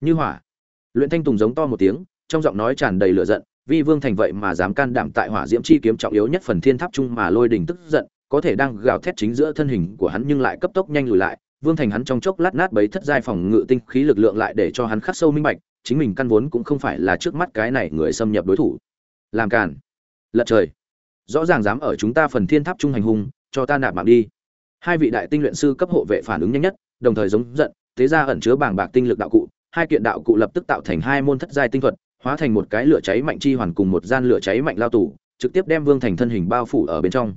như hỏa. Luyện thanh tùng giống to một tiếng, trong giọng nói tràn đầy lửa giận, vi vương thành vậy mà dám can đảm tại hỏa diễm chi kiếm trọng yếu nhất phần thiên tháp trung mà lôi đình tức giận, có thể đang gào thét chính giữa thân hình của hắn nhưng lại cấp tốc nhanh lùi lại, vương thành hắn trong chốc lát nát bấy thất giai phòng ngự tinh khí lực lượng lại để cho hắn khắc sâu minh bạch, chính mình căn vốn cũng không phải là trước mắt cái này người xâm nhập đối thủ. Làm càn. Lật trời. Rõ ràng dám ở chúng ta phần thiên tháp trung hành hung, cho ta nạp mạng đi. Hai vị đại tinh luyện sư cấp hộ vệ phản ứng nhanh nhất, đồng thời giống giận thế ra ẩn chứa bàng bạc tinh lực đạo cụ hai kiện đạo cụ lập tức tạo thành hai môn thất giai tinh thuật, hóa thành một cái lửa cháy mạnh chi hoàn cùng một gian lửa cháy mạnh lao tủ trực tiếp đem vương thành thân hình bao phủ ở bên trong.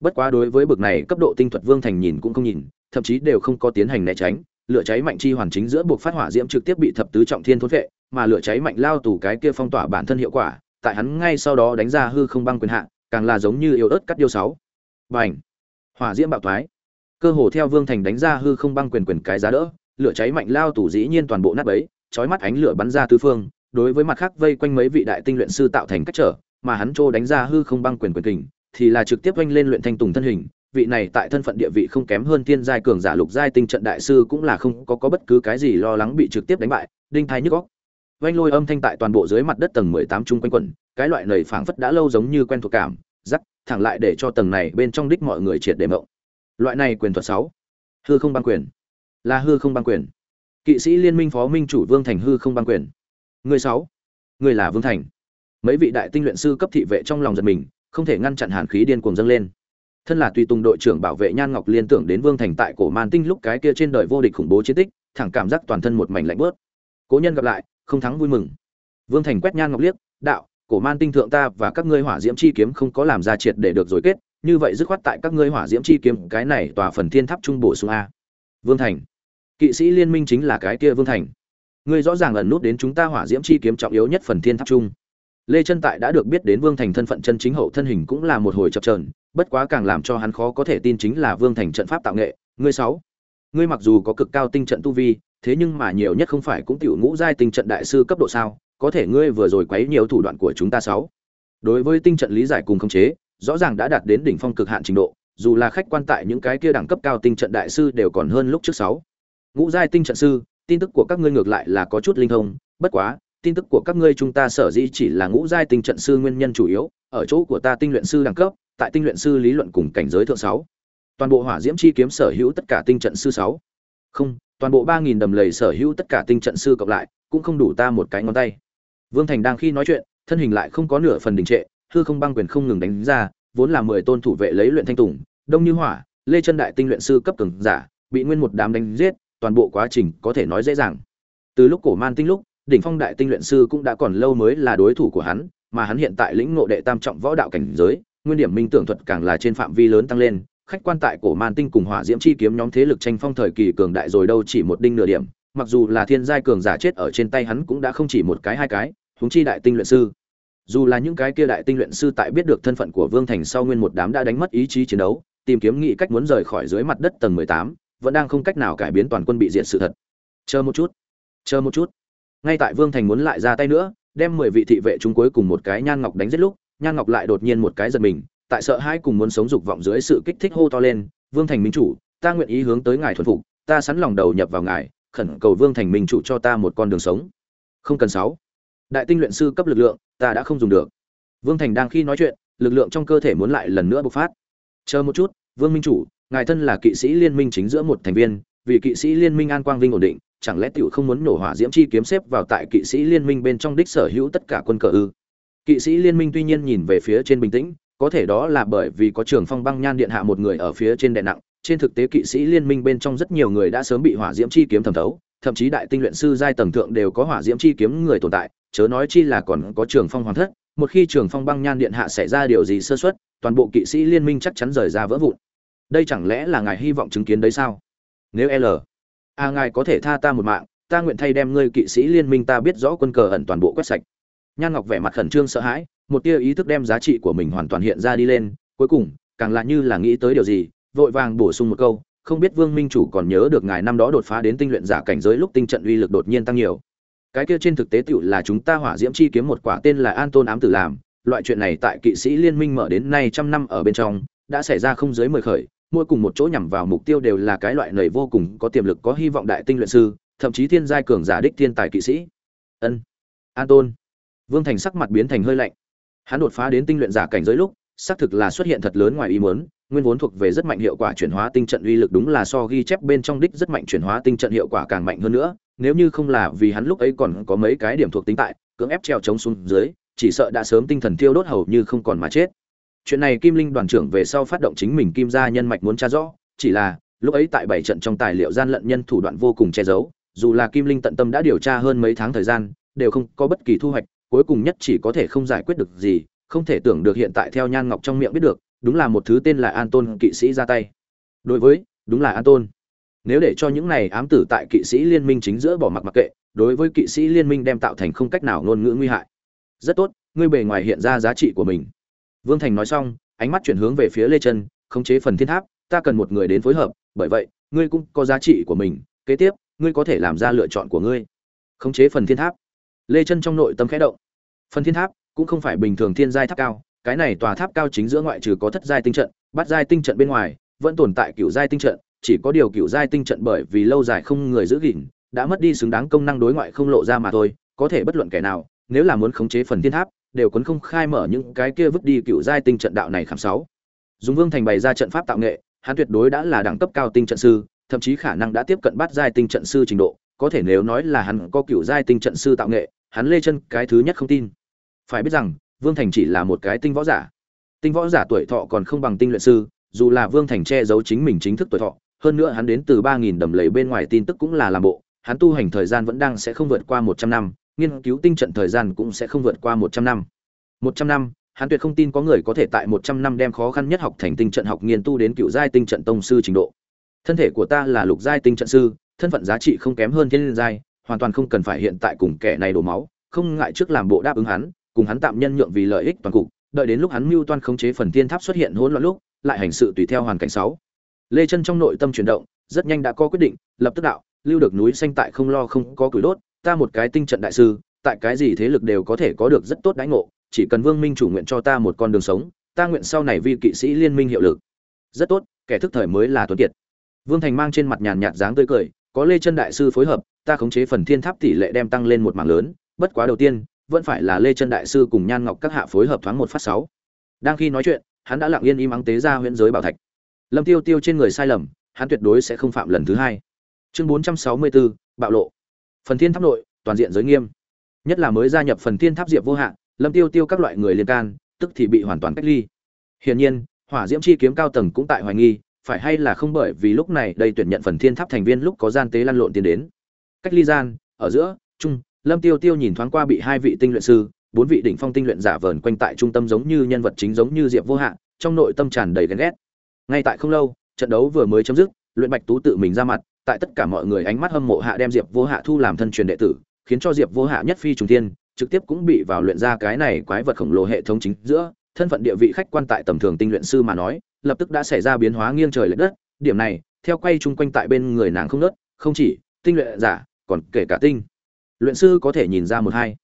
Bất quá đối với bực này cấp độ tinh thuật vương thành nhìn cũng không nhìn, thậm chí đều không có tiến hành né tránh, lửa cháy mạnh chi hoàn chính giữa buộc phát hỏa diễm trực tiếp bị thập tứ trọng thiên thốn vệ, mà lửa cháy mạnh lao tù cái kia phong tỏa bản thân hiệu quả, tại hắn ngay sau đó đánh ra hư không băng quyền hạ, càng là giống như yêu ớt cắt điêu sáu. Bành! Hỏa diễm bạo thoái. Cơ hồ theo vương thành đánh ra hư không băng quyền quyền cái giá đỡ lửa cháy mạnh lao tủ dĩ nhiên toàn bộ nát bấy chói mắt ánh lửa bắn ra tứ phương đối với mặt khác vây quanh mấy vị đại tinh luyện sư tạo thành cách trở mà hắn trô đánh ra hư không băng quyền quyền kình thì là trực tiếp vênh lên luyện thanh tùng thân hình. Vị này tại thân phận địa vị không kém hơn thiên giai cường giả lục giai tinh trận đại sư cũng là không có, có bất cứ cái gì lo lắng bị trực tiếp đánh bại đinh thai nhức óc. Vênh lôi âm thanh tại toàn bộ dưới mặt đất tầng mười tám chung quanh quẩn cái loại nầy phảng phất đã lâu giống như quen thuộc cảm rắc thẳng lại để cho tầng này bên trong đích mọi người triệt để mộng. Loại này quyền thuật sáu hư không băng quyền là hư không băng quyền. Kỵ sĩ liên minh phó minh chủ vương thành hư không băng quyền. Người sáu, người là vương thành. Mấy vị đại tinh luyện sư cấp thị vệ trong lòng giật mình, không thể ngăn chặn hàn khí điên cuồng dâng lên. Thân là tùy tùng đội trưởng bảo vệ nhan ngọc liên tưởng đến vương thành tại cổ man tinh lúc cái kia trên đời vô địch khủng bố chiến tích, thẳng cảm giác toàn thân một mảnh lạnh bớt cố nhân gặp lại, không thắng vui mừng. Vương thành quét nhan ngọc liếc, đạo, cổ man tinh thượng ta và các ngươi hỏa diễm chi kiếm không có làm ra triệt để được rồi kết, như vậy dứt khoát tại các ngươi hỏa diễm chi kiếm, cái này tòa phần thiên tháp trung bổ sung a vương thành. Kỵ sĩ liên minh chính là cái kia vương thành. Ngươi rõ ràng ẩn nút đến chúng ta hỏa diễm chi kiếm trọng yếu nhất phần thiên tháp trung lê chân tại đã được biết đến vương thành thân phận chân chính hậu thân hình cũng là một hồi chập trờn bất quá càng làm cho hắn khó có thể tin chính là vương thành trận pháp tạo nghệ. Ngươi sáu. Ngươi mặc dù có cực cao tinh trận tu vi, thế nhưng mà nhiều nhất không phải cũng tiểu ngũ giai tinh trận đại sư cấp độ sao? Có thể ngươi vừa rồi quấy nhiều thủ đoạn của chúng ta sáu. Đối với tinh trận lý giải cùng khống chế, rõ ràng đã đạt đến đỉnh phong cực hạn trình độ dù là khách quan tại những cái kia đẳng cấp cao tinh trận đại sư đều còn hơn lúc trước sáu. Ngũ giai tinh trận sư, tin tức của các ngươi ngược lại là có chút linh thông, bất quá, tin tức của các ngươi chúng ta sở dĩ chỉ là ngũ giai tinh trận sư nguyên nhân chủ yếu, ở chỗ của ta tinh luyện sư đẳng cấp, tại tinh luyện sư lý luận cùng cảnh giới thượng sáu. Toàn bộ hỏa diễm chi kiếm sở hữu tất cả tinh trận sư sáu. Không, toàn bộ ba nghìn đầm lầy sở hữu tất cả tinh trận sư cộng lại, cũng không đủ ta một cái ngón tay. Vương thành đang khi nói chuyện, thân hình lại không có nửa phần đình trệ, hư không băng quyền không ngừng đánh ra, vốn là mười tôn thủ vệ lấy luyện thanh tùng đông như hỏa, lê chân đại tinh luyện sư cấp cường giả, bị nguyên một đám đánh giết, toàn bộ quá trình có thể nói dễ dàng. Từ lúc cổ man tinh lúc, đỉnh phong đại tinh luyện sư cũng đã còn lâu mới là đối thủ của hắn, mà hắn hiện tại lĩnh ngộ đệ tam trọng võ đạo cảnh giới, nguyên điểm minh tưởng thuật càng là trên phạm vi lớn tăng lên, khách quan tại cổ man tinh cùng hỏa diễm chi kiếm nhóm thế lực tranh phong thời kỳ cường đại rồi đâu chỉ một đinh nửa điểm, mặc dù là thiên giai cường giả chết ở trên tay hắn cũng đã không chỉ một cái hai cái, huống chi đại tinh luyện sư. Dù là những cái kia đại tinh luyện sư tại biết được thân phận của vương thành sau nguyên một đám đã đánh mất ý chí chiến đấu tìm kiếm nghị cách muốn rời khỏi dưới mặt đất tầng mười tám, vẫn đang không cách nào cải biến toàn quân bị diệt sự thật. Chờ một chút, chờ một chút. Ngay tại vương thành muốn lại ra tay nữa, đem mười vị thị vệ chúng cuối cùng một cái nhan ngọc đánh giết lúc, nhan ngọc lại đột nhiên một cái giật mình, tại sợ hai cùng muốn sống dục vọng dưới sự kích thích hô to lên, vương thành minh chủ, ta nguyện ý hướng tới ngài thuần phục, ta sẵn lòng đầu nhập vào ngài, khẩn cầu vương thành minh chủ cho ta một con đường sống. Không cần sáu. Đại tinh luyện sư cấp lực lượng, ta đã không dùng được. Vương thành đang khi nói chuyện, lực lượng trong cơ thể muốn lại lần nữa bộc phát. Chờ một chút vương minh chủ, ngài thân là kỵ sĩ liên minh chính giữa một thành viên, vì kỵ sĩ liên minh an quang vinh ổn định, chẳng lẽ tiểu không muốn nổ hỏa diễm chi kiếm xếp vào tại kỵ sĩ liên minh bên trong đích sở hữu tất cả quân cờ ư? Kỵ sĩ liên minh tuy nhiên nhìn về phía trên bình tĩnh, có thể đó là bởi vì có trường phong băng nhan điện hạ một người ở phía trên đè nặng, trên thực tế kỵ sĩ liên minh bên trong rất nhiều người đã sớm bị hỏa diễm chi kiếm thẩm thấu, thậm chí đại tinh luyện sư giai tầng thượng đều có hỏa diễm chi kiếm người tồn tại, chớ nói chi là còn có trường phong hoàng thất, một khi trường phong băng nhan điện hạ xảy ra điều gì sơ xuất toàn bộ kỵ sĩ liên minh chắc chắn rời ra vỡ vụn. Đây chẳng lẽ là ngài hy vọng chứng kiến đấy sao? Nếu l a ngài có thể tha ta một mạng, ta nguyện thay đem ngươi kỵ sĩ liên minh ta biết rõ quân cờ ẩn toàn bộ quét sạch. Nhan ngọc vẻ mặt khẩn trương sợ hãi, một tia ý thức đem giá trị của mình hoàn toàn hiện ra đi lên, cuối cùng, càng là như là nghĩ tới điều gì, vội vàng bổ sung một câu, không biết vương minh chủ còn nhớ được ngài năm đó đột phá đến tinh luyện giả cảnh giới lúc tinh trận uy lực đột nhiên tăng nhiều. Cái kia trên thực tế tựu là chúng ta hỏa diễm chi kiếm một quả tên là an tôn ám tử làm loại chuyện này tại kỵ sĩ liên minh mở đến nay trăm năm ở bên trong, đã xảy ra không dưới mười khởi, mỗi cùng một chỗ nhằm vào mục tiêu đều là cái loại nầy vô cùng có tiềm lực, có hy vọng đại tinh luyện sư, thậm chí thiên giai cường giả đích thiên tài kỵ sĩ. Ân an tôn vương thành sắc mặt biến thành hơi lạnh. Hắn đột phá đến tinh luyện giả cảnh giới lúc, xác thực là xuất hiện thật lớn ngoài ý muốn, nguyên vốn thuộc về rất mạnh hiệu quả chuyển hóa tinh trận uy lực đúng là so ghi chép bên trong đích rất mạnh chuyển hóa tinh trận hiệu quả càng mạnh hơn nữa, nếu như không là vì hắn lúc ấy còn có mấy cái điểm thuộc tính tại, cưỡng ép treo chống xuống dưới chỉ sợ đã sớm tinh thần thiêu đốt hầu như không còn mà chết. Chuyện này kim linh đoàn trưởng về sau phát động chính mình kim gia nhân mạch muốn tra rõ, chỉ là, lúc ấy tại bảy trận trong tài liệu gian lận nhân thủ đoạn vô cùng che giấu, dù là kim linh tận tâm đã điều tra hơn mấy tháng thời gian, đều không có bất kỳ thu hoạch, cuối cùng nhất chỉ có thể không giải quyết được gì, không thể tưởng được hiện tại theo nhan ngọc trong miệng biết được, đúng là một thứ tên là an tôn kỵ sĩ ra tay. Đối với, đúng là an tôn. Nếu để cho những này ám tử tại kỵ sĩ liên minh chính giữa bỏ mặc mặc kệ, đối với kỵ sĩ liên minh đem tạo thành không cách nào ngôn ngữ nguy hại rất tốt, ngươi bề ngoài hiện ra giá trị của mình. Vương thành nói xong, ánh mắt chuyển hướng về phía lê chân khống chế phần thiên tháp, ta cần một người đến phối hợp, bởi vậy, ngươi cũng có giá trị của mình, kế tiếp, ngươi có thể làm ra lựa chọn của ngươi. Khống chế phần thiên tháp. Lê chân trong nội tâm khẽ động. Phần thiên tháp cũng không phải bình thường thiên giai tháp cao, cái này tòa tháp cao chính giữa ngoại trừ có thất giai tinh trận, bát giai tinh trận bên ngoài, vẫn tồn tại cựu giai tinh trận, chỉ có điều cựu giai tinh trận bởi vì lâu dài không người giữ gìn, đã mất đi xứng đáng công năng đối ngoại không lộ ra mà thôi, có thể bất luận kẻ nào nếu là muốn khống chế phần thiên tháp, đều quấn không khai mở những cái kia vứt đi cựu giai tinh trận đạo này khảm sáu. Dùng vương thành bày ra trận pháp tạo nghệ, hắn tuyệt đối đã là đẳng cấp cao tinh trận sư, thậm chí khả năng đã tiếp cận bát giai tinh trận sư trình độ, có thể nếu nói là hắn có cựu giai tinh trận sư tạo nghệ, hắn lê chân cái thứ nhất không tin. Phải biết rằng, vương thành chỉ là một cái tinh võ giả. Tinh võ giả tuổi thọ còn không bằng tinh luyện sư, dù là vương thành che giấu chính mình chính thức tuổi thọ, hơn nữa hắn đến từ ba nghìn đầm lầy bên ngoài tin tức cũng là làm bộ, hắn tu hành thời gian vẫn đang sẽ không vượt qua một trăm năm nghiên cứu tinh trận thời gian cũng sẽ không vượt qua một trăm năm. Một trăm năm, hắn tuyệt không tin có người có thể tại một trăm năm đem khó khăn nhất học thành tinh trận học nghiên tu đến cựu giai tinh trận tông sư trình độ. Thân thể của ta là lục giai tinh trận sư, thân phận giá trị không kém hơn thiên giai, hoàn toàn không cần phải hiện tại cùng kẻ này đổ máu, không ngại trước làm bộ đáp ứng hắn, cùng hắn tạm nhân nhượng vì lợi ích toàn cục, đợi đến lúc hắn mưu toan khống chế phần tiên tháp xuất hiện hỗn loạn lúc, lại hành sự tùy theo hoàn cảnh sáu. Lê chân trong nội tâm chuyển động, rất nhanh đã có quyết định, lập tức đạo, lưu được núi xanh tại không lo không có củi đốt ta một cái tinh trận đại sư tại cái gì thế lực đều có thể có được rất tốt đãi ngộ chỉ cần vương minh chủ nguyện cho ta một con đường sống ta nguyện sau này vi kỵ sĩ liên minh hiệu lực. Rất tốt kẻ thức thời mới là tuấn kiệt. Vương thành mang trên mặt nhàn nhạt dáng tươi cười có lê chân đại sư phối hợp ta khống chế phần thiên tháp tỷ lệ đem tăng lên một mảng lớn bất quá đầu tiên vẫn phải là lê chân đại sư cùng nhan ngọc các hạ phối hợp thoáng một phát sáu. Đang khi nói chuyện hắn đã lặng yên im ắng tế ra huyện giới bảo thạch. Lâm tiêu tiêu trên người sai lầm hắn tuyệt đối sẽ không phạm lần thứ hai. Chương 464, bạo lộ phần thiên tháp nội, toàn diện giới nghiêm. Nhất là mới gia nhập phần thiên tháp diệp vô hạn lâm tiêu tiêu các loại người liên can, tức thì bị hoàn toàn cách ly. Hiển nhiên, hỏa diễm chi kiếm cao tầng cũng tại hoài nghi, phải hay là không bởi vì lúc này đây tuyển nhận phần thiên tháp thành viên lúc có gian tế lăn lộn tiến đến. Cách ly gian, ở giữa, trung, lâm tiêu tiêu nhìn thoáng qua bị hai vị tinh luyện sư, bốn vị đỉnh phong tinh luyện giả vờn quanh tại trung tâm giống như nhân vật chính giống như diệp vô hạn trong nội tâm tràn đầy ghen ghét. Ngay tại không lâu, trận đấu vừa mới chấm dứt, luyện bạch tú tự mình ra mặt tại tất cả mọi người ánh mắt hâm mộ hạ đem diệp vô hạ thu làm thân truyền đệ tử, khiến cho diệp vô hạ nhất phi trùng thiên, trực tiếp cũng bị vào luyện ra cái này quái vật khổng lồ hệ thống chính giữa, thân phận địa vị khách quan tại tầm thường tinh luyện sư mà nói, lập tức đã xảy ra biến hóa nghiêng trời lệch đất, điểm này, theo quay chung quanh tại bên người nàng không nớt, không chỉ, tinh luyện giả, còn kể cả tinh. Luyện sư có thể nhìn ra một hai.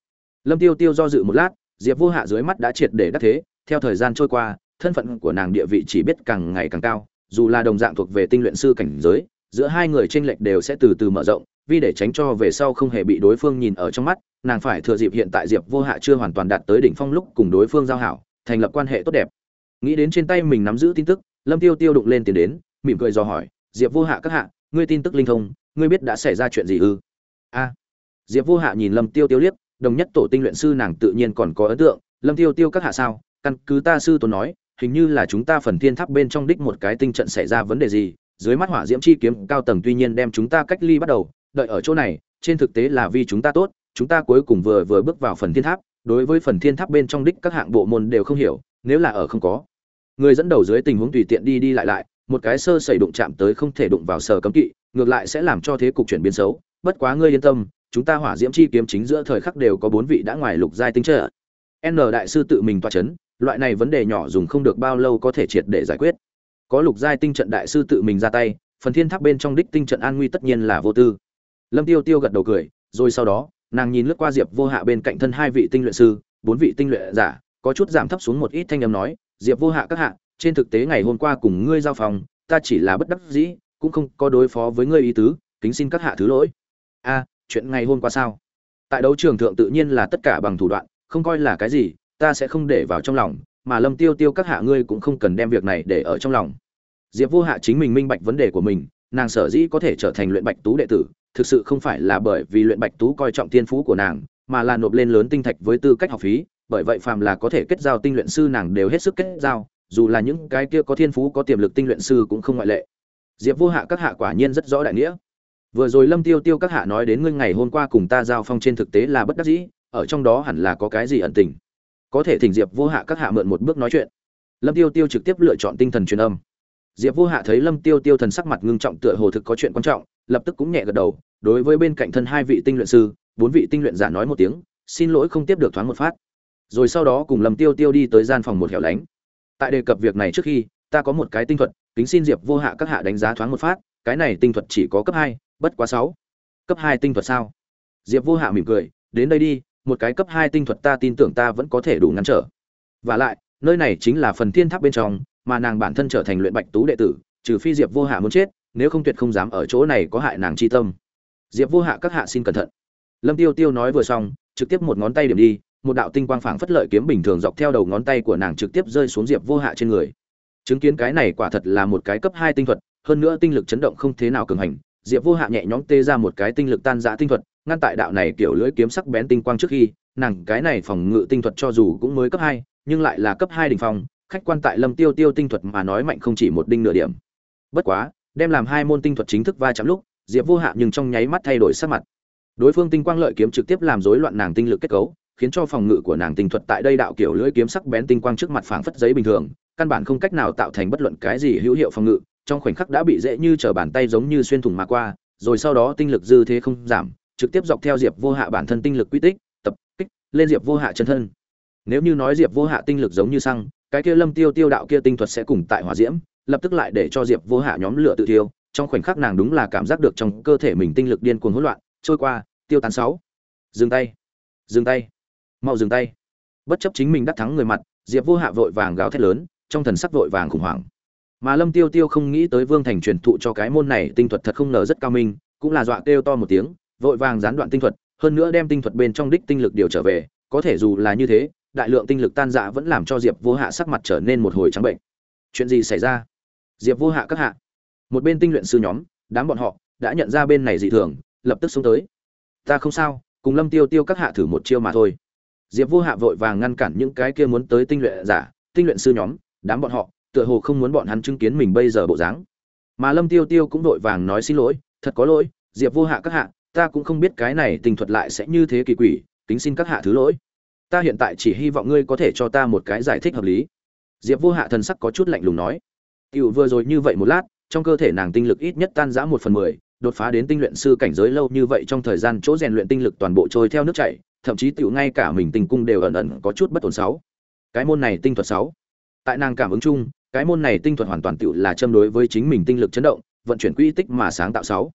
Lâm tiêu tiêu do dự một lát, diệp vô hạ dưới mắt đã triệt để đắc thế, theo thời gian trôi qua, thân phận của nàng địa vị chỉ biết càng ngày càng cao, dù là đồng dạng thuộc về tinh luyện sư cảnh giới giữa hai người tranh lệch đều sẽ từ từ mở rộng, vì để tránh cho về sau không hề bị đối phương nhìn ở trong mắt, nàng phải thừa dịp hiện tại diệp vô hạ chưa hoàn toàn đạt tới đỉnh phong lúc cùng đối phương giao hảo, thành lập quan hệ tốt đẹp. Nghĩ đến trên tay mình nắm giữ tin tức, lâm tiêu tiêu đụng lên tiền đến, mỉm cười do hỏi, diệp vô hạ các hạ, ngươi tin tức linh thông, ngươi biết đã xảy ra chuyện gì ư? A. Diệp vô hạ nhìn lâm tiêu tiêu liếc, đồng nhất tổ tinh luyện sư nàng tự nhiên còn có ấn tượng, lâm tiêu tiêu các hạ sao? Căn cứ ta sư tôn nói, hình như là chúng ta phần thiên tháp bên trong đích một cái tinh trận xảy ra vấn đề gì dưới mắt hỏa diễm chi kiếm cao tầng tuy nhiên đem chúng ta cách ly bắt đầu, đợi ở chỗ này, trên thực tế là vì chúng ta tốt, chúng ta cuối cùng vừa vừa bước vào phần thiên tháp, đối với phần thiên tháp bên trong đích các hạng bộ môn đều không hiểu, nếu là ở không có, người dẫn đầu dưới tình huống tùy tiện đi đi lại lại, một cái sơ sẩy đụng chạm tới không thể đụng vào sở cấm kỵ, ngược lại sẽ làm cho thế cục chuyển biến xấu. Bất quá ngươi yên tâm, chúng ta hỏa diễm chi kiếm chính giữa thời khắc đều có bốn vị đã ngoài lục giai tính trợ. N đại sư tự mình toa chấn, loại này vấn đề nhỏ dùng không được bao lâu có thể triệt để giải quyết có lục giai tinh trận đại sư tự mình ra tay, phần thiên tháp bên trong đích tinh trận an nguy tất nhiên là vô tư. Lâm tiêu tiêu gật đầu cười, rồi sau đó, nàng nhìn lướt qua diệp vô hạ bên cạnh thân hai vị tinh luyện sư, bốn vị tinh luyện giả, có chút giảm thấp xuống một ít thanh âm nói, diệp vô hạ các hạ, trên thực tế ngày hôm qua cùng ngươi giao phòng, ta chỉ là bất đắc dĩ, cũng không có đối phó với ngươi ý tứ, kính xin các hạ thứ lỗi. A, chuyện ngày hôm qua sao? Tại đấu trường thượng tự nhiên là tất cả bằng thủ đoạn, không coi là cái gì, ta sẽ không để vào trong lòng mà lâm tiêu tiêu các hạ ngươi cũng không cần đem việc này để ở trong lòng. Diệp vô hạ chính mình minh bạch vấn đề của mình, nàng sở dĩ có thể trở thành luyện bạch tú đệ tử, thực sự không phải là bởi vì luyện bạch tú coi trọng thiên phú của nàng, mà là nộp lên lớn tinh thạch với tư cách học phí, bởi vậy phàm là có thể kết giao tinh luyện sư nàng đều hết sức kết giao, dù là những cái kia có thiên phú, có tiềm lực tinh luyện sư cũng không ngoại lệ. Diệp vô hạ các hạ quả nhiên rất rõ đại nghĩa. Vừa rồi lâm tiêu tiêu các hạ nói đến ngươi ngày hôm qua cùng ta giao phong trên thực tế là bất đắc dĩ, ở trong đó hẳn là có cái gì ẩn tình có thể thỉnh diệp vô hạ các hạ mượn một bước nói chuyện. Lâm tiêu tiêu trực tiếp lựa chọn tinh thần truyền âm. Diệp vô hạ thấy lâm tiêu tiêu thần sắc mặt ngưng trọng tựa hồ thực có chuyện quan trọng, lập tức cũng nhẹ gật đầu, đối với bên cạnh thân hai vị tinh luyện sư, bốn vị tinh luyện giả nói một tiếng, xin lỗi không tiếp được thoáng một phát. Rồi sau đó cùng lâm tiêu tiêu đi tới gian phòng một hẻo lánh. Tại đề cập việc này trước khi, ta có một cái tinh thuật, kính xin diệp vô hạ các hạ đánh giá thoáng một phát, cái này tinh thuật chỉ có cấp hai, bất quá sáu. Cấp hai tinh thuật sao? Diệp vô hạ mỉm cười, đến đây đi một cái cấp hai tinh thuật ta tin tưởng ta vẫn có thể đủ ngăn trở. Và lại, nơi này chính là phần thiên tháp bên trong, mà nàng bản thân trở thành luyện bạch tú đệ tử, trừ phi diệp vô hạ muốn chết, nếu không tuyệt không dám ở chỗ này có hại nàng chi tâm. Diệp vô hạ các hạ xin cẩn thận. Lâm tiêu tiêu nói vừa xong, trực tiếp một ngón tay điểm đi, một đạo tinh quang phảng phất lợi kiếm bình thường dọc theo đầu ngón tay của nàng trực tiếp rơi xuống diệp vô hạ trên người. Chứng kiến cái này quả thật là một cái cấp hai tinh thuật, hơn nữa tinh lực chấn động không thế nào cường hành, diệp vô hạ nhẹ nhõm tê ra một cái tinh lực tan rã tinh thuật ngăn tại đạo này kiểu lưỡi kiếm sắc bén tinh quang trước khi, nàng cái này phòng ngự tinh thuật cho dù cũng mới cấp hai, nhưng lại là cấp hai đỉnh phong, khách quan tại lâm tiêu tiêu tinh thuật mà nói mạnh không chỉ một đinh nửa điểm. Bất quá, đem làm hai môn tinh thuật chính thức va chạm lúc, diệp vô hạ nhưng trong nháy mắt thay đổi sắc mặt. Đối phương tinh quang lợi kiếm trực tiếp làm rối loạn nàng tinh lực kết cấu, khiến cho phòng ngự của nàng tinh thuật tại đây đạo kiểu lưỡi kiếm sắc bén tinh quang trước mặt phảng phất giấy bình thường, căn bản không cách nào tạo thành bất luận cái gì hữu hiệu phòng ngự, trong khoảnh khắc đã bị dễ như trở bàn tay giống như xuyên thủng mà qua, rồi sau đó tinh lực dư thế không giảm trực tiếp dọc theo diệp vô hạ bản thân tinh lực quy tích, tập, kích, lên diệp vô hạ chân thân. Nếu như nói diệp vô hạ tinh lực giống như xăng, cái kia lâm tiêu tiêu đạo kia tinh thuật sẽ cùng tại hỏa diễm, lập tức lại để cho diệp vô hạ nhóm lửa tự tiêu trong khoảnh khắc nàng đúng là cảm giác được trong cơ thể mình tinh lực điên cuồng hỗn loạn, trôi qua, tiêu tán sáu. Dừng tay. Dừng tay. Mau dừng tay. Bất chấp chính mình đắc thắng người mặt, diệp vô hạ vội vàng gào thét lớn, trong thần sắc vội vàng khủng hoảng. Mà lâm tiêu tiêu không nghĩ tới vương thành truyền thụ cho cái môn này tinh thuật thật không ngờ rất cao minh, cũng là dọa kêu to một tiếng vội vàng gián đoạn tinh thuật, hơn nữa đem tinh thuật bên trong đích tinh lực điều trở về, có thể dù là như thế, đại lượng tinh lực tan dạ vẫn làm cho diệp vô hạ sắc mặt trở nên một hồi trắng bệnh. Chuyện gì xảy ra? Diệp vô hạ các hạ. Một bên tinh luyện sư nhóm, đám bọn họ, đã nhận ra bên này dị thường, lập tức xuống tới. Ta không sao, cùng lâm tiêu tiêu các hạ thử một chiêu mà thôi. Diệp vô hạ vội vàng ngăn cản những cái kia muốn tới tinh luyện giả, tinh luyện sư nhóm, đám bọn họ, tựa hồ không muốn bọn hắn chứng kiến mình bây giờ bộ dáng. Mà lâm tiêu tiêu cũng vội vàng nói xin lỗi, thật có lỗi, diệp vô hạ các hạ ta cũng không biết cái này tình thuật lại sẽ như thế kỳ quỷ, kính xin các hạ thứ lỗi. Ta hiện tại chỉ hy vọng ngươi có thể cho ta một cái giải thích hợp lý. Diệp vô hạ thần sắc có chút lạnh lùng nói. Cựu vừa rồi như vậy một lát, trong cơ thể nàng tinh lực ít nhất tan rã một phần mười, đột phá đến tinh luyện sư cảnh giới lâu như vậy trong thời gian chỗ rèn luyện tinh lực toàn bộ trôi theo nước chảy, thậm chí tiểu ngay cả mình tình cung đều ẩn ẩn có chút bất ổn sáu. Cái môn này tinh thuật sáu. Tại nàng cảm ứng chung, cái môn này tinh thuật hoàn toàn tiểu là châm đối với chính mình tinh lực chấn động, vận chuyển quỹ tích mà sáng tạo sáu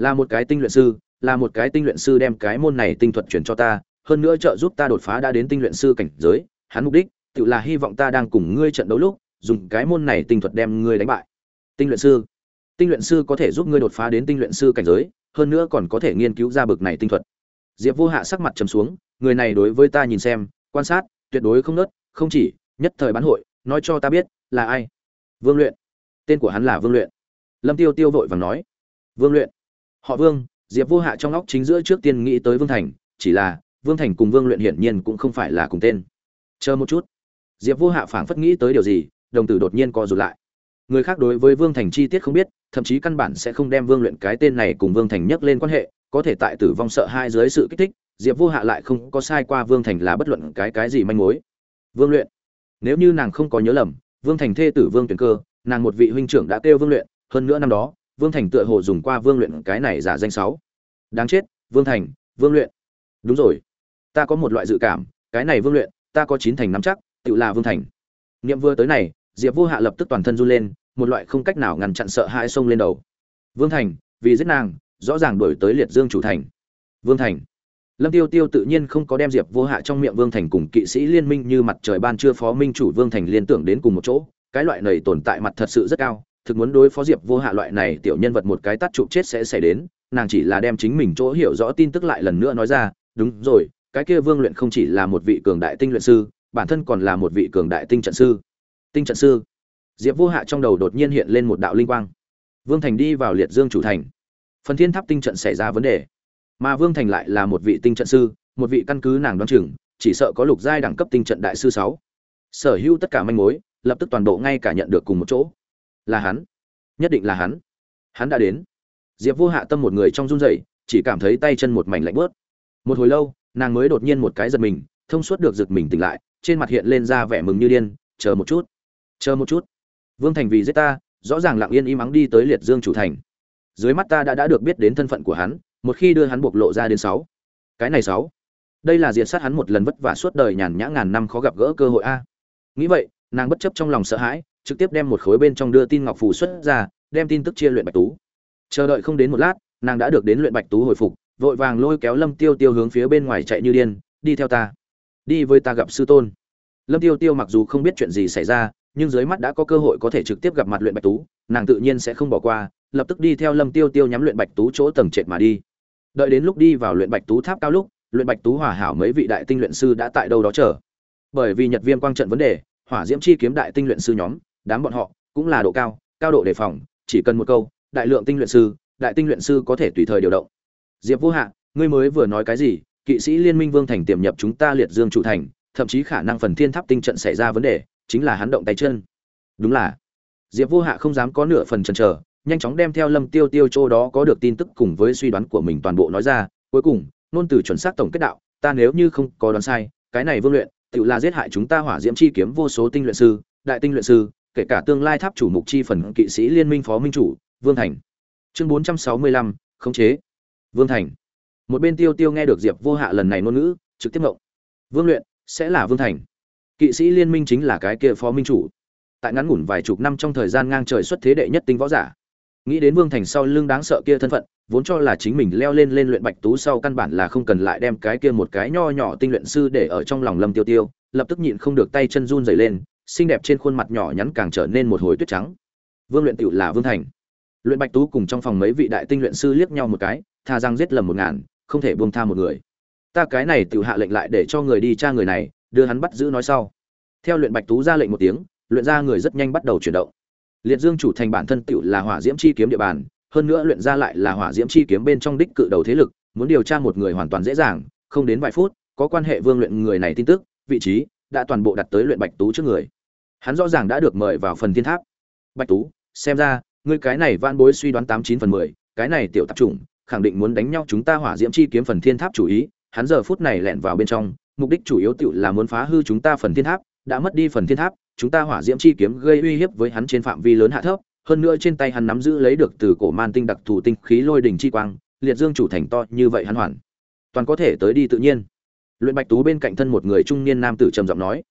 là một cái tinh luyện sư, là một cái tinh luyện sư đem cái môn này tinh thuật truyền cho ta, hơn nữa trợ giúp ta đột phá đã đến tinh luyện sư cảnh giới, hắn mục đích, tự là hy vọng ta đang cùng ngươi trận đấu lúc, dùng cái môn này tinh thuật đem ngươi đánh bại. Tinh luyện sư. Tinh luyện sư có thể giúp ngươi đột phá đến tinh luyện sư cảnh giới, hơn nữa còn có thể nghiên cứu ra bực này tinh thuật. Diệp vô hạ sắc mặt trầm xuống, người này đối với ta nhìn xem, quan sát, tuyệt đối không nớt, không chỉ, nhất thời bán hội, nói cho ta biết, là ai? Vương luyện. Tên của hắn là vương luyện. Lâm tiêu tiêu vội vàng nói. Vương luyện họ vương, diệp vô hạ trong óc chính giữa trước tiên nghĩ tới vương thành, chỉ là vương thành cùng vương luyện hiển nhiên cũng không phải là cùng tên. Chờ một chút. Diệp vô hạ phảng phất nghĩ tới điều gì, đồng tử đột nhiên co rụt lại. Người khác đối với vương thành chi tiết không biết, thậm chí căn bản sẽ không đem vương luyện cái tên này cùng vương thành nhắc lên quan hệ, có thể tại tử vong sợ hai dưới sự kích thích, diệp vô hạ lại không có sai qua vương thành là bất luận cái cái gì manh mối. Vương luyện. Nếu như nàng không có nhớ lầm, vương thành thê tử vương tuyển cơ, nàng một vị huynh trưởng đã kêu vương luyện, hơn nữa năm đó vương thành tựa hồ dùng qua vương luyện cái này giả danh sáu. Đáng chết, vương thành, vương luyện. Đúng rồi. Ta có một loại dự cảm, cái này vương luyện, ta có chín thành nắm chắc, tự là vương thành. Niệm vừa tới này, diệp vô hạ lập tức toàn thân run lên, một loại không cách nào ngăn chặn sợ hãi xông lên đầu. Vương thành, vì giết nàng, rõ ràng đổi tới liệt dương chủ thành. Vương thành. Lâm tiêu tiêu tự nhiên không có đem diệp vô hạ trong miệng vương thành cùng kỵ sĩ liên minh như mặt trời ban trưa phó minh chủ vương thành liên tưởng đến cùng một chỗ, cái loại này tồn tại mặt thật sự rất cao thực muốn đối phó diệp vô hạ loại này tiểu nhân vật một cái tắt chụp chết sẽ xảy đến, nàng chỉ là đem chính mình chỗ hiểu rõ tin tức lại lần nữa nói ra, đúng rồi, cái kia vương luyện không chỉ là một vị cường đại tinh luyện sư, bản thân còn là một vị cường đại tinh trận sư. Tinh trận sư? Diệp vô hạ trong đầu đột nhiên hiện lên một đạo linh quang. Vương thành đi vào liệt dương chủ thành. Phần thiên tháp tinh trận xảy ra vấn đề. Mà vương thành lại là một vị tinh trận sư, một vị căn cứ nàng đoán chừng, chỉ sợ có lục giai đẳng cấp tinh trận đại sư sáu. Sở hữu tất cả manh mối, lập tức toàn bộ ngay cả nhận được cùng một chỗ là hắn. Nhất định là hắn. Hắn đã đến. Diệp vô hạ tâm một người trong run rẩy, chỉ cảm thấy tay chân một mảnh lạnh bớt một hồi lâu, nàng mới đột nhiên một cái giật mình, thông suốt được giật mình tỉnh lại, trên mặt hiện lên ra vẻ mừng như điên, chờ một chút. Chờ một chút. Vương thành vì giết ta, rõ ràng lặng yên im ắng đi tới liệt dương chủ thành. Dưới mắt ta đã đã được biết đến thân phận của hắn, một khi đưa hắn bộc lộ ra đến sáu. Cái này sáu. Đây là diệt sát hắn một lần vất vả suốt đời nhàn nhã ngàn năm khó gặp gỡ cơ hội a. Nghĩ vậy, nàng bất chấp trong lòng sợ hãi trực tiếp đem một khối bên trong đưa tin ngọc phù xuất ra, đem tin tức chia luyện bạch tú. Chờ đợi không đến một lát, nàng đã được đến luyện bạch tú hồi phục, vội vàng lôi kéo lâm tiêu tiêu hướng phía bên ngoài chạy như điên, đi theo ta. Đi với ta gặp sư tôn. Lâm tiêu tiêu mặc dù không biết chuyện gì xảy ra, nhưng dưới mắt đã có cơ hội có thể trực tiếp gặp mặt luyện bạch tú, nàng tự nhiên sẽ không bỏ qua, lập tức đi theo lâm tiêu tiêu nhắm luyện bạch tú chỗ tầng trệt mà đi. Đợi đến lúc đi vào luyện bạch tú tháp cao lúc, luyện bạch tú hòa hảo mấy vị đại tinh luyện sư đã tại đâu đó chờ. Bởi vì nhật viêm quang trận vấn đề, hỏa diễm chi kiếm đại tinh luyện sư nhóm đám bọn họ cũng là độ cao cao độ đề phòng, chỉ cần một câu, đại lượng tinh luyện sư, đại tinh luyện sư có thể tùy thời điều động. Diệp vô hạ, ngươi mới vừa nói cái gì? Kỵ sĩ liên minh vương thành tiềm nhập chúng ta liệt dương chủ thành, thậm chí khả năng phần thiên tháp tinh trận xảy ra vấn đề, chính là hắn động tay chân. Đúng là. Diệp vô hạ không dám có nửa phần chần chờ, nhanh chóng đem theo lâm tiêu tiêu chỗ đó có được tin tức cùng với suy đoán của mình toàn bộ nói ra. Cuối cùng, nôn từ chuẩn xác tổng kết đạo, ta nếu như không có đoán sai, cái này vương luyện tựu là giết hại chúng ta hỏa diễm chi kiếm vô số tinh luyện sư, đại tinh luyện sư kể cả tương lai tháp chủ mục chi phần kỵ sĩ liên minh phó minh chủ, vương thành. Chương bốn trăm sáu mươi lăm, khống chế. Vương thành. Một bên tiêu tiêu nghe được diệp vô hạ lần này ngôn ngữ, trực tiếp ngộng. Vương luyện, sẽ là vương thành. Kỵ sĩ liên minh chính là cái kia phó minh chủ. Tại ngắn ngủn vài chục năm trong thời gian ngang trời xuất thế đệ nhất tinh võ giả. Nghĩ đến vương thành sau lưng đáng sợ kia thân phận, vốn cho là chính mình leo lên lên luyện bạch tú sau căn bản là không cần lại đem cái kia một cái nho nhỏ tinh luyện sư để ở trong lòng lâm tiêu tiêu, lập tức nhịn không được tay chân run rẩy lên xinh đẹp trên khuôn mặt nhỏ nhắn càng trở nên một hồi tuyết trắng. Vương luyện tựu là vương thành. Luyện bạch tú cùng trong phòng mấy vị đại tinh luyện sư liếc nhau một cái, tha rằng giết lầm một ngàn, không thể buông tha một người. Ta cái này tựu hạ lệnh lại để cho người đi tra người này, đưa hắn bắt giữ nói sau. Theo luyện bạch tú ra lệnh một tiếng, luyện ra người rất nhanh bắt đầu chuyển động. Liệt dương chủ thành bản thân tựu là hỏa diễm chi kiếm địa bàn, hơn nữa luyện ra lại là hỏa diễm chi kiếm bên trong đích cự đầu thế lực, muốn điều tra một người hoàn toàn dễ dàng, không đến vài phút, có quan hệ vương luyện người này tin tức, vị trí đã toàn bộ đặt tới luyện bạch tú trước người hắn rõ ràng đã được mời vào phần thiên tháp. Bạch tú, xem ra, ngươi cái này van bối suy đoán tám chín phần mười, cái này tiểu tạp chủng, khẳng định muốn đánh nhau chúng ta hỏa diễm chi kiếm phần thiên tháp chủ ý. Hắn giờ phút này lẻn vào bên trong, mục đích chủ yếu tựu là muốn phá hư chúng ta phần thiên tháp, đã mất đi phần thiên tháp, chúng ta hỏa diễm chi kiếm gây uy hiếp với hắn trên phạm vi lớn hạ thấp. Hơn nữa trên tay hắn nắm giữ lấy được từ cổ man tinh đặc thù tinh khí lôi đỉnh chi quang, liệt dương chủ thành to như vậy hắn hoàn toàn có thể tới đi tự nhiên. Luyện bạch tú bên cạnh thân một người trung niên nam tử trầm giọng nói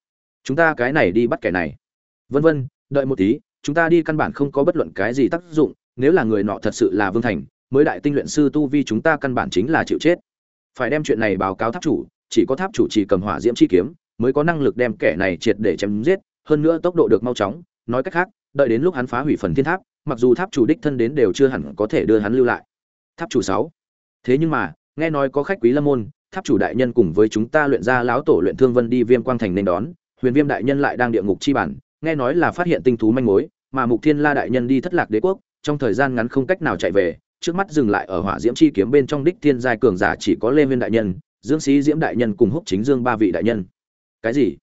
chúng ta cái này đi bắt kẻ này. Vân vân, đợi một tí, chúng ta đi căn bản không có bất luận cái gì tác dụng, nếu là người nọ thật sự là vương thành, mới đại tinh luyện sư tu vi chúng ta căn bản chính là chịu chết. Phải đem chuyện này báo cáo tháp chủ, chỉ có tháp chủ chỉ cầm hỏa diễm chi kiếm, mới có năng lực đem kẻ này triệt để chém giết, hơn nữa tốc độ được mau chóng. Nói cách khác, đợi đến lúc hắn phá hủy phần thiên tháp, mặc dù tháp chủ đích thân đến đều chưa hẳn có thể đưa hắn lưu lại. Tháp chủ sáu. Thế nhưng mà, nghe nói có khách quý lâm môn, tháp chủ đại nhân cùng với chúng ta luyện ra láo tổ luyện thương vân đi viêm quang thành nên đón huyền viêm đại nhân lại đang địa ngục chi bản, nghe nói là phát hiện tinh thú manh mối, mà mục thiên la đại nhân đi thất lạc đế quốc, trong thời gian ngắn không cách nào chạy về, trước mắt dừng lại ở hỏa diễm chi kiếm bên trong đích thiên giai cường giả chỉ có lê viên đại nhân, dương sĩ diễm đại nhân cùng húc chính dương ba vị đại nhân. Cái gì?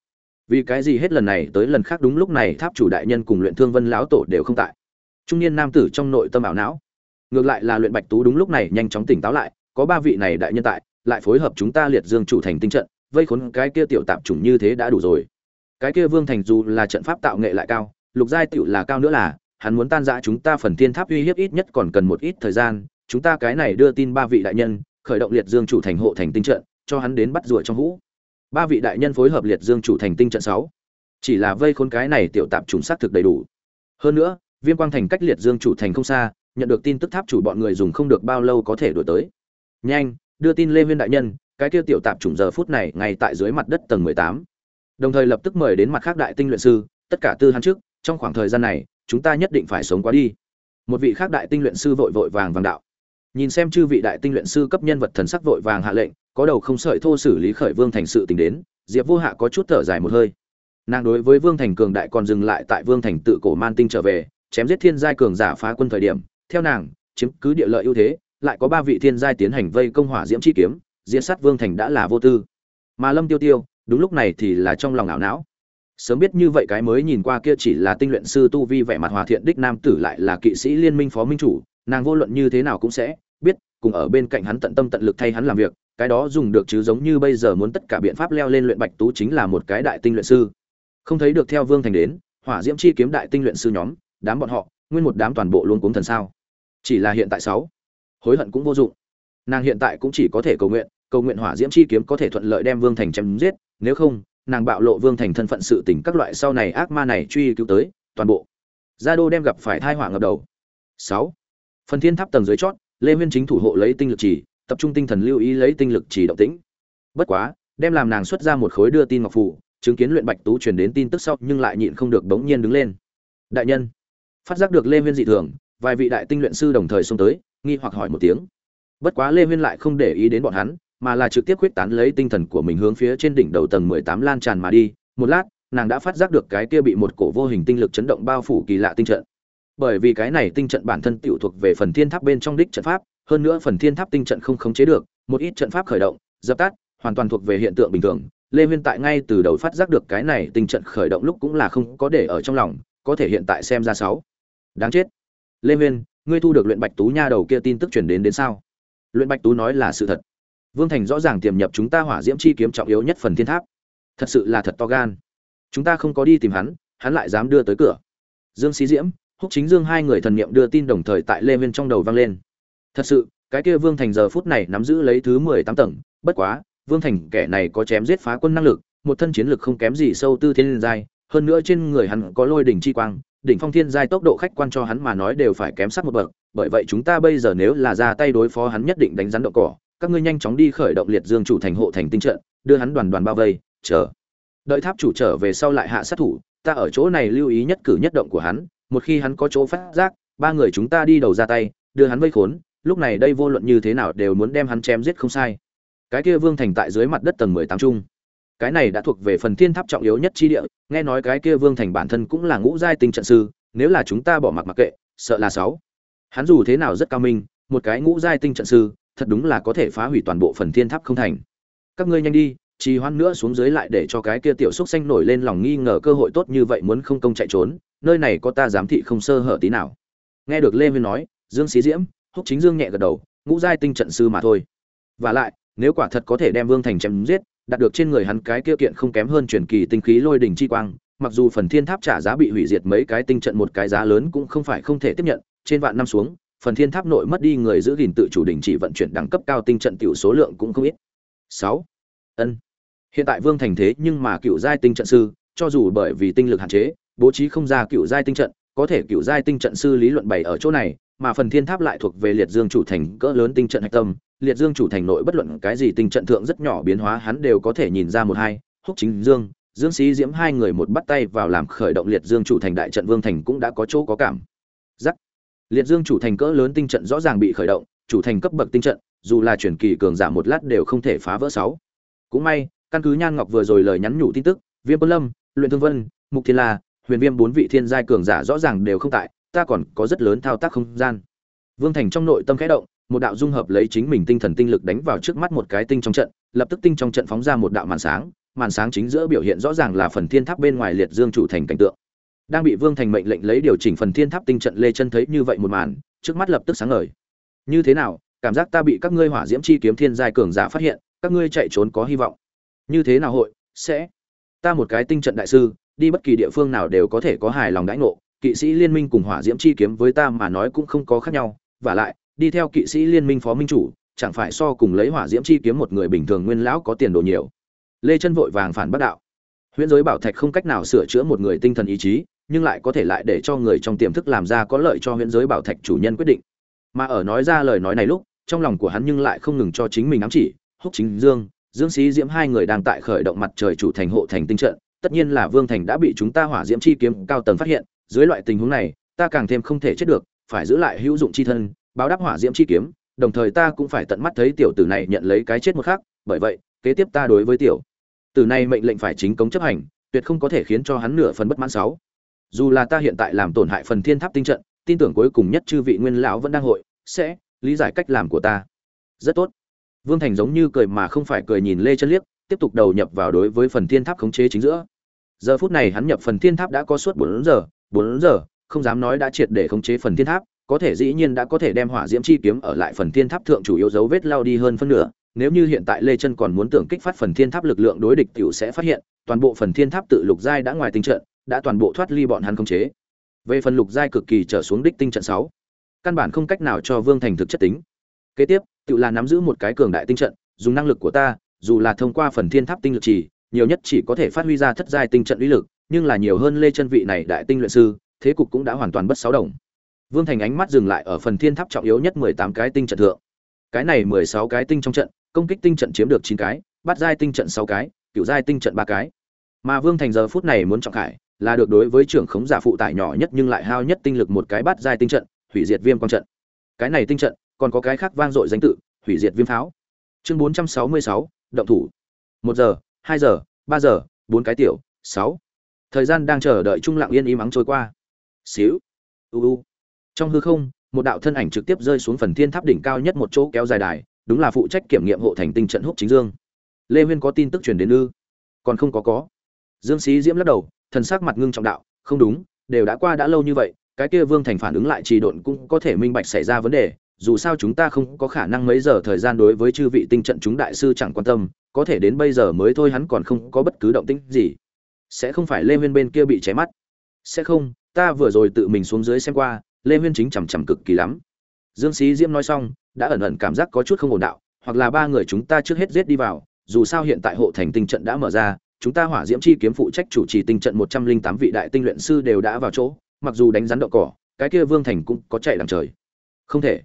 Vì cái gì hết lần này tới lần khác đúng lúc này tháp chủ đại nhân cùng luyện thương vân lão tổ đều không tại? Trung niên nam tử trong nội tâm ảo não. Ngược lại là luyện bạch tú đúng lúc này nhanh chóng tỉnh táo lại, có ba vị này đại nhân tại, lại phối hợp chúng ta liệt dương chủ thành tinh trận, vây khốn cái kia tiểu tạp chủng như thế đã đủ rồi cái kia vương thành dù là trận pháp tạo nghệ lại cao, lục giai tiểu là cao nữa là, hắn muốn tan rã chúng ta phần thiên tháp uy hiếp ít nhất còn cần một ít thời gian, chúng ta cái này đưa tin ba vị đại nhân, khởi động liệt dương chủ thành hộ thành tinh trận, cho hắn đến bắt rùa trong hũ. Ba vị đại nhân phối hợp liệt dương chủ thành tinh trận sáu. Chỉ là vây khốn cái này tiểu tạp trùng xác thực đầy đủ. Hơn nữa, viêm quang thành cách liệt dương chủ thành không xa, nhận được tin tức tháp chủ bọn người dùng không được bao lâu có thể đổi tới. Nhanh, đưa tin lê viên đại nhân, cái kia tiểu tạp trùng giờ phút này ngay tại dưới mặt đất tầng mười tám đồng thời lập tức mời đến mặt khác đại tinh luyện sư, tất cả tư hắn trước, trong khoảng thời gian này, chúng ta nhất định phải sống qua đi. Một vị khác đại tinh luyện sư vội vội vàng vàng đạo. Nhìn xem chư vị đại tinh luyện sư cấp nhân vật thần sắc vội vàng hạ lệnh, có đầu không sợi thô xử lý khởi vương thành sự tình đến, diệp vô hạ có chút thở dài một hơi. Nàng đối với vương thành cường đại còn dừng lại tại vương thành tự cổ man tinh trở về, chém giết thiên giai cường giả phá quân thời điểm, theo nàng, chiếm cứ địa lợi ưu thế, lại có ba vị thiên giai tiến hành vây công hỏa diễm chi kiếm diễn sát vương thành đã là vô tư. Mà lâm tiêu tiêu đúng lúc này thì là trong lòng ảo não. Sớm biết như vậy cái mới nhìn qua kia chỉ là tinh luyện sư tu vi vẻ mặt hòa thiện đích nam tử lại là kỵ sĩ liên minh phó minh chủ, nàng vô luận như thế nào cũng sẽ biết, cùng ở bên cạnh hắn tận tâm tận lực thay hắn làm việc, cái đó dùng được chứ giống như bây giờ muốn tất cả biện pháp leo lên luyện bạch tú chính là một cái đại tinh luyện sư. Không thấy được theo vương thành đến, hỏa diễm chi kiếm đại tinh luyện sư nhóm, đám bọn họ, nguyên một đám toàn bộ luôn cuống thần sao. Chỉ là hiện tại sáu, hối hận cũng vô dụng. Nàng hiện tại cũng chỉ có thể cầu nguyện cầu nguyện hỏa diễm chi kiếm có thể thuận lợi đem vương thành chém giết nếu không, nàng bạo lộ vương thành thân phận sự tình các loại sau này ác ma này truy cứu tới, toàn bộ. Gia đô đem gặp phải thai hỏa ngập đầu. Sáu. Phần thiên tháp tầng dưới chót, lê nguyên chính thủ hộ lấy tinh lực chỉ tập trung tinh thần lưu ý lấy tinh lực chỉ động tĩnh. Bất quá, đem làm nàng xuất ra một khối đưa tin ngọc phủ chứng kiến luyện bạch tú truyền đến tin tức sau nhưng lại nhịn không được bỗng nhiên đứng lên. Đại nhân. Phát giác được lê nguyên dị thường, vài vị đại tinh luyện sư đồng thời xông tới, nghi hoặc hỏi một tiếng. Bất quá lê nguyên lại không để ý đến bọn hắn mà là trực tiếp quyết tán lấy tinh thần của mình hướng phía trên đỉnh đầu tầng mười tám lan tràn mà đi. Một lát, nàng đã phát giác được cái kia bị một cổ vô hình tinh lực chấn động bao phủ kỳ lạ tinh trận. Bởi vì cái này tinh trận bản thân tiểu thuộc về phần thiên tháp bên trong đích trận pháp, hơn nữa phần thiên tháp tinh trận không khống chế được, một ít trận pháp khởi động, dập tắt, hoàn toàn thuộc về hiện tượng bình thường. Lê viên tại ngay từ đầu phát giác được cái này tinh trận khởi động lúc cũng là không có để ở trong lòng, có thể hiện tại xem ra sáu. Đáng chết. Lê viên ngươi thu được luyện bạch tú nha đầu kia tin tức truyền đến đến sao? Luyện bạch tú nói là sự thật vương thành rõ ràng tiềm nhập chúng ta hỏa diễm chi kiếm trọng yếu nhất phần thiên tháp. Thật sự là thật to gan. Chúng ta không có đi tìm hắn hắn lại dám đưa tới cửa. Dương sĩ diễm, húc chính dương hai người thần niệm đưa tin đồng thời tại lê viên trong đầu vang lên. Thật sự, cái kia vương thành giờ phút này nắm giữ lấy thứ mười tám tầng, bất quá, vương thành kẻ này có chém giết phá quân năng lực, một thân chiến lực không kém gì sâu tư thiên giai, hơn nữa trên người hắn có lôi đỉnh chi quang, đỉnh phong thiên giai tốc độ khách quan cho hắn mà nói đều phải kém sắc một bậc, bởi vậy chúng ta bây giờ nếu là ra tay đối phó hắn nhất định đánh rắn độ cỏ các ngươi nhanh chóng đi khởi động liệt dương chủ thành hộ thành tinh trận, đưa hắn đoàn đoàn bao vây, chờ. Đợi tháp chủ trở về sau lại hạ sát thủ, ta ở chỗ này lưu ý nhất cử nhất động của hắn, một khi hắn có chỗ phát giác, ba người chúng ta đi đầu ra tay, đưa hắn vây khốn, lúc này đây vô luận như thế nào đều muốn đem hắn chém giết không sai. Cái kia vương thành tại dưới mặt đất tầng mười tám trung. Cái này đã thuộc về phần thiên tháp trọng yếu nhất chi địa, nghe nói cái kia vương thành bản thân cũng là ngũ giai tinh trận sư, nếu là chúng ta bỏ mặc mặc kệ, sợ là sáu. Hắn dù thế nào rất cao minh, một cái ngũ giai tinh trận sư thật đúng là có thể phá hủy toàn bộ phần thiên tháp không thành. Các ngươi nhanh đi, trì hoãn nữa xuống dưới lại để cho cái kia tiểu xúc xanh nổi lên lòng nghi ngờ cơ hội tốt như vậy muốn không công chạy trốn, nơi này có ta giám thị không sơ hở tí nào. Nghe được lê huyên nói, dương xí diễm, húc chính dương nhẹ gật đầu, ngũ giai tinh trận sư mà thôi. Và lại, nếu quả thật có thể đem vương thành chém giết, đạt được trên người hắn cái kia kiện không kém hơn truyền kỳ tinh khí lôi đỉnh chi quang, mặc dù phần thiên tháp trả giá bị hủy diệt mấy cái tinh trận một cái giá lớn cũng không phải không thể tiếp nhận, trên vạn năm xuống phần thiên tháp nội mất đi người giữ gìn tự chủ đình chỉ vận chuyển đẳng cấp cao tinh trận tiểu số lượng cũng không ít. 6. Ân. Hiện tại Vương Thành thế nhưng mà cựu giai tinh trận sư, cho dù bởi vì tinh lực hạn chế, bố trí không ra cựu giai tinh trận, có thể cựu giai tinh trận sư lý luận bày ở chỗ này, mà phần thiên tháp lại thuộc về liệt dương chủ thành cỡ lớn tinh trận hạch tâm, liệt dương chủ thành nội bất luận cái gì tinh trận thượng rất nhỏ biến hóa hắn đều có thể nhìn ra một hai, húc chính dương, dương sĩ diễm hai người một bắt tay vào làm khởi động liệt dương chủ thành đại trận vương thành cũng đã có chỗ có cảm. Rắc liệt dương chủ thành cỡ lớn tinh trận rõ ràng bị khởi động, chủ thành cấp bậc tinh trận, dù là chuyển kỳ cường giả một lát đều không thể phá vỡ sáu. Cũng may, căn cứ nhan ngọc vừa rồi lời nhắn nhủ tin tức, viêm quân lâm, luyện thương vân, mục thiên la, huyền viêm bốn vị thiên giai cường giả rõ ràng đều không tại, ta còn có rất lớn thao tác không gian. Vương thành trong nội tâm khẽ động, một đạo dung hợp lấy chính mình tinh thần tinh lực đánh vào trước mắt một cái tinh trong trận, lập tức tinh trong trận phóng ra một đạo màn sáng màn sáng chính giữa biểu hiện rõ ràng là phần thiên tháp bên ngoài liệt dương chủ thành cảnh tượng đang bị vương thành mệnh lệnh lấy điều chỉnh phần thiên tháp tinh trận lê chân thấy như vậy một màn, trước mắt lập tức sáng ngời. Như thế nào, cảm giác ta bị các ngươi hỏa diễm chi kiếm thiên giai cường giả phát hiện, các ngươi chạy trốn có hy vọng. Như thế nào hội, sẽ? Ta một cái tinh trận đại sư, đi bất kỳ địa phương nào đều có thể có hài lòng đãi ngộ, kỵ sĩ liên minh cùng hỏa diễm chi kiếm với ta mà nói cũng không có khác nhau. Và lại, đi theo kỵ sĩ liên minh phó minh chủ, chẳng phải so cùng lấy hỏa diễm chi kiếm một người bình thường nguyên lão có tiền đồ nhiều. Lê chân vội vàng phản bác đạo. Huyễn giới bảo thạch không cách nào sửa chữa một người tinh thần ý chí nhưng lại có thể lại để cho người trong tiềm thức làm ra có lợi cho huyễn giới bảo thạch chủ nhân quyết định. Mà ở nói ra lời nói này lúc, trong lòng của hắn nhưng lại không ngừng cho chính mình ám chỉ, húc chính dương dương sĩ diễm hai người đang tại khởi động mặt trời chủ thành hộ thành tinh trận, tất nhiên là vương thành đã bị chúng ta hỏa diễm chi kiếm cao tầng phát hiện, dưới loại tình huống này, ta càng thêm không thể chết được, phải giữ lại hữu dụng chi thân, báo đáp hỏa diễm chi kiếm, đồng thời ta cũng phải tận mắt thấy tiểu tử này nhận lấy cái chết một khác bởi vậy, kế tiếp ta đối với tiểu tử này mệnh lệnh phải chính cống chấp hành, tuyệt không có thể khiến cho hắn nửa phần bất mãn sáu dù là ta hiện tại làm tổn hại phần thiên tháp tinh trận, tin tưởng cuối cùng nhất chư vị nguyên lão vẫn đang hội, sẽ lý giải cách làm của ta. Rất tốt. Vương thành giống như cười mà không phải cười nhìn lê chân liếc, tiếp tục đầu nhập vào đối với phần thiên tháp khống chế chính giữa. Giờ phút này hắn nhập phần thiên tháp đã có suốt bốn giờ bốn giờ, không dám nói đã triệt để khống chế phần thiên tháp, có thể dĩ nhiên đã có thể đem hỏa diễm chi kiếm ở lại phần thiên tháp thượng chủ yếu dấu vết lao đi hơn phân nửa, nếu như hiện tại lê chân còn muốn tưởng kích phát phần thiên tháp lực lượng đối địch tiểu sẽ phát hiện, toàn bộ phần thiên tháp tự lục giai đã ngoài tinh trận đã toàn bộ thoát ly bọn hắn khống chế. Về phần lục giai cực kỳ trở xuống đích tinh trận sáu, căn bản không cách nào cho vương thành thực chất tính. Kế tiếp, tự là nắm giữ một cái cường đại tinh trận, dùng năng lực của ta, dù là thông qua phần thiên tháp tinh lực chỉ, nhiều nhất chỉ có thể phát huy ra thất giai tinh trận uy lực, nhưng là nhiều hơn lê chân vị này đại tinh luyện sư, thế cục cũng đã hoàn toàn bất xáo đồng. Vương thành ánh mắt dừng lại ở phần thiên tháp trọng yếu nhất mười tám cái tinh trận thượng. Cái này mười sáu cái tinh trong trận, công kích tinh trận chiếm được chín cái, bắt giai tinh trận sáu cái cựu giai tinh trận ba cái. Mà vương thành giờ phút này muốn trọng khải là được đối với trưởng khống giả phụ tải nhỏ nhất nhưng lại hao nhất tinh lực một cái bắt giai tinh trận, hủy diệt viêm quang trận. Cái này tinh trận, còn có cái khác vang dội danh tự, hủy diệt viêm pháo. Chương bốn trăm sáu mươi sáu, động thủ. Một giờ, hai giờ, ba giờ, bốn cái tiểu, sáu. Thời gian đang chờ đợi trung lặng yên im mắng trôi qua. Xíu. U u. Trong hư không, một đạo thân ảnh trực tiếp rơi xuống phần thiên tháp đỉnh cao nhất một chỗ kéo dài đài, đúng là phụ trách kiểm nghiệm hộ thành tinh trận húc chính dương. Lê huyên có tin tức truyền đến ư? Còn không có có. Dương sĩ diễm lắc đầu thần sắc mặt ngưng trọng đạo, không đúng, đều đã qua đã lâu như vậy, cái kia vương thành phản ứng lại trì độn cũng có thể minh bạch xảy ra vấn đề, dù sao chúng ta không có khả năng mấy giờ thời gian đối với chư vị tinh trận chúng đại sư chẳng quan tâm, có thể đến bây giờ mới thôi hắn còn không có bất cứ động tĩnh gì. Sẽ không phải lê huyên bên kia bị cháy mắt. Sẽ không, ta vừa rồi tự mình xuống dưới xem qua, lê huyên chính chằm chằm cực kỳ lắm. Dương sĩ diễm nói xong, đã ẩn ẩn cảm giác có chút không ổn đạo, hoặc là ba người chúng ta trước hết giết đi vào, dù sao hiện tại hộ thành tinh trận đã mở ra chúng ta hỏa diễm chi kiếm phụ trách chủ trì tinh trận một trăm linh tám vị đại tinh luyện sư đều đã vào chỗ, mặc dù đánh rắn đậu cỏ, cái kia vương thành cũng có chạy đằng trời. Không thể.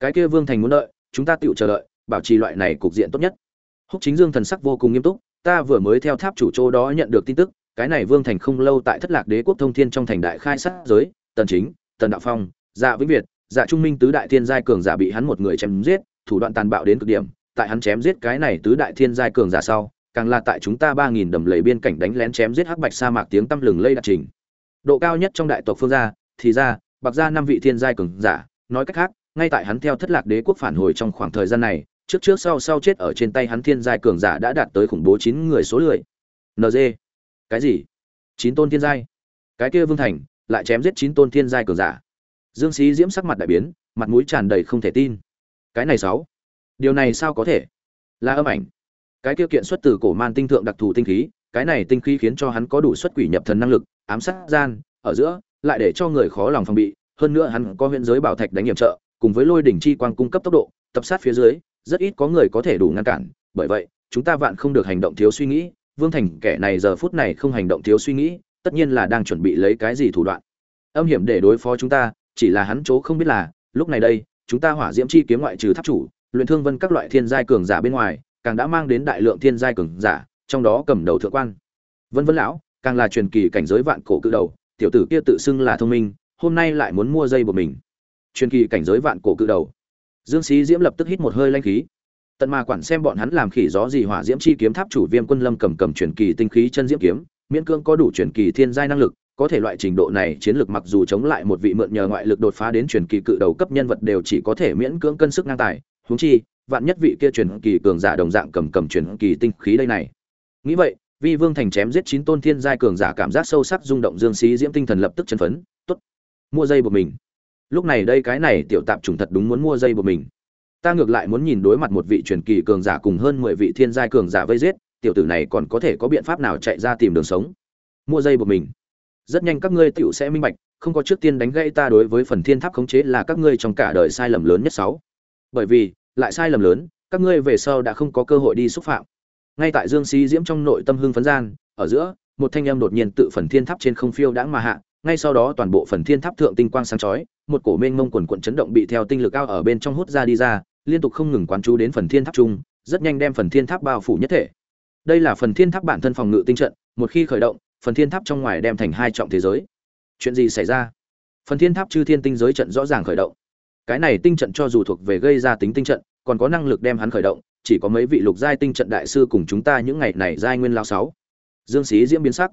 Cái kia vương thành muốn đợi, chúng ta tựu chờ đợi, bảo trì loại này cục diện tốt nhất. Húc chính dương thần sắc vô cùng nghiêm túc, ta vừa mới theo tháp chủ chỗ đó nhận được tin tức, cái này vương thành không lâu tại thất lạc đế quốc thông thiên trong thành đại khai sát giới, tần chính, tần đạo phong dạ vĩnh việt dạ trung minh tứ đại thiên giai cường giả bị hắn một người chém giết, thủ đoạn tàn bạo đến cực điểm, tại hắn chém giết cái này tứ đại thiên giai cường giả sau càng là tại chúng ta ba nghìn đầm lầy biên cảnh đánh lén chém giết hắc bạch sa mạc tiếng tăm lừng lây đạt trình. Độ cao nhất trong đại tộc phương gia, thì ra, bạc gia năm vị thiên giai cường giả. Nói cách khác, ngay tại hắn theo thất lạc đế quốc phản hồi trong khoảng thời gian này, trước trước sau sau chết ở trên tay hắn thiên giai cường giả đã đạt tới khủng bố chín người số lười. NG. cái gì? Chín tôn thiên giai? Cái kia vương thành, lại chém giết chín tôn thiên giai cường giả. Dương sĩ diễm sắc mặt đại biến, mặt mũi tràn đầy không thể tin. Cái này sáu. Điều này sao có thể? Là âm ảnh cái tiêu kiện xuất từ cổ man tinh thượng đặc thù tinh khí, cái này tinh khí khiến cho hắn có đủ xuất quỷ nhập thần năng lực, ám sát gian, ở giữa, lại để cho người khó lòng phòng bị, hơn nữa hắn có huyện giới bảo thạch đánh nhiệm trợ, cùng với lôi đỉnh chi quang cung cấp tốc độ, tập sát phía dưới, rất ít có người có thể đủ ngăn cản. Bởi vậy, chúng ta vạn không được hành động thiếu suy nghĩ, vương thành kẻ này giờ phút này không hành động thiếu suy nghĩ, tất nhiên là đang chuẩn bị lấy cái gì thủ đoạn. Âm hiểm để đối phó chúng ta, chỉ là hắn chỗ không biết là, lúc này đây, chúng ta hỏa diễm chi kiếm ngoại trừ tháp chủ, luyện thương vân các loại thiên giai cường giả bên ngoài càng đã mang đến đại lượng thiên giai cường giả, trong đó cầm đầu thượng quan. Vân vân lão, càng là truyền kỳ cảnh giới vạn cổ cự đầu, tiểu tử kia tự xưng là thông minh, hôm nay lại muốn mua dây của mình. Truyền kỳ cảnh giới vạn cổ cự đầu. Dương sĩ diễm lập tức hít một hơi lãnh khí. Tận ma quản xem bọn hắn làm khỉ gió gì hỏa diễm chi kiếm tháp chủ viêm quân lâm cầm cầm truyền kỳ tinh khí chân diễm kiếm, miễn cương có đủ truyền kỳ thiên giai năng lực, có thể loại trình độ này chiến lược mặc dù chống lại một vị mượn nhờ ngoại lực đột phá đến truyền kỳ cự đầu cấp nhân vật đều chỉ có thể miễn cưỡng cân sức ngang tài, huống chi vạn nhất vị kia truyền kỳ cường giả đồng dạng cầm cầm truyền kỳ tinh khí đây này. Nghĩ vậy, vi vương thành chém giết chín tôn thiên giai cường giả cảm giác sâu sắc rung động dương sĩ diễm tinh thần lập tức chấn phấn, tốt, mua dây buộc mình. Lúc này đây cái này tiểu tạp trùng thật đúng muốn mua dây buộc mình. Ta ngược lại muốn nhìn đối mặt một vị truyền kỳ cường giả cùng hơn mười vị thiên giai cường giả vây giết, tiểu tử này còn có thể có biện pháp nào chạy ra tìm đường sống? Mua dây buộc mình. Rất nhanh các ngươi tiểu sẽ minh bạch, không có trước tiên đánh gãy ta đối với phần thiên tháp khống chế là các ngươi trong cả đời sai lầm lớn nhất sáu. Bởi vì lại sai lầm lớn, các ngươi về sau đã không có cơ hội đi xúc phạm. Ngay tại dương sĩ diễm trong nội tâm hưng phấn gian, ở giữa, một thanh âm đột nhiên tự phần thiên tháp trên không phiêu đãng mà hạ, ngay sau đó toàn bộ phần thiên tháp thượng tinh quang sáng chói, một cổ mênh mông quần quận chấn động bị theo tinh lực cao ở bên trong hút ra đi ra, liên tục không ngừng quán chú đến phần thiên tháp trung, rất nhanh đem phần thiên tháp bao phủ nhất thể. Đây là phần thiên tháp bản thân phòng ngự tinh trận, một khi khởi động, phần thiên tháp trong ngoài đem thành hai trọng thế giới. Chuyện gì xảy ra? Phần thiên tháp chư thiên tinh giới trận rõ ràng khởi động. Cái này tinh trận cho dù thuộc về gây ra tính tinh trận còn có năng lực đem hắn khởi động, chỉ có mấy vị lục giai tinh trận đại sư cùng chúng ta những ngày này giai nguyên lao sáu. Dương sĩ diễm biến sắc.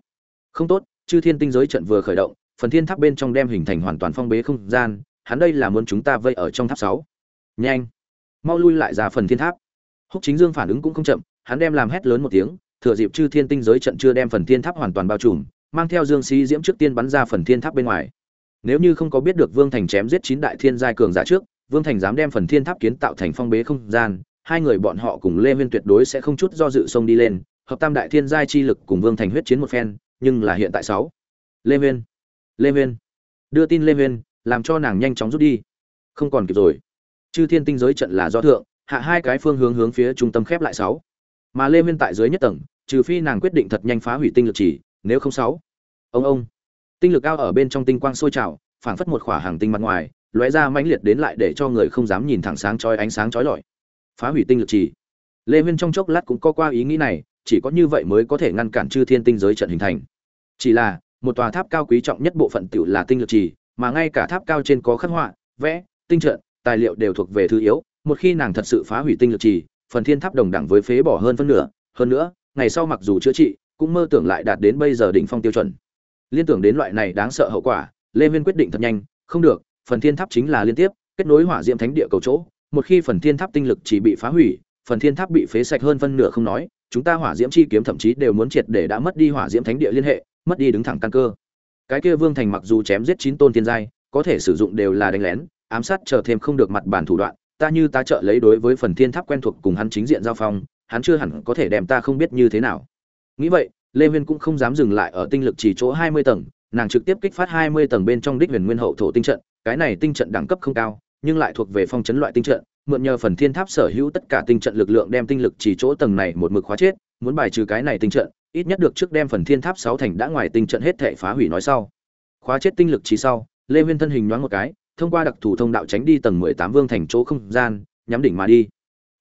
Không tốt, chư thiên tinh giới trận vừa khởi động, phần thiên tháp bên trong đem hình thành hoàn toàn phong bế không gian, hắn đây là muốn chúng ta vây ở trong tháp sáu. Nhanh. Mau lui lại ra phần thiên tháp. Húc chính dương phản ứng cũng không chậm, hắn đem làm hét lớn một tiếng, thừa dịp chư thiên tinh giới trận chưa đem phần thiên tháp hoàn toàn bao trùm, mang theo dương sĩ diễm trước tiên bắn ra phần thiên tháp bên ngoài. Nếu như không có biết được vương thành chém giết chín đại thiên giai cường giả trước vương thành dám đem phần thiên tháp kiến tạo thành phong bế không gian, hai người bọn họ cùng lê viên tuyệt đối sẽ không chút do dự xông đi lên, hợp tam đại thiên giai chi lực cùng vương thành huyết chiến một phen, nhưng là hiện tại sáu. Lê viên lê viên đưa tin lê viên làm cho nàng nhanh chóng rút đi. Không còn kịp rồi. Chư thiên tinh giới trận là do thượng, hạ hai cái phương hướng hướng phía trung tâm khép lại sáu. Mà lê viên tại dưới nhất tầng, trừ phi nàng quyết định thật nhanh phá hủy tinh lực chỉ, nếu không sáu. Ông ông. Tinh lực cao ở bên trong tinh quang sôi trào, phảng phất một khỏa hàng tinh mặt ngoài lóe ra mãnh liệt đến lại để cho người không dám nhìn thẳng sáng chói ánh sáng chói lọi. Phá hủy tinh lực trì. lê viên trong chốc lát cũng có qua ý nghĩ này, chỉ có như vậy mới có thể ngăn cản chư thiên tinh giới trận hình thành. Chỉ là, một tòa tháp cao quý trọng nhất bộ phận tiểu là tinh lực trì, mà ngay cả tháp cao trên có khắc họa, vẽ, tinh trận, tài liệu đều thuộc về thứ yếu, một khi nàng thật sự phá hủy tinh lực trì, phần thiên tháp đồng đẳng với phế bỏ hơn phân nửa. Hơn nữa, ngày sau mặc dù chữa trị, cũng mơ tưởng lại đạt đến bây giờ đỉnh phong tiêu chuẩn. Liên tưởng đến loại này đáng sợ hậu quả, lê viên quyết định thật nhanh, không được phần thiên tháp chính là liên tiếp, kết nối hỏa diễm thánh địa cầu chỗ, một khi phần thiên tháp tinh lực chỉ bị phá hủy, phần thiên tháp bị phế sạch hơn phân nửa không nói, chúng ta hỏa diễm chi kiếm thậm chí đều muốn triệt để đã mất đi hỏa diễm thánh địa liên hệ, mất đi đứng thẳng căn cơ. Cái kia vương thành mặc dù chém giết chín tôn thiên giai, có thể sử dụng đều là đánh lén, ám sát chờ thêm không được mặt bản thủ đoạn, ta như ta trợ lấy đối với phần thiên tháp quen thuộc cùng hắn chính diện giao phong, hắn chưa hẳn có thể đem ta không biết như thế nào. Nghĩ vậy, lê huyên cũng không dám dừng lại ở tinh lực chỉ chỗ hai mươi tầng, nàng trực tiếp kích phát hai mươi tầng bên trong đích huyền nguyên hậu thổ tinh trận cái này tinh trận đẳng cấp không cao, nhưng lại thuộc về phong chấn loại tinh trận, mượn nhờ phần thiên tháp sở hữu tất cả tinh trận lực lượng đem tinh lực chỉ chỗ tầng này một mực khóa chết, muốn bài trừ cái này tinh trận, ít nhất được trước đem phần thiên tháp sáu thành đã ngoài tinh trận hết thể phá hủy nói sau. Khóa chết tinh lực chỉ sau, lê huyên thân hình nhoáng một cái, thông qua đặc thủ thông đạo tránh đi tầng mười tám vương thành chỗ không gian, nhắm đỉnh mà đi.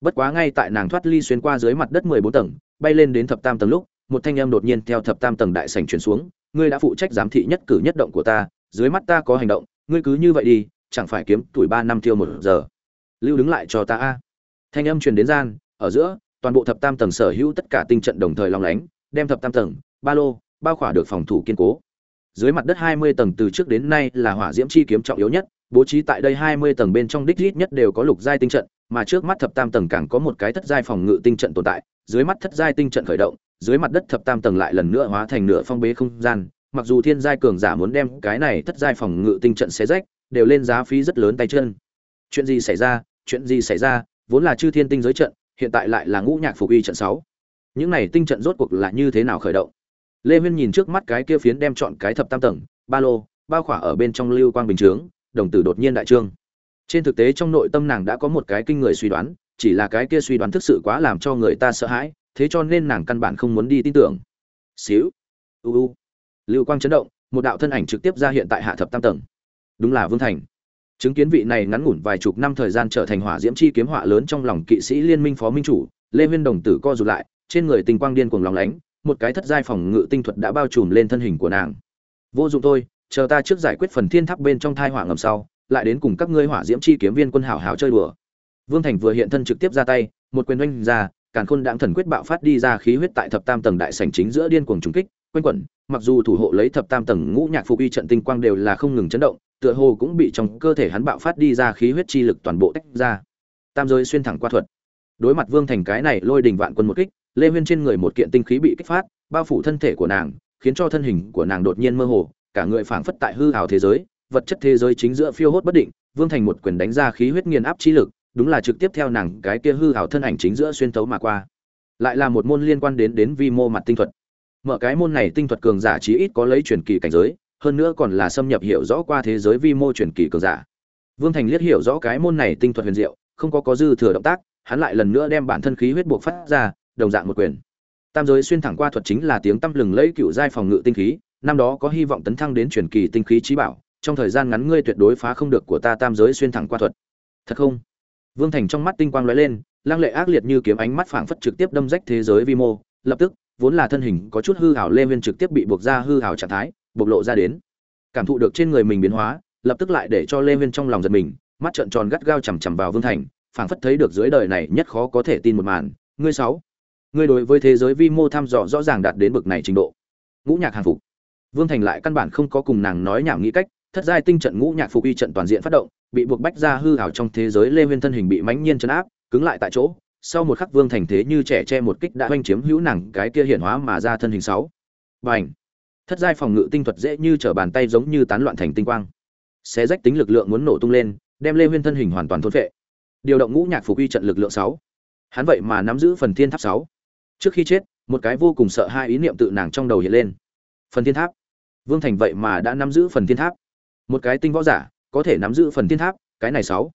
Bất quá ngay tại nàng thoát ly xuyên qua dưới mặt đất mười bốn tầng, bay lên đến thập tam tầng lúc, một thanh âm đột nhiên theo thập tam tầng đại sảnh truyền xuống, ngươi đã phụ trách giám thị nhất cử nhất động của ta, dưới mắt ta có hành động ngươi cứ như vậy đi, chẳng phải kiếm tuổi ba năm tiêu một giờ. Lưu đứng lại cho ta a. Thanh âm truyền đến gian, ở giữa, toàn bộ thập tam tầng sở hữu tất cả tinh trận đồng thời long lánh, đem thập tam tầng, ba lô bao khỏa được phòng thủ kiên cố. Dưới mặt đất hai mươi tầng từ trước đến nay là hỏa diễm chi kiếm trọng yếu nhất, bố trí tại đây hai mươi tầng bên trong đích ít nhất đều có lục giai tinh trận, mà trước mắt thập tam tầng càng có một cái thất giai phòng ngự tinh trận tồn tại, dưới mắt thất giai tinh trận khởi động, dưới mặt đất thập tam tầng lại lần nữa hóa thành nửa phong bế không gian mặc dù thiên giai cường giả muốn đem cái này thất giai phòng ngự tinh trận xé rách, đều lên giá phí rất lớn tay chân. Chuyện gì xảy ra? Chuyện gì xảy ra? Vốn là chư thiên tinh giới trận, hiện tại lại là ngũ nhạc phục y trận sáu. Những này tinh trận rốt cuộc là như thế nào khởi động? Lê huyên nhìn trước mắt cái kia phiến đem chọn cái thập tam tầng, ba lô, bao khỏa ở bên trong lưu quang bình chướng, đồng tử đột nhiên đại trương. Trên thực tế trong nội tâm nàng đã có một cái kinh người suy đoán, chỉ là cái kia suy đoán thực sự quá làm cho người ta sợ hãi, thế cho nên nàng căn bản không muốn đi tin tưởng. Xíu. U u lưu quang chấn động, một đạo thân ảnh trực tiếp ra hiện tại hạ thập tam tầng. Đúng là vương thành. Chứng kiến vị này ngắn ngủn vài chục năm thời gian trở thành hỏa diễm chi kiếm họa lớn trong lòng kỵ sĩ liên minh phó minh chủ, lê huyên đồng tử co rụt lại, trên người tình quang điên cuồng lòng lánh, một cái thất giai phòng ngự tinh thuật đã bao trùm lên thân hình của nàng. Vô dụng thôi, chờ ta trước giải quyết phần thiên tháp bên trong thai hỏa ngầm sau, lại đến cùng các ngươi hỏa diễm chi kiếm viên quân hảo hảo chơi đùa. Vương thành vừa hiện thân trực tiếp ra tay, một quyền oanh ra, càn khôn đãng thần quyết bạo phát đi ra khí huyết tại thập tam tầng đại sảnh chính giữa điên cuồng trùng kích quanh quẩn, mặc dù thủ hộ lấy thập tam tầng ngũ nhạc phục y trận tinh quang đều là không ngừng chấn động, tựa hồ cũng bị trong cơ thể hắn bạo phát đi ra khí huyết chi lực toàn bộ tách ra. Tam giới xuyên thẳng qua thuật. Đối mặt vương thành cái này lôi đình vạn quân một kích, lê huyên trên người một kiện tinh khí bị kích phát, bao phủ thân thể của nàng, khiến cho thân hình của nàng đột nhiên mơ hồ, cả người phảng phất tại hư hào thế giới, vật chất thế giới chính giữa phiêu hốt bất định, vương thành một quyền đánh ra khí huyết nghiền áp chi lực, đúng là trực tiếp theo nàng cái kia hư hào thân ảnh chính giữa xuyên tấu mà qua. Lại là một môn liên quan đến đến vi mô mặt tinh thuật mở cái môn này tinh thuật cường giả chí ít có lấy truyền kỳ cảnh giới, hơn nữa còn là xâm nhập hiểu rõ qua thế giới vi mô truyền kỳ cường giả. Vương thành liếc hiểu rõ cái môn này tinh thuật huyền diệu, không có có dư thừa động tác, hắn lại lần nữa đem bản thân khí huyết buộc phát ra, đồng dạng một quyền. Tam giới xuyên thẳng qua thuật chính là tiếng tăm lừng lẫy cựu giai phòng ngự tinh khí, năm đó có hy vọng tấn thăng đến truyền kỳ tinh khí trí bảo, trong thời gian ngắn ngươi tuyệt đối phá không được của ta tam giới xuyên thẳng qua thuật. Thật không? Vương thành trong mắt tinh quang lóe lên, lăng lệ ác liệt như kiếm ánh mắt phảng phất trực tiếp đâm rách thế giới vi mô, lập tức vốn là thân hình có chút hư hảo lê viên trực tiếp bị buộc ra hư hảo trạng thái, bộc lộ ra đến. Cảm thụ được trên người mình biến hóa, lập tức lại để cho lê viên trong lòng giật mình, mắt trợn tròn gắt gao chằm chằm vào vương thành, phảng phất thấy được dưới đời này nhất khó có thể tin một màn. Ngươi sáu, ngươi đối với thế giới vi mô thăm dò rõ ràng đạt đến bực này trình độ. Ngũ nhạc hàng phục. Vương thành lại căn bản không có cùng nàng nói nhảm nghĩ cách, thất giai tinh trận ngũ nhạc phục y trận toàn diện phát động, bị buộc bách ra hư hảo trong thế giới lê viên thân hình bị mãnh nhiên chấn áp, cứng lại tại chỗ sau một khắc vương thành thế như trẻ che một kích đã oanh chiếm hữu nàng cái kia hiển hóa mà ra thân hình sáu. Bành! Thất giai phòng ngự tinh thuật dễ như trở bàn tay giống như tán loạn thành tinh quang. Xé rách tính lực lượng muốn nổ tung lên, đem lê huyên thân hình hoàn toàn thôn phệ. Điều động ngũ nhạc phục uy trận lực lượng sáu. Hắn vậy mà nắm giữ phần thiên tháp sáu. Trước khi chết, một cái vô cùng sợ hai ý niệm tự nàng trong đầu hiện lên. Phần thiên tháp. Vương thành vậy mà đã nắm giữ phần thiên tháp. Một cái tinh võ giả, có thể nắm giữ phần thiên tháp, cái này sáu.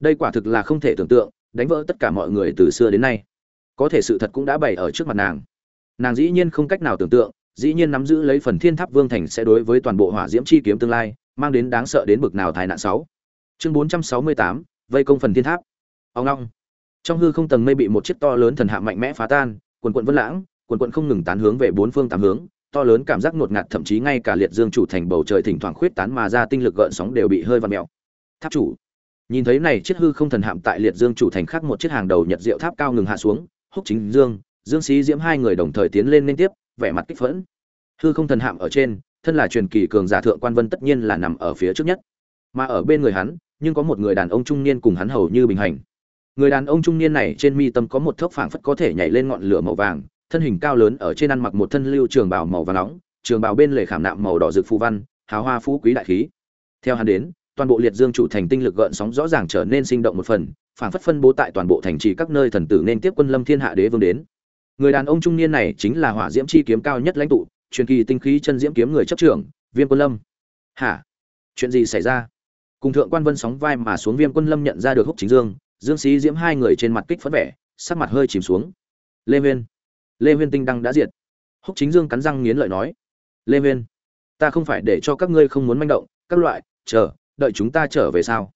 Đây quả thực là không thể tưởng tượng đánh vỡ tất cả mọi người từ xưa đến nay. Có thể sự thật cũng đã bày ở trước mặt nàng. Nàng dĩ nhiên không cách nào tưởng tượng, dĩ nhiên nắm giữ lấy phần thiên tháp vương thành sẽ đối với toàn bộ hỏa diễm chi kiếm tương lai, mang đến đáng sợ đến bực nào tai nạn sáu. Chương bốn trăm sáu mươi tám, vây công phần thiên tháp. Ông long. Trong hư không tầng mây bị một chiếc to lớn thần hạ mạnh mẽ phá tan, quần quận vân lãng, quần quận không ngừng tán hướng về bốn phương tám hướng, to lớn cảm giác ngột ngạt thậm chí ngay cả liệt dương chủ thành bầu trời thỉnh thoảng khuyết tán mà ra tinh lực gợn sóng đều bị hơi vặn mèo. Tháp chủ nhìn thấy này chiếc hư không thần hạm tại liệt dương chủ thành khác một chiếc hàng đầu nhật diệu tháp cao ngừng hạ xuống, húc chính dương dương sĩ diễm hai người đồng thời tiến lên liên tiếp, vẻ mặt kích phẫn. Hư không thần hạm ở trên, thân là truyền kỳ cường giả thượng quan vân tất nhiên là nằm ở phía trước nhất. Mà ở bên người hắn, nhưng có một người đàn ông trung niên cùng hắn hầu như bình hành. Người đàn ông trung niên này trên mi tâm có một thớp phảng phất có thể nhảy lên ngọn lửa màu vàng, thân hình cao lớn ở trên ăn mặc một thân lưu trường bào màu vàng nóng, trường bào bên lề khảm nạm màu đỏ rực phù văn, hào hoa phú quý đại khí. Theo hắn đến toàn bộ liệt dương chủ thành tinh lực gợn sóng rõ ràng trở nên sinh động một phần, phảng phất phân bố tại toàn bộ thành trì các nơi thần tử nên tiếp quân lâm thiên hạ đế vương đến. Người đàn ông trung niên này chính là hỏa diễm chi kiếm cao nhất lãnh tụ, truyền kỳ tinh khí chân diễm kiếm người chấp trưởng, viêm quân lâm. Hả? Chuyện gì xảy ra? Cùng thượng quan vân sóng vai mà xuống viêm quân lâm nhận ra được húc chính dương dương sĩ diễm hai người trên mặt kích phấn vẻ, sắc mặt hơi chìm xuống. Lê huyên. Lê huyên tinh đăng đã diệt. Húc chính dương cắn răng nghiến lợi nói. Lê huyên, ta không phải để cho các ngươi không muốn manh động, các loại, chờ đợi chúng ta trở về sao?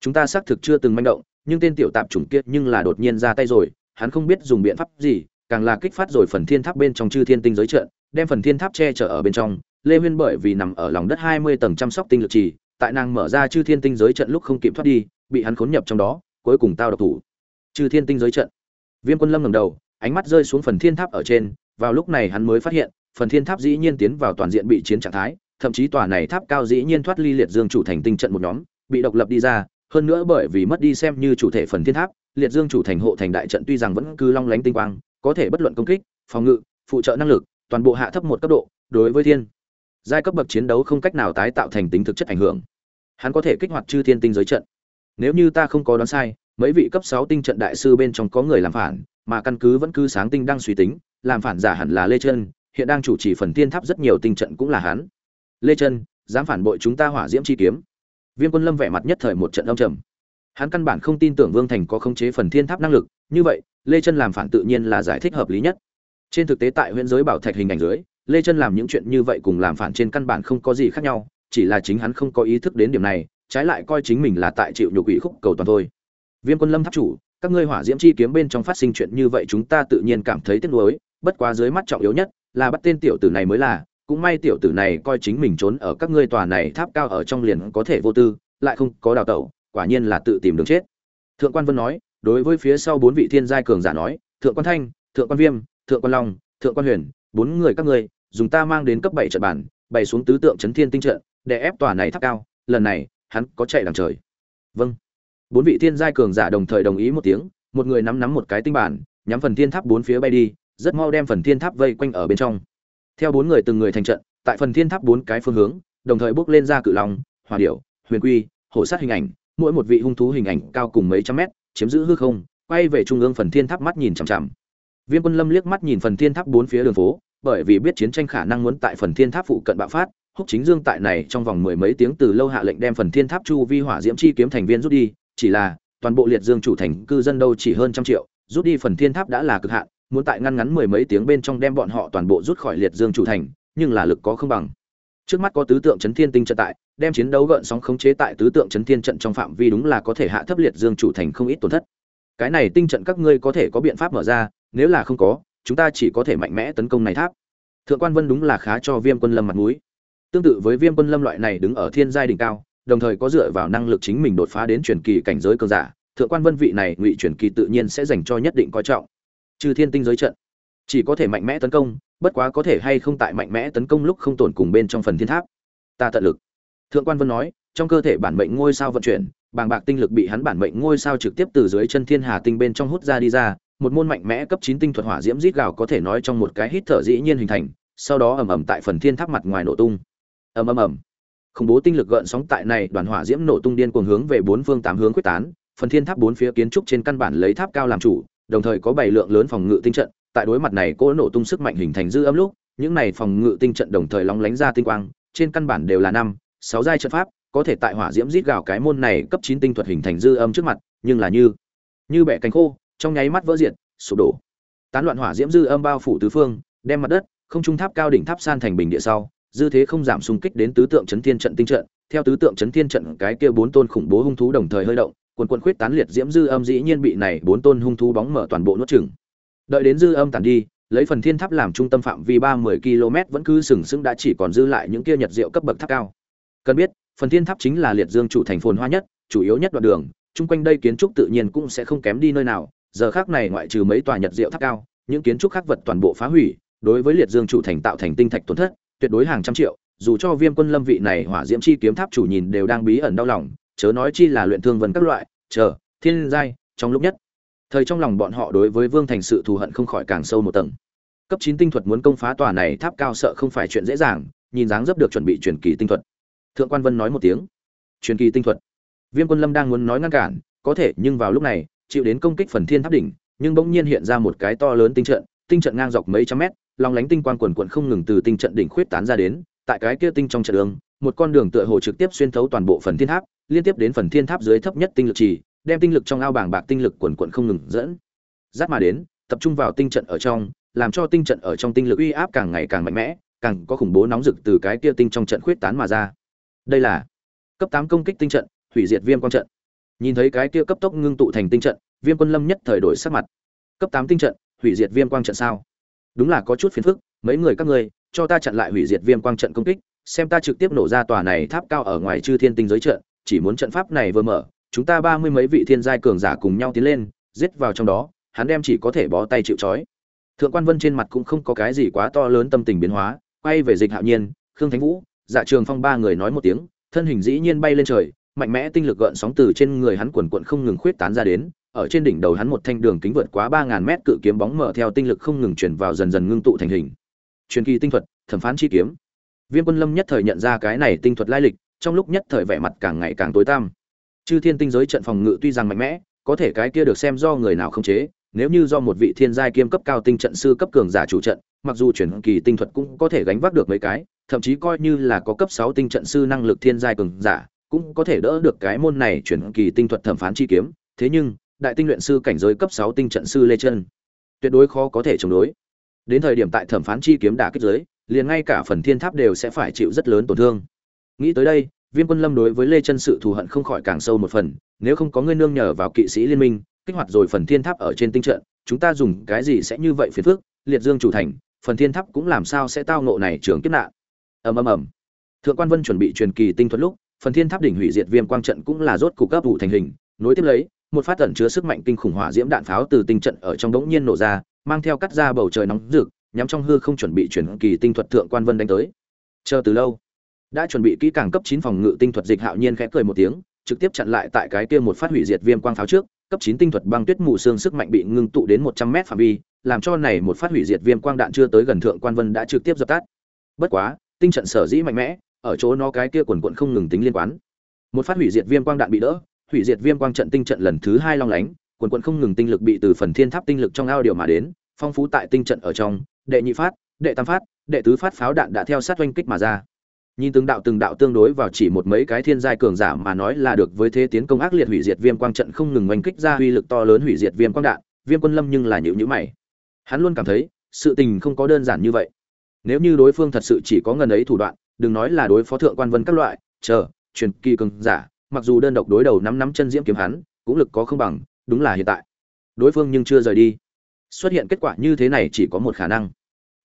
Chúng ta xác thực chưa từng manh động, nhưng tên tiểu tạp chủng kiệt nhưng là đột nhiên ra tay rồi, hắn không biết dùng biện pháp gì, càng là kích phát rồi phần thiên tháp bên trong chư thiên tinh giới trận, đem phần thiên tháp che chở ở bên trong. Lê huyên bởi vì nằm ở lòng đất hai mươi tầng chăm sóc tinh lực trì, tại nàng mở ra chư thiên tinh giới trận lúc không kịp thoát đi, bị hắn khốn nhập trong đó, cuối cùng tao độc thủ. Chư thiên tinh giới trận. Viêm quân lâm ngẩng đầu, ánh mắt rơi xuống phần thiên tháp ở trên, vào lúc này hắn mới phát hiện, phần thiên tháp dĩ nhiên tiến vào toàn diện bị chiến trạng thái thậm chí tòa này tháp cao dĩ nhiên thoát ly liệt dương chủ thành tinh trận một nhóm, bị độc lập đi ra, hơn nữa bởi vì mất đi xem như chủ thể phần thiên tháp, liệt dương chủ thành hộ thành đại trận tuy rằng vẫn cứ long lánh tinh quang, có thể bất luận công kích, phòng ngự, phụ trợ năng lực, toàn bộ hạ thấp một cấp độ, đối với thiên, giai cấp bậc chiến đấu không cách nào tái tạo thành tính thực chất ảnh hưởng. Hắn có thể kích hoạt chư thiên tinh giới trận. Nếu như ta không có đoán sai, mấy vị cấp sáu tinh trận đại sư bên trong có người làm phản, mà căn cứ vẫn cứ sáng tinh đang suy tính, làm phản giả hẳn là lê chân hiện đang chủ trì phần thiên tháp rất nhiều tinh trận cũng là hắn lê chân dám phản bội chúng ta hỏa diễm chi kiếm. Viêm quân lâm vẻ mặt nhất thời một trận âm trầm. Hắn căn bản không tin tưởng vương thành có khống chế phần thiên tháp năng lực, như vậy, lê chân làm phản tự nhiên là giải thích hợp lý nhất. Trên thực tế tại huyện giới bảo thạch hình ảnh dưới, lê chân làm những chuyện như vậy cùng làm phản trên căn bản không có gì khác nhau, chỉ là chính hắn không có ý thức đến điểm này, trái lại coi chính mình là tại chịu nhục ủy khúc cầu toàn thôi. Viêm quân lâm tháp chủ, các ngươi hỏa diễm chi kiếm bên trong phát sinh chuyện như vậy chúng ta tự nhiên cảm thấy tiếc nuối, bất quá dưới mắt trọng yếu nhất là bắt tên tiểu tử này mới là cũng may tiểu tử này coi chính mình trốn ở các ngươi tòa này tháp cao ở trong liền có thể vô tư, lại không có đào tẩu, quả nhiên là tự tìm đường chết. Thượng quan vân nói, đối với phía sau bốn vị thiên giai cường giả nói, thượng quan thanh, thượng quan viêm, thượng quan long, thượng quan huyền, bốn người các ngươi, dùng ta mang đến cấp bảy trận bản, bày xuống tứ tượng chấn thiên tinh trận, để ép tòa này tháp cao, lần này, hắn có chạy đằng trời. Vâng. Bốn vị thiên giai cường giả đồng thời đồng ý một tiếng, một người nắm nắm một cái tinh bản, nhắm phần thiên tháp bốn phía bay đi, rất mau đem phần thiên tháp vây quanh ở bên trong theo bốn người từng người thành trận, tại phần thiên tháp bốn cái phương hướng, đồng thời bước lên ra cự long hòa điểu, huyền quy, hổ sát hình ảnh, mỗi một vị hung thú hình ảnh cao cùng mấy trăm mét, chiếm giữ hư không, quay về trung ương phần thiên tháp mắt nhìn chằm chằm. Viên quân lâm liếc mắt nhìn phần thiên tháp bốn phía đường phố, bởi vì biết chiến tranh khả năng muốn tại phần thiên tháp phụ cận bạo phát, húc chính dương tại này trong vòng mười mấy tiếng từ lâu hạ lệnh đem phần thiên tháp chu vi hỏa diễm chi kiếm thành viên rút đi, chỉ là toàn bộ liệt dương chủ thành cư dân đâu chỉ hơn trăm triệu, rút đi phần thiên tháp đã là cực hạn muốn tại ngăn ngắn mười mấy tiếng bên trong đem bọn họ toàn bộ rút khỏi liệt dương chủ thành, nhưng là lực có không bằng. Trước mắt có tứ tượng chấn thiên tinh trận tại, đem chiến đấu gợn sóng khống chế tại tứ tượng chấn thiên trận trong phạm vi đúng là có thể hạ thấp liệt dương chủ thành không ít tổn thất. Cái này tinh trận các ngươi có thể có biện pháp mở ra, nếu là không có, chúng ta chỉ có thể mạnh mẽ tấn công này tháp. Thượng quan vân đúng là khá cho viêm quân lâm mặt mũi. Tương tự với viêm quân lâm loại này đứng ở thiên giai đỉnh cao, đồng thời có dựa vào năng lực chính mình đột phá đến truyền kỳ cảnh giới cường giả, thượng quan vân vị này ngụy truyền kỳ tự nhiên sẽ dành cho nhất định coi trọng trừ thiên tinh giới trận, chỉ có thể mạnh mẽ tấn công, bất quá có thể hay không tại mạnh mẽ tấn công lúc không tổn cùng bên trong phần thiên tháp. Ta tận lực. Thượng quan vân nói, trong cơ thể bản mệnh ngôi sao vận chuyển, bàng bạc tinh lực bị hắn bản mệnh ngôi sao trực tiếp từ dưới chân thiên hà tinh bên trong hút ra đi ra, một môn mạnh mẽ cấp chín tinh thuật hỏa diễm rít gào có thể nói trong một cái hít thở dĩ nhiên hình thành, sau đó ầm ầm tại phần thiên tháp mặt ngoài nổ tung. Ầm ầm ầm. Khủng bố tinh lực gợn sóng tại này, đoàn hỏa diễm nổ tung điên cuồng hướng về bốn phương tám hướng quyết tán, phần thiên tháp bốn phía kiến trúc trên căn bản lấy tháp cao làm chủ đồng thời có bảy lượng lớn phòng ngự tinh trận, tại đối mặt này cỗ nổ tung sức mạnh hình thành dư âm lúc, những này phòng ngự tinh trận đồng thời lóng lánh ra tinh quang, trên căn bản đều là năm, sáu giai trận pháp, có thể tại hỏa diễm rít gào cái môn này cấp chín tinh thuật hình thành dư âm trước mặt, nhưng là như như bẻ cánh khô, trong nháy mắt vỡ diệt, sụp đổ. Tán loạn hỏa diễm dư âm bao phủ tứ phương, đem mặt đất, không trung tháp cao đỉnh tháp san thành bình địa sau, dư thế không giảm xung kích đến tứ tượng chấn thiên trận tinh trận, theo tứ tượng chấn thiên trận cái kia bốn tôn khủng bố hung thú đồng thời hơi động quần quần khuyết tán liệt diễm dư âm dĩ nhiên bị này bốn tôn hung thú bóng mở toàn bộ nuốt chửng. Đợi đến dư âm tàn đi, lấy phần thiên tháp làm trung tâm phạm vi ba mươi km vẫn cứ sừng sững đã chỉ còn dư lại những kia nhật diệu cấp bậc tháp cao. Cần biết, phần thiên tháp chính là liệt dương chủ thành phồn hoa nhất, chủ yếu nhất đoạn đường, chung quanh đây kiến trúc tự nhiên cũng sẽ không kém đi nơi nào, giờ khác này ngoại trừ mấy tòa nhật diệu tháp cao, những kiến trúc khác vật toàn bộ phá hủy, đối với liệt dương chủ thành tạo thành tinh thạch tổn thất, tuyệt đối hàng trăm triệu, dù cho viêm quân lâm vị này hỏa diễm chi kiếm tháp chủ nhìn đều đang bí ẩn đau lòng chớ nói chi là luyện thương vân các loại, chờ, thiên giai, trong lúc nhất. Thời trong lòng bọn họ đối với vương thành sự thù hận không khỏi càng sâu một tầng. Cấp chín tinh thuật muốn công phá tòa này tháp cao sợ không phải chuyện dễ dàng, nhìn dáng dấp được chuẩn bị truyền kỳ tinh thuật. Thượng quan vân nói một tiếng. Truyền kỳ tinh thuật. Viêm quân lâm đang muốn nói ngăn cản, có thể, nhưng vào lúc này, chịu đến công kích phần thiên tháp đỉnh, nhưng bỗng nhiên hiện ra một cái to lớn tinh trận tinh trận ngang dọc mấy trăm mét lòng lánh tinh quang quần quận không ngừng từ tinh trận đỉnh khuyết tán ra đến, tại cái kia tinh trong trận đường một con đường tựa hồ trực tiếp xuyên thấu toàn bộ phần thiên tháp, liên tiếp đến phần thiên tháp dưới thấp nhất tinh lực trì, đem tinh lực trong ao bảng bạc tinh lực quần quần không ngừng dẫn dắt mà đến, tập trung vào tinh trận ở trong, làm cho tinh trận ở trong tinh lực uy áp càng ngày càng mạnh mẽ, càng có khủng bố nóng rực từ cái kia tinh trong trận khuyết tán mà ra. Đây là cấp tám công kích tinh trận, hủy diệt viêm quang trận. Nhìn thấy cái kia cấp tốc ngưng tụ thành tinh trận, viêm quân lâm nhất thời đổi sắc mặt. Cấp tám tinh trận, hủy diệt viêm quang trận sao? Đúng là có chút phiền phức, mấy người các ngươi, cho ta chặn lại hủy diệt viêm quang trận công kích xem ta trực tiếp nổ ra tòa này tháp cao ở ngoài chư thiên tinh giới trận, chỉ muốn trận pháp này vừa mở, chúng ta ba mươi mấy vị thiên giai cường giả cùng nhau tiến lên, giết vào trong đó, hắn đem chỉ có thể bó tay chịu trói. Thượng quan vân trên mặt cũng không có cái gì quá to lớn tâm tình biến hóa, quay về dịch hạo nhiên, khương thánh vũ dạ trường phong ba người nói một tiếng, thân hình dĩ nhiên bay lên trời, mạnh mẽ tinh lực gợn sóng từ trên người hắn quần quận không ngừng khuyết tán ra đến, ở trên đỉnh đầu hắn một thanh đường kính vượt quá ba ngàn mét cự kiếm bóng mở theo tinh lực không ngừng chuyển vào dần dần ngưng tụ thành hình. Truyền kỳ tinh thuật, thẩm phán chi kiếm viêm quân lâm nhất thời nhận ra cái này tinh thuật lai lịch, trong lúc nhất thời vẻ mặt càng ngày càng tối tăm. Chư thiên tinh giới trận phòng ngự tuy rằng mạnh mẽ, có thể cái kia được xem do người nào không chế, nếu như do một vị thiên giai kiêm cấp cao tinh trận sư cấp cường giả chủ trận, mặc dù chuyển kỳ tinh thuật cũng có thể gánh vác được mấy cái, thậm chí coi như là có cấp sáu tinh trận sư năng lực thiên giai cường giả, cũng có thể đỡ được cái môn này chuyển kỳ tinh thuật thẩm phán chi kiếm. Thế nhưng, đại tinh luyện sư cảnh giới cấp sáu tinh trận sư lê chân, tuyệt đối khó có thể chống đối. Đến thời điểm tại thẩm phán chi kiếm đả kích giới liền ngay cả phần thiên tháp đều sẽ phải chịu rất lớn tổn thương nghĩ tới đây Viêm Quân Lâm đối với Lê Chân sự thù hận không khỏi càng sâu một phần, nếu không có ngươi nương nhờ vào kỵ sĩ liên minh, kích hoạt rồi phần thiên tháp ở trên tinh trận, chúng ta dùng cái gì sẽ như vậy phiền phức, liệt dương chủ thành, phần thiên tháp cũng làm sao sẽ tao ngộ này trường kiếp nạn. Ầm ầm ầm. Thượng quan Vân chuẩn bị truyền kỳ tinh thuật lúc, phần thiên tháp đỉnh hủy diệt viêm quang trận cũng là rốt cục cấp vụ thành hình, nối tiếp lấy, một phát tẩn chứa sức mạnh kinh khủng hỏa diễm đạn pháo từ tinh trận ở trong đống nhiên nổ ra, mang theo cắt ra bầu trời nóng rực, nhắm trong hư không chuẩn bị chuyển kỳ tinh thuật thượng quan Vân đánh tới. Chờ từ lâu, đã chuẩn bị kỹ càng cấp chín phòng ngự tinh thuật dịch hạo nhiên khẽ cười một tiếng trực tiếp chặn lại tại cái kia một phát hủy diệt viêm quang pháo trước cấp chín tinh thuật băng tuyết mù xương sức mạnh bị ngưng tụ đến một trăm mét phạm vi làm cho này một phát hủy diệt viêm quang đạn chưa tới gần thượng quan vân đã trực tiếp dập tắt bất quá tinh trận sở dĩ mạnh mẽ ở chỗ nó cái kia quần quận không ngừng tính liên quan một phát hủy diệt viêm quang đạn bị đỡ hủy diệt viêm quang trận tinh trận lần thứ hai long lánh quần quận không ngừng tinh lực bị từ phần thiên tháp tinh lực trong ao điều mà đến phong phú tại tinh trận ở trong đệ nhị phát, đệ tam phát, đệ tứ phát pháo đạn đã theo sát oanh kích mà ra. Nhìn từng đạo từng đạo tương đối vào chỉ một mấy cái thiên giai cường giả mà nói là được với thế tiến công ác liệt hủy diệt viêm quang trận không ngừng oanh kích ra uy lực to lớn hủy diệt viêm quang đạn, viêm quân lâm nhưng là nhịu nhữ mày. Hắn luôn cảm thấy, sự tình không có đơn giản như vậy. Nếu như đối phương thật sự chỉ có ngần ấy thủ đoạn, đừng nói là đối phó thượng quan vân các loại, chờ, truyền kỳ cường giả, mặc dù đơn độc đối đầu năm năm chân diễm kiếm hắn, cũng lực có không bằng, đúng là hiện tại. Đối phương nhưng chưa rời đi. Xuất hiện kết quả như thế này chỉ có một khả năng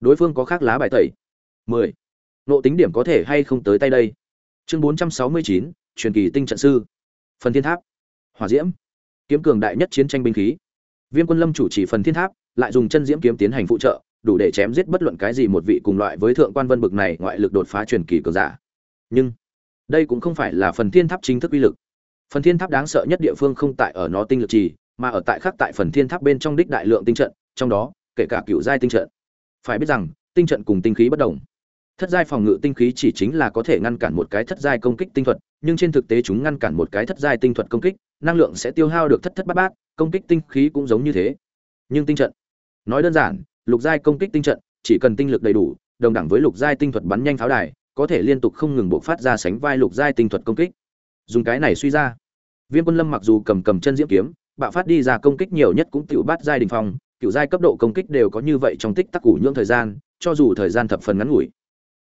đối phương có khác lá bài tẩy. 10 nộ tính điểm có thể hay không tới tay đây? Chương 469, truyền kỳ tinh trận sư. Phần thiên tháp. Hỏa diễm. Kiếm cường đại nhất chiến tranh binh khí. Viêm quân lâm chủ trì phần thiên tháp lại dùng chân diễm kiếm tiến hành phụ trợ đủ để chém giết bất luận cái gì một vị cùng loại với thượng quan vân bực này ngoại lực đột phá truyền kỳ cường giả. Nhưng đây cũng không phải là phần thiên tháp chính thức uy lực. Phần thiên tháp đáng sợ nhất địa phương không tại ở nó tinh lực trì mà ở tại khác tại phần thiên tháp bên trong đích đại lượng tinh trận trong đó kể cả cựu giai tinh trận phải biết rằng, tinh trận cùng tinh khí bất đồng. Thất giai phòng ngự tinh khí chỉ chính là có thể ngăn cản một cái thất giai công kích tinh thuật, nhưng trên thực tế chúng ngăn cản một cái thất giai tinh thuật công kích, năng lượng sẽ tiêu hao được thất thất bát bát, công kích tinh khí cũng giống như thế. Nhưng tinh trận, nói đơn giản, lục giai công kích tinh trận, chỉ cần tinh lực đầy đủ, đồng đẳng với lục giai tinh thuật bắn nhanh pháo đài, có thể liên tục không ngừng bộc phát ra sánh vai lục giai tinh thuật công kích. Dùng cái này suy ra, viêm quân lâm mặc dù cầm cầm chân diễm kiếm, bạo phát đi ra công kích nhiều nhất cũng tiểu bát giai đình phong cựu giai cấp độ công kích đều có như vậy trong tích tắc củ nhưỡng thời gian, cho dù thời gian thập phần ngắn ngủi.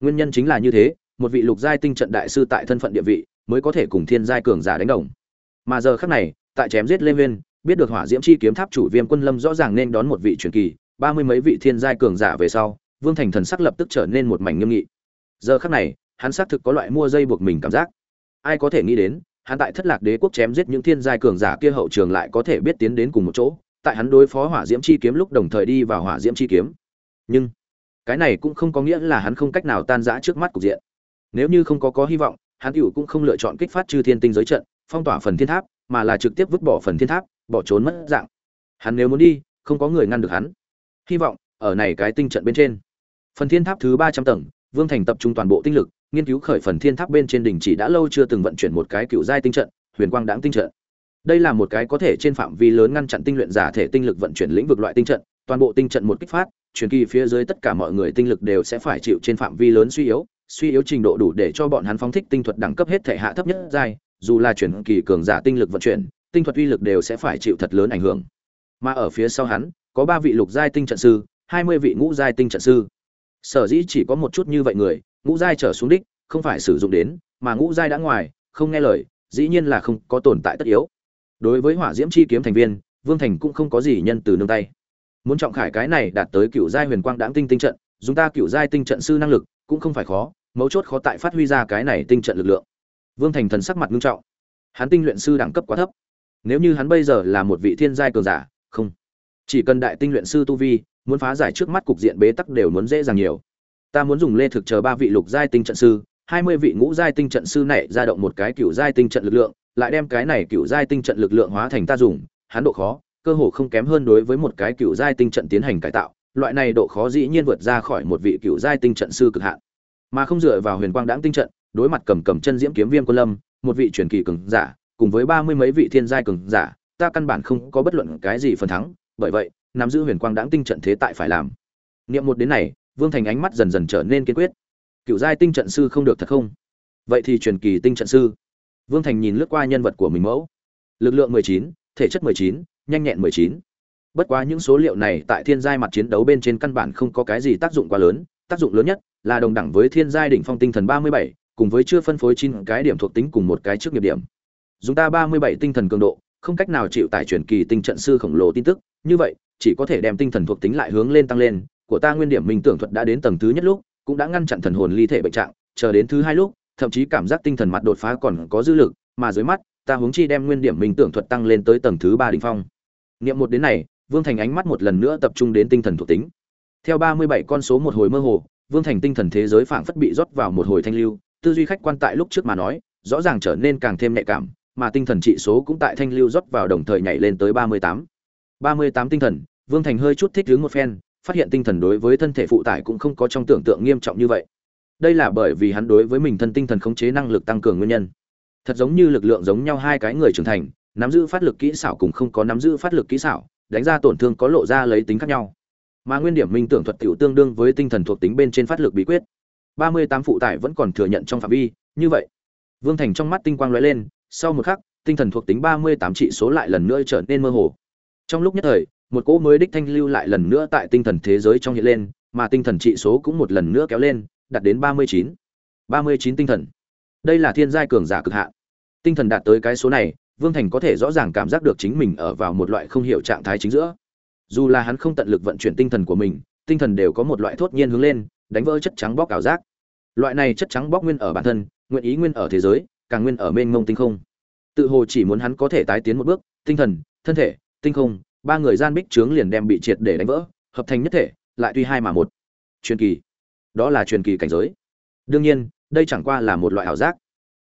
Nguyên nhân chính là như thế, một vị lục giai tinh trận đại sư tại thân phận địa vị mới có thể cùng thiên giai cường giả đánh đồng. Mà giờ khắc này, tại chém giết lê viên biết được hỏa diễm chi kiếm tháp chủ viêm quân lâm rõ ràng nên đón một vị truyền kỳ, ba mươi mấy vị thiên giai cường giả về sau, vương thành thần sắc lập tức trở nên một mảnh nghiêm nghị. Giờ khắc này, hắn xác thực có loại mua dây buộc mình cảm giác. Ai có thể nghĩ đến, hắn tại thất lạc đế quốc chém giết những thiên giai cường giả kia hậu trường lại có thể biết tiến đến cùng một chỗ tại hắn đối phó hỏa diễm chi kiếm lúc đồng thời đi vào hỏa diễm chi kiếm. Nhưng, cái này cũng không có nghĩa là hắn không cách nào tan rã trước mắt cục diện. Nếu như không có có hy vọng, hắn cựu cũng không lựa chọn kích phát chư thiên tinh giới trận, phong tỏa phần thiên tháp, mà là trực tiếp vứt bỏ phần thiên tháp, bỏ trốn mất dạng. Hắn nếu muốn đi, không có người ngăn được hắn. Hy vọng, ở này cái tinh trận bên trên. Phần thiên tháp thứ ba trăm tầng, vương thành tập trung toàn bộ tinh lực, nghiên cứu khởi phần thiên tháp bên trên đỉnh chỉ đã lâu chưa từng vận chuyển một cái cựu giai tinh trận, huyền quang đáng tinh trận đây là một cái có thể trên phạm vi lớn ngăn chặn tinh luyện giả thể tinh lực vận chuyển lĩnh vực loại tinh trận, toàn bộ tinh trận một kích phát, truyền kỳ phía dưới tất cả mọi người tinh lực đều sẽ phải chịu trên phạm vi lớn suy yếu suy yếu trình độ đủ để cho bọn hắn phóng thích tinh thuật đẳng cấp hết thể hạ thấp nhất giai, dù là truyền kỳ cường giả tinh lực vận chuyển, tinh thuật uy lực đều sẽ phải chịu thật lớn ảnh hưởng. Mà ở phía sau hắn, có ba vị lục giai tinh trận sư, hai mươi vị ngũ giai tinh trận sư. Sở dĩ chỉ có một chút như vậy người, ngũ giai trở xuống đích, không phải sử dụng đến, mà ngũ giai đã ngoài, không nghe lời, dĩ nhiên là không có tồn tại tất yếu đối với hỏa diễm chi kiếm thành viên, vương thành cũng không có gì nhân từ nương tay. Muốn trọng khải cái này đạt tới cựu giai huyền quang đáng tinh tinh trận, dùng ta cựu giai tinh trận sư năng lực, cũng không phải khó, mấu chốt khó tại phát huy ra cái này tinh trận lực lượng. Vương thành thần sắc mặt nghiêm trọng. Hắn tinh luyện sư đẳng cấp quá thấp. Nếu như hắn bây giờ là một vị thiên giai cường giả, không. Chỉ cần đại tinh luyện sư tu vi, muốn phá giải trước mắt cục diện bế tắc đều muốn dễ dàng nhiều. Ta muốn dùng lê thực chờ ba vị lục giai tinh trận sư, hai mươi vị ngũ giai tinh trận sư này ra động một cái cựu giai tinh trận lực lượng lại đem cái này cựu giai tinh trận lực lượng hóa thành ta dùng, hắn độ khó, cơ hồ không kém hơn đối với một cái cựu giai tinh trận tiến hành cải tạo, loại này độ khó dĩ nhiên vượt ra khỏi một vị cựu giai tinh trận sư cực hạn. Mà không dựa vào huyền quang đãng tinh trận, đối mặt cầm cầm chân diễm kiếm viêm quân lâm, một vị truyền kỳ cường giả, cùng với ba mươi mấy vị thiên giai cường giả, ta căn bản không có bất luận cái gì phần thắng, bởi vậy, nắm giữ huyền quang đãng tinh trận thế tại phải làm. Niệm một đến này, vương thành ánh mắt dần dần trở nên kiên quyết. Cựu giai tinh trận sư không được thật không? Vậy thì truyền kỳ tinh trận sư vương thành nhìn lướt qua nhân vật của mình mẫu. Lực lượng mười chín, thể chất mười chín, nhanh nhẹn mười chín. Bất quá những số liệu này tại thiên giai mặt chiến đấu bên trên căn bản không có cái gì tác dụng quá lớn. Tác dụng lớn nhất là đồng đẳng với thiên giai đỉnh phong tinh thần ba mươi bảy, cùng với chưa phân phối chín cái điểm thuộc tính cùng một cái trước nghiệp điểm. Dùng ta ba mươi bảy tinh thần cường độ, không cách nào chịu tải truyền kỳ tinh trận sư khổng lồ tin tức. Như vậy, chỉ có thể đem tinh thần thuộc tính lại hướng lên tăng lên. Của ta nguyên điểm minh tưởng thuật đã đến tầng thứ nhất lúc, cũng đã ngăn chặn thần hồn ly thể bệnh trạng. Chờ đến thứ hai lúc thậm chí cảm giác tinh thần mặt đột phá còn có dư lực, mà dưới mắt, ta hướng chi đem nguyên điểm minh tưởng thuật tăng lên tới tầng thứ ba đỉnh phong. Niệm một đến này, vương thành ánh mắt một lần nữa tập trung đến tinh thần thuộc tính. Theo ba mươi bảy con số một hồi mơ hồ, vương thành tinh thần thế giới phảng phất bị rót vào một hồi thanh lưu, tư duy khách quan tại lúc trước mà nói, rõ ràng trở nên càng thêm nhạy cảm, mà tinh thần trị số cũng tại thanh lưu rót vào đồng thời nhảy lên tới ba mươi tám. Ba mươi tám tinh thần, vương thành hơi chút thích hướng một phen, phát hiện tinh thần đối với thân thể phụ tải cũng không có trong tưởng tượng nghiêm trọng như vậy đây là bởi vì hắn đối với mình thân tinh thần khống chế năng lực tăng cường nguyên nhân. Thật giống như lực lượng giống nhau hai cái người trưởng thành, nắm giữ phát lực kỹ xảo cùng không có nắm giữ phát lực kỹ xảo, đánh ra tổn thương có lộ ra lấy tính khác nhau. Mà nguyên điểm minh tưởng thuật tiểu tương đương với tinh thần thuộc tính bên trên phát lực bí quyết. Ba mươi tám phụ tải vẫn còn thừa nhận trong phạm vi, như vậy. Vương thành trong mắt tinh quang lóe lên, sau một khắc, tinh thần thuộc tính ba mươi tám trị số lại lần nữa trở nên mơ hồ. Trong lúc nhất thời, một cỗ mới đích thanh lưu lại lần nữa tại tinh thần thế giới trong hiện lên, mà tinh thần trị số cũng một lần nữa kéo lên đạt đến ba mươi chín. ba mươi chín tinh thần. Đây là thiên giai cường giả cực hạn. Tinh thần đạt tới cái số này, vương thành có thể rõ ràng cảm giác được chính mình ở vào một loại không hiểu trạng thái chính giữa. Dù là hắn không tận lực vận chuyển tinh thần của mình, tinh thần đều có một loại thốt nhiên hướng lên, đánh vỡ chất trắng bóc ảo giác. Loại này chất trắng bóc nguyên ở bản thân, nguyện ý nguyên ở thế giới, càng nguyên ở mênh mông tinh không. Tự hồ chỉ muốn hắn có thể tái tiến một bước, tinh thần, thân thể, tinh không, ba người gian bích trướng liền đem bị triệt để đánh vỡ, hợp thành nhất thể, lại tuy hai mà một. Truyền kỳ đó là truyền kỳ cảnh giới. Đương nhiên, đây chẳng qua là một loại ảo giác.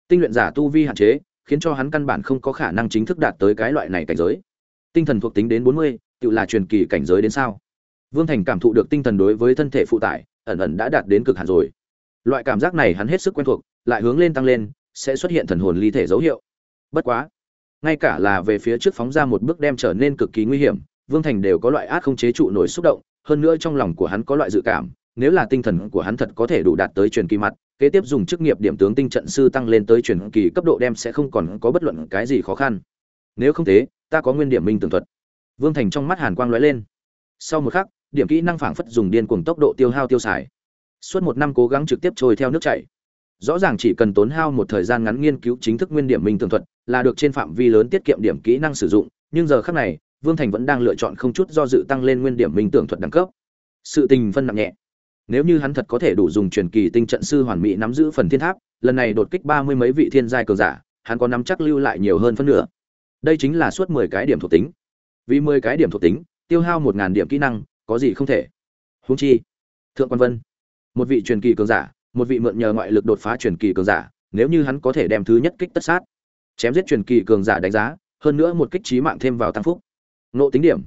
Tinh luyện giả tu vi hạn chế, khiến cho hắn căn bản không có khả năng chính thức đạt tới cái loại này cảnh giới. Tinh thần thuộc tính đến bốn mươi, tự là truyền kỳ cảnh giới đến sao? Vương thành cảm thụ được tinh thần đối với thân thể phụ tải, ẩn ẩn đã đạt đến cực hạn rồi. Loại cảm giác này hắn hết sức quen thuộc, lại hướng lên tăng lên, sẽ xuất hiện thần hồn ly thể dấu hiệu. Bất quá, ngay cả là về phía trước phóng ra một bước đem trở nên cực kỳ nguy hiểm, vương thành đều có loại át không chế trụ nổi xúc động, hơn nữa trong lòng của hắn có loại dự cảm nếu là tinh thần của hắn thật có thể đủ đạt tới truyền kỳ mặt, kế tiếp dùng chức nghiệp điểm tướng tinh trận sư tăng lên tới truyền kỳ cấp độ đem sẽ không còn có bất luận cái gì khó khăn. Nếu không thế, ta có nguyên điểm minh tường thuật. Vương thành trong mắt hàn quang lóe lên. Sau một khắc, điểm kỹ năng phảng phất dùng điên cuồng tốc độ tiêu hao tiêu xài. Suốt một năm cố gắng trực tiếp trôi theo nước chảy. Rõ ràng chỉ cần tốn hao một thời gian ngắn nghiên cứu chính thức nguyên điểm minh tường thuật là được trên phạm vi lớn tiết kiệm điểm kỹ năng sử dụng, nhưng giờ khắc này, vương thành vẫn đang lựa chọn không chút do dự tăng lên nguyên điểm minh tưởng thuật đẳng cấp. Sự tình phân nặng nhẹ nếu như hắn thật có thể đủ dùng truyền kỳ tinh trận sư hoàn mỹ nắm giữ phần thiên tháp, lần này đột kích ba mươi mấy vị thiên giai cường giả, hắn có nắm chắc lưu lại nhiều hơn phân nửa. Đây chính là suốt mười cái điểm thuộc tính. Vì mười cái điểm thuộc tính, tiêu hao một ngàn điểm kỹ năng, có gì không thể. Húng chi, thượng quan vân, một vị truyền kỳ cường giả, một vị mượn nhờ ngoại lực đột phá truyền kỳ cường giả, nếu như hắn có thể đem thứ nhất kích tất sát, chém giết truyền kỳ cường giả đánh giá, hơn nữa một kích trí mạng thêm vào tăng phúc. Ngộ tính điểm.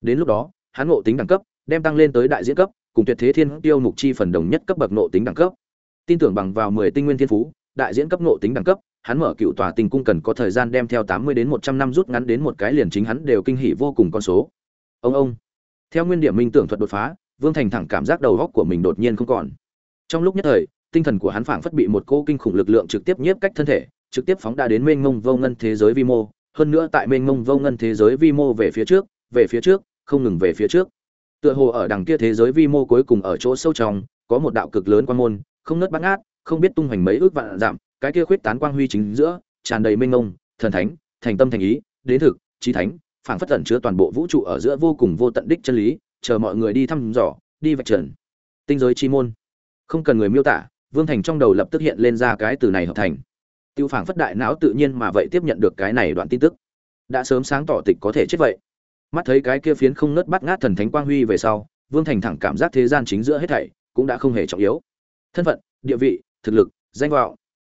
Đến lúc đó, hắn ngộ tính đẳng cấp, đem tăng lên tới đại diễn cấp cùng tuyệt thế thiên tiêu mục chi phần đồng nhất cấp bậc nộ tính đẳng cấp. Tin tưởng bằng vào mười tinh nguyên thiên phú, đại diễn cấp nộ tính đẳng cấp, hắn mở cựu tòa tình cung cần có thời gian đem theo tám mươi đến một trăm năm rút ngắn đến một cái liền chính hắn đều kinh hỉ vô cùng con số. Ông ông. Theo nguyên điểm minh tưởng thuật đột phá, vương thành thẳng cảm giác đầu góc của mình đột nhiên không còn. Trong lúc nhất thời, tinh thần của hắn phảng phất bị một cô kinh khủng lực lượng trực tiếp nhiếp cách thân thể, trực tiếp phóng đa đến mênh mông vô ngân thế giới vi mô. Hơn nữa tại mênh mông vô ngân thế giới vi mô về phía trước, về phía trước, không ngừng về phía trước tựa hồ ở đằng kia thế giới vi mô cuối cùng ở chỗ sâu trong có một đạo cực lớn quan môn không nớt bắt ngát không biết tung hoành mấy ước vạn giảm cái kia khuyết tán quang huy chính giữa tràn đầy minh ngông, thần thánh thành tâm thành ý đến thực trí thánh phảng phất tẩn chứa toàn bộ vũ trụ ở giữa vô cùng vô tận đích chân lý chờ mọi người đi thăm dò đi vạch trần. Tinh giới chi môn. Không cần người miêu tả vương thành trong đầu lập tức hiện lên ra cái từ này hợp thành. Tiêu phảng phất đại não tự nhiên mà vậy tiếp nhận được cái này đoạn tin tức. Đã sớm sáng tỏ tịch có thể chết vậy mắt thấy cái kia phiến không nớt bắt ngát thần thánh quang huy về sau, vương thành thẳng cảm giác thế gian chính giữa hết thảy cũng đã không hề trọng yếu. Thân phận, địa vị, thực lực, danh vọng.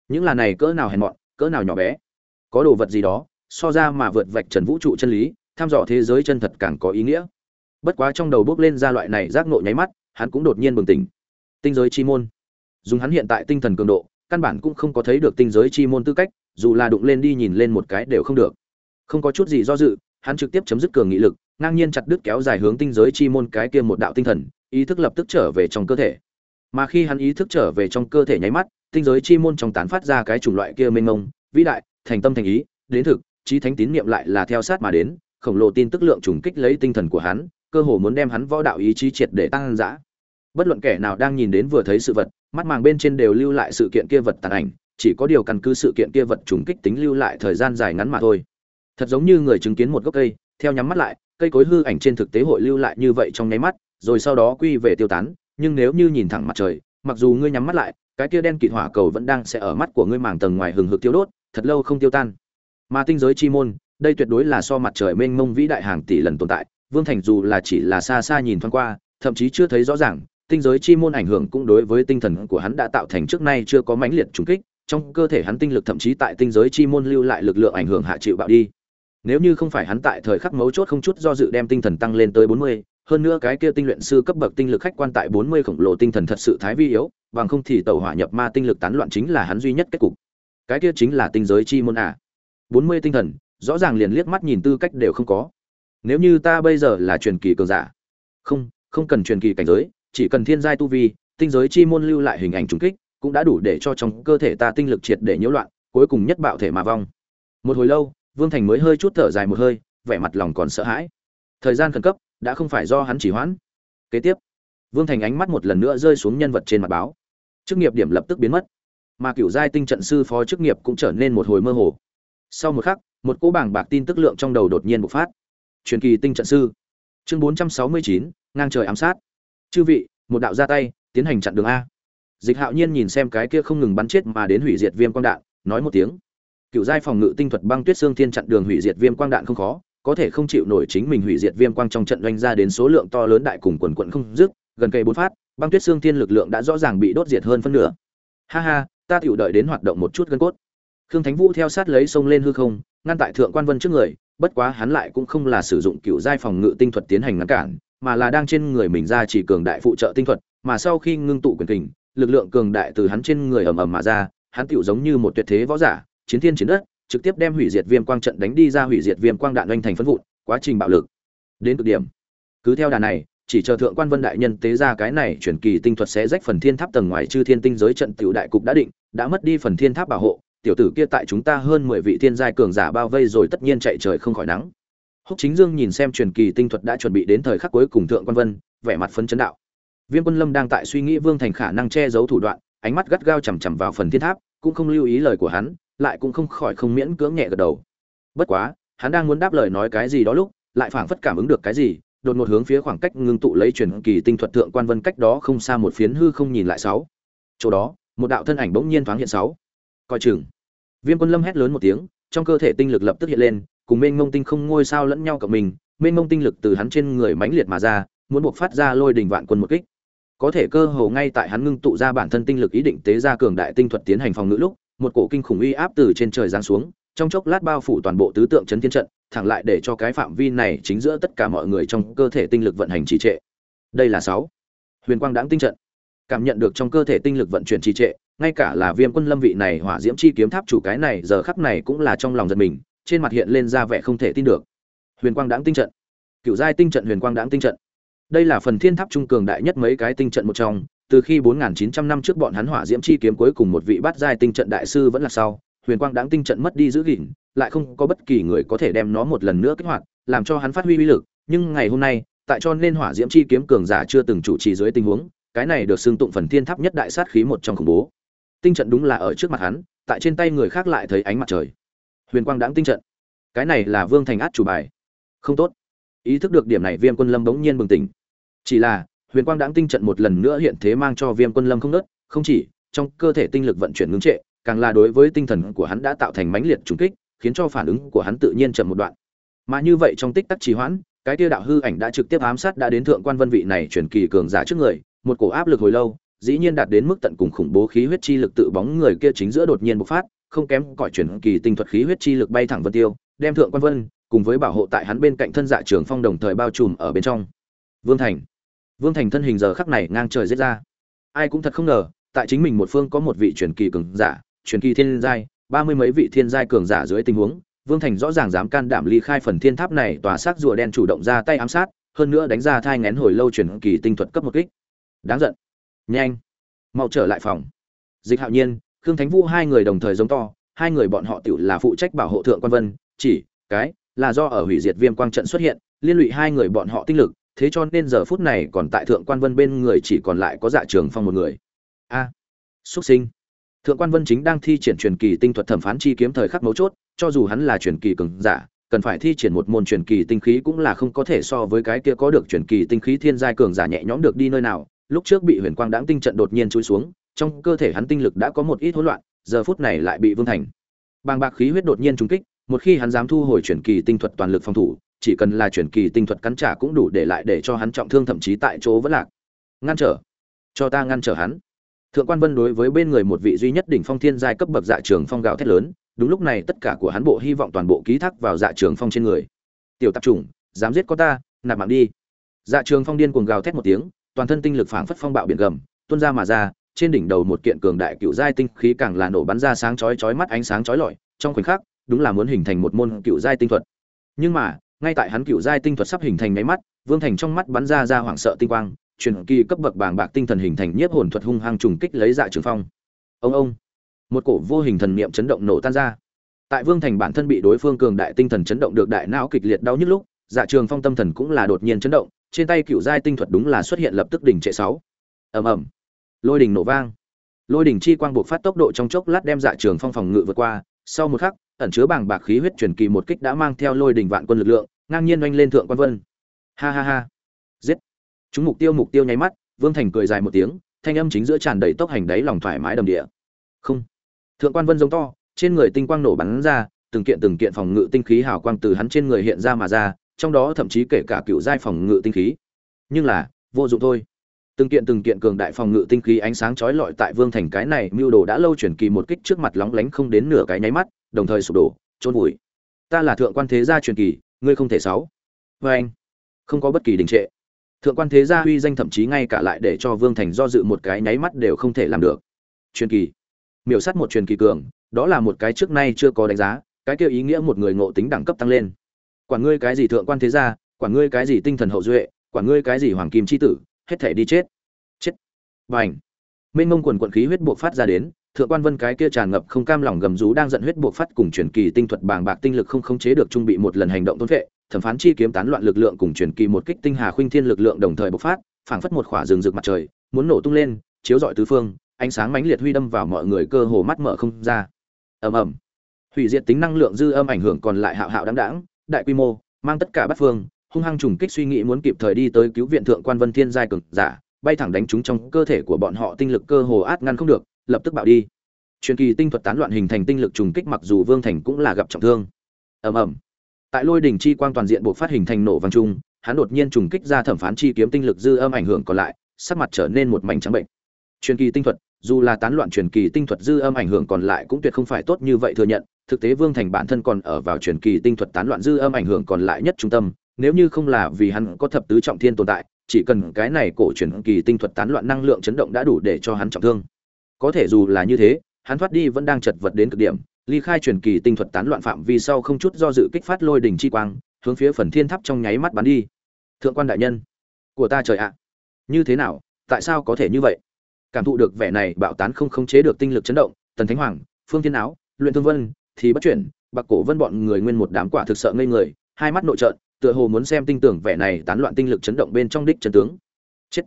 Những là này cỡ nào hèn mọn, cỡ nào nhỏ bé. Có đồ vật gì đó, so ra mà vượt vạch trần vũ trụ chân lý, tham dò thế giới chân thật càng có ý nghĩa. Bất quá trong đầu bước lên ra loại này giác nộ nháy mắt, hắn cũng đột nhiên bừng tỉnh. Tinh giới chi môn. Dùng hắn hiện tại tinh thần cường độ, căn bản cũng không có thấy được tinh giới chi môn tư cách, dù là đụng lên đi nhìn lên một cái đều không được. Không có chút gì do dự hắn trực tiếp chấm dứt cường nghị lực, ngang nhiên chặt đứt kéo dài hướng tinh giới chi môn cái kia một đạo tinh thần, ý thức lập tức trở về trong cơ thể. Mà khi hắn ý thức trở về trong cơ thể nháy mắt, tinh giới chi môn trong tán phát ra cái chủng loại kia mênh mông, vĩ đại, thành tâm thành ý, đến thực, trí thánh tín niệm lại là theo sát mà đến, khổng lồ tin tức lượng trùng kích lấy tinh thần của hắn, cơ hồ muốn đem hắn võ đạo ý chí triệt để tăng dã. Bất luận kẻ nào đang nhìn đến vừa thấy sự vật, mắt màng bên trên đều lưu lại sự kiện kia vật tàn ảnh, chỉ có điều căn cứ sự kiện kia vật trùng kích tính lưu lại thời gian dài ngắn mà thôi thật giống như người chứng kiến một gốc cây, theo nhắm mắt lại, cây cối hư ảnh trên thực tế hội lưu lại như vậy trong nháy mắt, rồi sau đó quy về tiêu tán, nhưng nếu như nhìn thẳng mặt trời, mặc dù ngươi nhắm mắt lại, cái kia đen kịt hỏa cầu vẫn đang sẽ ở mắt của ngươi màng tầng ngoài hừng hực tiêu đốt, thật lâu không tiêu tan. Mà tinh giới chi môn, đây tuyệt đối là so mặt trời mênh mông vĩ đại hàng tỷ lần tồn tại, vương thành dù là chỉ là xa xa nhìn thoáng qua, thậm chí chưa thấy rõ ràng, tinh giới chi môn ảnh hưởng cũng đối với tinh thần của hắn đã tạo thành trước nay chưa có mãnh liệt trùng kích, trong cơ thể hắn tinh lực thậm chí tại tinh giới chi môn lưu lại lực lượng ảnh hưởng hạ chịu bạo đi nếu như không phải hắn tại thời khắc mấu chốt không chút do dự đem tinh thần tăng lên tới bốn mươi, hơn nữa cái kia tinh luyện sư cấp bậc tinh lực khách quan tại bốn mươi khổng lồ tinh thần thật sự thái vi yếu, bằng không thì tẩu hỏa nhập ma tinh lực tán loạn chính là hắn duy nhất kết cục. Cái kia chính là tinh giới chi môn à. bốn mươi tinh thần, rõ ràng liền liếc mắt nhìn tư cách đều không có. Nếu như ta bây giờ là truyền kỳ cường giả, không không cần truyền kỳ cảnh giới, chỉ cần thiên giai tu vi, tinh giới chi môn lưu lại hình ảnh trùng kích, cũng đã đủ để cho trong cơ thể ta tinh lực triệt để nhiễu loạn, cuối cùng nhất bạo thể mà vong. Một hồi lâu vương thành mới hơi chút thở dài một hơi, vẻ mặt lòng còn sợ hãi. Thời gian khẩn cấp, đã không phải do hắn chỉ hoãn. Kế tiếp, vương thành ánh mắt một lần nữa rơi xuống nhân vật trên mặt báo. Chức nghiệp điểm lập tức biến mất. Mà cựu giai tinh trận sư phó chức nghiệp cũng trở nên một hồi mơ hồ. Sau một khắc, một cỗ bảng bạc tin tức lượng trong đầu đột nhiên bộc phát. Truyền kỳ tinh trận sư. Chương bốn trăm sáu mươi chín, ngang trời ám sát. Chư vị, một đạo ra tay, tiến hành chặn đường a. Dịch hạo nhiên nhìn xem cái kia không ngừng bắn chết mà đến hủy diệt viêm quang đạn, nói một tiếng cựu giai phòng ngự tinh thuật băng tuyết xương thiên chặn đường hủy diệt viêm quang đạn không khó, có thể không chịu nổi chính mình hủy diệt viêm quang trong trận doanh ra đến số lượng to lớn đại cùng quần quận không dứt, gần cây bốn phát, băng tuyết xương thiên lực lượng đã rõ ràng bị đốt diệt hơn phân nửa. Ha ha, ta tựu đợi đến hoạt động một chút gân cốt. Khương thánh vũ theo sát lấy sông lên hư không, ngăn tại thượng quan vân trước người, bất quá hắn lại cũng không là sử dụng cựu giai phòng ngự tinh thuật tiến hành ngăn cản, mà là đang trên người mình ra chỉ cường đại phụ trợ tinh thuật, mà sau khi ngưng tụ quyền kình, lực lượng cường đại từ hắn trên người ầm ầm mà ra, hắn tựu giống như một tuyệt thế võ giả chiến thiên chiến đất, trực tiếp đem hủy diệt viêm quang trận đánh đi ra hủy diệt viêm quang đạn oanh thành phân vụn, quá trình bạo lực. Đến cực điểm. Cứ theo đà này, chỉ chờ thượng quan vân đại nhân tế ra cái này chuyển kỳ tinh thuật sẽ rách phần thiên tháp tầng ngoài chư thiên tinh giới trận tiểu đại cục đã định, đã mất đi phần thiên tháp bảo hộ, tiểu tử kia tại chúng ta hơn mười vị thiên giai cường giả bao vây rồi tất nhiên chạy trời không khỏi nắng. Húc chính dương nhìn xem truyền kỳ tinh thuật đã chuẩn bị đến thời khắc cuối cùng thượng quan vân, vẻ mặt phấn chấn đạo. Viêm quân lâm đang tại suy nghĩ vương thành khả năng che giấu thủ đoạn, ánh mắt gắt gao chằm chằm vào phần thiên tháp, cũng không lưu ý lời của hắn lại cũng không khỏi không miễn cưỡng nhẹ gật đầu. Bất quá, hắn đang muốn đáp lời nói cái gì đó lúc, lại phảng phất cảm ứng được cái gì, đột ngột hướng phía khoảng cách ngưng tụ lấy truyền kỳ tinh thuật thượng quan vân cách đó không xa một phiến hư không nhìn lại sáu. Chỗ đó, một đạo thân ảnh bỗng nhiên thoáng hiện sáu. Coi chừng. Viêm quân lâm hét lớn một tiếng, trong cơ thể tinh lực lập tức hiện lên, cùng mênh mông tinh không ngôi sao lẫn nhau cộng mình, mênh mông tinh lực từ hắn trên người mãnh liệt mà ra, muốn buộc phát ra lôi đình vạn quân một kích. Có thể cơ hồ ngay tại hắn ngưng tụ ra bản thân tinh lực ý định tế ra cường đại tinh thuật tiến hành phòng ngự lúc một cổ kinh khủng uy áp từ trên trời giáng xuống, trong chốc lát bao phủ toàn bộ tứ tượng chấn thiên trận, thẳng lại để cho cái phạm vi này chính giữa tất cả mọi người trong cơ thể tinh lực vận hành trì trệ. Đây là sáu. Huyền quang đãng tinh trận. Cảm nhận được trong cơ thể tinh lực vận chuyển trì trệ, ngay cả là viêm quân lâm vị này hỏa diễm chi kiếm tháp chủ cái này, giờ khắc này cũng là trong lòng giật mình, trên mặt hiện lên ra vẻ không thể tin được. Huyền quang đãng tinh trận. Cựu giai tinh trận huyền quang đãng tinh trận. Đây là phần thiên tháp trung cường đại nhất mấy cái tinh trận một trong từ khi 4.900 năm trước bọn hắn hỏa diễm chi kiếm cuối cùng một vị bát giai tinh trận đại sư vẫn là sau, huyền quang đáng tinh trận mất đi giữ gìn, lại không có bất kỳ người có thể đem nó một lần nữa kích hoạt, làm cho hắn phát huy uy lực. Nhưng ngày hôm nay, tại cho nên hỏa diễm chi kiếm cường giả chưa từng chủ trì dưới tình huống, cái này được xưng tụng phần thiên tháp nhất đại sát khí một trong khủng bố. Tinh trận đúng là ở trước mặt hắn, tại trên tay người khác lại thấy ánh mặt trời. Huyền quang đáng tinh trận. Cái này là vương thành át chủ bài. Không tốt. Ý thức được điểm này, viêm quân lâm bỗng nhiên bừng tỉnh. Chỉ là huyền quang đáng tinh trận một lần nữa hiện thế mang cho viêm quân lâm không nớt, không chỉ trong cơ thể tinh lực vận chuyển ngưng trệ, càng là đối với tinh thần của hắn đã tạo thành mãnh liệt trùng kích, khiến cho phản ứng của hắn tự nhiên chậm một đoạn. Mà như vậy trong tích tắc trì hoãn, cái tia đạo hư ảnh đã trực tiếp ám sát đã đến thượng quan vân vị này chuyển kỳ cường giả trước người, một cổ áp lực hồi lâu, dĩ nhiên đạt đến mức tận cùng khủng bố khí huyết chi lực tự bóng người kia chính giữa đột nhiên bộc phát, không kém cõi chuyển kỳ tinh thuật khí huyết chi lực bay thẳng vân tiêu, đem thượng quan vân cùng với bảo hộ tại hắn bên cạnh thân dạ trường phong đồng thời bao trùm ở bên trong. Vương thành. Vương Thành thân hình giờ khắc này ngang trời giết ra. Ai cũng thật không ngờ, tại chính mình một phương có một vị truyền kỳ cường giả, truyền kỳ thiên giai, ba mươi mấy vị thiên giai cường giả dưới tình huống, Vương Thành rõ ràng dám can đảm ly khai phần thiên tháp này, tòa sắc rùa đen chủ động ra tay ám sát, hơn nữa đánh ra thai ngén hồi lâu truyền kỳ tinh thuật cấp một kích. Đáng giận. Nhanh, mau trở lại phòng. Dịch Hạo Nhiên, Khương Thánh Vũ hai người đồng thời giống to, hai người bọn họ tiểu là phụ trách bảo hộ thượng quan vân, chỉ cái là do ở hủy diệt viêm quang trận xuất hiện, liên lụy hai người bọn họ tinh lực, thế cho nên giờ phút này còn tại thượng quan vân bên người chỉ còn lại có dạ trường phong một người. A à, xuất sinh. Thượng quan vân chính đang thi triển truyền kỳ tinh thuật thẩm phán chi kiếm thời khắc mấu chốt cho dù hắn là truyền kỳ cường giả cần phải thi triển một môn truyền kỳ tinh khí cũng là không có thể so với cái kia có được truyền kỳ tinh khí thiên giai cường giả nhẹ nhõm được đi nơi nào. Lúc trước bị huyền quang đáng tinh trận đột nhiên chui xuống trong cơ thể hắn tinh lực đã có một ít hỗn loạn giờ phút này lại bị vương thành. Bàng bạc khí huyết đột nhiên trúng kích một khi hắn dám thu hồi truyền kỳ tinh thuật toàn lực phòng thủ chỉ cần là chuyển kỳ tinh thuật cắn trả cũng đủ để lại để cho hắn trọng thương thậm chí tại chỗ vẫn lạc. Ngăn trở. Cho ta ngăn trở hắn. Thượng quan vân đối với bên người một vị duy nhất đỉnh phong thiên giai cấp bậc dạ trường phong gào thét lớn, đúng lúc này tất cả của hắn bộ hy vọng toàn bộ ký thác vào dạ trường phong trên người. Tiểu tạp chủng, dám giết có ta, nạp mạng đi. Dạ trường phong điên cuồng gào thét một tiếng, toàn thân tinh lực phảng phất phong bạo biển gầm, tuôn ra mà ra, trên đỉnh đầu một kiện cường đại cựu giai tinh khí càng là nổ bắn ra sáng chói chói mắt ánh sáng chói lọi, trong khoảnh khắc, đúng là muốn hình thành một môn cựu giai tinh thuật. Nhưng mà ngay tại hắn cựu giai tinh thuật sắp hình thành nháy mắt, vương thành trong mắt bắn ra ra hoảng sợ tinh quang, truyền kỳ cấp bậc bàng bạc tinh thần hình thành nhiếp hồn thuật hung hăng trùng kích lấy dạ trường phong. Ông ông! Một cổ vô hình thần niệm chấn động nổ tan ra. Tại vương thành bản thân bị đối phương cường đại tinh thần chấn động được đại não kịch liệt đau nhức lúc dạ trường phong tâm thần cũng là đột nhiên chấn động, trên tay cựu giai tinh thuật đúng là xuất hiện lập tức đỉnh trệ sáu. Ầm ầm! Lôi đỉnh nổ vang. Lôi đỉnh chi quang buộc phát tốc độ trong chốc lát đem dạ trường phong phòng ngự vượt qua, sau một khắc ẩn chứa bảng bạc khí huyết truyền kỳ một kích đã mang theo lôi đỉnh vạn quân lực lượng, ngang nhiên oanh lên thượng quan vân. Ha ha ha. Giết. Chúng mục tiêu mục tiêu nháy mắt, Vương Thành cười dài một tiếng, thanh âm chính giữa tràn đầy tốc hành đáy lòng thoải mái đầm địa. Không. Thượng quan vân giống to, trên người tinh quang nổ bắn ra từng kiện từng kiện phòng ngự tinh khí hào quang từ hắn trên người hiện ra mà ra trong đó thậm chí kể cả cựu giai phòng ngự tinh khí nhưng là vô dụng thôi từng kiện từng kiện cường đại phòng ngự tinh khí ánh sáng chói lọi tại vương thành cái này mưu đồ đã lâu chuyển kỳ một kích trước mặt lóng lánh không đến nửa cái nháy mắt đồng thời sụp đổ trôn vùi. Ta là thượng quan thế gia truyền kỳ, ngươi không thể sáu. Vê anh. Không có bất kỳ đình trệ. Thượng quan thế gia uy danh thậm chí ngay cả lại để cho vương thành do dự một cái nháy mắt đều không thể làm được. Truyền kỳ. Miểu sắt một truyền kỳ cường, đó là một cái trước nay chưa có đánh giá, cái kêu ý nghĩa một người ngộ tính đẳng cấp tăng lên. Quản ngươi cái gì thượng quan thế gia quản ngươi cái gì tinh thần hậu duệ quản ngươi cái gì hoàng kim chi tử, hết thể đi chết. Chết. Vâng Bành mênh mông quần quận khí huyết buộc phát ra đến thượng quan vân cái kia tràn ngập không cam lòng gầm rú đang giận huyết buộc phát cùng truyền kỳ tinh thuật bàng bạc tinh lực không khống chế được trung bị một lần hành động tôn vệ, thẩm phán chi kiếm tán loạn lực lượng cùng truyền kỳ một kích tinh hà khuynh thiên lực lượng đồng thời bộc phát, phảng phất một khỏa rừng rực mặt trời, muốn nổ tung lên, chiếu rọi tứ phương, ánh sáng mãnh liệt huy đâm vào mọi người cơ hồ mắt mở không ra. Ầm ầm. Hủy diệt tính năng lượng dư âm ảnh hưởng còn lại hạo hạo đáng đáng, đại quy mô, mang tất cả bát phương, hung hăng trùng kích suy nghĩ muốn kịp thời đi tới cứu viện thượng quan vân thiên giai cường giả, bay thẳng đánh trúng trong cơ thể của bọn họ tinh lực cơ hồ át ngăn không được lập tức bạo đi. Truyền kỳ tinh thuật tán loạn hình thành tinh lực trùng kích mặc dù vương thành cũng là gặp trọng thương. Ầm ầm. Tại lôi đỉnh chi quang toàn diện buộc phát hình thành nổ vang trung hắn đột nhiên trùng kích ra thẩm phán chi kiếm tinh lực dư âm ảnh hưởng còn lại, sắc mặt trở nên một mảnh trắng bệnh. Truyền kỳ tinh thuật, dù là tán loạn truyền kỳ tinh thuật dư âm ảnh hưởng còn lại cũng tuyệt không phải tốt như vậy thừa nhận, thực tế vương thành bản thân còn ở vào truyền kỳ tinh thuật tán loạn dư âm ảnh hưởng còn lại nhất trung tâm, nếu như không là vì hắn có thập tứ trọng thiên tồn tại, chỉ cần cái này cổ truyền kỳ tinh thuật tán loạn năng lượng chấn động đã đủ để cho hắn trọng thương có thể dù là như thế, hắn thoát đi vẫn đang chật vật đến cực điểm, ly khai truyền kỳ tinh thuật tán loạn phạm vi sau không chút do dự kích phát lôi đỉnh chi quang, hướng phía phần thiên tháp trong nháy mắt bắn đi. Thượng quan đại nhân, của ta trời ạ. Như thế nào, tại sao có thể như vậy? Cảm thụ được vẻ này bạo tán không khống chế được tinh lực chấn động, tần thánh hoàng, phương thiên áo, luyện thương vân, thì bất chuyển, bạc cổ vân bọn người nguyên một đám quả thực sợ ngây người, hai mắt nội trợn, tựa hồ muốn xem tinh tưởng vẻ này tán loạn tinh lực chấn động bên trong đích chân tướng. Chết.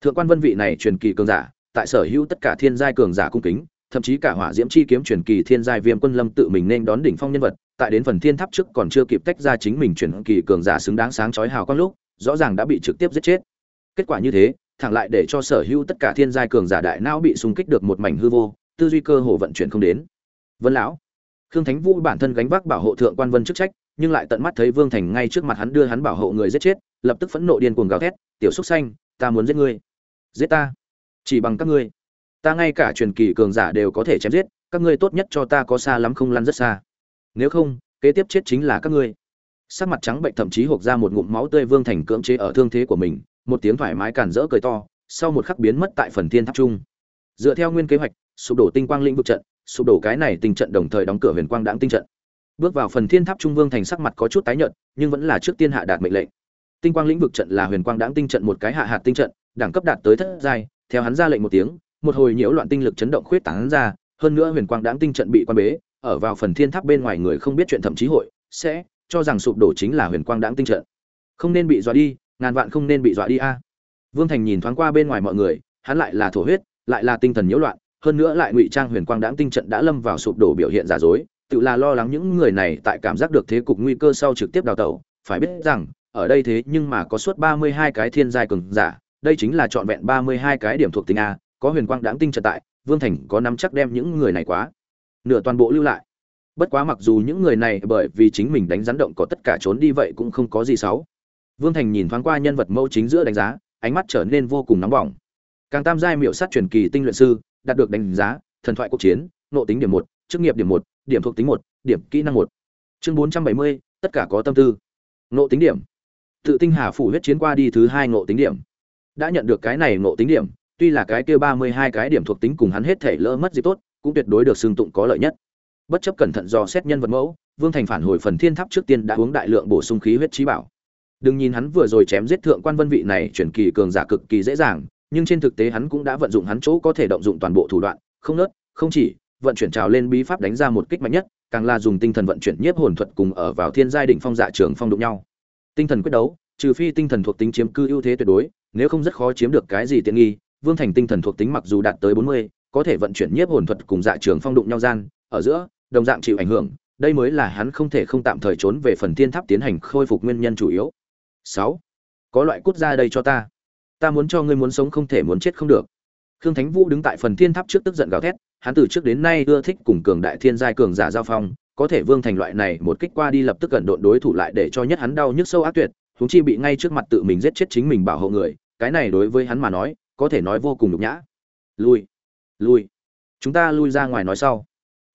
Thượng quan vân vị này truyền kỳ cường giả tại sở hữu tất cả thiên giai cường giả cung kính, thậm chí cả hỏa diễm chi kiếm truyền kỳ thiên giai viêm quân lâm tự mình nên đón đỉnh phong nhân vật, tại đến phần thiên tháp trước còn chưa kịp tách ra chính mình truyền kỳ cường giả xứng đáng sáng chói hào quang lúc, rõ ràng đã bị trực tiếp giết chết. Kết quả như thế, thẳng lại để cho sở hữu tất cả thiên giai cường giả đại não bị xung kích được một mảnh hư vô, tư duy cơ hồ vận chuyển không đến. Vân lão, khương thánh vũ bản thân gánh vác bảo hộ thượng quan vân chức trách, nhưng lại tận mắt thấy vương thành ngay trước mặt hắn đưa hắn bảo hộ người giết chết, lập tức phẫn nộ điên cuồng gào thét, tiểu xúc xanh ta muốn giết ngươi. Giết ta? Chỉ bằng các ngươi. Ta ngay cả truyền kỳ cường giả đều có thể chém giết, các ngươi tốt nhất cho ta có xa lắm không lăn rất xa. Nếu không, kế tiếp chết chính là các ngươi. Sắc mặt trắng bệnh thậm chí hộc ra một ngụm máu tươi vương thành cưỡng chế ở thương thế của mình, một tiếng thoải mái cản rỡ cười to, sau một khắc biến mất tại phần thiên tháp trung. Dựa theo nguyên kế hoạch, sụp đổ tinh quang lĩnh vực trận, sụp đổ cái này tình trận đồng thời đóng cửa huyền quang đãng tinh trận. Bước vào phần thiên tháp trung vương thành sắc mặt có chút tái nhợt, nhưng vẫn là trước tiên hạ đạt mệnh lệnh. Tinh quang lĩnh vực trận là huyền quang đãng tinh trận một cái hạ hạt tinh trận, đẳng cấp đạt tới thất giai theo hắn ra lệnh một tiếng, một hồi nhiễu loạn tinh lực chấn động khuyết tán ra, hơn nữa huyền quang đãng tinh trận bị quan bế, ở vào phần thiên tháp bên ngoài người không biết chuyện thậm chí hội, sẽ cho rằng sụp đổ chính là huyền quang đãng tinh trận. Không nên bị dọa đi, ngàn vạn không nên bị dọa đi a. Vương thành nhìn thoáng qua bên ngoài mọi người, hắn lại là thổ huyết, lại là tinh thần nhiễu loạn, hơn nữa lại ngụy trang huyền quang đãng tinh trận đã lâm vào sụp đổ biểu hiện giả dối, tự là lo lắng những người này tại cảm giác được thế cục nguy cơ sau trực tiếp đào tẩu, phải biết rằng, ở đây thế nhưng mà có suốt ba mươi hai cái thiên giai cường giả đây chính là trọn vẹn ba mươi hai cái điểm thuộc tính a, có huyền quang đãng tinh trận tại, vương thành có nắm chắc đem những người này quá. Nửa toàn bộ lưu lại. Bất quá mặc dù những người này bởi vì chính mình đánh rắn động có tất cả trốn đi vậy cũng không có gì xấu. Vương thành nhìn thoáng qua nhân vật mẫu chính giữa đánh giá, ánh mắt trở nên vô cùng nóng bỏng. Càng tam giai miệu sát truyền kỳ tinh luyện sư, đạt được đánh giá, thần thoại cuộc chiến nộ tính điểm một, chức nghiệp điểm một, điểm thuộc tính một, điểm kỹ năng một. Chương bốn trăm bảy mươi, tất cả có tâm tư. Nộ tính điểm. Tự tinh hà phủ huyết chiến qua đi thứ hai nộ tính điểm đã nhận được cái này ngộ tính điểm, tuy là cái kia ba mươi hai cái điểm thuộc tính cùng hắn hết thể lỡ mất gì tốt, cũng tuyệt đối được xương tụng có lợi nhất. Bất chấp cẩn thận do xét nhân vật mẫu, vương thành phản hồi phần thiên tháp trước tiên đã uống đại lượng bổ sung khí huyết trí bảo. Đừng nhìn hắn vừa rồi chém giết thượng quan vân vị này chuyển kỳ cường giả cực kỳ dễ dàng, nhưng trên thực tế hắn cũng đã vận dụng hắn chỗ có thể động dụng toàn bộ thủ đoạn, không nớt, không chỉ, vận chuyển trào lên bí pháp đánh ra một kích mạnh nhất, càng là dùng tinh thần vận chuyển nhiếp hồn thuật cùng ở vào thiên giai đỉnh phong dạ trường phong đụng nhau. Tinh thần quyết đấu, trừ phi tinh thần thuộc tính chiếm cư ưu thế tuyệt đối nếu không rất khó chiếm được cái gì tiện nghi, vương thành tinh thần thuộc tính mặc dù đạt tới bốn mươi, có thể vận chuyển nhiếp hồn thuật cùng dạ trường phong đụng nhau gian, ở giữa, đồng dạng chịu ảnh hưởng, đây mới là hắn không thể không tạm thời trốn về phần thiên tháp tiến hành khôi phục nguyên nhân chủ yếu. Sáu, có loại cút ra đây cho ta. Ta muốn cho ngươi muốn sống không thể muốn chết không được. Khương thánh vũ đứng tại phần thiên tháp trước tức giận gào thét, hắn từ trước đến nay ưa thích cùng cường đại thiên giai cường giả giao phong, có thể vương thành loại này một kích qua đi lập tức gần độn đối thủ lại để cho nhất hắn đau nhức sâu ác tuyệt huống chi bị ngay trước mặt tự mình giết chết chính mình bảo hộ người, cái này đối với hắn mà nói, có thể nói vô cùng nhục nhã. Lui lui. Chúng ta lui ra ngoài nói sau.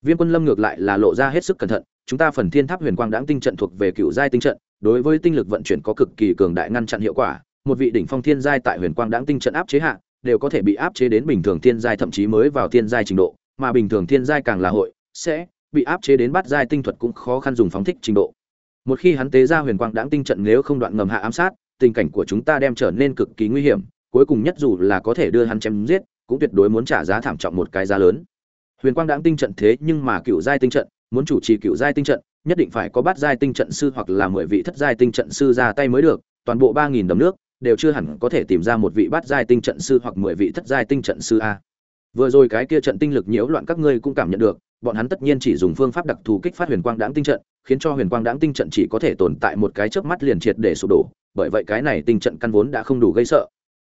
Viên quân lâm ngược lại là lộ ra hết sức cẩn thận, chúng ta phần thiên tháp huyền quang đãng tinh trận thuộc về cựu giai tinh trận, đối với tinh lực vận chuyển có cực kỳ cường đại ngăn chặn hiệu quả, một vị đỉnh phong thiên giai tại huyền quang đãng tinh trận áp chế hạ, đều có thể bị áp chế đến bình thường thiên giai thậm chí mới vào thiên giai trình độ, mà bình thường thiên giai càng là hội, sẽ bị áp chế đến bát giai tinh thuật cũng khó khăn dùng phóng thích trình độ một khi hắn tế ra huyền quang đãng tinh trận nếu không đoạn ngầm hạ ám sát, tình cảnh của chúng ta đem trở nên cực kỳ nguy hiểm, cuối cùng nhất dù là có thể đưa hắn chém giết, cũng tuyệt đối muốn trả giá thảm trọng một cái giá lớn. Huyền quang đãng tinh trận thế nhưng mà cựu giai tinh trận, muốn chủ trì cựu giai tinh trận, nhất định phải có bát giai tinh trận sư hoặc là mười vị thất giai tinh trận sư ra tay mới được, toàn bộ ba nghìn đầm nước, đều chưa hẳn có thể tìm ra một vị bát giai tinh trận sư hoặc mười vị thất giai tinh trận sư a. Vừa rồi cái kia trận tinh lực nhiễu loạn các ngươi cũng cảm nhận được, bọn hắn tất nhiên chỉ dùng phương pháp đặc thù kích phát huyền quang đãng tinh trận khiến cho huyền quang đãng tinh trận chỉ có thể tồn tại một cái chớp mắt liền triệt để sụp đổ, bởi vậy cái này tinh trận căn vốn đã không đủ gây sợ.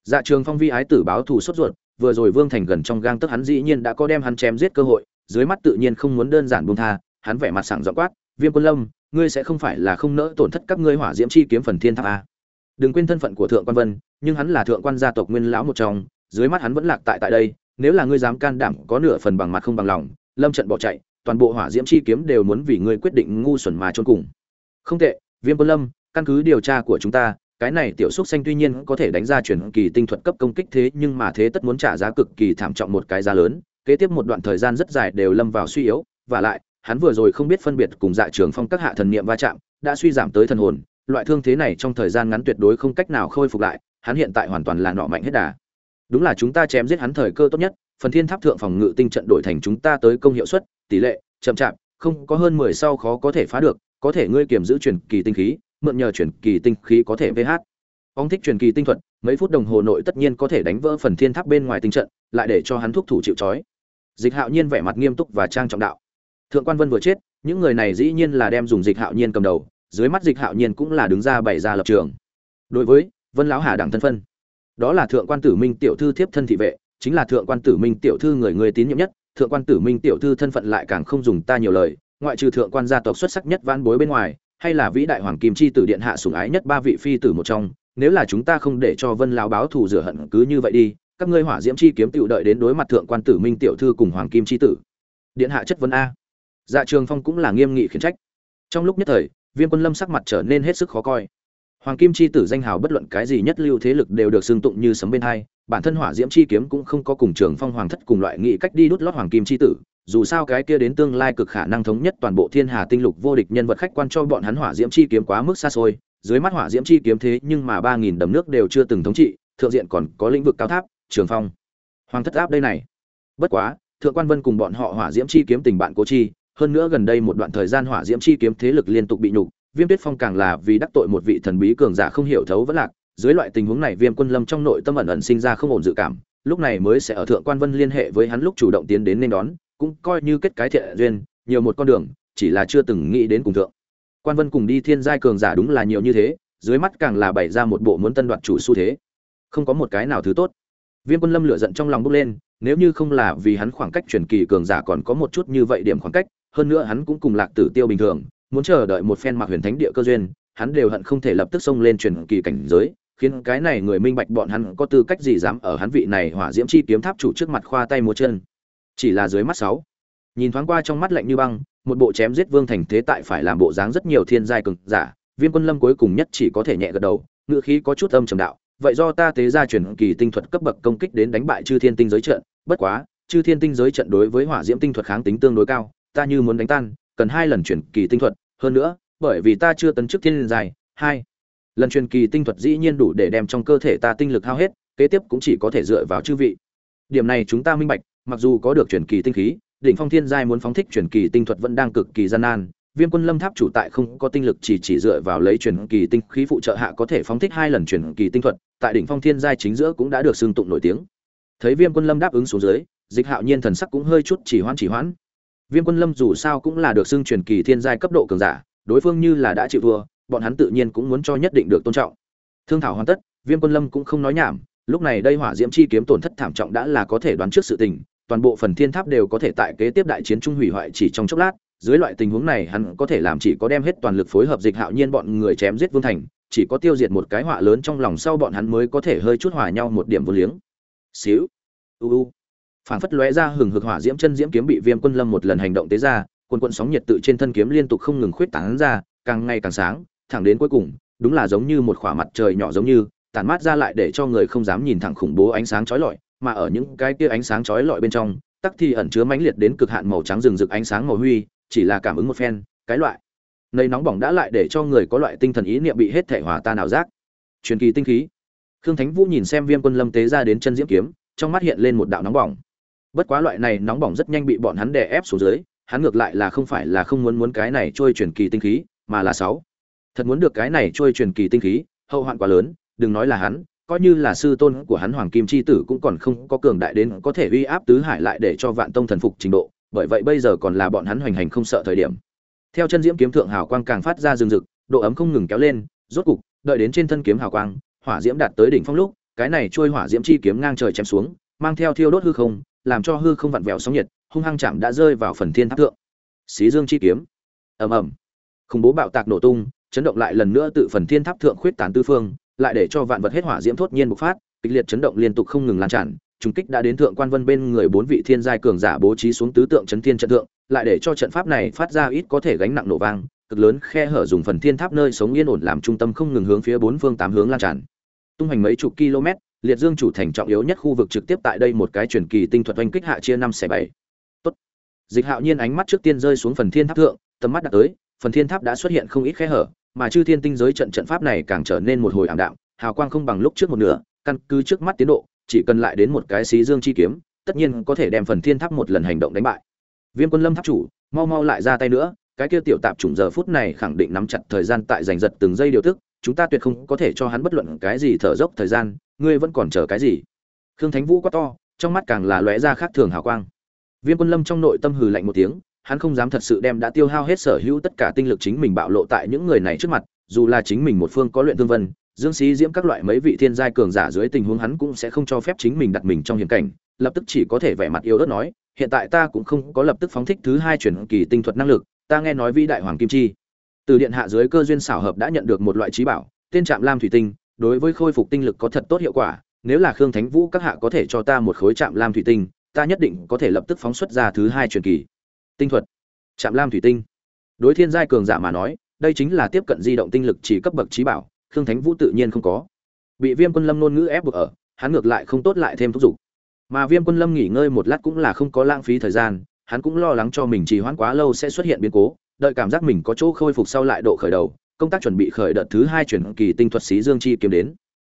Dạ trường phong vi ái tử báo thù sốt ruột, vừa rồi vương thành gần trong gang tức hắn dĩ nhiên đã có đem hắn chém giết cơ hội, dưới mắt tự nhiên không muốn đơn giản buông tha, hắn vẻ mặt sảng rõ quát, viêm quân lâm, ngươi sẽ không phải là không nỡ tổn thất các ngươi hỏa diễm chi kiếm phần thiên tháp a đừng quên thân phận của thượng quan vân, nhưng hắn là thượng quan gia tộc nguyên lão một trong, dưới mắt hắn vẫn lạc tại tại đây, nếu là ngươi dám can đảm có nửa phần bằng mặt không bằng lòng, lâm trận bỏ chạy toàn bộ hỏa diễm chi kiếm đều muốn vì ngươi quyết định ngu xuẩn mà chôn cùng. Không tệ, viêm quân lâm, căn cứ điều tra của chúng ta, cái này tiểu xúc xanh tuy nhiên có thể đánh ra chuyển kỳ tinh thuật cấp công kích thế nhưng mà thế tất muốn trả giá cực kỳ thảm trọng một cái giá lớn, kế tiếp một đoạn thời gian rất dài đều lâm vào suy yếu, và lại, hắn vừa rồi không biết phân biệt cùng dạ trường phong các hạ thần niệm va chạm, đã suy giảm tới thần hồn, loại thương thế này trong thời gian ngắn tuyệt đối không cách nào khôi phục lại, hắn hiện tại hoàn toàn là nọ mạnh hết đà. Đúng là chúng ta chém giết hắn thời cơ tốt nhất, phần thiên tháp thượng phòng ngự tinh trận đổi thành chúng ta tới công hiệu suất tỷ lệ, chậm chạp, không có hơn mười sau khó có thể phá được, có thể ngươi kiểm giữ truyền kỳ tinh khí, mượn nhờ truyền kỳ tinh khí có thể vh ông thích truyền kỳ tinh thuật, mấy phút đồng hồ nội tất nhiên có thể đánh vỡ phần thiên tháp bên ngoài tinh trận, lại để cho hắn thúc thủ chịu trói. Dịch hạo nhiên vẻ mặt nghiêm túc và trang trọng đạo. Thượng quan vân vừa chết, những người này dĩ nhiên là đem dùng dịch hạo nhiên cầm đầu, dưới mắt dịch hạo nhiên cũng là đứng ra bày ra lập trường. Đối với vân lão hà đẳng thân phân, đó là thượng quan tử minh tiểu thư thiếp thân thị vệ, chính là thượng quan tử minh tiểu thư người người tín nhiệm nhất thượng quan tử minh tiểu thư thân phận lại càng không dùng ta nhiều lời, ngoại trừ thượng quan gia tộc xuất sắc nhất vãn bối bên ngoài, hay là vĩ đại hoàng kim chi tử điện hạ sủng ái nhất ba vị phi tử một trong, nếu là chúng ta không để cho vân lão báo thù rửa hận cứ như vậy đi, các ngươi hỏa diễm chi kiếm tiểu đợi đến đối mặt thượng quan tử minh tiểu thư cùng hoàng kim chi tử. Điện hạ chất vấn a. Dạ trường phong cũng là nghiêm nghị khiển trách. Trong lúc nhất thời viên quân lâm sắc mặt trở nên hết sức khó coi. Hoàng kim chi tử danh hào bất luận cái gì nhất lưu thế lực đều được xưng tụng như sấm bên hai bản thân hỏa diễm chi kiếm cũng không có cùng trường phong hoàng thất cùng loại nghị cách đi đút lót hoàng kim chi tử, dù sao cái kia đến tương lai cực khả năng thống nhất toàn bộ thiên hà tinh lục vô địch nhân vật khách quan cho bọn hắn hỏa diễm chi kiếm quá mức xa xôi, dưới mắt hỏa diễm chi kiếm thế nhưng mà ba nghìn đầm nước đều chưa từng thống trị, thượng diện còn có lĩnh vực cao tháp, trường phong, hoàng thất áp đây này. Bất quá, thượng quan vân cùng bọn họ hỏa diễm chi kiếm tình bạn cố chi, hơn nữa gần đây một đoạn thời gian hỏa diễm chi kiếm thế lực liên tục bị nhục, viêm tuyết phong càng là vì đắc tội một vị thần bí cường giả không hiểu thấu vẫn lạc dưới loại tình huống này viêm quân lâm trong nội tâm ẩn ẩn sinh ra không ổn dự cảm, lúc này mới sẽ ở thượng quan vân liên hệ với hắn lúc chủ động tiến đến nên đón, cũng coi như kết cái thiện duyên, nhiều một con đường, chỉ là chưa từng nghĩ đến cùng thượng. Quan vân cùng đi thiên giai cường giả đúng là nhiều như thế, dưới mắt càng là bày ra một bộ muốn tân đoạt chủ xu thế. Không có một cái nào thứ tốt. Viêm quân lâm lửa giận trong lòng bốc lên, nếu như không là vì hắn khoảng cách truyền kỳ cường giả còn có một chút như vậy điểm khoảng cách, hơn nữa hắn cũng cùng lạc tử tiêu bình thường, muốn chờ đợi một phen mặc huyền thánh địa cơ duyên, hắn đều hận không thể lập tức xông lên truyền kỳ cảnh giới khiến cái này người minh bạch bọn hắn có tư cách gì dám ở hắn vị này hỏa diễm chi kiếm tháp chủ trước mặt khoa tay múa chân. Chỉ là dưới mắt sáu, nhìn thoáng qua trong mắt lạnh như băng, một bộ chém giết vương thành thế tại phải làm bộ dáng rất nhiều thiên giai cường giả, viên quân lâm cuối cùng nhất chỉ có thể nhẹ gật đầu ngựa khí có chút âm trầm đạo, vậy do ta tế ra truyền kỳ tinh thuật cấp bậc công kích đến đánh bại chư thiên tinh giới trận, bất quá, chư thiên tinh giới trận đối với hỏa diễm tinh thuật kháng tính tương đối cao, ta như muốn đánh tan, cần hai lần chuyển kỳ tinh thuật, hơn nữa, bởi vì ta chưa tấn chức thiên dài hai lần truyền kỳ tinh thuật dĩ nhiên đủ để đem trong cơ thể ta tinh lực hao hết, kế tiếp cũng chỉ có thể dựa vào chư vị. Điểm này chúng ta minh bạch, mặc dù có được truyền kỳ tinh khí, đỉnh phong thiên giai muốn phóng thích truyền kỳ tinh thuật vẫn đang cực kỳ gian nan. Viêm quân lâm tháp chủ tại không có tinh lực chỉ chỉ dựa vào lấy truyền kỳ tinh khí phụ trợ hạ có thể phóng thích hai lần truyền kỳ tinh thuật, tại đỉnh phong thiên giai chính giữa cũng đã được xưng tụng nổi tiếng. Thấy viêm quân lâm đáp ứng xuống dưới, dịch hạo nhiên thần sắc cũng hơi chút chỉ hoãn chỉ hoãn. Viêm quân lâm dù sao cũng là được xưng truyền kỳ thiên giai cấp độ cường giả, đối phương như là đã chịu thua bọn hắn tự nhiên cũng muốn cho nhất định được tôn trọng. Thương thảo hoàn tất, viêm quân lâm cũng không nói nhảm, lúc này đây hỏa diễm chi kiếm tổn thất thảm trọng đã là có thể đoán trước sự tình, toàn bộ phần thiên tháp đều có thể tại kế tiếp đại chiến trung hủy hoại chỉ trong chốc lát, dưới loại tình huống này hắn có thể làm chỉ có đem hết toàn lực phối hợp dịch hạo nhiên bọn người chém giết vương thành, chỉ có tiêu diệt một cái họa lớn trong lòng sau bọn hắn mới có thể hơi chút hòa nhau một điểm vô liếng. Xíu, u u. Phảng phất lóe ra hừng hực hỏa diễm chân diễm kiếm bị viêm quân lâm một lần hành động tế ra quần quận sóng nhiệt tự trên thân kiếm liên tục không ngừng khuyết tán ra, càng ngày càng sáng thẳng đến cuối cùng, đúng là giống như một khỏa mặt trời nhỏ giống như, tản mát ra lại để cho người không dám nhìn thẳng khủng bố ánh sáng chói lọi, mà ở những cái kia ánh sáng chói lọi bên trong, tắc thì ẩn chứa mãnh liệt đến cực hạn màu trắng rừng rực ánh sáng màu huy, chỉ là cảm ứng một phen, cái loại. Nơi nóng bỏng đã lại để cho người có loại tinh thần ý niệm bị hết thể hòa tan ảo giác. Truyền kỳ tinh khí. Khương thánh vũ nhìn xem viêm quân lâm tế ra đến chân diễm kiếm, trong mắt hiện lên một đạo nóng bỏng. Bất quá loại này nóng bỏng rất nhanh bị bọn hắn đè ép xuống dưới, hắn ngược lại là không phải là không muốn muốn cái này trôi truyền kỳ tinh khí, mà là sáu thật muốn được cái này trôi truyền kỳ tinh khí, hậu hoạn quá lớn, đừng nói là hắn, coi như là sư tôn của hắn hoàng kim chi tử cũng còn không có cường đại đến có thể uy áp tứ hải lại để cho vạn tông thần phục trình độ, bởi vậy bây giờ còn là bọn hắn hoành hành không sợ thời điểm. Theo chân diễm kiếm thượng hào quang càng phát ra rừng rực, độ ấm không ngừng kéo lên, rốt cục, đợi đến trên thân kiếm hào quang, hỏa diễm đạt tới đỉnh phong lúc, cái này trôi hỏa diễm chi kiếm ngang trời chém xuống, mang theo thiêu đốt hư không, làm cho hư không vặn vẹo sóng nhiệt, hung hăng chạm đã rơi vào phần thiên tháp thượng. Xí dương chi kiếm. Ầm ầm. Khủng bố bạo tạc nổ tung chấn động lại lần nữa tự phần thiên tháp thượng khuyết tán tư phương, lại để cho vạn vật hết hỏa diễm thốt nhiên bộc phát, kịch liệt chấn động liên tục không ngừng lan tràn, trùng kích đã đến thượng quan vân bên người bốn vị thiên giai cường giả bố trí xuống tứ tượng chấn thiên trận tượng lại để cho trận pháp này phát ra ít có thể gánh nặng nổ vang, cực lớn khe hở dùng phần thiên tháp nơi sống yên ổn làm trung tâm không ngừng hướng phía bốn phương tám hướng lan tràn. Tung hành mấy chục km, liệt dương chủ thành trọng yếu nhất khu vực trực tiếp tại đây một cái truyền kỳ tinh thuật oanh kích hạ chia năm xẻ bảy. Tốt. Dịch hạo nhiên ánh mắt trước tiên rơi xuống phần thiên tháp thượng, tầm mắt đặt tới, phần thiên tháp đã xuất hiện không ít khe hở mà chư thiên tinh giới trận trận pháp này càng trở nên một hồi ảm đạm, hào quang không bằng lúc trước một nửa, căn cứ trước mắt tiến độ, chỉ cần lại đến một cái xí dương chi kiếm, tất nhiên có thể đem phần thiên tháp một lần hành động đánh bại. Viêm quân lâm tháp chủ, mau mau lại ra tay nữa, cái kia tiểu tạp chủng giờ phút này khẳng định nắm chặt thời gian tại giành giật từng giây điều tức, chúng ta tuyệt không có thể cho hắn bất luận cái gì thở dốc thời gian, ngươi vẫn còn chờ cái gì? Khương thánh vũ quá to, trong mắt càng là lóe ra khác thường hào quang. Viêm quân lâm trong nội tâm hừ lạnh một tiếng hắn không dám thật sự đem đã tiêu hao hết sở hữu tất cả tinh lực chính mình bạo lộ tại những người này trước mặt, dù là chính mình một phương có luyện thương vân, dương sĩ diễm các loại mấy vị thiên giai cường giả dưới tình huống hắn cũng sẽ không cho phép chính mình đặt mình trong hiểm cảnh, lập tức chỉ có thể vẻ mặt yếu ớt nói, hiện tại ta cũng không có lập tức phóng thích thứ hai chuyển kỳ tinh thuật năng lực, ta nghe nói vĩ đại hoàng kim chi. Từ điện hạ dưới cơ duyên xảo hợp đã nhận được một loại trí bảo, tên trạm lam thủy tinh, đối với khôi phục tinh lực có thật tốt hiệu quả, nếu là khương thánh vũ các hạ có thể cho ta một khối trạm lam thủy tinh, ta nhất định có thể lập tức phóng xuất ra thứ hai truyền kỳ tinh thuật. Trạm lam thủy tinh. Đối thiên giai cường giả mà nói, đây chính là tiếp cận di động tinh lực chỉ cấp bậc trí bảo, khương thánh vũ tự nhiên không có. Bị viêm quân lâm ngôn ngữ ép buộc ở, hắn ngược lại không tốt lại thêm thúc giục. Mà viêm quân lâm nghỉ ngơi một lát cũng là không có lãng phí thời gian, hắn cũng lo lắng cho mình trì hoãn quá lâu sẽ xuất hiện biến cố, đợi cảm giác mình có chỗ khôi phục sau lại độ khởi đầu, công tác chuẩn bị khởi đợt thứ hai chuyển kỳ tinh thuật sĩ dương chi kiếm đến.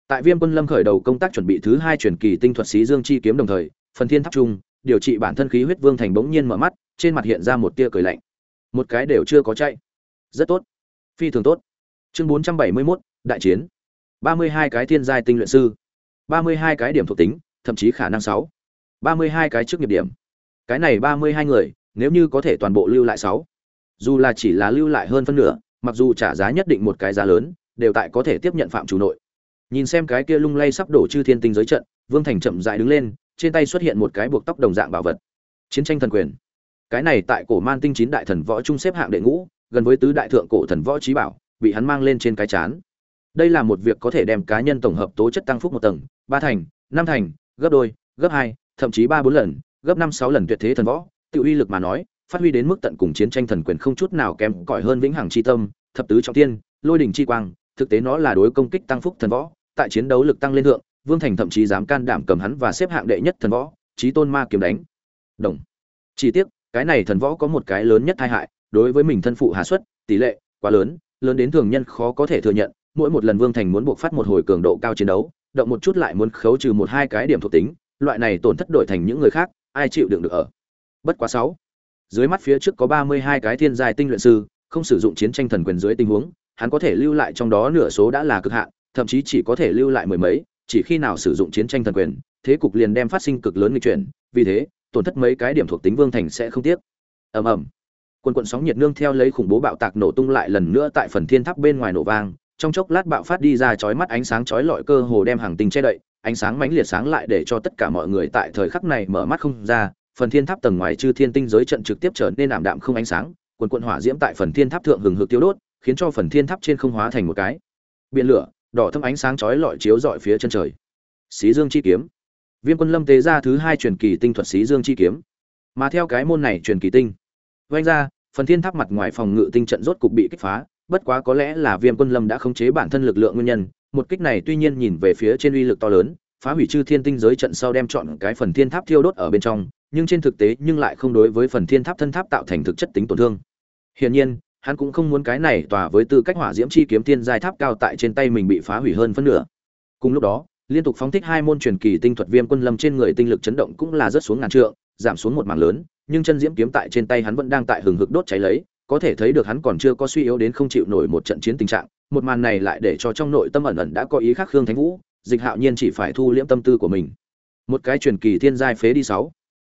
Tại viêm quân lâm khởi đầu công tác chuẩn bị thứ hai chuyển kỳ tinh thuật sĩ dương chi kiếm đồng thời, phần thiên tháp trung, điều trị bản thân khí huyết vương thành bỗng nhiên mở mắt trên mặt hiện ra một tia cười lạnh. Một cái đều chưa có chạy. Rất tốt. Phi thường tốt. Chương bốn trăm bảy mươi 471, đại chiến. ba mươi hai cái thiên giai tinh luyện sư. ba mươi hai cái điểm thuộc tính thậm chí khả năng sáu. ba mươi hai cái chức nghiệp điểm. Cái này ba mươi hai người nếu như có thể toàn bộ lưu lại sáu. Dù là chỉ là lưu lại hơn phân nửa mặc dù trả giá nhất định một cái giá lớn đều tại có thể tiếp nhận phạm chủ nội. Nhìn xem cái kia lung lay sắp đổ chư thiên tinh giới trận vương thành chậm dại đứng lên trên tay xuất hiện một cái buộc tóc đồng dạng bảo vật. Chiến tranh thần quyền cái này tại cổ man tinh chín đại thần võ trung xếp hạng đệ ngũ, gần với tứ đại thượng cổ thần võ trí bảo, bị hắn mang lên trên cái chán. Đây là một việc có thể đem cá nhân tổng hợp tố chất tăng phúc một tầng, ba thành, năm thành, gấp đôi, gấp hai, thậm chí ba bốn lần, gấp năm sáu lần tuyệt thế thần võ, tự uy lực mà nói, phát huy đến mức tận cùng chiến tranh thần quyền không chút nào kém cỏi hơn vĩnh hằng chi tâm, thập tứ trọng tiên, lôi đỉnh chi quang, thực tế nó là đối công kích tăng phúc thần võ, tại chiến đấu lực tăng lên thượng, vương thành thậm chí dám can đảm cầm hắn và xếp hạng đệ nhất thần võ trí tôn ma kiếm đánh. Đồng. Chi tiết cái này thần võ có một cái lớn nhất tai hại, đối với mình thân phụ hạ suất, tỷ lệ quá lớn lớn đến thường nhân khó có thể thừa nhận, mỗi một lần vương thành muốn buộc phát một hồi cường độ cao chiến đấu, động một chút lại muốn khấu trừ một hai cái điểm thuộc tính, loại này tổn thất đổi thành những người khác, ai chịu đựng được ở? Bất quá sáu, dưới mắt phía trước có ba mươi hai cái thiên giai tinh luyện sư, không sử dụng chiến tranh thần quyền dưới tình huống, hắn có thể lưu lại trong đó nửa số đã là cực hạn, thậm chí chỉ có thể lưu lại mười mấy, chỉ khi nào sử dụng chiến tranh thần quyền, thế cục liền đem phát sinh cực lớn nghịch chuyển, vì thế tổn thất mấy cái điểm thuộc tính vương thành sẽ không tiếc. Ầm ầm. Quần quận sóng nhiệt nương theo lấy khủng bố bạo tạc nổ tung lại lần nữa tại phần thiên tháp bên ngoài nổ vang. Trong chốc lát bạo phát đi ra chói mắt ánh sáng chói lọi cơ hồ đem hàng tinh che đậy, ánh sáng mãnh liệt sáng lại để cho tất cả mọi người tại thời khắc này mở mắt không ra. Phần thiên tháp tầng ngoài chư thiên tinh giới trận trực tiếp trở nên ảm đạm không ánh sáng, quần quận hỏa diễm tại phần thiên tháp thượng hừng hực tiêu đốt, khiến cho phần thiên tháp trên không hóa thành một cái. Biển lửa, đỏ thâm ánh sáng chói lọi chiếu rọi phía chân trời. Xí dương chi kiếm viêm quân lâm tế ra thứ hai truyền kỳ tinh thuật sĩ dương chi kiếm. Mà theo cái môn này truyền kỳ tinh vanh ra, phần thiên tháp mặt ngoài phòng ngự tinh trận rốt cục bị kích phá, bất quá có lẽ là viêm quân lâm đã khống chế bản thân lực lượng nguyên nhân, một kích này tuy nhiên nhìn về phía trên uy lực to lớn, phá hủy chư thiên tinh giới trận sau đem chọn cái phần thiên tháp thiêu đốt ở bên trong, nhưng trên thực tế nhưng lại không đối với phần thiên tháp thân tháp tạo thành thực chất tính tổn thương. Hiển nhiên, hắn cũng không muốn cái này tòa với tư cách hỏa diễm chi kiếm tiên giai tháp cao tại trên tay mình bị phá hủy hơn phân nửa. Cùng lúc đó liên tục phóng thích hai môn truyền kỳ tinh thuật viêm quân lâm trên người tinh lực chấn động cũng là rất xuống ngàn trượng, giảm xuống một mảng lớn, nhưng chân diễm kiếm tại trên tay hắn vẫn đang tại hừng hực đốt cháy lấy, có thể thấy được hắn còn chưa có suy yếu đến không chịu nổi một trận chiến tình trạng, một màn này lại để cho trong nội tâm ẩn ẩn đã có ý khác khương thánh vũ, dịch hạo nhiên chỉ phải thu liễm tâm tư của mình. Một cái truyền kỳ thiên giai phế đi sáu.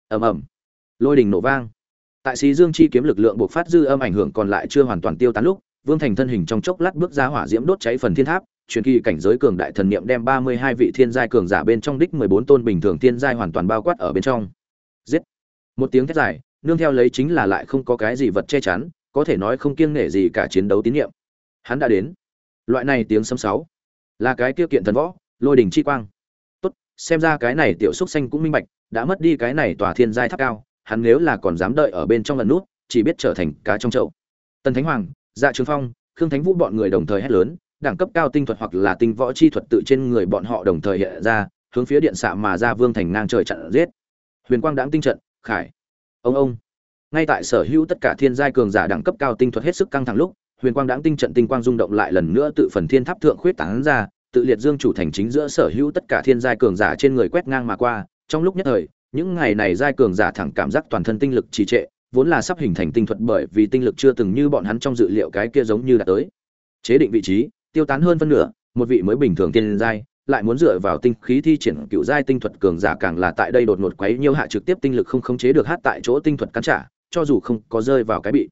Ầm ầm. Lôi đình nổ vang. Tại xí dương chi kiếm lực lượng buộc phát dư âm ảnh hưởng còn lại chưa hoàn toàn tiêu tán lúc, vương thành thân hình trong chốc lát bước ra hỏa diễm đốt cháy phần thiên tháp truyền kỳ cảnh giới cường đại thần niệm đem ba mươi hai vị thiên giai cường giả bên trong đích mười bốn tôn bình thường thiên giai hoàn toàn bao quát ở bên trong. Giết. Một tiếng thét dài, nương theo lấy chính là lại không có cái gì vật che chắn, có thể nói không kiêng nể gì cả chiến đấu tín niệm. hắn đã đến. Loại này tiếng sấm sáu. Là cái tiêu kiện thần võ, lôi đỉnh chi quang. Tốt, xem ra cái này tiểu xúc xanh cũng minh bạch, đã mất đi cái này tòa thiên giai tháp cao, hắn nếu là còn dám đợi ở bên trong lần nút, chỉ biết trở thành cá trong chậu. Tần thánh hoàng dạ trường phong, khương thánh vũ bọn người đồng thời hét lớn đẳng cấp cao tinh thuật hoặc là tinh võ chi thuật tự trên người bọn họ đồng thời hiện ra, hướng phía điện xạ mà ra vương thành ngang trời chặn giết. Huyền quang đãng tinh trận, khải. Ông ông. Ngay tại sở hữu tất cả thiên giai cường giả đẳng cấp cao tinh thuật hết sức căng thẳng lúc, huyền quang đãng tinh trận tinh quang rung động lại lần nữa tự phần thiên tháp thượng khuyết tán ra, tự liệt dương chủ thành chính giữa sở hữu tất cả thiên giai cường giả trên người quét ngang mà qua. Trong lúc nhất thời, những ngày này giai cường giả thẳng cảm giác toàn thân tinh lực trì trệ, vốn là sắp hình thành tinh thuật bởi vì tinh lực chưa từng như bọn hắn trong dự liệu cái kia giống như đã tới. Chế định vị trí tiêu tán hơn phân nửa, một vị mới bình thường tiên giai, lại muốn dựa vào tinh khí thi triển cựu giai tinh thuật cường giả càng là tại đây đột ngột quấy nhiêu hạ trực tiếp tinh lực không khống chế được hát tại chỗ tinh thuật cắn trả, cho dù không có rơi vào cái bị.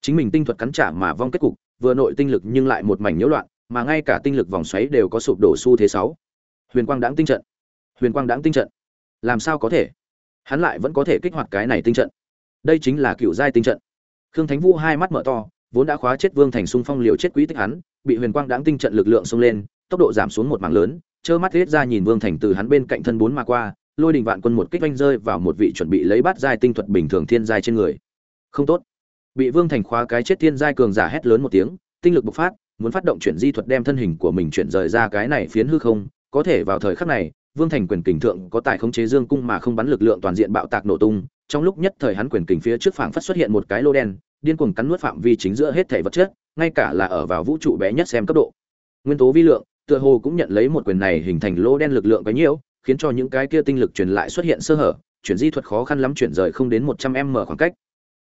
Chính mình tinh thuật cắn trả mà vong kết cục, vừa nội tinh lực nhưng lại một mảnh nhiễu loạn, mà ngay cả tinh lực vòng xoáy đều có sụp đổ xu thế sáu. Huyền quang đãng tinh trận. Huyền quang đãng tinh trận. Làm sao có thể? Hắn lại vẫn có thể kích hoạt cái này tinh trận. Đây chính là cựu giai tinh trận. Khương thánh vũ hai mắt mở to, vốn đã khóa chết vương thành xung phong liều chết quý tích hắn bị huyền quang đáng tinh trận lực lượng xông lên, tốc độ giảm xuống một mảng lớn, trơ mắt hết ra nhìn vương thành từ hắn bên cạnh thân bốn mà qua, lôi đình vạn quân một kích vanh rơi vào một vị chuẩn bị lấy bát giai tinh thuật bình thường thiên giai trên người. Không tốt. Bị vương thành khóa cái chết thiên giai cường giả hét lớn một tiếng, tinh lực bộc phát, muốn phát động chuyển di thuật đem thân hình của mình chuyển rời ra cái này phiến hư không, có thể vào thời khắc này, vương thành quyền kình thượng có tài khống chế dương cung mà không bắn lực lượng toàn diện bạo tạc nổ tung, trong lúc nhất thời hắn quyền kình phía trước phảng phất xuất hiện một cái lô đen, điên cuồng cắn nuốt phạm vi chính giữa hết thể vật chất ngay cả là ở vào vũ trụ bé nhất xem cấp độ. Nguyên tố vi lượng, tựa hồ cũng nhận lấy một quyền này hình thành lô đen lực lượng bấy nhiêu khiến cho những cái kia tinh lực truyền lại xuất hiện sơ hở, chuyển di thuật khó khăn lắm chuyển rời không đến một trăm m khoảng cách.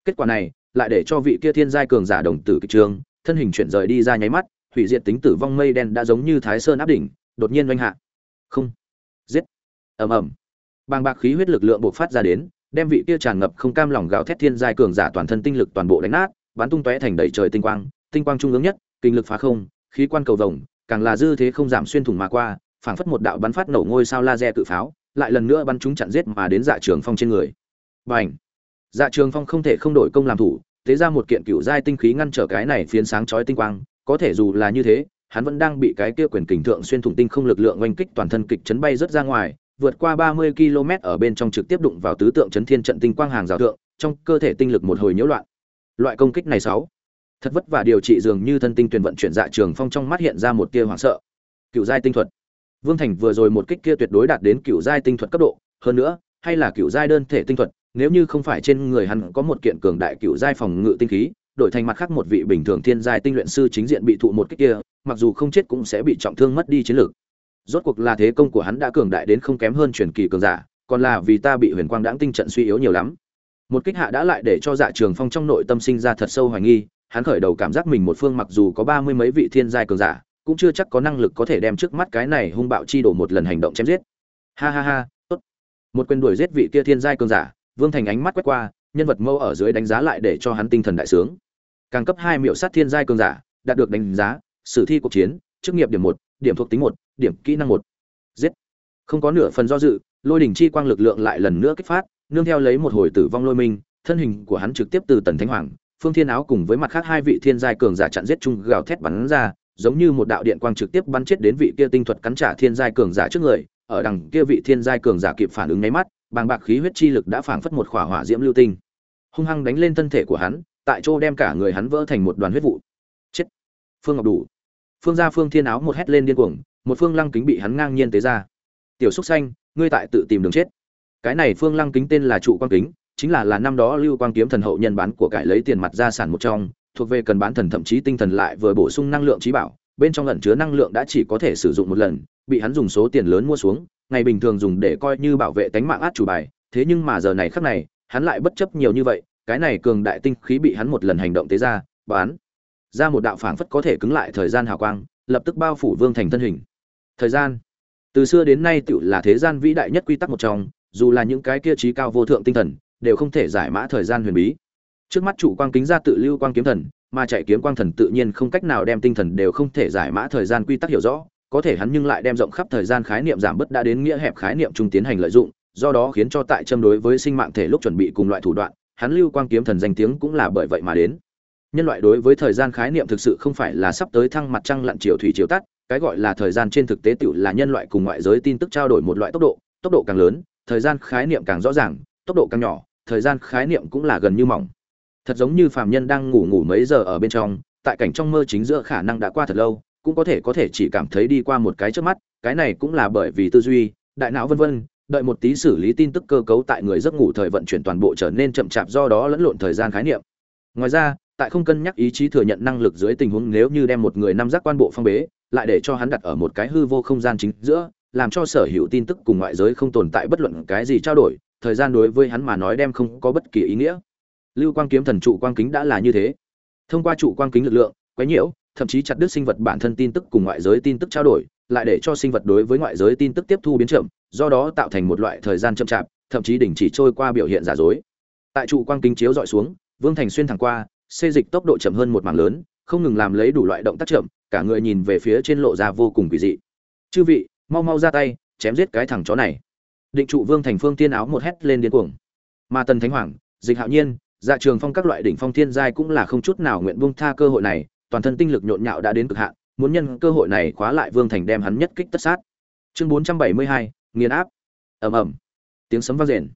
Kết quả này, lại để cho vị kia thiên giai cường giả đồng tử kịch trường, thân hình chuyển rời đi ra nháy mắt, hủy diệt tính tử vong mây đen đã giống như thái sơn áp đỉnh, đột nhiên oanh hạ. Không. Giết. Ầm ầm. Bàng bạc khí huyết lực lượng bộc phát ra đến, đem vị kia tràn ngập không cam lòng gào thét thiên giai cường giả toàn thân tinh lực toàn bộ đánh nát, bắn tung tóe thành đầy trời tinh quang tinh quang trung ương nhất kinh lực phá không khí quan cầu vồng càng là dư thế không giảm xuyên thủng mà qua phảng phất một đạo bắn phát nổ ngôi sao laser tự pháo lại lần nữa bắn chúng chặn giết mà đến dạ trường phong trên người bành dạ trường phong không thể không đổi công làm thủ thế ra một kiện cựu giai tinh khí ngăn trở cái này phiến sáng chói tinh quang có thể dù là như thế hắn vẫn đang bị cái kia quyền kình thượng xuyên thủng tinh không lực lượng oanh kích toàn thân kịch chấn bay rất ra ngoài vượt qua 30 km ở bên trong trực tiếp đụng vào tứ tượng chấn thiên trận tinh quang hàng rào thượng, trong cơ thể tinh lực một hồi nhiễu loạn. Loại công kích này sáu, thật vất vả điều trị dường như thân tinh tuyển vận chuyển dạ trường phong trong mắt hiện ra một tia hoảng sợ. Cựu giai tinh thuật. Vương Thành vừa rồi một kích kia tuyệt đối đạt đến cựu giai tinh thuật cấp độ, hơn nữa, hay là cựu giai đơn thể tinh thuật, nếu như không phải trên người hắn có một kiện cường đại cựu giai phòng ngự tinh khí, đổi thành mặt khác một vị bình thường thiên giai tinh luyện sư chính diện bị thụ một kích kia, mặc dù không chết cũng sẽ bị trọng thương mất đi chiến lược. rốt cuộc là thế công của hắn đã cường đại đến không kém hơn truyền kỳ cường giả còn là vì ta bị huyền quang đãng tinh trận suy yếu nhiều lắm một kích hạ đã lại để cho dạ trường phong trong nội tâm sinh ra thật sâu hoài nghi hắn khởi đầu cảm giác mình một phương mặc dù có ba mươi mấy vị thiên giai cường giả, cũng chưa chắc có năng lực có thể đem trước mắt cái này hung bạo chi đổ một lần hành động chém giết. Ha ha ha, tốt. Một quyền đuổi giết vị kia thiên giai cường giả, vương thành ánh mắt quét qua, nhân vật mâu ở dưới đánh giá lại để cho hắn tinh thần đại sướng. Càng cấp hai miệu sát thiên giai cường giả, đạt được đánh giá, sử thi cuộc chiến, chức nghiệp điểm một, điểm thuộc tính một, điểm kỹ năng một. Giết. Không có nửa phần do dự, lôi đỉnh chi quang lực lượng lại lần nữa kích phát, nương theo lấy một hồi tử vong lôi minh thân hình của hắn trực tiếp từ tần thánh hoàng phương thiên áo cùng với mặt khác hai vị thiên giai cường giả chặn giết chung gào thét bắn ra, giống như một đạo điện quang trực tiếp bắn chết đến vị kia tinh thuật cắn trả thiên giai cường giả trước người, ở đằng kia vị thiên giai cường giả kịp phản ứng nháy mắt, bàng bạc khí huyết chi lực đã phảng phất một khỏa hỏa diễm lưu tinh. Hung hăng đánh lên thân thể của hắn, tại chỗ đem cả người hắn vỡ thành một đoàn huyết vụ. Chết! Phương ngọc đủ. Phương gia phương thiên áo một hét lên điên cuồng, một phương lăng kính bị hắn ngang nhiên tế ra. Tiểu xúc xanh, ngươi tại tự tìm đường chết. Cái này phương lăng kính tên là trụ quang kính chính là là năm đó lưu quang kiếm thần hậu nhân bán của cải lấy tiền mặt ra sản một trong, thuộc về cần bán thần thậm chí tinh thần lại vừa bổ sung năng lượng trí bảo, bên trong ẩn chứa năng lượng đã chỉ có thể sử dụng một lần, bị hắn dùng số tiền lớn mua xuống, ngày bình thường dùng để coi như bảo vệ tánh mạng át chủ bài, thế nhưng mà giờ này khắc này, hắn lại bất chấp nhiều như vậy, cái này cường đại tinh khí bị hắn một lần hành động tế ra, bán. Ra một đạo phảng phất có thể cứng lại thời gian hào quang, lập tức bao phủ vương thành thân hình. Thời gian. Từ xưa đến nay tựu là thế gian vĩ đại nhất quy tắc một trong, dù là những cái kia trí cao vô thượng tinh thần đều không thể giải mã thời gian huyền bí. Trước mắt chủ quang kính ra tự lưu quang kiếm thần, mà chạy kiếm quang thần tự nhiên không cách nào đem tinh thần đều không thể giải mã thời gian quy tắc hiểu rõ, có thể hắn nhưng lại đem rộng khắp thời gian khái niệm giảm bớt đã đến nghĩa hẹp khái niệm trung tiến hành lợi dụng, do đó khiến cho tại châm đối với sinh mạng thể lúc chuẩn bị cùng loại thủ đoạn, hắn lưu quang kiếm thần danh tiếng cũng là bởi vậy mà đến. Nhân loại đối với thời gian khái niệm thực sự không phải là sắp tới thăng mặt trăng lặn chiều thủy chiều tắt, cái gọi là thời gian trên thực tế tiểu là nhân loại cùng ngoại giới tin tức trao đổi một loại tốc độ tốc độ càng lớn, thời gian khái niệm càng rõ ràng, tốc độ càng nhỏ thời gian khái niệm cũng là gần như mỏng. Thật giống như phàm nhân đang ngủ ngủ mấy giờ ở bên trong, tại cảnh trong mơ chính giữa khả năng đã qua thật lâu, cũng có thể có thể chỉ cảm thấy đi qua một cái trước mắt, cái này cũng là bởi vì tư duy, đại não vân vân, đợi một tí xử lý tin tức cơ cấu tại người giấc ngủ thời vận chuyển toàn bộ trở nên chậm chạp do đó lẫn lộn thời gian khái niệm. Ngoài ra, tại không cân nhắc ý chí thừa nhận năng lực dưới tình huống nếu như đem một người năm giác quan bộ phong bế, lại để cho hắn đặt ở một cái hư vô không gian chính giữa, làm cho sở hữu tin tức cùng ngoại giới không tồn tại bất luận cái gì trao đổi thời gian đối với hắn mà nói đem không có bất kỳ ý nghĩa. Lưu quang kiếm thần trụ quang kính đã là như thế. Thông qua trụ quang kính lực lượng, quấy nhiễu, thậm chí chặt đứt sinh vật bản thân tin tức cùng ngoại giới tin tức trao đổi, lại để cho sinh vật đối với ngoại giới tin tức tiếp thu biến chậm, do đó tạo thành một loại thời gian chậm chạp, thậm chí đình chỉ trôi qua biểu hiện giả dối. Tại trụ quang kính chiếu dọi xuống, vương thành xuyên thẳng qua, xê dịch tốc độ chậm hơn một mảng lớn, không ngừng làm lấy đủ loại động tác chậm, cả người nhìn về phía trên lộ ra vô cùng quỷ dị. Chư vị, mau mau ra tay, chém giết cái thằng chó này định trụ vương thành phương tiên áo một hét lên điên cuồng. Mà tần thánh hoàng, dịch hạo nhiên dạ trường phong các loại đỉnh phong thiên giai cũng là không chút nào nguyện buông tha cơ hội này, toàn thân tinh lực nhộn nhạo đã đến cực hạn, muốn nhân cơ hội này khóa lại vương thành đem hắn nhất kích tất sát. Chương bốn trăm bảy mươi hai, nghiền áp. Ầm ầm. Tiếng sấm vang rền.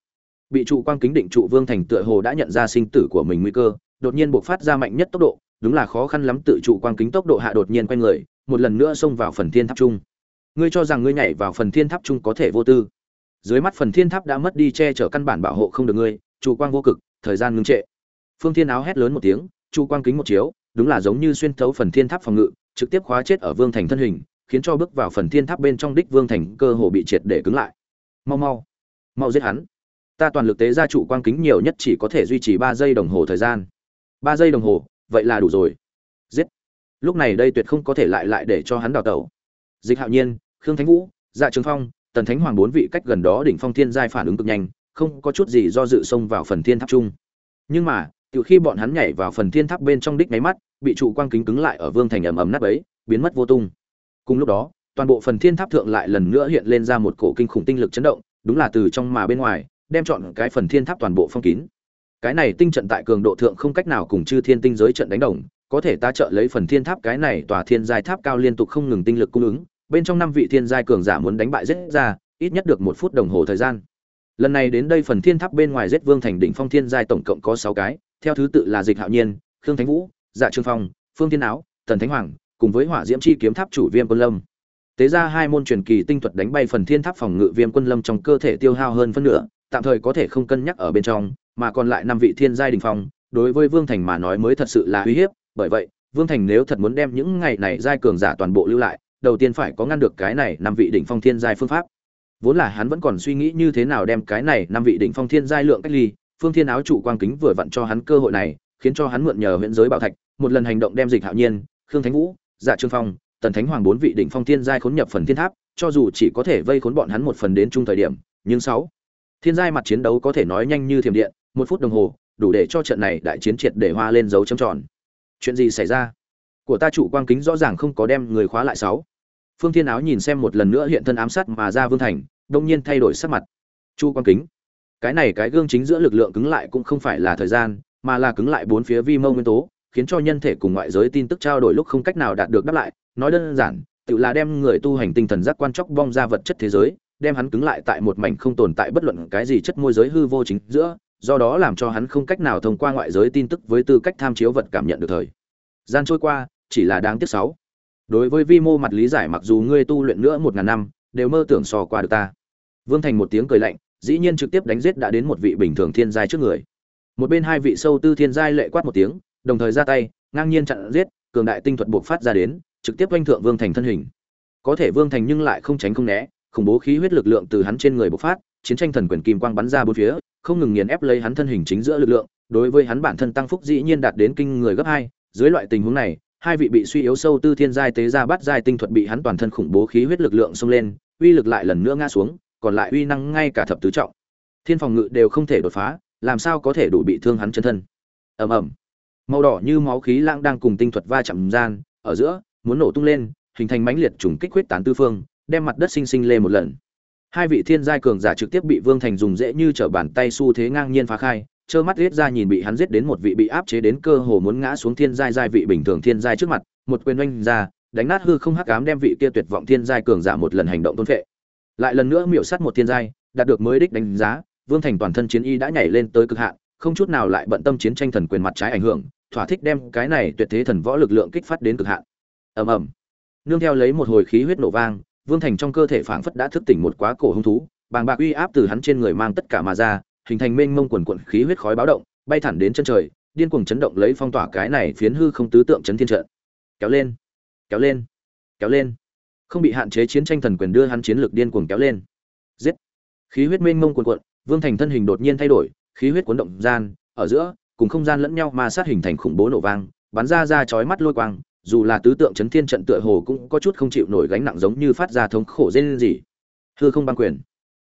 Bị trụ quang kính định trụ vương thành tựa hồ đã nhận ra sinh tử của mình nguy cơ, đột nhiên buộc phát ra mạnh nhất tốc độ, đúng là khó khăn lắm tự trụ quang kính tốc độ hạ đột nhiên quay người, một lần nữa xông vào phần thiên tháp trung. Ngươi cho rằng ngươi nhảy vào phần thiên tháp trung có thể vô tư dưới mắt phần thiên tháp đã mất đi che chở căn bản bảo hộ không được ngươi, chu quang vô cực, thời gian ngưng trệ. Phương thiên áo hét lớn một tiếng, chu quang kính một chiếu, đúng là giống như xuyên thấu phần thiên tháp phòng ngự, trực tiếp khóa chết ở vương thành thân hình, khiến cho bước vào phần thiên tháp bên trong đích vương thành cơ hồ bị triệt để cứng lại. Mau mau mau giết hắn. Ta toàn lực tế ra trụ quang kính nhiều nhất chỉ có thể duy trì ba giây đồng hồ thời gian. Ba giây đồng hồ, vậy là đủ rồi. Giết. Lúc này đây tuyệt không có thể lại lại để cho hắn đào tẩu. Dịch hạo nhiên, khương thánh vũ dạ trường phong tần thánh hoàng bốn vị cách gần đó đỉnh phong thiên giai phản ứng cực nhanh, không có chút gì do dự xông vào phần thiên tháp chung. Nhưng mà từ khi bọn hắn nhảy vào phần thiên tháp bên trong đích máy mắt, bị trụ quang kính cứng lại ở vương thành ầm ầm nát ấy biến mất vô tung. Cùng lúc đó, toàn bộ phần thiên tháp thượng lại lần nữa hiện lên ra một cổ kinh khủng tinh lực chấn động, đúng là từ trong mà bên ngoài, đem chọn cái phần thiên tháp toàn bộ phong kín. Cái này tinh trận tại cường độ thượng không cách nào cùng chư thiên tinh giới trận đánh đồng, có thể ta trợ lấy phần thiên tháp cái này tòa thiên giai tháp cao liên tục không ngừng tinh lực cung ứng bên trong năm vị thiên giai cường giả muốn đánh bại giết ra, ít nhất được một phút đồng hồ thời gian. Lần này đến đây phần thiên tháp bên ngoài giết vương thành đỉnh phong thiên giai tổng cộng có sáu cái, theo thứ tự là dịch hạo nhiên, khương thánh vũ dạ trương phong, phương thiên áo, tần thánh hoàng, cùng với hỏa diễm chi kiếm tháp chủ viêm quân lâm. Tế ra hai môn truyền kỳ tinh thuật đánh bay phần thiên tháp phòng ngự viêm quân lâm trong cơ thể tiêu hao hơn phân nửa, tạm thời có thể không cân nhắc ở bên trong, mà còn lại năm vị thiên giai đình phong, đối với vương thành mà nói mới thật sự là uy hiếp, bởi vậy, vương thành nếu thật muốn đem những ngày này giai cường giả toàn bộ lưu lại đầu tiên phải có ngăn được cái này năm vị đỉnh phong thiên giai phương pháp. Vốn là hắn vẫn còn suy nghĩ như thế nào đem cái này năm vị đỉnh phong thiên giai lượng cách ly, phương thiên áo trụ quang kính vừa vặn cho hắn cơ hội này, khiến cho hắn mượn nhờ huyện giới bảo thạch, một lần hành động đem dịch hạo nhiên, khương thánh vũ dạ trương phong, tần thánh hoàng bốn vị đỉnh phong thiên giai khốn nhập phần thiên tháp, cho dù chỉ có thể vây khốn bọn hắn một phần đến chung thời điểm, nhưng sáu thiên giai mặt chiến đấu có thể nói nhanh như thiểm điện, một phút đồng hồ, đủ để cho trận này đại chiến triệt để hoa lên dấu chấm tròn. Chuyện gì xảy ra? Của ta trụ quang kính rõ ràng không có đem người khóa lại sáu. Phương thiên áo nhìn xem một lần nữa hiện thân ám sát mà ra vương thành, đông nhiên thay đổi sắc mặt. Chu quang kính. Cái này cái gương chính giữa lực lượng cứng lại cũng không phải là thời gian, mà là cứng lại bốn phía vi mâu nguyên tố, khiến cho nhân thể cùng ngoại giới tin tức trao đổi lúc không cách nào đạt được đáp lại. Nói đơn giản, tự là đem người tu hành tinh thần giác quan chóc bong ra vật chất thế giới, đem hắn cứng lại tại một mảnh không tồn tại bất luận cái gì chất môi giới hư vô chính giữa, do đó làm cho hắn không cách nào thông qua ngoại giới tin tức với tư cách tham chiếu vật cảm nhận được thời gian trôi qua chỉ là đáng tiếc sáu. Đối với vi mô mặt lý giải mặc dù ngươi tu luyện nữa một ngàn năm, đều mơ tưởng so qua được ta. Vương thành một tiếng cười lạnh, dĩ nhiên trực tiếp đánh giết đã đến một vị bình thường thiên giai trước người. Một bên hai vị sâu tư thiên giai lệ quát một tiếng, đồng thời ra tay, ngang nhiên chặn giết, cường đại tinh thuật buộc phát ra đến, trực tiếp oanh thượng vương thành thân hình. Có thể vương thành nhưng lại không tránh không né, khủng bố khí huyết lực lượng từ hắn trên người bộc phát, chiến tranh thần quyền kim quang bắn ra bốn phía, không ngừng nghiền ép lấy hắn thân hình chính giữa lực lượng, đối với hắn bản thân tăng phúc dĩ nhiên đạt đến kinh người gấp hai. Dưới loại tình huống này hai vị bị suy yếu sâu tư thiên giai tế ra bắt giai tinh thuật bị hắn toàn thân khủng bố khí huyết lực lượng xông lên, uy lực lại lần nữa ngã xuống, còn lại uy năng ngay cả thập tứ trọng. Thiên phòng ngự đều không thể đột phá, làm sao có thể đủ bị thương hắn chân thân? Ầm ầm. Màu đỏ như máu khí lãng đang cùng tinh thuật va chạm gian, ở giữa, muốn nổ tung lên, hình thành mãnh liệt trùng kích huyết tán tư phương, đem mặt đất sinh sinh lê một lần. Hai vị thiên giai cường giả trực tiếp bị vương thành dùng dễ như trở bàn tay xu thế ngang nhiên phá khai trơ mắt giết ra nhìn bị hắn giết đến một vị bị áp chế đến cơ hồ muốn ngã xuống thiên giai giai vị bình thường thiên giai trước mặt, một quyền oanh ra, đánh nát hư không hắc ám đem vị kia tuyệt vọng thiên giai cường giả một lần hành động tôn phệ. Lại lần nữa miểu sát một thiên giai, đạt được mới đích đánh giá, vương thành toàn thân chiến y đã nhảy lên tới cực hạn, không chút nào lại bận tâm chiến tranh thần quyền mặt trái ảnh hưởng, thỏa thích đem cái này tuyệt thế thần võ lực lượng kích phát đến cực hạn. Ầm ầm. Nương theo lấy một hồi khí huyết nổ vang, vương thành trong cơ thể phảng phất đã thức tỉnh một quá cổ hung thú, bàng bạc uy áp từ hắn trên người mang tất cả mà ra hình thành mênh mông quần quần khí huyết khói báo động, bay thẳng đến chân trời, điên cuồng chấn động lấy phong tỏa cái này phiến hư không tứ tượng chấn thiên trận. Kéo lên kéo lên kéo lên. Không bị hạn chế chiến tranh thần quyền đưa hắn chiến lực điên cuồng kéo lên. Giết. Khí huyết mênh mông cuồn cuộn vương thành thân hình đột nhiên thay đổi, khí huyết cuốn động gian, ở giữa, cùng không gian lẫn nhau mà sát hình thành khủng bố nổ vang, bắn ra ra chói mắt lôi quang, dù là tứ tượng chấn thiên trận tựa hồ cũng có chút không chịu nổi gánh nặng giống như phát ra thống khổ rên gì hư không băng quyền.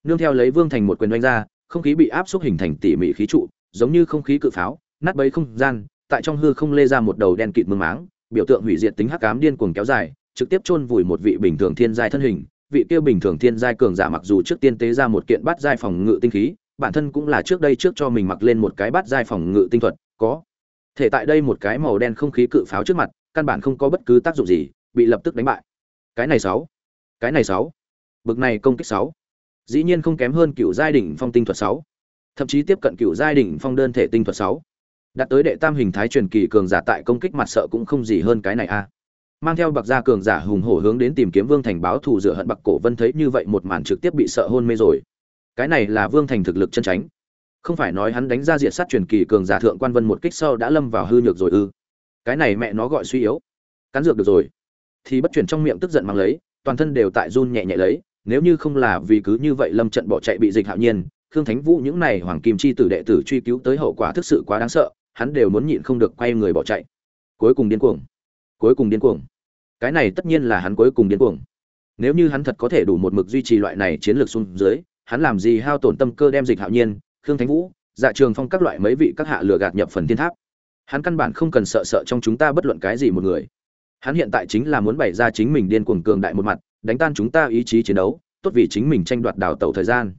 Nương theo lấy vương thành một quyền đánh ra không khí bị áp xúc hình thành tỉ mỉ khí trụ, giống như không khí cự pháo, nát bấy không gian, tại trong hư không lê ra một đầu đen kịt mương máng, biểu tượng hủy diệt tính hắc ám điên cuồng kéo dài, trực tiếp chôn vùi một vị bình thường thiên giai thân hình. Vị kia bình thường thiên giai cường giả mặc dù trước tiên tế ra một kiện bát giai phòng ngự tinh khí, bản thân cũng là trước đây trước cho mình mặc lên một cái bát giai phòng ngự tinh thuật, có thể tại đây một cái màu đen không khí cự pháo trước mặt, căn bản không có bất cứ tác dụng gì, bị lập tức đánh bại. Cái này sáu, cái này sáu. Bực này công kích sáu dĩ nhiên không kém hơn cựu giai đỉnh phong tinh thuật sáu, thậm chí tiếp cận cựu giai đỉnh phong đơn thể tinh thuật sáu. Đạt tới đệ tam hình thái truyền kỳ cường giả tại công kích mặt sợ cũng không gì hơn cái này a. Mang theo bạc gia cường giả hùng hổ hướng đến tìm kiếm vương thành báo thù rửa hận bạc cổ vân thấy như vậy một màn trực tiếp bị sợ hôn mê rồi. Cái này là vương thành thực lực chân tránh không phải nói hắn đánh ra diện sát truyền kỳ cường giả thượng quan vân một kích sau đã lâm vào hư nhược rồi ư. Cái này mẹ nó gọi suy yếu. Cắn dược được rồi. Thì bất chuyển trong miệng tức giận mang lấy, toàn thân đều tại run nhẹ nhẹ lấy nếu như không là vì cứ như vậy lâm trận bỏ chạy bị dịch hạo nhiên, khương thánh vũ những này hoàng kim chi tử đệ tử truy cứu tới hậu quả thực sự quá đáng sợ, hắn đều muốn nhịn không được quay người bỏ chạy. Cuối cùng điên cuồng. Cuối cùng điên cuồng. Cái này tất nhiên là hắn cuối cùng điên cuồng. Nếu như hắn thật có thể đủ một mực duy trì loại này chiến lược xuống dưới, hắn làm gì hao tổn tâm cơ đem dịch hạo nhiên, khương thánh vũ dạ trường phong các loại mấy vị các hạ lừa gạt nhập phần thiên tháp? Hắn căn bản không cần sợ sợ trong chúng ta bất luận cái gì một người. Hắn hiện tại chính là muốn bày ra chính mình điên cuồng cường đại một mặt đánh tan chúng ta ý chí chiến đấu, tốt vì chính mình tranh đoạt đào tẩu thời gian.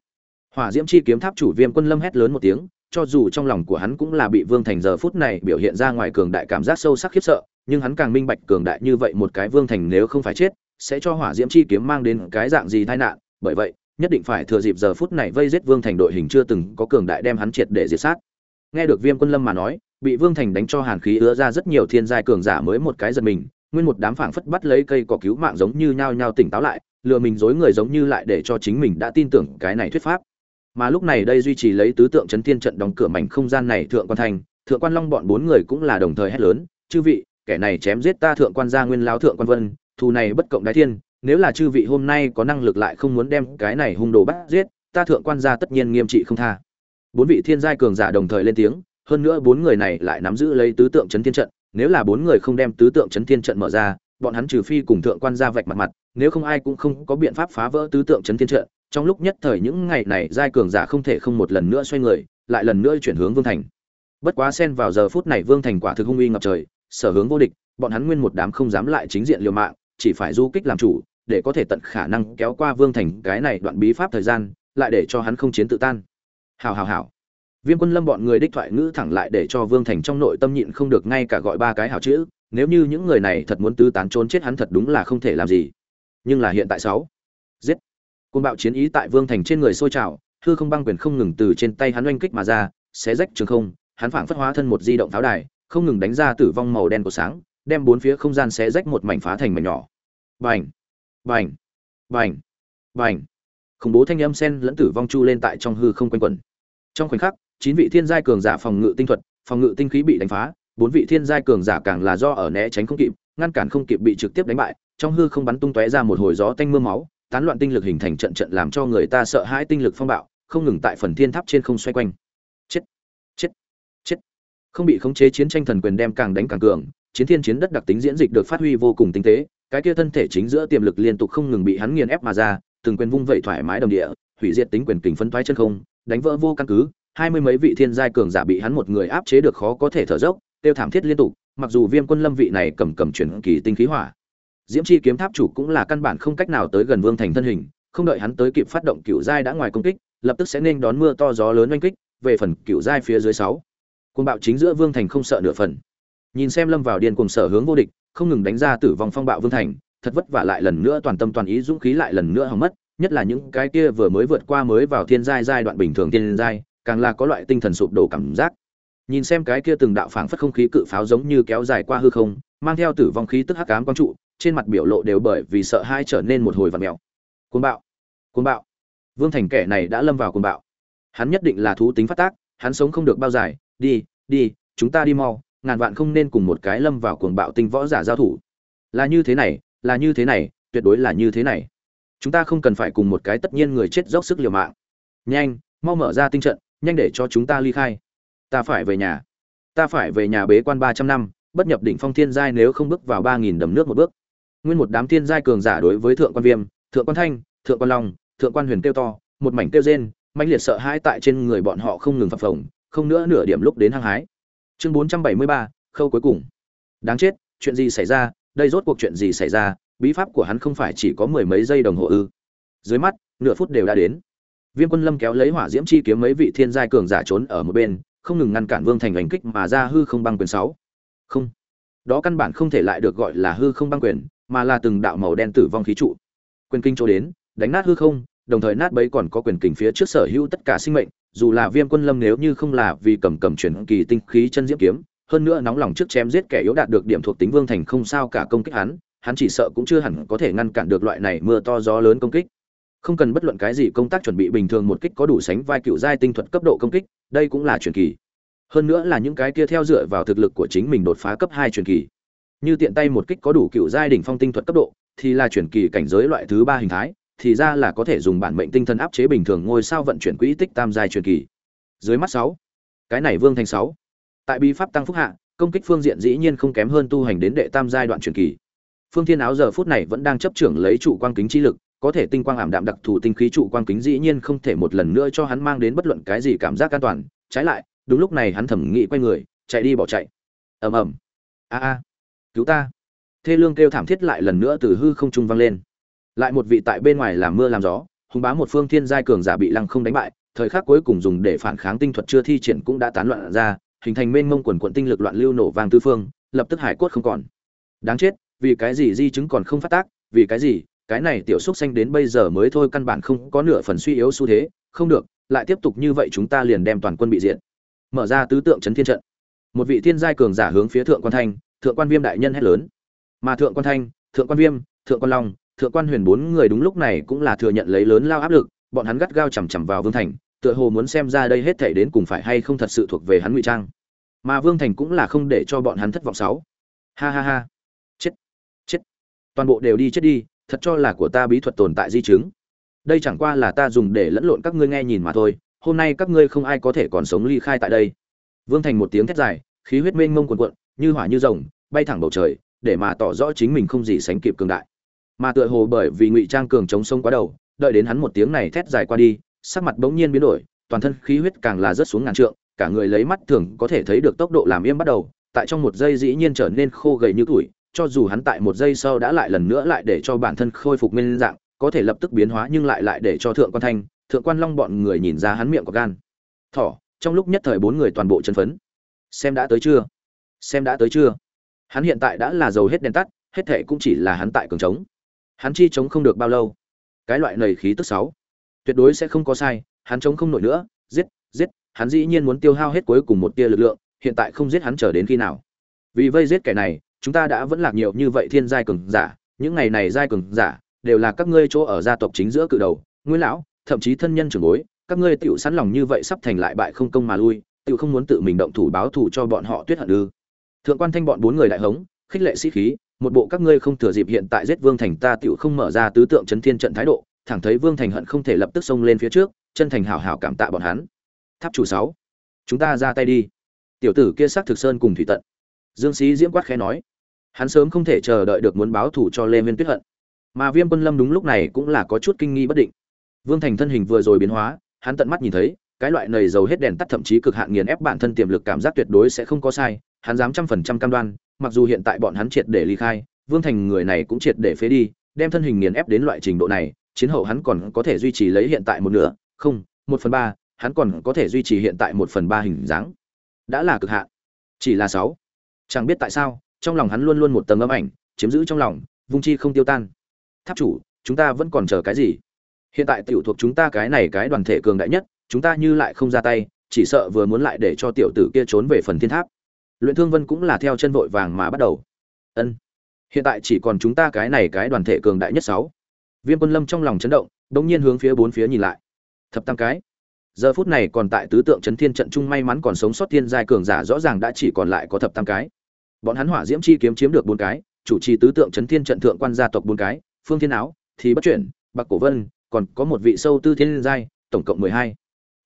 Hỏa diễm chi kiếm tháp chủ viêm quân lâm hét lớn một tiếng, cho dù trong lòng của hắn cũng là bị vương thành giờ phút này biểu hiện ra ngoài cường đại cảm giác sâu sắc khiếp sợ, nhưng hắn càng minh bạch cường đại như vậy một cái vương thành nếu không phải chết, sẽ cho hỏa diễm chi kiếm mang đến cái dạng gì tai nạn, bởi vậy, nhất định phải thừa dịp giờ phút này vây giết vương thành đội hình chưa từng có cường đại đem hắn triệt để diệt sát. Nghe được viêm quân lâm mà nói, bị vương thành đánh cho hàn khí ứa ra rất nhiều thiên giai cường giả mới một cái giật mình nguyên một đám phảng phất bắt lấy cây cỏ cứu mạng giống như nhao nhao tỉnh táo lại, lừa mình dối người giống như lại để cho chính mình đã tin tưởng cái này thuyết pháp. Mà lúc này đây duy trì lấy tứ tượng chấn thiên trận đóng cửa mảnh không gian này thượng quan thành, thượng quan long bọn bốn người cũng là đồng thời hét lớn, chư vị, kẻ này chém giết ta thượng quan gia nguyên lao thượng quan vân, thù này bất cộng đái thiên, nếu là chư vị hôm nay có năng lực lại không muốn đem cái này hung đồ bắt giết, ta thượng quan gia tất nhiên nghiêm trị không tha. Bốn vị thiên giai cường giả đồng thời lên tiếng, hơn nữa bốn người này lại nắm giữ lấy tứ tượng chấn thiên trận nếu là bốn người không đem tứ tượng chấn thiên trận mở ra, bọn hắn trừ phi cùng thượng quan ra vạch mặt mặt, nếu không ai cũng không có biện pháp phá vỡ tứ tượng chấn thiên trận, trong lúc nhất thời những ngày này giai cường giả không thể không một lần nữa xoay người, lại lần nữa chuyển hướng vương thành. Bất quá xen vào giờ phút này vương thành quả thực hung uy ngập trời, sở hướng vô địch, bọn hắn nguyên một đám không dám lại chính diện liều mạng, chỉ phải du kích làm chủ, để có thể tận khả năng kéo qua vương thành cái này đoạn bí pháp thời gian, lại để cho hắn không chiến tự tan. Hào hào hào viêm quân lâm bọn người đích thoại ngữ thẳng lại để cho vương thành trong nội tâm nhịn không được ngay cả gọi ba cái hào chữ, nếu như những người này thật muốn tứ tán trốn chết hắn thật đúng là không thể làm gì. Nhưng là hiện tại sáu. Giết. Côn bạo chiến ý tại vương thành trên người sôi trào, hư không băng quyền không ngừng từ trên tay hắn oanh kích mà ra, xé rách trường không, hắn phảng phất hóa thân một di động pháo đài, không ngừng đánh ra tử vong màu đen của sáng, đem bốn phía không gian xé rách một mảnh phá thành mảnh nhỏ. Bành. Bành. Bành. Bành. Khủng bố thanh âm sen lẫn tử vong chu lên tại trong hư không quanh quẩn. Trong khoảnh khắc chín vị thiên giai cường giả phòng ngự tinh thuật, phòng ngự tinh khí bị đánh phá, bốn vị thiên giai cường giả càng là do ở né tránh không kịp, ngăn cản không kịp bị trực tiếp đánh bại, trong hư không bắn tung tóe ra một hồi gió tanh mưa máu, tán loạn tinh lực hình thành trận trận làm cho người ta sợ hãi tinh lực phong bạo, không ngừng tại phần thiên tháp trên không xoay quanh. Chết chết chết. Không bị khống chế chiến tranh thần quyền đem càng đánh càng cường, chiến thiên chiến đất đặc tính diễn dịch được phát huy vô cùng tinh tế, cái kia thân thể chính giữa tiềm lực liên tục không ngừng bị hắn nghiền ép mà ra, từng quyền vung vẩy thoải mái đồng địa, hủy diệt tính quyền kình phân thoái chân không, đánh vỡ vô căn cứ hai mươi mấy vị thiên giai cường giả bị hắn một người áp chế được khó có thể thở dốc, tiêu thảm thiết liên tục, mặc dù viêm quân lâm vị này cầm cầm chuyển kỳ tinh khí hỏa. Diễm chi kiếm tháp chủ cũng là căn bản không cách nào tới gần vương thành thân hình, không đợi hắn tới kịp phát động cựu giai đã ngoài công kích, lập tức sẽ nên đón mưa to gió lớn oanh kích, về phần cựu giai phía dưới sáu. Côn bạo chính giữa vương thành không sợ nửa phần. Nhìn xem lâm vào điên cùng sở hướng vô địch, không ngừng đánh ra tử vong phong bạo vương thành, thật vất vả lại lần nữa toàn tâm toàn ý dũng khí lại lần nữa hỏng mất, nhất là những cái kia vừa mới vượt qua mới vào thiên giai giai đoạn bình thường thiên giai càng là có loại tinh thần sụp đổ cảm giác. Nhìn xem cái kia từng đạo phảng phất không khí cự pháo giống như kéo dài qua hư không, mang theo tử vong khí tức hắc ám quang trụ, trên mặt biểu lộ đều bởi vì sợ hai trở nên một hồi vặn mèo. Cuồng bạo cuồng bạo. Vương thành kẻ này đã lâm vào cuồng bạo. Hắn nhất định là thú tính phát tác, hắn sống không được bao dài, đi đi, chúng ta đi mau, ngàn vạn không nên cùng một cái lâm vào cuồng bạo tinh võ giả giao thủ. Là như thế này, là như thế này, tuyệt đối là như thế này. Chúng ta không cần phải cùng một cái tất nhiên người chết dốc sức liều mạng. Nhanh, mau mở ra tinh trận nhanh để cho chúng ta ly khai. Ta phải về nhà. Ta phải về nhà bế quan ba trăm năm, bất nhập đỉnh phong thiên giai nếu không bước vào ba nghìn đầm nước một bước. Nguyên một đám thiên giai cường giả đối với thượng quan viêm, thượng quan thanh, thượng quan long, thượng quan huyền kêu to, một mảnh kêu rên, mãnh liệt sợ hãi tại trên người bọn họ không ngừng phập phồng, không nữa nửa điểm lúc đến hăng hái. Chương bốn trăm bảy mươi ba, khâu cuối cùng. Đáng chết, chuyện gì xảy ra? Đây rốt cuộc chuyện gì xảy ra? Bí pháp của hắn không phải chỉ có mười mấy giây đồng hồ ư? Dưới mắt, nửa phút đều đã đến viêm quân lâm kéo lấy hỏa diễm chi kiếm mấy vị thiên giai cường giả trốn ở một bên, không ngừng ngăn cản vương thành đánh kích mà ra hư không băng quyền sáu. Không. Đó căn bản không thể lại được gọi là hư không băng quyền, mà là từng đạo màu đen tử vong khí trụ. Quyền kinh chỗ đến, đánh nát hư không, đồng thời nát bấy còn có quyền kình phía trước sở hữu tất cả sinh mệnh, dù là viêm quân lâm nếu như không là vì cầm cầm chuyển kỳ tinh khí chân diễm kiếm, hơn nữa nóng lòng trước chém giết kẻ yếu đạt được điểm thuộc tính vương thành không sao cả công kích hắn hắn chỉ sợ cũng chưa hẳn có thể ngăn cản được loại này mưa to gió lớn công kích không cần bất luận cái gì công tác chuẩn bị bình thường một kích có đủ sánh vai cựu giai tinh thuật cấp độ công kích, đây cũng là truyền kỳ. Hơn nữa là những cái kia theo dựa vào thực lực của chính mình đột phá cấp hai truyền kỳ. Như tiện tay một kích có đủ cựu giai đỉnh phong tinh thuật cấp độ, thì là truyền kỳ cảnh giới loại thứ ba hình thái, thì ra là có thể dùng bản mệnh tinh thần áp chế bình thường ngôi sao vận chuyển quỹ tích tam giai truyền kỳ. Dưới mắt sáu, cái này vương thành sáu. Tại bi pháp tăng phúc hạ, công kích phương diện dĩ nhiên không kém hơn tu hành đến đệ tam giai đoạn truyền kỳ. Phương thiên áo giờ phút này vẫn đang chấp trưởng lấy trụ quang kính chi lực có thể tinh quang ảm đạm đặc thù tinh khí trụ quang kính dĩ nhiên không thể một lần nữa cho hắn mang đến bất luận cái gì cảm giác an toàn. Trái lại, đúng lúc này hắn thẩm nghĩ quay người, chạy đi bỏ chạy. Ầm ầm. A a. Cứu ta. Thê lương kêu thảm thiết lại lần nữa từ hư không trung vang lên. Lại một vị tại bên ngoài làm mưa làm gió hùng bá một phương thiên giai cường giả bị lăng không đánh bại, thời khắc cuối cùng dùng để phản kháng tinh thuật chưa thi triển cũng đã tán loạn ra, hình thành mênh mông quần quận tinh lực loạn lưu nổ vang tư phương, lập tức hải cốt không còn. Đáng chết, vì cái gì di chứng còn không phát tác, vì cái gì cái này tiểu xúc xanh đến bây giờ mới thôi căn bản không có nửa phần suy yếu xu thế, không được, lại tiếp tục như vậy chúng ta liền đem toàn quân bị diệt. Mở ra tứ tượng chấn thiên trận. Một vị thiên giai cường giả hướng phía thượng quan thanh, thượng quan viêm đại nhân hét lớn. Mà thượng quan thanh, thượng quan viêm, thượng quan long, thượng quan huyền bốn người đúng lúc này cũng là thừa nhận lấy lớn lao áp lực, bọn hắn gắt gao chằm chằm vào vương thành, tựa hồ muốn xem ra đây hết thảy đến cùng phải hay không thật sự thuộc về hắn ngụy trang. Mà vương thành cũng là không để cho bọn hắn thất vọng sáu. Ha ha ha. Chết. Chết. Toàn bộ đều đi chết đi thật cho là của ta bí thuật tồn tại di chứng. Đây chẳng qua là ta dùng để lẫn lộn các ngươi nghe nhìn mà thôi, hôm nay các ngươi không ai có thể còn sống ly khai tại đây. Vương thành một tiếng thét dài, khí huyết mênh mông cuồn cuộn, như hỏa như rồng, bay thẳng bầu trời, để mà tỏ rõ chính mình không gì sánh kịp cường đại. Mà tựa hồ bởi vì ngụy trang cường chống sông quá đầu, đợi đến hắn một tiếng này thét dài qua đi, sắc mặt bỗng nhiên biến đổi, toàn thân khí huyết càng là rớt xuống ngàn trượng, cả người lấy mắt thường có thể thấy được tốc độ làm im bắt đầu, tại trong một giây dĩ nhiên trở nên khô gầy như tuổi cho dù hắn tại một giây sau đã lại lần nữa lại để cho bản thân khôi phục nguyên dạng, có thể lập tức biến hóa nhưng lại lại để cho thượng quan thanh, thượng quan long bọn người nhìn ra hắn miệng có gan. Thỏ, trong lúc nhất thời bốn người toàn bộ chân phấn. Xem đã tới chưa? Xem đã tới chưa? Hắn hiện tại đã là dầu hết đèn tắt, hết thệ cũng chỉ là hắn tại cường trống. Hắn chi chống không được bao lâu. Cái loại nầy khí tức sáu. Tuyệt đối sẽ không có sai, hắn chống không nổi nữa, giết giết, hắn dĩ nhiên muốn tiêu hao hết cuối cùng một tia lực lượng, hiện tại không giết hắn chờ đến khi nào. Vì vây giết kẻ này chúng ta đã vẫn lạc nhiều như vậy thiên giai cường giả, những ngày này giai cường giả đều là các ngươi chỗ ở gia tộc chính giữa cự đầu, nguyên lão, thậm chí thân nhân trưởng bối, các ngươi tựu sẵn lòng như vậy sắp thành lại bại không công mà lui tựu không muốn tự mình động thủ báo thù cho bọn họ tuyết hận ư. Thượng quan thanh bọn bốn người đại hống, khích lệ sĩ khí, một bộ các ngươi không thừa dịp hiện tại giết vương thành ta tựu không mở ra tứ tượng chấn thiên trận thái độ, thẳng thấy vương thành hận không thể lập tức xông lên phía trước, chân thành hảo hảo cảm tạ bọn hắn. Tháp chủ sáu, chúng ta ra tay đi. Tiểu tử kia sắc thực sơn cùng thủy tận. Dương sĩ diễm quát khẽ nói hắn sớm không thể chờ đợi được muốn báo thủ cho lê viên tuyết hận. Mà viêm quân lâm đúng lúc này cũng là có chút kinh nghi bất định. Vương thành thân hình vừa rồi biến hóa, hắn tận mắt nhìn thấy, cái loại nầy dầu hết đèn tắt thậm chí cực hạn nghiền ép bản thân tiềm lực cảm giác tuyệt đối sẽ không có sai, hắn dám trăm phần trăm cam đoan, mặc dù hiện tại bọn hắn triệt để ly khai, vương thành người này cũng triệt để phế đi, đem thân hình nghiền ép đến loại trình độ này, chiến hậu hắn còn có thể duy trì lấy hiện tại một nửa, không, một phần ba, hắn còn có thể duy trì hiện tại một phần ba hình dáng. Đã là cực hạn. Chỉ là sáu. Chẳng biết tại sao trong lòng hắn luôn luôn một tầng âm ảnh, chiếm giữ trong lòng, vung chi không tiêu tan. Tháp chủ, chúng ta vẫn còn chờ cái gì? Hiện tại tiểu thuộc chúng ta cái này cái đoàn thể cường đại nhất, chúng ta như lại không ra tay, chỉ sợ vừa muốn lại để cho tiểu tử kia trốn về phần thiên tháp. Luyện thương vân cũng là theo chân vội vàng mà bắt đầu. Ân. Hiện tại chỉ còn chúng ta cái này cái đoàn thể cường đại nhất sáu. Viêm quân lâm trong lòng chấn động, đống nhiên hướng phía bốn phía nhìn lại. Thập tam cái. Giờ phút này còn tại tứ tượng chấn thiên trận trung may mắn còn sống sót thiên giai cường giả rõ ràng đã chỉ còn lại có thập tam cái bọn hắn hỏa diễm chi kiếm chiếm được bốn cái, chủ trì tứ tượng chấn thiên trận thượng quan gia tộc bốn cái, phương thiên áo, thì bất chuyển, bạc cổ vân, còn có một vị sâu tư thiên giai, tổng cộng mười hai.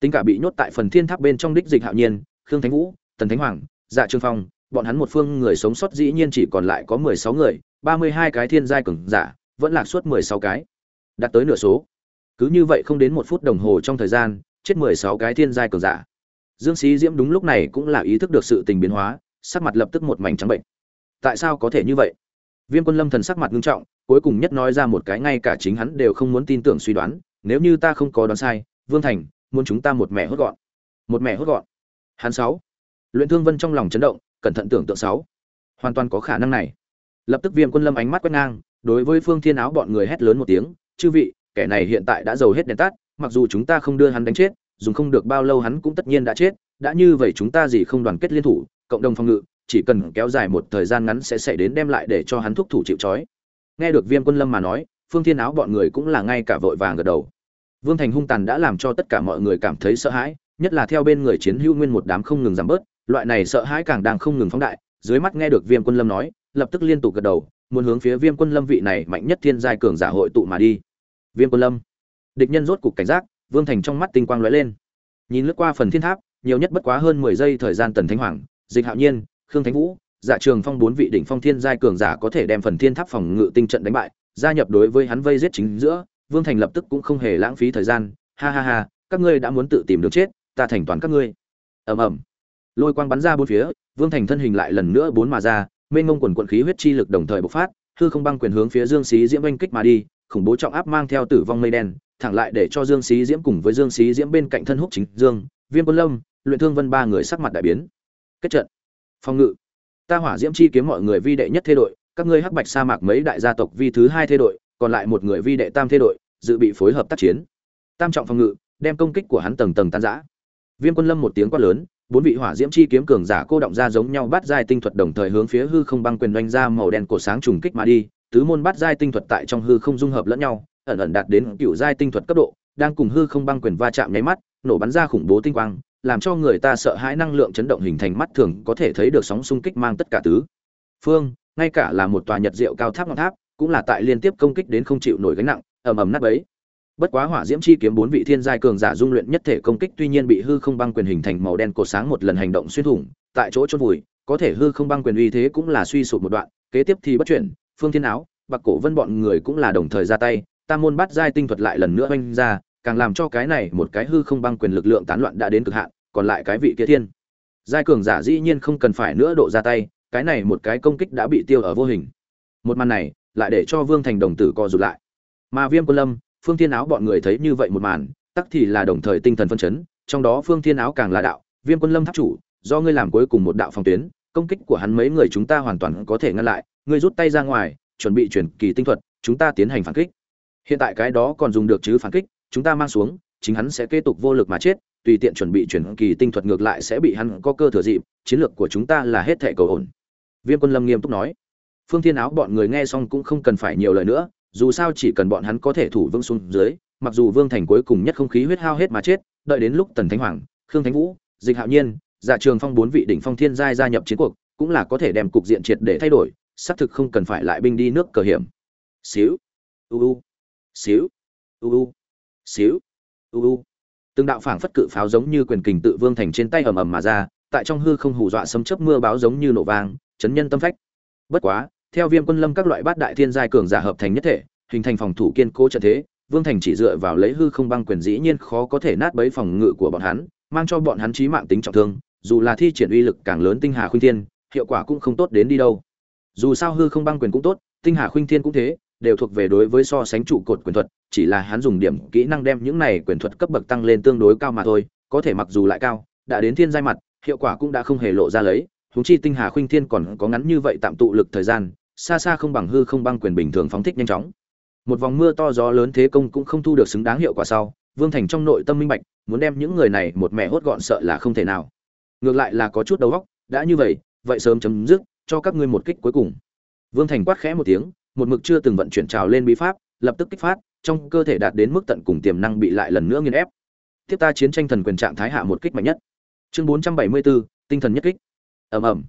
Tính cả bị nhốt tại phần thiên tháp bên trong đích dịch hạo nhiên, khương thánh vũ, tần thánh hoàng dạ trương phong, bọn hắn một phương người sống sót dĩ nhiên chỉ còn lại có mười sáu người, ba mươi hai cái thiên giai cường giả, vẫn lạc suốt mười sáu cái. Đạt tới nửa số. Cứ như vậy không đến một phút đồng hồ trong thời gian, chết mười sáu cái thiên giai cường giả. Dương sĩ diễm đúng lúc này cũng là ý thức được sự tình biến hóa sắc mặt lập tức một mảnh trắng bệnh. Tại sao có thể như vậy? Viêm quân lâm thần sắc mặt nghiêm trọng, cuối cùng nhất nói ra một cái ngay cả chính hắn đều không muốn tin tưởng suy đoán, nếu như ta không có đoán sai, vương thành, muốn chúng ta một mẹ hốt gọn. Một mẹ hốt gọn. Hắn sáu. Luyện thương vân trong lòng chấn động, cẩn thận tưởng tượng sáu. Hoàn toàn có khả năng này. Lập tức viêm quân lâm ánh mắt quét ngang, đối với phương thiên áo bọn người hét lớn một tiếng, chư vị, kẻ này hiện tại đã giàu hết đèn tắt, mặc dù chúng ta không đưa hắn đánh chết, dùng không được bao lâu hắn cũng tất nhiên đã chết, đã như vậy chúng ta gì không đoàn kết liên thủ cộng đồng phòng ngự, chỉ cần kéo dài một thời gian ngắn sẽ xảy đến đem lại để cho hắn thúc thủ chịu trói. Nghe được viêm quân lâm mà nói, phương thiên áo bọn người cũng là ngay cả vội vàng gật đầu. Vương thành hung tàn đã làm cho tất cả mọi người cảm thấy sợ hãi, nhất là theo bên người chiến hữu nguyên một đám không ngừng giảm bớt, loại này sợ hãi càng đang không ngừng phóng đại, dưới mắt nghe được viêm quân lâm nói, lập tức liên tục gật đầu, muốn hướng phía viêm quân lâm vị này mạnh nhất thiên giai cường giả hội tụ mà đi. Viêm quân lâm, địch nhân rốt cục cảnh giác, vương thành trong mắt tinh quang lóe lên. Nhìn lướt qua phần thiên tháp, nhiều nhất bất quá hơn mười giây thời gian tần thánh hoàng dịch hạo nhiên, khương thánh vũ dạ trường phong bốn vị đỉnh phong thiên giai cường giả có thể đem phần thiên tháp phòng ngự tinh trận đánh bại, gia nhập đối với hắn vây giết chính giữa, vương thành lập tức cũng không hề lãng phí thời gian. Ha ha ha, các ngươi đã muốn tự tìm đường chết, ta thành toàn các ngươi. Ầm ầm. Lôi quang bắn ra bốn phía, vương thành thân hình lại lần nữa bốn mà ra, mênh ngông quần quận khí huyết chi lực đồng thời bộc phát, hư không băng quyền hướng phía dương xí diễm oanh kích mà đi, khủng bố trọng áp mang theo tử vong mây đen, thẳng lại để cho dương xí diễm cùng với dương xí diễm bên cạnh thân húc chính dương, viêm quân lâm, luyện thương vân ba người sắc mặt đại biến kết trận. Phòng ngự. Ta hỏa diễm chi kiếm mọi người vi đệ nhất thế đội, các ngươi hắc bạch sa mạc mấy đại gia tộc vi thứ hai thế đội, còn lại một người vi đệ tam thế đội, dự bị phối hợp tác chiến. Tam trọng phòng ngự, đem công kích của hắn tầng tầng tan rã. Viêm quân lâm một tiếng quát lớn, bốn vị hỏa diễm chi kiếm cường giả cô động ra giống nhau bắt giai tinh thuật đồng thời hướng phía hư không băng quyền đánh ra màu đen cổ sáng trùng kích mà đi, tứ môn bắt giai tinh thuật tại trong hư không dung hợp lẫn nhau, ẩn ẩn đạt đến cựu giai tinh thuật cấp độ, đang cùng hư không băng quyền va chạm nháy mắt, nổ bắn ra khủng bố tinh quang làm cho người ta sợ hãi năng lượng chấn động hình thành mắt thường có thể thấy được sóng xung kích mang tất cả tứ phương, ngay cả là một tòa nhật diệu cao tháp ngọn tháp, cũng là tại liên tiếp công kích đến không chịu nổi gánh nặng, ầm ầm nát bấy. Bất quá hỏa diễm chi kiếm bốn vị thiên giai cường giả dung luyện nhất thể công kích tuy nhiên bị hư không băng quyền hình thành màu đen cột sáng một lần hành động xuyên thủng, tại chỗ chôn vùi, có thể hư không băng quyền uy thế cũng là suy sụp một đoạn, kế tiếp thì bất chuyển, phương thiên áo, bạc cổ vân bọn người cũng là đồng thời ra tay, tam môn bắt giai tinh thuật lại lần nữa oanh ra càng làm cho cái này một cái hư không băng quyền lực lượng tán loạn đã đến cực hạn, còn lại cái vị kia thiên. Giai cường giả dĩ nhiên không cần phải nữa độ ra tay, cái này một cái công kích đã bị tiêu ở vô hình. Một màn này, lại để cho vương thành đồng tử co rụt lại. Mà viêm quân lâm, phương thiên áo bọn người thấy như vậy một màn, tắc thì là đồng thời tinh thần phân chấn, trong đó phương thiên áo càng là đạo, viêm quân lâm tháp chủ, do ngươi làm cuối cùng một đạo phòng tuyến, công kích của hắn mấy người chúng ta hoàn toàn có thể ngăn lại, ngươi rút tay ra ngoài, chuẩn bị chuyển kỳ tinh thuật, chúng ta tiến hành phản kích. Hiện tại cái đó còn dùng được chứ phản kích chúng ta mang xuống, chính hắn sẽ kế tục vô lực mà chết, tùy tiện chuẩn bị chuyển kỳ tinh thuật ngược lại sẽ bị hắn có cơ thừa dịp, chiến lược của chúng ta là hết thệ cầu ổn. Viêm quân lâm nghiêm túc nói. Phương thiên áo bọn người nghe xong cũng không cần phải nhiều lời nữa, dù sao chỉ cần bọn hắn có thể thủ vững xuống dưới, mặc dù vương thành cuối cùng nhất không khí huyết hao hết mà chết, đợi đến lúc tần thánh hoàng, khương thánh vũ, dịch hạo nhiên dạ trường phong bốn vị đỉnh phong thiên giai gia nhập chiến cuộc, cũng là có thể đem cục diện triệt để thay đổi, xác thực không cần phải lại binh đi nước cờ hiểm. Xíu, u u, xíu, u u xíu. U u. Từng đạo phảng phất cự pháo giống như quyền kình tự vương thành trên tay ầm ầm mà ra, tại trong hư không hù dọa sấm chớp mưa báo giống như nổ vang, chấn nhân tâm phách. Bất quá, theo viêm quân lâm các loại bát đại thiên giai cường giả hợp thành nhất thể, hình thành phòng thủ kiên cố trận thế, vương thành chỉ dựa vào lấy hư không băng quyền dĩ nhiên khó có thể nát bấy phòng ngự của bọn hắn, mang cho bọn hắn chí mạng tính trọng thương, dù là thi triển uy lực càng lớn tinh hà khuynh thiên, hiệu quả cũng không tốt đến đi đâu. Dù sao hư không băng quyền cũng tốt, tinh hà khuynh thiên cũng thế đều thuộc về đối với so sánh trụ cột quyền thuật, chỉ là hắn dùng điểm kỹ năng đem những này quyền thuật cấp bậc tăng lên tương đối cao mà thôi, có thể mặc dù lại cao, đã đến thiên giai mặt, hiệu quả cũng đã không hề lộ ra lấy, huống chi tinh hà khuynh thiên còn có ngắn như vậy tạm tụ lực thời gian, xa xa không bằng hư không băng quyền bình thường phóng thích nhanh chóng. Một vòng mưa to gió lớn thế công cũng không thu được xứng đáng hiệu quả sau, vương thành trong nội tâm minh bạch, muốn đem những người này một mẹ hốt gọn sợ là không thể nào. Ngược lại là có chút đầu óc, đã như vậy vậy sớm chấm dứt, cho các ngươi một kích cuối cùng. Vương thành quát khẽ một tiếng một mực chưa từng vận chuyển trào lên bí pháp lập tức kích phát trong cơ thể đạt đến mức tận cùng tiềm năng bị lại lần nữa nghiền ép. Tiếp ta chiến tranh thần quyền trạng thái hạ một kích mạnh nhất. Chương 474, tinh thần nhất kích. Ầm ầm.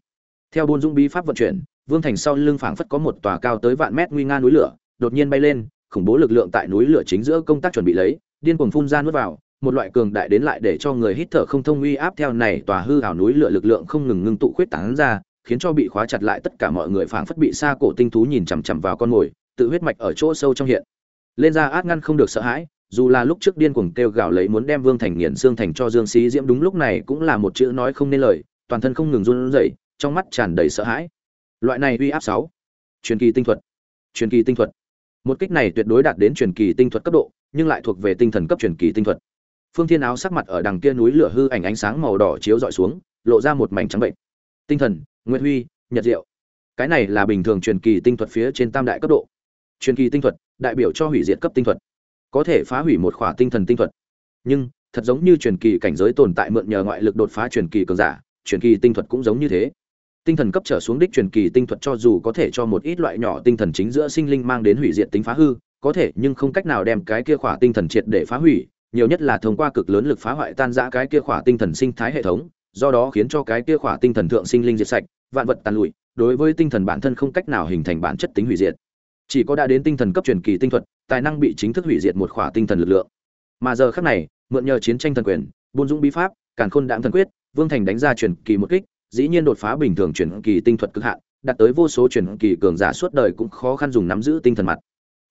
Theo buôn dung bí pháp vận chuyển vương thành sau lưng phảng phất có một tòa cao tới vạn mét nguy nga núi lửa đột nhiên bay lên khủng bố lực lượng tại núi lửa chính giữa công tác chuẩn bị lấy điên cuồng phun ra nuốt vào một loại cường đại đến lại để cho người hít thở không thông uy áp theo này tòa hư ảo núi lửa lực lượng không ngừng ngưng tụ khuyết tán ra khiến cho bị khóa chặt lại tất cả mọi người phảng phất bị xa cổ tinh thú nhìn chằm chằm vào con mồi, tự huyết mạch ở chỗ sâu trong hiện. Lên ra át ngăn không được sợ hãi, dù là lúc trước điên cuồng kêu gào lấy muốn đem vương thành nghiền xương thành cho dương sĩ diễm đúng lúc này cũng là một chữ nói không nên lời, toàn thân không ngừng run rẩy, trong mắt tràn đầy sợ hãi. Loại này uy áp sáu. Truyền kỳ tinh thuật. Truyền kỳ tinh thuật. Một kích này tuyệt đối đạt đến truyền kỳ tinh thuật cấp độ, nhưng lại thuộc về tinh thần cấp truyền kỳ tinh thuật. Phương thiên áo sắc mặt ở đằng kia núi lửa hư ảnh ánh sáng màu đỏ chiếu dọi xuống, lộ ra một mảnh trắng bệnh. Tinh thần Nguyệt huy, nhật diệu. Cái này là bình thường truyền kỳ tinh thuật phía trên tam đại cấp độ. Truyền kỳ tinh thuật, đại biểu cho hủy diệt cấp tinh thuật. Có thể phá hủy một khỏa tinh thần tinh thuật. Nhưng, thật giống như truyền kỳ cảnh giới tồn tại mượn nhờ ngoại lực đột phá truyền kỳ cường giả, truyền kỳ tinh thuật cũng giống như thế. Tinh thần cấp trở xuống đích truyền kỳ tinh thuật cho dù có thể cho một ít loại nhỏ tinh thần chính giữa sinh linh mang đến hủy diệt tính phá hư, có thể nhưng không cách nào đem cái kia khỏa tinh thần triệt để phá hủy, nhiều nhất là thông qua cực lớn lực phá hoại tan rã cái kia khỏa tinh thần sinh thái hệ thống do đó khiến cho cái kia khỏa tinh thần thượng sinh linh diệt sạch, vạn vật tàn lụi, đối với tinh thần bản thân không cách nào hình thành bản chất tính hủy diệt. Chỉ có đã đến tinh thần cấp truyền kỳ tinh thuật, tài năng bị chính thức hủy diệt một khỏa tinh thần lực lượng. Mà giờ khác này, mượn nhờ chiến tranh thần quyền, buôn dũng bí pháp, càn khôn đạm thần quyết, vương thành đánh ra truyền kỳ một kích, dĩ nhiên đột phá bình thường truyền kỳ tinh thuật cực hạn, đạt tới vô số truyền kỳ cường giả suốt đời cũng khó khăn dùng nắm giữ tinh thần mặt.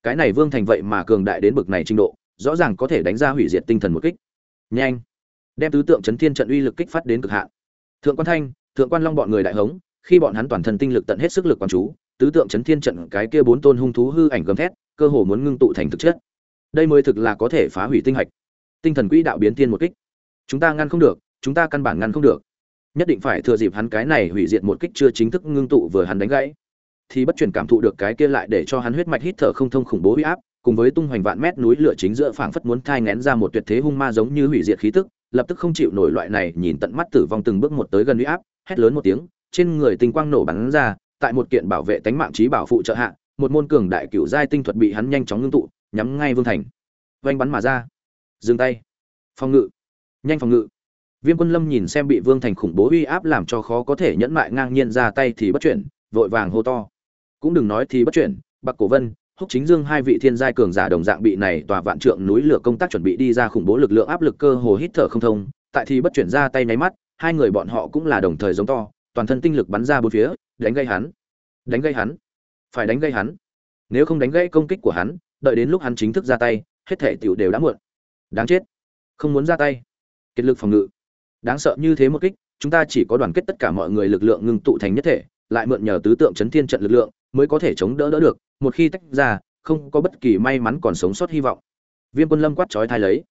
Cái này vương thành vậy mà cường đại đến bực này trình độ, rõ ràng có thể đánh ra hủy diệt tinh thần một kích. Nhanh! Đem tứ tượng chấn thiên trận uy lực kích phát đến cực hạn. Thượng quan thanh, thượng quan long bọn người đại hống, khi bọn hắn toàn thân tinh lực tận hết sức lực quan chú, tứ tượng chấn thiên trận cái kia bốn tôn hung thú hư ảnh gầm thét, cơ hồ muốn ngưng tụ thành thực chất. Đây mới thực là có thể phá hủy tinh hạch. Tinh thần quỹ đạo biến thiên một kích. Chúng ta ngăn không được, chúng ta căn bản ngăn không được. Nhất định phải thừa dịp hắn cái này hủy diệt một kích chưa chính thức ngưng tụ vừa hắn đánh gãy, thì bất chuyển cảm thụ được cái kia lại để cho hắn huyết mạch hít thở không thông khủng bố uy áp, cùng với tung hoành vạn mét núi lửa chính giữa phảng phất muốn thai ngén ra một tuyệt thế hung ma giống như hủy diệt khí tức lập tức không chịu nổi loại này nhìn tận mắt tử vong từng bước một tới gần uy áp, hét lớn một tiếng, trên người tinh quang nổ bắn ra, tại một kiện bảo vệ tánh mạng trí bảo phụ trợ hạ, một môn cường đại cửu giai tinh thuật bị hắn nhanh chóng ngưng tụ, nhắm ngay vương thành. Vanh bắn mà ra. Dừng tay. Phòng ngự. Nhanh phòng ngự. Viêm quân lâm nhìn xem bị vương thành khủng bố uy áp làm cho khó có thể nhẫn mại ngang nhiên ra tay thì bất chuyển, vội vàng hô to. Cũng đừng nói thì bất chuyển bạc cổ vân húc chính dương hai vị thiên giai cường giả đồng dạng bị này tòa vạn trượng núi lửa công tác chuẩn bị đi ra khủng bố lực lượng áp lực cơ hồ hít thở không thông, tại thì bất chuyển ra tay nháy mắt, hai người bọn họ cũng là đồng thời giống to, toàn thân tinh lực bắn ra bốn phía, đánh gây hắn, đánh gây hắn, phải đánh gây hắn. Nếu không đánh gây công kích của hắn, đợi đến lúc hắn chính thức ra tay, hết thể tiểu đều đã muộn. Đáng chết, không muốn ra tay. Kết lực phòng ngự. Đáng sợ như thế một kích, chúng ta chỉ có đoàn kết tất cả mọi người lực lượng ngưng tụ thành nhất thể, lại mượn nhờ tứ tượng chấn thiên trận lực lượng, mới có thể chống đỡ đỡ được một khi tách ra, không có bất kỳ may mắn còn sống sót hy vọng. Viêm quân lâm quát trói thai lấy.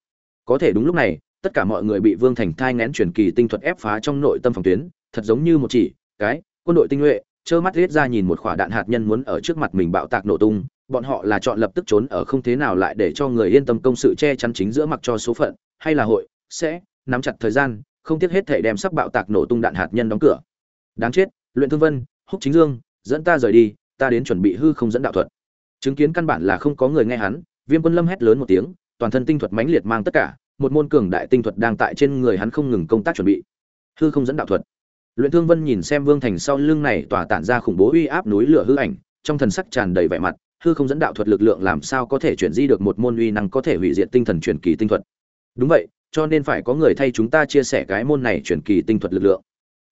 Có thể đúng lúc này, tất cả mọi người bị vương thành thai ngén truyền kỳ tinh thuật ép phá trong nội tâm phòng tuyến, thật giống như một chỉ, cái, quân đội tinh nhuệ, trơ mắt riết ra nhìn một khoả đạn hạt nhân muốn ở trước mặt mình bạo tạc nổ tung, bọn họ là chọn lập tức trốn ở không thế nào lại để cho người yên tâm công sự che chắn chính giữa mặc cho số phận, hay là hội, sẽ, nắm chặt thời gian, không tiếc hết thể đem sắp bạo tạc nổ tung đạn hạt nhân đóng cửa. Đáng chết, luyện thương vân, húc chính dương, dẫn ta rời đi ta đến chuẩn bị hư không dẫn đạo thuật. Chứng kiến căn bản là không có người nghe hắn, viêm quân lâm hét lớn một tiếng, toàn thân tinh thuật mãnh liệt mang tất cả, một môn cường đại tinh thuật đang tại trên người hắn không ngừng công tác chuẩn bị. Hư không dẫn đạo thuật. Luyện thương vân nhìn xem vương thành sau lưng này tỏa tản ra khủng bố uy áp núi lửa hư ảnh, trong thần sắc tràn đầy vẻ mặt, hư không dẫn đạo thuật lực lượng làm sao có thể chuyển di được một môn uy năng có thể hủy diệt tinh thần truyền kỳ tinh thuật. Đúng vậy, cho nên phải có người thay chúng ta chia sẻ cái môn này truyền kỳ tinh thuật lực lượng.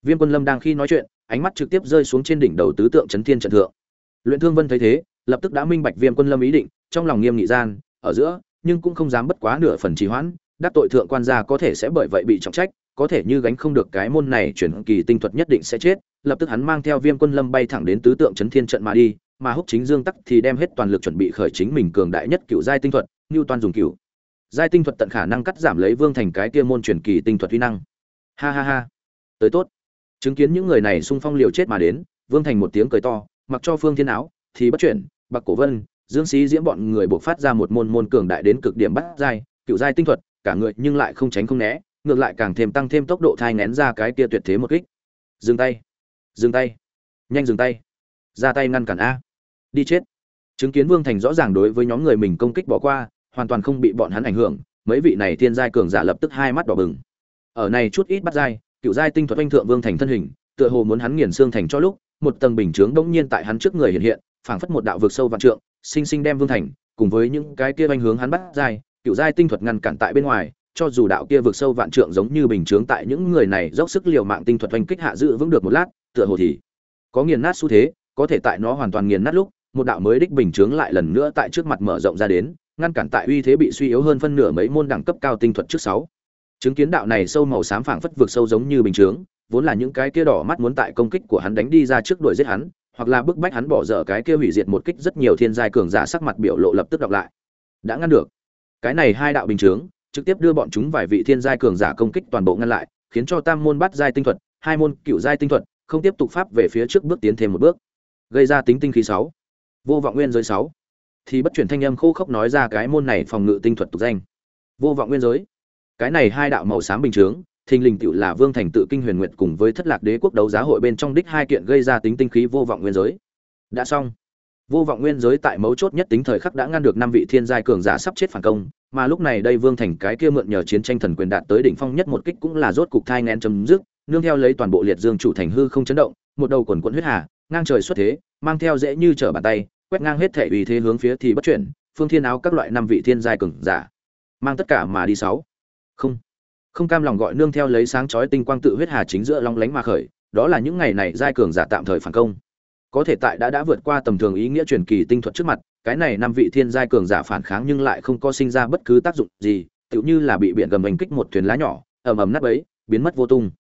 Viêm quân lâm đang khi nói chuyện, ánh mắt trực tiếp rơi xuống trên đỉnh đầu tứ tượng chấn thiên trận thượng luyện thương vân thấy thế, lập tức đã minh bạch viêm quân lâm ý định, trong lòng nghiêm nghị gian, ở giữa, nhưng cũng không dám bất quá nửa phần trì hoãn, đắc tội thượng quan gia có thể sẽ bởi vậy bị trọng trách, có thể như gánh không được cái môn này chuyển kỳ tinh thuật nhất định sẽ chết, lập tức hắn mang theo viêm quân lâm bay thẳng đến tứ tượng chấn thiên trận mà đi, mà húc chính dương tắc thì đem hết toàn lực chuẩn bị khởi chính mình cường đại nhất cựu giai tinh thuật như toàn dùng cựu giai tinh thuật tận khả năng cắt giảm lấy vương thành cái kia môn truyền kỳ tinh thuật uy năng. Ha ha ha. Tới tốt. Chứng kiến những người này xung phong liều chết mà đến, vương thành một tiếng cười to mặc cho phương thiên áo, thì bất chuyển, bạc cổ vân, dương sĩ diễm bọn người buộc phát ra một môn môn cường đại đến cực điểm bắt dai cựu giai tinh thuật, cả người nhưng lại không tránh không né, ngược lại càng thêm tăng thêm tốc độ thai ngén ra cái kia tuyệt thế một kích. Dừng tay. Dừng tay. Nhanh dừng tay. Ra tay ngăn cản a. Đi chết. Chứng kiến vương thành rõ ràng đối với nhóm người mình công kích bỏ qua, hoàn toàn không bị bọn hắn ảnh hưởng, mấy vị này thiên giai cường giả lập tức hai mắt đỏ bừng. Ở này chút ít bắt dai cựu giai tinh thuật anh thượng vương thành thân hình, tựa hồ muốn hắn nghiền xương thành cho lúc một tầng bình chướng đống nhiên tại hắn trước người hiện hiện, phảng phất một đạo vực sâu vạn trượng, sinh sinh đem vương thành, cùng với những cái kia anh hướng hắn bắt dai cựu giai tinh thuật ngăn cản tại bên ngoài, cho dù đạo kia vực sâu vạn trượng giống như bình chướng tại những người này dốc sức liều mạng tinh thuật oanh kích hạ dự vững được một lát, tựa hồ thì có nghiền nát xu thế, có thể tại nó hoàn toàn nghiền nát lúc, một đạo mới đích bình chướng lại lần nữa tại trước mặt mở rộng ra đến, ngăn cản tại uy thế bị suy yếu hơn phân nửa mấy môn đẳng cấp cao tinh thuật trước sáu chứng kiến đạo này sâu màu xám phảng phất vượt sâu giống như bình chướng, vốn là những cái kia đỏ mắt muốn tại công kích của hắn đánh đi ra trước đuổi giết hắn, hoặc là bức bách hắn bỏ dở cái kia hủy diệt một kích rất nhiều thiên giai cường giả sắc mặt biểu lộ lập tức đọc lại. Đã ngăn được. Cái này hai đạo bình chướng, trực tiếp đưa bọn chúng vài vị thiên giai cường giả công kích toàn bộ ngăn lại, khiến cho tam môn bắt giai tinh thuật, hai môn cựu giai tinh thuật, không tiếp tục pháp về phía trước bước tiến thêm một bước. Gây ra tính tinh khí sáu. Vô vọng nguyên giới sáu. Thì bất chuyển thanh âm khô khốc nói ra cái môn này phòng ngự tinh thuật tục danh. Vô vọng nguyên giới cái này hai đạo màu xám bình chướng, thình lình tựu là vương thành tự kinh huyền nguyệt cùng với thất lạc đế quốc đấu giá hội bên trong đích hai kiện gây ra tính tinh khí vô vọng nguyên giới. Đã xong. Vô vọng nguyên giới tại mấu chốt nhất tính thời khắc đã ngăn được năm vị thiên giai cường giả sắp chết phản công, mà lúc này đây vương thành cái kia mượn nhờ chiến tranh thần quyền đạt tới đỉnh phong nhất một kích cũng là rốt cục thai ngén chấm dứt, nương theo lấy toàn bộ liệt dương chủ thành hư không chấn động, một đầu quần quận huyết hà, ngang trời xuất thế, mang theo dễ như trở bàn tay, quét ngang hết thể uy thế hướng phía thì bất chuyển, phương thiên áo các loại năm vị thiên giai cường giả. Mang tất cả mà đi sáu không. Không cam lòng gọi nương theo lấy sáng chói tinh quang tự huyết hà chính giữa long lánh mà khởi, đó là những ngày này giai cường giả tạm thời phản công. Có thể tại đã đã vượt qua tầm thường ý nghĩa truyền kỳ tinh thuật trước mặt, cái này năm vị thiên giai cường giả phản kháng nhưng lại không có sinh ra bất cứ tác dụng gì, tựu như là bị biển gầm hành kích một thuyền lá nhỏ, ầm ầm nát bấy, biến mất vô tung.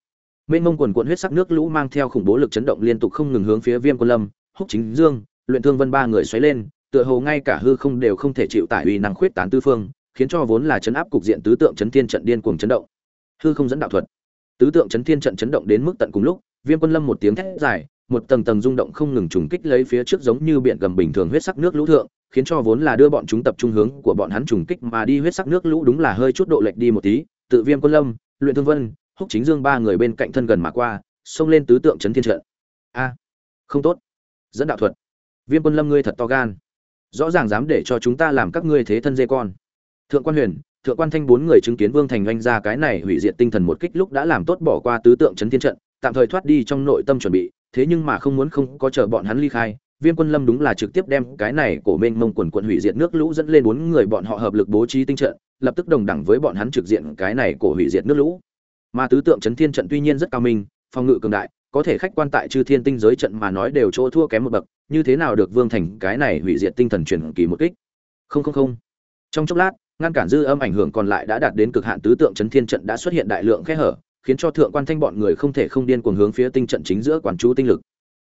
Mênh mông quần cuộn huyết sắc nước lũ mang theo khủng bố lực chấn động liên tục không ngừng hướng phía viêm quân lâm, húc chính dương, luyện thương vân ba người xoáy lên, tựa hồ ngay cả hư không đều không thể chịu tải uy năng khuyết tán tư phương khiến cho vốn là chấn áp cục diện tứ tượng chấn thiên trận điên cuồng chấn động. Hư không dẫn đạo thuật. Tứ tượng chấn thiên trận chấn động đến mức tận cùng lúc, viêm quân lâm một tiếng thét dài, một tầng tầng rung động không ngừng trùng kích lấy phía trước giống như biển gầm bình thường huyết sắc nước lũ thượng, khiến cho vốn là đưa bọn chúng tập trung hướng của bọn hắn trùng kích mà đi huyết sắc nước lũ đúng là hơi chút độ lệch đi một tí. Tự viêm quân lâm, luyện thương vân, húc chính dương ba người bên cạnh thân gần mà qua, xông lên tứ tượng chấn thiên trận. A, không tốt. Dẫn đạo thuật. Viêm quân lâm ngươi thật to gan. Rõ ràng dám để cho chúng ta làm các ngươi thế thân dê con thượng quan huyền, thượng quan thanh bốn người chứng kiến vương thành oanh ra cái này hủy diệt tinh thần một kích lúc đã làm tốt bỏ qua tứ tượng chấn thiên trận, tạm thời thoát đi trong nội tâm chuẩn bị, thế nhưng mà không muốn không có chờ bọn hắn ly khai, viêm quân lâm đúng là trực tiếp đem cái này cổ mênh mông quần quận hủy diệt nước lũ dẫn lên bốn người bọn họ hợp lực bố trí tinh trận, lập tức đồng đẳng với bọn hắn trực diện cái này cổ hủy diệt nước lũ. Mà tứ tượng chấn thiên trận tuy nhiên rất cao minh, phòng ngự cường đại, có thể khách quan tại chư thiên tinh giới trận mà nói đều chỗ thua kém một bậc, như thế nào được vương thành cái này hủy diệt tinh thần truyền kỳ một kích? Không không không. Trong chốc lát ngăn cản dư âm ảnh hưởng còn lại đã đạt đến cực hạn tứ tượng chấn thiên trận đã xuất hiện đại lượng khe hở, khiến cho thượng quan thanh bọn người không thể không điên cuồng hướng phía tinh trận chính giữa quản chú tinh lực.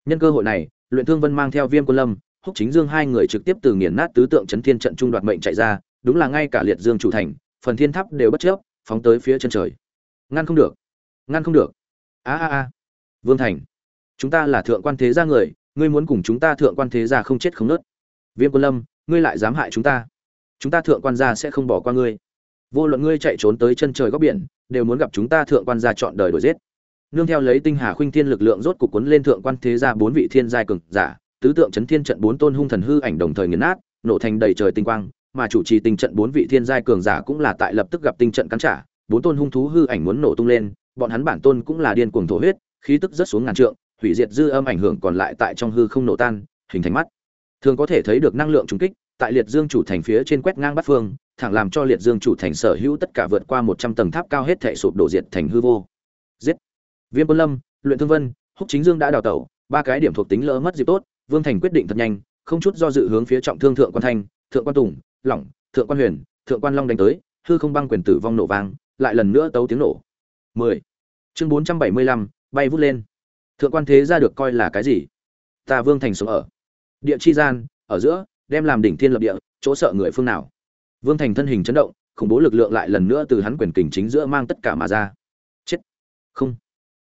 Nhân cơ hội này, luyện thương vân mang theo viêm quân lâm, húc chính dương hai người trực tiếp từ nghiền nát tứ tượng chấn thiên trận trung đoạt mệnh chạy ra, đúng là ngay cả liệt dương chủ thành, phần thiên tháp đều bất chấp, phóng tới phía chân trời. Ngăn không được. Ngăn không được. A a a. Vương thành. Chúng ta là thượng quan thế gia người, ngươi muốn cùng chúng ta thượng quan thế gia không chết không nớt. Viêm quân lâm, ngươi lại dám hại chúng ta chúng ta thượng quan gia sẽ không bỏ qua ngươi. Vô luận ngươi chạy trốn tới chân trời góc biển, đều muốn gặp chúng ta thượng quan gia chọn đời đổi giết. Nương theo lấy tinh hà khuynh thiên lực lượng rốt cục cuốn lên thượng quan thế gia bốn vị thiên giai cường giả, tứ tượng chấn thiên trận bốn tôn hung thần hư ảnh đồng thời nghiền nát, nổ thành đầy trời tinh quang, mà chủ trì tinh trận bốn vị thiên giai cường giả cũng là tại lập tức gặp tinh trận cắn trả, bốn tôn hung thú hư ảnh muốn nổ tung lên, bọn hắn bản tôn cũng là điên cuồng thổ huyết, khí tức rất xuống ngàn trượng, hủy diệt dư âm ảnh hưởng còn lại tại trong hư không nổ tan, hình thành mắt. Thường có thể thấy được năng lượng trùng kích tại liệt dương chủ thành phía trên quét ngang bát phương thẳng làm cho liệt dương chủ thành sở hữu tất cả vượt qua một trăm tầng tháp cao hết thể sụp đổ diệt thành hư vô. Giết! Viêm quân lâm luyện thương vân húc chính dương đã đào tẩu ba cái điểm thuộc tính lỡ mất dịp tốt vương thành quyết định thật nhanh không chút do dự hướng phía trọng thương thượng quan thanh thượng quan tùng lỏng thượng quan huyền thượng quan long đánh tới hư không băng quyền tử vong nổ vang lại lần nữa tấu tiếng nổ. 10. chương 475, bay vút lên. Thượng quan thế ra được coi là cái gì? Ta vương thành sống ở. Địa chi gian ở giữa đem làm đỉnh thiên lập địa, chỗ sợ người phương nào. Vương thành thân hình chấn động, khủng bố lực lượng lại lần nữa từ hắn quyền kình chính giữa mang tất cả mà ra. Chết. Không.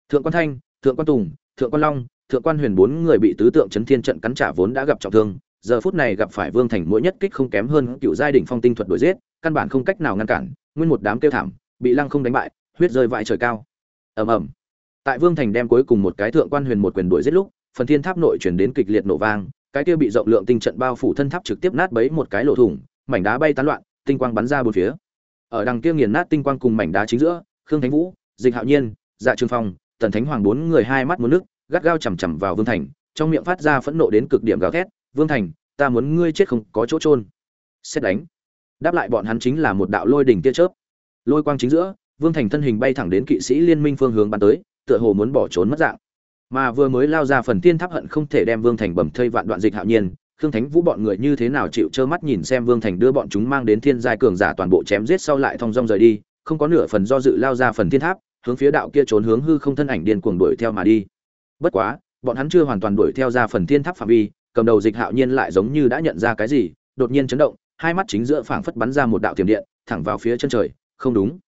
Thượng quan thanh, thượng quan tùng, thượng quan long, thượng quan huyền bốn người bị tứ tượng chấn thiên trận cắn trả vốn đã gặp trọng thương, giờ phút này gặp phải vương thành mỗi nhất kích không kém hơn cựu giai đỉnh phong tinh thuật đuổi giết, căn bản không cách nào ngăn cản, nguyên một đám kêu thảm, bị lăng không đánh bại, huyết rơi vãi trời cao. Ầm ầm. Tại vương thành đem cuối cùng một cái thượng quan huyền một quyền đuổi giết lúc, phần thiên tháp nội chuyển đến kịch liệt nổ vang cái kia bị rộng lượng tinh trận bao phủ thân tháp trực tiếp nát bấy một cái lỗ thủng, mảnh đá bay tán loạn, tinh quang bắn ra bốn phía. Ở đằng kia nghiền nát tinh quang cùng mảnh đá chính giữa, khương thánh vũ, dịch hạo nhiên dạ trường phong, tần thánh hoàng bốn người hai mắt muốn nước, gắt gao chằm chằm vào vương thành, trong miệng phát ra phẫn nộ đến cực điểm gào thét, vương thành, ta muốn ngươi chết không có chỗ trôn xét đánh. Đáp lại bọn hắn chính là một đạo lôi đỉnh tia chớp. Lôi quang chính giữa, vương thành thân hình bay thẳng đến kỵ sĩ liên minh phương hướng bắn tới, tựa hồ muốn bỏ trốn mất dạng mà vừa mới lao ra phần tiên tháp hận không thể đem vương thành bầm thây vạn đoạn dịch hạo nhiên, khương thánh vũ bọn người như thế nào chịu trơ mắt nhìn xem vương thành đưa bọn chúng mang đến thiên giai cường giả toàn bộ chém giết sau lại thong dong rời đi, không có nửa phần do dự lao ra phần thiên tháp, hướng phía đạo kia trốn hướng hư không thân ảnh điên cuồng đuổi theo mà đi. Bất quá, bọn hắn chưa hoàn toàn đuổi theo ra phần thiên tháp phạm vi, cầm đầu dịch hạo nhiên lại giống như đã nhận ra cái gì, đột nhiên chấn động, hai mắt chính giữa phảng phất bắn ra một đạo tiềm điện, thẳng vào phía chân trời. Không đúng.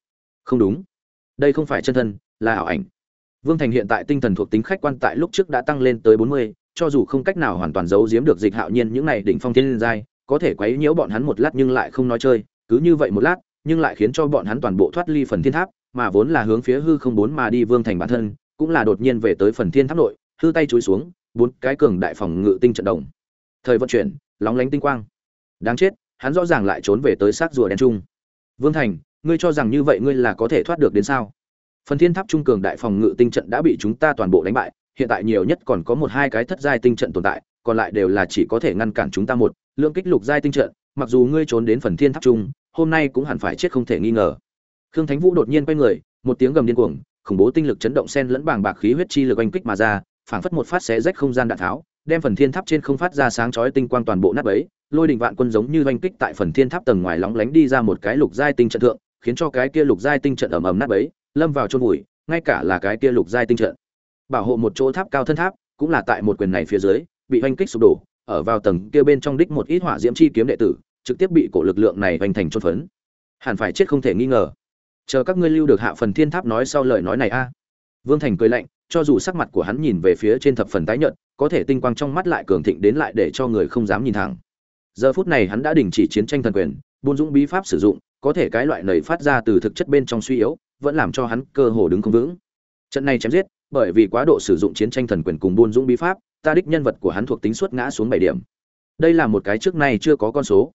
Không đúng. Đây không phải chân thân, là ảo ảnh vương thành hiện tại tinh thần thuộc tính khách quan tại lúc trước đã tăng lên tới bốn mươi, cho dù không cách nào hoàn toàn giấu giếm được dịch hạo nhiên những này đỉnh phong thiên giai, có thể quấy nhiễu bọn hắn một lát nhưng lại không nói chơi, cứ như vậy một lát, nhưng lại khiến cho bọn hắn toàn bộ thoát ly phần thiên tháp, mà vốn là hướng phía hư không bốn mà đi vương thành bản thân, cũng là đột nhiên về tới phần thiên tháp nội, hư tay chối xuống, bốn cái cường đại phòng ngự tinh trận động. thời vận chuyển, lóng lánh tinh quang. Đáng chết, hắn rõ ràng lại trốn về tới xác rùa đen trung. Vương thành, ngươi cho rằng như vậy ngươi là có thể thoát được đến sao? Phần thiên tháp trung cường đại phòng ngự tinh trận đã bị chúng ta toàn bộ đánh bại, hiện tại nhiều nhất còn có một hai cái thất giai tinh trận tồn tại, còn lại đều là chỉ có thể ngăn cản chúng ta một, lượng kích lục giai tinh trận, mặc dù ngươi trốn đến phần thiên tháp trung, hôm nay cũng hẳn phải chết không thể nghi ngờ. Khương thánh vũ đột nhiên quay người, một tiếng gầm điên cuồng, khủng bố tinh lực chấn động sen lẫn bàng bạc khí huyết chi lực oanh kích mà ra, phảng phất một phát xé rách không gian đạn tháo, đem phần thiên tháp trên không phát ra sáng chói tinh quang toàn bộ nát bấy, lôi đình vạn quân giống như oanh kích tại phần thiên tháp tầng ngoài lóng lánh đi ra một cái lục giai tinh trận thượng, khiến cho cái kia lục giai tinh trận ầm ầm nát bấy lâm vào chôn vùi, ngay cả là cái kia lục giai tinh trận. Bảo hộ một chỗ tháp cao thân tháp, cũng là tại một quyền này phía dưới, bị hoành kích sụp đổ, ở vào tầng kia bên trong đích một ít hỏa diễm chi kiếm đệ tử, trực tiếp bị cổ lực lượng này hoành thành chôn phấn. Hẳn phải chết không thể nghi ngờ. Chờ các ngươi lưu được hạ phần thiên tháp nói sau lời nói này a. Vương thành cười lạnh, cho dù sắc mặt của hắn nhìn về phía trên thập phần tái nhợt, có thể tinh quang trong mắt lại cường thịnh đến lại để cho người không dám nhìn thẳng. Giờ phút này hắn đã đình chỉ chiến tranh thần quyền, buôn dũng bí pháp sử dụng, có thể cái loại này phát ra từ thực chất bên trong suy yếu vẫn làm cho hắn cơ hồ đứng không vững. Trận này chém giết, bởi vì quá độ sử dụng chiến tranh thần quyền cùng buôn dũng bí pháp, ta đích nhân vật của hắn thuộc tính suất ngã xuống bảy điểm. Đây là một cái trước nay chưa có con số.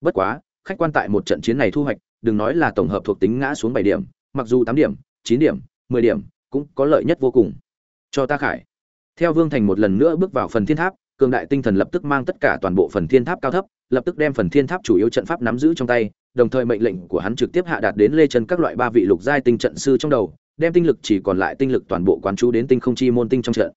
Bất quá, khách quan tại một trận chiến này thu hoạch, đừng nói là tổng hợp thuộc tính ngã xuống bảy điểm, mặc dù tám điểm, chín điểm, mười điểm, cũng có lợi nhất vô cùng. Cho ta khải. Theo vương thành một lần nữa bước vào phần thiên tháp, cường đại tinh thần lập tức mang tất cả toàn bộ phần thiên tháp cao thấp, lập tức đem phần thiên tháp chủ yếu trận pháp nắm giữ trong tay đồng thời mệnh lệnh của hắn trực tiếp hạ đạt đến lê chân các loại ba vị lục giai tinh trận sư trong đầu, đem tinh lực chỉ còn lại tinh lực toàn bộ quán chú đến tinh không chi môn tinh trong trận.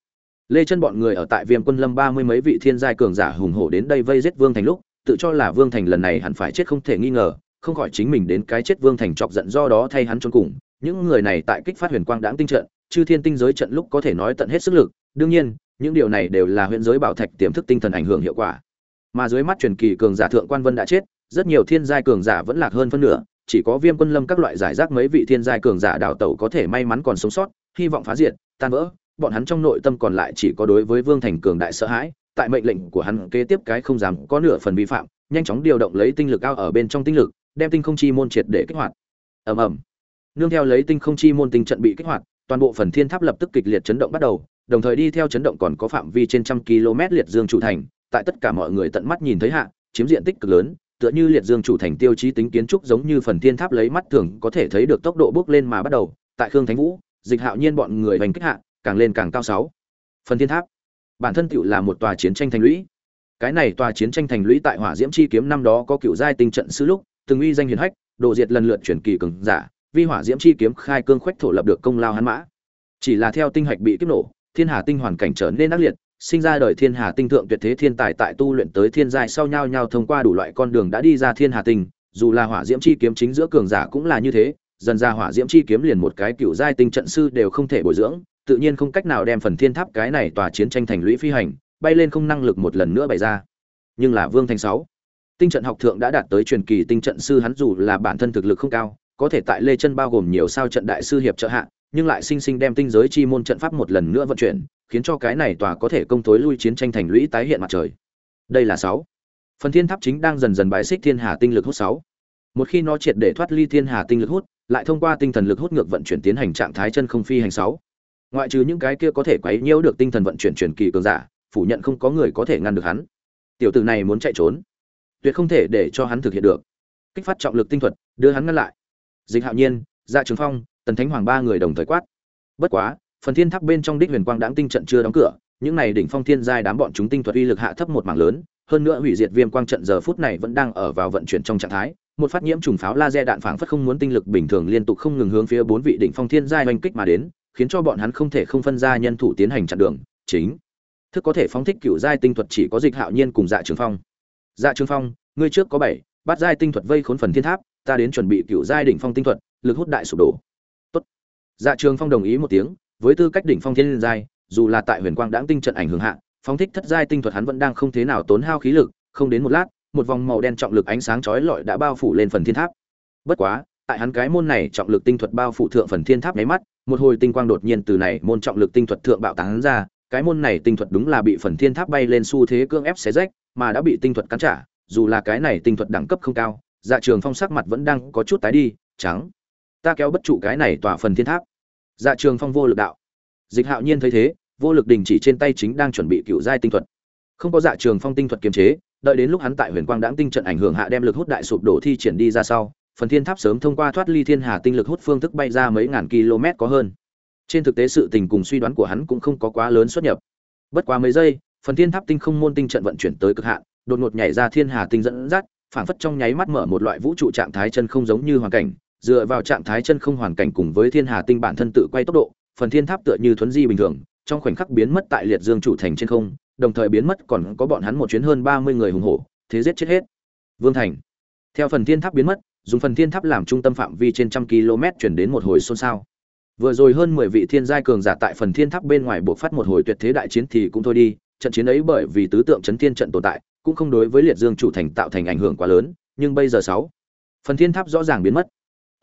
Lê chân bọn người ở tại viêm quân lâm ba mươi mấy vị thiên giai cường giả hùng hổ đến đây vây giết vương thành lúc, tự cho là vương thành lần này hẳn phải chết không thể nghi ngờ, không khỏi chính mình đến cái chết vương thành chọc giận do đó thay hắn trốn cùng. Những người này tại kích phát huyền quang đãng tinh trận, chư thiên tinh giới trận lúc có thể nói tận hết sức lực, đương nhiên, những điều này đều là huyện giới bảo thạch tiềm thức tinh thần ảnh hưởng hiệu quả. Mà dưới mắt truyền kỳ cường giả thượng quan vân đã chết rất nhiều thiên giai cường giả vẫn lạc hơn phân nửa, chỉ có viêm quân lâm các loại giải rác mấy vị thiên giai cường giả đào tẩu có thể may mắn còn sống sót, hy vọng phá diệt, tan vỡ, bọn hắn trong nội tâm còn lại chỉ có đối với vương thành cường đại sợ hãi, tại mệnh lệnh của hắn kế tiếp cái không dám có nửa phần vi phạm, nhanh chóng điều động lấy tinh lực ao ở bên trong tinh lực, đem tinh không chi môn triệt để kích hoạt. Ầm ầm. Nương theo lấy tinh không chi môn tinh trận bị kích hoạt, toàn bộ phần thiên tháp lập tức kịch liệt chấn động bắt đầu, đồng thời đi theo chấn động còn có phạm vi trên trăm km liệt dương trụ thành, tại tất cả mọi người tận mắt nhìn thấy hạ, chiếm diện tích cực lớn tựa như liệt dương chủ thành tiêu chí tính kiến trúc giống như phần thiên tháp lấy mắt thường có thể thấy được tốc độ bước lên mà bắt đầu. Tại khương thánh vũ, dịch hạo nhiên bọn người hành kích hạ, càng lên càng cao sáu. Phần thiên tháp. Bản thân tựu là một tòa chiến tranh thành lũy. Cái này tòa chiến tranh thành lũy tại hỏa diễm chi kiếm năm đó có cựu giai tinh trận sư lúc, từng uy danh hiền hách, độ diệt lần lượt chuyển kỳ cường giả vi hỏa diễm chi kiếm khai cương khoách thổ lập được công lao hắn mã. Chỉ là theo tinh hạch bị kiếp nổ, thiên hà tinh hoàn cảnh trở nên ác liệt sinh ra đời thiên hà tinh thượng tuyệt thế thiên tài tại tu luyện tới thiên giai sau nhau nhau thông qua đủ loại con đường đã đi ra thiên hà tinh, dù là hỏa diễm chi kiếm chính giữa cường giả cũng là như thế, dần ra hỏa diễm chi kiếm liền một cái cựu giai tinh trận sư đều không thể bồi dưỡng, tự nhiên không cách nào đem phần thiên tháp cái này tòa chiến tranh thành lũy phi hành, bay lên không năng lực một lần nữa bày ra. Nhưng là vương thành sáu, tinh trận học thượng đã đạt tới truyền kỳ tinh trận sư hắn dù là bản thân thực lực không cao, có thể tại lê chân bao gồm nhiều sao trận đại sư hiệp trợ hạ nhưng lại sinh sinh đem tinh giới chi môn trận pháp một lần nữa vận chuyển, khiến cho cái này tòa có thể công tối lui chiến tranh thành lũy tái hiện mặt trời. Đây là sáu. Phần thiên tháp chính đang dần dần bài xích thiên hà tinh lực hút sáu. Một khi nó triệt để thoát ly thiên hà tinh lực hút, lại thông qua tinh thần lực hút ngược vận chuyển tiến hành trạng thái chân không phi hành sáu. Ngoại trừ những cái kia có thể quấy nhiễu được tinh thần vận chuyển truyền kỳ cường giả, phủ nhận không có người có thể ngăn được hắn. Tiểu tử này muốn chạy trốn, tuyệt không thể để cho hắn thực hiện được. Kích phát trọng lực tinh thuật, đưa hắn ngăn lại. Dịch hạo nhiên dạ trường phong tần thánh hoàng ba người đồng thời quát. Bất quá, phần thiên tháp bên trong đích huyền quang đãng tinh trận chưa đóng cửa, những này đỉnh phong thiên giai đám bọn chúng tinh thuật uy lực hạ thấp một mảng lớn, hơn nữa hủy diệt viêm quang trận giờ phút này vẫn đang ở vào vận chuyển trong trạng thái, một phát nhiễm trùng pháo laser đạn phảng phất không muốn tinh lực bình thường liên tục không ngừng hướng phía bốn vị đỉnh phong thiên giai oanh kích mà đến, khiến cho bọn hắn không thể không phân ra nhân thủ tiến hành chặn đường, chính. Thức có thể phóng thích cựu giai tinh thuật chỉ có dịch hạo nhiên cùng dạ trường phong. Dạ trường phong, ngươi trước có bảy, bắt giai tinh thuật vây khốn phần thiên tháp, ta đến chuẩn bị cựu giai đỉnh phong tinh thuật, lực hút đại sụp đổ dạ trường phong đồng ý một tiếng, với tư cách đỉnh phong thiên giai, dù là tại huyền quang đãng tinh trận ảnh hưởng hạ, phóng thích thất giai tinh thuật hắn vẫn đang không thế nào tốn hao khí lực, không đến một lát, một vòng màu đen trọng lực ánh sáng chói lọi đã bao phủ lên phần thiên tháp. Bất quá, tại hắn cái môn này trọng lực tinh thuật bao phủ thượng phần thiên tháp nháy mắt, một hồi tinh quang đột nhiên từ này môn trọng lực tinh thuật thượng bạo tán ra, cái môn này tinh thuật đúng là bị phần thiên tháp bay lên xu thế cương ép xé rách, mà đã bị tinh thuật cắn trả, dù là cái này tinh thuật đẳng cấp không cao dạ trường phong sắc mặt vẫn đang có chút tái đi, trắng ta kéo bất trụ cái này tỏa phần thiên tháp. Dạ trường phong vô lực đạo. Dịch hạo nhiên thấy thế, vô lực đình chỉ trên tay chính đang chuẩn bị cựu giai tinh thuật. Không có dạ trường phong tinh thuật kiềm chế, đợi đến lúc hắn tại huyền quang đãng tinh trận ảnh hưởng hạ đem lực hút đại sụp đổ thi triển đi ra sau, phần thiên tháp sớm thông qua thoát ly thiên hà tinh lực hút phương thức bay ra mấy ngàn km có hơn. Trên thực tế sự tình cùng suy đoán của hắn cũng không có quá lớn xuất nhập. Bất quá mấy giây, phần thiên tháp tinh không môn tinh trận vận chuyển tới cực hạn, đột ngột nhảy ra thiên hà tinh dẫn dắt, phảng phất trong nháy mắt mở một loại vũ trụ trạng thái chân không giống như hoàn cảnh dựa vào trạng thái chân không hoàn cảnh cùng với thiên hà tinh bản thân tự quay tốc độ, phần thiên tháp tựa như thuấn di bình thường, trong khoảnh khắc biến mất tại liệt dương chủ thành trên không, đồng thời biến mất còn có bọn hắn một chuyến hơn ba mươi người hùng hổ, thế giết chết hết. Vương thành, theo phần thiên tháp biến mất, dùng phần thiên tháp làm trung tâm phạm vi trên trăm km chuyển đến một hồi xôn xao. Vừa rồi hơn mười vị thiên giai cường giả tại phần thiên tháp bên ngoài buộc phát một hồi tuyệt thế đại chiến thì cũng thôi đi, trận chiến ấy bởi vì tứ tượng chấn thiên trận tồn tại, cũng không đối với liệt dương chủ thành tạo thành ảnh hưởng quá lớn, nhưng bây giờ sáu, phần thiên tháp rõ ràng biến mất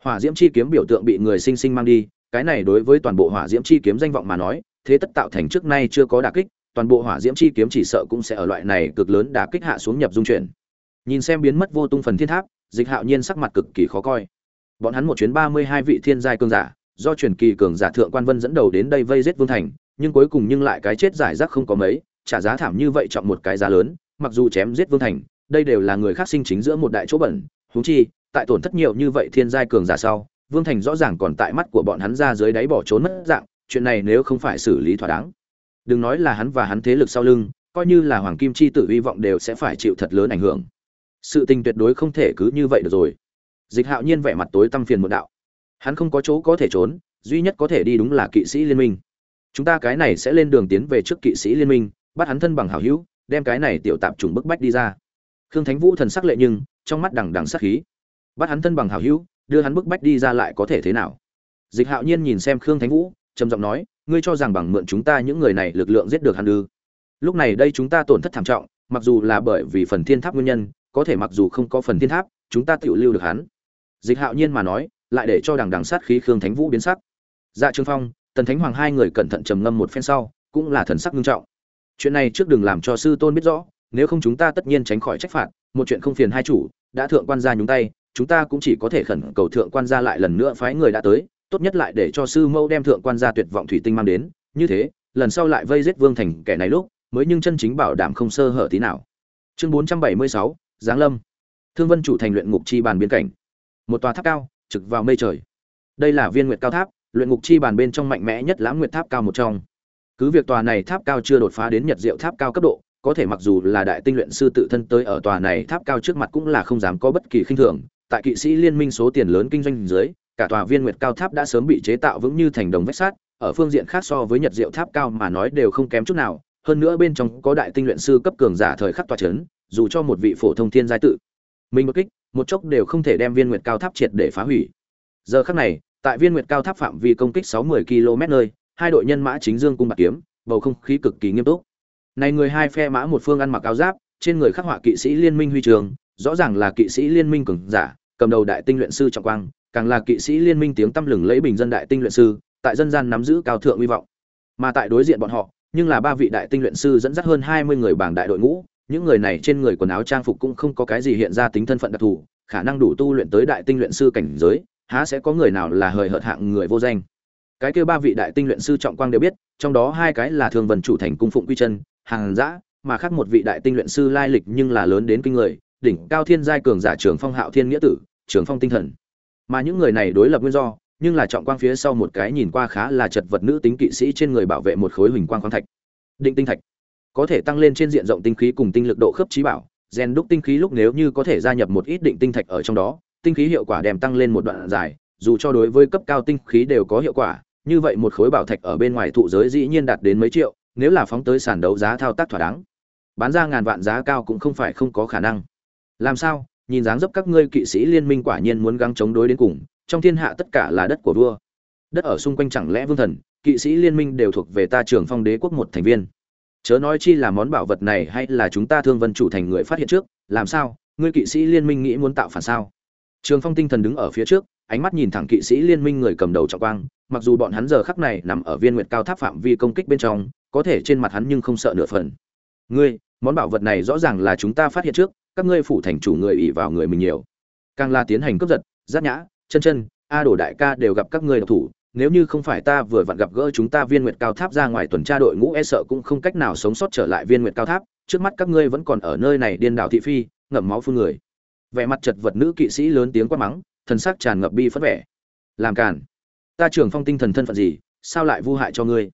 hỏa diễm chi kiếm biểu tượng bị người sinh sinh mang đi, cái này đối với toàn bộ hỏa diễm chi kiếm danh vọng mà nói, thế tất tạo thành trước nay chưa có đả kích, toàn bộ hỏa diễm chi kiếm chỉ sợ cũng sẽ ở loại này cực lớn đả kích hạ xuống nhập dung chuyển. Nhìn xem biến mất vô tung phần thiên tháp, dịch hạo nhiên sắc mặt cực kỳ khó coi. Bọn hắn một chuyến ba mươi hai vị thiên giai cường giả, do truyền kỳ cường giả thượng quan vân dẫn đầu đến đây vây giết vương thành, nhưng cuối cùng nhưng lại cái chết giải rác không có mấy, trả giá thảm như vậy chọn một cái giá lớn, mặc dù chém giết vương thành, đây đều là người khác sinh chính giữa một đại chỗ bẩn, huống chi tại tổn thất nhiều như vậy thiên giai cường giả sau, vương thành rõ ràng còn tại mắt của bọn hắn ra dưới đáy bỏ trốn mất dạng, chuyện này nếu không phải xử lý thỏa đáng. Đừng nói là hắn và hắn thế lực sau lưng, coi như là hoàng kim chi tử hy vọng đều sẽ phải chịu thật lớn ảnh hưởng. Sự tình tuyệt đối không thể cứ như vậy được rồi. Dịch hạo nhiên vẻ mặt tối tăm phiền một đạo. Hắn không có chỗ có thể trốn, duy nhất có thể đi đúng là kỵ sĩ liên minh. Chúng ta cái này sẽ lên đường tiến về trước kỵ sĩ liên minh, bắt hắn thân bằng hảo hữu, đem cái này tiểu tạp trùng bức bách đi ra. Khương thánh vũ thần sắc lệ nhưng, trong mắt đằng đằng sắc khí bắt hắn thân bằng hảo hữu, đưa hắn bức bách đi ra lại có thể thế nào. Dịch hạo nhiên nhìn xem khương thánh vũ, trầm giọng nói, ngươi cho rằng bằng mượn chúng ta những người này lực lượng giết được hắn ư? Lúc này đây chúng ta tổn thất thảm trọng, mặc dù là bởi vì phần thiên tháp nguyên nhân, có thể mặc dù không có phần thiên tháp, chúng ta tự lưu được hắn. Dịch hạo nhiên mà nói, lại để cho đằng đằng sát khí khương thánh vũ biến sắc. Dạ trương phong, tần thánh hoàng hai người cẩn thận trầm ngâm một phen sau, cũng là thần sắc nghiêm trọng. Chuyện này trước đừng làm cho sư tôn biết rõ, nếu không chúng ta tất nhiên tránh khỏi trách phạt, một chuyện không phiền hai chủ, đã thượng quan gia nhúng tay chúng ta cũng chỉ có thể khẩn cầu thượng quan gia lại lần nữa phái người đã tới, tốt nhất lại để cho sư mẫu đem thượng quan gia tuyệt vọng thủy tinh mang đến. Như thế, lần sau lại vây giết vương thành kẻ này lúc, mới nhưng chân chính bảo đảm không sơ hở tí nào. Chương bốn trăm bảy mươi sáu, giáng lâm. Thương vân chủ thành luyện ngục chi bàn biên cảnh một tòa tháp cao, trực vào mây trời. Đây là viên nguyệt cao tháp, luyện ngục chi bàn bên trong mạnh mẽ nhất lãng nguyệt tháp cao một trong. Cứ việc tòa này tháp cao chưa đột phá đến nhật diệu tháp cao cấp độ, có thể mặc dù là đại tinh luyện sư tự thân tới ở tòa này tháp cao trước mặt cũng là không dám có bất kỳ khinh thường tại kỵ sĩ liên minh số tiền lớn kinh doanh dưới, cả tòa viên nguyệt cao tháp đã sớm bị chế tạo vững như thành đồng vách sắt. ở phương diện khác so với nhật diệu tháp cao mà nói đều không kém chút nào, hơn nữa bên trong có đại tinh luyện sư cấp cường giả thời khắc tòa chấn, dù cho một vị phổ thông thiên giai tự mình một kích, một chốc đều không thể đem viên nguyệt cao tháp triệt để phá hủy giờ khắc này, tại viên nguyệt cao tháp phạm vi công kích 60 km nơi, hai đội nhân mã chính dương cung bạc kiếm, bầu không khí cực kỳ nghiêm túc này người hai phe mã một phương ăn mặc áo giáp, trên người khắc họa kỵ sĩ liên minh huy trường rõ ràng là kỵ sĩ liên minh cường giả, cầm đầu đại tinh luyện sư trọng quang, càng là kỵ sĩ liên minh tiếng tăm lừng lẫy bình dân đại tinh luyện sư, tại dân gian nắm giữ cao thượng hy vọng. Mà tại đối diện bọn họ, nhưng là ba vị đại tinh luyện sư dẫn dắt hơn 20 người bảng đại đội ngũ, những người này trên người quần áo trang phục cũng không có cái gì hiện ra tính thân phận đặc thù, khả năng đủ tu luyện tới đại tinh luyện sư cảnh giới, há sẽ có người nào là hời hợt hạng người vô danh. Cái kia ba vị đại tinh luyện sư trọng quang đều biết, trong đó hai cái là thường vân chủ thành cung phụng quy chân, hàng dã, mà khác một vị đại tinh luyện sư lai lịch nhưng là lớn đến kinh người đỉnh cao thiên giai cường giả trường phong hạo thiên nghĩa tử, trường phong tinh thần. Mà những người này đối lập nguyên do, nhưng là trọng quang phía sau một cái nhìn qua khá là chật vật nữ tính kỵ sĩ trên người bảo vệ một khối huỳnh quang khoáng thạch. Định tinh thạch. Có thể tăng lên trên diện rộng tinh khí cùng tinh lực độ khớp trí bảo, rèn đúc tinh khí lúc nếu như có thể gia nhập một ít định tinh thạch ở trong đó, tinh khí hiệu quả đem tăng lên một đoạn dài, dù cho đối với cấp cao tinh khí đều có hiệu quả, như vậy một khối bảo thạch ở bên ngoài thụ giới dĩ nhiên đạt đến mấy triệu, nếu là phóng tới sàn đấu giá thao tác thỏa đáng, bán ra ngàn vạn giá cao cũng không phải không có khả năng làm sao? Nhìn dáng dấp các ngươi kỵ sĩ liên minh quả nhiên muốn gắng chống đối đến cùng, trong thiên hạ tất cả là đất của vua. Đất ở xung quanh chẳng lẽ vương thần, kỵ sĩ liên minh đều thuộc về ta trường phong đế quốc một thành viên. Chớ nói chi là món bảo vật này hay là chúng ta thương vân chủ thành người phát hiện trước, làm sao? Ngươi kỵ sĩ liên minh nghĩ muốn tạo phản sao? Trường phong tinh thần đứng ở phía trước, ánh mắt nhìn thẳng kỵ sĩ liên minh người cầm đầu trọng quang, mặc dù bọn hắn giờ khắc này nằm ở viên nguyệt cao tháp phạm vi công kích bên trong, có thể trên mặt hắn nhưng không sợ nửa phần. Ngươi, món bảo vật này rõ ràng là chúng ta phát hiện trước các ngươi phủ thành chủ người ỉ vào người mình nhiều. Càng là tiến hành cướp giật, giáp nhã, chân chân, a đồ đại ca đều gặp các ngươi độc thủ, nếu như không phải ta vừa vặn gặp gỡ chúng ta viên nguyệt cao tháp ra ngoài tuần tra đội ngũ e sợ cũng không cách nào sống sót trở lại viên nguyệt cao tháp, trước mắt các ngươi vẫn còn ở nơi này điên đảo thị phi, ngậm máu phun người. Vẻ mặt chật vật nữ kỵ sĩ lớn tiếng quát mắng, thần sắc tràn ngập bi phất vẻ. Làm càn. Ta trường phong tinh thần thân phận gì, sao lại vu hại cho ngươi?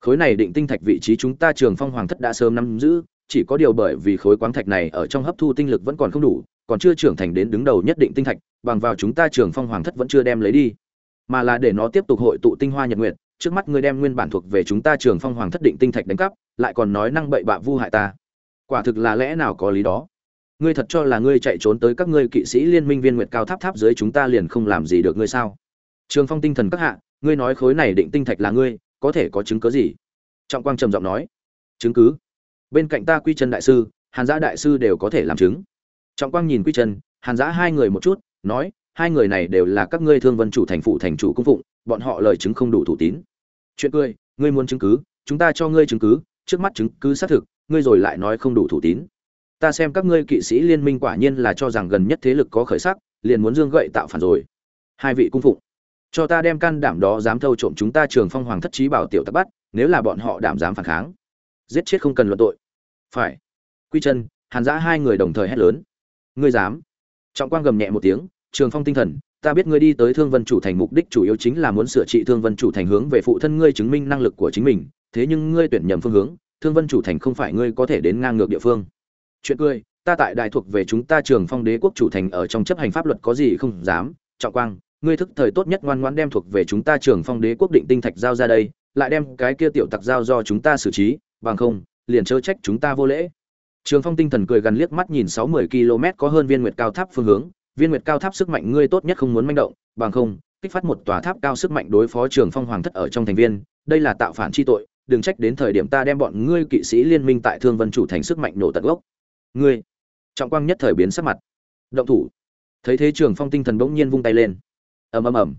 Khối này định tinh thạch vị trí chúng ta trường phong hoàng thất đã sớm nắm giữ chỉ có điều bởi vì khối quáng thạch này ở trong hấp thu tinh lực vẫn còn không đủ, còn chưa trưởng thành đến đứng đầu nhất định tinh thạch, bằng vào chúng ta trường phong hoàng thất vẫn chưa đem lấy đi. Mà là để nó tiếp tục hội tụ tinh hoa nhật nguyệt, trước mắt ngươi đem nguyên bản thuộc về chúng ta trường phong hoàng thất định tinh thạch đánh cắp, lại còn nói năng bậy bạ vu hại ta. Quả thực là lẽ nào có lý đó. Ngươi thật cho là ngươi chạy trốn tới các ngươi kỵ sĩ liên minh viên nguyệt cao tháp tháp dưới chúng ta liền không làm gì được ngươi sao? Trường phong tinh thần các hạ, ngươi nói khối này định tinh thạch là ngươi, có thể có chứng cứ gì? Trọng quang trầm giọng nói. Chứng cứ? Bên cạnh ta quy chân đại sư, hàn giã đại sư đều có thể làm chứng. Trọng quang nhìn quy chân hàn giã hai người một chút, nói, hai người này đều là các ngươi thương vân chủ thành phụ thành chủ cung phụng, bọn họ lời chứng không đủ thủ tín. Chuyện cười, ngươi muốn chứng cứ, chúng ta cho ngươi chứng cứ, trước mắt chứng cứ xác thực, ngươi rồi lại nói không đủ thủ tín. Ta xem các ngươi kỵ sĩ liên minh quả nhiên là cho rằng gần nhất thế lực có khởi sắc, liền muốn dương gậy tạo phản rồi. Hai vị cung phụng, cho ta đem can đảm đó dám thâu trộm chúng ta trường phong hoàng thất trí bảo tiểu tắc bắt, nếu là bọn họ đảm dám phản kháng giết chết không cần luận tội. Phải. Quy chân, hàn giã hai người đồng thời hét lớn. Ngươi dám? Trọng quang gầm nhẹ một tiếng, trường phong tinh thần, ta biết ngươi đi tới thương vân chủ thành mục đích chủ yếu chính là muốn sửa trị thương vân chủ thành hướng về phụ thân ngươi chứng minh năng lực của chính mình, thế nhưng ngươi tuyển nhầm phương hướng, thương vân chủ thành không phải ngươi có thể đến ngang ngược địa phương. Chuyện cười, ta tại đại thuộc về chúng ta trường phong đế quốc chủ thành ở trong chấp hành pháp luật có gì không dám? Trọng quang ngươi thức thời tốt nhất ngoan ngoãn đem thuộc về chúng ta trường phong đế quốc định tinh thạch giao ra đây, lại đem cái kia tiểu tặc giao do chúng ta xử trí, bằng không, liền chớ trách chúng ta vô lễ. Trường phong tinh thần cười gần liếc mắt nhìn sáu mươi km có hơn viên nguyệt cao tháp phương hướng, viên nguyệt cao tháp sức mạnh ngươi tốt nhất không muốn manh động, bằng không, kích phát một tòa tháp cao sức mạnh đối phó trường phong hoàng thất ở trong thành viên, đây là tạo phản chi tội, đừng trách đến thời điểm ta đem bọn ngươi kỵ sĩ liên minh tại thương vân chủ thành sức mạnh nổ tận gốc. Ngươi. Trọng quang nhất thời biến sắc mặt. Động thủ. Thấy thế trường phong tinh thần bỗng nhiên vung tay lên ầm ầm ầm.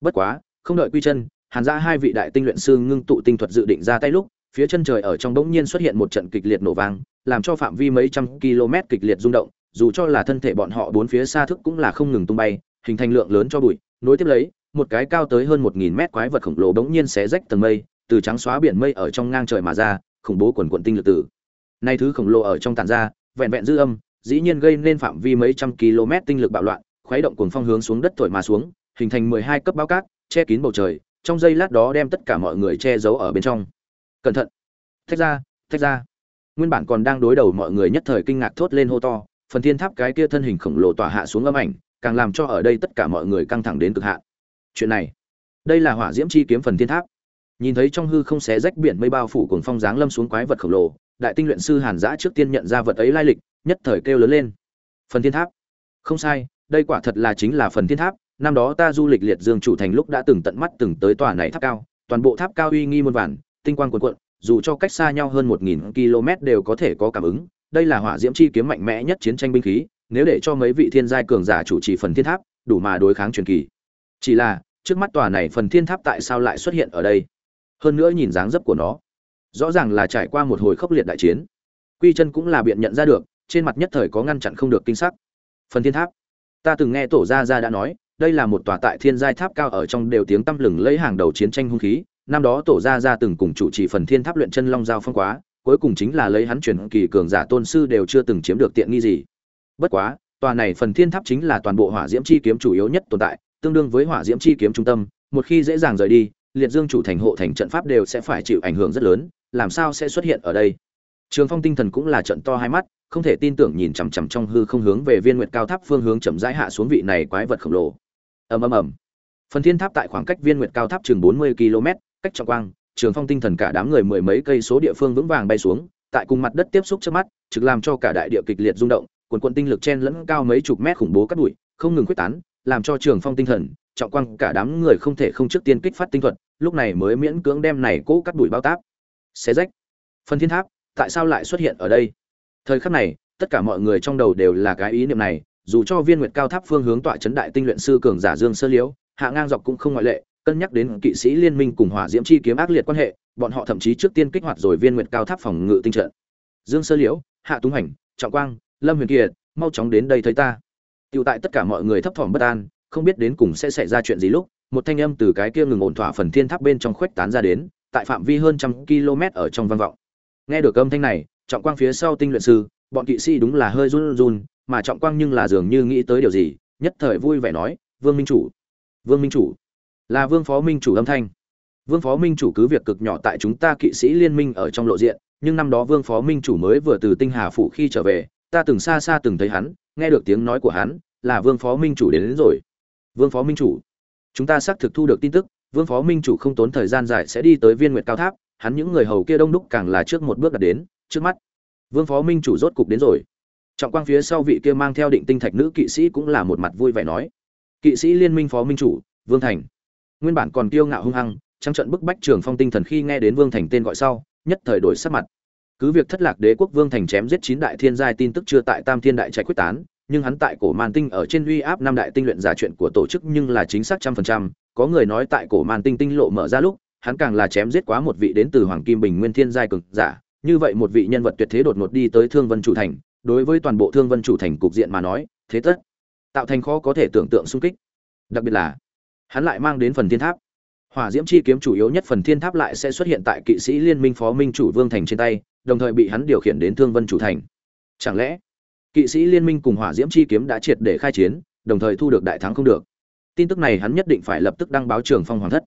Bất quá, không đợi quy chân, hàn ra hai vị đại tinh luyện sư ngưng tụ tinh thuật dự định ra tay lúc, phía chân trời ở trong bỗng nhiên xuất hiện một trận kịch liệt nổ vang, làm cho phạm vi mấy trăm km kịch liệt rung động, dù cho là thân thể bọn họ bốn phía xa thức cũng là không ngừng tung bay, hình thành lượng lớn cho bụi, nối tiếp lấy, một cái cao tới hơn một nghìn mét quái vật khổng lồ bỗng nhiên xé rách tầng mây, từ trắng xóa biển mây ở trong ngang trời mà ra, khủng bố quần quận tinh lực tử. Nay thứ khổng lồ ở trong tàn ra, vẹn vẹn dư âm, dĩ nhiên gây nên phạm vi mấy trăm km tinh lực bạo loạn, khuấy động cuồng phong hướng xuống đất thổi mà xuống hình thành mười hai cấp bao cát, che kín bầu trời, trong giây lát đó đem tất cả mọi người che giấu ở bên trong. Cẩn thận. Thách ra thách ra. Nguyên bản còn đang đối đầu mọi người nhất thời kinh ngạc thốt lên hô to, phần thiên tháp cái kia thân hình khổng lồ tỏa hạ xuống âm ảnh, càng làm cho ở đây tất cả mọi người căng thẳng đến cực hạn. Chuyện này, đây là hỏa diễm chi kiếm phần thiên tháp. Nhìn thấy trong hư không xé rách biển mây bao phủ cuồng phong giáng lâm xuống quái vật khổng lồ, đại tinh luyện sư hàn giã trước tiên nhận ra vật ấy lai lịch, nhất thời kêu lớn lên. Phần thiên tháp. Không sai, đây quả thật là chính là phần thiên tháp năm đó ta du lịch liệt dương chủ thành lúc đã từng tận mắt từng tới tòa này tháp cao, toàn bộ tháp cao uy nghi muôn vàn, tinh quang cuồn cuộn, dù cho cách xa nhau hơn một nghìn km đều có thể có cảm ứng. Đây là hỏa diễm chi kiếm mạnh mẽ nhất chiến tranh binh khí, nếu để cho mấy vị thiên giai cường giả chủ trì phần thiên tháp, đủ mà đối kháng truyền kỳ. Chỉ là, trước mắt tòa này phần thiên tháp tại sao lại xuất hiện ở đây? Hơn nữa nhìn dáng dấp của nó, rõ ràng là trải qua một hồi khốc liệt đại chiến. Quy chân cũng là biện nhận ra được, trên mặt nhất thời có ngăn chặn không được kinh sắc. Phần thiên tháp, ta từng nghe tổ gia gia đã nói đây là một tòa tại thiên giai tháp cao ở trong đều tiếng tăm lừng lấy hàng đầu chiến tranh hung khí. Năm đó tổ gia gia từng cùng chủ trì phần thiên tháp luyện chân long giao phong quá, cuối cùng chính là lấy hắn truyền kỳ cường giả tôn sư đều chưa từng chiếm được tiện nghi gì. Bất quá, tòa này phần thiên tháp chính là toàn bộ hỏa diễm chi kiếm chủ yếu nhất tồn tại, tương đương với hỏa diễm chi kiếm trung tâm. Một khi dễ dàng rời đi, liệt dương chủ thành hộ thành trận pháp đều sẽ phải chịu ảnh hưởng rất lớn, làm sao sẽ xuất hiện ở đây? Trường phong tinh thần cũng là trận to hai mắt, không thể tin tưởng nhìn chằm chằm trong hư không hướng về viên nguyệt cao tháp phương hướng chậm rãi hạ xuống vị này quái vật khổng lồ ầm ầm ầm. Phần thiên tháp tại khoảng cách viên nguyệt cao tháp chừng bốn mươi km, cách trọng quang, trường phong tinh thần cả đám người mười mấy cây số địa phương vững vàng bay xuống, tại cùng mặt đất tiếp xúc trước mắt, trực làm cho cả đại địa kịch liệt rung động, quần quận tinh lực chen lẫn cao mấy chục mét khủng bố cắt bụi, không ngừng quyết tán, làm cho trường phong tinh thần, trọng quang cả đám người không thể không trước tiên kích phát tinh thuật, lúc này mới miễn cưỡng đem này cố cắt bụi bao táp. Xé rách. Phần thiên tháp, tại sao lại xuất hiện ở đây? Thời khắc này, tất cả mọi người trong đầu đều là cái ý niệm này dù cho viên nguyệt cao tháp phương hướng tọa chấn đại tinh luyện sư cường giả dương sơ liễu, hạ ngang dọc cũng không ngoại lệ, cân nhắc đến kỵ sĩ liên minh cùng hỏa diễm chi kiếm ác liệt quan hệ, bọn họ thậm chí trước tiên kích hoạt rồi viên nguyệt cao tháp phòng ngự tinh trận. Dương sơ liễu, hạ túng hành, trọng quang, lâm huyền kiệt, mau chóng đến đây thấy ta. Tựu tại tất cả mọi người thấp thỏm bất an, không biết đến cùng sẽ xảy ra chuyện gì lúc, một thanh âm từ cái kia ngừng ổn thỏa phần thiên tháp bên trong khuếch tán ra đến, tại phạm vi hơn trăm km ở trong vang vọng. Nghe được âm thanh này, trọng quang phía sau tinh luyện sư, bọn kỵ sĩ đúng là hơi run run mà trọng quang nhưng là dường như nghĩ tới điều gì nhất thời vui vẻ nói vương minh chủ vương minh chủ là vương phó minh chủ âm thanh. Vương phó minh chủ cứ việc cực nhỏ tại chúng ta kỵ sĩ liên minh ở trong lộ diện nhưng năm đó vương phó minh chủ mới vừa từ tinh hà phủ khi trở về ta từng xa xa từng thấy hắn nghe được tiếng nói của hắn là vương phó minh chủ đến, đến rồi. Vương phó minh chủ chúng ta xác thực thu được tin tức vương phó minh chủ không tốn thời gian dài sẽ đi tới viên nguyệt cao tháp hắn những người hầu kia đông đúc càng là trước một bước đặt đến trước mắt. Vương phó minh chủ rốt cục đến rồi trọng quang phía sau vị kia mang theo định tinh thạch nữ kỵ sĩ cũng là một mặt vui vẻ nói. Kỵ sĩ liên minh phó minh chủ, vương thành. Nguyên bản còn kiêu ngạo hung hăng, trắng trận bức bách trường phong tinh thần khi nghe đến vương thành tên gọi sau, nhất thời đổi sắc mặt. Cứ việc thất lạc đế quốc vương thành chém giết chín đại thiên giai tin tức chưa tại tam thiên đại trạch quyết tán, nhưng hắn tại cổ man tinh ở trên uy áp năm đại tinh luyện giả chuyện của tổ chức nhưng là chính xác trăm phần trăm. Có người nói tại cổ man tinh tinh lộ mở ra lúc, hắn càng là chém giết quá một vị đến từ hoàng kim bình nguyên thiên giai cực giả. Như vậy một vị nhân vật tuyệt thế đột ngột đi tới thương vân chủ thành đối với toàn bộ thương vân chủ thành cục diện mà nói, thế tất, tạo thành khó có thể tưởng tượng xung kích. Đặc biệt là, hắn lại mang đến phần thiên tháp. Hỏa diễm chi kiếm chủ yếu nhất phần thiên tháp lại sẽ xuất hiện tại kỵ sĩ liên minh phó minh chủ vương thành trên tay, đồng thời bị hắn điều khiển đến thương vân chủ thành. Chẳng lẽ, kỵ sĩ liên minh cùng hỏa diễm chi kiếm đã triệt để khai chiến, đồng thời thu được đại thắng không được? Tin tức này hắn nhất định phải lập tức đăng báo trường phong hoàng thất.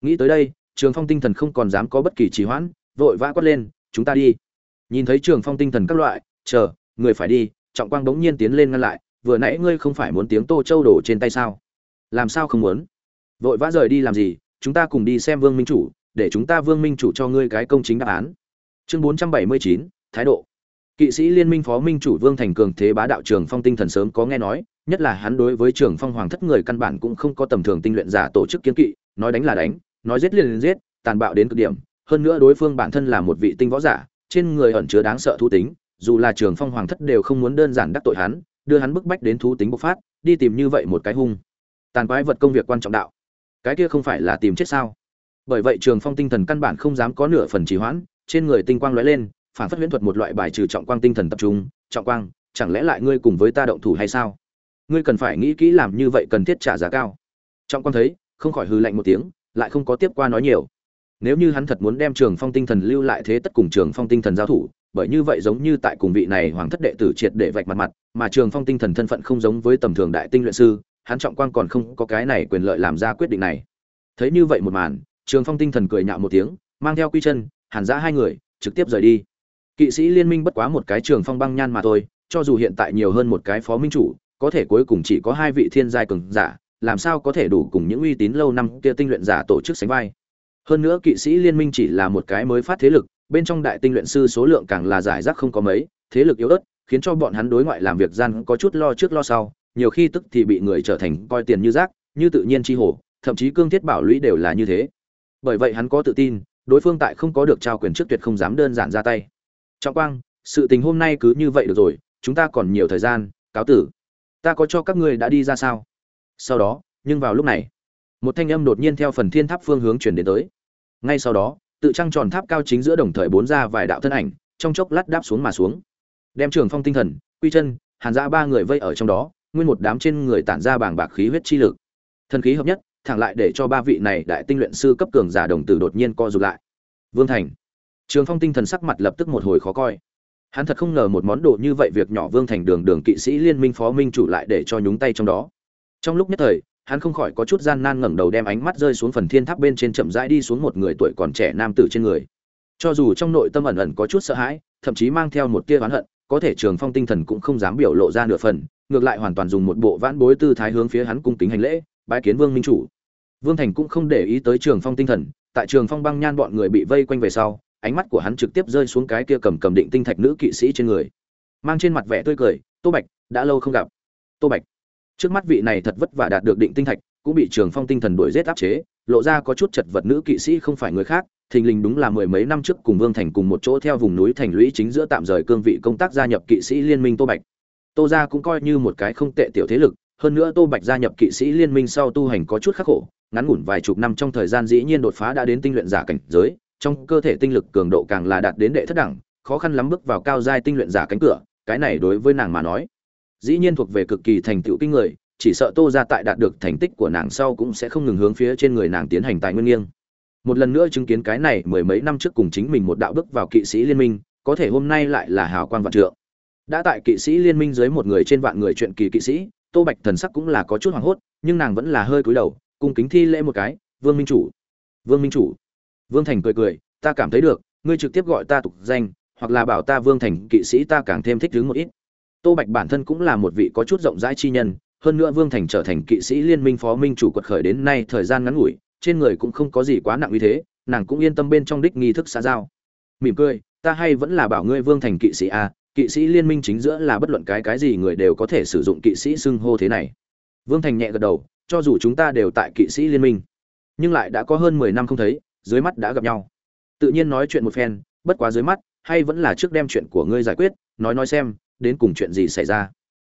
Nghĩ tới đây, trường phong tinh thần không còn dám có bất kỳ trì hoãn, vội vã quát lên, chúng ta đi. Nhìn thấy trường phong tinh thần các loại, chờ người phải đi, trọng quang bỗng nhiên tiến lên ngăn lại, vừa nãy ngươi không phải muốn tiếng tô châu đổ trên tay sao? Làm sao không muốn? Vội vã rời đi làm gì, chúng ta cùng đi xem vương minh chủ, để chúng ta vương minh chủ cho ngươi cái công chính đáp án. Chương bốn trăm bảy mươi chín, thái độ. Kỵ sĩ liên minh phó minh chủ vương thành cường thế bá đạo trường phong tinh thần sớm có nghe nói, nhất là hắn đối với trường phong hoàng thất người căn bản cũng không có tầm thường tinh luyện giả tổ chức kiến kỵ, nói đánh là đánh, nói giết liền giết, tàn bạo đến cực điểm, hơn nữa đối phương bản thân là một vị tinh võ giả, trên người ẩn chứa đáng sợ thú tính dù là trường phong hoàng thất đều không muốn đơn giản đắc tội hắn, đưa hắn bức bách đến thú tính bộc phát, đi tìm như vậy một cái hung, tàn quái vật công việc quan trọng đạo. Cái kia không phải là tìm chết sao? Bởi vậy trường phong tinh thần căn bản không dám có nửa phần trì hoãn, trên người tinh quang lóe lên, phản phát huyễn thuật một loại bài trừ trọng quang tinh thần tập trung, trọng quang, chẳng lẽ lại ngươi cùng với ta động thủ hay sao? Ngươi cần phải nghĩ kỹ làm như vậy cần thiết trả giá cao. Trọng quang thấy, không khỏi hư lạnh một tiếng, lại không có tiếp qua nói nhiều. Nếu như hắn thật muốn đem trường phong tinh thần lưu lại thế tất cùng trường phong tinh thần giao thủ bởi như vậy giống như tại cùng vị này hoàng thất đệ tử triệt để vạch mặt mặt, mà trường phong tinh thần thân phận không giống với tầm thường đại tinh luyện sư, hắn trọng quang còn không có cái này quyền lợi làm ra quyết định này. Thấy như vậy một màn, trường phong tinh thần cười nhạo một tiếng, mang theo quy chân, hàn giã hai người, trực tiếp rời đi. Kỵ sĩ liên minh bất quá một cái trường phong băng nhan mà thôi, cho dù hiện tại nhiều hơn một cái phó minh chủ, có thể cuối cùng chỉ có hai vị thiên giai cường giả, làm sao có thể đủ cùng những uy tín lâu năm kia tinh luyện giả tổ chức sánh vai. Hơn nữa kỵ sĩ liên minh chỉ là một cái mới phát thế lực bên trong đại tinh luyện sư số lượng càng là giải rác không có mấy, thế lực yếu ớt, khiến cho bọn hắn đối ngoại làm việc gian có chút lo trước lo sau, nhiều khi tức thì bị người trở thành coi tiền như rác, như tự nhiên chi hổ, thậm chí cương thiết bảo lũy đều là như thế. Bởi vậy hắn có tự tin, đối phương tại không có được trao quyền trước tuyệt không dám đơn giản ra tay. Trọng quang, sự tình hôm nay cứ như vậy được rồi, chúng ta còn nhiều thời gian, cáo tử. Ta có cho các ngươi đã đi ra sao? Sau đó, nhưng vào lúc này, một thanh âm đột nhiên theo phần thiên tháp phương hướng chuyển đến tới. Ngay sau đó tự trăng tròn tháp cao chính giữa đồng thời bốn ra vài đạo thân ảnh, trong chốc lát đáp xuống mà xuống. Đem trường phong tinh thần, quy chân, hàn ra ba người vây ở trong đó, nguyên một đám trên người tản ra bàng bạc khí huyết chi lực. Thần khí hợp nhất, thẳng lại để cho ba vị này đại tinh luyện sư cấp cường giả đồng tử đột nhiên co rụt lại. Vương thành. Trường phong tinh thần sắc mặt lập tức một hồi khó coi. Hắn thật không ngờ một món đồ như vậy việc nhỏ vương thành đường đường kỵ sĩ liên minh phó minh chủ lại để cho nhúng tay trong đó. Trong lúc nhất thời hắn không khỏi có chút gian nan ngẩng đầu đem ánh mắt rơi xuống phần thiên tháp bên trên chậm rãi đi xuống một người tuổi còn trẻ nam tử trên người. Cho dù trong nội tâm ẩn ẩn có chút sợ hãi, thậm chí mang theo một tia oán hận, có thể trường phong tinh thần cũng không dám biểu lộ ra nửa phần, ngược lại hoàn toàn dùng một bộ vãn bối tư thái hướng phía hắn cung kính hành lễ, bái kiến vương minh chủ. Vương thành cũng không để ý tới trường phong tinh thần, tại trường phong băng nhan bọn người bị vây quanh về sau, ánh mắt của hắn trực tiếp rơi xuống cái kia cầm cầm định tinh thạch nữ kỵ sĩ trên người. Mang trên mặt vẻ tươi cười, tô bạch, đã lâu không gặp. Tô bạch trước mắt vị này thật vất vả đạt được định tinh thạch, cũng bị trường phong tinh thần đuổi giết áp chế, lộ ra có chút chật vật nữ kỵ sĩ không phải người khác, thình lình đúng là mười mấy năm trước cùng vương thành cùng một chỗ theo vùng núi thành lũy chính giữa tạm rời cương vị công tác gia nhập kỵ sĩ liên minh tô bạch. Tô gia cũng coi như một cái không tệ tiểu thế lực, hơn nữa tô bạch gia nhập kỵ sĩ liên minh sau tu hành có chút khắc khổ, ngắn ngủn vài chục năm trong thời gian dĩ nhiên đột phá đã đến tinh luyện giả cảnh giới, trong cơ thể tinh lực cường độ càng là đạt đến đệ thất đẳng, khó khăn lắm bước vào cao giai tinh luyện giả cánh cửa, cái này đối với nàng mà nói dĩ nhiên thuộc về cực kỳ thành tựu kinh người, chỉ sợ tô ra tại đạt được thành tích của nàng sau cũng sẽ không ngừng hướng phía trên người nàng tiến hành tài nguyên nghiêng. Một lần nữa chứng kiến cái này mười mấy năm trước cùng chính mình một đạo bước vào kỵ sĩ liên minh, có thể hôm nay lại là hào quang vạn trượng. Đã tại kỵ sĩ liên minh dưới một người trên vạn người chuyện kỳ kỵ sĩ, tô bạch thần sắc cũng là có chút hoảng hốt, nhưng nàng vẫn là hơi cúi đầu, cung kính thi lễ một cái, vương minh chủ, vương minh chủ. Vương thành cười cười, ta cảm thấy được, ngươi trực tiếp gọi ta tục danh, hoặc là bảo ta vương thành kỵ sĩ ta càng thêm thích đứng một ít tô bạch bản thân cũng là một vị có chút rộng rãi chi nhân, hơn nữa vương thành trở thành kỵ sĩ liên minh phó minh chủ quật khởi đến nay thời gian ngắn ngủi, trên người cũng không có gì quá nặng như thế, nàng cũng yên tâm bên trong đích nghi thức xã giao. Mỉm cười, ta hay vẫn là bảo ngươi vương thành kỵ sĩ a, kỵ sĩ liên minh chính giữa là bất luận cái cái gì người đều có thể sử dụng kỵ sĩ xưng hô thế này. Vương thành nhẹ gật đầu, cho dù chúng ta đều tại kỵ sĩ liên minh, nhưng lại đã có hơn mười năm không thấy, dưới mắt đã gặp nhau. Tự nhiên nói chuyện một phen, bất quá dưới mắt, hay vẫn là trước đem chuyện của ngươi giải quyết, nói nói xem đến cùng chuyện gì xảy ra.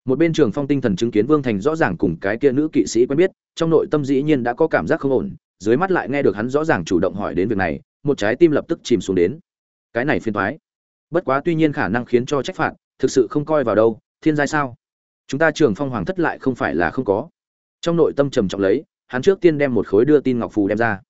Một bên trường phong tinh thần chứng kiến vương thành rõ ràng cùng cái kia nữ kỵ sĩ quen biết, trong nội tâm dĩ nhiên đã có cảm giác không ổn, dưới mắt lại nghe được hắn rõ ràng chủ động hỏi đến việc này, một trái tim lập tức chìm xuống đến. Cái này phiền thoái bất quá tuy nhiên khả năng khiến cho trách phạt, thực sự không coi vào đâu, thiên giai sao? Chúng ta trường phong hoàng thất lại không phải là không có. Trong nội tâm trầm trọng lấy, hắn trước tiên đem một khối đưa tin ngọc phù đem ra.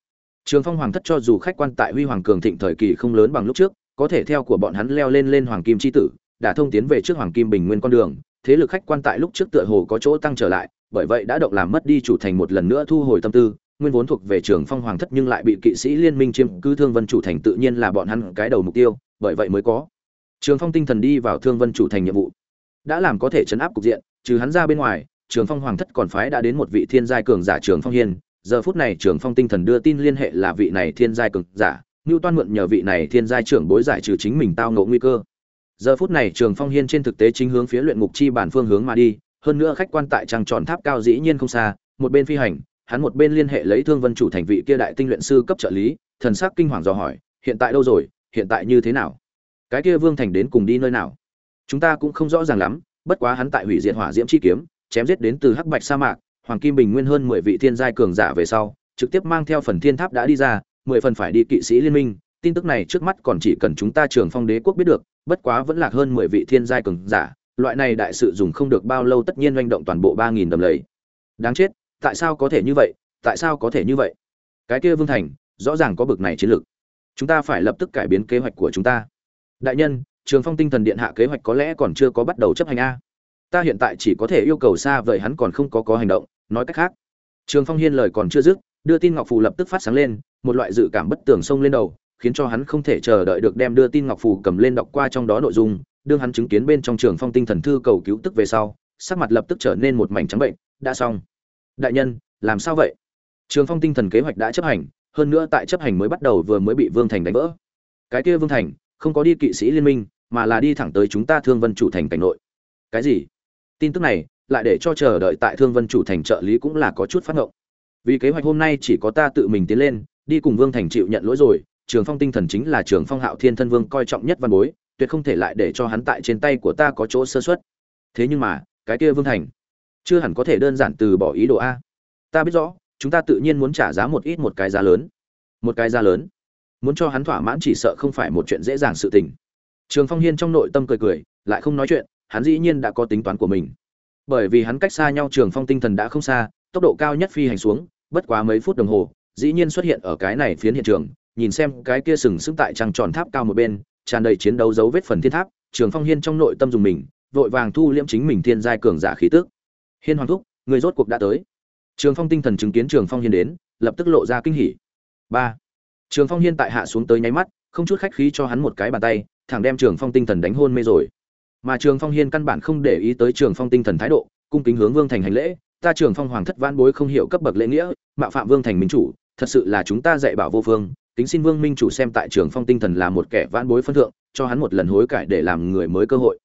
Trường phong hoàng thất cho dù khách quan tại huy hoàng cường thịnh thời kỳ không lớn bằng lúc trước, có thể theo của bọn hắn leo lên lên hoàng kim c h i tử đã thông tiến về trước hoàng kim bình nguyên con đường, thế lực khách quan tại lúc trước tựa hồ có chỗ tăng trở lại, bởi vậy đã động làm mất đi chủ thành một lần nữa thu hồi tâm tư, nguyên vốn thuộc về trường phong hoàng thất nhưng lại bị kỵ sĩ liên minh chiếm cứ thương vân chủ thành tự nhiên là bọn hắn cái đầu mục tiêu, bởi vậy mới có. Trường phong tinh thần đi vào thương vân chủ thành nhiệm vụ. Đã làm có thể chấn áp cục diện, trừ hắn ra bên ngoài, trường phong hoàng thất còn phái đã đến một vị thiên giai cường giả trường phong hiên. Giờ phút này trường phong tinh thần đưa tin liên hệ là vị này thiên giai cường giả. Ngưu toan mượn nhờ vị này thiên giai trưởng bối giải trừ chính mình tao ngộ nguy cơ giờ phút này trường phong hiên trên thực tế chính hướng phía luyện ngục chi bản phương hướng mà đi, hơn nữa khách quan tại trăng tròn tháp cao dĩ nhiên không xa, một bên phi hành, hắn một bên liên hệ lấy thương vân chủ thành vị kia đại tinh luyện sư cấp trợ lý, thần sắc kinh hoàng dò hỏi, hiện tại đâu rồi? Hiện tại như thế nào? Cái kia vương thành đến cùng đi nơi nào? Chúng ta cũng không rõ ràng lắm, bất quá hắn tại hủy diệt hỏa diễm chi kiếm, chém giết đến từ hắc bạch sa mạc, hoàng kim bình nguyên hơn mười vị thiên giai cường giả về sau, trực tiếp mang theo phần thiên tháp đã đi ra, mười phần phải đi kỵ sĩ liên minh, tin tức này trước mắt còn chỉ cần chúng ta trường phong đế quốc biết được bất quá vẫn lạc hơn mười vị thiên giai cường giả, loại này đại sự dùng không được bao lâu tất nhiên doanh động toàn bộ ba nghìn đầm lầy. Đáng chết, tại sao có thể như vậy, tại sao có thể như vậy? Cái kia vương thành, rõ ràng có bực này chiến lược chúng ta phải lập tức cải biến kế hoạch của chúng ta. Đại nhân, trường phong tinh thần điện hạ kế hoạch có lẽ còn chưa có bắt đầu chấp hành a. Ta hiện tại chỉ có thể yêu cầu xa vậy hắn còn không có có hành động, nói cách khác. Trường phong hiên lời còn chưa dứt, đưa tin ngọc phù lập tức phát sáng lên, một loại dự cảm bất tường xông lên đầu khiến cho hắn không thể chờ đợi được đem đưa tin ngọc phù cầm lên đọc qua trong đó nội dung, đương hắn chứng kiến bên trong trường phong tinh thần thư cầu cứu tức về sau, sắc mặt lập tức trở nên một mảnh trắng bệnh, đã xong. Đại nhân, làm sao vậy? Trường phong tinh thần kế hoạch đã chấp hành, hơn nữa tại chấp hành mới bắt đầu vừa mới bị vương thành đánh vỡ. Cái kia vương thành, không có đi kỵ sĩ liên minh, mà là đi thẳng tới chúng ta thương vân chủ thành cảnh nội. Cái gì? Tin tức này lại để cho chờ đợi tại thương vân chủ thành trợ lý cũng là có chút phát ngộng. Vì kế hoạch hôm nay chỉ có ta tự mình tiến lên, đi cùng vương thành chịu nhận lỗi rồi trường phong tinh thần chính là trường phong hạo thiên thân vương coi trọng nhất văn bối, tuyệt không thể lại để cho hắn tại trên tay của ta có chỗ sơ xuất thế nhưng mà, cái kia vương thành, chưa hẳn có thể đơn giản từ bỏ ý đồ a. Ta biết rõ, chúng ta tự nhiên muốn trả giá một ít một cái giá lớn. Một cái giá lớn. Muốn cho hắn thỏa mãn chỉ sợ không phải một chuyện dễ dàng sự tình. Trường phong hiên trong nội tâm cười cười, lại không nói chuyện, hắn dĩ nhiên đã có tính toán của mình. Bởi vì hắn cách xa nhau trường phong tinh thần đã không xa, tốc độ cao nhất phi hành xuống, bất quá mấy phút đồng hồ, dĩ nhiên xuất hiện ở cái này phiến hiện trường nhìn xem cái kia sừng sững tại trăng tròn tháp cao một bên, tràn đầy chiến đấu dấu vết phần thiên tháp, trường phong hiên trong nội tâm dùng mình, vội vàng thu liễm chính mình thiên giai cường giả khí tức. Hiên hoàng thúc, người rốt cuộc đã tới. Trường phong tinh thần chứng kiến trường phong hiên đến, lập tức lộ ra kinh hỉ. Ba. Trường phong hiên tại hạ xuống tới nháy mắt, không chút khách khí cho hắn một cái bàn tay, thẳng đem trường phong tinh thần đánh hôn mê rồi. Mà trường phong hiên căn bản không để ý tới trường phong tinh thần thái độ, cung kính hướng vương thành hành lễ, ta trường phong hoàng thất vãn bối không hiểu cấp bậc lễ nghĩa, mạo phạm vương thành minh chủ, thật sự là chúng ta dạy bảo vô phương kính xin vương minh chủ xem tại trường phong tinh thần là một kẻ vãn bối phân thượng, cho hắn một lần hối cải để làm người mới cơ hội.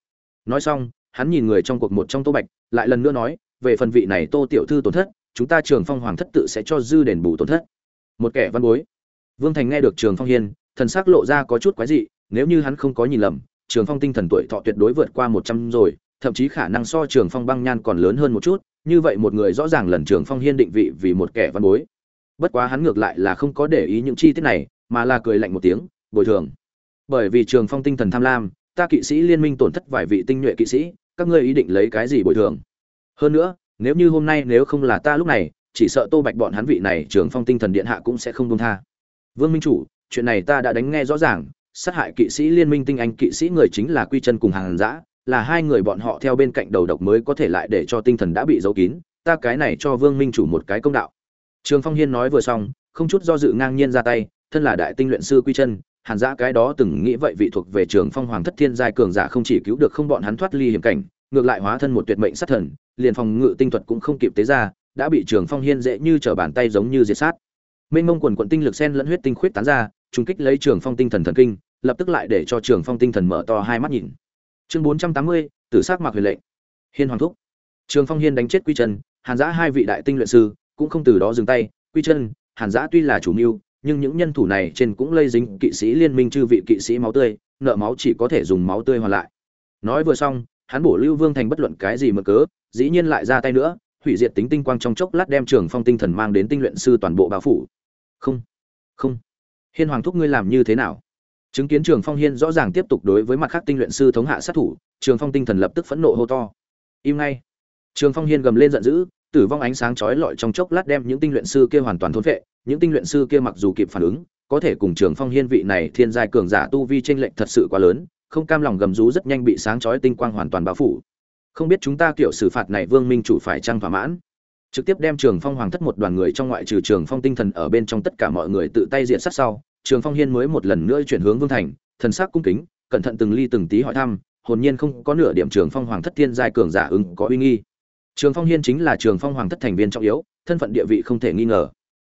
Nói xong, hắn nhìn người trong cuộc một trong tô bạch, lại lần nữa nói, về phần vị này tô tiểu thư tổn thất, chúng ta trường phong hoàng thất tự sẽ cho dư đền bù tổn thất. Một kẻ văn bối. Vương thành nghe được trường phong hiên, thần s ắ c lộ ra có chút quái dị, nếu như hắn không có nhìn lầm, trường phong tinh thần tuổi thọ tuyệt đối vượt qua một trăm rồi, thậm chí khả năng so trường phong băng nhan còn lớn hơn một chút, như vậy một người rõ ràng lần trường phong hiên định vị vì một kẻ văn bối bất quá hắn ngược lại là không có để ý những chi tiết này, mà là cười lạnh một tiếng, bồi thường. Bởi vì trường phong tinh thần tham lam, ta kỵ sĩ liên minh tổn thất vài vị tinh nhuệ kỵ sĩ, các ngươi ý định lấy cái gì bồi thường? Hơn nữa, nếu như hôm nay nếu không là ta lúc này, chỉ sợ tô bạch bọn hắn vị này trường phong tinh thần điện hạ cũng sẽ không công tha. Vương minh chủ, chuyện này ta đã đánh nghe rõ ràng, sát hại kỵ sĩ liên minh tinh anh kỵ sĩ người chính là quy chân cùng hàng giã là hai người bọn họ theo bên cạnh đầu độc mới có thể lại để cho tinh thần đã bị giấu kín, ta cái này cho vương minh chủ một cái công đạo trường phong hiên nói vừa xong, không chút do dự ngang nhiên ra tay, thân là đại tinh luyện sư quy chân, hàn giã cái đó từng nghĩ vậy vị thuộc về trường phong hoàng thất thiên giai cường giả không chỉ cứu được không bọn hắn thoát ly hiểm cảnh, ngược lại hóa thân một tuyệt mệnh sát thần, liền phòng ngự tinh thuật cũng không kịp tế ra, đã bị trường phong hiên dễ như trở bàn tay giống như diệt sát. Mênh mông quần quần tinh lực sen lẫn huyết tinh khuyết tán ra, trùng kích lấy trường phong tinh thần thần kinh, lập tức lại để cho trường phong tinh thần mở to hai mắt nhìn. Chương bốn trăm tám mươi, tử sắc mặc mạc huyền lệnh. Hiên hoàng thúc. Trường phong hiên đánh chết quy chân, hàn giã hai vị đại tinh luyện sư cũng không từ đó dừng tay, quy chân, hàn giã tuy là chủ mưu, nhưng những nhân thủ này trên cũng lây dính kỵ sĩ liên minh chư vị kỵ sĩ máu tươi, nợ máu chỉ có thể dùng máu tươi hoàn lại. Nói vừa xong, hắn bổ lưu vương thành bất luận cái gì mà cớ, dĩ nhiên lại ra tay nữa, hủy diệt tính tinh quang trong chốc lát đem trường phong tinh thần mang đến tinh luyện sư toàn bộ bao phủ. Không không. Hiên hoàng thúc ngươi làm như thế nào? Chứng kiến trường phong hiên rõ ràng tiếp tục đối với mặt khác tinh luyện sư thống hạ sát thủ, trường phong tinh thần lập tức phẫn nộ hô to. Im ngay. Trường phong hiên gầm lên giận dữ tử vong ánh sáng chói lọi trong chốc lát đem những tinh luyện sư kia hoàn toàn thôn phệ. Những tinh luyện sư kia mặc dù kịp phản ứng, có thể cùng trường phong hiên vị này thiên giai cường giả tu vi chênh lệch thật sự quá lớn, không cam lòng gầm rú rất nhanh bị sáng chói tinh quang hoàn toàn bao phủ. Không biết chúng ta kiểu xử phạt này vương minh chủ phải chăng thỏa mãn? Trực tiếp đem trường phong hoàng thất một đoàn người trong ngoại trừ trường phong tinh thần ở bên trong tất cả mọi người tự tay diện sát sau, trường phong hiên mới một lần nữa chuyển hướng vương thành, thần sắc cung kính, cẩn thận từng ly từng tí hỏi thăm, hồn nhiên không có nửa điểm trường phong hoàng thất thiên giai cường giả ứng có uy nghi trường phong hiên chính là trường phong hoàng thất thành viên trọng yếu, thân phận địa vị không thể nghi ngờ.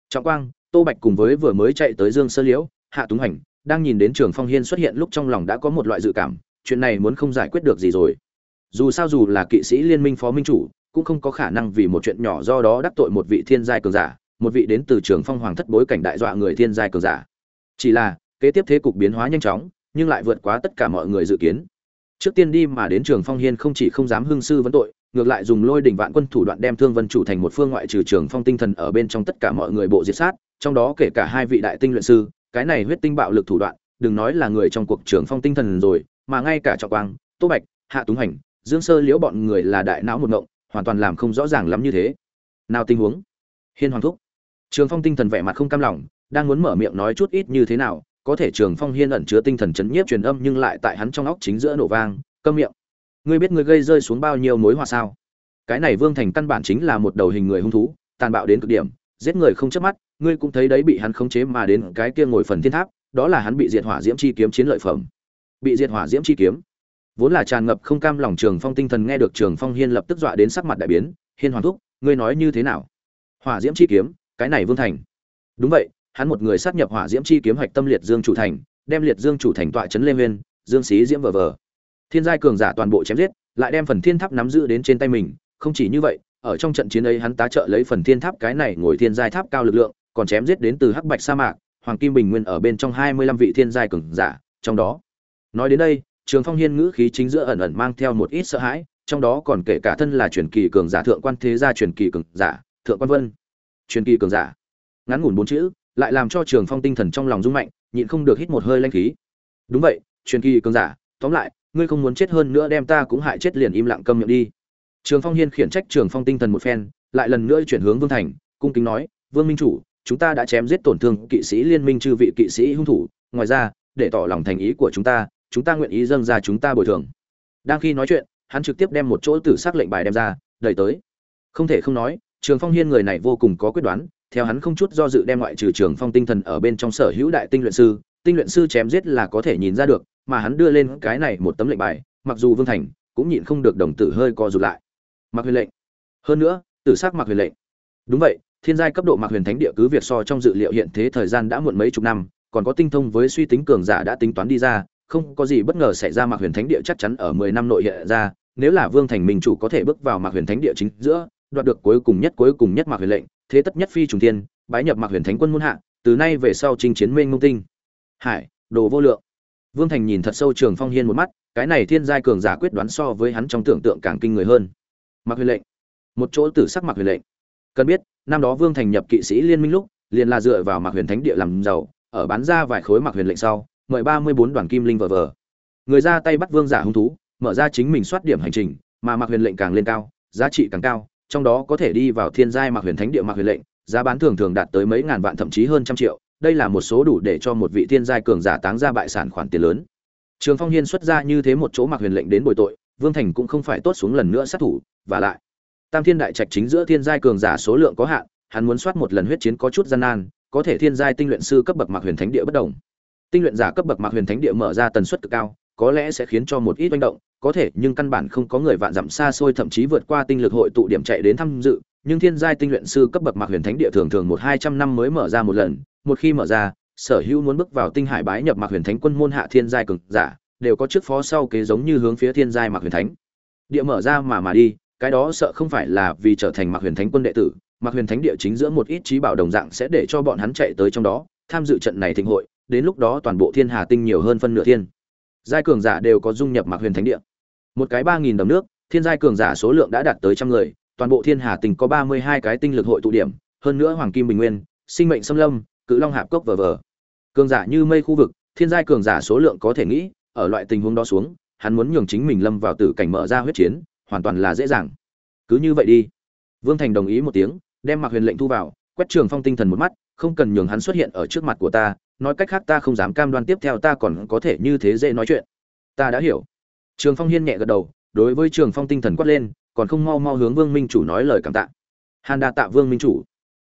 Trọng quang, tô bạch cùng với vừa mới chạy tới dương sơ liễu, hạ túng hành đang nhìn đến trường phong hiên xuất hiện lúc trong lòng đã có một loại dự cảm, chuyện này muốn không giải quyết được gì rồi. Dù sao dù là kỵ sĩ liên minh phó minh chủ, cũng không có khả năng vì một chuyện nhỏ do đó đắc tội một vị thiên giai cường giả, một vị đến từ trường phong hoàng thất bối cảnh đại dọa người thiên giai cường giả. Chỉ là, kế tiếp thế cục biến hóa nhanh chóng, nhưng lại vượt quá tất cả mọi người dự kiến. Trước tiên đi mà đến trường phong hiên không chỉ không dám hưng sư vấn tội ngược lại dùng lôi đỉnh vạn quân thủ đoạn đem thương vân chủ thành một phương ngoại trừ trường phong tinh thần ở bên trong tất cả mọi người bộ diệt sát, trong đó kể cả hai vị đại tinh luyện sư, cái này huyết tinh bạo lực thủ đoạn, đừng nói là người trong cuộc trường phong tinh thần rồi, mà ngay cả trọng quang, tô bạch, hạ túng hành, dương sơ liễu bọn người là đại não một ngộng, hoàn toàn làm không rõ ràng lắm như thế. Nào tình huống? Hiên hoàng thúc. Trường phong tinh thần vẻ mặt không cam lòng, đang muốn mở miệng nói chút ít như thế nào, có thể trường phong hiên ẩn chứa tinh thần chấn nhiếp truyền âm nhưng lại tại hắn trong óc chính giữa nổ vang, câm miệng ngươi biết ngươi gây rơi xuống bao nhiêu mối họa sao? Cái này vương thành căn bản chính là một đầu hình người hung thú, tàn bạo đến cực điểm, giết người không chớp mắt, ngươi cũng thấy đấy bị hắn khống chế mà đến cái kia ngồi phần thiên tháp, đó là hắn bị diệt hỏa diễm chi kiếm chiến lợi phẩm. Bị diệt hỏa diễm chi kiếm. Vốn là tràn ngập không cam lòng trường phong tinh thần nghe được trường phong hiên lập tức dọa đến sắc mặt đại biến, hiên hoàng thúc, ngươi nói như thế nào? Hỏa diễm chi kiếm, cái này vương thành. Đúng vậy, hắn một người sát nhập hỏa diễm chi kiếm hoạch tâm liệt dương chủ thành, đem liệt dương chủ thành tọa trấn lê nguyên, dương xí diễm vờ vờ thiên giai cường giả toàn bộ chém giết, lại đem phần thiên tháp nắm giữ đến trên tay mình. Không chỉ như vậy, ở trong trận chiến ấy hắn tá trợ lấy phần thiên tháp cái này ngồi thiên giai tháp cao lực lượng, còn chém giết đến từ hắc bạch sa mạc, hoàng kim bình nguyên ở bên trong hai mươi lăm vị thiên giai cường giả, trong đó. Nói đến đây, trường phong hiên ngữ khí chính giữa ẩn ẩn mang theo một ít sợ hãi, trong đó còn kể cả thân là truyền kỳ cường giả thượng quan thế gia truyền kỳ cường giả, thượng quan vân. Truyền kỳ cường giả. Ngắn ngủn bốn chữ, lại làm cho trường phong tinh thần trong lòng rung mạnh, nhịn không được hít một hơi lanh khí. Đúng vậy, truyền kỳ cường giả, tóm lại ngươi không muốn chết hơn nữa đem ta cũng hại chết liền im lặng câm miệng đi. Trường phong hiên khiển trách trường phong tinh thần một phen, lại lần nữa chuyển hướng vương thành, cung kính nói, vương minh chủ, chúng ta đã chém giết tổn thương kỵ sĩ liên minh chư vị kỵ sĩ hung thủ. Ngoài ra, để tỏ lòng thành ý của chúng ta chúng ta nguyện ý dâng ra chúng ta bồi thường. Đang khi nói chuyện, hắn trực tiếp đem một chỗ tử sắc lệnh bài đem ra, đẩy tới. Không thể không nói, trường phong hiên người này vô cùng có quyết đoán, theo hắn không chút do dự đem ngoại trừ trường phong tinh thần ở bên trong sở hữu đại tinh luyện sư, tinh luyện sư chém giết là có thể nhìn ra được mà hắn đưa lên cái này một tấm lệnh bài, mặc dù vương thành cũng nhịn không được đồng tử hơi co rụt lại. Mặc huyền lệnh. Hơn nữa, tử sắc mặc huyền lệnh. Đúng vậy, thiên giai cấp độ mặc huyền thánh địa cứ việc so trong dự liệu hiện thế thời gian đã muộn mấy chục năm, còn có tinh thông với suy tính cường giả đã tính toán đi ra, không có gì bất ngờ xảy ra mặc huyền thánh địa chắc chắn ở mười năm nội hiện ra, nếu là vương thành minh chủ có thể bước vào mặc huyền thánh địa chính giữa, đoạt được cuối cùng nhất cuối cùng nhất mặc huyền lệnh, thế tất nhất phi trùng tiên bái nhập mặc huyền thánh quân muôn hạ, từ nay về sau chinh chiến mênh mông tinh. Hải, đồ vô lượng vương thành nhìn thật sâu trường phong hiên một mắt, cái này thiên giai cường giả quyết đoán so với hắn trong tưởng tượng càng kinh người hơn. Mặc huyền lệnh. Một chỗ tử sắc mặc huyền lệnh. Cần biết, năm đó vương thành nhập kỵ sĩ liên minh lúc, liền là dựa vào mặc huyền thánh địa làm giàu, ở bán ra vài khối mặc huyền lệnh sau, mời ba mươi bốn đoàn kim linh vờ vờ. Người ra tay bắt vương giả hung thú, mở ra chính mình soát điểm hành trình, mà mặc huyền lệnh càng lên cao, giá trị càng cao, trong đó có thể đi vào thiên giai mặc huyền thánh địa mặc huyền lệnh, giá bán thường thường đạt tới mấy ngàn vạn, thậm chí hơn trăm triệu đây là một số đủ để cho một vị thiên giai cường giả táng ra bại sản khoản tiền lớn. Trường phong hiên xuất ra như thế một chỗ mặc huyền lệnh đến bồi tội, vương thành cũng không phải tốt xuống lần nữa sát thủ, và lại, tam thiên đại trạch chính giữa thiên giai cường giả số lượng có hạn, hắn muốn soát một lần huyết chiến có chút gian nan, có thể thiên giai tinh luyện sư cấp bậc mặc huyền thánh địa bất đồng. Tinh luyện giả cấp bậc mặc huyền thánh địa mở ra tần suất cực cao, có lẽ sẽ khiến cho một ít manh động, có thể, nhưng căn bản không có người vạn dặm xa xôi, thậm chí vượt qua tinh lực hội tụ điểm chạy đến tham dự nhưng thiên giai tinh luyện sư cấp bậc mặc huyền thánh địa thường thường một hai trăm năm mới mở ra một lần, một khi mở ra, sở hữu muốn bước vào tinh hải bái nhập mặc huyền thánh quân môn hạ thiên giai cường giả, đều có trước phó sau kế giống như hướng phía thiên giai mặc huyền thánh. Địa mở ra mà mà đi, cái đó sợ không phải là vì trở thành mặc huyền thánh quân đệ tử mặc huyền thánh địa chính giữa một ít trí bảo đồng dạng sẽ để cho bọn hắn chạy tới trong đó, tham dự trận này thịnh hội, đến lúc đó toàn bộ thiên hà tinh nhiều hơn phân nửa thiên. Giai cường giả đều có dung nhập mặc huyền thánh địa. Một cái ba nghìn đồng nước, thiên giai cường giả số lượng đã đạt tới trăm người toàn bộ thiên hà tinh có ba mươi hai cái tinh lực hội tụ điểm, hơn nữa hoàng kim bình nguyên, sinh mệnh xâm lâm, cự long hạp cốc vờ vờ cường giả như mây khu vực, thiên giai cường giả số lượng có thể nghĩ, ở loại tình huống đó xuống, hắn muốn nhường chính mình lâm vào tử cảnh mở ra huyết chiến, hoàn toàn là dễ dàng. Cứ như vậy đi. Vương thành đồng ý một tiếng, đem mặc huyền lệnh thu vào, quét trường phong tinh thần một mắt, không cần nhường hắn xuất hiện ở trước mặt của ta, nói cách khác ta không dám cam đoan tiếp theo ta còn có thể như thế dễ nói chuyện. Ta đã hiểu. Trường phong hiên nhẹ gật đầu, đối với trường phong tinh thần quát lên còn không mau mau hướng vương minh chủ nói lời cảm tạ. Hàn đa tạ vương minh chủ.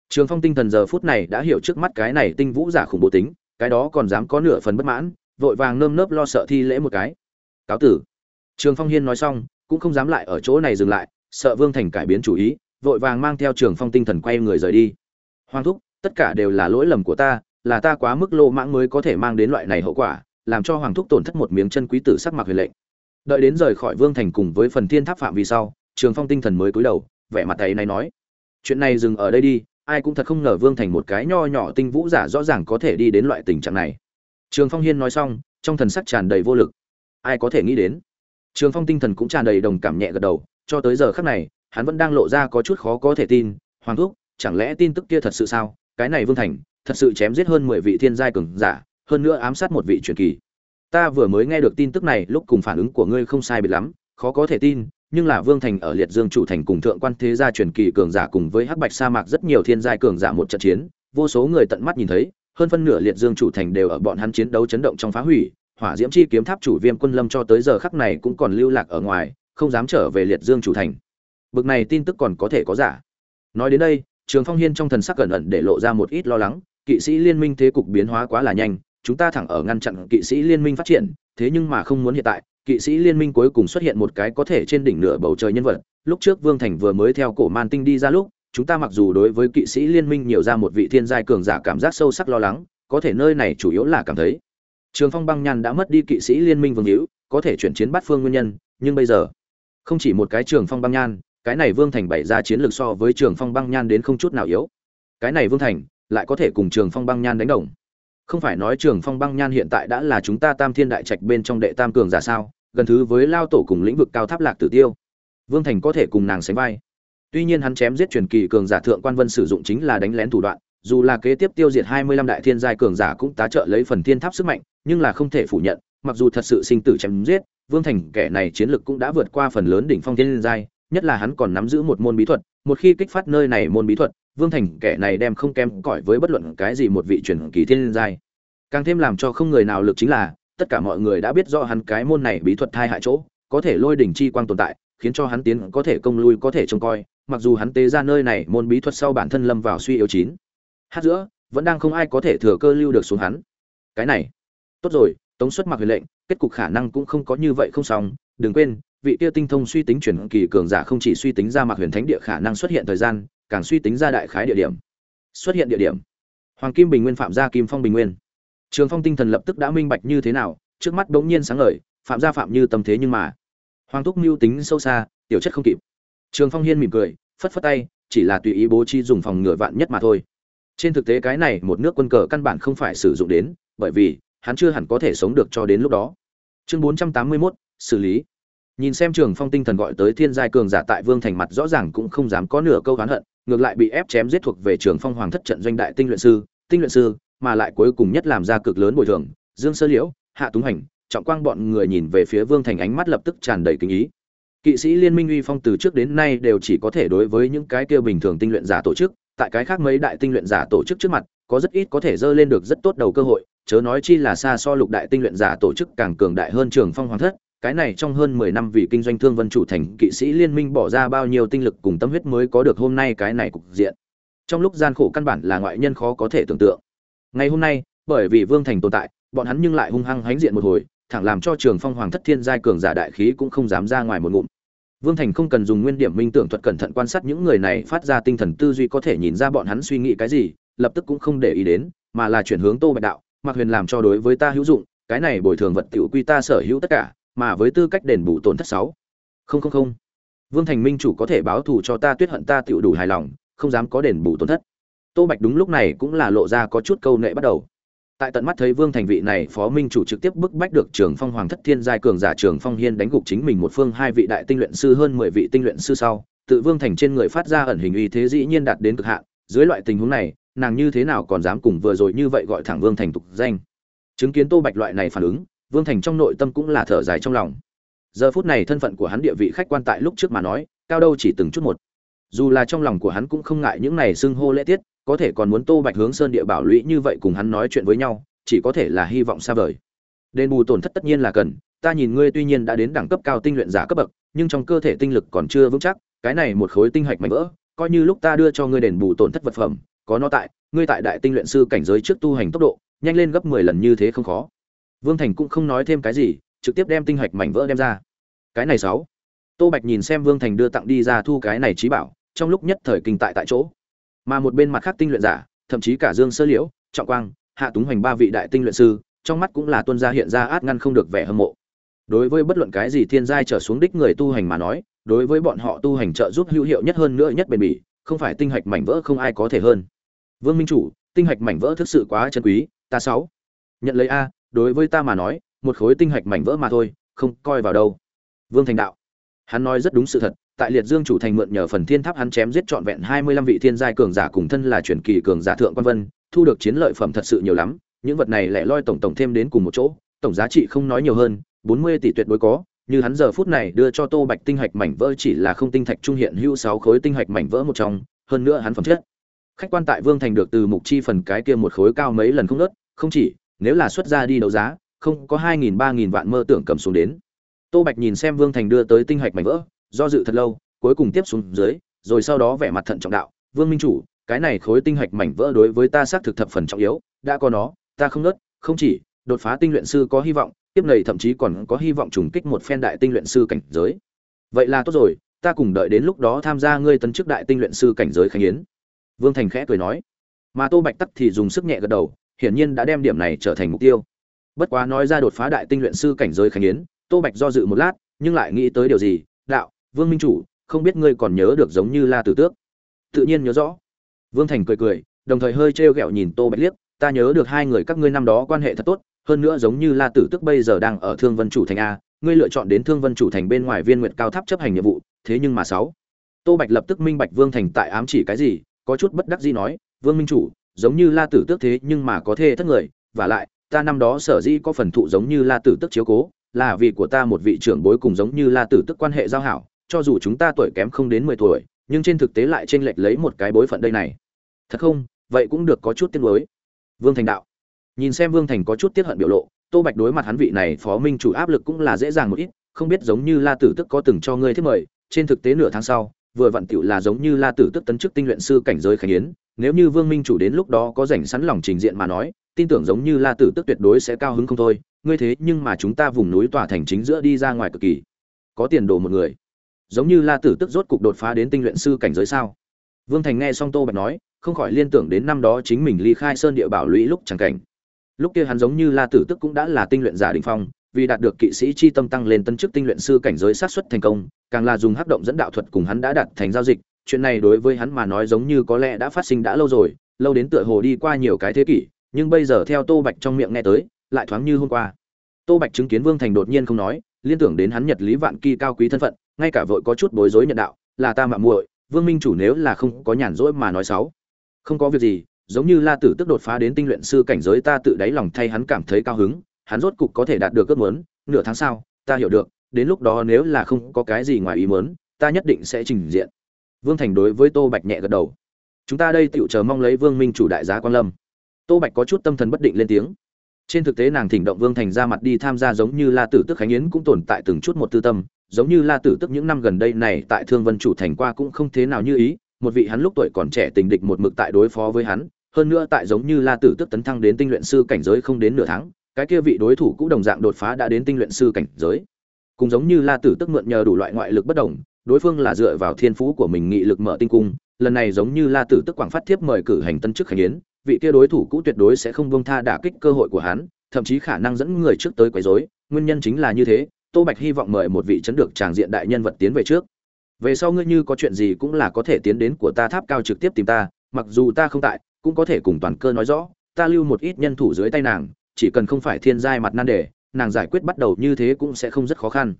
Trường phong tinh thần giờ phút này đã hiểu trước mắt cái này tinh vũ giả khủng bố tính, cái đó còn dám có nửa phần bất mãn, vội vàng nơm nớp lo sợ thi lễ một cái. Cáo tử. Trường phong hiên nói xong, cũng không dám lại ở chỗ này dừng lại, sợ vương thành cải biến chủ ý, vội vàng mang theo trường phong tinh thần quay người rời đi. Hoàng thúc, tất cả đều là lỗi lầm của ta, là ta quá mức lô mãng mới có thể mang đến loại này hậu quả, làm cho hoàng thúc tổn thất một miếng chân quý tử sắc mặc huyền lệnh. Đợi đến rời khỏi vương thành cùng với phần thiên tháp phạm vì sau trường phong tinh thần mới cúi đầu, vẻ mặt ấy này nói, chuyện này dừng ở đây đi, ai cũng thật không ngờ vương thành một cái nho nhỏ tinh vũ giả rõ ràng có thể đi đến loại tình trạng này. Trường phong hiên nói xong, trong thần sắc tràn đầy vô lực, ai có thể nghĩ đến? Trường phong tinh thần cũng tràn đầy đồng cảm nhẹ gật đầu, cho tới giờ khắc này, hắn vẫn đang lộ ra có chút khó có thể tin, hoàng thúc, chẳng lẽ tin tức kia thật sự sao? Cái này vương thành, thật sự chém giết hơn mười vị thiên giai cường giả, hơn nữa ám sát một vị truyền kỳ. Ta vừa mới nghe được tin tức này, lúc cùng phản ứng của ngươi không sai biệt lắm, khó có thể tin nhưng là vương thành ở liệt dương chủ thành cùng thượng quan thế gia truyền kỳ cường giả cùng với hắc bạch sa mạc rất nhiều thiên giai cường giả một trận chiến, vô số người tận mắt nhìn thấy, hơn phân nửa liệt dương chủ thành đều ở bọn hắn chiến đấu chấn động trong phá hủy, hỏa diễm chi kiếm tháp chủ viêm quân lâm cho tới giờ khắc này cũng còn lưu lạc ở ngoài, không dám trở về liệt dương chủ thành. Bực này tin tức còn có thể có giả. Nói đến đây, trường phong hiên trong thần sắc cẩn ẩn để lộ ra một ít lo lắng, kỵ sĩ liên minh thế cục biến hóa quá là nhanh, chúng ta thẳng ở ngăn chặn kỵ sĩ liên minh phát triển, thế nhưng mà không muốn hiện tại kỵ sĩ liên minh cuối cùng xuất hiện một cái có thể trên đỉnh nửa bầu trời nhân vật. Lúc trước vương thành vừa mới theo cổ man tinh đi ra lúc, chúng ta mặc dù đối với kỵ sĩ liên minh nhiều ra một vị thiên giai cường giả cảm giác sâu sắc lo lắng, có thể nơi này chủ yếu là cảm thấy trường phong băng nhan đã mất đi kỵ sĩ liên minh vương hữu, có thể chuyển chiến bắt phương nguyên nhân, nhưng bây giờ, không chỉ một cái trường phong băng nhan cái này vương thành bày ra chiến lược so với trường phong băng nhan đến không chút nào yếu. Cái này vương thành lại có thể cùng trường phong băng nhan đánh đồng. Không phải nói trường phong băng nhan hiện tại đã là chúng ta tam thiên đại trạch bên trong đệ tam cường giả sao? Gần thứ với lao tổ cùng lĩnh vực cao tháp lạc tử tiêu. Vương thành có thể cùng nàng sánh vai. Tuy nhiên hắn chém giết truyền kỳ cường giả thượng quan vân sử dụng chính là đánh lén thủ đoạn, dù là kế tiếp tiêu diệt hai mươi lăm đại thiên giai cường giả cũng tá trợ lấy phần thiên tháp sức mạnh, nhưng là không thể phủ nhận, mặc dù thật sự sinh tử chém giết, vương thành kẻ này chiến lực cũng đã vượt qua phần lớn đỉnh phong thiên giai, nhất là hắn còn nắm giữ một môn bí thuật, một khi kích phát nơi này môn bí thuật, vương thành kẻ này đem không kém cỏi với bất luận cái gì một vị truyền kỳ thiên giai. Càng thêm làm cho không người nào lực chính là tất cả mọi người đã biết rõ hắn cái môn này bí thuật thai hại chỗ, có thể lôi đỉnh chi quang tồn tại, khiến cho hắn tiến có thể công lui, có thể trông coi, mặc dù hắn tế ra nơi này môn bí thuật sau bản thân lâm vào suy yếu chín. Hát giữa, vẫn đang không ai có thể thừa cơ lưu được xuống hắn. Cái này, tốt rồi, tống xuất mặc huyền lệnh, kết cục khả năng cũng không có như vậy không xong, đừng quên, vị kia tinh thông suy tính chuyển kỳ cường giả không chỉ suy tính ra mặc huyền thánh địa khả năng xuất hiện thời gian, càng suy tính ra đại khái địa điểm. Xuất hiện địa điểm. Hoàng kim bình nguyên phạm gia kim phong bình nguyên trường phong tinh thần lập tức đã minh bạch như thế nào trước mắt bỗng nhiên sáng ngời phạm gia phạm như tâm thế nhưng mà. Hoàng thúc mưu tính sâu xa tiểu chất không kịp. Trường phong hiên mỉm cười phất phất tay chỉ là tùy ý bố trí dùng phòng ngừa vạn nhất mà thôi. Trên thực tế cái này một nước quân cờ căn bản không phải sử dụng đến bởi vì hắn chưa hẳn có thể sống được cho đến lúc đó. Chương 481, xử lý. Nhìn xem trường phong tinh thần gọi tới thiên giai cường giả tại vương thành mặt rõ ràng cũng không dám có nửa câu oán hận ngược lại bị ép chém giết thuộc về trường phong hoàng thất trận doanh đại tinh luyện sư tinh luyện sư mà lại cuối cùng nhất làm ra cực lớn bồi thường, dương sơ liễu, hạ túng hành, trọng quang bọn người nhìn về phía vương thành ánh mắt lập tức tràn đầy kinh ý. Kỵ sĩ liên minh uy phong từ trước đến nay đều chỉ có thể đối với những cái kia bình thường tinh luyện giả tổ chức, tại cái khác mấy đại tinh luyện giả tổ chức trước mặt, có rất ít có thể dơ lên được rất tốt đầu cơ hội, chớ nói chi là xa so lục đại tinh luyện giả tổ chức càng cường đại hơn trường phong hoàng thất, cái này trong hơn mười năm vì kinh doanh thương vân chủ thành, kỵ sĩ liên minh bỏ ra bao nhiêu tinh lực cùng tâm huyết mới có được hôm nay cái này cục diện. Trong lúc gian khổ căn bản là ngoại nhân khó có thể tưởng tượng ngày hôm nay, bởi vì vương thành tồn tại, bọn hắn nhưng lại hung hăng hánh diện một hồi, thẳng làm cho trường phong hoàng thất thiên giai cường giả đại khí cũng không dám ra ngoài một ngụm. Vương thành không cần dùng nguyên điểm minh tưởng thuật cẩn thận quan sát những người này phát ra tinh thần tư duy có thể nhìn ra bọn hắn suy nghĩ cái gì, lập tức cũng không để ý đến, mà là chuyển hướng tô bạch đạo mặc huyền làm cho đối với ta hữu dụng, cái này bồi thường vật tiểu quy ta sở hữu tất cả, mà với tư cách đền bù tổn thất sáu. Không không không. Vương thành minh chủ có thể báo thù cho ta, tuyết hận ta tiểu đủ hài lòng, không dám có đền bù tổn thất tô bạch đúng lúc này cũng là lộ ra có chút câu nệ bắt đầu. Tại tận mắt thấy vương thành vị này phó minh chủ trực tiếp bức bách được trường phong hoàng thất thiên giai cường giả trường phong hiên đánh gục chính mình một phương hai vị đại tinh luyện sư hơn mười vị tinh luyện sư sau, tự vương thành trên người phát ra ẩn hình uy thế dĩ nhiên đạt đến cực hạn. Dưới loại tình huống này, nàng như thế nào còn dám cùng vừa rồi như vậy gọi thẳng vương thành tục danh? Chứng kiến tô bạch loại này phản ứng, vương thành trong nội tâm cũng là thở dài trong lòng. Giờ phút này thân phận của hắn địa vị khách quan tại lúc trước mà nói, cao đâu chỉ từng chút một. Dù là trong lòng của hắn cũng không ngại những này xưng hô lễ tiết có thể còn muốn tô bạch hướng sơn địa bảo lũy như vậy cùng hắn nói chuyện với nhau, chỉ có thể là hy vọng xa vời. Đền bù tổn thất tất nhiên là cần, ta nhìn ngươi tuy nhiên đã đến đẳng cấp cao tinh luyện giả cấp bậc, nhưng trong cơ thể tinh lực còn chưa vững chắc, cái này một khối tinh hạch mạnh vỡ, coi như lúc ta đưa cho ngươi đền bù tổn thất vật phẩm, có nó tại, ngươi tại đại tinh luyện sư cảnh giới trước tu hành tốc độ, nhanh lên gấp mười lần như thế không khó. Vương thành cũng không nói thêm cái gì, trực tiếp đem tinh hạch mảnh vỡ đem ra. Cái này sáu. Tô bạch nhìn xem vương thành đưa tặng đi ra thu cái này trí bảo, trong lúc nhất thời kinh tại tại chỗ mà một bên mặt khác tinh luyện giả, thậm chí cả dương sơ liễu, trọng quang, hạ túng hoành ba vị đại tinh luyện sư, trong mắt cũng là tuân gia hiện ra át ngăn không được vẻ hâm mộ. Đối với bất luận cái gì thiên giai trở xuống đích người tu hành mà nói, đối với bọn họ tu hành trợ giúp hữu hiệu nhất hơn nữa nhất bền bỉ, không phải tinh hạch mảnh vỡ không ai có thể hơn. Vương minh chủ, tinh hạch mảnh vỡ thực sự quá chân quý, ta sáu. Nhận lấy a, đối với ta mà nói, một khối tinh hạch mảnh vỡ mà thôi, không coi vào đâu. Vương thành đạo hắn nói rất đúng sự thật, tại liệt dương chủ thành mượn nhờ phần thiên tháp hắn chém giết trọn vẹn hai mươi lăm vị thiên giai cường giả cùng thân là truyền kỳ cường giả thượng quan vân, thu được chiến lợi phẩm thật sự nhiều lắm, những vật này lại loi tổng tổng thêm đến cùng một chỗ, tổng giá trị không nói nhiều hơn, bốn mươi tỷ tuyệt đối có, như hắn giờ phút này đưa cho tô bạch tinh hạch mảnh vỡ chỉ là không tinh thạch trung hiện hữu sáu khối tinh hạch mảnh vỡ một trong, hơn nữa hắn phẩm chất. Khách quan tại vương thành được từ mục chi phần cái kia một khối cao mấy lần không nớt không chỉ, nếu là xuất ra đi đấu giá, không có hai nghìn, ba nghìn vạn mơ tưởng cầm xuống đến tô bạch nhìn xem vương thành đưa tới tinh hạch mảnh vỡ, do dự thật lâu, cuối cùng tiếp xuống dưới, rồi sau đó vẻ mặt thận trọng đạo, vương minh chủ, cái này khối tinh hạch mảnh vỡ đối với ta xác thực thập phần trọng yếu, đã có nó, ta không nớt, không chỉ đột phá tinh luyện sư có hy vọng, tiếp này thậm chí còn có hy vọng trùng kích một phen đại tinh luyện sư cảnh giới. Vậy là tốt rồi, ta cùng đợi đến lúc đó tham gia ngươi tấn chức đại tinh luyện sư cảnh giới khánh yến. Vương thành khẽ cười nói. Mà tô bạch tắc thì dùng sức nhẹ gật đầu, hiển nhiên đã đem điểm này trở thành mục tiêu. Bất quá nói ra đột phá đại tinh luyện sư cảnh giới khánh yến tô bạch do dự một lát, nhưng lại nghĩ tới điều gì? Đạo, vương minh chủ, không biết ngươi còn nhớ được giống như la tử tước? Tự nhiên nhớ rõ. Vương thành cười cười, đồng thời hơi trêu ghẹo nhìn tô bạch liếc, ta nhớ được hai người các ngươi năm đó quan hệ thật tốt, hơn nữa giống như la tử tước bây giờ đang ở thương vân chủ thành a, ngươi lựa chọn đến thương vân chủ thành bên ngoài viên nguyện cao tháp chấp hành nhiệm vụ, thế nhưng mà sáu. Tô bạch lập tức minh bạch vương thành tại ám chỉ cái gì, có chút bất đắc dĩ nói, vương minh chủ, giống như la tử tước thế nhưng mà có thể thất người và lại, ta năm đó sở dĩ có phần thụ giống như la tử tước chiếu cố là vì của ta một vị trưởng bối cùng giống như la tử Tức quan hệ giao hảo, cho dù chúng ta tuổi kém không đến mười tuổi, nhưng trên thực tế lại chênh lệch lấy một cái bối phận đây này. Thật không? Vậy cũng được có chút tiếc lối. vương thành đạo. Nhìn xem vương thành có chút tiếc hận biểu lộ, tô bạch đối mặt hắn vị này phó minh chủ áp lực cũng là dễ dàng một ít, không biết giống như la tử tức có từng cho ngươi thiết mời, trên thực tế nửa tháng sau, vừa vặn tựu là giống như la tử tức tấn chức tinh luyện sư cảnh giới khánh yến, nếu như vương minh chủ đến lúc đó có rảnh sẵn lòng trình diện mà nói, tin tưởng giống như la tử tức tuyệt đối sẽ cao hứng không thôi ngươi thế nhưng mà chúng ta vùng núi tòa thành chính giữa đi ra ngoài cực kỳ. Có tiền đồ một người. Giống như la tử tức rốt cục đột phá đến tinh luyện sư cảnh giới sao? Vương thành nghe xong tô bạch nói, không khỏi liên tưởng đến năm đó chính mình ly khai sơn địa bảo lũy lúc chẳng cảnh. Lúc kia hắn giống như la tử tức cũng đã là tinh luyện giả đình phong, vì đạt được kỵ sĩ chi tâm tăng lên tân chức tinh luyện sư cảnh giới sát xuất thành công, càng là dùng hắc động dẫn đạo thuật cùng hắn đã đạt thành giao dịch. Chuyện này đối với hắn mà nói giống như có lẽ đã phát sinh đã lâu rồi, lâu đến tựa hồ đi qua nhiều cái thế kỷ, nhưng bây giờ theo tô bạch trong miệng nghe tới lại thoáng như hôm qua. Tô bạch chứng kiến vương thành đột nhiên không nói, liên tưởng đến hắn nhật lý vạn kỳ cao quý thân phận, ngay cả vội có chút bối rối nhận đạo, là ta mạo muội, vương minh chủ nếu là không có nhàn rỗi mà nói xấu. Không có việc gì, giống như la tử tức đột phá đến tinh luyện sư cảnh giới ta tự đáy lòng thay hắn cảm thấy cao hứng, hắn rốt cục có thể đạt được ước muốn, nửa tháng sau, ta hiểu được, đến lúc đó nếu là không có cái gì ngoài ý muốn, ta nhất định sẽ trình diện. Vương thành đối với tô bạch nhẹ gật đầu. Chúng ta đây tựu chờ mong lấy vương minh chủ đại giá quan lâm. Tô bạch có chút tâm thần bất định lên tiếng trên thực tế nàng thỉnh động vương thành ra mặt đi tham gia giống như la tử tức khánh yến cũng tồn tại từng chút một tư tâm, giống như la tử tức những năm gần đây này tại thương vân chủ thành qua cũng không thế nào như ý, một vị hắn lúc tuổi còn trẻ tình địch một mực tại đối phó với hắn, hơn nữa tại giống như la tử tức tấn thăng đến tinh luyện sư cảnh giới không đến nửa tháng, cái kia vị đối thủ cũng đồng dạng đột phá đã đến tinh luyện sư cảnh giới. Cũng giống như la tử tức mượn nhờ đủ loại ngoại lực bất đồng, đối phương là dựa vào thiên phú của mình nghị lực mở tinh cung, lần này giống như la tử tức quảng phát thiếp mời cử hành tân chức khánh yến vị kia đối thủ cũ tuyệt đối sẽ không buông tha đả kích cơ hội của hắn, thậm chí khả năng dẫn người trước tới quấy rối. Nguyên nhân chính là như thế, tô bạch hy vọng mời một vị chấn được tràng diện đại nhân vật tiến về trước. Về sau ngươi như có chuyện gì cũng là có thể tiến đến của ta tháp cao trực tiếp tìm ta, mặc dù ta không tại, cũng có thể cùng toàn cơ nói rõ, ta lưu một ít nhân thủ dưới tay nàng, chỉ cần không phải thiên giai mặt nan đề, nàng giải quyết bắt đầu như thế cũng sẽ không rất khó khăn.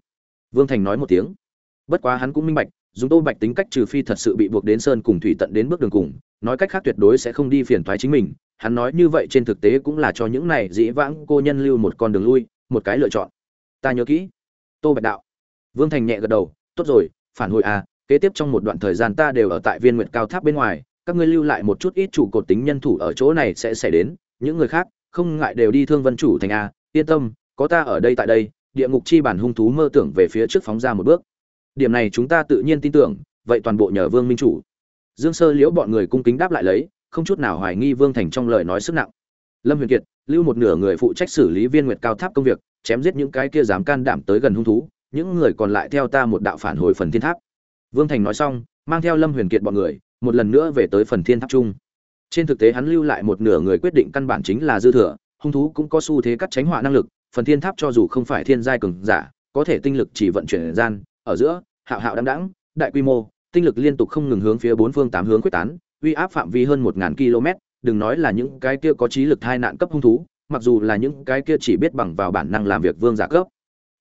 Vương thành nói một tiếng. Bất quá hắn cũng minh bạch dùng tô bạch tính cách trừ phi thật sự bị buộc đến sơn cùng thủy tận đến bước đường cùng, nói cách khác tuyệt đối sẽ không đi phiền thoái chính mình. Hắn nói như vậy trên thực tế cũng là cho những này dĩ vãng cô nhân lưu một con đường lui, một cái lựa chọn. Ta nhớ kỹ. Tô bạch đạo. Vương thành nhẹ gật đầu, tốt rồi, phản hồi à kế tiếp trong một đoạn thời gian ta đều ở tại viên nguyện cao tháp bên ngoài, các ngươi lưu lại một chút ít trụ cột tính nhân thủ ở chỗ này sẽ xảy đến, những người khác không ngại đều đi thương vân chủ thành a, yên tâm, có ta ở đây tại đây, địa ngục chi bản hung thú mơ tưởng về phía trước phóng ra một bước điểm này chúng ta tự nhiên tin tưởng, vậy toàn bộ nhờ vương minh chủ. Dương sơ liễu bọn người cung kính đáp lại lấy, không chút nào hoài nghi vương thành trong lời nói sức nặng. Lâm huyền kiệt, lưu một nửa người phụ trách xử lý viên nguyệt cao tháp công việc, chém giết những cái kia dám can đảm tới gần hung thú, những người còn lại theo ta một đạo phản hồi phần thiên tháp. Vương thành nói xong, mang theo lâm huyền kiệt bọn người, một lần nữa về tới phần thiên tháp chung. Trên thực tế hắn lưu lại một nửa người quyết định căn bản chính là dư thừa, hung thú cũng có xu thế cắt tránh họa năng lực, phần thiên tháp cho dù không phải thiên giai cường giả, có thể tinh lực chỉ vận chuyển gian, ở giữa hạo hạo đăng đẳng đại quy mô, tinh lực liên tục không ngừng hướng phía bốn phương tám hướng quyết tán, uy áp phạm vi hơn một ngàn km, đừng nói là những cái kia có trí lực thai nạn cấp hung thú, mặc dù là những cái kia chỉ biết bằng vào bản năng làm việc vương giả cấp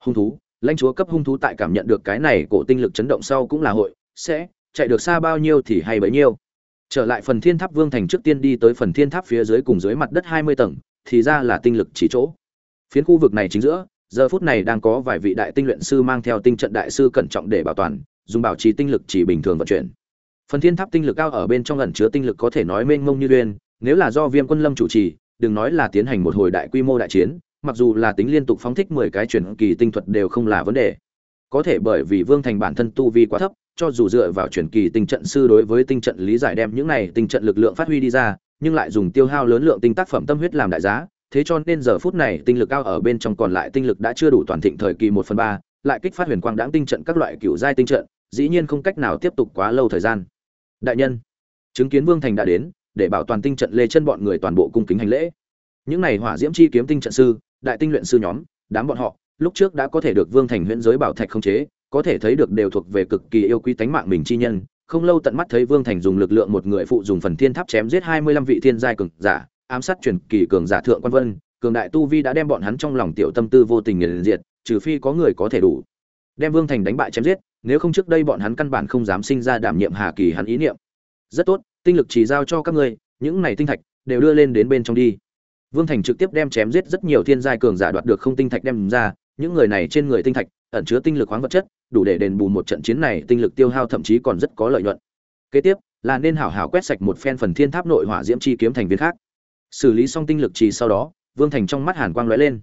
hung thú, lãnh chúa cấp hung thú tại cảm nhận được cái này cổ tinh lực chấn động sau cũng là hội, sẽ chạy được xa bao nhiêu thì hay bấy nhiêu. Trở lại phần thiên tháp vương thành trước tiên đi tới phần thiên tháp phía dưới cùng dưới mặt đất hai mươi tầng, thì ra là tinh lực chỉ chỗ. Phiến khu vực này chính giữa giờ phút này đang có vài vị đại tinh luyện sư mang theo tinh trận đại sư cẩn trọng để bảo toàn, dùng bảo trì tinh lực chỉ bình thường vận chuyển. Phần thiên tháp tinh lực cao ở bên trong ẩn chứa tinh lực có thể nói mênh mông như uyên nếu là do viêm quân lâm chủ trì, đừng nói là tiến hành một hồi đại quy mô đại chiến, mặc dù là tính liên tục phóng thích mười cái chuyển kỳ tinh thuật đều không là vấn đề. Có thể bởi vì vương thành bản thân tu vi quá thấp, cho dù dựa vào chuyển kỳ tinh trận sư đối với tinh trận lý giải đem những này tinh trận lực lượng phát huy đi ra, nhưng lại dùng tiêu hao lớn lượng tinh tác phẩm tâm huyết làm đại giá thế cho nên giờ phút này tinh lực cao ở bên trong còn lại tinh lực đã chưa đủ toàn thịnh thời kỳ một phần ba, lại kích phát huyền quang đãng tinh trận các loại cựu giai tinh trận, dĩ nhiên không cách nào tiếp tục quá lâu thời gian. Đại nhân, chứng kiến vương thành đã đến, để bảo toàn tinh trận lê chân bọn người toàn bộ cung kính hành lễ. Những này hỏa diễm chi kiếm tinh trận sư, đại tinh luyện sư nhóm, đám bọn họ, lúc trước đã có thể được vương thành huyễn giới bảo thạch không chế, có thể thấy được đều thuộc về cực kỳ yêu quý tánh mạng mình chi nhân. Không lâu tận mắt thấy vương thành dùng lực lượng một người phụ dùng phần thiên tháp chém giết hai mươi lăm vị thiên giai cường giả ám sát truyền kỳ cường giả thượng quan vân, cường đại tu vi đã đem bọn hắn trong lòng tiểu tâm tư vô tình nghiền diệt, trừ phi có người có thể đủ. Đem vương thành đánh bại chém giết, nếu không trước đây bọn hắn căn bản không dám sinh ra đảm nhiệm hà kỳ hắn ý niệm. Rất tốt, tinh lực chỉ giao cho các ngươi, những này tinh thạch đều đưa lên đến bên trong đi. Vương thành trực tiếp đem chém giết rất nhiều thiên giai cường giả đoạt được không tinh thạch đem ra, những người này trên người tinh thạch ẩn chứa tinh lực khoáng vật chất, đủ để đền bù một trận chiến này tinh lực tiêu hao thậm chí còn rất có lợi nhuận. Kế tiếp, là nên hảo hảo quét sạch một phen phần thiên tháp nội hỏa diễm chi kiếm thành viên khác xử lý xong tinh lực trì sau đó, vương thành trong mắt hàn quang lóe lên.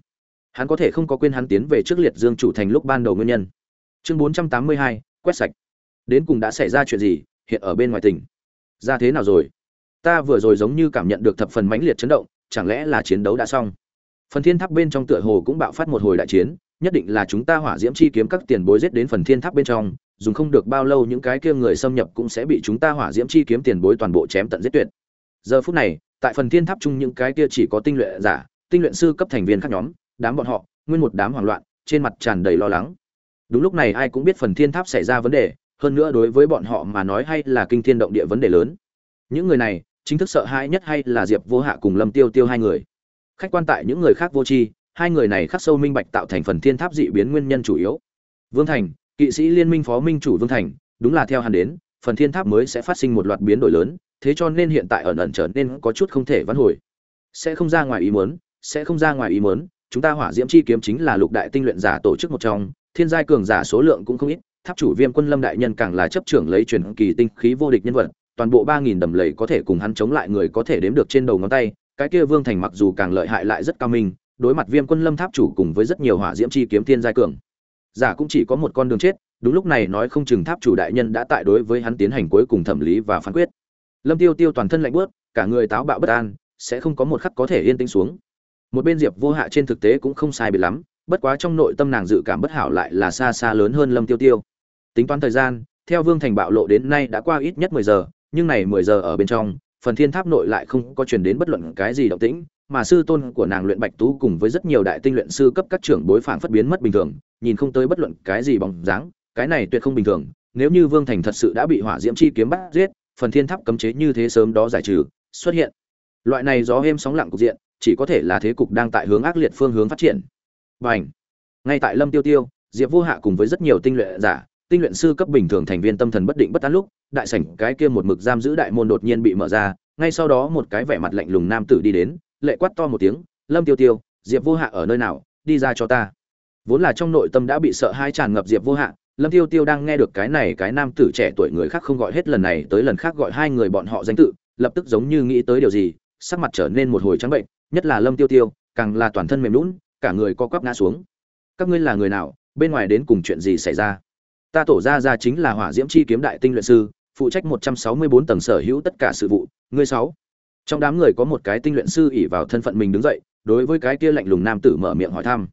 Hắn có thể không có quên hắn tiến về trước liệt dương chủ thành lúc ban đầu nguyên nhân. Chương bốn trăm tám mươi hai, quét sạch. Đến cùng đã xảy ra chuyện gì, hiện ở bên ngoài tỉnh? Ra thế nào rồi? Ta vừa rồi giống như cảm nhận được thập phần mãnh liệt chấn động, chẳng lẽ là chiến đấu đã xong? Phần thiên tháp bên trong tựa hồ cũng bạo phát một hồi đại chiến, nhất định là chúng ta hỏa diễm chi kiếm các tiền bối giết đến phần thiên tháp bên trong, dùng không được bao lâu những cái kia người xâm nhập cũng sẽ bị chúng ta hỏa diễm chi kiếm tiền bối toàn bộ chém tận giết tuyệt. Giờ phút này tại phần thiên tháp chung những cái kia chỉ có tinh luyện giả, tinh luyện sư cấp thành viên khác nhóm, đám bọn họ, nguyên một đám hoảng loạn, trên mặt tràn đầy lo lắng. Đúng lúc này ai cũng biết phần thiên tháp xảy ra vấn đề, hơn nữa đối với bọn họ mà nói hay là kinh thiên động địa vấn đề lớn. Những người này, chính thức sợ hãi nhất hay là diệp vô hạ cùng lâm tiêu tiêu hai người? Khách quan tại những người khác vô tri, hai người này khắc sâu minh bạch tạo thành phần thiên tháp dị biến nguyên nhân chủ yếu. Vương thành, kỵ sĩ liên minh phó minh chủ vương thành, đúng là theo hắn đến phần thiên tháp mới sẽ phát sinh một loạt biến đổi lớn, thế cho nên hiện tại ẩn ẩn trở nên có chút không thể vãn hồi. Sẽ không ra ngoài ý muốn, sẽ không ra ngoài ý muốn, chúng ta hỏa diễm chi kiếm chính là lục đại tinh luyện giả tổ chức một trong, thiên giai cường giả số lượng cũng không ít, tháp chủ viêm quân lâm đại nhân càng là chấp trưởng lấy truyền kỳ tinh khí vô địch nhân vật, toàn bộ ba nghìn đầm lầy có thể cùng hắn chống lại người có thể đếm được trên đầu ngón tay, cái kia vương thành mặc dù càng lợi hại lại rất cao minh, đối mặt viêm quân lâm tháp chủ cùng với rất nhiều hỏa diễm chi kiếm thiên giai cường, giả cũng chỉ có một con đường chết đúng lúc này nói không chừng tháp chủ đại nhân đã tại đối với hắn tiến hành cuối cùng thẩm lý và phán quyết. Lâm tiêu tiêu toàn thân lạnh bớt cả người táo bạo bất an, sẽ không có một khắc có thể yên tĩnh xuống. Một bên diệp vô hạ trên thực tế cũng không sai biệt lắm, bất quá trong nội tâm nàng dự cảm bất hảo lại là xa xa lớn hơn lâm tiêu tiêu. Tính toán thời gian, theo vương thành bạo lộ đến nay đã qua ít nhất mười giờ, nhưng này mười giờ ở bên trong, phần thiên tháp nội lại không có truyền đến bất luận cái gì động tĩnh, mà sư tôn của nàng luyện bạch tú cùng với rất nhiều đại tinh luyện sư cấp các trưởng bối phảng phất biến mất bình thường, nhìn không tới bất luận cái gì bóng dáng cái này tuyệt không bình thường, nếu như vương thành thật sự đã bị hỏa diễm chi kiếm bắt giết, phần thiên tháp cấm chế như thế sớm đó giải trừ, xuất hiện. Loại này gió êm sóng lặng cục diện, chỉ có thể là thế cục đang tại hướng ác liệt phương hướng phát triển. Và ngay tại lâm tiêu tiêu, diệp vô hạ cùng với rất nhiều tinh luyện giả, tinh luyện sư cấp bình thường thành viên tâm thần bất định bất tán lúc, đại sảnh cái kia một mực giam giữ đại môn đột nhiên bị mở ra, ngay sau đó một cái vẻ mặt lạnh lùng nam tử đi đến, lệ quát to một tiếng, lâm tiêu tiêu, diệp vô hạ ở nơi nào? Đi ra cho ta. Vốn là trong nội tâm đã bị sợ hai tràn ngập diệp vô hạ lâm tiêu tiêu đang nghe được cái này cái nam tử trẻ tuổi người khác không gọi hết lần này tới lần khác gọi hai người bọn họ danh tự, lập tức giống như nghĩ tới điều gì, sắc mặt trở nên một hồi trắng bệnh, nhất là lâm tiêu tiêu, càng là toàn thân mềm lún cả người co quắp ngã xuống. Các ngươi là người nào, bên ngoài đến cùng chuyện gì xảy ra? Ta tổ ra ra chính là hỏa diễm chi kiếm đại tinh luyện sư, phụ trách một trăm sáu mươi bốn tầng sở hữu tất cả sự vụ, ngươi sáu. Trong đám người có một cái tinh luyện sư ỉ vào thân phận mình đứng dậy, đối với cái kia lạnh lùng nam tử mở miệng hỏi thăm.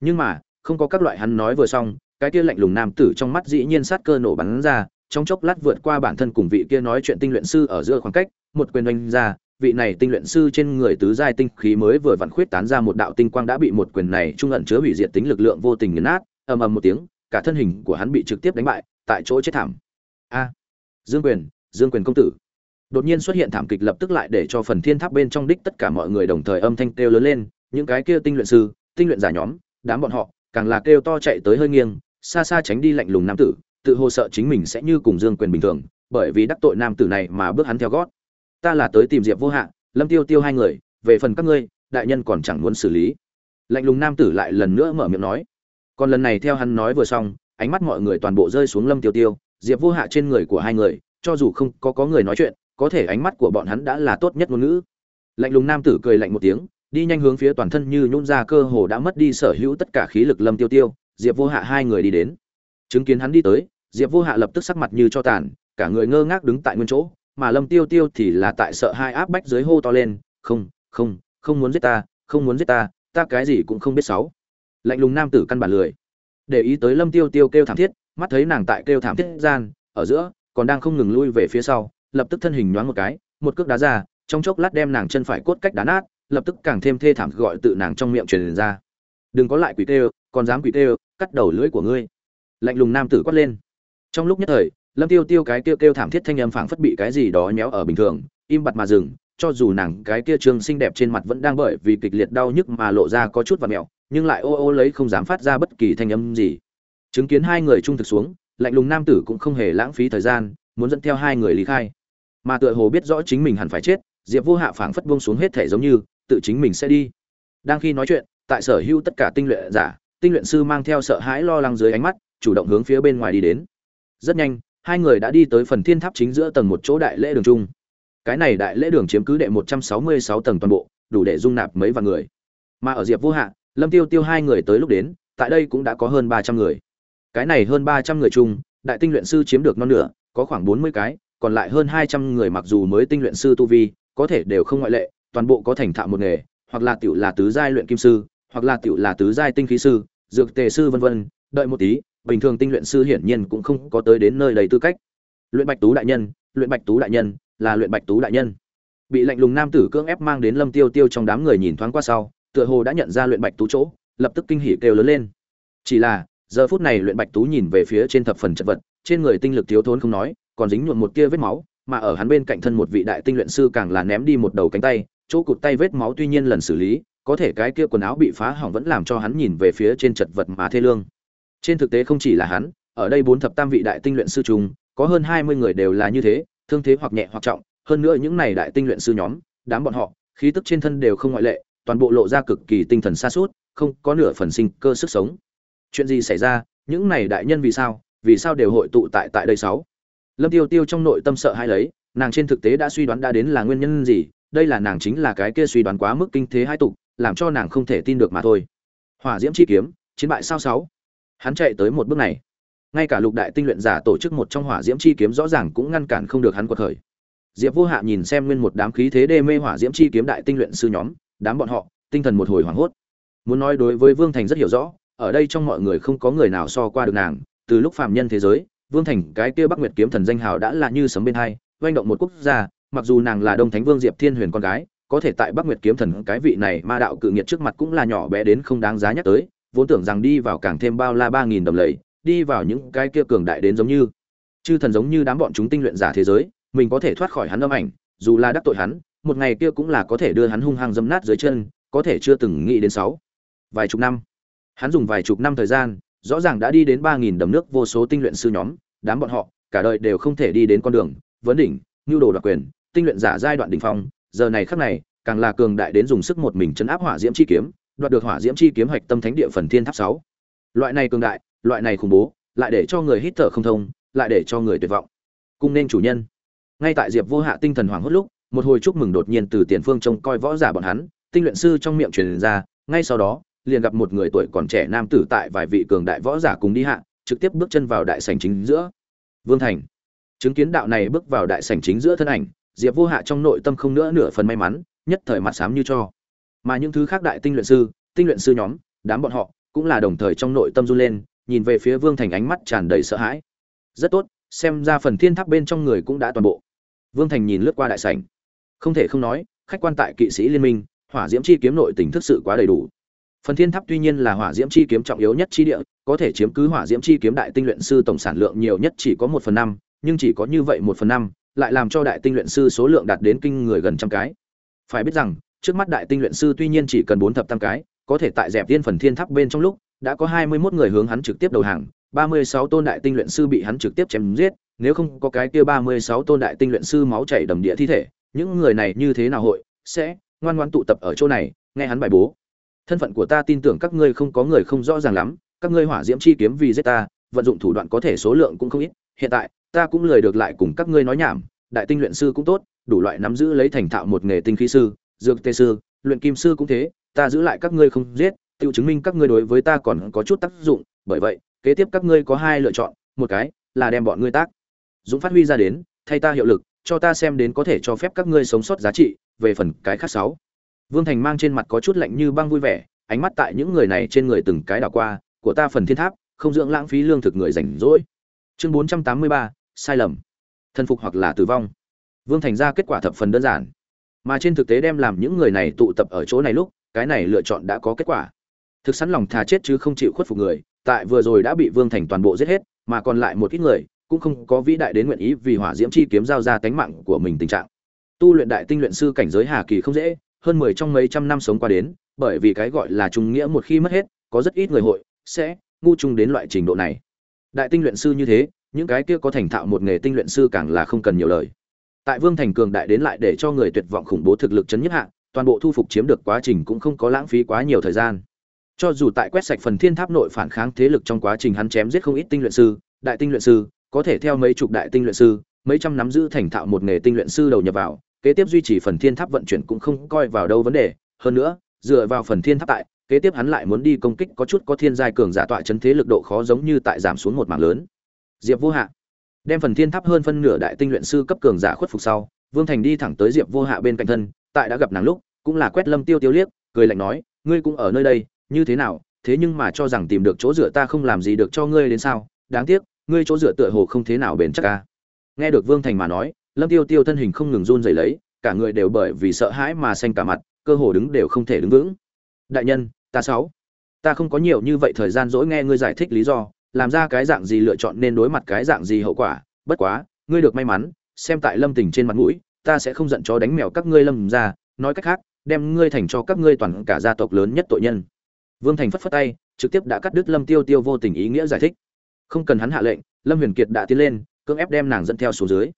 Nhưng mà, không có các loại hắn nói vừa xong cái kia lạnh lùng nam tử trong mắt dĩ nhiên sát cơ nổ bắn ra, trong chốc lát vượt qua bản thân cùng vị kia nói chuyện tinh luyện sư ở giữa khoảng cách, một quyền đánh ra, vị này tinh luyện sư trên người tứ giai tinh khí mới vừa vặn khuyết tán ra một đạo tinh quang đã bị một quyền này trung ẩn chứa hủy diệt tính lực lượng vô tình nghiền nát, ầm ầm một tiếng, cả thân hình của hắn bị trực tiếp đánh bại, tại chỗ chết thảm. A, dương quyền dương quyền công tử. Đột nhiên xuất hiện thảm kịch lập tức lại để cho phần thiên tháp bên trong đích tất cả mọi người đồng thời âm thanh kêu lớn lên, những cái kia tinh luyện sư, tinh luyện giả nhóm, đám bọn họ, càng là kêu to chạy tới hơi nghiêng xa xa tránh đi lạnh lùng nam tử, tự hồ sợ chính mình sẽ như cùng dương quyền bình thường, bởi vì đắc tội nam tử này mà bước hắn theo gót. Ta là tới tìm diệp vô hạ, lâm tiêu tiêu hai người, về phần các ngươi, đại nhân còn chẳng muốn xử lý. Lạnh lùng nam tử lại lần nữa mở miệng nói. Còn lần này theo hắn nói vừa xong, ánh mắt mọi người toàn bộ rơi xuống lâm tiêu tiêu, diệp vô hạ trên người của hai người, cho dù không có có người nói chuyện, có thể ánh mắt của bọn hắn đã là tốt nhất ngôn ngữ. Lạnh lùng nam tử cười lạnh một tiếng, đi nhanh hướng phía toàn thân như nhún ra cơ hồ đã mất đi sở hữu tất cả khí lực lâm tiêu tiêu diệp vô hạ hai người đi đến. Chứng kiến hắn đi tới, diệp vô hạ lập tức sắc mặt như cho tàn, cả người ngơ ngác đứng tại nguyên chỗ, mà lâm tiêu tiêu thì là tại sợ hai áp bách dưới hô to lên, không không không muốn giết ta, không muốn giết ta ta cái gì cũng không biết sáu. Lạnh lùng nam tử căn bản lười. Để ý tới lâm tiêu tiêu kêu thảm thiết, mắt thấy nàng tại kêu thảm thiết gian, ở giữa, còn đang không ngừng lui về phía sau, lập tức thân hình nhoáng một cái, một cước đá ra, trong chốc lát đem nàng chân phải cốt cách đá nát, lập tức càng thêm thê thảm gọi tự nàng trong miệng truyền ra. Đừng có lại quỷ tê còn dám quỷ tê cắt đầu lưỡi của ngươi. Lạnh lùng nam tử quát lên. Trong lúc nhất thời, lâm tiêu tiêu cái kêu kêu thảm thiết thanh âm phảng phất bị cái gì đó nhéo ở bình thường, im bặt mà dừng, cho dù nàng cái kia trương xinh đẹp trên mặt vẫn đang bởi vì kịch liệt đau nhức mà lộ ra có chút và mẹo, nhưng lại ô ô lấy không dám phát ra bất kỳ thanh âm gì. Chứng kiến hai người trung thực xuống, lạnh lùng nam tử cũng không hề lãng phí thời gian, muốn dẫn theo hai người lý khai. Mà tựa hồ biết rõ chính mình hẳn phải chết, diệp vô hạ phảng phất buông xuống hết thể giống như, tự chính mình sẽ đi. Đang khi nói chuyện, tại sở hữu tất cả tinh luyện giả tinh luyện sư mang theo sợ hãi lo lắng dưới ánh mắt, chủ động hướng phía bên ngoài đi đến. Rất nhanh, hai người đã đi tới phần thiên tháp chính giữa tầng một chỗ đại lễ đường chung. cái này đại lễ đường chiếm cứ đệ một trăm sáu mươi sáu tầng toàn bộ, đủ để dung nạp mấy vạn người. Mà ở diệp vô hạ, lâm tiêu tiêu hai người tới lúc đến, tại đây cũng đã có hơn ba trăm người. Cái này hơn ba trăm người chung, đại tinh luyện sư chiếm được non nửa, có khoảng bốn mươi cái, còn lại hơn hai trăm người mặc dù mới tinh luyện sư tu vi, có thể đều không ngoại lệ, toàn bộ có thành thạo một nghề, hoặc là tiểu là tứ giai luyện kim sư, hoặc là tiểu là tứ giai tinh khí sư dược tề sư vân vân, đợi một tí, bình thường tinh luyện sư hiển nhiên cũng không có tới đến nơi đầy tư cách. Luyện bạch tú đại nhân, luyện bạch tú đại nhân, là luyện bạch tú đại nhân. Bị lạnh lùng nam tử cưỡng ép mang đến lâm tiêu tiêu trong đám người nhìn thoáng qua sau, tựa hồ đã nhận ra luyện bạch tú chỗ, lập tức kinh hỉ kêu lớn lên. Chỉ là, giờ phút này luyện bạch tú nhìn về phía trên thập phần chật vật, trên người tinh lực thiếu thốn không nói, còn dính nhuộm một tia vết máu, mà ở hắn bên cạnh thân một vị đại tinh luyện sư càng là ném đi một đầu cánh tay, chỗ cụt tay vết máu tuy nhiên lần xử lý có thể cái kia quần áo bị phá hỏng vẫn làm cho hắn nhìn về phía trên chật vật mà thê lương. Trên thực tế không chỉ là hắn, ở đây bốn thập tam vị đại tinh luyện sư trùng có hơn hai mươi người đều là như thế, thương thế hoặc nhẹ hoặc trọng, hơn nữa những này đại tinh luyện sư nhóm, đám bọn họ, khí tức trên thân đều không ngoại lệ, toàn bộ lộ ra cực kỳ tinh thần xa suốt không có nửa phần sinh cơ sức sống. Chuyện gì xảy ra? Những này đại nhân vì sao? Vì sao đều hội tụ tại tại đây sáu? Lâm tiêu tiêu trong nội tâm sợ hãi lấy, nàng trên thực tế đã suy đoán đã đến là nguyên nhân gì, đây là nàng chính là cái kia suy đoán quá mức kinh thế hai tục làm cho nàng không thể tin được mà thôi. Hỏa diễm chi kiếm, chiến bại sao sáu? Hắn chạy tới một bước này. Ngay cả lục đại tinh luyện giả tổ chức một trong hỏa diễm chi kiếm rõ ràng cũng ngăn cản không được hắn quật khởi. Diệp vô hạ nhìn xem nguyên một đám khí thế đê mê hỏa diễm chi kiếm đại tinh luyện sư nhóm, đám bọn họ, tinh thần một hồi hoảng hốt. Muốn nói đối với vương thành rất hiểu rõ, ở đây trong mọi người không có người nào so qua được nàng. Từ lúc phạm nhân thế giới, vương thành, cái kia bắc nguyệt kiếm thần danh hào đã là như sấm bên hai, oanh động một quốc gia, mặc dù nàng là đông thánh vương diệp thiên huyền con gái có thể tại bắc nguyệt kiếm thần cái vị này ma đạo cự nghiệt trước mặt cũng là nhỏ bé đến không đáng giá nhắc tới, vốn tưởng rằng đi vào càng thêm bao la ba nghìn đồng lầy, đi vào những cái kia cường đại đến giống như. Chư thần giống như đám bọn chúng tinh luyện giả thế giới, mình có thể thoát khỏi hắn âm ảnh, dù là đắc tội hắn, một ngày kia cũng là có thể đưa hắn hung hăng dâm nát dưới chân, có thể chưa từng nghĩ đến sáu, vài chục năm. Hắn dùng vài chục năm thời gian, rõ ràng đã đi đến ba nghìn đầm nước vô số tinh luyện sư nhóm, đám bọn họ, cả đời đều không thể đi đến con đường, vấn đỉnh nhu đồ đặc quyền, tinh luyện giả giai đoạn đỉnh phong giờ này khắc này, càng là cường đại đến dùng sức một mình chấn áp hỏa diễm chi kiếm, đoạt được hỏa diễm chi kiếm hoạch tâm thánh địa phần thiên tháp sáu. Loại này cường đại, loại này khủng bố, lại để cho người hít thở không thông, lại để cho người tuyệt vọng. Cung nên chủ nhân. Ngay tại diệp vô hạ tinh thần hoảng hốt lúc, một hồi chúc mừng đột nhiên từ tiền phương trông coi võ giả bọn hắn, tinh luyện sư trong miệng truyền ra, ngay sau đó, liền gặp một người tuổi còn trẻ nam tử tại vài vị cường đại võ giả cùng đi hạ, trực tiếp bước chân vào đại sảnh chính giữa. Vương thành. Chứng kiến đạo này bước vào đại sảnh chính giữa thân ảnh diệp vô hạ trong nội tâm không nữa nửa phần may mắn, nhất thời mặt sám như cho. Mà những thứ khác đại tinh luyện sư, tinh luyện sư nhóm, đám bọn họ cũng là đồng thời trong nội tâm run lên, nhìn về phía vương thành ánh mắt tràn đầy sợ hãi. Rất tốt, xem ra phần thiên tháp bên trong người cũng đã toàn bộ. Vương thành nhìn lướt qua đại sảnh. Không thể không nói, khách quan tại kỵ sĩ liên minh, hỏa diễm chi kiếm nội tình thực sự quá đầy đủ. Phần thiên tháp tuy nhiên là hỏa diễm chi kiếm trọng yếu nhất chi địa, có thể chiếm cứ hỏa diễm chi kiếm đại tinh luyện sư tổng sản lượng nhiều nhất chỉ có một phần năm, nhưng chỉ có như vậy một phần năm lại làm cho đại tinh luyện sư số lượng đạt đến kinh người gần trăm cái phải biết rằng trước mắt đại tinh luyện sư tuy nhiên chỉ cần bốn thập tam cái có thể tại dẹp tiên phần thiên tháp bên trong lúc đã có hai mươi 21 người hướng hắn trực tiếp đầu hàng, ba mươi sáu tôn đại tinh luyện sư bị hắn trực tiếp chém giết, nếu không có cái kia ba mươi sáu tôn đại tinh luyện sư máu chảy đầm địa thi thể, những người này như thế nào hội sẽ ngoan ngoãn tụ tập ở chỗ này, nghe hắn bài bố. Thân phận của ta tin tưởng các ngươi không có người không rõ ràng lắm, các ngươi hỏa diễm chi kiếm vì giết ta, vận dụng thủ đoạn có thể số lượng cũng không ít, hiện tại, ta cũng lười được lại cùng các ngươi nói nhảm, đại tinh luyện sư cũng tốt, đủ loại nắm giữ lấy thành thạo một nghề tinh khí sư, dược tê sư, luyện kim sư cũng thế, ta giữ lại các ngươi không giết, tiêu chứng minh các ngươi đối với ta còn có chút tác dụng, bởi vậy, kế tiếp các ngươi có hai lựa chọn, một cái là đem bọn ngươi tác dũng phát huy ra đến, thay ta hiệu lực, cho ta xem đến có thể cho phép các ngươi sống sót giá trị, về phần cái khác sáu. Vương Thành mang trên mặt có chút lạnh như băng vui vẻ, ánh mắt tại những người này trên người từng cái đảo qua, của ta phần thiên tháp, không dưỡng lãng phí lương thực người rảnh rỗi. Chương 483, sai lầm. Thân phục hoặc là tử vong. Vương Thành ra kết quả thập phần đơn giản. Mà trên thực tế đem làm những người này tụ tập ở chỗ này lúc, cái này lựa chọn đã có kết quả. Thực sẵn lòng thà chết chứ không chịu khuất phục người, tại vừa rồi đã bị Vương Thành toàn bộ giết hết, mà còn lại một ít người, cũng không có vĩ đại đến nguyện ý vì hỏa diễm chi kiếm giao ra tánh mạng của mình tình trạng. Tu luyện đại tinh luyện sư cảnh giới hà kỳ không dễ, hơn 10 trong mấy trăm năm sống qua đến, bởi vì cái gọi là trung nghĩa một khi mất hết, có rất ít người hội sẽ ngu chung đến loại trình độ này. Đại tinh luyện sư như thế, những cái kia có thành thạo một nghề tinh luyện sư càng là không cần nhiều lời. Tại vương thành cường đại đến lại để cho người tuyệt vọng khủng bố thực lực chấn nhất hạ, toàn bộ thu phục chiếm được quá trình cũng không có lãng phí quá nhiều thời gian. Cho dù tại quét sạch phần thiên tháp nội phản kháng thế lực trong quá trình hắn chém giết không ít tinh luyện sư, đại tinh luyện sư, có thể theo mấy chục đại tinh luyện sư, mấy trăm nắm giữ thành thạo một nghề tinh luyện sư đầu nhập vào, kế tiếp duy trì phần thiên tháp vận chuyển cũng không coi vào đâu vấn đề. Hơn nữa, dựa vào phần thiên tháp tại, kế tiếp hắn lại muốn đi công kích có chút có thiên giai cường giả tọa chấn thế lực độ khó giống như tại giảm xuống một mảng lớn diệp vô hạ. Đem phần thiên tháp hơn phân nửa đại tinh luyện sư cấp cường giả khuất phục sau, vương thành đi thẳng tới diệp vô hạ bên cạnh thân, tại đã gặp nàng lúc, cũng là quét lâm tiêu tiêu liếc, cười lạnh nói, ngươi cũng ở nơi đây, như thế nào, thế nhưng mà cho rằng tìm được chỗ dựa ta không làm gì được cho ngươi đến sao? Đáng tiếc, ngươi chỗ dựa tựa hồ không thế nào bền chắc ca nghe được vương thành mà nói, lâm tiêu tiêu thân hình không ngừng run rẩy lấy, cả người đều bởi vì sợ hãi mà xanh cả mặt, cơ hồ đứng đều không thể đứng vững. Đại nhân, ta sáu, ta không có nhiều như vậy thời gian dỗi nghe ngươi giải thích lý do làm ra cái dạng gì lựa chọn nên đối mặt cái dạng gì hậu quả. Bất quá ngươi được may mắn xem tại lâm tình trên mặt mũi ta sẽ không giận chó đánh mèo các ngươi lâm ra. Nói cách khác đem ngươi thành cho các ngươi toàn cả gia tộc lớn nhất tội nhân. Vương thành phất phất tay trực tiếp đã cắt đứt lâm tiêu tiêu vô tình ý nghĩa giải thích. Không cần hắn hạ lệnh lâm huyền kiệt đã tiến lên cưỡng ép đem nàng dẫn theo xuống dưới.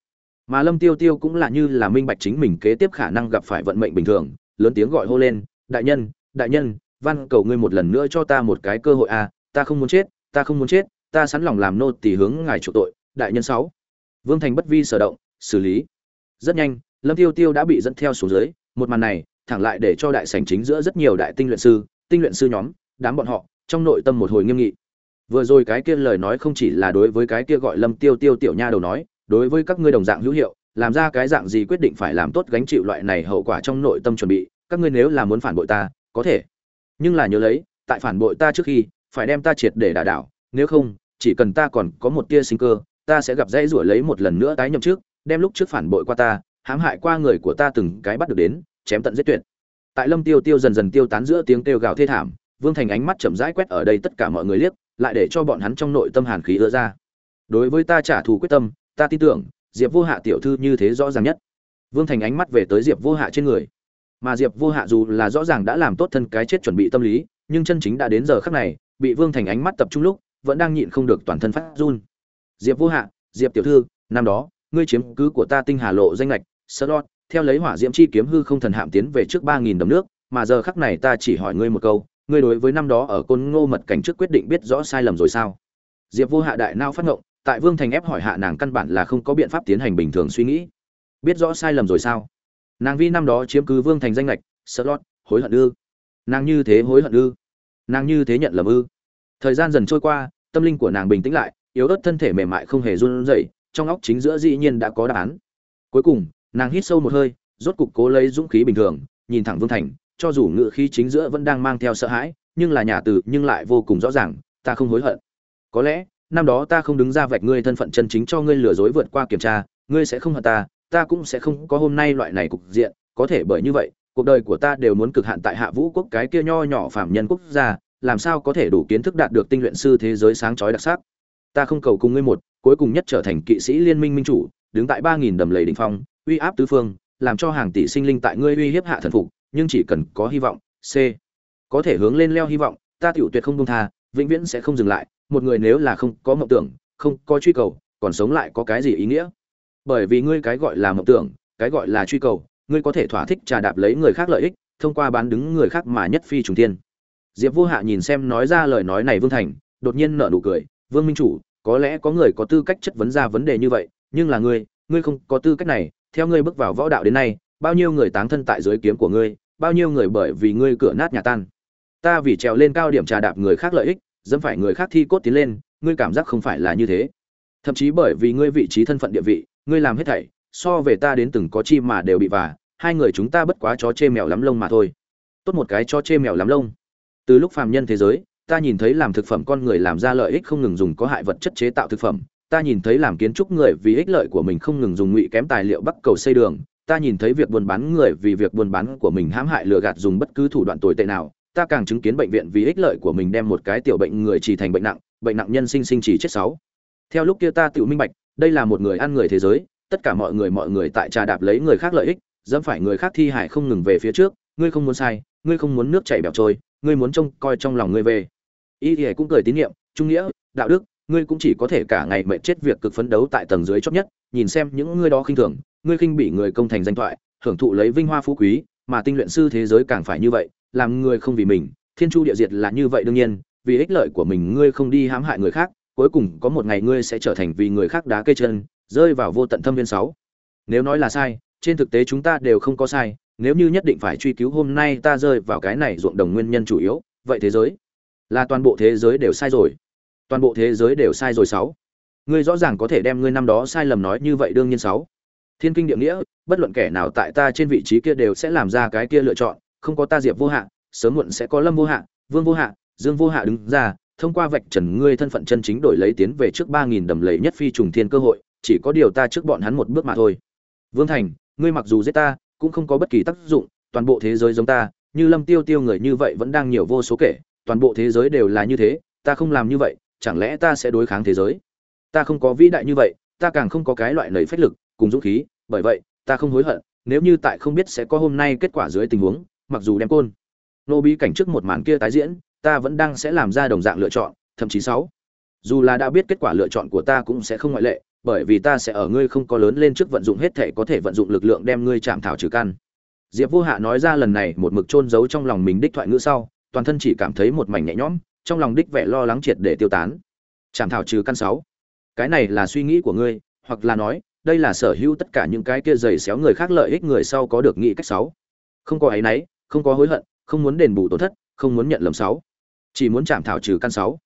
Mà lâm tiêu tiêu cũng là như là minh bạch chính mình kế tiếp khả năng gặp phải vận mệnh bình thường lớn tiếng gọi hô lên đại nhân đại nhân văn cầu ngươi một lần nữa cho ta một cái cơ hội à, ta không muốn chết ta không muốn chết, ta sẵn lòng làm nô tỳ hướng ngài chủ tội, đại nhân sáu. Vương thành bất vi sở động, xử lý. Rất nhanh, lâm tiêu tiêu đã bị dẫn theo xuống dưới, một màn này, thẳng lại để cho đại sảnh chính giữa rất nhiều đại tinh luyện sư, tinh luyện sư nhóm, đám bọn họ, trong nội tâm một hồi nghiêm nghị. Vừa rồi cái kia lời nói không chỉ là đối với cái kia gọi lâm tiêu tiêu tiểu nha đầu nói, đối với các ngươi đồng dạng hữu hiệu, làm ra cái dạng gì quyết định phải làm tốt gánh chịu loại này hậu quả trong nội tâm chuẩn bị, các ngươi nếu là muốn phản bội ta, có thể. Nhưng là nhớ lấy, tại phản bội ta trước khi phải đem ta triệt để đả đảo, nếu không, chỉ cần ta còn có một tia sinh cơ, ta sẽ gặp dãy ruổi lấy một lần nữa tái nhậm trước đem lúc trước phản bội qua ta, hãm hại qua người của ta từng cái bắt được đến, chém tận giết tuyệt. Tại lâm tiêu tiêu dần dần tiêu tán giữa tiếng kêu gào thê thảm, vương thành ánh mắt chậm rãi quét ở đây tất cả mọi người liếc, lại để cho bọn hắn trong nội tâm hàn khí ứa ra. Đối với ta trả thù quyết tâm, ta tin tưởng, diệp vô hạ tiểu thư như thế rõ ràng nhất. Vương thành ánh mắt về tới diệp vô hạ trên người. Mà diệp vô hạ dù là rõ ràng đã làm tốt thân cái chết chuẩn bị tâm lý, nhưng chân chính đã đến giờ khắc này bị vương thành ánh mắt tập trung lúc, vẫn đang nhịn không được toàn thân phát run. Diệp vô hạ, diệp tiểu thư, năm đó, ngươi chiếm cứ của ta tinh hà lộ danh lệch sơ theo lấy hỏa diễm chi kiếm hư không thần hạm tiến về trước ba nghìn đầm nước, mà giờ khắc này ta chỉ hỏi ngươi một câu, ngươi đối với năm đó ở côn ngô mật cảnh trước quyết định biết rõ sai lầm rồi sao? Diệp vô hạ đại não phát ngộng, tại vương thành ép hỏi hạ nàng căn bản là không có biện pháp tiến hành bình thường suy nghĩ. Biết rõ sai lầm rồi sao? Nàng vi năm đó chiếm cứ vương thành danh lệch sơ hối hận ư? Nàng như thế hối hận ư? Nàng như thế nhận lầm ư. Thời gian dần trôi qua, tâm linh của nàng bình tĩnh lại, yếu ớt thân thể mềm mại không hề run rẩy, trong óc chính giữa dĩ nhiên đã có đáp án. Cuối cùng, nàng hít sâu một hơi, rốt cục cố lấy dũng khí bình thường, nhìn thẳng vương thành, cho dù ngự khí chính giữa vẫn đang mang theo sợ hãi, nhưng là nhà từ nhưng lại vô cùng rõ ràng, ta không hối hận. Có lẽ, năm đó ta không đứng ra vạch ngươi thân phận chân chính cho ngươi lừa dối vượt qua kiểm tra, ngươi sẽ không hận ta ta cũng sẽ không có hôm nay loại này cục diện, có thể bởi như vậy cuộc đời của ta đều muốn cực hạn tại hạ vũ quốc cái kia nho nhỏ phạm nhân quốc gia, làm sao có thể đủ kiến thức đạt được tinh luyện sư thế giới sáng chói đặc sắc? Ta không cầu cùng ngươi một, cuối cùng nhất trở thành kỵ sĩ liên minh minh chủ, đứng tại ba nghìn đầm lầy đỉnh phong, uy áp tứ phương, làm cho hàng tỷ sinh linh tại ngươi uy hiếp hạ thần phục, nhưng chỉ cần có hy vọng, c, có thể hướng lên leo hy vọng, ta tiểu tuyệt không công tha, vĩnh viễn sẽ không dừng lại, một người nếu là không có mộng tưởng, không có truy cầu, còn sống lại có cái gì ý nghĩa? Bởi vì ngươi cái gọi là mộng tưởng, cái gọi là truy cầu ngươi có thể thỏa thích trà đạp lấy người khác lợi ích, thông qua bán đứng người khác mà nhất phi trùng tiên diệp vô hạ nhìn xem nói ra lời nói này vương thành, đột nhiên nở nụ cười, vương minh chủ, có lẽ có người có tư cách chất vấn ra vấn đề như vậy, nhưng là ngươi ngươi không có tư cách này, theo ngươi bước vào võ đạo đến nay, bao nhiêu người táng thân tại dưới kiếm của ngươi, bao nhiêu người bởi vì ngươi cửa nát nhà tan. Ta vì trèo lên cao điểm trà đạp người khác lợi ích, dẫm phải người khác thi cốt tiến lên, ngươi cảm giác không phải là như thế. Thậm chí bởi vì ngươi vị trí thân phận địa vị, ngươi làm hết thảy so về ta đến từng có chi mà đều bị vả, hai người chúng ta bất quá chó chê mèo lắm lông mà thôi. Tốt một cái chó chê mèo lắm lông. Từ lúc phàm nhân thế giới, ta nhìn thấy làm thực phẩm con người làm ra lợi ích không ngừng dùng có hại vật chất chế tạo thực phẩm. Ta nhìn thấy làm kiến trúc người vì ích lợi của mình không ngừng dùng ngụy kém tài liệu bắc cầu xây đường. Ta nhìn thấy việc buôn bán người vì việc buôn bán của mình hãm hại lừa gạt dùng bất cứ thủ đoạn tồi tệ nào. Ta càng chứng kiến bệnh viện vì ích lợi của mình đem một cái tiểu bệnh người chỉ thành bệnh nặng bệnh nặng nhân sinh sinh chỉ chết sáu. Theo lúc kia ta tự minh bạch, đây là một người ăn người thế giới tất cả mọi người mọi người tại trà đạp lấy người khác lợi ích, dẫm phải người khác thi hải không ngừng về phía trước, ngươi không muốn sai, ngươi không muốn nước chảy bẻo trôi, ngươi muốn trông coi trong lòng ngươi về. Y thì cũng cười tín nhiệm, trung nghĩa, đạo đức, ngươi cũng chỉ có thể cả ngày mệt chết việc cực phấn đấu tại tầng dưới chót nhất, nhìn xem những ngươi đó khinh thường, ngươi khinh bị người công thành danh thoại, hưởng thụ lấy vinh hoa phú quý, mà tinh luyện sư thế giới càng phải như vậy, làm người không vì mình, thiên chu địa diệt là như vậy đương nhiên, vì ích lợi của mình ngươi không đi hãm hại người khác, cuối cùng có một ngày ngươi sẽ trở thành vì người khác đá cây chân rơi vào vô tận thâm viên sáu. Nếu nói là sai, trên thực tế chúng ta đều không có sai, nếu như nhất định phải truy cứu hôm nay ta rơi vào cái này ruộng đồng nguyên nhân chủ yếu, vậy thế giới là toàn bộ thế giới đều sai rồi. Toàn bộ thế giới đều sai rồi sáu. Ngươi rõ ràng có thể đem ngươi năm đó sai lầm nói như vậy đương nhiên sáu. Thiên kinh địa nghĩa, bất luận kẻ nào tại ta trên vị trí kia đều sẽ làm ra cái kia lựa chọn, không có ta diệp vô hạ, sớm muộn sẽ có lâm vô hạ, vương vô hạ, dương vô hạ đứng ra, thông qua vạch trần ngươi thân phận chân chính đổi lấy tiến về trước ba nghìn đầm lầy nhất phi trùng thiên cơ hội chỉ có điều ta trước bọn hắn một bước mà thôi. Vương thành, ngươi mặc dù giết ta, cũng không có bất kỳ tác dụng, toàn bộ thế giới giống ta, như lâm tiêu tiêu người như vậy vẫn đang nhiều vô số kể, toàn bộ thế giới đều là như thế, ta không làm như vậy, chẳng lẽ ta sẽ đối kháng thế giới? Ta không có vĩ đại như vậy, ta càng không có cái loại lầy phách lực, cùng dũng khí, bởi vậy, ta không hối hận, nếu như tại không biết sẽ có hôm nay kết quả dưới tình huống, mặc dù đem côn, nô bí cảnh trước một màn kia tái diễn, ta vẫn đang sẽ làm ra đồng dạng lựa chọn, thậm chí sáu. Dù là đã biết kết quả lựa chọn của ta cũng sẽ không ngoại lệ bởi vì ta sẽ ở ngươi không có lớn lên trước vận dụng hết thể có thể vận dụng lực lượng đem ngươi chạm thảo trừ căn. Diệp vô hạ nói ra lần này một mực chôn giấu trong lòng mình đích thoại ngữ sau, toàn thân chỉ cảm thấy một mảnh nhẹ nhõm, trong lòng đích vẻ lo lắng triệt để tiêu tán. Chạm thảo trừ căn sáu. Cái này là suy nghĩ của ngươi, hoặc là nói, đây là sở hữu tất cả những cái kia giày xéo người khác lợi ích người sau có được nghĩ cách sáu. Không có áy náy, không có hối hận, không muốn đền bù tổn thất, không muốn nhận lầm sáu. Chỉ muốn chạm thảo trừ căn sáu.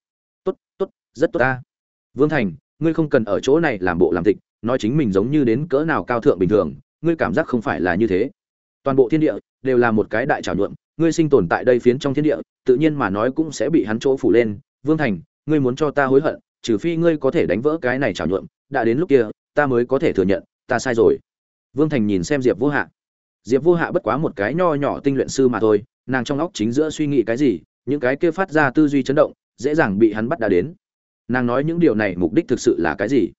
Tốt tốt, rất tốt ta. Vương thành ngươi không cần ở chỗ này làm bộ làm tịch, nói chính mình giống như đến cỡ nào cao thượng bình thường, ngươi cảm giác không phải là như thế. Toàn bộ thiên địa đều là một cái đại trảo nhuộm, ngươi sinh tồn tại đây phiến trong thiên địa, tự nhiên mà nói cũng sẽ bị hắn chỗ phủ lên. Vương thành, ngươi muốn cho ta hối hận, trừ phi ngươi có thể đánh vỡ cái này trảo nhuộm, đã đến lúc kia, ta mới có thể thừa nhận, ta sai rồi. Vương thành nhìn xem diệp vô hạ. Diệp vô hạ bất quá một cái nho nhỏ tinh luyện sư mà thôi, nàng trong óc chính giữa suy nghĩ cái gì, những cái kia phát ra tư duy chấn động, dễ dàng bị hắn bắt đã đến nàng nói những điều này mục đích thực sự là cái gì?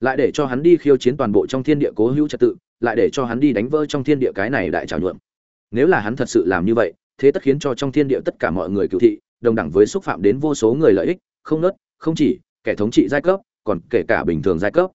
Lại để cho hắn đi khiêu chiến toàn bộ trong thiên địa cố hữu trật tự, lại để cho hắn đi đánh vỡ trong thiên địa cái này đại trào nhuộm. Nếu là hắn thật sự làm như vậy, thế tất khiến cho trong thiên địa tất cả mọi người cựu thị, đồng đẳng với xúc phạm đến vô số người lợi ích, không nớt, không chỉ, kẻ thống trị giai cấp, còn kể cả bình thường giai cấp.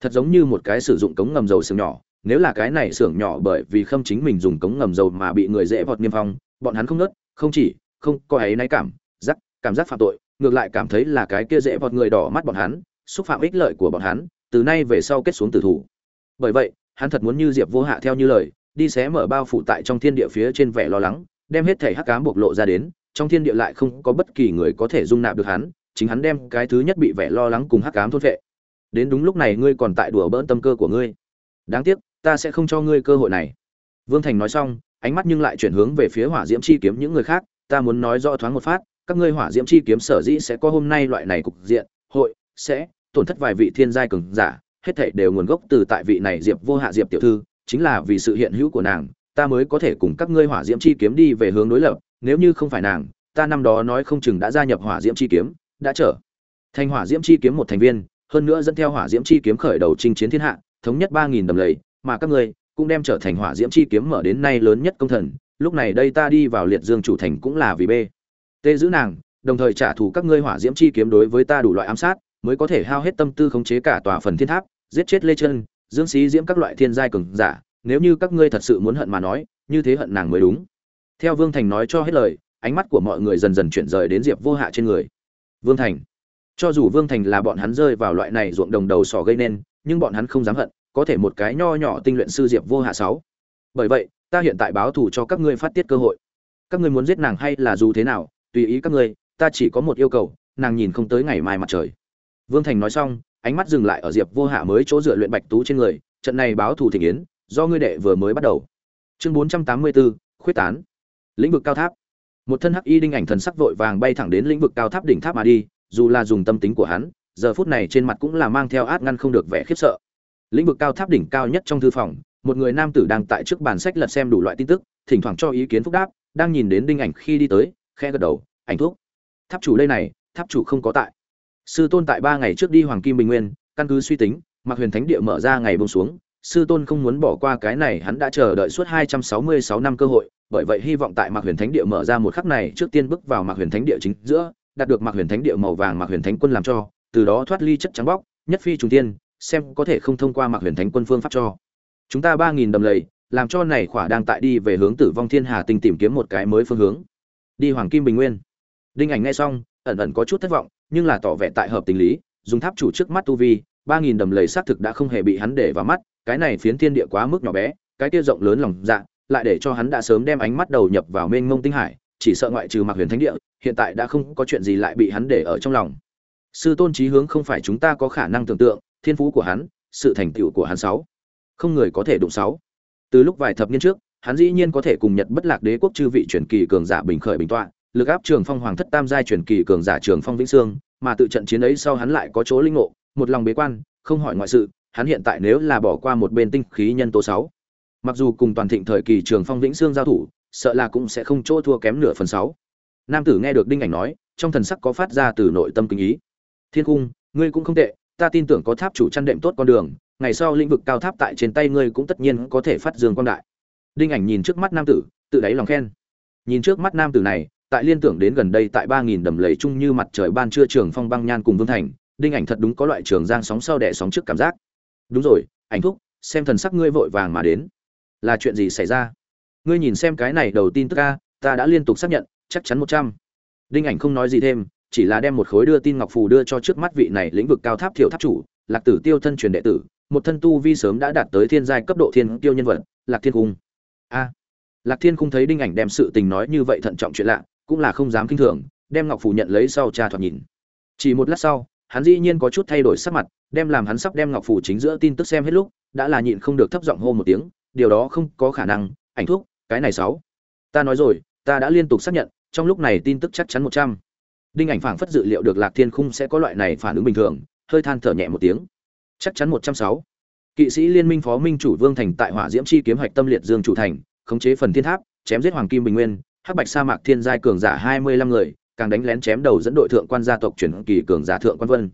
Thật giống như một cái sử dụng cống ngầm dầu xưởng nhỏ, nếu là cái này xưởng nhỏ bởi vì khâm chính mình dùng cống ngầm dầu mà bị người dễ vọt niêm phong, bọn hắn không nớt, không chỉ, không có ấy náy cảm, giác cảm giác phạm tội ngược lại cảm thấy là cái kia dễ vọt người đỏ mắt bọn hắn, xúc phạm ích lợi của bọn hắn, từ nay về sau kết xuống tử thủ. Bởi vậy, hắn thật muốn như diệp vô hạ theo như lời, đi xé mở bao phủ tại trong thiên địa phía trên vẻ lo lắng, đem hết thể hắc cám bộc lộ ra đến, trong thiên địa lại không có bất kỳ người có thể dung nạp được hắn, chính hắn đem cái thứ nhất bị vẻ lo lắng cùng hắc cám thôn vệ đến đúng lúc này ngươi còn tại đùa bỡn tâm cơ của ngươi. Đáng tiếc, ta sẽ không cho ngươi cơ hội này. Vương thành nói xong, ánh mắt nhưng lại chuyển hướng về phía hỏa diễm chi kiếm những người khác, ta muốn nói rõ thoáng một phát các ngươi hỏa diễm chi kiếm sở dĩ sẽ có hôm nay loại này cục diện, hội, sẽ tổn thất vài vị thiên giai cường giả, hết thảy đều nguồn gốc từ tại vị này diệp vô hạ diệp tiểu thư, chính là vì sự hiện hữu của nàng, ta mới có thể cùng các ngươi hỏa diễm chi kiếm đi về hướng đối lập, nếu như không phải nàng, ta năm đó nói không chừng đã gia nhập hỏa diễm chi kiếm, đã trở thành hỏa diễm chi kiếm một thành viên, hơn nữa dẫn theo hỏa diễm chi kiếm khởi đầu chinh chiến thiên hạ, thống nhất ba nghìn đầm lầy, mà các ngươi cũng đem trở thành hỏa diễm chi kiếm mở đến nay lớn nhất công thần, lúc này đây ta đi vào liệt dương chủ thành cũng là vì b tê giữ nàng, đồng thời trả thù các ngươi hỏa diễm chi kiếm đối với ta đủ loại ám sát, mới có thể hao hết tâm tư khống chế cả tòa phần thiên tháp, giết chết lê chân, dương sĩ diễm các loại thiên giai cường giả, nếu như các ngươi thật sự muốn hận mà nói, như thế hận nàng mới đúng. Theo vương thành nói cho hết lời, ánh mắt của mọi người dần dần chuyển rời đến diệp vô hạ trên người. Vương thành, cho dù vương thành là bọn hắn rơi vào loại này ruộng đồng đầu sỏ gây nên, nhưng bọn hắn không dám hận, có thể một cái nho nhỏ tinh luyện sư diệp vô hạ sáu. Bởi vậy, ta hiện tại báo thù cho các ngươi phát tiết cơ hội. Các ngươi muốn giết nàng hay là dù thế nào tùy ý các ngươi, ta chỉ có một yêu cầu, nàng nhìn không tới ngày mai mặt trời. Vương thành nói xong, ánh mắt dừng lại ở diệp vô hạ mới chỗ dựa luyện bạch tú trên người, trận này báo thù thịnh yến, do ngươi đệ vừa mới bắt đầu. Chương bốn trăm tám mươi bốn khuyết tán. Lĩnh vực cao tháp. Một thân hắc y đinh ảnh thần sắc vội vàng bay thẳng đến lĩnh vực cao tháp đỉnh tháp mà đi, dù là dùng tâm tính của hắn, giờ phút này trên mặt cũng là mang theo át ngăn không được vẻ khiếp sợ. Lĩnh vực cao tháp đỉnh cao nhất trong thư phòng, một người nam tử đang tại trước bàn sách lật xem đủ loại tin tức, thỉnh thoảng cho ý kiến phúc đáp, đang nhìn đến đinh ảnh khi đi tới khe gật đầu, ảnh thuốc tháp chủ đây này, tháp chủ không có tại. Sư tôn tại ba ngày trước đi hoàng kim bình nguyên, căn cứ suy tính mặc huyền thánh địa mở ra ngày bông xuống, sư tôn không muốn bỏ qua cái này, hắn đã chờ đợi suốt hai trăm sáu mươi sáu năm cơ hội, bởi vậy hy vọng tại mặc huyền thánh địa mở ra một khắc này, trước tiên bước vào mặc huyền thánh địa chính giữa, đạt được mặc huyền thánh địa màu vàng mặc huyền thánh quân làm cho, từ đó thoát ly chất trắng bóc, nhất phi trùng tiên, xem có thể không thông qua mặc huyền thánh quân phương pháp cho. Chúng ta ba nghìn đầm lầy, làm cho này khỏa đang tại đi về hướng tử vong thiên hà tinh tìm kiếm một cái mới phương hướng đi hoàng kim bình nguyên. Đinh ảnh nghe xong, ẩn ẩn có chút thất vọng, nhưng là tỏ vẻ tại hợp tình lý, dùng tháp chủ trước mắt tu vi, ba nghìn đầm lầy xác thực đã không hề bị hắn để vào mắt, cái này phiến thiên địa quá mức nhỏ bé, cái kia rộng lớn lòng dạ lại để cho hắn đã sớm đem ánh mắt đầu nhập vào mênh mông tinh hải, chỉ sợ ngoại trừ mặc huyền thánh địa, hiện tại đã không có chuyện gì lại bị hắn để ở trong lòng. Sư tôn trí hướng không phải chúng ta có khả năng tưởng tượng, thiên phú của hắn, sự thành tựu của hắn sáu, không người có thể đụng sáu. Từ lúc vài thập niên trước hắn dĩ nhiên có thể cùng nhật bất lạc đế quốc chư vị truyền kỳ cường giả bình khởi bình tọa, lực áp trường phong hoàng thất tam giai truyền kỳ cường giả trường phong vĩnh sương mà tự trận chiến ấy sau hắn lại có chỗ linh ngộ, một lòng bế quan, không hỏi ngoại sự, hắn hiện tại nếu là bỏ qua một bên tinh khí nhân tố sáu, mặc dù cùng toàn thịnh thời kỳ trường phong vĩnh sương giao thủ, sợ là cũng sẽ không chỗ thua kém nửa phần sáu. Nam tử nghe được đinh ảnh nói, trong thần sắc có phát ra từ nội tâm kinh ý. Thiên cung, ngươi cũng không tệ, ta tin tưởng có tháp chủ chăn đệm tốt con đường, ngày sau lĩnh vực cao tháp tại trên tay ngươi cũng tất nhiên có thể phát dương quang đại đinh ảnh nhìn trước mắt nam tử, tự đáy lòng khen. Nhìn trước mắt nam tử này, tại liên tưởng đến gần đây tại ba nghìn đầm lầy chung như mặt trời ban trưa trường phong băng nhan cùng vương thành, đinh ảnh thật đúng có loại trường giang sóng sau đẻ sóng trước cảm giác. Đúng rồi, ảnh thúc, xem thần sắc ngươi vội vàng mà đến. Là chuyện gì xảy ra? Ngươi nhìn xem cái này đầu tin tức ca ta đã liên tục xác nhận, chắc chắn một trăm. Đinh ảnh không nói gì thêm, chỉ là đem một khối đưa tin ngọc phù đưa cho trước mắt vị này lĩnh vực cao tháp thiểu tháp chủ, lạc tử tiêu thân truyền đệ tử, một thân tu vi sớm đã đạt tới thiên giai cấp độ thiên tiêu nhân vật, lạc thiên cung a lạc thiên không thấy đinh ảnh đem sự tình nói như vậy thận trọng chuyện lạ, cũng là không dám kinh thường, đem ngọc phủ nhận lấy sau cha thoạt nhìn. Chỉ một lát sau, hắn dĩ nhiên có chút thay đổi sắc mặt, đem làm hắn sắp đem ngọc phủ chính giữa tin tức xem hết lúc, đã là nhịn không được thấp giọng hô một tiếng, điều đó không có khả năng, ảnh thuốc, cái này sáu. Ta nói rồi, ta đã liên tục xác nhận, trong lúc này tin tức chắc chắn một trăm. Đinh ảnh phảng phất dự liệu được lạc thiên khung sẽ có loại này phản ứng bình thường, hơi than thở nhẹ một tiếng. Chắc chắn một trăm sáu kỵ sĩ liên minh phó minh chủ vương thành tại hỏa diễm chi kiếm hạch tâm liệt dương chủ thành, khống chế phần thiên tháp, chém giết hoàng kim bình nguyên, hắc bạch sa mạc thiên giai cường giả hai mươi lăm người, càng đánh lén chém đầu dẫn đội thượng quan gia tộc chuyển kỳ cường giả thượng quan vân.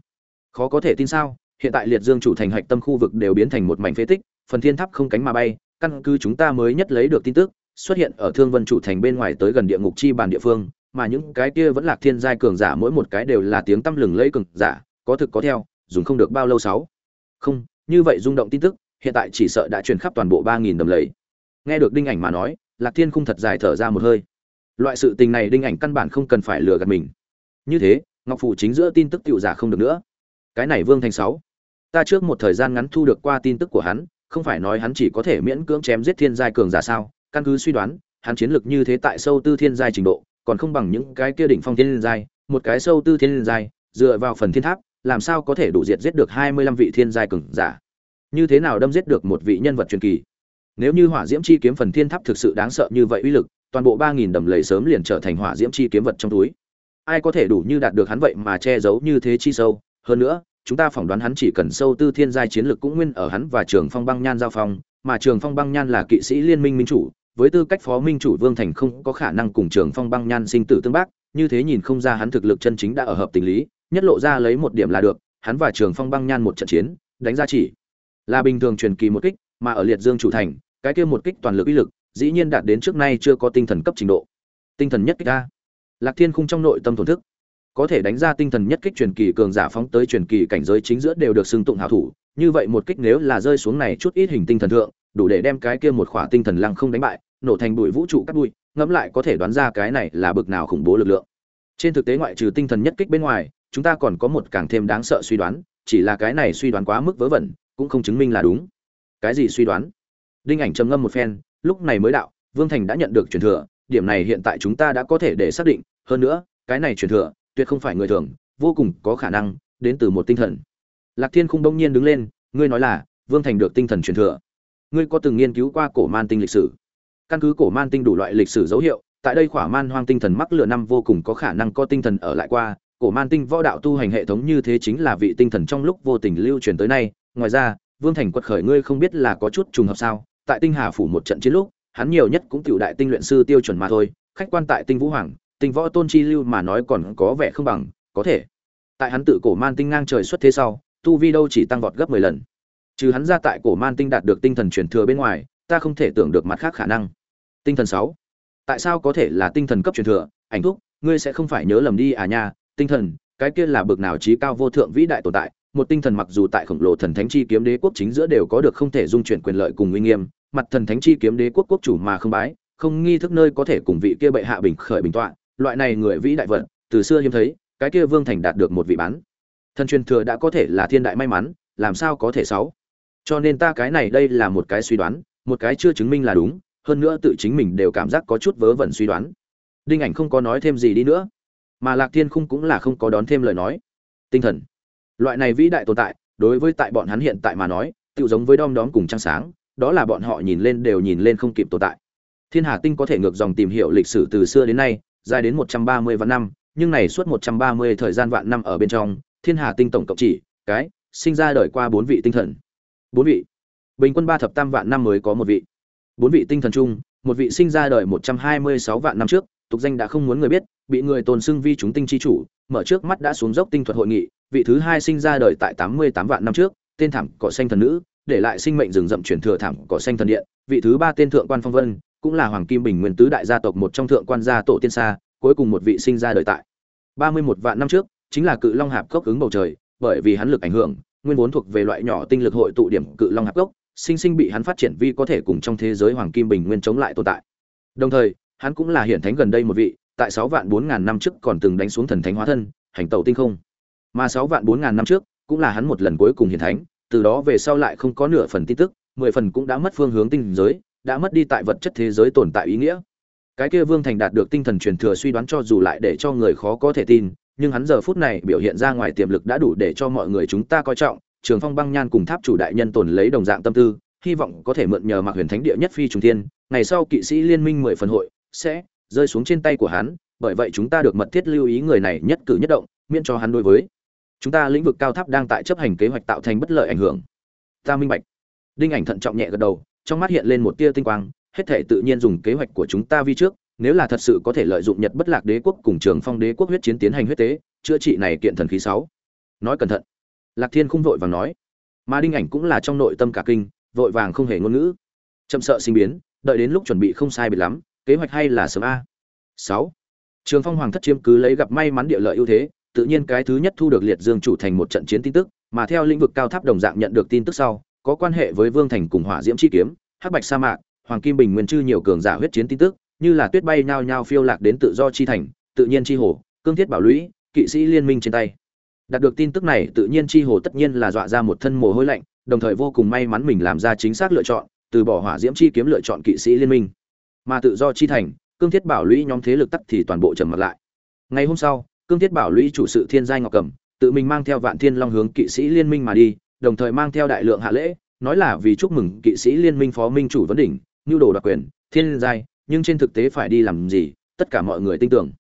Khó có thể tin sao, hiện tại liệt dương chủ thành hạch tâm khu vực đều biến thành một mảnh phế tích, phần thiên tháp không cánh mà bay, căn cứ chúng ta mới nhất lấy được tin tức, xuất hiện ở thương vân chủ thành bên ngoài tới gần địa ngục chi bàn địa phương, mà những cái kia vẫn là thiên giai cường giả mỗi một cái đều là tiếng tăm lừng lẫy cường giả, có thực có theo, dùng không được bao lâu sáu. Không như vậy rung động tin tức, hiện tại chỉ sợ đã truyền khắp toàn bộ ba nghìn đầm lầy. Nghe được đinh ảnh mà nói, lạc thiên khung thật dài thở ra một hơi. Loại sự tình này đinh ảnh căn bản không cần phải lừa gạt mình. Như thế, ngọc phủ chính giữa tin tức tiểu giả không được nữa. Cái này vương thành sáu, ta trước một thời gian ngắn thu được qua tin tức của hắn, không phải nói hắn chỉ có thể miễn cưỡng chém giết thiên giai cường giả sao? Căn cứ suy đoán, hắn chiến lực như thế tại sâu tư thiên giai trình độ, còn không bằng những cái kia đỉnh phong thiên giai, một cái sâu tư thiên giai, dựa vào phần thiên tháp làm sao có thể đủ diệt giết được hai mươi lăm vị thiên giai cường giả? Như thế nào đâm giết được một vị nhân vật truyền kỳ? Nếu như hỏa diễm chi kiếm phần thiên tháp thực sự đáng sợ như vậy uy lực, toàn bộ ba nghìn đầm lầy sớm liền trở thành hỏa diễm chi kiếm vật trong túi. Ai có thể đủ như đạt được hắn vậy mà che giấu như thế chi sâu? Hơn nữa, chúng ta phỏng đoán hắn chỉ cần sâu tư thiên giai chiến lược cũng nguyên ở hắn và trường phong băng nhan giao phong, mà trường phong băng nhan là kỵ sĩ liên minh minh chủ, với tư cách phó minh chủ vương thành không có khả năng cùng trường phong băng nhan sinh tử tương bác, như thế nhìn không ra hắn thực lực chân chính đã ở hợp tình lý nhất lộ ra lấy một điểm là được, hắn và trường phong băng nhan một trận chiến, đánh ra chỉ là bình thường truyền kỳ một kích, mà ở liệt dương chủ thành, cái kia một kích toàn lực uy lực, dĩ nhiên đạt đến trước nay chưa có tinh thần cấp trình độ. Tinh thần nhất kích a. Lạc thiên khung trong nội tâm thổn thức. Có thể đánh ra tinh thần nhất kích truyền kỳ cường giả phóng tới truyền kỳ cảnh giới chính giữa đều được xưng tụng hảo thủ, như vậy một kích nếu là rơi xuống này chút ít hình tinh thần thượng, đủ để đem cái kia một khỏa tinh thần lăng không đánh bại, nổ thành bụi vũ trụ cắt bụi, ngẫm lại có thể đoán ra cái này là bực nào khủng bố lực lượng. Trên thực tế ngoại trừ tinh thần nhất kích bên ngoài chúng ta còn có một càng thêm đáng sợ suy đoán, chỉ là cái này suy đoán quá mức vớ vẩn, cũng không chứng minh là đúng. Cái gì suy đoán? Đinh ảnh trầm ngâm một phen, lúc này mới đạo, vương thành đã nhận được truyền thừa, điểm này hiện tại chúng ta đã có thể để xác định, hơn nữa, cái này truyền thừa, tuyệt không phải người thường, vô cùng có khả năng, đến từ một tinh thần. Lạc thiên không đông nhiên đứng lên, ngươi nói là, vương thành được tinh thần truyền thừa. Ngươi có từng nghiên cứu qua cổ man tinh lịch sử? Căn cứ cổ man tinh đủ loại lịch sử dấu hiệu, tại đây khỏa man hoang tinh thần mắc lửa năm vô cùng có khả năng có tinh thần ở lại qua cổ man tinh võ đạo tu hành hệ thống như thế chính là vị tinh thần trong lúc vô tình lưu truyền tới nay. Ngoài ra, vương thành quật khởi ngươi không biết là có chút trùng hợp sao? Tại tinh hà phủ một trận chiến lúc, hắn nhiều nhất cũng tiểu đại tinh luyện sư tiêu chuẩn mà thôi, khách quan tại tinh vũ hoàng, tinh võ tôn chi lưu mà nói còn có vẻ không bằng, có thể. Tại hắn tự cổ man tinh ngang trời xuất thế sau, tu vi đâu chỉ tăng vọt gấp mười lần. Trừ hắn ra tại cổ man tinh đạt được tinh thần truyền thừa bên ngoài, ta không thể tưởng được mặt khác khả năng. Tinh thần sáu. Tại sao có thể là tinh thần cấp truyền thừa? Ảnh thúc, ngươi sẽ không phải nhớ lầm đi à nha tinh thần cái kia là bực nào trí cao vô thượng vĩ đại tồn tại một tinh thần mặc dù tại khổng lồ thần thánh chi kiếm đế quốc chính giữa đều có được không thể dung chuyển quyền lợi cùng uy nghiêm mặt thần thánh chi kiếm đế quốc quốc chủ mà không bái không nghi thức nơi có thể cùng vị kia bệ hạ bình khởi bình tọa loại này người vĩ đại vận, từ xưa hiếm thấy cái kia vương thành đạt được một vị bán. Thần truyền thừa đã có thể là thiên đại may mắn làm sao có thể sáu? Cho nên ta cái này đây là một cái suy đoán một cái chưa chứng minh là đúng hơn nữa tự chính mình đều cảm giác có chút vớ vẩn suy đoán. Đinh ảnh không có nói thêm gì đi nữa mà lạc thiên khung cũng là không có đón thêm lời nói. Tinh thần. Loại này vĩ đại tồn tại, đối với tại bọn hắn hiện tại mà nói tự giống với đom đóm cùng trăng sáng, đó là bọn họ nhìn lên đều nhìn lên không kịp tồn tại. Thiên hà tinh có thể ngược dòng tìm hiểu lịch sử từ xưa đến nay, dài đến một trăm ba mươi vạn năm, nhưng này suốt một trăm ba mươi thời gian vạn năm ở bên trong, thiên hà tinh tổng cộng chỉ, cái, sinh ra đời qua bốn vị tinh thần. Bốn vị. Bình quân ba thập tam vạn năm mới có một vị. Bốn vị tinh thần chung, một vị sinh ra đời một trăm hai mươi sáu vạn năm trước tục danh đã không muốn người biết, bị người tôn xưng vi chúng tinh chi chủ, mở trước mắt đã xuống dốc tinh thuật hội nghị, vị thứ hai sinh ra đời tại tám mươi tám vạn năm trước, tên thảm cỏ xanh thần nữ, để lại sinh mệnh rừng rậm truyền thừa thảm cỏ xanh thần điện, vị thứ ba tên thượng quan phong vân, cũng là hoàng kim bình nguyên tứ đại gia tộc một trong thượng quan gia tổ tiên xa, cuối cùng một vị sinh ra đời tại ba mươi một vạn năm trước, chính là cự long hạp cốc ứng bầu trời, bởi vì hắn lực ảnh hưởng, nguyên vốn thuộc về loại nhỏ tinh lực hội tụ điểm cự long hạp cốc, sinh sinh bị hắn phát triển vi có thể cùng trong thế giới hoàng kim bình nguyên chống lại tồn tại. Đồng thời hắn cũng là hiển thánh gần đây một vị, tại sáu vạn bốn ngàn năm trước còn từng đánh xuống thần thánh hóa thân, hành tẩu tinh không. Mà sáu vạn bốn ngàn năm trước, cũng là hắn một lần cuối cùng hiển thánh, từ đó về sau lại không có nửa phần tin tức, mười phần cũng đã mất phương hướng tinh giới, đã mất đi tại vật chất thế giới tồn tại ý nghĩa. Cái kia vương thành đạt được tinh thần truyền thừa suy đoán cho dù lại để cho người khó có thể tin, nhưng hắn giờ phút này biểu hiện ra ngoài tiềm lực đã đủ để cho mọi người chúng ta coi trọng, trường phong băng nhan cùng tháp chủ đại nhân tồn lấy đồng dạng tâm tư, hy vọng có thể mượn nhờ mạc huyền thánh địa nhất phi trùng thiên, ngày sau kỵ sĩ liên minh mười phần hội sẽ rơi xuống trên tay của hắn, bởi vậy chúng ta được mật thiết lưu ý người này nhất cử nhất động, miễn cho hắn đối với chúng ta lĩnh vực cao tháp đang tại chấp hành kế hoạch tạo thành bất lợi ảnh hưởng. Ta minh bạch. Đinh ảnh thận trọng nhẹ gật đầu, trong mắt hiện lên một tia tinh quang, hết thể tự nhiên dùng kế hoạch của chúng ta vi trước, nếu là thật sự có thể lợi dụng nhật bất lạc đế quốc cùng trường phong đế quốc huyết chiến tiến hành huyết tế, chữa trị này kiện thần khí sáu. Nói cẩn thận. Lạc thiên không vội vàng nói. Mà đinh ảnh cũng là trong nội tâm cả kinh, vội vàng không hề ngôn ngữ. Chậm sợ sinh biến, đợi đến lúc chuẩn bị không sai biệt lắm kế hoạch hay là sớm a? Sáu. Trường phong hoàng thất chiếm cứ lấy gặp may mắn địa lợi ưu thế, tự nhiên cái thứ nhất thu được liệt dương chủ thành một trận chiến tin tức, mà theo lĩnh vực cao tháp đồng dạng nhận được tin tức sau, có quan hệ với vương thành cùng hỏa diễm chi kiếm, hắc bạch sa mạc, hoàng kim bình nguyên chư nhiều cường giả huyết chiến tin tức, như là tuyết bay nhao nhao phiêu lạc đến tự do chi thành, tự nhiên chi hồ, cương thiết bảo lũy, kỵ sĩ liên minh trên tay. Đạt được tin tức này, tự nhiên chi hồ tất nhiên là dọa ra một thân mồ hôi lạnh, đồng thời vô cùng may mắn mình làm ra chính xác lựa chọn, từ bỏ hỏa diễm chi kiếm lựa chọn kỵ sĩ liên minh mà tự do chi thành, cương thiết bảo lũy nhóm thế lực tắt thì toàn bộ trầm mặt lại. Ngày hôm sau, cương thiết bảo lũy chủ sự thiên giai ngọc cầm tự mình mang theo vạn thiên long hướng kỵ sĩ liên minh mà đi, đồng thời mang theo đại lượng hạ lễ, nói là vì chúc mừng kỵ sĩ liên minh phó minh chủ vấn đỉnh nhu đồ đặc quyền, thiên giai, nhưng trên thực tế phải đi làm gì, tất cả mọi người tin tưởng.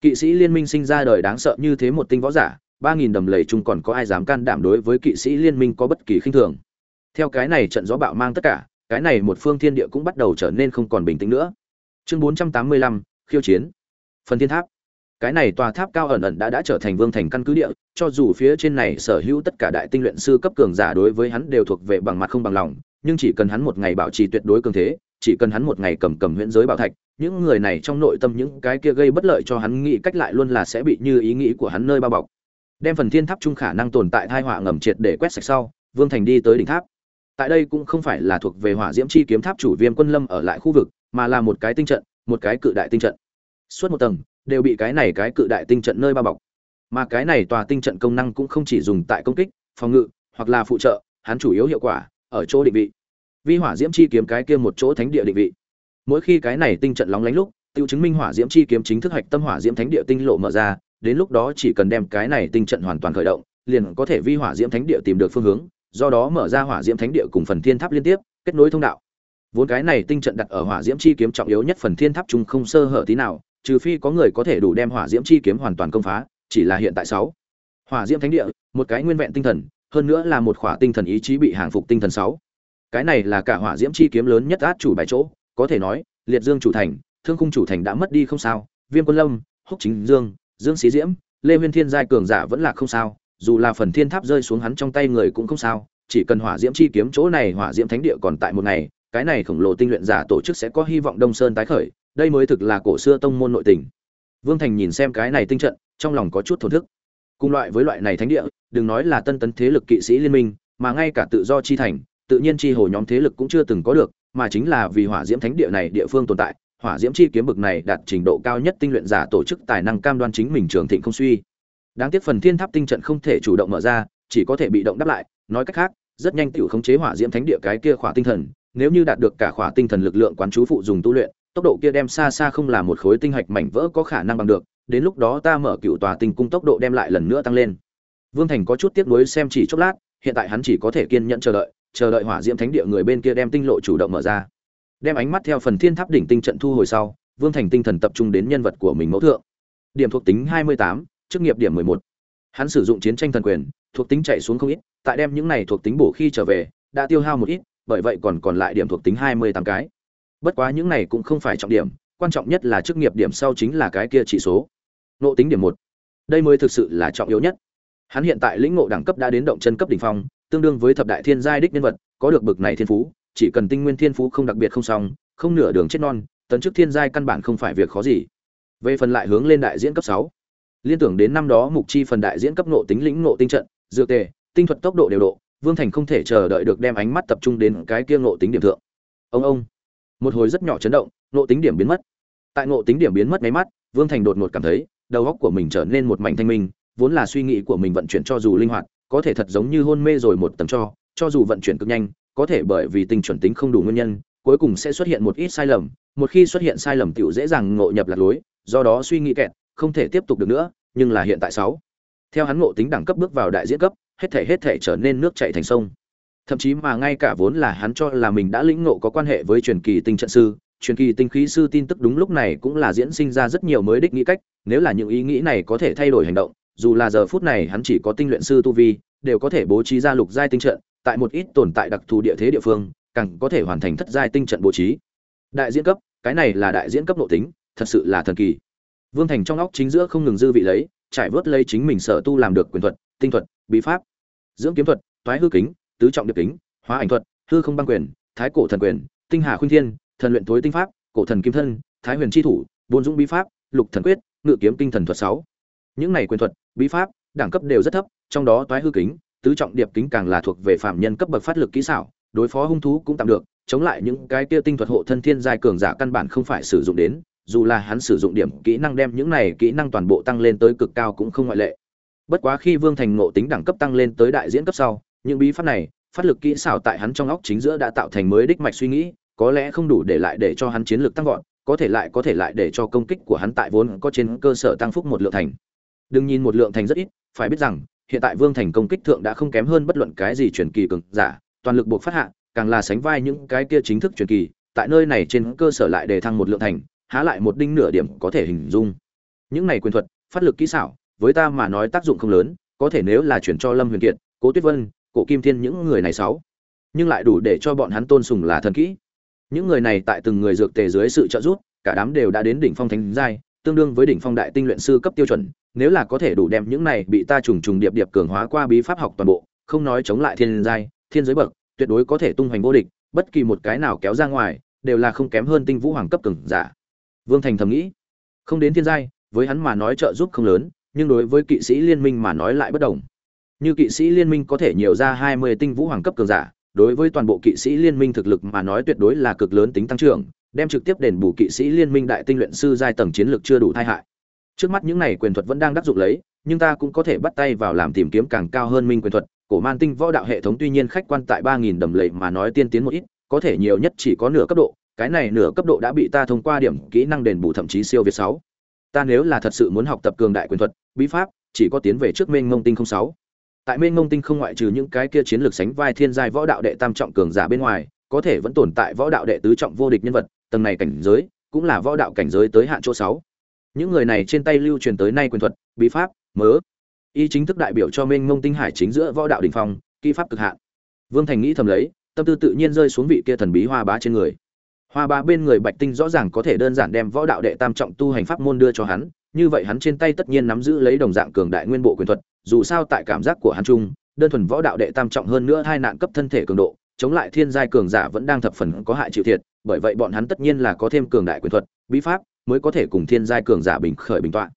Kỵ sĩ liên minh sinh ra đời đáng sợ như thế một tinh võ giả, ba nghìn đầm lầy chung còn có ai dám can đảm đối với kỵ sĩ liên minh có bất kỳ khinh thường. Theo cái này trận gió bạo mang tất cả cái này một phương thiên địa cũng bắt đầu trở nên không còn bình tĩnh nữa. Chương bốn trăm tám mươi lăm, khiêu chiến. Phần thiên tháp. Cái này tòa tháp cao ẩn ẩn đã đã trở thành vương thành căn cứ địa, cho dù phía trên này sở hữu tất cả đại tinh luyện sư cấp cường giả đối với hắn đều thuộc về bằng mặt không bằng lòng, nhưng chỉ cần hắn một ngày bảo trì tuyệt đối cường thế, chỉ cần hắn một ngày cầm cầm huyễn giới bảo thạch, những người này trong nội tâm những cái kia gây bất lợi cho hắn nghĩ cách lại luôn là sẽ bị như ý nghĩ của hắn nơi bao bọc. Đem phần thiên tháp chung khả năng tồn tại thai họa ngầm triệt để quét sạch sau, vương thành đi tới đỉnh tháp tại đây cũng không phải là thuộc về hỏa diễm chi kiếm tháp chủ viêm quân lâm ở lại khu vực, mà là một cái tinh trận, một cái cự đại tinh trận. Suốt một tầng, đều bị cái này cái cự đại tinh trận nơi bao bọc. Mà cái này tòa tinh trận công năng cũng không chỉ dùng tại công kích, phòng ngự, hoặc là phụ trợ, hắn chủ yếu hiệu quả ở chỗ định vị. Vi hỏa diễm chi kiếm cái kia một chỗ thánh địa định vị. Mỗi khi cái này tinh trận lóng lánh lúc, tiêu chứng minh hỏa diễm chi kiếm chính thức hạch tâm hỏa diễm thánh địa tinh lộ mở ra, đến lúc đó chỉ cần đem cái này tinh trận hoàn toàn khởi động, liền có thể vi hỏa diễm thánh địa tìm được phương hướng do đó mở ra hỏa diễm thánh địa cùng phần thiên tháp liên tiếp, kết nối thông đạo. Vốn cái này tinh trận đặt ở hỏa diễm chi kiếm trọng yếu nhất phần thiên tháp chung không sơ hở tí nào, trừ phi có người có thể đủ đem hỏa diễm chi kiếm hoàn toàn công phá, chỉ là hiện tại sáu. Hỏa diễm thánh địa, một cái nguyên vẹn tinh thần, hơn nữa là một khỏa tinh thần ý chí bị hàng phục tinh thần sáu. Cái này là cả hỏa diễm chi kiếm lớn nhất át chủ bài chỗ, có thể nói, liệt dương chủ thành, thương khung chủ thành đã mất đi không sao, viêm quân lâm, húc chính dương dương sĩ diễm, lê huyên thiên giai cường giả vẫn là không sao dù là phần thiên tháp rơi xuống hắn trong tay người cũng không sao, chỉ cần hỏa diễm chi kiếm chỗ này hỏa diễm thánh địa còn tại một ngày, cái này khổng lồ tinh luyện giả tổ chức sẽ có hy vọng đông sơn tái khởi, đây mới thực là cổ xưa tông môn nội tình. Vương thành nhìn xem cái này tinh trận, trong lòng có chút thổn thức. Cùng loại với loại này thánh địa, đừng nói là tân tấn thế lực kỵ sĩ liên minh, mà ngay cả tự do chi thành, tự nhiên chi hồ nhóm thế lực cũng chưa từng có được, mà chính là vì hỏa diễm thánh địa này địa phương tồn tại, hỏa diễm chi kiếm bực này đạt trình độ cao nhất tinh luyện giả tổ chức tài năng cam đoan chính mình trường thịnh không suy đáng tiếc phần thiên tháp tinh trận không thể chủ động mở ra chỉ có thể bị động đáp lại. Nói cách khác rất nhanh tiểu khống chế hỏa diễm thánh địa cái kia khỏa tinh thần nếu như đạt được cả khỏa tinh thần lực lượng quán chú phụ dùng tu luyện tốc độ kia đem xa xa không là một khối tinh hạch mảnh vỡ có khả năng bằng được. Đến lúc đó ta mở cựu tòa tinh cung tốc độ đem lại lần nữa tăng lên. Vương thành có chút tiếc nuối xem chỉ chốc lát hiện tại hắn chỉ có thể kiên nhẫn chờ đợi chờ đợi hỏa diễm thánh địa người bên kia đem tinh lộ chủ động mở ra. Đem ánh mắt theo phần thiên tháp đỉnh tinh trận thu hồi sau vương thành tinh thần tập trung đến nhân vật của mình mẫu thượng. Điểm thuộc tính 28, chức nghiệp điểm 11. hắn sử dụng chiến tranh thần quyền, thuộc tính chạy xuống không ít, tại đem những này thuộc tính bổ khi trở về, đã tiêu hao một ít, bởi vậy còn còn lại điểm thuộc tính 28 cái. Bất quá những này cũng không phải trọng điểm, quan trọng nhất là chức nghiệp điểm sau chính là cái kia chỉ số. Nộ tính điểm một. Đây mới thực sự là trọng yếu nhất. Hắn hiện tại lĩnh ngộ đẳng cấp đã đến động chân cấp đỉnh phong, tương đương với thập đại thiên giai đích nhân vật, có được bực này thiên phú, chỉ cần tinh nguyên thiên phú không đặc biệt không xong, không nửa đường chết non, tấn chức thiên giai căn bản không phải việc khó gì. Về phần lại hướng lên đại diễn cấp sáu liên tưởng đến năm đó mục chi phần đại diễn cấp nộ tính lĩnh nộ tinh trận, dược tề, tinh thuật tốc độ đều độ, vương thành không thể chờ đợi được đem ánh mắt tập trung đến cái kia nộ tính điểm thượng. Ông ông. Một hồi rất nhỏ chấn động nộ tính điểm biến mất. Tại nộ tính điểm biến mất mấy mắt, vương thành đột ngột cảm thấy, đầu óc của mình trở nên một mảnh thanh minh, vốn là suy nghĩ của mình vận chuyển cho dù linh hoạt, có thể thật giống như hôn mê rồi một tầng cho cho dù vận chuyển cực nhanh, có thể bởi vì tinh chuẩn tính không đủ nguyên nhân, cuối cùng sẽ xuất hiện một ít sai lầm, một khi xuất hiện sai lầm tiểu dễ dàng ngộ nhập lạc lối, do đó suy nghĩ kẹt không thể tiếp tục được nữa, nhưng là hiện tại sáu. Theo hắn ngộ tính đẳng cấp bước vào đại diễn cấp, hết thể hết thể trở nên nước chảy thành sông. Thậm chí mà ngay cả vốn là hắn cho là mình đã lĩnh ngộ có quan hệ với truyền kỳ tinh trận sư, truyền kỳ tinh khí sư tin tức đúng lúc này cũng là diễn sinh ra rất nhiều mới đích nghĩ cách, nếu là những ý nghĩ này có thể thay đổi hành động, dù là giờ phút này hắn chỉ có tinh luyện sư tu vi, đều có thể bố trí ra lục giai tinh trận, tại một ít tồn tại đặc thù địa thế địa phương, càng có thể hoàn thành thất giai tinh trận bố trí. Đại diễn cấp, cái này là đại diễn cấp nội tính, thật sự là thần kỳ vương thành trong óc chính giữa không ngừng dư vị lấy, trải vớt lấy chính mình sở tu làm được quyền thuật, tinh thuật, bí pháp. Dưỡng kiếm thuật, toái hư kính, tứ trọng điệp kính, hóa ảnh thuật, hư không băng quyền, thái cổ thần quyền, tinh hà khuyên thiên, thần luyện tối tinh pháp, cổ thần kim thân, thái huyền chi thủ bốn dũng bí pháp, lục thần quyết, ngự kiếm tinh thần thuật sáu. Những này quyền thuật, bí pháp, đẳng cấp đều rất thấp, trong đó toái hư kính, tứ trọng điệp kính càng là thuộc về phạm nhân cấp bậc phát lực kỹ xảo, đối phó hung thú cũng tạm được, chống lại những cái kia tinh thuật hộ thân thiên giai cường giả căn bản không phải sử dụng đến dù là hắn sử dụng điểm kỹ năng đem những này kỹ năng toàn bộ tăng lên tới cực cao cũng không ngoại lệ. Bất quá khi vương thành ngộ tính đẳng cấp tăng lên tới đại diễn cấp sau, những bí pháp này, phát lực kỹ xảo tại hắn trong óc chính giữa đã tạo thành mới đích mạch suy nghĩ, có lẽ không đủ để lại để cho hắn chiến lược tăng vọt, có thể lại có thể lại để cho công kích của hắn tại vốn có trên cơ sở tăng phúc một lượng thành. Đừng nhìn một lượng thành rất ít, phải biết rằng, hiện tại vương thành công kích thượng đã không kém hơn bất luận cái gì truyền kỳ cường giả, toàn lực buộc phát hạ, càng là sánh vai những cái kia chính thức truyền kỳ, tại nơi này trên cơ sở lại đề thăng một lượng thành há lại một đinh nửa điểm có thể hình dung. Những này quyền thuật, phát lực kỹ xảo, với ta mà nói tác dụng không lớn, có thể nếu là chuyển cho lâm huyền kiệt, cố tuyết vân, cổ kim thiên những người này sáu. Nhưng lại đủ để cho bọn hắn tôn sùng là thần kỹ. Những người này tại từng người dược tề dưới sự trợ giúp, cả đám đều đã đến đỉnh phong thánh giai, tương đương với đỉnh phong đại tinh luyện sư cấp tiêu chuẩn. Nếu là có thể đủ đem những này bị ta trùng trùng điệp điệp cường hóa qua bí pháp học toàn bộ, không nói chống lại thiên giai, thiên giới bậc, tuyệt đối có thể tung hoành vô địch, bất kỳ một cái nào kéo ra ngoài, đều là không kém hơn tinh vũ hoàng cấp cường giả vương thành thầm nghĩ. Không đến thiên giai, với hắn mà nói trợ giúp không lớn, nhưng đối với kỵ sĩ liên minh mà nói lại bất đồng. Như kỵ sĩ liên minh có thể nhiều ra hai mươi tinh vũ hoàng cấp cường giả, đối với toàn bộ kỵ sĩ liên minh thực lực mà nói tuyệt đối là cực lớn tính tăng trưởng, đem trực tiếp đền bù kỵ sĩ liên minh đại tinh luyện sư giai tầng chiến lược chưa đủ thay hại. Trước mắt những này quyền thuật vẫn đang đắc dụng lấy, nhưng ta cũng có thể bắt tay vào làm tìm kiếm càng cao hơn minh quyền thuật, cổ man tinh võ đạo hệ thống tuy nhiên khách quan tại ba nghìn đầm lầy mà nói tiên tiến một ít, có thể nhiều nhất chỉ có nửa cấp độ cái này nửa cấp độ đã bị ta thông qua điểm kỹ năng đền bù thậm chí siêu việt sáu. Ta nếu là thật sự muốn học tập cường đại quyền thuật, bí pháp, chỉ có tiến về trước mênh ngông tinh không sáu. Tại mênh ngông tinh không ngoại trừ những cái kia chiến lược sánh vai thiên giai võ đạo đệ tam trọng cường giả bên ngoài, có thể vẫn tồn tại võ đạo đệ tứ trọng vô địch nhân vật, tầng này cảnh giới, cũng là võ đạo cảnh giới tới hạn chỗ sáu. Những người này trên tay lưu truyền tới nay quyền thuật, bí pháp, mớ. Y chính thức đại biểu cho mênh ngông tinh hải chính giữa võ đạo đỉnh phong, kỹ pháp cực hạn. Vương thành nghĩ thầm lấy, tâm tư tự nhiên rơi xuống vị kia thần bí hoa bá trên người hoa bá bên người bạch tinh rõ ràng có thể đơn giản đem võ đạo đệ tam trọng tu hành pháp môn đưa cho hắn, như vậy hắn trên tay tất nhiên nắm giữ lấy đồng dạng cường đại nguyên bộ quyền thuật, dù sao tại cảm giác của hắn chung, đơn thuần võ đạo đệ tam trọng hơn nữa hai nạn cấp thân thể cường độ, chống lại thiên giai cường giả vẫn đang thập phần có hại chịu thiệt, bởi vậy bọn hắn tất nhiên là có thêm cường đại quyền thuật, bí pháp mới có thể cùng thiên giai cường giả bình khởi bình tọa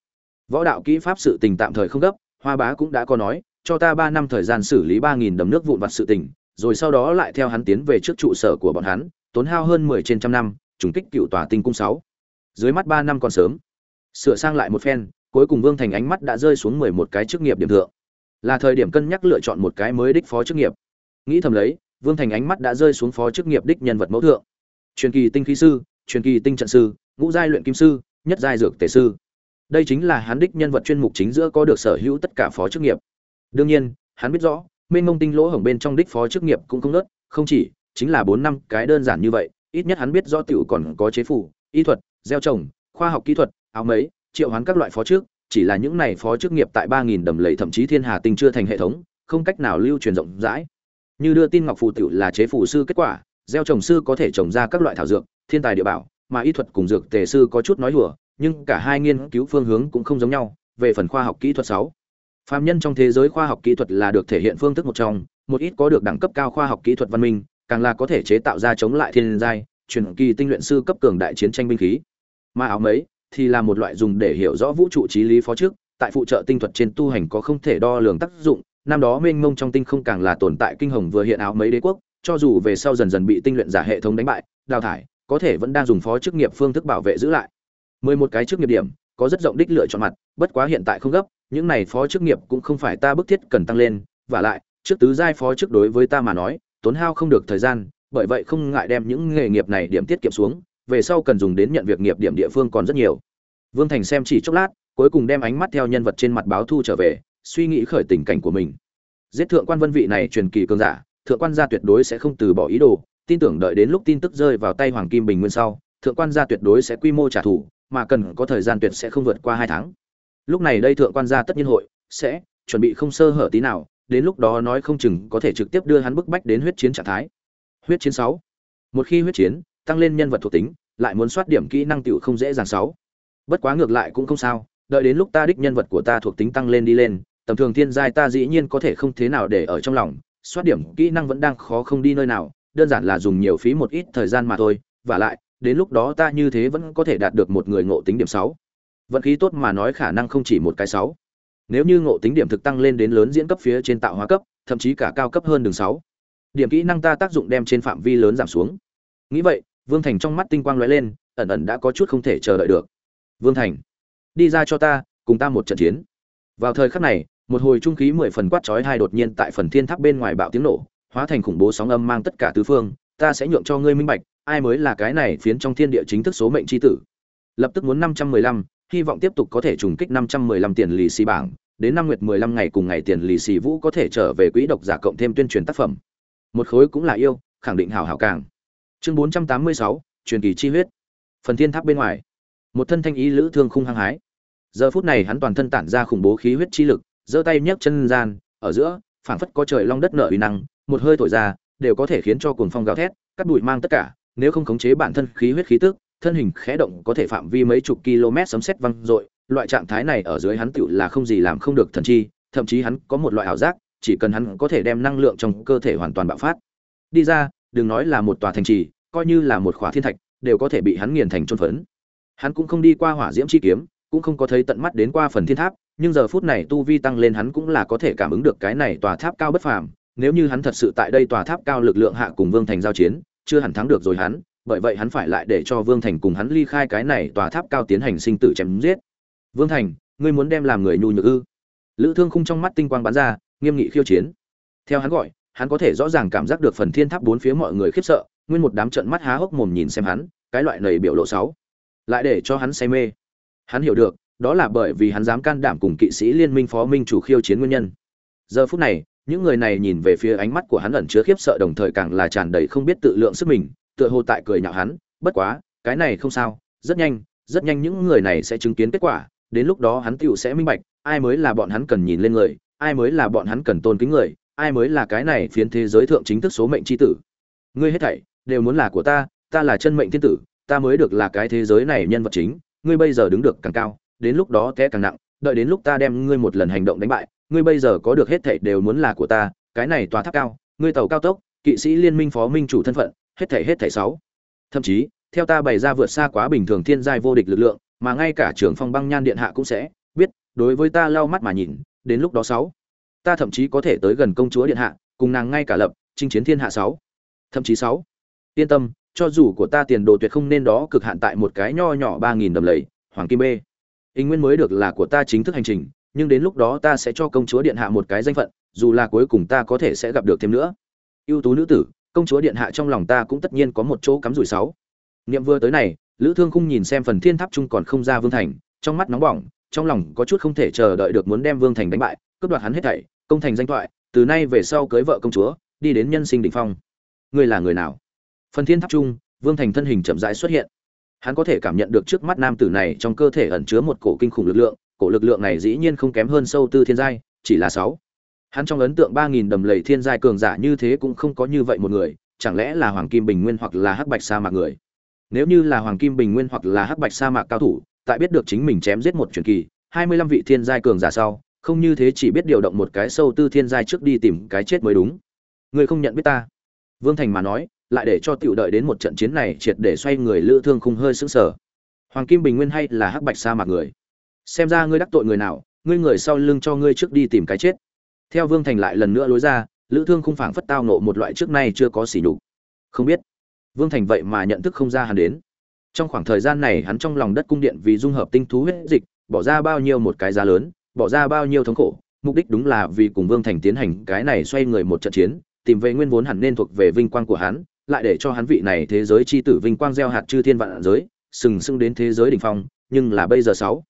võ đạo kỹ pháp sự tình tạm thời không gấp, hoa bá cũng đã có nói, cho ta ba năm thời gian xử lý ba nghìn đầm nước vụn vặt sự tình, rồi sau đó lại theo hắn tiến về trước trụ sở của bọn hắn tốn hao hơn mười trên trăm năm, trùng kích cựu tòa tinh cung sáu. Dưới mắt ba năm còn sớm. Sửa sang lại một phen, cuối cùng vương thành ánh mắt đã rơi xuống mười một cái chức nghiệp điểm thượng. Là thời điểm cân nhắc lựa chọn một cái mới đích phó chức nghiệp. Nghĩ thầm lấy, vương thành ánh mắt đã rơi xuống phó chức nghiệp đích nhân vật mẫu thượng. Truyền kỳ tinh khí sư, truyền kỳ tinh trận sư, ngũ giai luyện kim sư, nhất giai dược tề sư. Đây chính là hắn đích nhân vật chuyên mục chính giữa có được sở hữu tất cả phó chức nghiệp. Đương nhiên, hắn biết rõ, mênh mông tinh lỗ hổng bên trong đích phó chức nghiệp cũng không nớt, không chỉ chính là bốn năm cái đơn giản như vậy ít nhất hắn biết rõ tiểu còn có chế phủ y thuật gieo trồng khoa học kỹ thuật áo mấy triệu hoán các loại phó trước chỉ là những này phó chức nghiệp tại ba nghìn đầm lầy thậm chí thiên hà tinh chưa thành hệ thống không cách nào lưu truyền rộng rãi. Như đưa tin ngọc phù tiểu là chế phủ sư kết quả gieo trồng sư có thể trồng ra các loại thảo dược thiên tài địa bảo mà y thuật cùng dược tề sư có chút nói hùa nhưng cả hai nghiên cứu phương hướng cũng không giống nhau về phần khoa học kỹ thuật sáu. Phạm nhân trong thế giới khoa học kỹ thuật là được thể hiện phương thức một trong, một ít có được đẳng cấp cao khoa học kỹ thuật văn minh, càng là có thể chế tạo ra chống lại thiên giai, truyền kỳ tinh luyện sư cấp cường đại chiến tranh binh khí. Mà áo mấy thì là một loại dùng để hiểu rõ vũ trụ trí lý phó trước, tại phụ trợ tinh thuật trên tu hành có không thể đo lường tác dụng, năm đó mênh mông trong tinh không càng là tồn tại kinh hồng vừa hiện áo mấy đế quốc, cho dù về sau dần dần bị tinh luyện giả hệ thống đánh bại, đào thải, có thể vẫn đang dùng phó chức nghiệp phương thức bảo vệ giữ lại. 11 cái chức nghiệp điểm, có rất rộng đích lựa chọn mặt, bất quá hiện tại không gấp, những này phó chức nghiệp cũng không phải ta bức thiết cần tăng lên, và lại, trước tứ giai phó chức đối với ta mà nói, tốn hao không được thời gian, bởi vậy không ngại đem những nghề nghiệp này điểm tiết kiệm xuống, về sau cần dùng đến nhận việc nghiệp điểm địa phương còn rất nhiều. Vương Thành xem chỉ chốc lát, cuối cùng đem ánh mắt theo nhân vật trên mặt báo thu trở về, suy nghĩ khởi tình cảnh của mình. Giết thượng quan vân vị này truyền kỳ cường giả, thượng quan gia tuyệt đối sẽ không từ bỏ ý đồ, tin tưởng đợi đến lúc tin tức rơi vào tay Hoàng Kim Bình Nguyên sau, thượng quan gia tuyệt đối sẽ quy mô trả thù, mà cần có thời gian tuyệt sẽ không vượt qua hai tháng lúc này đây thượng quan gia tất nhiên hội sẽ chuẩn bị không sơ hở tí nào đến lúc đó nói không chừng có thể trực tiếp đưa hắn bức bách đến huyết chiến trạng thái. Huyết chiến sáu. Một khi huyết chiến, tăng lên nhân vật thuộc tính, lại muốn soát điểm kỹ năng tiểu không dễ dàng sáu. Bất quá ngược lại cũng không sao, đợi đến lúc ta đích nhân vật của ta thuộc tính tăng lên đi lên, tầm thường thiên giai ta dĩ nhiên có thể không thế nào để ở trong lòng, soát điểm kỹ năng vẫn đang khó không đi nơi nào, đơn giản là dùng nhiều phí một ít thời gian mà thôi, và lại, đến lúc đó ta như thế vẫn có thể đạt được một người ngộ tính điểm sáu. Vận khí tốt mà nói khả năng không chỉ một cái sáu nếu như ngộ tính điểm thực tăng lên đến lớn diễn cấp phía trên tạo hóa cấp, thậm chí cả cao cấp hơn đường sáu, điểm kỹ năng ta tác dụng đem trên phạm vi lớn giảm xuống. Nghĩ vậy, vương thành trong mắt tinh quang lóe lên, ẩn ẩn đã có chút không thể chờ đợi được. Vương thành, đi ra cho ta, cùng ta một trận chiến. Vào thời khắc này, một hồi trung khí mười phần quát chói hai đột nhiên tại phần thiên tháp bên ngoài bạo tiếng nổ, hóa thành khủng bố sóng âm mang tất cả tứ phương. Ta sẽ nhượng cho ngươi minh bạch, ai mới là cái này phiến trong thiên địa chính thức số mệnh chi tử. Lập tức muốn năm trăm mười lăm hy vọng tiếp tục có thể trùng kích 515 tiền lì xì bảng, đến năm nguyệt 15 ngày cùng ngày tiền lì xì vũ có thể trở về quỹ độc giả cộng thêm tuyên truyền tác phẩm. Một khối cũng là yêu, khẳng định hảo hảo càng. Chương 486, truyền kỳ chi huyết. Phần thiên tháp bên ngoài, một thân thanh ý lữ thương khung hăng hái. Giờ phút này hắn toàn thân tản ra khủng bố khí huyết chi lực, giơ tay nhấc chân gian, ở giữa, phảng phất có trời long đất nở uy năng, một hơi thổi ra, đều có thể khiến cho cuồng phong gào thét, cắt bụi mang tất cả, nếu không khống chế bản thân khí huyết khí tức, thân hình khẽ động có thể phạm vi mấy chục km sấm sét văng dội, loại trạng thái này ở dưới hắn tựu là không gì làm không được thần chi, thậm chí hắn có một loại ảo giác, chỉ cần hắn có thể đem năng lượng trong cơ thể hoàn toàn bạo phát. Đi ra, đừng nói là một tòa thành trì, coi như là một khóa thiên thạch đều có thể bị hắn nghiền thành trôn phấn hắn cũng không đi qua hỏa diễm chi kiếm cũng không có thấy tận mắt đến qua phần thiên tháp nhưng giờ phút này tu vi tăng lên hắn cũng là có thể cảm ứng được cái này tòa tháp cao bất phàm nếu như hắn thật sự tại đây tòa tháp cao lực lượng hạ cùng vương thành giao chiến chưa hẳn thắng được rồi hắn bởi vậy hắn phải lại để cho vương thành cùng hắn ly khai cái này tòa tháp cao tiến hành sinh tử chém giết. Vương thành, ngươi muốn đem làm người nhu nhược ư? Lữ thương khung trong mắt tinh quang bắn ra, nghiêm nghị khiêu chiến. Theo hắn gọi, hắn có thể rõ ràng cảm giác được phần thiên tháp bốn phía mọi người khiếp sợ, nguyên một đám trận mắt há hốc mồm nhìn xem hắn, cái loại nầy biểu lộ sáu lại để cho hắn say mê. Hắn hiểu được, đó là bởi vì hắn dám can đảm cùng kỵ sĩ liên minh phó minh chủ khiêu chiến nguyên nhân. Giờ phút này, những người này nhìn về phía ánh mắt của hắn ẩn chứa khiếp sợ đồng thời càng là tràn đầy không biết tự lượng sức mình tựa hồ tại cười nhạo hắn, bất quá, cái này không sao, rất nhanh rất nhanh những người này sẽ chứng kiến kết quả, đến lúc đó hắn tựu sẽ minh bạch, ai mới là bọn hắn cần nhìn lên người, ai mới là bọn hắn cần tôn kính người, ai mới là cái này phiến thế giới thượng chính thức số mệnh chi tử. Ngươi hết thảy đều muốn là của ta ta là chân mệnh thiên tử, ta mới được là cái thế giới này nhân vật chính, ngươi bây giờ đứng được càng cao, đến lúc đó té càng nặng, đợi đến lúc ta đem ngươi một lần hành động đánh bại, ngươi bây giờ có được hết thảy đều muốn là của ta, cái này tòa tháp cao, ngươi tàu cao tốc, kỵ sĩ liên minh phó minh chủ thân phận hết thảy hết thảy sáu. Thậm chí, theo ta bày ra vượt xa quá bình thường thiên giai vô địch lực lượng, mà ngay cả trưởng phong băng nhan điện hạ cũng sẽ biết, đối với ta lau mắt mà nhìn, đến lúc đó sáu. Ta thậm chí có thể tới gần công chúa điện hạ, cùng nàng ngay cả lập, chinh chiến thiên hạ sáu. Thậm chí sáu. Yên tâm, cho dù của ta tiền đồ tuyệt không nên đó cực hạn tại một cái nho nhỏ ba nghìn đầm lầy, hoàng kim bê. Ý nguyên mới được là của ta chính thức hành trình, nhưng đến lúc đó ta sẽ cho công chúa điện hạ một cái danh phận, dù là cuối cùng ta có thể sẽ gặp được thêm nữa. Ưu tú nữ tử công chúa điện hạ trong lòng ta cũng tất nhiên có một chỗ cắm rủi sáu. Niệm vừa tới này, lữ thương khung nhìn xem phần thiên tháp trung còn không ra vương thành, trong mắt nóng bỏng, trong lòng có chút không thể chờ đợi được muốn đem vương thành đánh bại, cướp đoạt hắn hết thảy, công thành danh thoại, từ nay về sau cưới vợ công chúa, đi đến nhân sinh đỉnh phong. Ngươi là người nào? Phần thiên tháp trung vương thành thân hình chậm rãi xuất hiện. Hắn có thể cảm nhận được trước mắt nam tử này trong cơ thể ẩn chứa một cổ kinh khủng lực lượng, cổ lực lượng này dĩ nhiên không kém hơn sâu tư thiên giai, chỉ là sáu hắn trong ấn tượng ba nghìn đầm lầy thiên giai cường giả như thế cũng không có như vậy một người, chẳng lẽ là hoàng kim bình nguyên hoặc là hắc bạch sa mạc người? Nếu như là hoàng kim bình nguyên hoặc là hắc bạch sa mạc cao thủ, tại biết được chính mình chém giết một truyền kỳ, hai mươi lăm vị thiên giai cường giả sau, không như thế chỉ biết điều động một cái sâu tư thiên giai trước đi tìm cái chết mới đúng. Người không nhận biết ta. Vương thành mà nói, lại để cho tiểu đợi đến một trận chiến này triệt để xoay người lữ thương khung hơi sững sờ. Hoàng kim bình nguyên hay là hắc bạch sa mạc người? Xem ra ngươi đắc tội người nào, ngươi người sau lưng cho ngươi trước đi tìm cái chết theo vương thành lại lần nữa lối ra, lữ thương không phảng phất tao nộ một loại trước nay chưa có sỉ nhục. Không biết, vương thành vậy mà nhận thức không ra hắn đến. Trong khoảng thời gian này hắn trong lòng đất cung điện vì dung hợp tinh thú huyết dịch, bỏ ra bao nhiêu một cái giá lớn, bỏ ra bao nhiêu thống khổ, mục đích đúng là vì cùng vương thành tiến hành cái này xoay người một trận chiến, tìm về nguyên vốn hẳn nên thuộc về vinh quang của hắn, lại để cho hắn vị này thế giới chi tử vinh quang gieo hạt chư thiên vạn giới, sừng sững đến thế giới đỉnh phong, nhưng là bây giờ sáu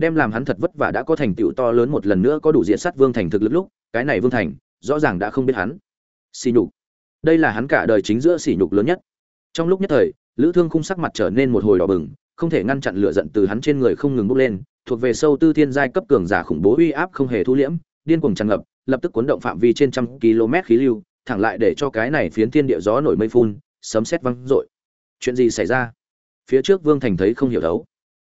đem làm hắn thật vất vả đã có thành tựu to lớn một lần nữa có đủ diện sát vương thành thực lực lúc, cái này vương thành, rõ ràng đã không biết hắn. Xỉ nhục. Đây là hắn cả đời chính giữa sỉ nhục lớn nhất. Trong lúc nhất thời, lữ thương khung sắc mặt trở nên một hồi đỏ bừng, không thể ngăn chặn lửa giận từ hắn trên người không ngừng bốc lên, thuộc về sâu tư thiên giai cấp cường giả khủng bố uy áp không hề thu liễm, điên cuồng tràn ngập, lập tức cuốn động phạm vi trên trăm km khí lưu, thẳng lại để cho cái này phiến thiên địa gió nổi mây phun, sấm sét vang rội chuyện gì xảy ra? Phía trước vương thành thấy không hiểu đấu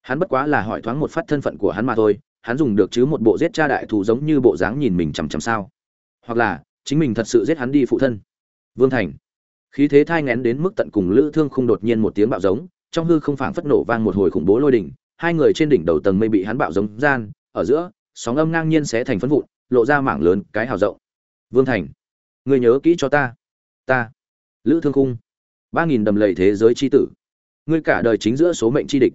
hắn bất quá là hỏi thoáng một phát thân phận của hắn mà thôi, hắn dùng được chứ một bộ giết cha đại thù giống như bộ dáng nhìn mình chằm chằm sao. Hoặc là, chính mình thật sự giết hắn đi phụ thân. Vương thành. Khí thế thai ngén đến mức tận cùng lữ thương không đột nhiên một tiếng bạo giống, trong hư không phảng phất nổ vang một hồi khủng bố lôi đỉnh, hai người trên đỉnh đầu tầng mây bị hắn bạo giống gian, ở giữa, sóng âm ngang nhiên sẽ thành phân vụn, lộ ra mảng lớn cái hào rộng. Vương thành. Người nhớ kỹ cho ta. Ta. Lữ thương khung. Ba nghìn đầm lầy thế giới c h i tử. Ngươi cả đời chính giữa số mệnh c h i địch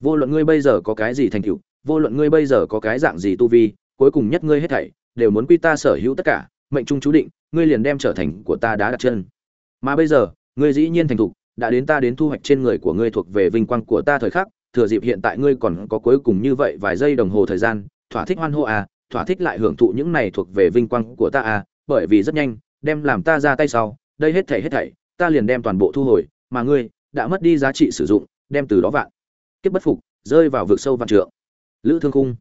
vô luận ngươi bây giờ có cái gì thành tựu, vô luận ngươi bây giờ có cái dạng gì tu vi, cuối cùng nhất ngươi hết thảy đều muốn quy ta sở hữu tất cả, mệnh trung chú định, ngươi liền đem trở thành của ta đã đặt chân. Mà bây giờ, ngươi dĩ nhiên thành thục, đã đến ta đến thu hoạch trên người của ngươi thuộc về vinh quang của ta thời khắc, thừa dịp hiện tại ngươi còn có cuối cùng như vậy vài giây đồng hồ thời gian, thỏa thích hoan hô à thỏa thích lại hưởng thụ những này thuộc về vinh quang của ta à bởi vì rất nhanh, đem làm ta ra tay sau, đây hết thảy hết thảy, ta liền đem toàn bộ thu hồi, mà ngươi đã mất đi giá trị sử dụng, đem từ đó vạn kiếp bất phục, rơi vào vực sâu vạn trượng. Lữ thương khung.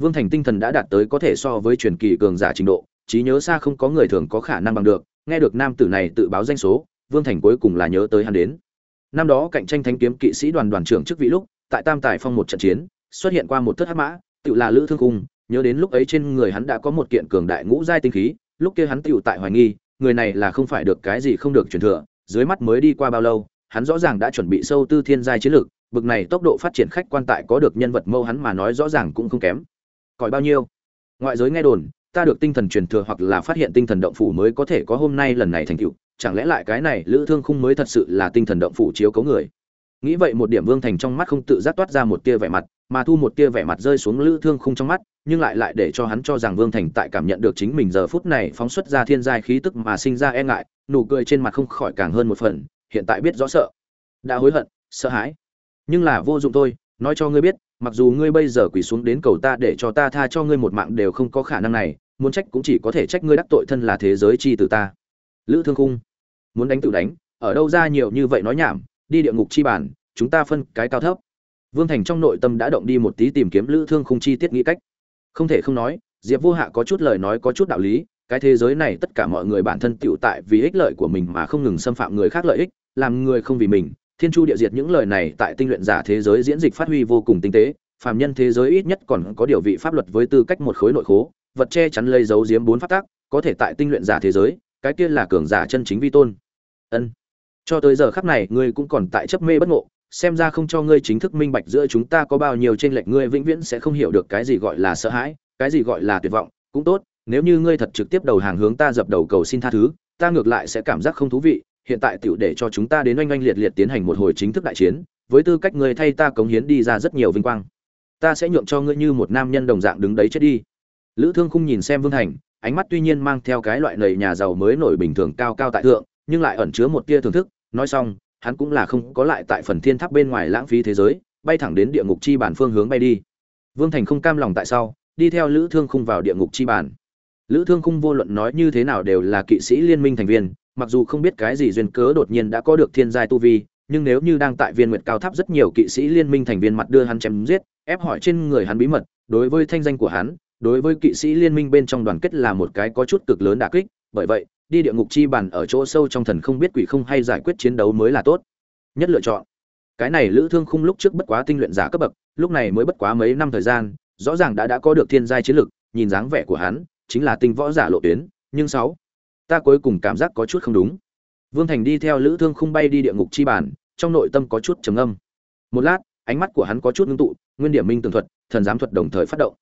Vương thành tinh thần đã đạt tới có thể so với truyền kỳ cường giả trình độ, trí nhớ xa không có người thường có khả năng bằng được, nghe được nam tử này tự báo danh số, vương thành cuối cùng là nhớ tới hắn đến. Năm đó cạnh tranh thanh kiếm kỵ sĩ đoàn đoàn trưởng chức vị lúc, tại tam tài phong một trận chiến, xuất hiện qua một thất hắc mã tự là lữ thương cung nhớ đến lúc ấy trên người hắn đã có một kiện cường đại ngũ giai tinh khí, lúc kia hắn tự tại hoài nghi, người này là không phải được cái gì không được truyền thừa, dưới mắt mới đi qua bao lâu, hắn rõ ràng đã chuẩn bị sâu tư thiên giai chiến lược bực này tốc độ phát triển khách quan tại có được nhân vật mâu hắn mà nói rõ ràng cũng không kém. Còi bao nhiêu? Ngoại giới nghe đồn, ta được tinh thần truyền thừa hoặc là phát hiện tinh thần động phủ mới có thể có hôm nay lần này thành tựu. Chẳng lẽ lại cái này lữ thương khung mới thật sự là tinh thần động phủ chiếu cấu người? Nghĩ vậy một điểm vương thành trong mắt không tự giác toát ra một tia vẻ mặt, mà thu một tia vẻ mặt rơi xuống lữ thương khung trong mắt, nhưng lại lại để cho hắn cho rằng vương thành tại cảm nhận được chính mình giờ phút này phóng xuất ra thiên giai khí tức mà sinh ra e ngại, nụ cười trên mặt không khỏi càng hơn một phần, hiện tại biết rõ sợ. Đã hối hận, sợ hãi nhưng là vô dụng thôi, nói cho ngươi biết, mặc dù ngươi bây giờ quỳ xuống đến cầu ta để cho ta tha cho ngươi một mạng đều không có khả năng này, muốn trách cũng chỉ có thể trách ngươi đắc tội thân là thế giới chi từ ta. Lữ thương khung, muốn đánh tự đánh, ở đâu ra nhiều như vậy nói nhảm, đi địa ngục chi bản, chúng ta phân cái cao thấp. Vương thành trong nội tâm đã động đi một tí tìm kiếm lữ thương khung chi tiết nghĩ cách. Không thể không nói, diệp vô hạ có chút lời nói có chút đạo lý, cái thế giới này tất cả mọi người bản thân tựu tại vì ích lợi của mình mà không ngừng xâm phạm người khác lợi ích, làm người không vì mình thiên chu địa diệt những lời này tại tinh luyện giả thế giới diễn dịch phát huy vô cùng tinh tế, phàm nhân thế giới ít nhất còn có điều vị pháp luật với tư cách một khối nội khố, vật che chắn lây dấu diếm bốn phát tác có thể tại tinh luyện giả thế giới, cái kia là cường giả chân chính vi tôn. Ân. Cho tới giờ khắc này, ngươi cũng còn tại chấp mê bất ngộ, xem ra không cho ngươi chính thức minh bạch giữa chúng ta có bao nhiêu trên lệch, ngươi vĩnh viễn sẽ không hiểu được cái gì gọi là sợ hãi, cái gì gọi là tuyệt vọng, cũng tốt, nếu như ngươi thật trực tiếp đầu hàng hướng ta dập đầu cầu xin tha thứ, ta ngược lại sẽ cảm giác không thú vị hiện tại tiểu để cho chúng ta đến oanh oanh liệt liệt tiến hành một hồi chính thức đại chiến, với tư cách người thay ta cống hiến đi ra rất nhiều vinh quang. Ta sẽ nhượng cho ngươi như một nam nhân đồng dạng đứng đấy chết đi. Lữ thương khung nhìn xem vương thành, ánh mắt tuy nhiên mang theo cái loại nầy nhà giàu mới nổi bình thường cao cao tại thượng, nhưng lại ẩn chứa một tia thưởng thức, nói xong, hắn cũng là không có lại tại phần thiên tháp bên ngoài lãng phí thế giới, bay thẳng đến địa ngục chi bản phương hướng bay đi. Vương thành không cam lòng tại sau đi theo lữ thương khung vào địa ngục chi bản. Lữ thương khung vô luận nói như thế nào đều là kỵ sĩ liên minh thành viên mặc dù không biết cái gì duyên cớ đột nhiên đã có được thiên giai tu vi, nhưng nếu như đang tại viên nguyệt cao tháp rất nhiều kỵ sĩ liên minh thành viên mặt đưa hắn chém giết, ép hỏi trên người hắn bí mật, đối với thanh danh của hắn, đối với kỵ sĩ liên minh bên trong đoàn kết là một cái có chút cực lớn đả kích, bởi vậy, đi địa ngục chi bản ở chỗ sâu trong thần không biết quỷ không hay giải quyết chiến đấu mới là tốt. Nhất lựa chọn. Cái này lữ thương khung lúc trước bất quá tinh luyện giả cấp bậc, lúc này mới bất quá mấy năm thời gian, rõ ràng đã đã có được thiên giai chiến lực, nhìn dáng vẻ của hắn, chính là tinh võ giả lộ tuyến, nhưng sáu ta cuối cùng cảm giác có chút không đúng. Vương thành đi theo lữ thương khung bay đi địa ngục chi bản trong nội tâm có chút trầm âm một lát, ánh mắt của hắn có chút ngưng tụ, nguyên điểm minh tường thuật, thần giám thuật đồng thời phát động.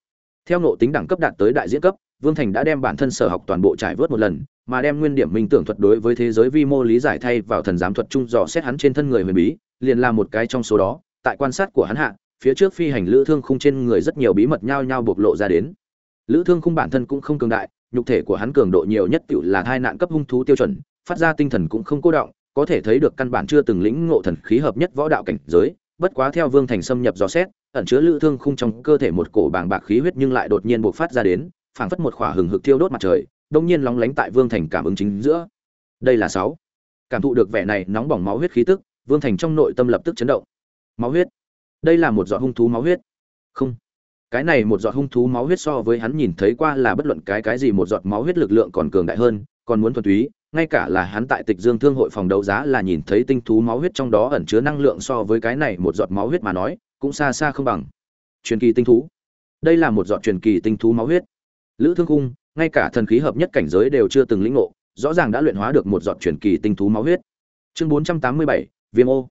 Theo nộ tính đẳng cấp đạt tới đại diễn cấp, vương thành đã đem bản thân sở học toàn bộ trải vớt một lần, mà đem nguyên điểm minh tưởng thuật đối với thế giới vi mô lý giải thay vào thần giám thuật chung dò xét hắn trên thân người huyền bí, liền là một cái trong số đó, tại quan sát của hắn hạ, phía trước phi hành lữ thương khung trên người rất nhiều bí mật nhao nhao bộc lộ ra đến. Lữ thương khung bản thân cũng không cường đại nhục thể của hắn cường độ nhiều nhất tựu là hai nạn cấp hung thú tiêu chuẩn, phát ra tinh thần cũng không cô động, có thể thấy được căn bản chưa từng lĩnh ngộ thần khí hợp nhất võ đạo cảnh giới, bất quá theo vương thành xâm nhập dò xét, ẩn chứa lữ thương khung trong cơ thể một cổ bàng bạc khí huyết nhưng lại đột nhiên bộc phát ra đến, phảng phất một khỏa hừng hực thiêu đốt mặt trời, đông nhiên lóng lánh tại vương thành cảm ứng chính giữa. Đây là sáu. Cảm thụ được vẻ này nóng bỏng máu huyết khí tức, vương thành trong nội tâm lập tức chấn động. Máu huyết. Đây là một giọt hung thú máu huyết. Không cái này một giọt hung thú máu huyết so với hắn nhìn thấy qua là bất luận cái cái gì một giọt máu huyết lực lượng còn cường đại hơn, còn muốn thuần túy, ngay cả là hắn tại tịch dương thương hội phòng đấu giá là nhìn thấy tinh thú máu huyết trong đó ẩn chứa năng lượng so với cái này một giọt máu huyết mà nói, cũng xa xa không bằng. Truyền kỳ tinh thú. Đây là một giọt truyền kỳ tinh thú máu huyết. Lữ thương cung, ngay cả thần khí hợp nhất cảnh giới đều chưa từng lĩnh ngộ, rõ ràng đã luyện hóa được một giọt truyền kỳ tinh thú máu huyết. Chương bốn trăm tám mươi bảy, viêm ô.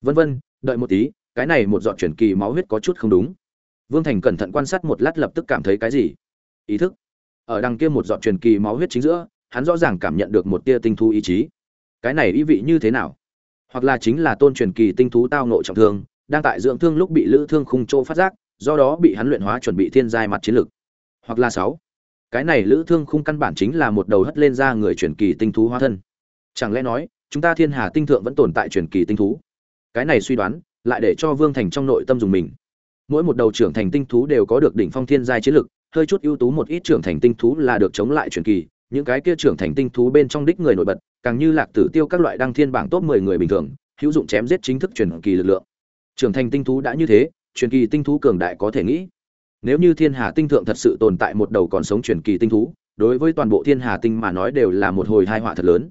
Vân vân, đợi một tí, cái này một giọt truyền kỳ máu huyết có chút không đúng vương thành cẩn thận quan sát một lát lập tức cảm thấy cái gì? Ý thức. Ở đằng kia một giọt truyền kỳ máu huyết chính giữa, hắn rõ ràng cảm nhận được một tia tinh thú ý chí. Cái này ý vị như thế nào? Hoặc là chính là tôn truyền kỳ tinh thú tao ngộ trọng thương, đang tại dưỡng thương lúc bị lữ thương khung trô phát giác, do đó bị hắn luyện hóa chuẩn bị thiên giai mặt chiến lực hoặc là sáu. Cái này lữ thương khung căn bản chính là một đầu hất lên ra người truyền kỳ tinh thú hóa thân. Chẳng lẽ nói, chúng ta thiên hà tinh thượng vẫn tồn tại truyền kỳ tinh thú? Cái này suy đoán, lại để cho vương thành trong nội tâm dùng mình mỗi một đầu trưởng thành tinh thú đều có được đỉnh phong thiên giai chiến lực, hơi chút ưu tú một ít trưởng thành tinh thú là được chống lại truyền kỳ, những cái kia trưởng thành tinh thú bên trong đích người nổi bật, càng như lạc tử tiêu các loại đăng thiên bảng top 10 người bình thường, hữu dụng chém giết chính thức truyền kỳ lực lượng. Trưởng thành tinh thú đã như thế, truyền kỳ tinh thú cường đại có thể nghĩ. Nếu như thiên hà tinh thượng thật sự tồn tại một đầu còn sống truyền kỳ tinh thú, đối với toàn bộ thiên hà tinh mà nói đều là một hồi hai họa thật lớn.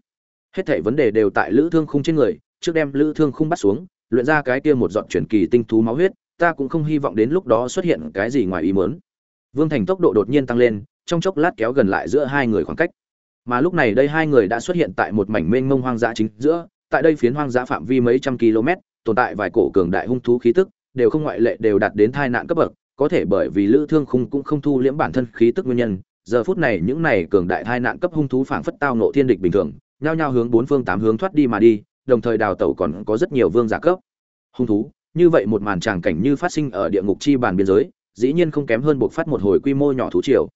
Hết thảy vấn đề đều tại lữ thương khung trên người, trước đem lữ thương khung bắt xuống, luyện ra cái kia một giọt truyền kỳ tinh thú máu huyết ta cũng không hy vọng đến lúc đó xuất hiện cái gì ngoài ý muốn. Vương thành tốc độ đột nhiên tăng lên, trong chốc lát kéo gần lại giữa hai người khoảng cách. Mà lúc này đây hai người đã xuất hiện tại một mảnh mênh mông hoang dã chính giữa, tại đây phiến hoang dã phạm vi mấy trăm km, tồn tại vài cổ cường đại hung thú khí tức, đều không ngoại lệ đều đạt đến tai nạn cấp bậc, có thể bởi vì lữ thương khung cũng không thu liễm bản thân khí tức nguyên nhân, giờ phút này những này cường đại tai nạn cấp hung thú phảng phất tao ngộ thiên địch bình thường, nhao nhao hướng bốn phương tám hướng thoát đi mà đi, đồng thời đào tẩu còn có rất nhiều vương giả cấp hung thú như vậy một màn tràng cảnh như phát sinh ở địa ngục chi bàn biên giới, dĩ nhiên không kém hơn buộc phát một hồi quy mô nhỏ thú triều.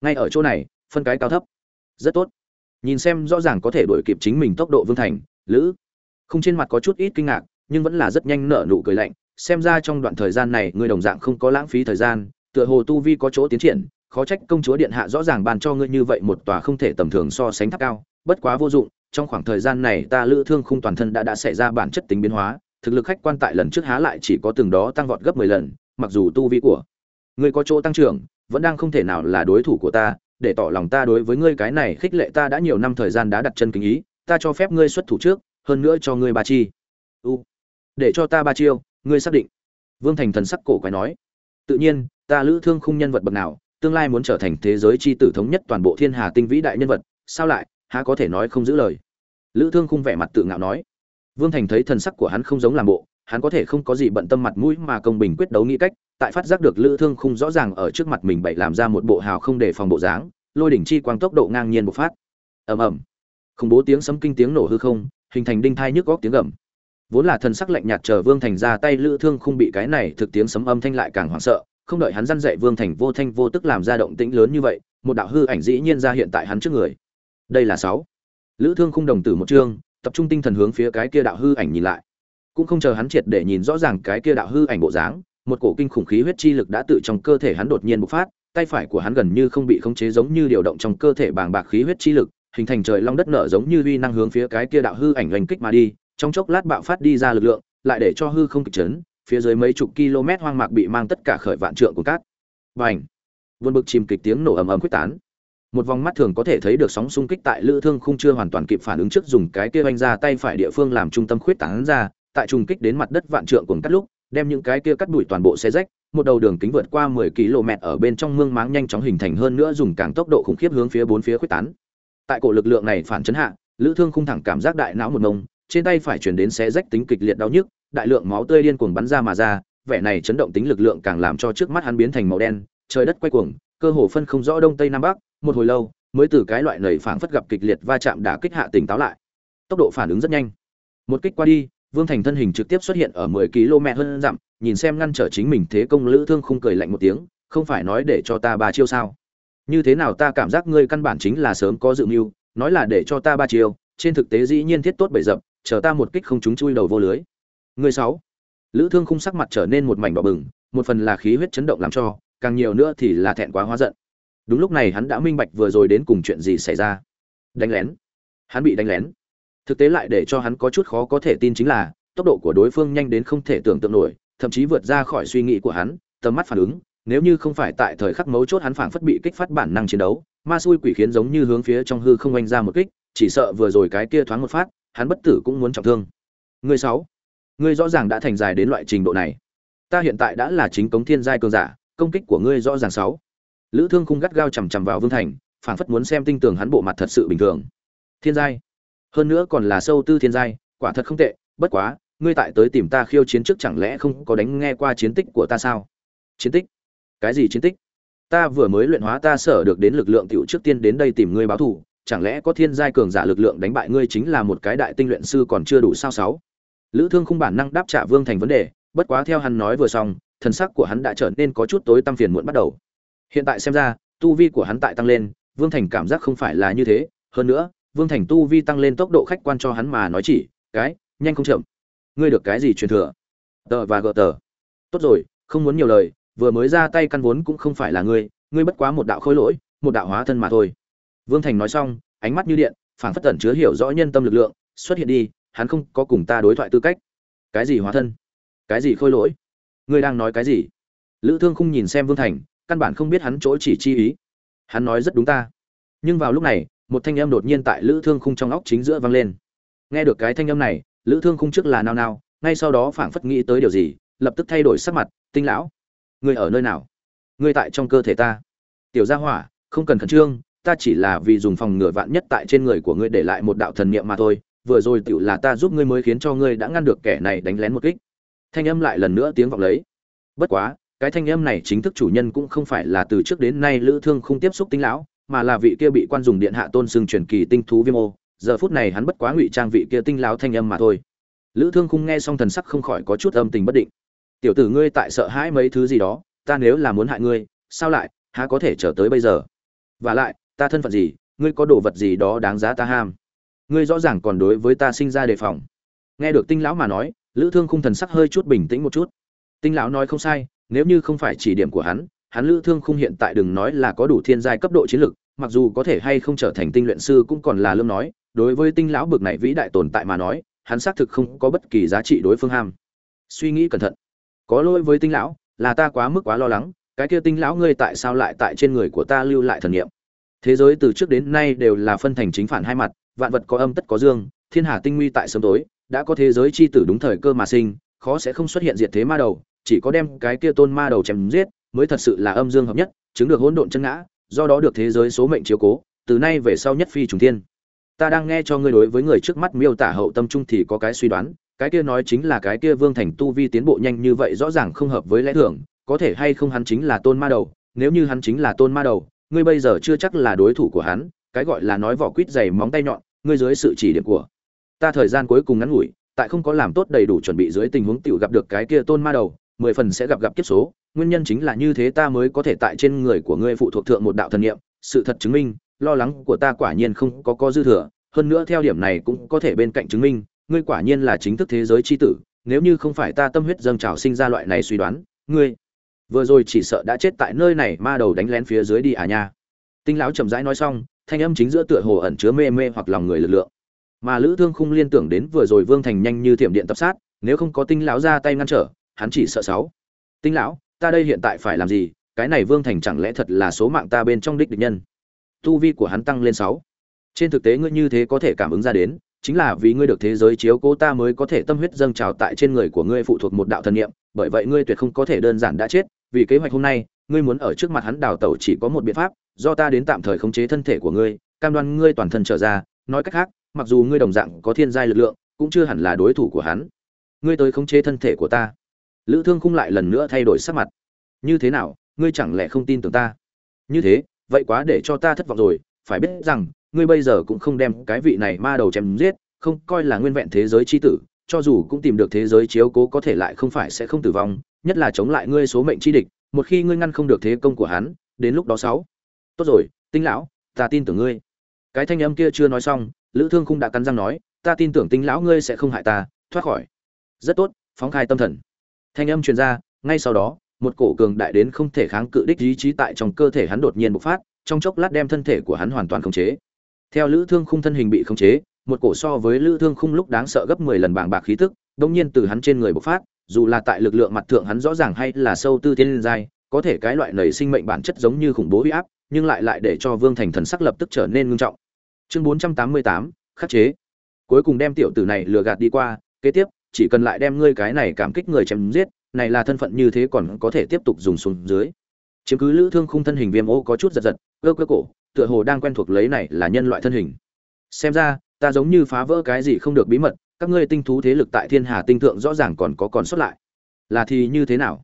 Ngay ở chỗ này, phân cái cao thấp. Rất tốt. Nhìn xem rõ ràng có thể đuổi kịp chính mình tốc độ vương thành, lữ. Không trên mặt có chút ít kinh ngạc, nhưng vẫn là rất nhanh nở nụ cười lạnh, xem ra trong đoạn thời gian này ngươi đồng dạng không có lãng phí thời gian, tựa hồ tu vi có chỗ tiến triển, khó trách công chúa điện hạ rõ ràng ban cho ngươi như vậy một tòa không thể tầm thường so sánh tháp cao, bất quá vô dụng, trong khoảng thời gian này ta lữ thương khung toàn thân đã đã xảy ra bản chất tính biến hóa thực lực khách quan tại lần trước há lại chỉ có từng đó tăng vọt gấp mười lần, mặc dù tu vi của ngươi có chỗ tăng trưởng, vẫn đang không thể nào là đối thủ của ta, để tỏ lòng ta đối với ngươi cái này khích lệ ta đã nhiều năm thời gian đã đặt chân kính ý, ta cho phép ngươi xuất thủ trước, hơn nữa cho ngươi ba chi. U, để cho ta ba chiêu, ngươi xác định. Vương thành thần sắc cổ quái nói. Tự nhiên, ta lữ thương khung nhân vật bậc nào, tương lai muốn trở thành thế giới chi tử thống nhất toàn bộ thiên hà tinh vĩ đại nhân vật, sao lại, há có thể nói không giữ lời? Lữ thương khung vẻ mặt tự ngạo nói vương thành thấy thần sắc của hắn không giống làm bộ, hắn có thể không có gì bận tâm mặt mũi mà công bình quyết đấu nghĩ cách, tại phát giác được lữ thương khung rõ ràng ở trước mặt mình bày làm ra một bộ hào không để phòng bộ dáng, lôi đỉnh chi quang tốc độ ngang nhiên bộc phát. Ầm ầm. Không bố tiếng sấm kinh tiếng nổ hư không, hình thành đinh thai nhức góc tiếng gầm. Vốn là thần sắc lạnh nhạt chờ vương thành ra tay, lữ thương Khung bị cái này thực tiếng sấm âm thanh lại càng hoảng sợ, không đợi hắn dăn dạy vương thành vô thanh vô tức làm ra động tĩnh lớn như vậy, một đạo hư ảnh dĩ nhiên ra hiện tại hắn trước người. Đây là sáu. Lữ thương Khung đồng tử một chương tập trung tinh thần hướng phía cái kia đạo hư ảnh nhìn lại. Cũng không chờ hắn triệt để nhìn rõ ràng cái kia đạo hư ảnh bộ dáng, một cổ kinh khủng khí huyết chi lực đã tự trong cơ thể hắn đột nhiên bộc phát, tay phải của hắn gần như không bị khống chế giống như điều động trong cơ thể bàng bạc khí huyết chi lực, hình thành trời long đất nở giống như uy năng hướng phía cái kia đạo hư ảnh oanh kích mà đi, trong chốc lát bạo phát đi ra lực lượng, lại để cho hư không kịch chấn, phía dưới mấy chục km hoang mạc bị mang tất cả khởi vạn trượng của cát. Vành vượt bực chìm kịch tiếng nổ ầm ầm quyết tán một vòng mắt thường có thể thấy được sóng xung kích tại lữ thương không chưa hoàn toàn kịp phản ứng trước dùng cái kia oanh ra tay phải địa phương làm trung tâm khuyết tán ra tại trùng kích đến mặt đất vạn trượng cùng cắt lúc đem những cái kia cắt đuổi toàn bộ xe rách một đầu đường kính vượt qua 10 km ở bên trong mương máng nhanh chóng hình thành hơn nữa dùng càng tốc độ khủng khiếp hướng phía bốn phía khuếch tán. Tại cổ lực lượng này phản chấn hạ, Lữ Thương khung thẳng cảm giác đại não một ngông, trên tay phải chuyển đến xé rách tính kịch liệt đau nhức, đại lượng máu tươi điên cuồng bắn ra mà ra, vẻ này chấn động tính lực lượng càng làm cho trước mắt hắn biến thành màu đen, trời đất quay cuồng, cơ hồ phân không rõ đông tây nam bắc, một hồi lâu, mới từ cái loại nảy phảng phất gặp kịch liệt va chạm đả kích hạ tỉnh táo lại. Tốc độ phản ứng rất nhanh. Một kích qua đi, Vương Thành thân hình trực tiếp xuất hiện ở 10 km hơn dặm, nhìn xem ngăn trở chính mình thế công Lữ Thương khung cười lạnh một tiếng, không phải nói để cho ta ba chiêu sao? Như thế nào ta cảm giác ngươi căn bản chính là sớm có dự mưu, nói là để cho ta ba chiêu, trên thực tế dĩ nhiên thiết tốt bậy dập, chờ ta một kích không chúng chui đầu vô lưới. Ngươi sáu. Lữ Thương khung sắc mặt trở nên một mảnh đỏ bừng, một phần là khí huyết chấn động làm cho, càng nhiều nữa thì là thẹn quá hóa giận. Đúng lúc này hắn đã minh bạch vừa rồi đến cùng chuyện gì xảy ra. Đánh lén. Hắn bị đánh lén. Thực tế lại để cho hắn có chút khó có thể tin chính là, tốc độ của đối phương nhanh đến không thể tưởng tượng nổi, thậm chí vượt ra khỏi suy nghĩ của hắn, tầm mắt phản ứng, nếu như không phải tại thời khắc mấu chốt hắn phảng phất bị kích phát bản năng chiến đấu, ma xui quỷ khiến giống như hướng phía trong hư không oanh ra một kích, chỉ sợ vừa rồi cái kia thoáng một phát, hắn bất tử cũng muốn trọng thương. Người sáu. Ngươi rõ ràng đã thành dài đến loại trình độ này. Ta hiện tại đã là chính cống thiên giai cường giả, công kích của ngươi rõ ràng sáu lữ thương khung gắt gao chằm chằm vào vương thành, phảng phất muốn xem tinh tường hắn bộ mặt thật sự bình thường. Thiên giai. Hơn nữa còn là sâu tư thiên giai, quả thật không tệ, bất quá, ngươi tại tới tìm ta khiêu chiến trước chẳng lẽ không có đánh nghe qua chiến tích của ta sao? Chiến tích? Cái gì chiến tích? Ta vừa mới luyện hóa ta sở được đến lực lượng tiểu trước tiên đến đây tìm ngươi báo thù, chẳng lẽ có thiên giai cường giả lực lượng đánh bại ngươi chính là một cái đại tinh luyện sư còn chưa đủ sao sáu? Lữ thương không bản năng đáp trả vương thành vấn đề, bất quá theo hắn nói vừa xong, thần sắc của hắn đã trở nên có chút tối tăm phiền muộn bắt đầu hiện tại xem ra tu vi của hắn tại tăng lên vương thành cảm giác không phải là như thế hơn nữa Vương Thành tu vi tăng lên tốc độ khách quan cho hắn mà nói chỉ, cái, nhanh không chậm. Ngươi được cái gì truyền thừa? Tờ và gờ tờ. Tốt rồi, không muốn nhiều lời, vừa mới ra tay căn vốn cũng không phải là ngươi, ngươi bất quá một đạo khối lỗi, một đạo hóa thân mà thôi. Vương Thành nói xong, ánh mắt như điện, phảng phất tẩn chứa hiểu rõ nhân tâm lực lượng, xuất hiện đi, hắn không có cùng ta đối thoại tư cách. Cái gì hóa thân? Cái gì khôi lỗi? Ngươi đang nói cái gì? Lữ Thương không nhìn xem Vương Thành, căn bản không biết hắn chỗ chỉ chi ý. Hắn nói rất đúng ta. Nhưng vào lúc này, một thanh âm đột nhiên tại lữ thương khung trong óc chính giữa vang lên. Nghe được cái thanh âm này lữ thương khung trước là nao nao ngay sau đó phảng phất nghĩ tới điều gì lập tức thay đổi sắc mặt tinh lão ngươi ở nơi nào? Ngươi tại trong cơ thể ta. Tiểu gia hỏa không cần khẩn trương ta chỉ là vì dùng phòng ngừa vạn nhất tại trên người của ngươi để lại một đạo thần niệm mà thôi vừa rồi tựu là ta giúp ngươi mới khiến cho ngươi đã ngăn được kẻ này đánh lén một kích. Thanh âm lại lần nữa tiếng vọng lấy. Bất quá cái thanh âm này chính thức chủ nhân cũng không phải là từ trước đến nay lữ thương không tiếp xúc tinh lão, mà là vị kia bị quan dùng điện hạ tôn xưng truyền kỳ tinh thú viêm ô. Giờ phút này hắn bất quá ngụy trang vị kia tinh lão thanh âm mà thôi. Lữ thương khung nghe xong thần sắc không khỏi có chút âm tình bất định. Tiểu tử ngươi tại sợ hãi mấy thứ gì đó, ta nếu là muốn hại ngươi, sao lại, há có thể trở tới bây giờ? Và lại, ta thân phận gì, ngươi có đồ vật gì đó đáng giá ta ham? Ngươi rõ ràng còn đối với ta sinh ra đề phòng. Nghe được tinh lão mà nói, lữ thương khung thần sắc hơi chút bình tĩnh một chút. Tinh lão nói không sai nếu như không phải chỉ điểm của hắn hắn lữ thương khung hiện tại đừng nói là có đủ thiên giai cấp độ chiến lực, mặc dù có thể hay không trở thành tinh luyện sư cũng còn là lương nói, đối với tinh lão bực này vĩ đại tồn tại mà nói, hắn xác thực không có bất kỳ giá trị đối phương ham. Suy nghĩ cẩn thận. Có lỗi với tinh lão, là ta quá mức quá lo lắng, cái kia tinh lão ngươi tại sao lại tại trên người của ta lưu lại thần niệm? Thế giới từ trước đến nay đều là phân thành chính phản hai mặt, vạn vật có âm tất có dương, thiên hà tinh nguy tại sớm tối, đã có thế giới chi tử đúng thời cơ mà sinh, khó sẽ không xuất hiện diệt thế ma đầu chỉ có đem cái kia tôn ma đầu chém giết, mới thật sự là âm dương hợp nhất, chứng được hỗn độn chân ngã, do đó được thế giới số mệnh chiếu cố, từ nay về sau nhất phi trùng thiên. Ta đang nghe cho ngươi đối với người trước mắt miêu tả hậu tâm trung thì có cái suy đoán, cái kia nói chính là cái kia vương thành tu vi tiến bộ nhanh như vậy rõ ràng không hợp với lẽ thường, có thể hay không hắn chính là tôn ma đầu, nếu như hắn chính là tôn ma đầu, ngươi bây giờ chưa chắc là đối thủ của hắn, cái gọi là nói vỏ quýt dày móng tay nhọn, ngươi dưới sự chỉ điểm của ta thời gian cuối cùng ngắn ngủi, tại không có làm tốt đầy đủ chuẩn bị dưới tình huống tiểu gặp được cái kia tôn ma đầu mười phần sẽ gặp gặp kiếp số. Nguyên nhân chính là như thế ta mới có thể tại trên người của ngươi phụ thuộc thượng một đạo thần niệm. Sự thật chứng minh, lo lắng của ta quả nhiên không có có dư thừa. Hơn nữa theo điểm này cũng có thể bên cạnh chứng minh, ngươi quả nhiên là chính thức thế giới chi tử. Nếu như không phải ta tâm huyết dâng trào sinh ra loại này suy đoán, ngươi vừa rồi chỉ sợ đã chết tại nơi này ma đầu đánh lén phía dưới đi à nha. Tinh lão chậm rãi nói xong, thanh âm chính giữa tựa hồ ẩn chứa mê mê hoặc lòng người lực lượng. Mà lữ thương khung liên tưởng đến vừa rồi vương thành nhanh như thiểm điện tập sát, nếu không có tinh lão ra tay ngăn trở hắn chỉ sợ sáu. Tinh lão, ta đây hiện tại phải làm gì? Cái này vương thành chẳng lẽ thật là số mạng ta bên trong đích địch nhân? Tu vi của hắn tăng lên sáu. Trên thực tế ngươi như thế có thể cảm ứng ra đến, chính là vì ngươi được thế giới chiếu cố ta mới có thể tâm huyết dâng trào tại trên người của ngươi phụ thuộc một đạo thần niệm, bởi vậy ngươi tuyệt không có thể đơn giản đã chết, vì kế hoạch hôm nay, ngươi muốn ở trước mặt hắn đào tẩu chỉ có một biện pháp, do ta đến tạm thời khống chế thân thể của ngươi, cam đoan ngươi toàn thân trở ra, nói cách khác, mặc dù ngươi đồng dạng có thiên giai lực lượng, cũng chưa hẳn là đối thủ của hắn. Ngươi tới khống chế thân thể của ta lữ thương khung lại lần nữa thay đổi sắc mặt. Như thế nào, ngươi chẳng lẽ không tin tưởng ta? Như thế, vậy quá để cho ta thất vọng rồi. Phải biết rằng, ngươi bây giờ cũng không đem cái vị này ma đầu chém giết, không coi là nguyên vẹn thế giới chi tử, cho dù cũng tìm được thế giới chiếu cố có thể lại không phải sẽ không tử vong, nhất là chống lại ngươi số mệnh chi địch, một khi ngươi ngăn không được thế công của hắn, đến lúc đó sáu. Tốt rồi, tinh lão, ta tin tưởng ngươi. Cái thanh âm kia chưa nói xong, lữ thương khung đã cắn răng nói, ta tin tưởng tinh lão ngươi sẽ không hại ta, thoát khỏi. Rất tốt, phóng khai tâm thần thanh âm truyền ra ngay sau đó một cổ cường đại đến không thể kháng cự đích ý chí tại trong cơ thể hắn đột nhiên bộc phát trong chốc lát đem thân thể của hắn hoàn toàn khống chế. Theo lữ thương khung thân hình bị khống chế một cổ so với lữ thương khung lúc đáng sợ gấp 10 lần bảng bạc khí tức đột nhiên từ hắn trên người bộc phát dù là tại lực lượng mặt thượng hắn rõ ràng hay là sâu tư thiên giai có thể cái loại nảy sinh mệnh bản chất giống như khủng bố uy áp nhưng lại lại để cho vương thành thần sắc lập tức trở nên ngưng trọng. Chương 488, khắc chế. Cuối cùng đem tiểu tử này lừa gạt đi qua kế tiếp chỉ cần lại đem ngươi cái này cảm kích người chém giết, này là thân phận như thế còn có thể tiếp tục dùng xuống dưới. Chiếm cứ lữ thương khung thân hình viêm ô có chút giật giật, cơ cơ cổ, tựa hồ đang quen thuộc lấy này là nhân loại thân hình. Xem ra, ta giống như phá vỡ cái gì không được bí mật, các ngươi tinh thú thế lực tại thiên hà tinh thượng rõ ràng còn có còn sót lại. Là thì như thế nào?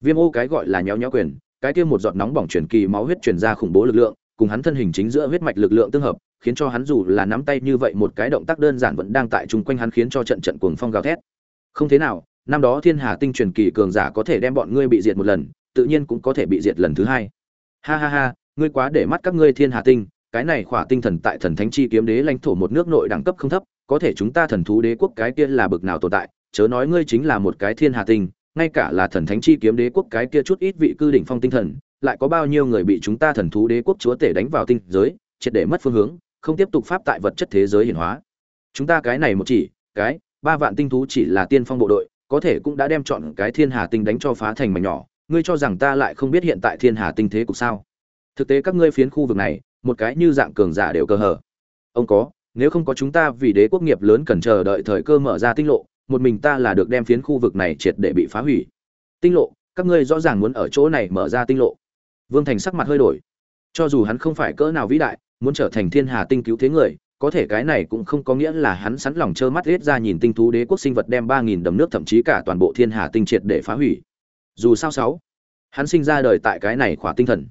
Viêm ô cái gọi là nhéo nhéo quyền, cái kia một giọt nóng bỏng truyền kỳ máu huyết truyền ra khủng bố lực lượng, cùng hắn thân hình chính giữa huyết mạch lực lượng tương hợp khiến cho hắn dù là nắm tay như vậy một cái động tác đơn giản vẫn đang tại chung quanh hắn khiến cho trận trận cuồng phong gào thét. Không thế nào, năm đó thiên hà tinh truyền kỳ cường giả có thể đem bọn ngươi bị diệt một lần, tự nhiên cũng có thể bị diệt lần thứ hai. Ha ha ha, ngươi quá để mắt các ngươi thiên hà tinh, cái này khỏa tinh thần tại thần thánh chi kiếm đế lãnh thổ một nước nội đẳng cấp không thấp, có thể chúng ta thần thú đế quốc cái kia là bực nào tồn tại, chớ nói ngươi chính là một cái thiên hà tinh, ngay cả là thần thánh chi kiếm đế quốc cái kia chút ít vị cư đỉnh phong tinh thần, lại có bao nhiêu người bị chúng ta thần thú đế quốc chúa tể đánh vào tinh giới, triệt để mất phương hướng không tiếp tục pháp tại vật chất thế giới hiển hóa. Chúng ta cái này một chỉ, cái ba vạn tinh thú chỉ là tiên phong bộ đội, có thể cũng đã đem chọn cái thiên hà tinh đánh cho phá thành mảnh nhỏ. Ngươi cho rằng ta lại không biết hiện tại thiên hà tinh thế cục sao? Thực tế các ngươi phiến khu vực này, một cái như dạng cường giả đều cơ hở ông có, nếu không có chúng ta vì đế quốc nghiệp lớn cần chờ đợi thời cơ mở ra tinh lộ, một mình ta là được đem phiến khu vực này triệt để bị phá hủy. Tinh lộ, các ngươi rõ ràng muốn ở chỗ này mở ra tinh lộ. Vương thành sắc mặt hơi đổi. Cho dù hắn không phải cỡ nào vĩ đại muốn trở thành thiên hà tinh cứu thế người, có thể cái này cũng không có nghĩa là hắn sẵn lòng trơ mắt riết ra nhìn tinh thú đế quốc sinh vật đem ba nghìn đầm nước thậm chí cả toàn bộ thiên hà tinh triệt để phá hủy. Dù sao sáu, hắn sinh ra đời tại cái này khỏa tinh thần.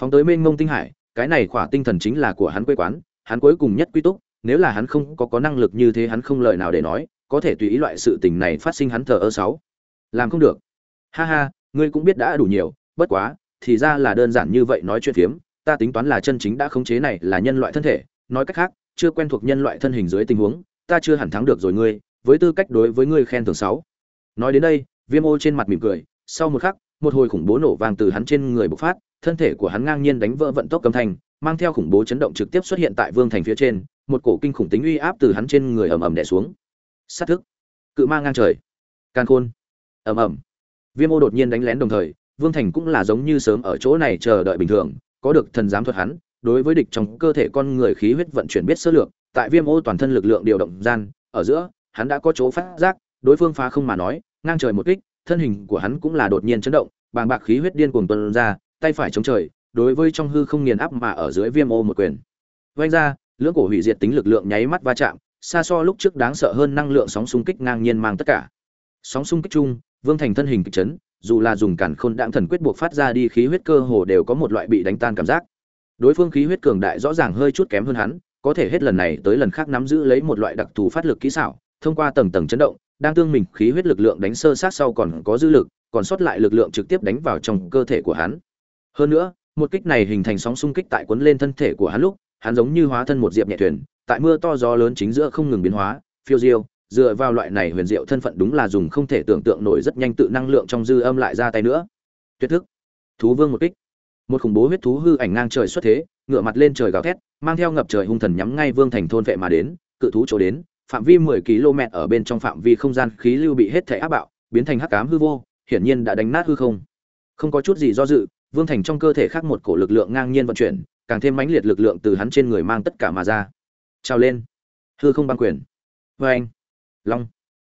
Phóng tới mênh mông tinh hải, cái này khỏa tinh thần chính là của hắn quê quán, hắn cuối cùng nhất quy túc, nếu là hắn không có có năng lực như thế hắn không lời nào để nói, có thể tùy ý loại sự tình này phát sinh hắn thờ ơ sáu. Làm không được. Ha ha, ngươi cũng biết đã đủ nhiều, bất quá, thì ra là đơn giản như vậy nói chuyện phiếm ta tính toán là chân chính đã khống chế này là nhân loại thân thể, nói cách khác, chưa quen thuộc nhân loại thân hình dưới tình huống, ta chưa hẳn thắng được rồi ngươi, với tư cách đối với ngươi khen thưởng sáu. Nói đến đây, viêm ô trên mặt mỉm cười, sau một khắc, một hồi khủng bố nổ vang từ hắn trên người bộc phát, thân thể của hắn ngang nhiên đánh vỡ vận tốc cầm thành mang theo khủng bố chấn động trực tiếp xuất hiện tại vương thành phía trên, một cổ kinh khủng tính uy áp từ hắn trên người ầm ầm đè xuống. Sát thức. Cự mang ngang trời. Can khôn. Ầm ầm. Viêm ô đột nhiên đánh lén đồng thời, vương thành cũng là giống như sớm ở chỗ này chờ đợi bình thường có được thần giám thuật hắn, đối với địch trong cơ thể con người khí huyết vận chuyển biết sơ lược, tại viêm ô toàn thân lực lượng điều động gian, ở giữa, hắn đã có chỗ phát giác, đối phương phá không mà nói, ngang trời một kích, thân hình của hắn cũng là đột nhiên chấn động, bàng bạc khí huyết điên cuồng tuôn ra, tay phải chống trời, đối với trong hư không nghiền áp mà ở dưới viêm ô một quyền. Vanh ra, lưỡng cổ hủy diệt tính lực lượng nháy mắt va chạm, xa so lúc trước đáng sợ hơn năng lượng sóng xung kích ngang nhiên mang tất cả. Sóng xung kích chung, vương thành thân hình kịch chấn dù là dùng cản khôn đạm thần quyết buộc phát ra đi, khí huyết cơ hồ đều có một loại bị đánh tan cảm giác. Đối phương khí huyết cường đại rõ ràng hơi chút kém hơn hắn, có thể hết lần này tới lần khác nắm giữ lấy một loại đặc thù phát lực kỹ xảo, thông qua tầng tầng chấn động, đang tương mình khí huyết lực lượng đánh sơ sát sau còn có dư lực, còn sót lại lực lượng trực tiếp đánh vào trong cơ thể của hắn. Hơn nữa, một kích này hình thành sóng xung kích tại cuốn lên thân thể của hắn lúc, hắn giống như hóa thân một diệp nhẹ thuyền, tại mưa to gió lớn chính giữa không ngừng biến hóa, phiêu diêu dựa vào loại này huyền diệu thân phận đúng là dùng không thể tưởng tượng nổi rất nhanh tự năng lượng trong dư âm lại ra tay nữa. Tuyệt thức. Thú vương một kích. Một khủng bố huyết thú hư ảnh ngang trời xuất thế ngựa mặt lên trời gào thét, mang theo ngập trời hung thần nhắm ngay vương thành thôn vệ mà đến, cự thú chỗ đến, phạm vi 10 km ở bên trong phạm vi không gian khí lưu bị hết thể áp bạo, biến thành hắc ám hư vô, hiển nhiên đã đánh nát hư không. Không có chút gì do dự, vương thành trong cơ thể khác một cổ lực lượng ngang nhiên vận chuyển, càng thêm mãnh liệt lực lượng từ hắn trên người mang tất cả mà ra. Trao lên. Hư không băng quyền. Vê vâng. anh long.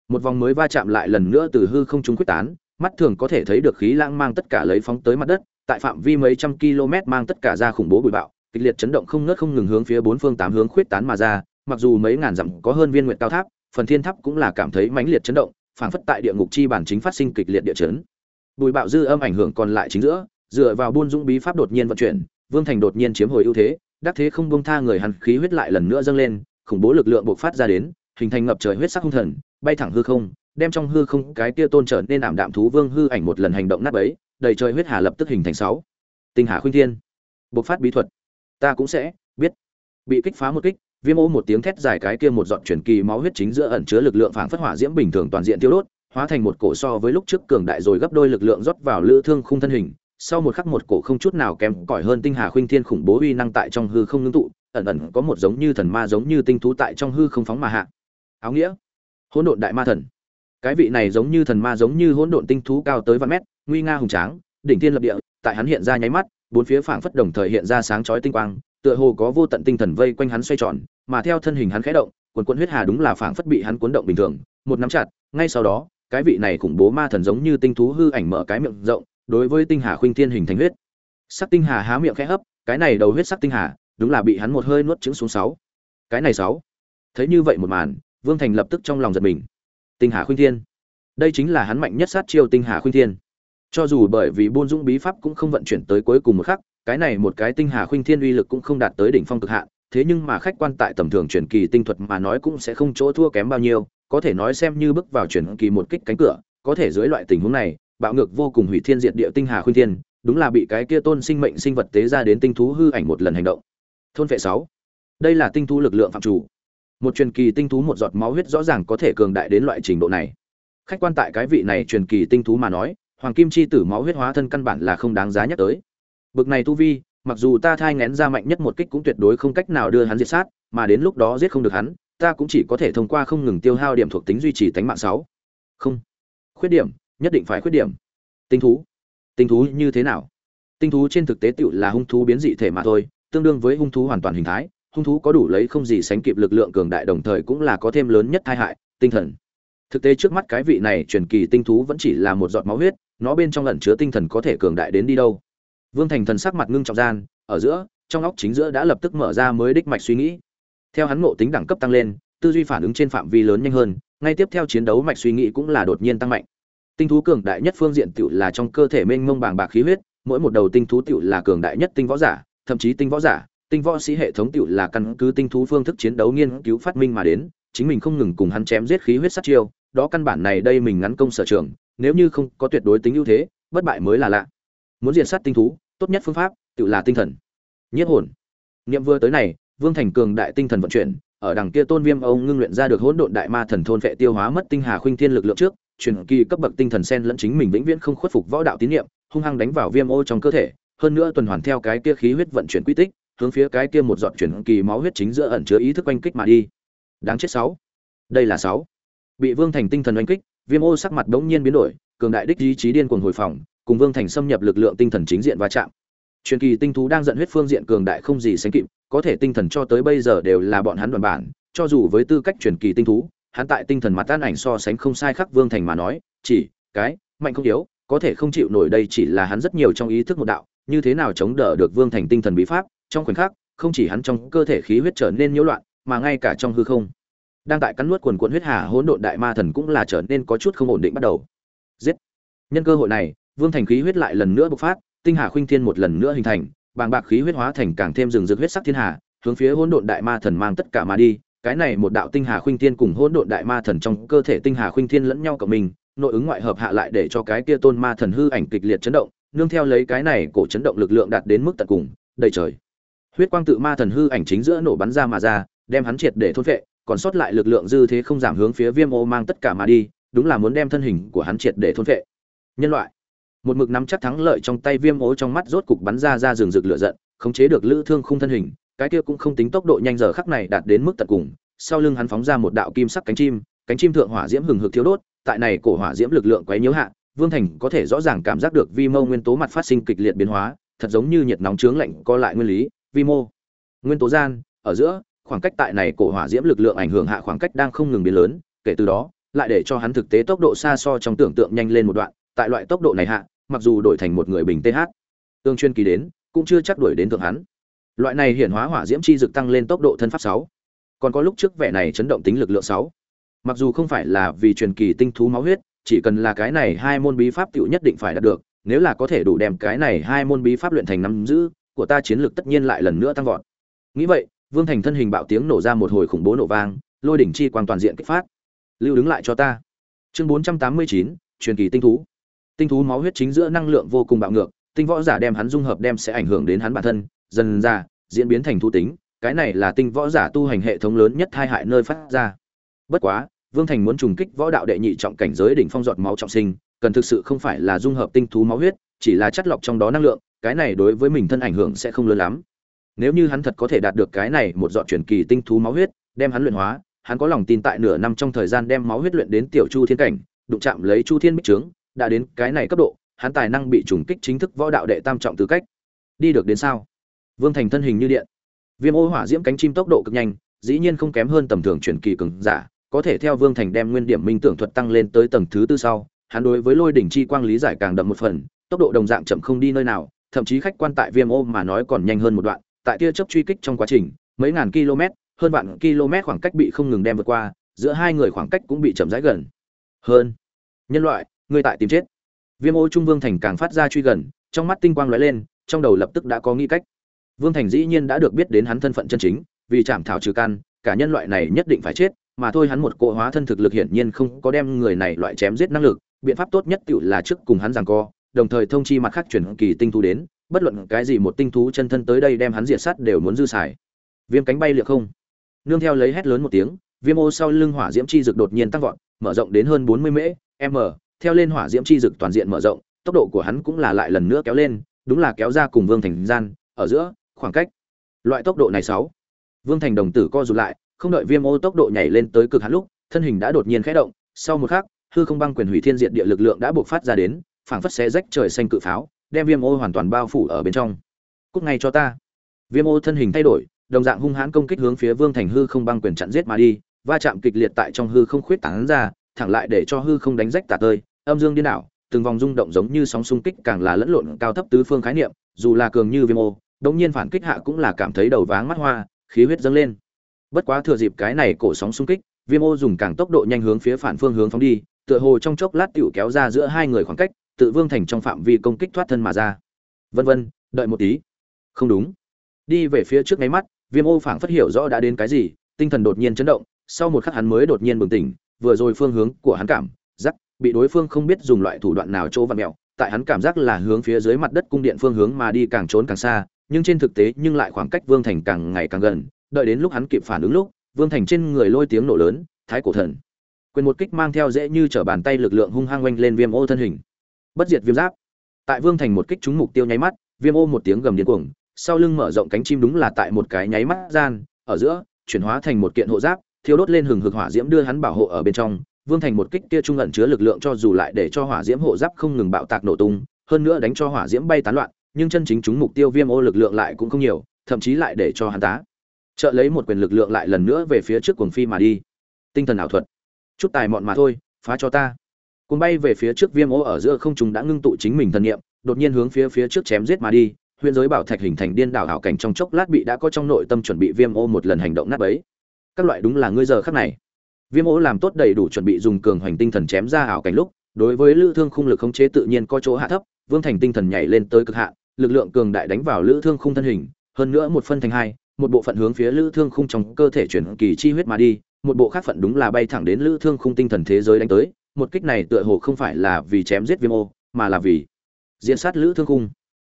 Một vòng mới va chạm lại lần nữa từ hư không trung quyết tán, mắt thường có thể thấy được khí lãng mang tất cả lấy phóng tới mặt đất, tại phạm vi mấy trăm km mang tất cả ra khủng bố bụi bạo, kịch liệt chấn động không ngớt không ngừng hướng phía bốn phương tám hướng khuyết tán mà ra, mặc dù mấy ngàn dặm có hơn viên nguyện cao tháp, phần thiên tháp cũng là cảm thấy mãnh liệt chấn động, phảng phất tại địa ngục chi bản chính phát sinh kịch liệt địa chấn. Bụi bạo dư âm ảnh hưởng còn lại chính giữa, dựa vào buôn dũng bí pháp đột nhiên vận chuyển, vương thành đột nhiên chiếm hồi ưu thế, đắc thế không buông tha người hắn, khí huyết lại lần nữa dâng lên, khủng bố lực lượng bộc phát ra đến hình thành ngập trời huyết sắc hung thần, bay thẳng hư không, đem trong hư không cái kia tôn trở nên ảm đạm thú vương hư ảnh một lần hành động nát bấy, đầy trời huyết hà lập tức hình thành sáu. Tinh hà khuynh thiên, bộc phát bí thuật. Ta cũng sẽ biết. Bị kích phá một kích, Viêm Ô một tiếng thét dài cái kia một giọt chuyển kỳ máu huyết chính giữa ẩn chứa lực lượng phảng phất hỏa diễm bình thường toàn diện tiêu đốt, hóa thành một cổ so với lúc trước cường đại rồi gấp đôi lực lượng rót vào lư thương khung thân hình, sau một khắc một cổ không chút nào kém cỏi hơn tinh hà khuynh thiên khủng bố uy năng tại trong hư không ngưng tụ, ẩn ẩn có một giống như thần ma giống như tinh thú tại trong hư không phóng mà hạ áo nghĩa. Hỗn độn đại ma thần. Cái vị này giống như thần ma giống như hỗn độn tinh thú cao tới vạn mét, nguy nga hùng tráng, đỉnh thiên lập địa, tại hắn hiện ra nháy mắt, bốn phía phảng phất đồng thời hiện ra sáng chói tinh quang, tựa hồ có vô tận tinh thần vây quanh hắn xoay tròn, mà theo thân hình hắn khẽ động, quần quần huyết hà đúng là phảng phất bị hắn cuốn động bình thường, một nắm chặt, ngay sau đó, cái vị này khủng bố ma thần giống như tinh thú hư ảnh mở cái miệng rộng, đối với tinh hà khuynh thiên hình thành huyết. Sắc tinh hà há miệng khẽ hấp, cái này đầu huyết sắc tinh hà, đúng là bị hắn một hơi nuốt trứng xuống sáu. Cái này sáu. Thấy như vậy một màn Vương Thành lập tức trong lòng giật mình. Tinh Hà Khuynh Thiên, đây chính là hắn mạnh nhất sát chiêu Tinh Hà Khuynh Thiên. Cho dù bởi vì buôn dũng bí pháp cũng không vận chuyển tới cuối cùng một khắc, cái này một cái Tinh Hà Khuynh Thiên uy lực cũng không đạt tới đỉnh phong cực hạn, thế nhưng mà khách quan tại tầm thường truyền kỳ tinh thuật mà nói cũng sẽ không chỗ thua kém bao nhiêu, có thể nói xem như bước vào truyền kỳ một kích cánh cửa, có thể dưới loại tình huống này, bạo ngược vô cùng hủy thiên diệt địa Tinh Hà Khuynh Thiên, đúng là bị cái kia tôn sinh mệnh sinh vật tế ra đến tinh thú hư ảnh một lần hành động. Thôn vệ 6. Đây là tinh thú lực lượng phạm chủ một truyền kỳ tinh thú một giọt máu huyết rõ ràng có thể cường đại đến loại trình độ này. Khách quan tại cái vị này truyền kỳ tinh thú mà nói, hoàng kim chi tử máu huyết hóa thân căn bản là không đáng giá nhắc tới. Bực này tu vi, mặc dù ta thai ngén ra mạnh nhất một kích cũng tuyệt đối không cách nào đưa hắn diệt sát, mà đến lúc đó giết không được hắn, ta cũng chỉ có thể thông qua không ngừng tiêu hao điểm thuộc tính duy trì tánh mạng sáu. Không. Khuyết điểm, nhất định phải khuyết điểm. Tinh thú. Tinh thú như thế nào? Tinh thú trên thực tế tựu là hung thú biến dị thể mà thôi, tương đương với hung thú hoàn toàn hình thái hung thú có đủ lấy không gì sánh kịp lực lượng cường đại đồng thời cũng là có thêm lớn nhất tai hại, tinh thần. Thực tế trước mắt cái vị này truyền kỳ tinh thú vẫn chỉ là một giọt máu huyết, nó bên trong ẩn chứa tinh thần có thể cường đại đến đi đâu. Vương Thành thần sắc mặt ngưng trọng gian, ở giữa, trong óc chính giữa đã lập tức mở ra mới đích mạch suy nghĩ. theo hắn ngộ tính đẳng cấp tăng lên tư duy phản ứng trên phạm vi lớn nhanh hơn ngay tiếp theo chiến đấu mạch suy nghĩ cũng là đột nhiên tăng mạnh tinh thú cường đại nhất phương diện tiểu là trong cơ thể mênh mông bàng bạc khí huyết mỗi một đầu tinh thú tiểu là cường đại nhất tinh võ giả thậm chí tinh võ giả tinh võ sĩ hệ thống tựu là căn cứ tinh thú phương thức chiến đấu nghiên cứu phát minh mà đến, chính mình không ngừng cùng hắn chém giết khí huyết sát chiêu, đó căn bản này đây mình ngắn công sở trường, nếu như không có tuyệt đối tính ưu thế, bất bại mới là lạ. Muốn diệt sát tinh thú, tốt nhất phương pháp tự là tinh thần. Nhất hồn. Niệm vừa tới này, vương thành cường đại tinh thần vận chuyển, ở đằng kia tôn viêm ông ngưng luyện ra được hỗn độn đại ma thần thôn vệ tiêu hóa mất tinh hà khuynh thiên lực lượng trước, truyền kỳ cấp bậc tinh thần sen lẫn chính mình vĩnh viễn không khuất phục võ đạo tín niệm, hung hăng đánh vào viêm ô trong cơ thể, hơn nữa tuần hoàn theo cái kia khí huyết vận chuyển quy tích hướng phía cái kia một giọt chuyển kỳ máu huyết chính giữa ẩn chứa ý thức oanh kích mà đi. Đáng chết sáu. Đây là sáu. Bị vương thành tinh thần oanh kích, viêm ô sắc mặt đống nhiên biến đổi, cường đại đích ý chí điên cuồng hồi phòng, cùng vương thành xâm nhập lực lượng tinh thần chính diện va chạm. Truyền kỳ tinh thú đang giận huyết phương diện cường đại không gì sánh kịp, có thể tinh thần cho tới bây giờ đều là bọn hắn đoàn bản, cho dù với tư cách truyền kỳ tinh thú, hắn tại tinh thần mặt tan ảnh so sánh không sai khắc vương thành mà nói, chỉ, cái, mạnh không yếu, có thể không chịu nổi đây chỉ là hắn rất nhiều trong ý thức một đạo, như thế nào chống đỡ được vương thành tinh thần bí pháp trong khoảnh khắc, không chỉ hắn trong cơ thể khí huyết trở nên nhiễu loạn, mà ngay cả trong hư không, đang tại cắn nuốt quần cuộn huyết hà hỗn độn đại ma thần cũng là trở nên có chút không ổn định bắt đầu. Giết! Nhân cơ hội này, vương thành khí huyết lại lần nữa bộc phát, tinh hà khuynh thiên một lần nữa hình thành, bàng bạc khí huyết hóa thành càng thêm rừng rực huyết sắc thiên hà, hướng phía hỗn độn đại ma thần mang tất cả mà đi. Cái này một đạo tinh hà khuynh thiên cùng hỗn độn đại ma thần trong cơ thể tinh hà khuynh thiên lẫn nhau cộng mình, nội ứng ngoại hợp hạ lại để cho cái kia tôn ma thần hư ảnh kịch liệt chấn động, nương theo lấy cái này cổ chấn động lực lượng đạt đến mức tận cùng, đầy trời huyết quang tự ma thần hư ảnh chính giữa nổ bắn ra mà ra, đem hắn triệt để thôn vệ còn sót lại lực lượng dư thế không giảm hướng phía viêm ô mang tất cả mà đi, đúng là muốn đem thân hình của hắn triệt để thôn vệ nhân loại. Một mực nắm chắc thắng lợi trong tay viêm ố trong mắt rốt cục bắn ra ra rừng rực lửa giận, khống chế được lữ thương khung thân hình, cái kia cũng không tính tốc độ nhanh giờ khắc này đạt đến mức tận cùng, sau lưng hắn phóng ra một đạo kim sắc cánh chim cánh chim thượng hỏa diễm hừng hực thiếu đốt, tại này cổ hỏa diễm lực lượng quấy nhiễu hạ, vương thành có thể rõ ràng cảm giác được vi mâu nguyên tố mặt phát sinh kịch liệt biến hóa, thật giống như nhiệt nóng trướng lạnh co lại nguyên lý vi mô. Nguyên tố gian, ở giữa, khoảng cách tại này cổ hỏa diễm lực lượng ảnh hưởng hạ khoảng cách đang không ngừng biến lớn, kể từ đó, lại để cho hắn thực tế tốc độ xa so trong tưởng tượng nhanh lên một đoạn, tại loại tốc độ này hạ, mặc dù đổi thành một người bình th tương chuyên kỳ đến, cũng chưa chắc đuổi đến thượng hắn. Loại này hiển hóa hỏa diễm chi dực tăng lên tốc độ thân pháp sáu. Còn có lúc trước vẻ này chấn động tính lực lượng sáu. Mặc dù không phải là vì truyền kỳ tinh thú máu huyết, chỉ cần là cái này hai môn bí pháp tựu nhất định phải đạt được, nếu là có thể đủ đem cái này hai môn bí pháp luyện thành nắm giữ của ta chiến lược tất nhiên lại lần nữa tăng vọt. Nghĩ vậy, vương thành thân hình bạo tiếng nổ ra một hồi khủng bố nổ vang, lôi đỉnh chi quang toàn diện kích phát. Lưu đứng lại cho ta. Chương bốn trăm tám mươi chín, truyền kỳ tinh thú. Tinh thú máu huyết chính giữa năng lượng vô cùng bạo ngược, tinh võ giả đem hắn dung hợp đem sẽ ảnh hưởng đến hắn bản thân, dần ra, diễn biến thành thú tính, cái này là tinh võ giả tu hành hệ thống lớn nhất hai hại nơi phát ra. Bất quá, vương thành muốn trùng kích võ đạo đệ nhị trọng cảnh giới đỉnh phong giọt máu trọng sinh, cần thực sự không phải là dung hợp tinh thú máu huyết, chỉ là chất lọc trong đó năng lượng cái này đối với mình thân ảnh hưởng sẽ không lớn lắm. Nếu như hắn thật có thể đạt được cái này một dọn truyền kỳ tinh thú máu huyết, đem hắn luyện hóa, hắn có lòng tin tại nửa năm trong thời gian đem máu huyết luyện đến tiểu chu thiên cảnh, đụng chạm lấy chu thiên bích trướng, đã đến cái này cấp độ, hắn tài năng bị trùng kích chính thức võ đạo đệ tam trọng tư cách. Đi được đến sao? Vương thành thân hình như điện. Viêm ô hỏa diễm cánh chim tốc độ cực nhanh, dĩ nhiên không kém hơn tầm thường truyền kỳ cường giả, có thể theo vương thành đem nguyên điểm minh tưởng thuật tăng lên tới tầng thứ tư sau, hắn đối với lôi đỉnh chi quang lý giải càng đậm một phần, tốc độ đồng dạng chậm không đi nơi nào thậm chí khách quan tại viêm ô mà nói còn nhanh hơn một đoạn, tại tia chớp truy kích trong quá trình, mấy ngàn km, hơn vạn km khoảng cách bị không ngừng đem vượt qua, giữa hai người khoảng cách cũng bị chậm rãi gần. Hơn, nhân loại ngươi tại tìm chết. Viêm ô trung vương thành càng phát ra truy gần, trong mắt tinh quang lóe lên, trong đầu lập tức đã có nghĩ cách. Vương thành dĩ nhiên đã được biết đến hắn thân phận chân chính, vì chạm thảo trừ căn, cả nhân loại này nhất định phải chết, mà thôi hắn một cỗ hóa thân thực lực hiển nhiên không có đem người này loại chém giết năng lực, biện pháp tốt nhất tựu là trước cùng hắn giằng co đồng thời thông chi mặt khác chuyển kỳ tinh thú đến bất luận cái gì một tinh thú chân thân tới đây đem hắn diệt sát đều muốn dư xài viêm cánh bay liệt không nương theo lấy hét lớn một tiếng viêm ô sau lưng hỏa diễm chi dực đột nhiên tăng vọt mở rộng đến hơn bốn mươi mễ m theo lên hỏa diễm chi dực toàn diện mở rộng, tốc độ của hắn cũng là lại lần nữa kéo lên, đúng là kéo ra cùng Vương Thành gian, ở giữa, khoảng cách. Loại tốc độ này 6. Vương Thành đồng tử co rụt lại, không đợi Viêm Ô tốc độ nhảy lên tới cực hạn lúc, thân hình đã đột nhiên khẽ động, sau một khắc, hư không băng quyền hủy thiên diệt địa lực lượng đã bộc phát ra đến, phảng phất xé rách trời xanh cự pháo, đem Viêm Ô hoàn toàn bao phủ ở bên trong. Cút ngay cho ta. Viêm Ô thân hình thay đổi, đồng dạng hung hãn công kích hướng phía Vương Thành hư không băng quyền chặn giết mà đi, va chạm kịch liệt tại trong hư không khuyết tán ra, thẳng lại để cho hư không đánh rách tả tơi, âm dương điên đảo, từng vòng rung động giống như sóng xung kích càng là lẫn lộn cao thấp tứ phương khái niệm, dù là cường như viêm ô, đống nhiên phản kích hạ cũng là cảm thấy đầu váng mắt hoa, khí huyết dâng lên. bất quá thừa dịp cái này cổ sóng xung kích viêm ô dùng càng tốc độ nhanh hướng phía phản phương hướng phóng đi tựa hồ trong chốc lát tiểu kéo ra giữa hai người khoảng cách tự vương thành trong phạm vi công kích thoát thân mà ra. Vân vân, đợi một tí. Không đúng. Đi về phía trước ngáy mắt, viêm ô phảng phất hiểu rõ đã đến cái gì, tinh thần đột nhiên chấn động, sau một khắc hắn mới đột nhiên bừng tỉnh, vừa rồi phương hướng của hắn cảm giác bị đối phương không biết dùng loại thủ đoạn nào chỗ vặn mẹo, tại hắn cảm giác là hướng phía dưới mặt đất cung điện phương hướng mà đi càng trốn càng xa, nhưng trên thực tế nhưng lại khoảng cách vương thành càng ngày càng gần, đợi đến lúc hắn kịp phản ứng lúc, vương thành trên người lôi tiếng nổ lớn, thái cổ thần. Quyền một kích mang theo dễ như trở bàn tay lực lượng hung hăng oanh lên viêm ô thân hình bất diệt viêm giáp. Tại vương thành một kích trúng mục tiêu nháy mắt, viêm ô một tiếng gầm điên cuồng, sau lưng mở rộng cánh chim đúng là tại một cái nháy mắt gian, ở giữa, chuyển hóa thành một kiện hộ giáp, thiêu đốt lên hừng hực hỏa diễm đưa hắn bảo hộ ở bên trong. Vương thành một kích kia trung ẩn chứa lực lượng cho dù lại để cho hỏa diễm hộ giáp không ngừng bạo tạc nổ tung, hơn nữa đánh cho hỏa diễm bay tán loạn, nhưng chân chính chúng mục tiêu viêm ô lực lượng lại cũng không nhiều, thậm chí lại để cho hắn tá. Trợ lấy một quyền lực lượng lại lần nữa về phía trước cuồng phi mà đi. Tinh thần ảo thuật. Chút tài mọn mà thôi, phá cho ta cùng bay về phía trước viêm ô ở giữa không trung đã ngưng tụ chính mình thần niệm, đột nhiên hướng phía phía trước chém giết mà đi, huyền giới bảo thạch hình thành điên đảo hảo cảnh trong chốc lát bị đã có trong nội tâm chuẩn bị viêm ô một lần hành động nát bấy. Các loại đúng là ngươi giờ khắc này. Viêm ô làm tốt đầy đủ chuẩn bị dùng cường hoành tinh thần chém ra hảo cảnh lúc, đối với lữ thương khung lực khống chế tự nhiên có chỗ hạ thấp, vương thành tinh thần nhảy lên tới cực hạn, lực lượng cường đại đánh vào lữ thương khung thân hình, hơn nữa một phân thành hai, một bộ phận hướng phía lữ thương khung trong cơ thể chuyển kỳ chi huyết mà đi, một bộ khác phận đúng là bay thẳng đến lữ thương khung tinh thần thế giới đánh tới một kích này tựa hồ không phải là vì chém giết viêm ô, mà là vì diễn sát lữ thương cung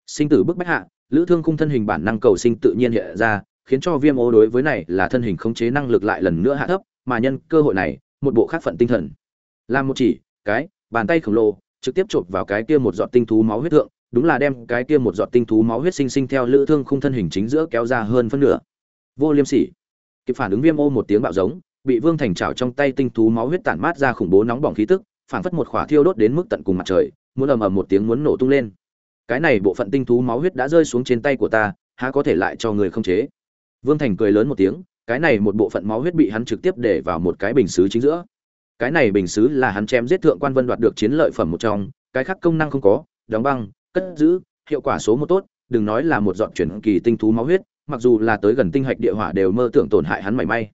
sinh tử bức bách hạ, lữ thương cung thân hình bản năng cầu sinh tự nhiên hiện ra, khiến cho viêm ô đối với này là thân hình khống chế năng lực lại lần nữa hạ thấp, mà nhân cơ hội này, một bộ khác phận tinh thần. Làm một chỉ, cái, bàn tay khổng lồ, trực tiếp chộp vào cái kia một giọt tinh thú máu huyết thượng, đúng là đem cái kia một giọt tinh thú máu huyết sinh sinh theo lữ thương khung thân hình chính giữa kéo ra hơn phân nửa. Vô liêm sỉ. Kịp phản ứng viêm ô một tiếng bạo giống bị vương thành trào trong tay tinh thú máu huyết tản mát ra khủng bố nóng bỏng khí tức, phảng phất một khỏa thiêu đốt đến mức tận cùng mặt trời, muốn ầm ầm một tiếng muốn nổ tung lên. Cái này bộ phận tinh thú máu huyết đã rơi xuống trên tay của ta, há có thể lại cho người không chế? Vương thành cười lớn một tiếng, cái này một bộ phận máu huyết bị hắn trực tiếp để vào một cái bình xứ chính giữa. Cái này bình xứ là hắn chém giết thượng quan vân đoạt được chiến lợi phẩm một trong, cái khác công năng không có, đóng băng, cất giữ, hiệu quả số một tốt, đừng nói là một dọn chuyển kỳ tinh thú máu huyết, mặc dù là tới gần tinh hạch địa hỏa đều mơ tưởng tổn hại hắn mảy may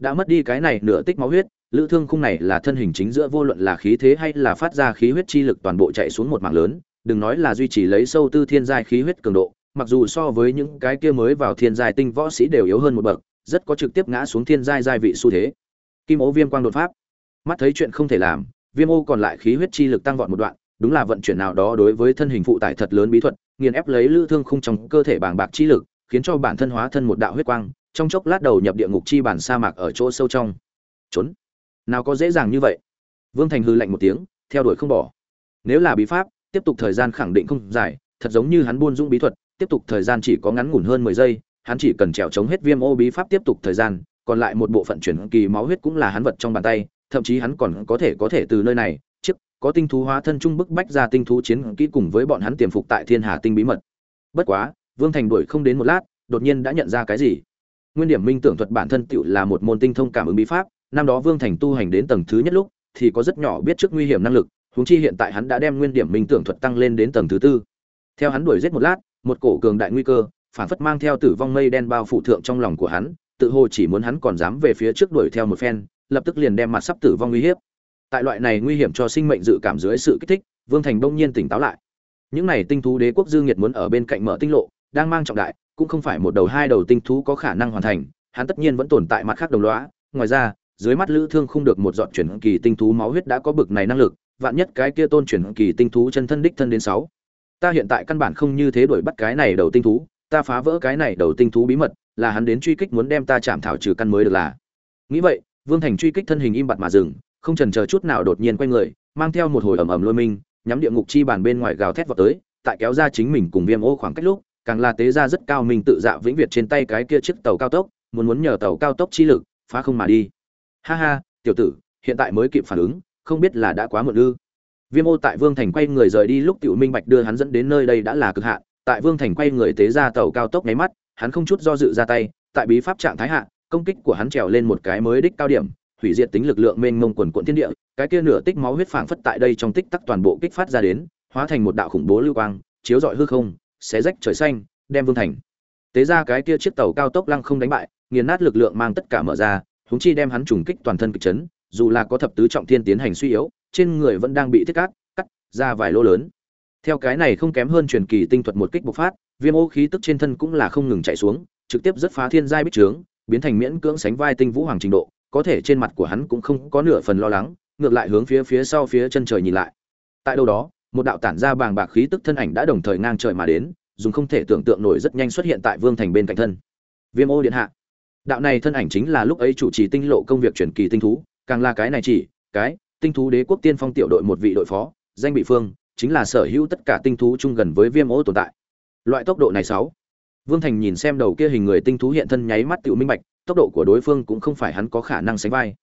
đã mất đi cái này nửa tích máu huyết, lữ thương khung này là thân hình chính giữa vô luận là khí thế hay là phát ra khí huyết chi lực toàn bộ chạy xuống một mảng lớn, đừng nói là duy trì lấy sâu tư thiên giai khí huyết cường độ, mặc dù so với những cái kia mới vào thiên giai tinh võ sĩ đều yếu hơn một bậc, rất có trực tiếp ngã xuống thiên giai giai vị xu thế. Kim ố viêm quang đột pháp. Mắt thấy chuyện không thể làm, viêm ô còn lại khí huyết chi lực tăng vọt một đoạn, đúng là vận chuyển nào đó đối với thân hình phụ tải thật lớn bí thuật, nghiền ép lấy lữ thương khung trong cơ thể bàng bạc chi lực, khiến cho bản thân hóa thân một đạo huyết quang trong chốc lát đầu nhập địa ngục chi bản sa mạc ở chỗ sâu trong. Trốn. Nào có dễ dàng như vậy. Vương thành hư lạnh một tiếng, theo đuổi không bỏ. Nếu là bí pháp, tiếp tục thời gian khẳng định không dài, thật giống như hắn buôn dũng bí thuật, tiếp tục thời gian chỉ có ngắn ngủn hơn mười giây, hắn chỉ cần trèo chống hết viêm ô bí pháp tiếp tục thời gian, còn lại một bộ phận chuyển kỳ máu huyết cũng là hắn vật trong bàn tay, thậm chí hắn còn có thể có thể từ nơi này trước có tinh thú hóa thân trung bức bách ra tinh thú chiến kỹ cùng với bọn hắn tiềm phục tại thiên hà tinh bí mật. Bất quá, vương thành đuổi không đến một lát, đột nhiên đã nhận ra cái gì? Nguyên điểm minh tưởng thuật bản thân tựu là một môn tinh thông cảm ứng bí pháp, năm đó vương thành tu hành đến tầng thứ nhất lúc, thì có rất nhỏ biết trước nguy hiểm năng lực, huống chi hiện tại hắn đã đem nguyên điểm minh tưởng thuật tăng lên đến tầng thứ tư. Theo hắn đuổi giết một lát, một cổ cường đại nguy cơ, phản phất mang theo tử vong mây đen bao phủ thượng trong lòng của hắn, tự hồ chỉ muốn hắn còn dám về phía trước đuổi theo một phen, lập tức liền đem mặt sắp tử vong nguy hiếp. Tại loại này nguy hiểm cho sinh mệnh dự cảm dưới sự kích thích, vương thành bỗng nhiên tỉnh táo lại. Những này tinh thú đế quốc dư nhiệt muốn ở bên cạnh mở tinh lộ, đang mang trọng đại cũng không phải một đầu hai đầu tinh thú có khả năng hoàn thành, hắn tất nhiên vẫn tồn tại mặt khác đồng lõa. Ngoài ra, dưới mắt lữ thương không được một dọn chuyển kỳ tinh thú máu huyết đã có bực này năng lực, vạn nhất cái kia tôn chuyển kỳ tinh thú chân thân đích thân đến sáu. Ta hiện tại căn bản không như thế đuổi bắt cái này đầu tinh thú, ta phá vỡ cái này đầu tinh thú bí mật, là hắn đến truy kích muốn đem ta chạm thảo trừ căn mới được là. Nghĩ vậy, vương thành truy kích thân hình im bặt mà dừng, không chần chờ chút nào đột nhiên quay người, mang theo một hồi ầm ầm lôi minh nhắm địa ngục chi bàn bên ngoài gào thét vọt tới, tại kéo ra chính mình cùng viêm ô khoảng cách lúc càng là tế ra rất cao mình tự dạ vĩnh việt trên tay cái kia chiếc tàu cao tốc, muốn muốn nhờ tàu cao tốc chi lực, phá không mà đi. Ha ha, tiểu tử, hiện tại mới kịp phản ứng, không biết là đã quá muộn ư. Viêm ô tại vương thành quay người rời đi lúc tiểu minh bạch đưa hắn dẫn đến nơi đây đã là cực hạn, tại vương thành quay người tế ra tàu cao tốc nháy mắt, hắn không chút do dự ra tay, tại bí pháp trạng thái hạ, công kích của hắn trèo lên một cái mới đích cao điểm, hủy diệt tính lực lượng mênh mông quần quận thiên địa, cái kia nửa tích máu huyết phảng phất tại đây trong tích tắc toàn bộ kích phát ra đến, hóa thành một đạo khủng bố lưu quang, chiếu rọi hư không xé rách trời xanh, đem vương thành. Tế ra cái kia chiếc tàu cao tốc lăng không đánh bại, nghiền nát lực lượng mang tất cả mở ra húng chi đem hắn trùng kích toàn thân kịch chấn, dù là có thập tứ trọng thiên tiến hành suy yếu, trên người vẫn đang bị thiết cát, cắt ra vài lỗ lớn. Theo cái này không kém hơn truyền kỳ tinh thuật một kích bộc phát, viêm ô khí tức trên thân cũng là không ngừng chạy xuống, trực tiếp rất phá thiên giai bích trướng, biến thành miễn cưỡng sánh vai tinh vũ hoàng trình độ, có thể trên mặt của hắn cũng không có nửa phần lo lắng, ngược lại hướng phía phía sau phía chân trời nhìn lại. Tại đâu đó một đạo tản ra bàng bạc khí tức thân ảnh đã đồng thời ngang trời mà đến, dùng không thể tưởng tượng nổi rất nhanh xuất hiện tại vương thành bên cạnh thân. Viêm ô điện hạ. Đạo này thân ảnh chính là lúc ấy chủ trì tinh lộ công việc truyền kỳ tinh thú, càng là cái này chỉ, cái, tinh thú đế quốc tiên phong tiểu đội một vị đội phó, danh bị phương, chính là sở hữu tất cả tinh thú chung gần với viêm ô tồn tại. Loại tốc độ này sáu. Vương thành nhìn xem đầu kia hình người tinh thú hiện thân nháy mắt tiểu minh bạch, tốc độ của đối phương cũng không phải hắn có khả năng sánh vai.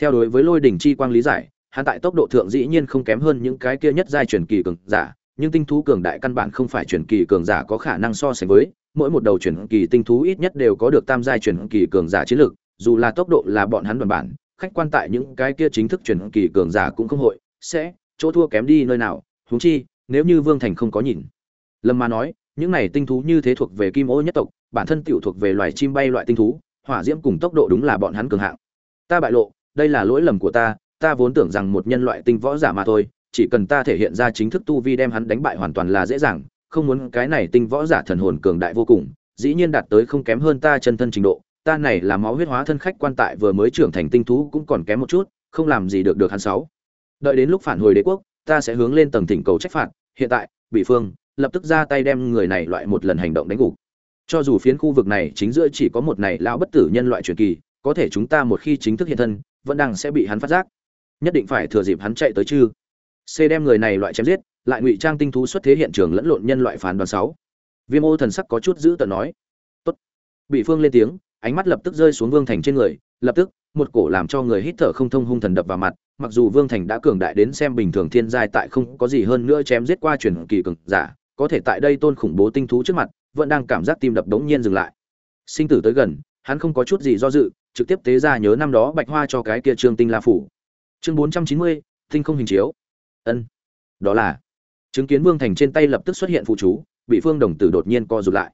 Theo đối với lôi đỉnh chi quang lý giải hắn tại tốc độ thượng dĩ nhiên không kém hơn những cái kia nhất giai truyền kỳ cường giả, nhưng tinh thú cường đại căn bản không phải truyền kỳ cường giả có khả năng so sánh với, mỗi một đầu truyền kỳ tinh thú ít nhất đều có được tam giai truyền kỳ cường giả chiến lược dù là tốc độ là bọn hắn bản bản, khách quan tại những cái kia chính thức truyền kỳ cường giả cũng không hội, sẽ, chỗ thua kém đi nơi nào, huống chi, nếu như vương thành không có nhìn. Lâm ma nói, những này tinh thú như thế thuộc về kim ô nhất tộc, bản thân tiểu thuộc về loài chim bay loại tinh thú, hỏa diễm cùng tốc độ đúng là bọn hắn cường hạng. Ta bại lộ, đây là lỗi lầm của ta ta vốn tưởng rằng một nhân loại tinh võ giả mà thôi, chỉ cần ta thể hiện ra chính thức tu vi đem hắn đánh bại hoàn toàn là dễ dàng, không muốn cái này tinh võ giả thần hồn cường đại vô cùng, dĩ nhiên đạt tới không kém hơn ta chân thân trình độ, ta này là máu huyết hóa thân khách quan tại vừa mới trưởng thành tinh thú cũng còn kém một chút, không làm gì được được hắn sáu. Đợi đến lúc phản hồi đế quốc, ta sẽ hướng lên tầng thỉnh cầu trách phạt, hiện tại, bị phương, lập tức ra tay đem người này loại một lần hành động đánh gục. Cho dù phiến khu vực này chính giữa chỉ có một này lão bất tử nhân loại truyền kỳ, có thể chúng ta một khi chính thức hiện thân, vẫn đang sẽ bị hắn phát giác nhất định phải thừa dịp hắn chạy tới chứ. C đem người này loại chém giết, lại ngụy trang tinh thú xuất thế hiện trường lẫn lộn nhân loại phán đoàn sáu. Viêm ô thần sắc có chút giữ tợn nói. Tốt. Bị phương lên tiếng, ánh mắt lập tức rơi xuống vương thành trên người, lập tức, một cổ làm cho người hít thở không thông hung thần đập vào mặt, mặc dù vương thành đã cường đại đến xem bình thường thiên giai tại không có gì hơn nữa chém giết qua truyền kỳ cường giả, có thể tại đây tôn khủng bố tinh thú trước mặt, vẫn đang cảm giác tim đập đống nhiên dừng lại. Sinh tử tới gần, hắn không có chút gì do dự, trực tiếp tế ra nhớ năm đó bạch hoa cho cái kia trương tinh la phủ chương bốn trăm chín mươi, tinh không hình chiếu. Ân. Đó là chứng kiến vương thành trên tay lập tức xuất hiện phụ chú, bị phương đồng tử đột nhiên co rụt lại.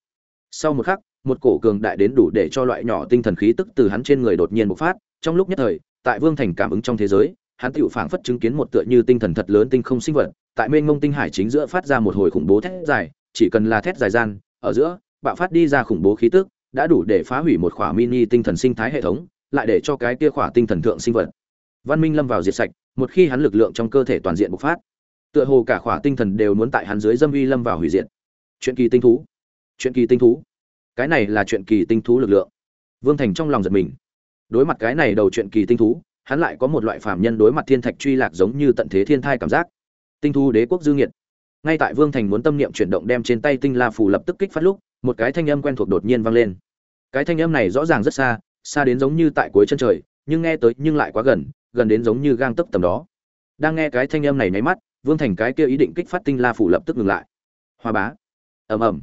Sau một khắc, một cổ cường đại đến đủ để cho loại nhỏ tinh thần khí tức từ hắn trên người đột nhiên bộc phát. Trong lúc nhất thời, tại vương thành cảm ứng trong thế giới, hắn tựu phảng phất chứng kiến một tựa như tinh thần thật lớn tinh không sinh vật, tại mênh mông tinh hải chính giữa phát ra một hồi khủng bố thét dài, chỉ cần là thét dài gian, ở giữa, bạo phát đi ra khủng bố khí tức, đã đủ để phá hủy một khỏa mini tinh thần sinh thái hệ thống, lại để cho cái kia khỏa tinh thần thượng sinh vật văn minh lâm vào diệt sạch, một khi hắn lực lượng trong cơ thể toàn diện bộc phát, tựa hồ cả khỏa tinh thần đều muốn tại hắn dưới dâm uy lâm vào hủy diệt. Chuyện kỳ tinh thú. Chuyện kỳ tinh thú. Cái này là chuyện kỳ tinh thú lực lượng. Vương thành trong lòng giật mình. Đối mặt cái này đầu chuyện kỳ tinh thú, hắn lại có một loại phạm nhân đối mặt thiên thạch truy lạc giống như tận thế thiên thai cảm giác. Tinh thú đế quốc dư nghiệt. Ngay tại vương thành muốn tâm niệm chuyển động đem trên tay tinh la phù lập tức kích phát lúc, một cái thanh âm quen thuộc đột nhiên vang lên. Cái thanh âm này rõ ràng rất xa xa đến giống như tại cuối chân trời, nhưng nghe tới nhưng lại quá gần gần đến giống như gang tấc tầm đó. Đang nghe cái thanh âm này nháy mắt, vương thành cái kia ý định kích phát tinh la phủ lập tức ngừng lại. Hoa bá. Ầm ầm.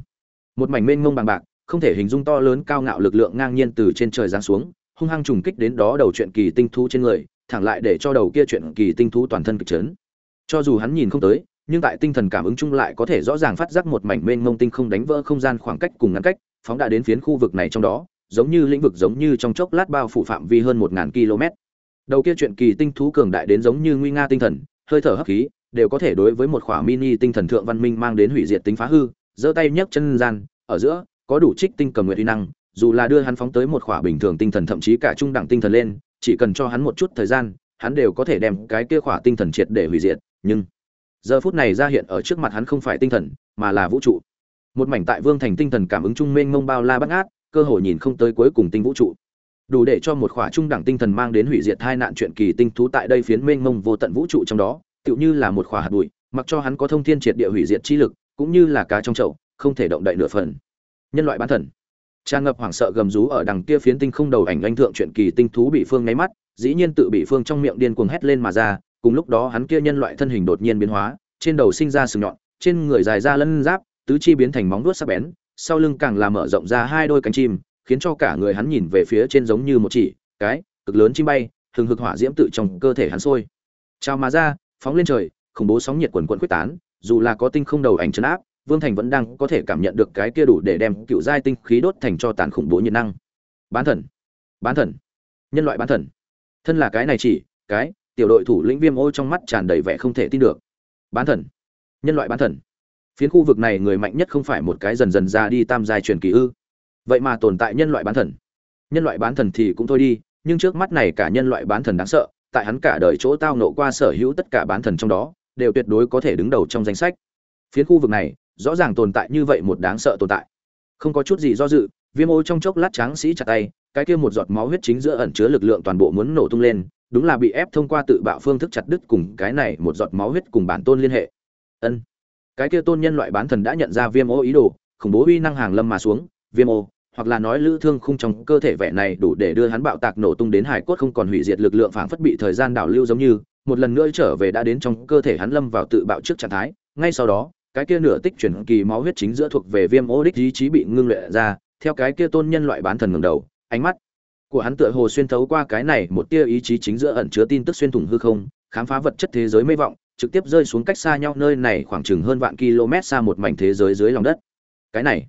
Một mảnh mênh mông bằng bạc, không thể hình dung to lớn cao ngạo lực lượng ngang nhiên từ trên trời giáng xuống, hung hăng trùng kích đến đó đầu chuyện kỳ tinh thú trên người, thẳng lại để cho đầu kia chuyện kỳ tinh thú toàn thân kịch chấn. Cho dù hắn nhìn không tới, nhưng tại tinh thần cảm ứng chung lại có thể rõ ràng phát giác một mảnh mênh mông tinh không đánh vỡ không gian khoảng cách cùng ngắn cách, phóng đã đến phiến khu vực này trong đó, giống như lĩnh vực giống như trong chốc lát bao phủ phạm vi hơn một ngàn km đầu kia chuyện kỳ tinh thú cường đại đến giống như nguy nga tinh thần, hơi thở hấp khí, đều có thể đối với một khỏa mini tinh thần thượng văn minh mang đến hủy diệt tính phá hư, giơ tay nhấc chân gian, ở giữa, có đủ trích tinh cầm nguyện uy năng, dù là đưa hắn phóng tới một khỏa bình thường tinh thần thậm chí cả trung đẳng tinh thần lên, chỉ cần cho hắn một chút thời gian, hắn đều có thể đem cái kia khỏa tinh thần triệt để hủy diệt, nhưng giờ phút này ra hiện ở trước mặt hắn không phải tinh thần, mà là vũ trụ. Một mảnh tại vương thành tinh thần cảm ứng trung mênh mông bao la bắt ngát, cơ hội nhìn không tới cuối cùng tinh vũ trụ đủ để cho một khỏa trung đẳng tinh thần mang đến hủy diệt hai nạn chuyện kỳ tinh thú tại đây phiến mênh mông vô tận vũ trụ trong đó, tựu như là một khỏa hạt bụi, mặc cho hắn có thông thiên triệt địa hủy diệt chi lực, cũng như là cá trong chậu, không thể động đậy nửa phần. Nhân loại bán thần. Tràn ngập hoảng sợ gầm rú ở đằng kia phiến tinh không đầu ảnh anh thượng chuyện kỳ tinh thú bị phương nháy mắt, dĩ nhiên tự bị phương trong miệng điên cuồng hét lên mà ra, cùng lúc đó hắn kia nhân loại thân hình đột nhiên biến hóa, trên đầu sinh ra sừng nhọn, trên người dài ra lân giáp, tứ chi biến thành móng vuốt sắc bén, sau lưng càng là mở rộng ra hai đôi cánh chim khiến cho cả người hắn nhìn về phía trên giống như một chỉ, cái, cực lớn chim bay, hừng hực hỏa diễm tự trong cơ thể hắn sôi. Trao mà ra, phóng lên trời, khủng bố sóng nhiệt quần quận quyết tán, dù là có tinh không đầu ảnh chấn áp, vương thành vẫn đang có thể cảm nhận được cái kia đủ để đem cựu giai tinh khí đốt thành cho tàn khủng bố nhiệt năng. Bán thần bán thần, nhân loại bán thần. Thân là cái này chỉ, cái, tiểu đội thủ lĩnh viêm ô trong mắt tràn đầy vẻ không thể tin được. Bán thần, nhân loại bán thần. Phiến khu vực này người mạnh nhất không phải một cái dần dần ra đi tam giai truyền kỳ ư vậy mà tồn tại nhân loại bán thần. Nhân loại bán thần thì cũng thôi đi, nhưng trước mắt này cả nhân loại bán thần đáng sợ, tại hắn cả đời chỗ tao nộ qua sở hữu tất cả bán thần trong đó, đều tuyệt đối có thể đứng đầu trong danh sách. Phiến khu vực này, rõ ràng tồn tại như vậy một đáng sợ tồn tại. Không có chút gì do dự, viêm ô trong chốc lát tráng sĩ chặt tay, cái kia một giọt máu huyết chính giữa ẩn chứa lực lượng toàn bộ muốn nổ tung lên, đúng là bị ép thông qua tự bạo phương thức chặt đứt cùng cái này một giọt máu huyết cùng bản tôn liên hệ. Ân. Cái kia tôn nhân loại bán thần đã nhận ra viêm ô ý đồ, khủng bố uy năng hàng lâm mà xuống, viêm ô hoặc là nói lữ thương khung trong cơ thể vẻ này đủ để đưa hắn bạo tạc nổ tung đến hải cốt không còn hủy diệt lực lượng phảng phất bị thời gian đảo lưu giống như, một lần nữa trở về đã đến trong cơ thể hắn lâm vào tự bạo trước trạng thái. Ngay sau đó, cái kia nửa tích chuyển kỳ máu huyết chính giữa thuộc về viêm ô đích ý chí bị ngưng luyện ra, theo cái kia tôn nhân loại bán thần ngẩng đầu, ánh mắt của hắn tựa hồ xuyên thấu qua cái này một tia ý chí chính giữa ẩn chứa tin tức xuyên thủng hư không, khám phá vật chất thế giới mê vọng, trực tiếp rơi xuống cách xa nhau nơi này khoảng chừng hơn vạn km xa một mảnh thế giới dưới lòng đất. Cái này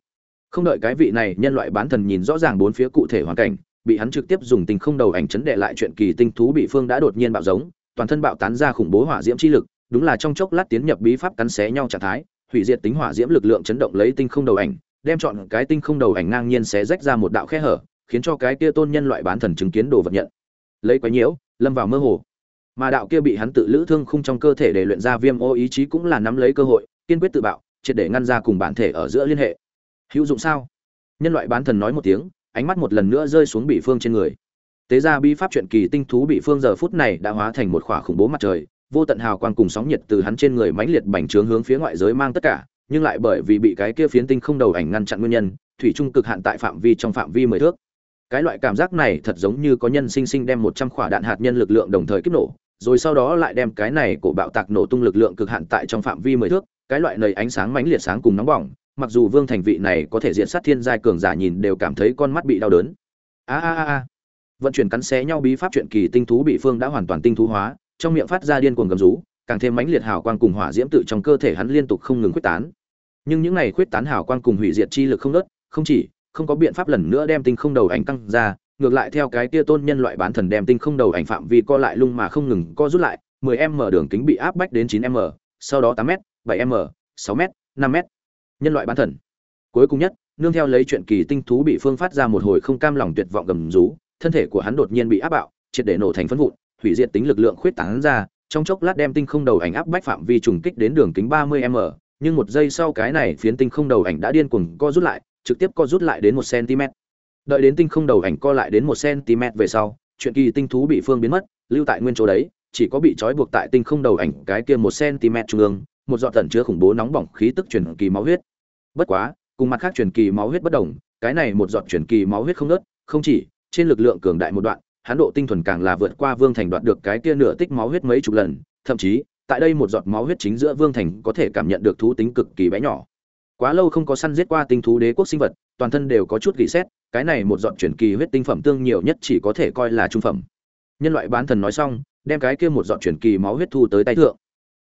không đợi cái vị này nhân loại bán thần nhìn rõ ràng bốn phía cụ thể hoàn cảnh, bị hắn trực tiếp dùng tình không đầu ảnh chấn đệ lại chuyện kỳ tinh thú bị phương đã đột nhiên bạo giống, toàn thân bạo tán ra khủng bố hỏa diễm chi lực, đúng là trong chốc lát tiến nhập bí pháp cắn xé nhau trạng thái, hủy diệt tính hỏa diễm lực lượng chấn động lấy tinh không đầu ảnh, đem chọn cái tinh không đầu ảnh ngang nhiên xé rách ra một đạo khe hở, khiến cho cái kia tôn nhân loại bán thần chứng kiến đồ vật nhận. Lấy quái nhiễu, lâm vào mơ hồ. Mà đạo kia bị hắn tự lữ thương khung trong cơ thể để luyện ra viêm ô ý chí cũng là nắm lấy cơ hội, kiên quyết tự bạo, triệt để ngăn ra cùng bản thể ở giữa liên hệ hữu dụng sao? Nhân loại bán thần nói một tiếng, ánh mắt một lần nữa rơi xuống bị phương trên người. Tế ra bi pháp chuyện kỳ tinh thú bị phương giờ phút này đã hóa thành một khỏa khủng bố mặt trời, vô tận hào quang cùng sóng nhiệt từ hắn trên người mãnh liệt bành trướng hướng phía ngoại giới mang tất cả, nhưng lại bởi vì bị cái kia phiến tinh không đầu ảnh ngăn chặn nguyên nhân, thủy trung cực hạn tại phạm vi trong phạm vi mười thước. Cái loại cảm giác này thật giống như có nhân sinh sinh đem một trăm khỏa đạn hạt nhân lực lượng đồng thời kích nổ, rồi sau đó lại đem cái này của bạo tạc nổ tung lực lượng cực hạn tại trong phạm vi mười thước, cái loại nầy ánh sáng mãnh liệt sáng cùng nóng bỏng mặc dù vương thành vị này có thể diện sát thiên giai cường giả nhìn đều cảm thấy con mắt bị đau đớn. A a a vận chuyển cắn xé nhau bí pháp chuyện kỳ tinh thú bị phương đã hoàn toàn tinh thú hóa, trong miệng phát ra điên cuồng gầm rú, càng thêm mãnh liệt hào quang cùng hỏa diễm tự trong cơ thể hắn liên tục không ngừng quyết tán. Nhưng những này quyết tán hào quang cùng hủy diệt chi lực không nớt không chỉ không có biện pháp lần nữa đem tinh không đầu ảnh tăng ra, ngược lại theo cái tia tôn nhân loại bán thần đem tinh không đầu ảnh phạm vi co lại lung mà không ngừng co rút lại 10m đường kính bị áp bách đến 9m sau đó 8m 7m 6m 5m nhân loại bán thần. Cuối cùng nhất, nương theo lấy chuyện kỳ tinh thú bị phương phát ra một hồi không cam lòng tuyệt vọng gầm rú, thân thể của hắn đột nhiên bị áp bạo, triệt để nổ thành phân vụn, hủy diệt tính lực lượng khuyết tán ra, trong chốc lát đem tinh không đầu ảnh áp bách phạm vi trùng kích đến đường kính 30 m, nhưng một giây sau cái này phiến tinh không đầu ảnh đã điên cuồng co rút lại, trực tiếp co rút lại đến một cm. Đợi đến tinh không đầu ảnh co lại đến một cm về sau, chuyện kỳ tinh thú bị phương biến mất, lưu tại nguyên chỗ đấy, chỉ có bị trói buộc tại tinh không đầu ảnh cái kia một cm trung ương một giọt tẩn chứa khủng bố nóng bỏng khí tức truyền kỳ máu huyết. Bất quá cùng mặt khác truyền kỳ máu huyết bất đồng cái này một giọt truyền kỳ máu huyết không ngớt, không chỉ trên lực lượng cường đại một đoạn hắn độ tinh thuần càng là vượt qua vương thành đoạt được cái kia nửa tích máu huyết mấy chục lần thậm chí tại đây một giọt máu huyết chính giữa vương thành có thể cảm nhận được thú tính cực kỳ bé nhỏ. Quá lâu không có săn giết qua tinh thú đế quốc sinh vật toàn thân đều có chút gỉ sét, cái này một giọt truyền kỳ huyết tinh phẩm tương nhiều nhất chỉ có thể coi là trung phẩm. Nhân loại bán thần nói xong đem cái kia một giọt truyền kỳ máu huyết thu tới tay thượng.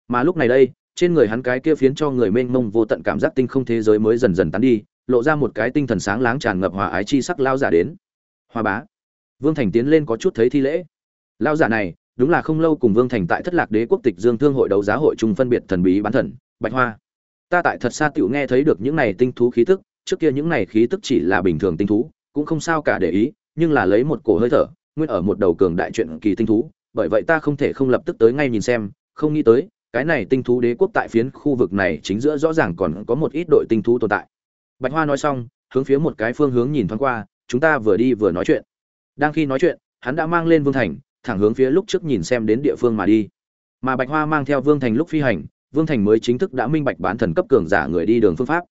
Mà lúc này đây trên người hắn cái kia phiến cho người mênh mông vô tận cảm giác tinh không thế giới mới dần dần tán đi, lộ ra một cái tinh thần sáng láng tràn ngập hòa ái chi sắc lao giả đến. Hoa bá. Vương thành tiến lên có chút thấy thi lễ. Lao giả này, đúng là không lâu cùng vương thành tại thất lạc đế quốc tịch dương thương hội đấu giá hội chung phân biệt thần bí bán thần, bạch hoa. Ta tại thật xa tựu nghe thấy được những này tinh thú khí tức, trước kia những này khí tức chỉ là bình thường tinh thú, cũng không sao cả để ý, nhưng là lấy một cổ hơi thở, nguyên ở một đầu cường đại chuyện kỳ tinh thú, bởi vậy ta không thể không lập tức tới ngay nhìn xem, không nghĩ tới cái này tinh thú đế quốc tại phiến khu vực này chính giữa rõ ràng còn có một ít đội tinh thú tồn tại. Bạch hoa nói xong, hướng phía một cái phương hướng nhìn thoáng qua, chúng ta vừa đi vừa nói chuyện. Đang khi nói chuyện, hắn đã mang lên vương thành, thẳng hướng phía lúc trước nhìn xem đến địa phương mà đi. Mà bạch hoa mang theo vương thành lúc phi hành, vương thành mới chính thức đã minh bạch bán thần cấp cường giả người đi đường phương pháp.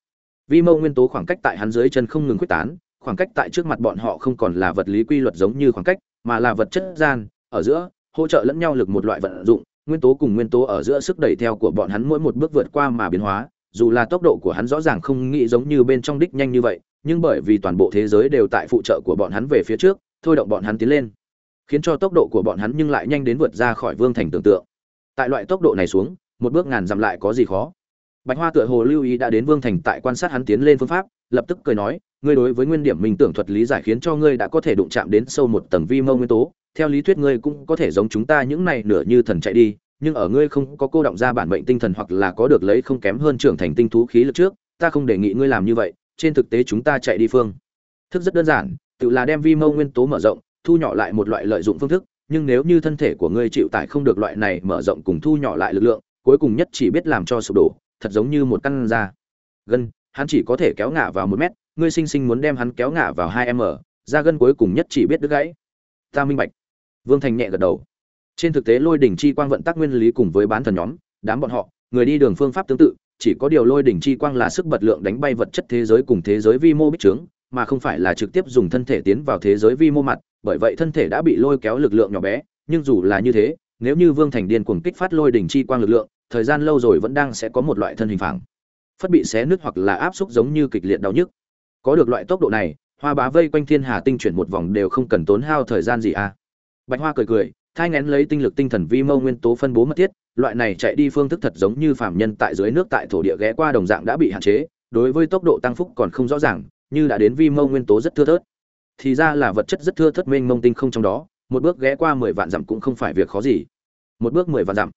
Vi mâu nguyên tố khoảng cách tại hắn dưới chân không ngừng quyết tán, khoảng cách tại trước mặt bọn họ không còn là vật lý quy luật giống như khoảng cách, mà là vật chất gian, ở giữa, hỗ trợ lẫn nhau lực một loại vận dụng nguyên tố cùng nguyên tố ở giữa sức đẩy theo của bọn hắn mỗi một bước vượt qua mà biến hóa, dù là tốc độ của hắn rõ ràng không nghĩ giống như bên trong đích nhanh như vậy, nhưng bởi vì toàn bộ thế giới đều tại phụ trợ của bọn hắn về phía trước, thôi động bọn hắn tiến lên, khiến cho tốc độ của bọn hắn nhưng lại nhanh đến vượt ra khỏi vương thành tưởng tượng. Tại loại tốc độ này xuống, một bước ngàn dặm lại có gì khó. Bạch hoa tựa hồ lưu ý đã đến vương thành tại quan sát hắn tiến lên phương pháp, lập tức cười nói, ngươi đối với nguyên điểm minh tưởng thuật lý giải khiến cho ngươi đã có thể đụng chạm đến sâu một tầng vi mô nguyên tố theo lý thuyết ngươi cũng có thể giống chúng ta những này nửa như thần chạy đi, nhưng ở ngươi không có cô động ra bản mệnh tinh thần hoặc là có được lấy không kém hơn trưởng thành tinh thú khí lực trước, ta không đề nghị ngươi làm như vậy, trên thực tế chúng ta chạy đi phương. Thức rất đơn giản, tự là đem vi mâu nguyên tố mở rộng, thu nhỏ lại một loại lợi dụng phương thức, nhưng nếu như thân thể của ngươi chịu tải không được loại này mở rộng cùng thu nhỏ lại lực lượng, cuối cùng nhất chỉ biết làm cho sụp đổ, thật giống như một căn da gân, hắn chỉ có thể kéo ngả vào một mét, ngươi sinh sinh muốn đem hắn kéo ngả vào hai m, da gân cuối cùng nhất chỉ biết đứt gãy. Ta minh bạch vương thành nhẹ gật đầu. Trên thực tế lôi đỉnh chi quang vận tắc nguyên lý cùng với bán thần nhóm, đám bọn họ, người đi đường phương pháp tương tự, chỉ có điều lôi đỉnh chi quang là sức bật lượng đánh bay vật chất thế giới cùng thế giới vi mô bích trướng, mà không phải là trực tiếp dùng thân thể tiến vào thế giới vi mô mặt, bởi vậy thân thể đã bị lôi kéo lực lượng nhỏ bé, nhưng dù là như thế, nếu như vương thành điên cuồng kích phát lôi đỉnh chi quang lực lượng, thời gian lâu rồi vẫn đang sẽ có một loại thân hình phẳng. Phất bị xé nứt hoặc là áp xúc giống như kịch liệt đau nhức. Có được loại tốc độ này, hoa bá vây quanh thiên hà tinh chuyển một vòng đều không cần tốn hao thời gian gì à bạch hoa cười cười, thai ngén lấy tinh lực tinh thần vi mâu nguyên tố phân bố mất thiết, loại này chạy đi phương thức thật giống như phạm nhân tại dưới nước tại thổ địa ghé qua đồng dạng đã bị hạn chế, đối với tốc độ tăng phúc còn không rõ ràng, như đã đến vi mâu nguyên tố rất thưa thớt. Thì ra là vật chất rất thưa thớt mênh mông tinh không trong đó, một bước ghé qua mười vạn dặm cũng không phải việc khó gì. Một bước mười vạn dặm.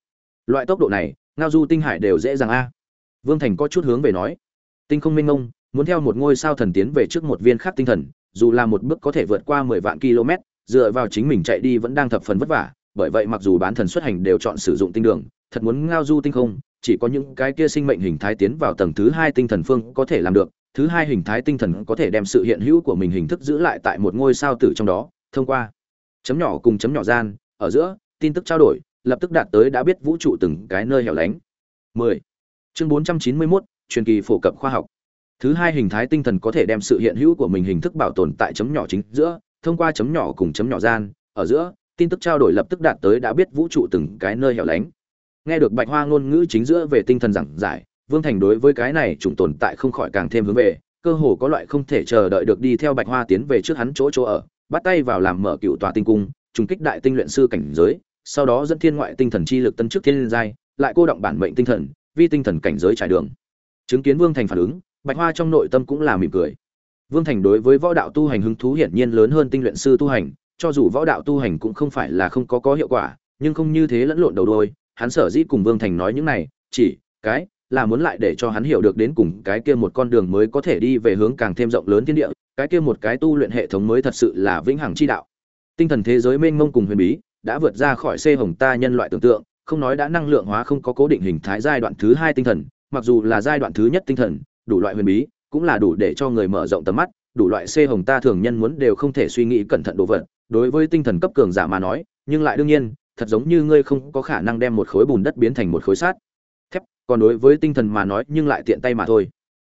Loại tốc độ này, ngao du tinh hải đều dễ dàng a. Vương thành có chút hướng về nói. Tinh không mênh mông, muốn theo một ngôi sao thần tiến về trước một viên khác tinh thần, dù là một bước có thể vượt qua mười vạn km dựa vào chính mình chạy đi vẫn đang thập phần vất vả bởi vậy mặc dù bán thần xuất hành đều chọn sử dụng tinh đường thật muốn ngao du tinh không chỉ có những cái kia sinh mệnh hình thái tiến vào tầng thứ hai tinh thần phương có thể làm được thứ hai hình thái tinh thần có thể đem sự hiện hữu của mình hình thức giữ lại tại một ngôi sao tử trong đó thông qua chấm nhỏ cùng chấm nhỏ gian ở giữa tin tức trao đổi lập tức đạt tới đã biết vũ trụ từng cái nơi hẻo lánh 10. chương 491, truyền kỳ phổ cập khoa học thứ hai hình thái tinh thần có thể đem sự hiện hữu của mình hình thức bảo tồn tại chấm nhỏ chính giữa thông qua chấm nhỏ cùng chấm nhỏ gian, ở giữa, tin tức trao đổi lập tức đạt tới đã biết vũ trụ từng cái nơi hẻo lánh. Nghe được bạch hoa ngôn ngữ chính giữa về tinh thần giảng giải, vương thành đối với cái này chủng tồn tại không khỏi càng thêm hướng về, cơ hồ có loại không thể chờ đợi được đi theo bạch hoa tiến về trước hắn chỗ chỗ ở, bắt tay vào làm mở cựu tòa tinh cung, trùng kích đại tinh luyện sư cảnh giới, sau đó dẫn thiên ngoại tinh thần chi lực tân chức thiên giai, lại cô động bản mệnh tinh thần, vi tinh thần cảnh giới trải đường. Chứng kiến vương thành phản ứng, bạch hoa trong nội tâm cũng là mỉm cười vương thành đối với võ đạo tu hành hứng thú hiển nhiên lớn hơn tinh luyện sư tu hành, cho dù võ đạo tu hành cũng không phải là không có có hiệu quả, nhưng không như thế lẫn lộn đầu đôi, hắn sở dĩ cùng vương thành nói những này, chỉ cái là muốn lại để cho hắn hiểu được đến cùng cái kia một con đường mới có thể đi về hướng càng thêm rộng lớn thiên địa, cái kia một cái tu luyện hệ thống mới thật sự là vĩnh hằng chi đạo. Tinh thần thế giới mênh mông cùng huyền bí đã vượt ra khỏi xê hồng ta nhân loại tưởng tượng, không nói đã năng lượng hóa không có cố định hình thái giai đoạn thứ hai tinh thần, mặc dù là giai đoạn thứ nhất tinh thần, đủ loại huyền bí cũng là đủ để cho người mở rộng tầm mắt, đủ loại xê hồng ta thường nhân muốn đều không thể suy nghĩ cẩn thận đồ vật. Đối với tinh thần cấp cường giả mà nói, nhưng lại đương nhiên, thật giống như ngươi không có khả năng đem một khối bùn đất biến thành một khối sát thép, còn đối với tinh thần mà nói, nhưng lại tiện tay mà thôi.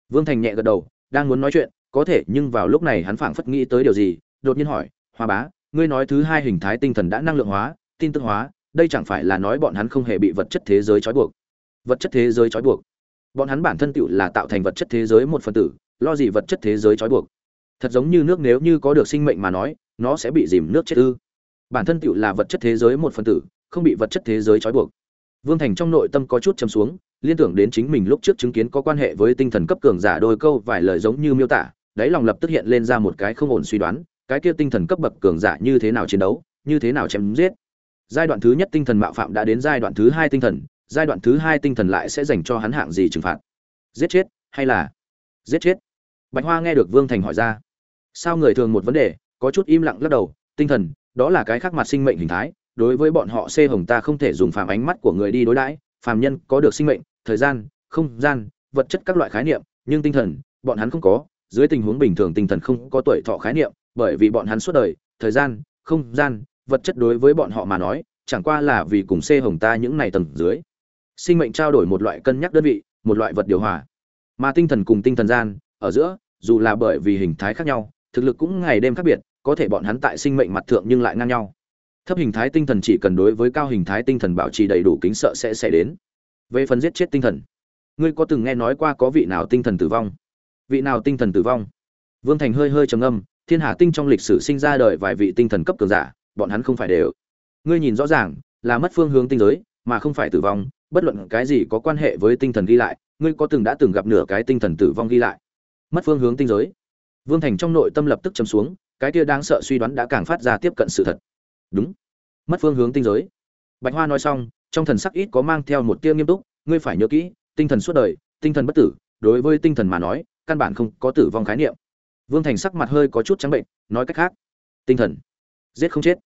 Vương thành nhẹ gật đầu, đang muốn nói chuyện, có thể, nhưng vào lúc này hắn phảng phất nghĩ tới điều gì, đột nhiên hỏi, hoa bá, ngươi nói thứ hai hình thái tinh thần đã năng lượng hóa, tin tức hóa, đây chẳng phải là nói bọn hắn không hề bị vật chất thế giới trói buộc? Vật chất thế giới trói buộc? Bọn hắn bản thân tựu là tạo thành vật chất thế giới một phần tử, lo gì vật chất thế giới trói buộc. Thật giống như nước nếu như có được sinh mệnh mà nói, nó sẽ bị dìm nước chết ư. Bản thân tựu là vật chất thế giới một phần tử, không bị vật chất thế giới trói buộc. Vương thành trong nội tâm có chút chấm xuống, liên tưởng đến chính mình lúc trước chứng kiến có quan hệ với tinh thần cấp cường giả đôi câu vài lời giống như miêu tả, đáy lòng lập tức hiện lên ra một cái không ổn suy đoán, cái kia tinh thần cấp bậc cường giả như thế nào chiến đấu, như thế nào chém giết. Giai đoạn thứ nhất tinh thần mạo phạm đã đến giai đoạn thứ hai tinh thần giai đoạn thứ hai tinh thần lại sẽ dành cho hắn hạng gì trừng phạt? Giết chết hay là giết chết? Bạch hoa nghe được vương thành hỏi ra. Sao người thường một vấn đề, có chút im lặng lắc đầu, tinh thần, đó là cái khác mặt sinh mệnh hình thái, đối với bọn họ xê hồng ta không thể dùng phàm ánh mắt của người đi đối đãi, phàm nhân có được sinh mệnh, thời gian, không gian, vật chất các loại khái niệm, nhưng tinh thần, bọn hắn không có, dưới tình huống bình thường tinh thần không có tuổi thọ khái niệm, bởi vì bọn hắn suốt đời, thời gian, không gian, vật chất đối với bọn họ mà nói, chẳng qua là vì cùng xê hồng ta những này tầng dưới sinh mệnh trao đổi một loại cân nhắc đơn vị, một loại vật điều hòa. Mà tinh thần cùng tinh thần gian, ở giữa, dù là bởi vì hình thái khác nhau, thực lực cũng ngày đêm khác biệt, có thể bọn hắn tại sinh mệnh mặt thượng nhưng lại ngang nhau. Thấp hình thái tinh thần chỉ cần đối với cao hình thái tinh thần bảo trì đầy đủ kính sợ sẽ xảy đến. Về phần giết chết tinh thần, ngươi có từng nghe nói qua có vị nào tinh thần tử vong? Vị nào tinh thần tử vong? Vương thành hơi hơi trầm âm thiên hà tinh trong lịch sử sinh ra đời vài vị tinh thần cấp cường giả, bọn hắn không phải đều. Ngươi nhìn rõ ràng, là mất phương hướng tinh giới, mà không phải tử vong bất luận cái gì có quan hệ với tinh thần ghi lại, ngươi có từng đã từng gặp nửa cái tinh thần tử vong ghi lại? Mất phương hướng tinh giới. Vương thành trong nội tâm lập tức chấm xuống, cái kia đáng sợ suy đoán đã càng phát ra tiếp cận sự thật. Đúng. Mất phương hướng tinh giới. Bạch hoa nói xong, trong thần sắc ít có mang theo một tia nghiêm túc, ngươi phải nhớ kỹ, tinh thần suốt đời, tinh thần bất tử, đối với tinh thần mà nói, căn bản không có tử vong khái niệm. Vương thành sắc mặt hơi có chút trắng bệnh, nói cách khác. Tinh thần. Giết không chết.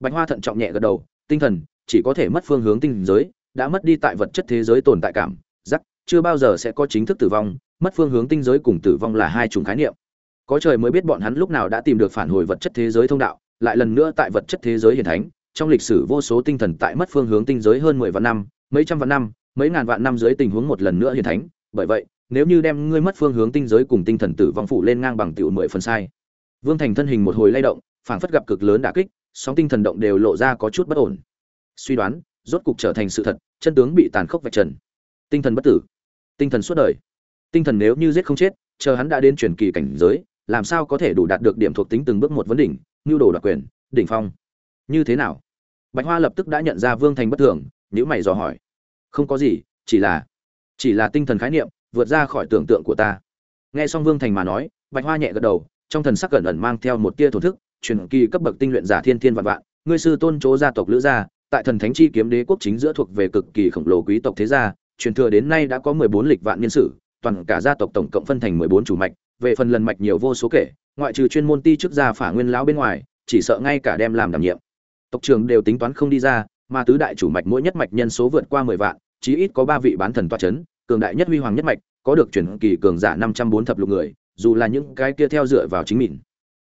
Bạch hoa thận trọng nhẹ gật đầu, tinh thần chỉ có thể mất phương hướng tinh giới đã mất đi tại vật chất thế giới tồn tại cảm giắc chưa bao giờ sẽ có chính thức tử vong, mất phương hướng tinh giới cùng tử vong là hai chủng khái niệm. Có trời mới biết bọn hắn lúc nào đã tìm được phản hồi vật chất thế giới thông đạo, lại lần nữa tại vật chất thế giới hiển thánh, trong lịch sử vô số tinh thần tại mất phương hướng tinh giới hơn mười vạn năm, mấy trăm vạn năm, mấy ngàn vạn năm dưới tình huống một lần nữa hiển thánh. Bởi vậy, nếu như đem ngươi mất phương hướng tinh giới cùng tinh thần tử vong phụ lên ngang bằng tiểu mười phần sai. Vương thành thân hình một hồi lay động, phảng phất gặp cực lớn đả kích, sóng tinh thần động đều lộ ra có chút bất ổn. Suy đoán rốt cục trở thành sự thật, chân tướng bị tàn khốc vạch trần. Tinh thần bất tử. Tinh thần suốt đời. Tinh thần nếu như giết không chết, chờ hắn đã đến truyền kỳ cảnh giới, làm sao có thể đủ đạt được điểm thuộc tính từng bước một vấn đỉnh, nhu đồ đoạt quyền, đỉnh phong? Như thế nào? Bạch hoa lập tức đã nhận ra vương thành bất thường nhữ mày dò hỏi. Không có gì, chỉ là chỉ là tinh thần khái niệm, vượt ra khỏi tưởng tượng của ta. Nghe xong vương thành mà nói, bạch hoa nhẹ gật đầu, trong thần sắc gần ẩn mang theo một tia thổ thức, truyền kỳ cấp bậc tinh luyện giả thiên thiên vạn vạn, ngươi sư tôn chỗ gia tộc lữ gia tại thần thánh chi kiếm đế quốc chính giữa thuộc về cực kỳ khổng lồ quý tộc thế gia, truyền thừa đến nay đã có mười bốn lịch vạn niên sử, toàn cả gia tộc tổng cộng phân thành mười bốn chủ mạch, về phần lần mạch nhiều vô số kể, ngoại trừ chuyên môn ti chức gia phả nguyên lão bên ngoài, chỉ sợ ngay cả đem làm đảm nhiệm. Tộc trưởng đều tính toán không đi ra, mà tứ đại chủ mạch mỗi nhất mạch nhân số vượt qua mười vạn, chí ít có ba vị bán thần toa chấn, cường đại nhất huy hoàng nhất mạch, có được truyền kỳ cường giả năm trăm bốn thập lục người, dù là những cái kia theo dựa vào chính mình.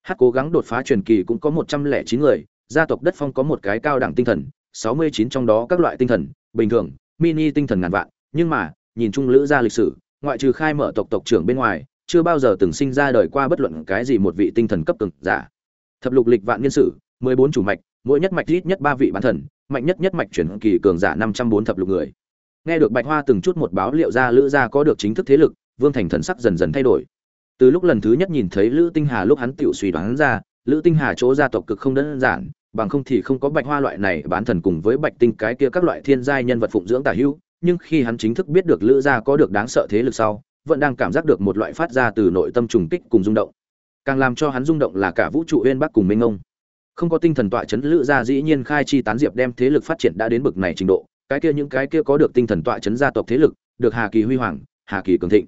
Hát cố gắng đột phá truyền kỳ cũng có một trăm lẻ chín người, gia tộc đất phong có một cái cao đẳng tinh thần sáu mươi chín trong đó các loại tinh thần, bình thường, mini tinh thần ngàn vạn, nhưng mà, nhìn chung lữ gia lịch sử, ngoại trừ khai mở tộc tộc trưởng bên ngoài, chưa bao giờ từng sinh ra đời qua bất luận cái gì một vị tinh thần cấp cường giả. Thập lục lịch vạn niên sử, mười bốn chủ mạch, mỗi nhất mạch ít nhất ba vị bán thần, mạnh nhất nhất mạch chuyển kỳ cường giả năm trăm bốn thập lục người. Nghe được bạch hoa từng chút một báo liệu ra lữ gia có được chính thức thế lực, vương thành thần sắc dần dần thay đổi. Từ lúc lần thứ nhất nhìn thấy lữ tinh hà lúc hắn tiểu suy đoán ra, lữ tinh hà chỗ gia tộc cực không đơn giản bằng không thì không có bạch hoa loại này bán thần cùng với bạch tinh cái kia các loại thiên giai nhân vật phụng dưỡng tả hữu, nhưng khi hắn chính thức biết được lữ gia có được đáng sợ thế lực sau, vẫn đang cảm giác được một loại phát ra từ nội tâm trùng kích cùng rung động. Càng làm cho hắn rung động là cả vũ trụ uyên bắc cùng minh ông. Không có tinh thần tọa chấn, lữ gia dĩ nhiên khai chi tán diệp đem thế lực phát triển đã đến bực này trình độ, cái kia những cái kia có được tinh thần tọa chấn gia tộc thế lực, được hà kỳ huy hoàng, hà kỳ cường thịnh.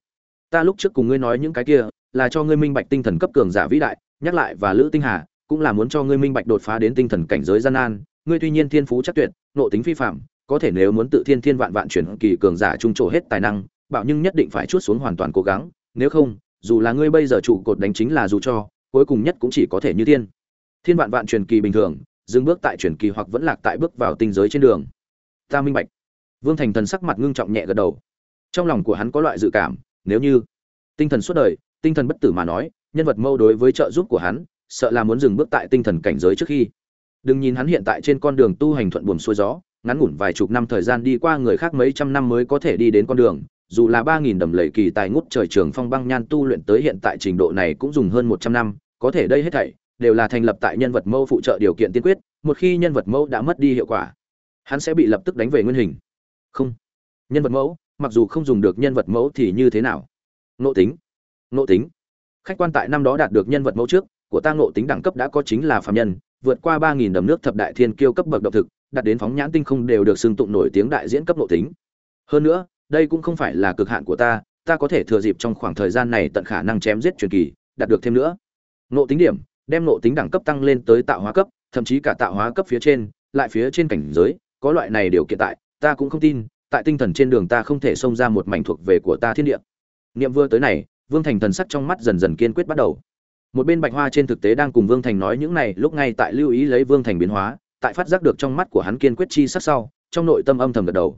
Ta lúc trước cùng ngươi nói những cái kia, là cho ngươi minh bạch tinh thần cấp cường giả vĩ đại, nhắc lại và lữ tinh hà cũng là muốn cho ngươi minh bạch đột phá đến tinh thần cảnh giới gian nan, ngươi tuy nhiên thiên phú chắc tuyệt nộ tính phi phạm, có thể nếu muốn tự thiên thiên vạn vạn chuyển kỳ cường giả trung trổ hết tài năng, bảo nhưng nhất định phải chuốt xuống hoàn toàn cố gắng, nếu không, dù là ngươi bây giờ trụ cột đánh chính là dù cho, cuối cùng nhất cũng chỉ có thể như thiên. Thiên vạn vạn truyền kỳ bình thường, dừng bước tại truyền kỳ hoặc vẫn lạc tại bước vào tinh giới trên đường. Ta minh bạch. Vương thành thần sắc mặt ngưng trọng nhẹ gật đầu. Trong lòng của hắn có loại dự cảm, nếu như tinh thần suốt đời, tinh thần bất tử mà nói, nhân vật mâu đối với trợ giúp của hắn sợ là muốn dừng bước tại tinh thần cảnh giới trước khi. Đừng nhìn hắn hiện tại trên con đường tu hành thuận buồm xuôi gió, ngắn ngủn vài chục năm thời gian đi qua người khác mấy trăm năm mới có thể đi đến con đường, dù là ba nghìn đầm lầy kỳ tài ngút trời trường phong băng nhan tu luyện tới hiện tại trình độ này cũng dùng hơn một trăm năm, có thể đây hết thảy đều là thành lập tại nhân vật mâu phụ trợ điều kiện tiên quyết, một khi nhân vật mẫu đã mất đi hiệu quả, hắn sẽ bị lập tức đánh về nguyên hình. Không. Nhân vật mẫu, mặc dù không dùng được nhân vật mẫu thì như thế nào? Nộ tính. Nộ tính. Khách quan tại năm đó đạt được nhân vật mẫu trước của ta nộ tính đẳng cấp đã có chính là phạm nhân, vượt qua ba nghìn đầm nước thập đại thiên kiêu cấp bậc độc thực đặt đến phóng nhãn tinh không đều được xưng tụng nổi tiếng đại diễn cấp nộ tính. Hơn nữa, đây cũng không phải là cực hạn của ta ta có thể thừa dịp trong khoảng thời gian này tận khả năng chém giết truyền kỳ, đạt được thêm nữa. Nộ tính điểm, đem nộ tính đẳng cấp tăng lên tới tạo hóa cấp, thậm chí cả tạo hóa cấp phía trên, lại phía trên cảnh giới, có loại này điều kiện tại, ta cũng không tin, tại tinh thần trên đường ta không thể xông ra một mảnh thuộc về của ta thiên địa. Niệm vừa tới này, vương thành thần sắc trong mắt dần dần kiên quyết bắt đầu một bên bạch hoa trên thực tế đang cùng vương thành nói những này, lúc ngay tại lưu ý lấy vương thành biến hóa, tại phát giác được trong mắt của hắn kiên quyết chi sắc sau, trong nội tâm âm thầm gật đầu.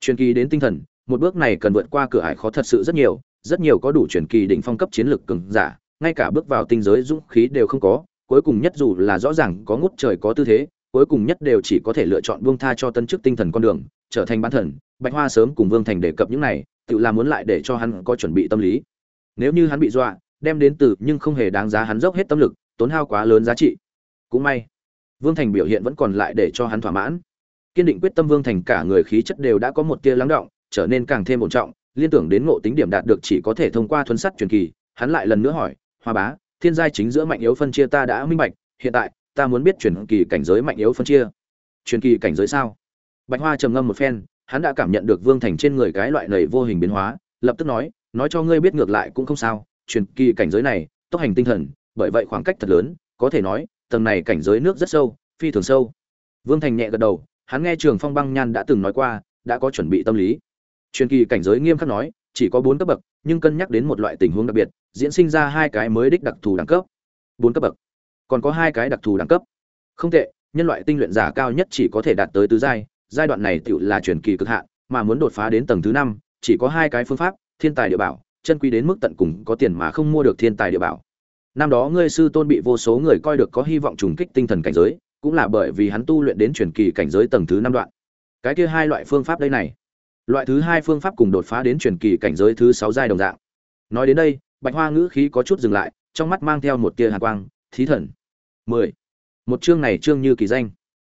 Truyền kỳ đến tinh thần, một bước này cần vượt qua cửa ải khó thật sự rất nhiều rất nhiều có đủ truyền kỳ đỉnh phong cấp chiến lược cường giả, ngay cả bước vào tinh giới dũng khí đều không có, cuối cùng nhất dù là rõ ràng có ngút trời có tư thế, cuối cùng nhất đều chỉ có thể lựa chọn buông tha cho tân chức tinh thần con đường, trở thành bán thần. Bạch hoa sớm cùng vương thành đề cập những này, tự làm muốn lại để cho hắn có chuẩn bị tâm lý. Nếu như hắn bị dọa đem đến từ nhưng không hề đáng giá hắn dốc hết tâm lực, tốn hao quá lớn giá trị. Cũng may, vương thành biểu hiện vẫn còn lại để cho hắn thỏa mãn. Kiên định quyết tâm vương thành cả người khí chất đều đã có một tia lắng động, trở nên càng thêm ổn trọng, liên tưởng đến ngộ tính điểm đạt được chỉ có thể thông qua thuần sắt truyền kỳ, hắn lại lần nữa hỏi, hoa bá, thiên giai chính giữa mạnh yếu phân chia ta đã minh bạch, hiện tại, ta muốn biết truyền kỳ cảnh giới mạnh yếu phân chia. Truyền kỳ cảnh giới sao? Bạch hoa trầm ngâm một phen, hắn đã cảm nhận được vương thành trên người cái loại nảy vô hình biến hóa, lập tức nói nói cho ngươi biết ngược lại cũng không sao truyền kỳ cảnh giới này, tốc hành tinh thần, bởi vậy khoảng cách thật lớn, có thể nói, tầng này cảnh giới nước rất sâu, phi thường sâu. Vương thành nhẹ gật đầu, hắn nghe trường phong băng nhan đã từng nói qua, đã có chuẩn bị tâm lý. Truyền kỳ cảnh giới nghiêm khắc nói, chỉ có bốn cấp bậc, nhưng cân nhắc đến một loại tình huống đặc biệt, diễn sinh ra hai cái mới đích đặc thù đẳng cấp. Bốn cấp bậc. Còn có hai cái đặc thù đẳng cấp. Không tệ, nhân loại tinh luyện giả cao nhất chỉ có thể đạt tới tứ giai giai đoạn này tựu là truyền kỳ cực hạn, mà muốn đột phá đến tầng thứ năm, chỉ có hai cái phương pháp, thiên tài địa bảo chân quý đến mức tận cùng có tiền mà không mua được thiên tài địa bảo. Năm đó ngươi sư tôn bị vô số người coi được có hy vọng trùng kích tinh thần cảnh giới, cũng là bởi vì hắn tu luyện đến truyền kỳ cảnh giới tầng thứ năm đoạn. Cái kia hai loại phương pháp đây này. Loại thứ hai phương pháp cùng đột phá đến truyền kỳ cảnh giới thứ sáu giai đồng dạng. Nói đến đây, bạch hoa ngữ khí có chút dừng lại, trong mắt mang theo một tia hàn quang, thí thần. Mười. Một chương này chương như kỳ danh.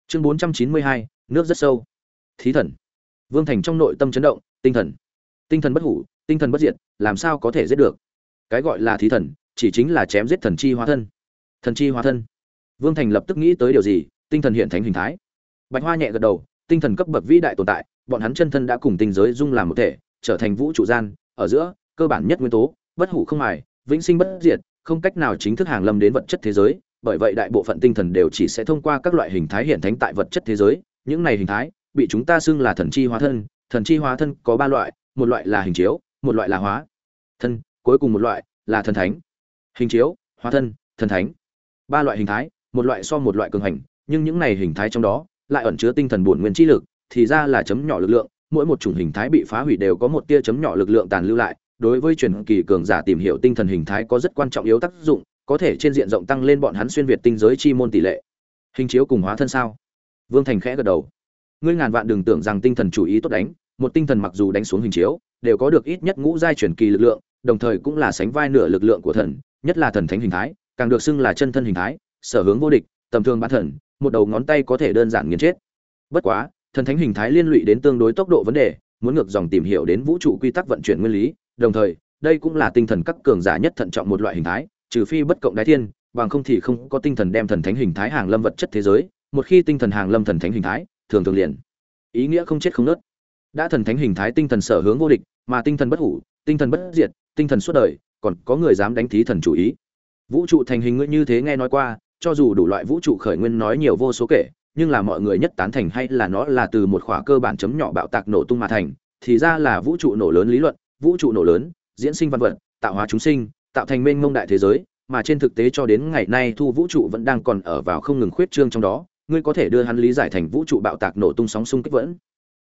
Chương bốn trăm chín mươi hai, nước rất sâu. Thí thần. Vương thành trong nội tâm chấn động, tinh thần. Tinh thần bất hủ tinh thần bất diệt, làm sao có thể giết được? Cái gọi là thí thần, chỉ chính là chém giết thần chi hóa thân. Thần chi hóa thân. Vương thành lập tức nghĩ tới điều gì, tinh thần hiện thánh hình thái. Bạch hoa nhẹ gật đầu, tinh thần cấp bậc vĩ đại tồn tại, bọn hắn chân thân đã cùng tinh giới dung làm một thể, trở thành vũ trụ gian, ở giữa, cơ bản nhất nguyên tố, bất hủ không mài, vĩnh sinh bất diệt, không cách nào chính thức hàng lâm đến vật chất thế giới, bởi vậy đại bộ phận tinh thần đều chỉ sẽ thông qua các loại hình thái hiện thánh tại vật chất thế giới, những này hình thái bị chúng ta xưng là thần chi hóa thân, thần chi hóa thân có ba loại, một loại là hình chiếu một loại là hóa thân, cuối cùng một loại là thần thánh. Hình chiếu, hóa thân, thần thánh. Ba loại hình thái, một loại so một loại cường hành, nhưng những này hình thái trong đó lại ẩn chứa tinh thần bổn nguyên chi lực, thì ra là chấm nhỏ lực lượng, mỗi một chủng hình thái bị phá hủy đều có một tia chấm nhỏ lực lượng tàn lưu lại. Đối với truyền kỳ cường giả tìm hiểu tinh thần hình thái có rất quan trọng yếu tác dụng, có thể trên diện rộng tăng lên bọn hắn xuyên việt tinh giới chi môn tỷ lệ. Hình chiếu cùng hóa thân sao? Vương thành khẽ gật đầu. Ngươi ngàn vạn đừng tưởng rằng tinh thần chủ ý tốt đánh, một tinh thần mặc dù đánh xuống hình chiếu đều có được ít nhất ngũ giai truyền kỳ lực lượng, đồng thời cũng là sánh vai nửa lực lượng của thần, nhất là thần thánh hình thái, càng được xưng là chân thân hình thái, sở hướng vô địch, tầm thường bản thần, một đầu ngón tay có thể đơn giản nghiền chết bất quá, thần thánh hình thái liên lụy đến tương đối tốc độ vấn đề, muốn ngược dòng tìm hiểu đến vũ trụ quy tắc vận chuyển nguyên lý, đồng thời, đây cũng là tinh thần các cường giả nhất thận trọng một loại hình thái, trừ phi bất cộng đái thiên, bằng không thì không có tinh thần đem thần thánh hình thái hàng lâm vật chất thế giới, một khi tinh thần hàng lâm thần thánh hình thái, thường thường liền, ý nghĩa không chết không nứt đã thần thánh hình thái tinh thần sở hướng vô địch, mà tinh thần bất hủ, tinh thần bất diệt, tinh thần suốt đời, còn có người dám đánh thí thần chủ ý. Vũ trụ thành hình ngươi như thế nghe nói qua, cho dù đủ loại vũ trụ khởi nguyên nói nhiều vô số kể, nhưng là mọi người nhất tán thành hay là nó là từ một khỏa cơ bản chấm nhỏ bạo tạc nổ tung mà thành, thì ra là vũ trụ nổ lớn lý luận, vũ trụ nổ lớn, diễn sinh văn vật, tạo hóa chúng sinh, tạo thành mênh mông đại thế giới, mà trên thực tế cho đến ngày nay thu vũ trụ vẫn đang còn ở vào không ngừng khuyết trương trong đó, ngươi có thể đưa hắn lý giải thành vũ trụ bạo tạc nổ tung sóng xung kích vẫn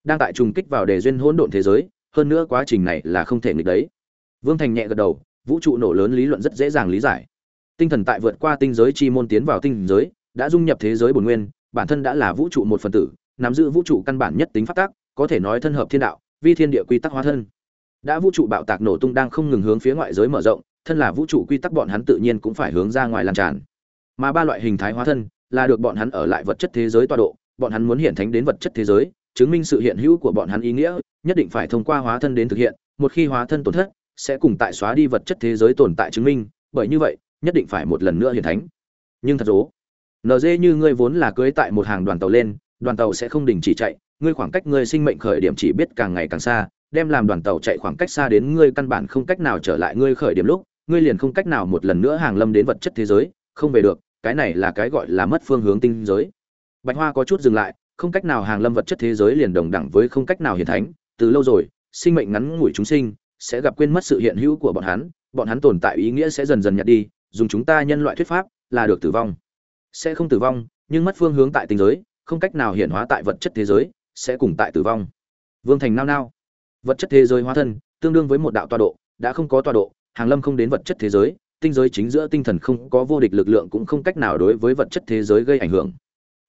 đang tại trùng kích vào đề duyên hỗn độn thế giới, hơn nữa quá trình này là không thể nghịch đấy. Vương thành nhẹ gật đầu, vũ trụ nổ lớn lý luận rất dễ dàng lý giải. Tinh thần tại vượt qua tinh giới chi môn tiến vào tinh giới, đã dung nhập thế giới bổn nguyên, bản thân đã là vũ trụ một phần tử, nắm giữ vũ trụ căn bản nhất tính phát tác có thể nói thân hợp thiên đạo, vi thiên địa quy tắc hóa thân. Đã vũ trụ bạo tạc nổ tung đang không ngừng hướng phía ngoại giới mở rộng, thân là vũ trụ quy tắc bọn hắn tự nhiên cũng phải hướng ra ngoài lan tràn. Mà ba loại hình thái hóa thân là được bọn hắn ở lại vật chất thế giới tọa độ, bọn hắn muốn hiện thánh đến vật chất thế giới chứng minh sự hiện hữu của bọn hắn ý nghĩa, nhất định phải thông qua hóa thân đến thực hiện, một khi hóa thân tổn thất, sẽ cùng tại xóa đi vật chất thế giới tồn tại chứng minh, bởi như vậy, nhất định phải một lần nữa hiện thánh. Nhưng thật dố nd như ngươi vốn là cưới tại một hàng đoàn tàu lên, đoàn tàu sẽ không đình chỉ chạy, ngươi khoảng cách ngươi sinh mệnh khởi điểm chỉ biết càng ngày càng xa, đem làm đoàn tàu chạy khoảng cách xa đến ngươi căn bản không cách nào trở lại ngươi khởi điểm lúc, ngươi liền không cách nào một lần nữa hàng lâm đến vật chất thế giới, không về được, cái này là cái gọi là mất phương hướng tinh giới. Bạch hoa có chút dừng lại không cách nào hàng lâm vật chất thế giới liền đồng đẳng với không cách nào hiển thánh, từ lâu rồi, sinh mệnh ngắn ngủi chúng sinh, sẽ gặp quên mất sự hiện hữu của bọn hắn bọn hắn tồn tại ý nghĩa sẽ dần dần nhạt đi, dùng chúng ta nhân loại thuyết pháp là được tử vong. Sẽ không tử vong, nhưng mất phương hướng tại tinh giới, không cách nào hiện hóa tại vật chất thế giới, sẽ cùng tại tử vong. Vương thành nao nao. Vật chất thế giới hóa thân, tương đương với một đạo tọa độ, đã không có tọa độ, hàng lâm không đến vật chất thế giới, tinh giới chính giữa tinh thần không có vô địch lực lượng cũng không cách nào đối với vật chất thế giới gây ảnh hưởng.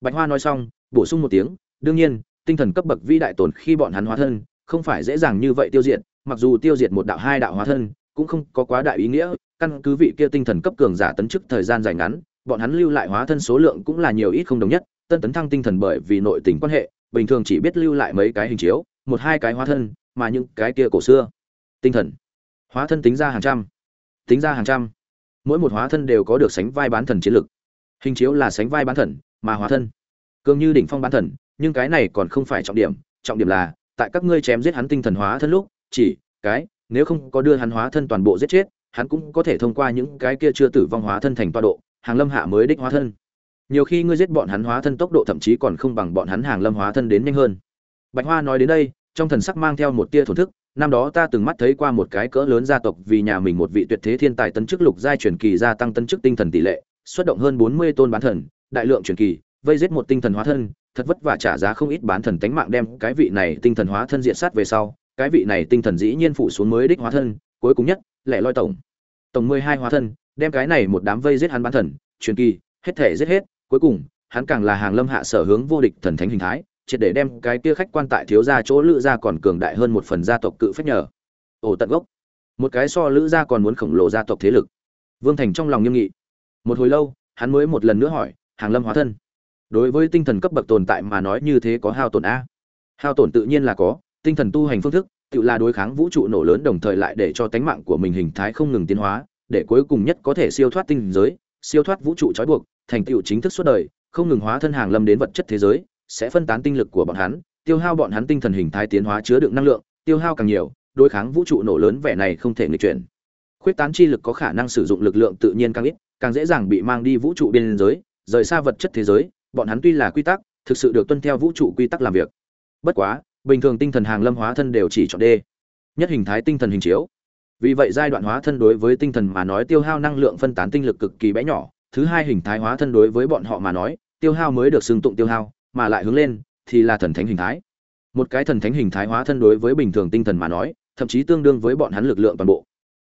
Bạch hoa nói xong bổ sung một tiếng, đương nhiên, tinh thần cấp bậc vĩ đại tồn khi bọn hắn hóa thân, không phải dễ dàng như vậy tiêu diệt, mặc dù tiêu diệt một đạo hai đạo hóa thân, cũng không có quá đại ý nghĩa, căn cứ vị kia tinh thần cấp cường giả tấn chức thời gian dài ngắn, bọn hắn lưu lại hóa thân số lượng cũng là nhiều ít không đồng nhất, tân tấn thăng tinh thần bởi vì nội tình quan hệ, bình thường chỉ biết lưu lại mấy cái hình chiếu, một hai cái hóa thân, mà những cái kia cổ xưa. Tinh thần. Hóa thân tính ra hàng trăm. Tính ra hàng trăm. Mỗi một hóa thân đều có được sánh vai bán thần chiến lực. Hình chiếu là sánh vai bán thần, mà hóa thân cường như đỉnh phong bán thần, nhưng cái này còn không phải trọng điểm trọng điểm là, tại các ngươi chém giết hắn tinh thần hóa thân lúc, chỉ, cái, nếu không có đưa hắn hóa thân toàn bộ giết chết, hắn cũng có thể thông qua những cái kia chưa tử vong hóa thân thành toa độ, hàng lâm hạ mới đích hóa thân. Nhiều khi ngươi giết bọn hắn hóa thân tốc độ thậm chí còn không bằng bọn hắn hàng lâm hóa thân đến nhanh hơn. Bạch hoa nói đến đây, trong thần sắc mang theo một tia thổn thức, năm đó ta từng mắt thấy qua một cái cỡ lớn gia tộc vì nhà mình một vị tuyệt thế thiên tài tấn chức lục giai truyền kỳ gia tăng tấn chức tinh thần tỷ lệ, xuất động hơn bốn mươi tôn bán thần, đại lượng truyền kỳ vây giết một tinh thần hóa thân, thật vất vả trả giá không ít bán thần tánh mạng đem cái vị này tinh thần hóa thân diện sát về sau, cái vị này tinh thần dĩ nhiên phụ xuống mới đích hóa thân, cuối cùng nhất, lẻ loi tổng. Tổng mười hai hóa thân, đem cái này một đám vây giết hắn bán thần, truyền kỳ, hết thể giết hết, cuối cùng, hắn càng là hàng lâm hạ sở hướng vô địch thần thánh hình thái, triệt để đem cái kia khách quan tại thiếu gia chỗ lữ gia còn cường đại hơn một phần gia tộc cự phách nhờ. Ổ tận gốc. Một cái so lữ gia còn muốn khổng lồ gia tộc thế lực. Vương thành trong lòng nghiêm nghị. Một hồi lâu, hắn mới một lần nữa hỏi, hàng lâm hóa thân? Đối với tinh thần cấp bậc tồn tại mà nói như thế có hao tổn a. Hao tổn tự nhiên là có, tinh thần tu hành phương thức, tự là đối kháng vũ trụ nổ lớn đồng thời lại để cho tánh mạng của mình hình thái không ngừng tiến hóa, để cuối cùng nhất có thể siêu thoát tinh giới, siêu thoát vũ trụ trói buộc, thành tựu chính thức suốt đời, không ngừng hóa thân hàng lâm đến vật chất thế giới, sẽ phân tán tinh lực của bọn hắn, tiêu hao bọn hắn tinh thần hình thái tiến hóa chứa đựng năng lượng, tiêu hao càng nhiều, đối kháng vũ trụ nổ lớn vẻ này không thể nghịch chuyển. Khuyết tán chi lực có khả năng sử dụng lực lượng tự nhiên càng ít, càng dễ dàng bị mang đi vũ trụ biên giới, rời xa vật chất thế giới bọn hắn tuy là quy tắc, thực sự được tuân theo vũ trụ quy tắc làm việc. Bất quá, bình thường tinh thần hàng lâm hóa thân đều chỉ chọn đê nhất hình thái tinh thần hình chiếu. Vì vậy giai đoạn hóa thân đối với tinh thần mà nói tiêu hao năng lượng phân tán tinh lực cực kỳ bé nhỏ, thứ hai hình thái hóa thân đối với bọn họ mà nói, tiêu hao mới được xưng tụng tiêu hao, mà lại hướng lên, thì là thần thánh hình thái. Một cái thần thánh hình thái hóa thân đối với bình thường tinh thần mà nói, thậm chí tương đương với bọn hắn lực lượng toàn bộ.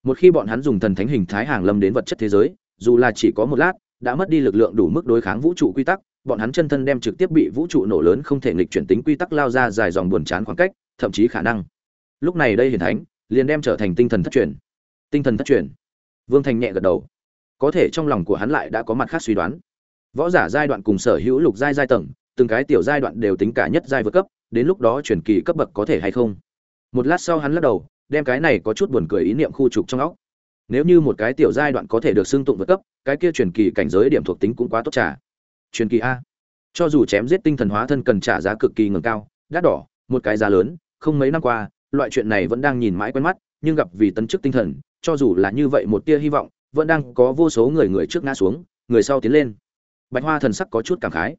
Một khi bọn hắn dùng thần thánh hình thái hàng lâm đến vật chất thế giới, dù là chỉ có một lát, đã mất đi lực lượng đủ mức đối kháng vũ trụ quy tắc bọn hắn chân thân đem trực tiếp bị vũ trụ nổ lớn không thể nghịch chuyển tính quy tắc lao ra dài dòng buồn chán khoảng cách, thậm chí khả năng. Lúc này đây hiển thánh, liền đem trở thành tinh thần thất truyền. Tinh thần thất truyền. Vương thành nhẹ gật đầu. Có thể trong lòng của hắn lại đã có mặt khác suy đoán. Võ giả giai đoạn cùng sở hữu lục giai giai tầng, từng cái tiểu giai đoạn đều tính cả nhất giai vượt cấp, đến lúc đó chuyển kỳ cấp bậc có thể hay không? Một lát sau hắn lắc đầu, đem cái này có chút buồn cười ý niệm khu trục trong óc. Nếu như một cái tiểu giai đoạn có thể được xưng tụng vượt cấp, cái kia chuyển kỳ cảnh giới điểm thuộc tính cũng quá tốt trả truyền kỳ a. Cho dù chém giết tinh thần hóa thân cần trả giá cực kỳ ngừng cao, đắt đỏ, một cái giá lớn, không mấy năm qua, loại chuyện này vẫn đang nhìn mãi quen mắt, nhưng gặp vì tấn chức tinh thần, cho dù là như vậy một tia hy vọng, vẫn đang có vô số người người trước ngã xuống, người sau tiến lên. Bạch hoa thần sắc có chút cảm khái.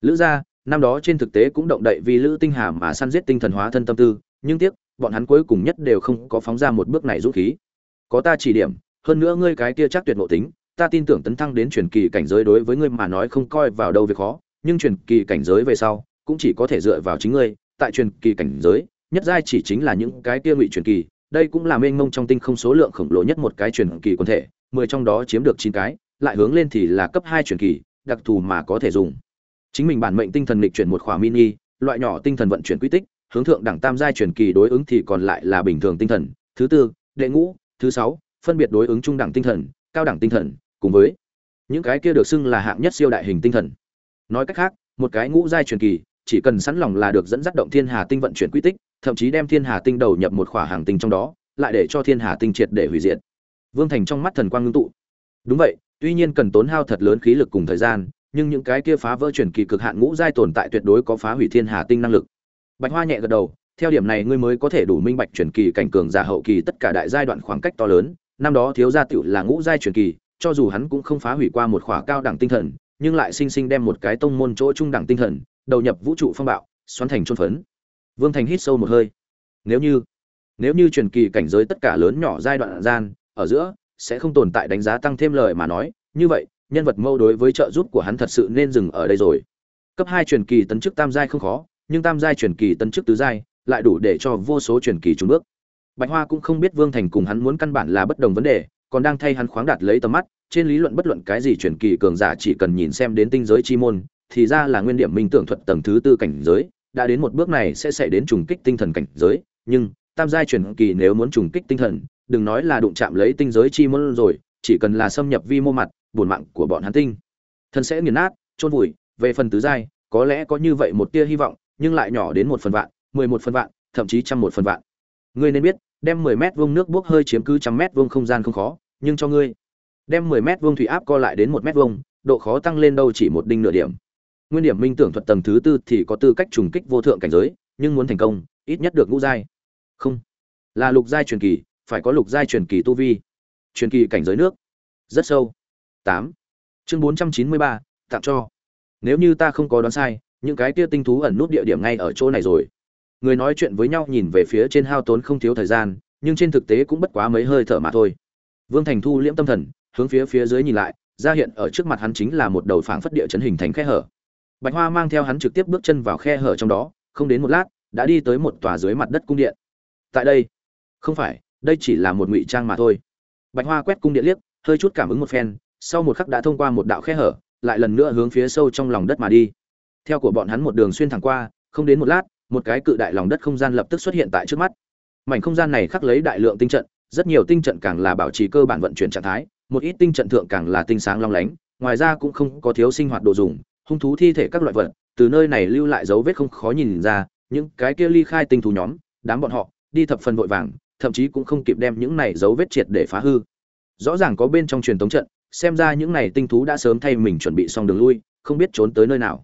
Lữ gia, năm đó trên thực tế cũng động đậy vì lữ tinh hà mà săn giết tinh thần hóa thân tâm tư, nhưng tiếc, bọn hắn cuối cùng nhất đều không có phóng ra một bước này rút khí. Có ta chỉ điểm, hơn nữa ngươi cái kia chắc tuyệt ngộ tính ta tin tưởng tấn thăng đến truyền kỳ cảnh giới đối với ngươi mà nói không coi vào đâu việc khó, nhưng truyền kỳ cảnh giới về sau, cũng chỉ có thể dựa vào chính ngươi. Tại truyền kỳ cảnh giới, nhất giai chỉ chính là những cái kia ngụy truyền kỳ, đây cũng là mênh mông trong tinh không số lượng khổng lồ nhất một cái truyền kỳ quân thể, mười trong đó chiếm được chín cái, lại hướng lên thì là cấp hai truyền kỳ, đặc thù mà có thể dùng. Chính mình bản mệnh tinh thần lịch chuyển một khỏa mini, loại nhỏ tinh thần vận chuyển quy tích, hướng thượng đẳng tam giai truyền kỳ đối ứng thì còn lại là bình thường tinh thần. Thứ tư, đệ ngũ, thứ sáu, phân biệt đối ứng trung đẳng tinh thần, cao đẳng tinh thần cùng với. Những cái kia được xưng là hạng nhất siêu đại hình tinh thần. Nói cách khác, một cái ngũ giai truyền kỳ, chỉ cần sẵn lòng là được dẫn dắt động thiên hà tinh vận chuyển quy tích, thậm chí đem thiên hà tinh đầu nhập một khỏa hàng tinh trong đó, lại để cho thiên hà tinh triệt để hủy diệt. Vương thành trong mắt thần quang ngưng tụ. Đúng vậy, tuy nhiên cần tốn hao thật lớn khí lực cùng thời gian, nhưng những cái kia phá vỡ truyền kỳ cực hạn ngũ giai tồn tại tuyệt đối có phá hủy thiên hà tinh năng lực. Bạch hoa nhẹ gật đầu, theo điểm này ngươi mới có thể đủ minh bạch truyền kỳ cảnh cường giả hậu kỳ tất cả đại giai đoạn khoảng cách to lớn, năm đó thiếu gia tiểu là ngũ giai truyền kỳ cho dù hắn cũng không phá hủy qua một khỏa cao đẳng tinh thần, nhưng lại sinh sinh đem một cái tông môn chỗ trung đẳng tinh thần, đầu nhập vũ trụ phong bạo, xoắn thành trôn phấn. Vương thành hít sâu một hơi. Nếu như nếu như truyền kỳ cảnh giới tất cả lớn nhỏ giai đoạn gian, ở giữa, sẽ không tồn tại đánh giá tăng thêm lời mà nói, như vậy, nhân vật mâu đối với trợ giúp của hắn thật sự nên dừng ở đây rồi. Cấp hai truyền kỳ tấn chức tam giai không khó, nhưng tam giai truyền kỳ tấn chức tứ giai lại đủ để cho vô số truyền kỳ trúng bước. Bạch hoa cũng không biết vương thành cùng hắn muốn căn bản là bất đồng vấn đề còn đang thay hắn khoáng đạt lấy tầm mắt, trên lý luận bất luận cái gì truyền kỳ cường giả chỉ cần nhìn xem đến tinh giới chi môn, thì ra là nguyên điểm minh tưởng thuật tầng thứ tư cảnh giới, đã đến một bước này sẽ xảy đến trùng kích tinh thần cảnh giới, nhưng, tam giai truyền kỳ nếu muốn trùng kích tinh thần, đừng nói là đụng chạm lấy tinh giới chi môn rồi, chỉ cần là xâm nhập vi mô mặt buồn mạng của bọn hắn tinh thần sẽ nghiền nát, chôn vùi, về phần tứ giai, có lẽ có như vậy một tia hy vọng, nhưng lại nhỏ đến một phần vạn, mười một phần vạn, thậm chí trăm một phần vạn. Ngươi nên biết đem mười mét vuông nước bốc hơi chiếm cứ trăm mét vuông không gian không khó nhưng cho ngươi đem 10 mét vuông thủy áp co lại đến 1 mét vuông, độ khó tăng lên đâu chỉ một đinh nửa điểm. Nguyên điểm minh tưởng thuật tầng thứ tư thì có tư cách trùng kích vô thượng cảnh giới, nhưng muốn thành công, ít nhất được ngũ giai. Không, là lục giai truyền kỳ, phải có lục giai truyền kỳ tu vi. Truyền kỳ cảnh giới nước, rất sâu. 8. Chương 493, tặng cho. Nếu như ta không có đoán sai, những cái kia tinh thú ẩn nút địa điểm ngay ở chỗ này rồi. Người nói chuyện với nhau nhìn về phía trên hao tốn không thiếu thời gian, nhưng trên thực tế cũng bất quá mấy hơi thở mà thôi. Vương Thành thu liễm tâm thần, hướng phía phía dưới nhìn lại, ra hiện ở trước mặt hắn chính là một đầu phảng phất địa chấn hình thành khe hở. Bạch Hoa mang theo hắn trực tiếp bước chân vào khe hở trong đó, không đến một lát, đã đi tới một tòa dưới mặt đất cung điện. Tại đây, không phải, đây chỉ là một ngụy trang mà thôi. Bạch Hoa quét cung điện liếc, hơi chút cảm ứng một phen, sau một khắc đã thông qua một đạo khe hở, lại lần nữa hướng phía sâu trong lòng đất mà đi. Theo của bọn hắn một đường xuyên thẳng qua, không đến một lát, một cái cự đại lòng đất không gian lập tức xuất hiện tại trước mắt. Mảnh không gian này khắc lấy đại lượng tinh trận, rất nhiều tinh trận càng là bảo trì cơ bản vận chuyển trạng thái, một ít tinh trận thượng càng là tinh sáng long lánh, ngoài ra cũng không có thiếu sinh hoạt đồ dùng, hung thú thi thể các loại vật, từ nơi này lưu lại dấu vết không khó nhìn ra, những cái kia ly khai tinh thú nhóm, đám bọn họ đi thập phần vội vàng, thậm chí cũng không kịp đem những này dấu vết triệt để phá hư. Rõ ràng có bên trong truyền tống trận, xem ra những này tinh thú đã sớm thay mình chuẩn bị xong đường lui, không biết trốn tới nơi nào.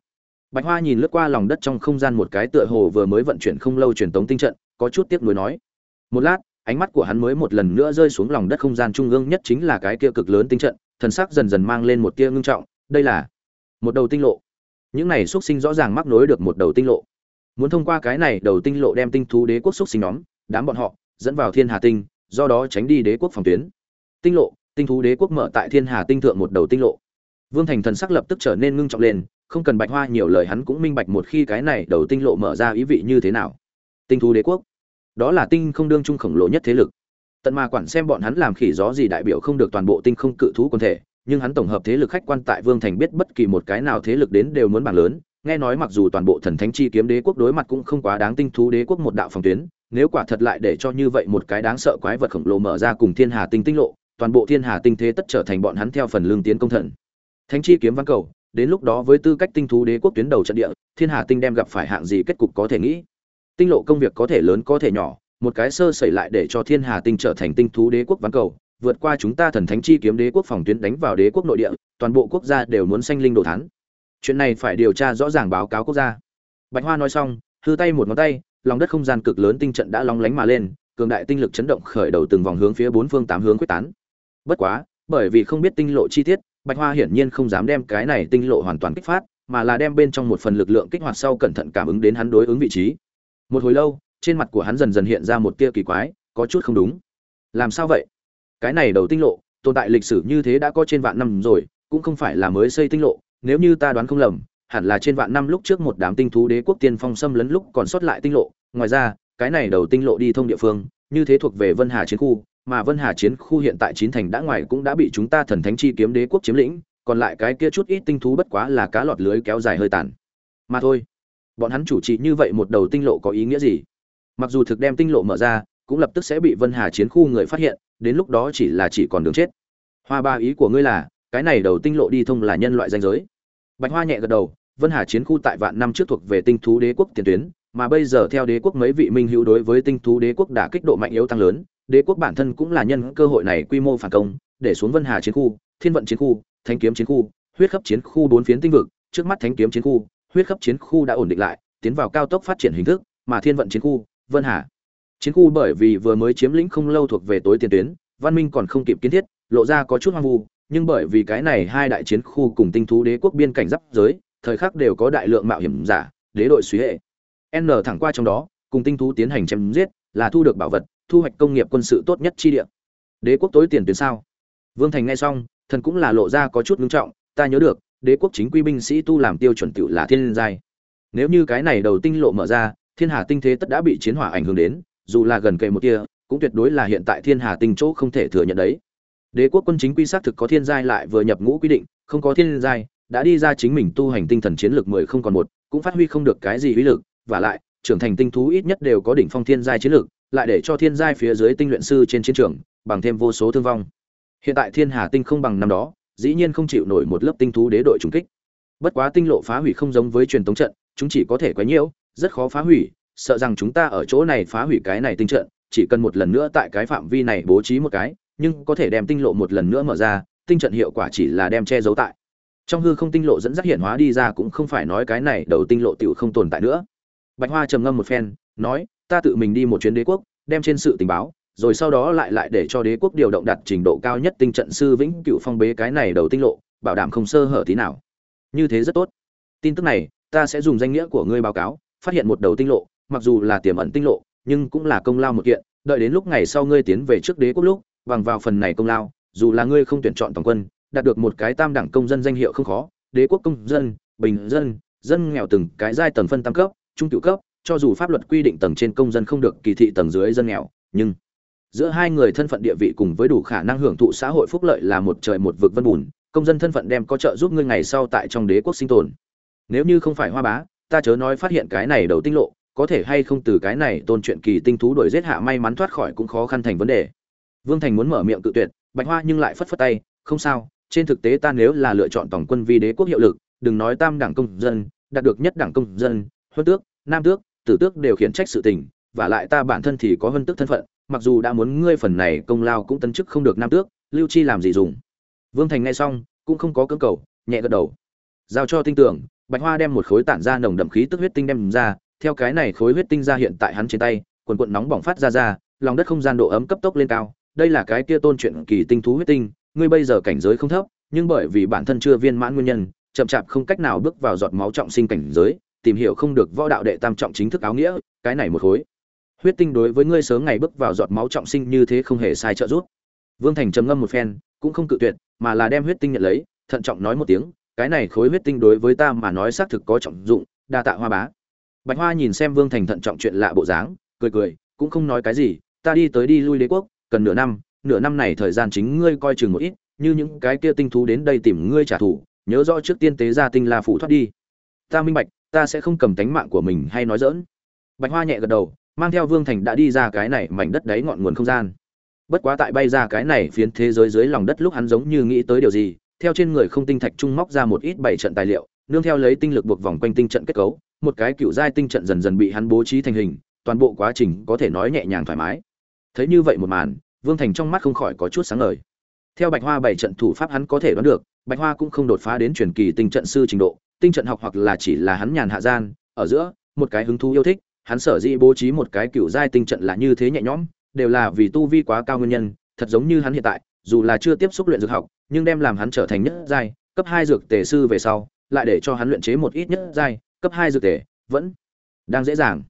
Bạch Hoa nhìn lướt qua lòng đất trong không gian một cái tựa hồ vừa mới vận chuyển không lâu truyền tống tinh trận, có chút tiếc nuối nói. Một lát, ánh mắt của hắn mới một lần nữa rơi xuống lòng đất không gian trung ương nhất chính là cái kia cực lớn tinh trận, thần sắc dần dần mang lên một tia ngưng trọng, đây là một đầu tinh lộ. Những này xuất sinh rõ ràng mắc nối được một đầu tinh lộ. Muốn thông qua cái này đầu tinh lộ đem tinh thú đế quốc xuất sinh nhóm, đám bọn họ dẫn vào Thiên Hà tinh, do đó tránh đi đế quốc phòng tuyến. Tinh lộ, tinh thú đế quốc mở tại Thiên Hà tinh thượng một đầu tinh lộ. Vương Thành thần sắc lập tức trở nên ngưng trọng lên, không cần Bạch Hoa nhiều lời hắn cũng minh bạch một khi cái này đầu tinh lộ mở ra ý vị như thế nào. Tinh thú đế quốc, đó là tinh không đương trung khổng lồ nhất thế lực. Tận mà quản xem bọn hắn làm khỉ gió gì đại biểu không được toàn bộ tinh không cự thú quần thể, nhưng hắn tổng hợp thế lực khách quan tại vương thành biết bất kỳ một cái nào thế lực đến đều muốn bảng lớn. Nghe nói mặc dù toàn bộ thần thánh chi kiếm đế quốc đối mặt cũng không quá đáng tinh thú đế quốc một đạo phòng tuyến, nếu quả thật lại để cho như vậy một cái đáng sợ quái vật khổng lồ mở ra cùng thiên hà tinh tinh lộ, toàn bộ thiên hà tinh thế tất trở thành bọn hắn theo phần lương tiến công thần. Thánh chi kiếm văn cầu đến lúc đó với tư cách tinh thú đế quốc tuyến đầu trận địa, thiên hà tinh đem gặp phải hạng gì kết cục có thể nghĩ. Tinh lộ công việc có thể lớn có thể nhỏ, một cái sơ xảy lại để cho thiên hà tinh trở thành tinh thú đế quốc ván cầu, vượt qua chúng ta thần thánh chi kiếm đế quốc phòng tuyến đánh vào đế quốc nội địa, toàn bộ quốc gia đều muốn sanh linh đồ thán. Chuyện này phải điều tra rõ ràng báo cáo quốc gia. Bạch hoa nói xong, hư tay một ngón tay, lòng đất không gian cực lớn tinh trận đã long lánh mà lên, cường đại tinh lực chấn động khởi đầu từng vòng hướng phía bốn phương tám hướng quyết tán. Bất quá, bởi vì không biết tinh lộ chi tiết bạch hoa hiển nhiên không dám đem cái này tinh lộ hoàn toàn kích phát, mà là đem bên trong một phần lực lượng kích hoạt sau cẩn thận cảm ứng đến hắn đối ứng vị trí. Một hồi lâu, trên mặt của hắn dần dần hiện ra một tia kỳ quái, có chút không đúng. Làm sao vậy? Cái này đầu tinh lộ, tồn tại lịch sử như thế đã có trên vạn năm rồi, cũng không phải là mới xây tinh lộ, nếu như ta đoán không lầm, hẳn là trên vạn năm lúc trước một đám tinh thú đế quốc tiên phong xâm lấn lúc còn sót lại tinh lộ. Ngoài ra, cái này đầu tinh lộ đi thông địa phương, như thế thuộc về vân hà chiến khu mà vân hà chiến khu hiện tại chín thành đã ngoài cũng đã bị chúng ta thần thánh chi kiếm đế quốc chiếm lĩnh, còn lại cái kia chút ít tinh thú bất quá là cá lọt lưới kéo dài hơi tàn. Mà thôi, bọn hắn chủ trì như vậy một đầu tinh lộ có ý nghĩa gì? Mặc dù thực đem tinh lộ mở ra, cũng lập tức sẽ bị vân hà chiến khu người phát hiện, đến lúc đó chỉ là chỉ còn đường chết. Hoa ba ý của ngươi là, cái này đầu tinh lộ đi thông là nhân loại danh giới. Bạch hoa nhẹ gật đầu, vân hà chiến khu tại vạn năm trước thuộc về tinh thú đế quốc tiền tuyến, mà bây giờ theo đế quốc mấy vị minh hữu đối với tinh thú đế quốc đã kích độ mạnh yếu tăng lớn đế quốc bản thân cũng là nhân cơ hội này quy mô phản công, để xuống vân hà chiến khu, thiên vận chiến khu thanh kiếm chiến khu, huyết khắp chiến khu bốn phiến tinh vực, trước mắt thánh kiếm chiến khu, huyết khắp chiến khu đã ổn định lại, tiến vào cao tốc phát triển hình thức, mà thiên vận chiến khu, vân hà chiến khu bởi vì vừa mới chiếm lĩnh không lâu thuộc về tối tiền tuyến, văn minh còn không kịp kiến thiết, lộ ra có chút hoang vu, nhưng bởi vì cái này hai đại chiến khu cùng tinh thú đế quốc biên cảnh giáp giới, thời khắc đều có đại lượng mạo hiểm giả, đế đội suy hệ. N thẳng qua trong đó, cùng tinh thú tiến hành chém giết, là thu được bảo vật thu hoạch công nghiệp quân sự tốt nhất chi địa. Đế quốc tối tiền tuyến sao? Vương thành nghe xong, thần cũng là lộ ra có chút ngưng trọng, ta nhớ được, đế quốc chính quy binh sĩ tu làm tiêu chuẩn tựu là thiên giai. Nếu như cái này đầu tinh lộ mở ra, thiên hà tinh thế tất đã bị chiến hỏa ảnh hưởng đến, dù là gần kề một kia cũng tuyệt đối là hiện tại thiên hà tinh chỗ không thể thừa nhận đấy. Đế quốc quân chính quy xác thực có thiên giai lại vừa nhập ngũ quy định, không có thiên giai, đã đi ra chính mình tu hành tinh thần chiến lược mười không còn một, cũng phát huy không được cái gì uy lực, và lại, trưởng thành tinh thú ít nhất đều có đỉnh phong thiên giai chiến lược lại để cho thiên giai phía dưới tinh luyện sư trên chiến trường bằng thêm vô số thương vong. Hiện tại thiên hà tinh không bằng năm đó, dĩ nhiên không chịu nổi một lớp tinh thú đế đội trùng kích. Bất quá tinh lộ phá hủy không giống với truyền thống trận, chúng chỉ có thể quấy nhiễu, rất khó phá hủy, sợ rằng chúng ta ở chỗ này phá hủy cái này tinh trận, chỉ cần một lần nữa tại cái phạm vi này bố trí một cái, nhưng có thể đem tinh lộ một lần nữa mở ra, tinh trận hiệu quả chỉ là đem che giấu tại. Trong hư không tinh lộ dẫn dắt hiện hóa đi ra cũng không phải nói cái này đầu tinh lộ tiểu không tồn tại nữa. Bạch hoa trầm ngâm một phen, nói ta tự mình đi một chuyến đế quốc, đem trên sự tình báo, rồi sau đó lại lại để cho đế quốc điều động đạt trình độ cao nhất tinh trận sư vĩnh cựu phong bế cái này đầu tinh lộ, bảo đảm không sơ hở tí nào. Như thế rất tốt. Tin tức này, ta sẽ dùng danh nghĩa của ngươi báo cáo, phát hiện một đầu tinh lộ, mặc dù là tiềm ẩn tinh lộ, nhưng cũng là công lao một kiện, đợi đến lúc ngày sau ngươi tiến về trước đế quốc lúc, bằng vào phần này công lao, dù là ngươi không tuyển chọn tổng quân, đạt được một cái tam đẳng công dân danh hiệu không khó, đế quốc công dân, bình dân dân nghèo từng cái giai tầng phân tam cấp, trung cựu cấp cho dù pháp luật quy định tầng trên công dân không được kỳ thị tầng dưới dân nghèo, nhưng giữa hai người thân phận địa vị cùng với đủ khả năng hưởng thụ xã hội phúc lợi là một trời một vực vân bùn, công dân thân phận đem có trợ giúp ngươi ngày sau tại trong đế quốc sinh tồn. Nếu như không phải hoa bá, ta chớ nói phát hiện cái này đầu tinh lộ, có thể hay không từ cái này tôn chuyện kỳ tinh thú đuổi giết hạ may mắn thoát khỏi cũng khó khăn thành vấn đề. Vương thành muốn mở miệng tự tuyệt, bạch hoa nhưng lại phất phất tay, không sao, trên thực tế ta nếu là lựa chọn tổng quân vi đế quốc hiệu lực, đừng nói tam đảng công dân, đạt được nhất đảng công dân, huân tước, nam tước tử tước đều khiển trách sự tình, và lại ta bản thân thì có hơn tước thân phận, mặc dù đã muốn ngươi phần này công lao cũng tấn chức không được nam tước, lưu chi làm gì dùng? Vương thành nghe xong, cũng không có cưỡng cầu, nhẹ gật đầu. Giao cho tinh tưởng bạch hoa đem một khối tản ra nồng đậm khí tức huyết tinh đem ra, theo cái này khối huyết tinh ra hiện tại hắn trên tay, quần quận nóng bỏng phát ra ra, lòng đất không gian độ ấm cấp tốc lên cao. Đây là cái kia tôn chuyện kỳ tinh thú huyết tinh, ngươi bây giờ cảnh giới không thấp, nhưng bởi vì bản thân chưa viên mãn nguyên nhân, chậm chạp không cách nào bước vào giọt máu trọng sinh cảnh giới tìm hiểu không được võ đạo đệ tam trọng chính thức áo nghĩa, cái này một khối huyết tinh đối với ngươi sớm ngày bước vào giọt máu trọng sinh như thế không hề sai trợ giúp. Vương thành trầm ngâm một phen, cũng không cự tuyệt, mà là đem huyết tinh nhận lấy, thận trọng nói một tiếng, cái này khối huyết tinh đối với ta mà nói xác thực có trọng dụng, đa tạ hoa bá. Bạch hoa nhìn xem vương thành thận trọng chuyện lạ bộ dáng, cười cười, cũng không nói cái gì, ta đi tới đi lui đế quốc, cần nửa năm nửa năm này thời gian chính ngươi coi chừng một ít, như những cái kia tinh thú đến đây tìm ngươi trả thù, nhớ rõ trước tiên tế gia tinh la phụ thoát đi. Ta minh bạch ta sẽ không cầm tánh mạng của mình hay nói dỡn bạch hoa nhẹ gật đầu, mang theo vương thành đã đi ra cái này mảnh đất đáy ngọn nguồn không gian. Bất quá tại bay ra cái này phiến thế giới dưới lòng đất lúc hắn giống như nghĩ tới điều gì, theo trên người không tinh thạch trung móc ra một ít bảy trận tài liệu, nương theo lấy tinh lực buộc vòng quanh tinh trận kết cấu, một cái cựu giai tinh trận dần dần bị hắn bố trí thành hình, toàn bộ quá trình có thể nói nhẹ nhàng thoải mái. Thấy như vậy một màn, vương thành trong mắt không khỏi có chút sáng ngời. Theo bạch hoa bảy trận thủ pháp hắn có thể đoán được, bạch hoa cũng không đột phá đến truyền kỳ tinh trận sư trình độ tinh trận học hoặc là chỉ là hắn nhàn hạ gian, ở giữa, một cái hứng thú yêu thích, hắn sở dĩ bố trí một cái cựu giai tinh trận là như thế nhẹ nhõm, đều là vì tu vi quá cao nguyên nhân, thật giống như hắn hiện tại, dù là chưa tiếp xúc luyện dược học, nhưng đem làm hắn trở thành nhất giai, cấp hai dược tề sư về sau, lại để cho hắn luyện chế một ít nhất giai, cấp hai dược tề, vẫn đang dễ dàng.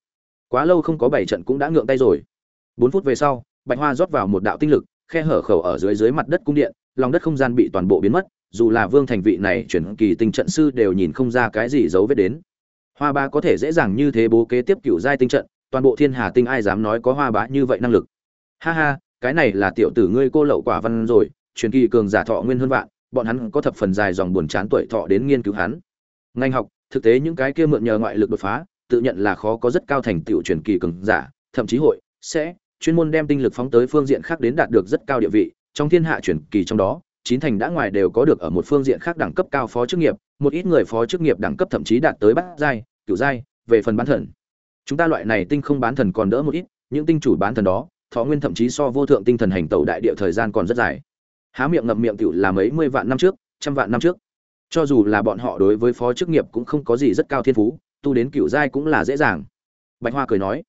Quá lâu không có bảy trận cũng đã ngượng tay rồi. Bốn phút về sau, bạch hoa rót vào một đạo tinh lực, khe hở khẩu ở dưới dưới mặt đất cung điện, lòng đất không gian bị toàn bộ biến mất dù là vương thành vị này chuyển kỳ tinh trận sư đều nhìn không ra cái gì dấu vết đến. Hoa ba có thể dễ dàng như thế bố kế tiếp cựu giai tinh trận, toàn bộ thiên hà tinh ai dám nói có hoa bá như vậy năng lực. Ha ha, cái này là tiểu tử ngươi cô lậu quả văn rồi truyền kỳ cường giả thọ nguyên hơn vạn, bọn hắn có thập phần dài dòng buồn chán tuổi thọ đến nghiên cứu hắn. Ngành học, thực tế những cái kia mượn nhờ ngoại lực đột phá, tự nhận là khó có rất cao thành tựu truyền kỳ cường giả, thậm chí hội sẽ chuyên môn đem tinh lực phóng tới phương diện khác đến đạt được rất cao địa vị, trong thiên hạ truyền kỳ trong đó chín thành đã ngoài đều có được ở một phương diện khác đẳng cấp cao phó chức nghiệp, một ít người phó chức nghiệp đẳng cấp thậm chí đạt tới bát giai cửu giai, về phần bán thần. Chúng ta loại này tinh không bán thần còn đỡ một ít, những tinh chủ bán thần đó, thọ nguyên thậm chí so vô thượng tinh thần hành tẩu đại địa thời gian còn rất dài. Há miệng ngậm miệng tiểu là mấy mươi vạn năm trước, trăm vạn năm trước. Cho dù là bọn họ đối với phó chức nghiệp cũng không có gì rất cao thiên phú, tu đến cửu giai cũng là dễ dàng. Bạch hoa cười nói.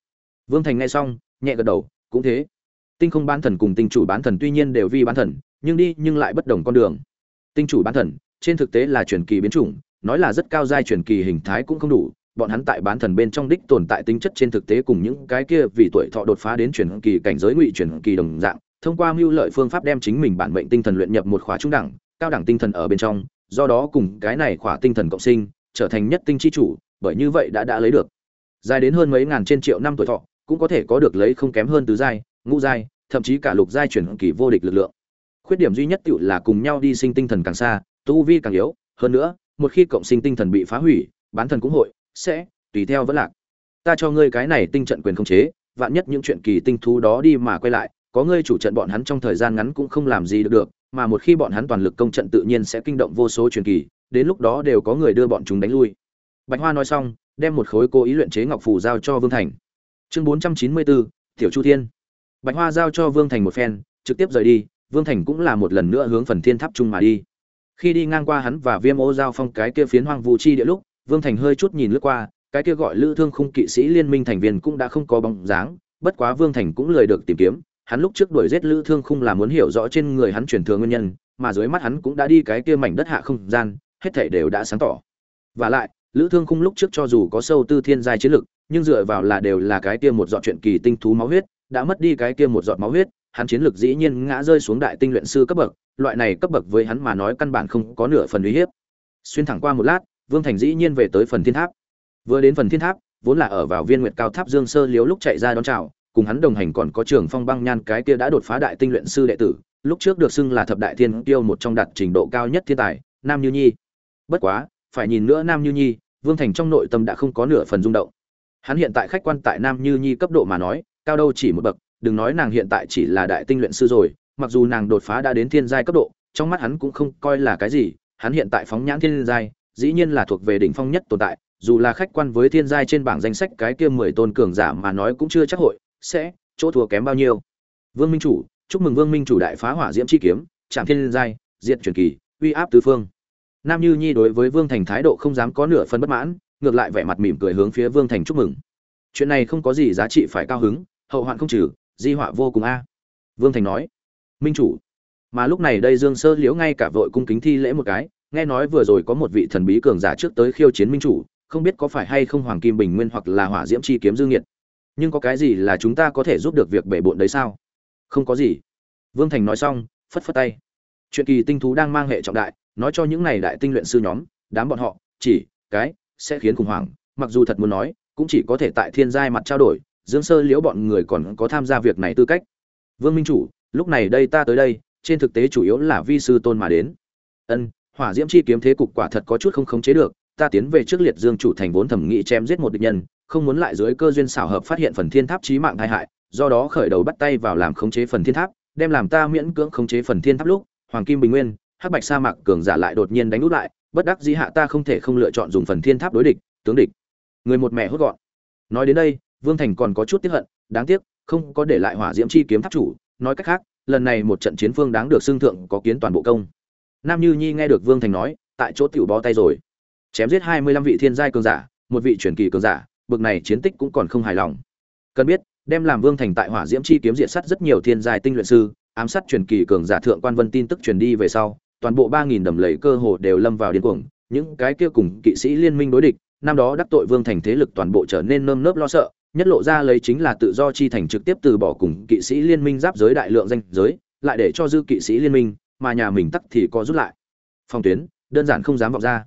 Vương thành nghe xong, nhẹ gật đầu, cũng thế. Tinh không bán thần cùng tinh chủ bán thần tuy nhiên đều vi bán thần nhưng đi nhưng lại bất đồng con đường. Tinh chủ bán thần, trên thực tế là truyền kỳ biến chủng, nói là rất cao giai truyền kỳ hình thái cũng không đủ, bọn hắn tại bán thần bên trong đích tồn tại tính chất trên thực tế cùng những cái kia vì tuổi thọ đột phá đến truyền kỳ cảnh giới ngụy truyền kỳ đồng dạng, thông qua mưu lợi phương pháp đem chính mình bản mệnh tinh thần luyện nhập một khóa trung đẳng, cao đẳng tinh thần ở bên trong, do đó cùng cái này khóa tinh thần cộng sinh, trở thành nhất tinh chi chủ, bởi như vậy đã đã lấy được. Dài đến hơn mấy ngàn trên triệu năm tuổi thọ, cũng có thể có được lấy không kém hơn tứ giai, ngũ giai, thậm chí cả lục giai truyền kỳ vô địch lực lượng khuyết điểm duy nhất tựu là cùng nhau đi sinh tinh thần càng xa, tu vi càng yếu. Hơn nữa, một khi cộng sinh tinh thần bị phá hủy, bán thần cũng hội, sẽ tùy theo vẫn lạc. Ta cho ngươi cái này tinh trận quyền không chế, vạn nhất những chuyện kỳ tinh thú đó đi mà quay lại, có ngươi chủ trận bọn hắn trong thời gian ngắn cũng không làm gì được được, mà một khi bọn hắn toàn lực công trận tự nhiên sẽ kinh động vô số truyền kỳ, đến lúc đó đều có người đưa bọn chúng đánh lui. Bạch hoa nói xong, đem một khối cố ý luyện chế ngọc phù giao cho vương thành. Chương bốn trăm chín mươi bốn, tiểu chu thiên. Bạch hoa giao cho vương thành một phen, trực tiếp rời đi vương thành cũng là một lần nữa hướng phần thiên tháp trung mà đi. Khi đi ngang qua hắn và viêm ô giao phong cái kia phiến hoang vu chi địa lúc, vương thành hơi chút nhìn lướt qua, cái kia gọi lữ thương khung kỵ sĩ liên minh thành viên cũng đã không có bóng dáng, bất quá vương thành cũng lười được tìm kiếm. Hắn lúc trước đuổi giết lữ thương khung là muốn hiểu rõ trên người hắn truyền thừa nguyên nhân, mà dưới mắt hắn cũng đã đi cái kia mảnh đất hạ không gian, hết thảy đều đã sáng tỏ. Và lại, lữ thương khung lúc trước cho dù có sâu tư thiên giai chiến lực, nhưng dựa vào là đều là cái kia một giọt chuyện kỳ tinh thú máu huyết, đã mất đi cái kia một giọt máu huyết hắn chiến lực dĩ nhiên ngã rơi xuống đại tinh luyện sư cấp bậc, loại này cấp bậc với hắn mà nói căn bản không có nửa phần uy hiếp. Xuyên thẳng qua một lát, vương thành dĩ nhiên về tới phần thiên tháp. Vừa đến phần thiên tháp, vốn là ở vào viên nguyệt cao tháp dương sơ liếu lúc chạy ra đón chào, cùng hắn đồng hành còn có trường phong băng nhan cái kia đã đột phá đại tinh luyện sư đệ tử, lúc trước được xưng là thập đại thiên tiêu một trong đạt trình độ cao nhất thiên tài, nam như nhi. Bất quá, phải nhìn nữa nam như nhi, vương thành trong nội tâm đã không có nửa phần rung động. Hắn hiện tại khách quan tại nam như nhi cấp độ mà nói, cao đâu chỉ một bậc đừng nói nàng hiện tại chỉ là đại tinh luyện sư rồi, mặc dù nàng đột phá đã đến thiên giai cấp độ, trong mắt hắn cũng không coi là cái gì, hắn hiện tại phóng nhãn thiên giai, dĩ nhiên là thuộc về đỉnh phong nhất tồn tại, dù là khách quan với thiên giai trên bảng danh sách cái kia mười tôn cường giả mà nói cũng chưa chắc hội sẽ chỗ thua kém bao nhiêu. Vương minh chủ, chúc mừng vương minh chủ đại phá hỏa diễm chi kiếm, chạm thiên giai, diệt truyền kỳ, uy áp tứ phương. Nam như nhi đối với vương thành thái độ không dám có nửa phần bất mãn, ngược lại vẻ mặt mỉm cười hướng phía vương thành chúc mừng. Chuyện này không có gì giá trị phải cao hứng, hậu hoạn không trừ di họa vô cùng a. Vương thành nói, minh chủ. Mà lúc này đây dương sơ liễu ngay cả vội cung kính thi lễ một cái, nghe nói vừa rồi có một vị thần bí cường giả trước tới khiêu chiến minh chủ, không biết có phải hay không hoàng kim bình nguyên hoặc là hỏa diễm chi kiếm dương nhiệt nhưng có cái gì là chúng ta có thể giúp được việc bể bộn đấy sao? Không có gì. Vương thành nói xong, phất phất tay. Chuyện kỳ tinh thú đang mang hệ trọng đại, nói cho những này đại tinh luyện sư nhóm, đám bọn họ, chỉ, cái, sẽ khiến khủng hoảng, mặc dù thật muốn nói, cũng chỉ có thể tại thiên giai mặt trao đổi dương sơ liễu bọn người còn có tham gia việc này tư cách. Vương minh chủ, lúc này đây ta tới đây, trên thực tế chủ yếu là vi sư tôn mà đến. Ân, hỏa diễm chi kiếm thế cục quả thật có chút không khống chế được, ta tiến về trước liệt dương chủ thành vốn thẩm nghị chém giết một địch nhân, không muốn lại dưới cơ duyên xảo hợp phát hiện phần thiên tháp chí mạng tai hại, do đó khởi đầu bắt tay vào làm khống chế phần thiên tháp, đem làm ta miễn cưỡng khống chế phần thiên tháp lúc, hoàng kim bình nguyên, hắc bạch sa mạc cường giả lại đột nhiên đánh út lại, bất đắc dĩ hạ ta không thể không lựa chọn dùng phần thiên tháp đối địch, tướng địch. Người một mẹ hốt gọn. Nói đến đây vương thành còn có chút tiếc hận, đáng tiếc, không có để lại hỏa diễm chi kiếm tháp chủ. Nói cách khác, lần này một trận chiến phương đáng được xưng thượng có kiến toàn bộ công. Nam như nhi nghe được vương thành nói, tại chỗ tiểu bó tay rồi. Chém giết hai mươi lăm vị thiên giai cường giả, một vị truyền kỳ cường giả, bực này chiến tích cũng còn không hài lòng. Cần biết, đem làm vương thành tại hỏa diễm chi kiếm diện sát rất nhiều thiên giai tinh luyện sư, ám sát truyền kỳ cường giả thượng quan vân tin tức truyền đi về sau, toàn bộ ba nghìn đầm lầy cơ hồ đều lâm vào điên cuồng. Những cái kia cùng kỵ sĩ liên minh đối địch, năm đó đắc tội vương thành thế lực toàn bộ trở nên nơm nớp lo sợ nhất lộ ra lấy chính là tự do chi thành trực tiếp từ bỏ cùng kỵ sĩ liên minh giáp giới đại lượng danh giới, lại để cho dư kỵ sĩ liên minh mà nhà mình tắt thì có rút lại. Phong tuyến, đơn giản không dám vọng ra.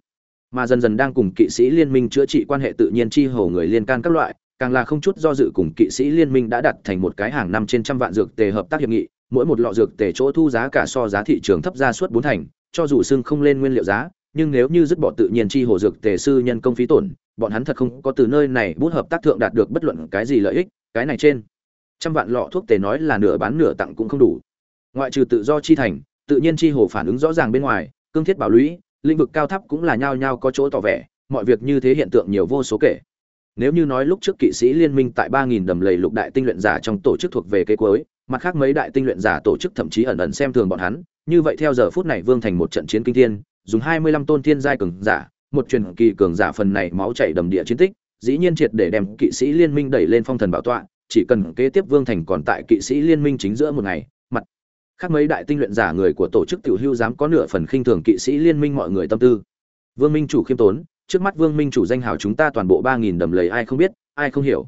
Mà dần dần đang cùng kỵ sĩ liên minh chữa trị quan hệ tự nhiên chi hầu người liên can các loại, càng là không chút do dự cùng kỵ sĩ liên minh đã đặt thành một cái hàng năm trên trăm vạn dược tề hợp tác hiệp nghị, mỗi một lọ dược tề chỗ thu giá cả so giá thị trường thấp ra suốt bốn thành, cho dù xưng không lên nguyên liệu giá, nhưng nếu như dứt bỏ tự nhiên chi hồ dược tề sư nhân công phí tổn bọn hắn thật không có từ nơi này bút hợp tác thượng đạt được bất luận cái gì lợi ích, cái này trên. Trăm vạn lọ thuốc tề nói là nửa bán nửa tặng cũng không đủ. Ngoại trừ tự do chi thành, tự nhiên chi hồ phản ứng rõ ràng bên ngoài, cương thiết bảo lũy, lĩnh vực cao thấp cũng là nhao nhao có chỗ tỏ vẻ, mọi việc như thế hiện tượng nhiều vô số kể. Nếu như nói lúc trước kỵ sĩ liên minh tại ba nghìn đầm lầy lục đại tinh luyện giả trong tổ chức thuộc về cây cuối, mặt khác mấy đại tinh luyện giả tổ chức thậm chí ẩn ẩn xem thường bọn hắn, như vậy theo giờ phút này vương thành một trận chiến kinh thiên, dùng hai mươi lăm tôn thiên giai cường giả một truyền kỳ cường giả phần này máu chảy đầm địa chiến tích, dĩ nhiên triệt để đem kỵ sĩ liên minh đẩy lên phong thần bảo tọa, chỉ cần kế tiếp vương thành còn tại kỵ sĩ liên minh chính giữa một ngày, mặt. Khác mấy đại tinh luyện giả người của tổ chức tiểu hưu dám có nửa phần khinh thường kỵ sĩ liên minh mọi người tâm tư. Vương minh chủ khiêm tốn, trước mắt vương minh chủ danh hào chúng ta toàn bộ ba nghìn đầm lầy ai không biết, ai không hiểu.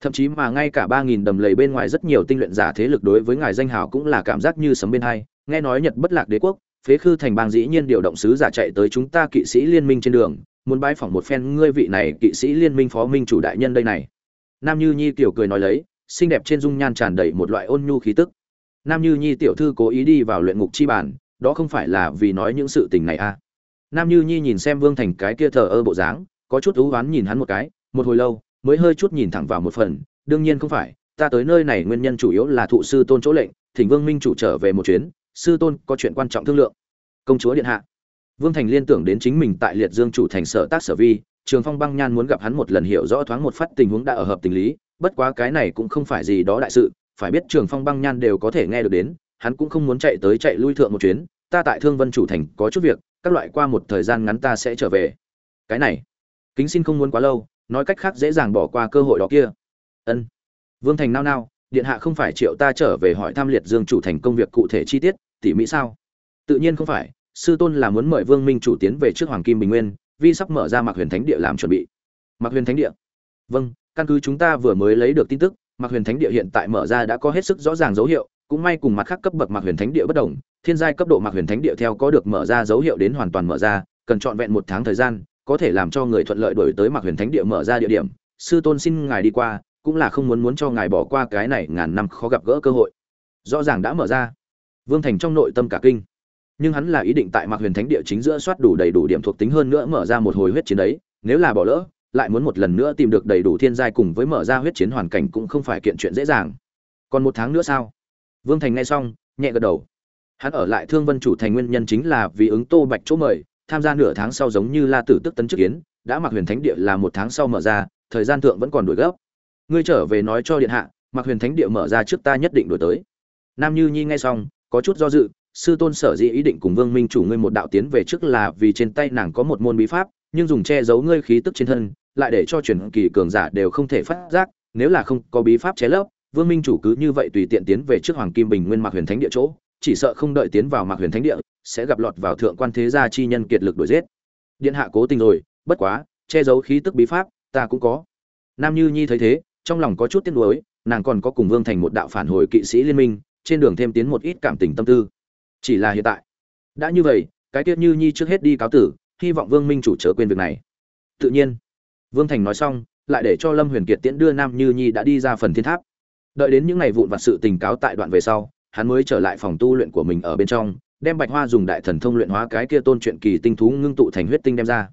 Thậm chí mà ngay cả ba nghìn đầm lầy bên ngoài rất nhiều tinh luyện giả thế lực đối với ngài danh hào cũng là cảm giác như sấm bên hai, nghe nói nhật bất lạc đế quốc phế khư thành bang dĩ nhiên điều động sứ giả chạy tới chúng ta kỵ sĩ liên minh trên đường, muốn bái phỏng một phen ngươi vị này kỵ sĩ liên minh phó minh chủ đại nhân đây này. Nam như nhi tiểu cười nói lấy, xinh đẹp trên dung nhan tràn đầy một loại ôn nhu khí tức. Nam như nhi tiểu thư cố ý đi vào luyện ngục chi bản đó không phải là vì nói những sự tình này à? Nam như nhi nhìn xem vương thành cái kia thờ ơ bộ dáng, có chút ưu oán nhìn hắn một cái, một hồi lâu, mới hơi chút nhìn thẳng vào một phần, đương nhiên không phải, ta tới nơi này nguyên nhân chủ yếu là thụ sư tôn chỗ lệnh, thỉnh vương minh chủ trở về một chuyến sư tôn có chuyện quan trọng thương lượng. Công chúa điện hạ. Vương thành liên tưởng đến chính mình tại liệt dương chủ thành sở tác sở vi, trường phong băng nhan muốn gặp hắn một lần hiểu rõ thoáng một phát tình huống đã ở hợp tình lý, bất quá cái này cũng không phải gì đó đại sự, phải biết trường phong băng nhan đều có thể nghe được đến, hắn cũng không muốn chạy tới chạy lui thượng một chuyến, ta tại thương vân chủ thành có chút việc, các loại qua một thời gian ngắn ta sẽ trở về. Cái này, kính xin không muốn quá lâu, nói cách khác dễ dàng bỏ qua cơ hội đó kia. Ân. Vương thành nao nao, điện hạ không phải triệu ta trở về hỏi tham liệt dương chủ thành công việc cụ thể chi tiết tỉ mỹ sao? Tự nhiên không phải, sư tôn là muốn mời vương minh chủ tiến về trước hoàng kim bình nguyên vi sắp mở ra mạc huyền thánh địa làm chuẩn bị. Mạc huyền thánh địa? Vâng căn cứ chúng ta vừa mới lấy được tin tức, mạc huyền thánh địa hiện tại mở ra đã có hết sức rõ ràng dấu hiệu, cũng may cùng mặt khác cấp bậc mạc huyền thánh địa bất đồng, thiên giai cấp độ mạc huyền thánh địa theo có được mở ra dấu hiệu đến hoàn toàn mở ra, cần trọn vẹn một tháng thời gian, có thể làm cho người thuận lợi đổi tới mạc huyền thánh địa mở ra địa điểm. Sư tôn xin ngài đi qua, cũng là không muốn muốn cho ngài bỏ qua cái này ngàn năm khó gặp gỡ cơ hội. Rõ ràng đã mở ra vương thành trong nội tâm cả kinh. Nhưng hắn là ý định tại mạc huyền thánh địa chính giữa soát đủ đầy đủ điểm thuộc tính hơn nữa mở ra một hồi huyết chiến đấy, nếu là bỏ lỡ, lại muốn một lần nữa tìm được đầy đủ thiên giai cùng với mở ra huyết chiến hoàn cảnh cũng không phải kiện chuyện dễ dàng. Còn một tháng nữa sao? Vương thành nghe xong, nhẹ gật đầu. Hắn ở lại thương vân chủ thành nguyên nhân chính là vì ứng tô bạch chỗ mời, tham gia nửa tháng sau giống như la tử tức tấn trước kiến, đã mặc huyền thánh địa là một tháng sau mở ra, thời gian thượng vẫn còn đuổi gấp. Ngươi trở về nói cho điện hạ mặc huyền thánh địa mở ra trước ta nhất định đổi tới. Nam như nhi nghe xong có chút do dự, sư tôn sở dĩ ý định cùng vương minh chủ ngươi một đạo tiến về trước là vì trên tay nàng có một môn bí pháp, nhưng dùng che giấu ngươi khí tức trên thân, lại để cho truyền kỳ cường giả đều không thể phát giác, nếu là không có bí pháp chế lấp, vương minh chủ cứ như vậy tùy tiện tiến về trước hoàng kim bình nguyên mạc huyền thánh địa chỗ, chỉ sợ không đợi tiến vào mạc huyền thánh địa, sẽ gặp lọt vào thượng quan thế gia chi nhân kiệt lực đuổi giết. Điện hạ cố tình rồi, bất quá, che giấu khí tức bí pháp, ta cũng có. Nam như nhi thấy thế, trong lòng có chút tiếc nuối, nàng còn có cùng vương thành một đạo phản hồi kỵ sĩ liên minh trên đường thêm tiến một ít cảm tình tâm tư. Chỉ là hiện tại, đã như vậy, cái tiết như nhi trước hết đi cáo tử, hy vọng vương minh chủ chớ quên việc này. Tự nhiên, vương thành nói xong, lại để cho lâm huyền kiệt tiễn đưa nam như nhi đã đi ra phần thiên tháp. Đợi đến những ngày vụn vặt sự tình cáo tại đoạn về sau, hắn mới trở lại phòng tu luyện của mình ở bên trong, đem bạch hoa dùng đại thần thông luyện hóa cái kia tôn truyện kỳ tinh thú ngưng tụ thành huyết tinh đem ra.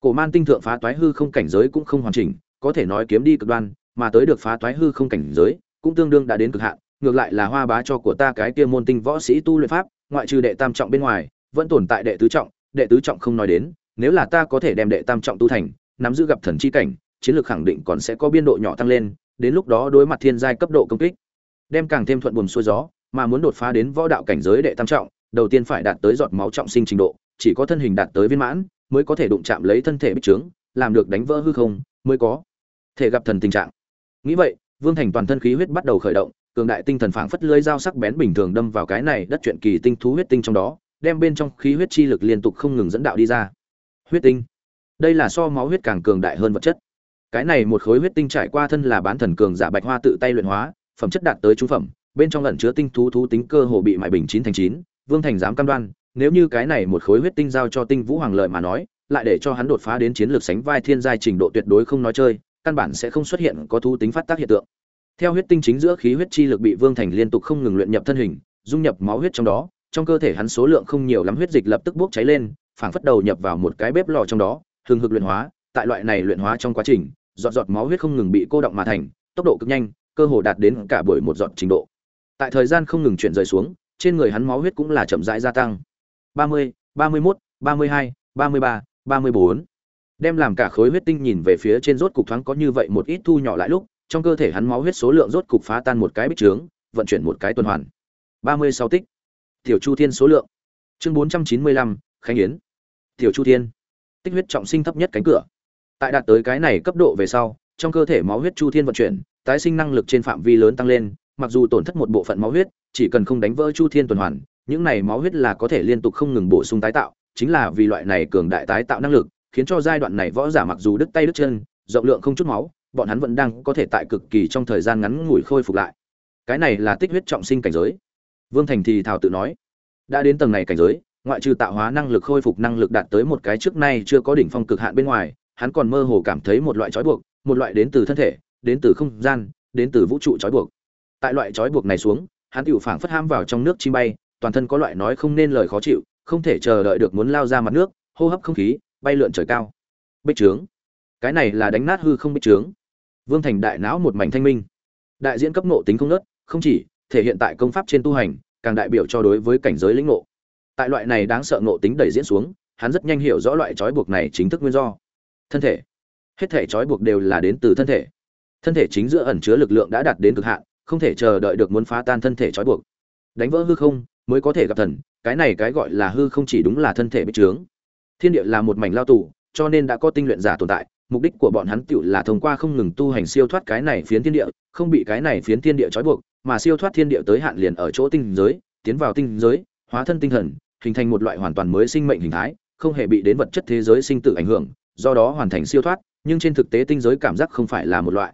Cổ man tinh thượng phá toái hư không cảnh giới cũng không hoàn chỉnh, có thể nói kiếm đi cực đoan, mà tới được phá toái hư không cảnh giới, cũng tương đương đã đến cực hạn ngược lại là hoa bá cho của ta cái kia môn tinh võ sĩ tu luyện pháp, ngoại trừ đệ tam trọng bên ngoài, vẫn tồn tại đệ tứ trọng, đệ tứ trọng không nói đến, nếu là ta có thể đem đệ tam trọng tu thành, nắm giữ gặp thần chi cảnh, chiến lược khẳng định còn sẽ có biên độ nhỏ tăng lên, đến lúc đó đối mặt thiên giai cấp độ công kích, đem càng thêm thuận buồm xuôi gió, mà muốn đột phá đến võ đạo cảnh giới đệ tam trọng, đầu tiên phải đạt tới giọt máu trọng sinh trình độ, chỉ có thân hình đạt tới viên mãn, mới có thể đụng chạm lấy thân thể bích trướng, làm được đánh vỡ hư không, mới có thể gặp thần tình trạng. Nghĩ vậy, vương thành toàn thân khí huyết bắt đầu khởi động cường đại tinh thần phảng phất lưới dao sắc bén bình thường đâm vào cái này đất truyện kỳ tinh thú huyết tinh trong đó, đem bên trong khí huyết chi lực liên tục không ngừng dẫn đạo đi ra. Huyết tinh. Đây là so máu huyết càng cường đại hơn vật chất. Cái này một khối huyết tinh trải qua thân là bán thần cường giả bạch hoa tự tay luyện hóa, phẩm chất đạt tới trung phẩm, bên trong ẩn chứa tinh thú thú tính cơ hồ bị mại bình chín thành chín, vương thành dám cam đoan, nếu như cái này một khối huyết tinh giao cho tinh vũ hoàng lợi mà nói, lại để cho hắn đột phá đến chiến lược sánh vai thiên giai trình độ tuyệt đối không nói chơi, căn bản sẽ không xuất hiện có thú tính phát tác hiện tượng theo huyết tinh chính giữa khí huyết chi lực bị vương thành liên tục không ngừng luyện nhập thân hình, dung nhập máu huyết trong đó, trong cơ thể hắn số lượng không nhiều lắm huyết dịch lập tức bốc cháy lên, phảng phất đầu nhập vào một cái bếp lò trong đó, hừng hực luyện hóa, tại loại này luyện hóa trong quá trình, giọt giọt máu huyết không ngừng bị cô động mà thành, tốc độ cực nhanh, cơ hồ đạt đến cả buổi một giọt trình độ. Tại thời gian không ngừng chuyển rời xuống, trên người hắn máu huyết cũng là chậm rãi gia tăng. Ba mươi ba mươi mốt, ba mươi hai, ba mươi ba ba mươi bốn. Đem làm cả khối huyết tinh nhìn về phía trên rốt cục thoáng có như vậy một ít thu nhỏ lại lúc trong cơ thể hắn máu huyết số lượng rốt cục phá tan một cái bích trướng, vận chuyển một cái tuần hoàn. ba mươi sáu tích. Tiểu chu thiên số lượng. Chương bốn trăm chín mươi lăm, khánh yến. Tiểu chu thiên. Tích huyết trọng sinh thấp nhất cánh cửa. Tại đạt tới cái này cấp độ về sau, trong cơ thể máu huyết chu thiên vận chuyển, tái sinh năng lực trên phạm vi lớn tăng lên, mặc dù tổn thất một bộ phận máu huyết, chỉ cần không đánh vỡ chu thiên tuần hoàn, những này máu huyết là có thể liên tục không ngừng bổ sung tái tạo, chính là vì loại này cường đại tái tạo năng lực, khiến cho giai đoạn này võ giả mặc dù đứt tay đứt chân, rộng lượng không chút máu bọn hắn vẫn đang có thể tại cực kỳ trong thời gian ngắn ngủi khôi phục lại. Cái này là tích huyết trọng sinh cảnh giới. Vương thành thì thảo tự nói, đã đến tầng này cảnh giới, ngoại trừ tạo hóa năng lực khôi phục năng lực đạt tới một cái trước nay chưa có đỉnh phong cực hạn bên ngoài, hắn còn mơ hồ cảm thấy một loại trói buộc, một loại đến từ thân thể, đến từ không gian, đến từ vũ trụ trói buộc. Tại loại trói buộc này xuống, hắn tựu phảng phất ham vào trong nước chim bay, toàn thân có loại nói không nên lời khó chịu, không thể chờ đợi được muốn lao ra mặt nước, hô hấp không khí, bay lượn trời cao. Bích trướng. Cái này là đánh nát hư không bích trướng vương thành đại não một mảnh thanh minh. Đại diễn cấp nộ tính không nớt, không chỉ thể hiện tại công pháp trên tu hành, càng đại biểu cho đối với cảnh giới lĩnh ngộ. Tại loại này đáng sợ nộ tính đẩy diễn xuống, hắn rất nhanh hiểu rõ loại trói buộc này chính thức nguyên do. Thân thể. Hết thể trói buộc đều là đến từ thân thể. Thân thể chính giữa ẩn chứa lực lượng đã đạt đến cực hạn, không thể chờ đợi được muốn phá tan thân thể trói buộc. Đánh vỡ hư không mới có thể gặp thần, cái này cái gọi là hư không chỉ đúng là thân thể bị trướng. Thiên địa là một mảnh lao tù, cho nên đã có tinh luyện giả tồn tại mục đích của bọn hắn tựu là thông qua không ngừng tu hành siêu thoát cái này phiến thiên địa, không bị cái này phiến thiên địa trói buộc, mà siêu thoát thiên địa tới hạn liền ở chỗ tinh giới, tiến vào tinh giới, hóa thân tinh thần, hình thành một loại hoàn toàn mới sinh mệnh hình thái, không hề bị đến vật chất thế giới sinh tử ảnh hưởng, do đó hoàn thành siêu thoát, nhưng trên thực tế tinh giới cảm giác không phải là một loại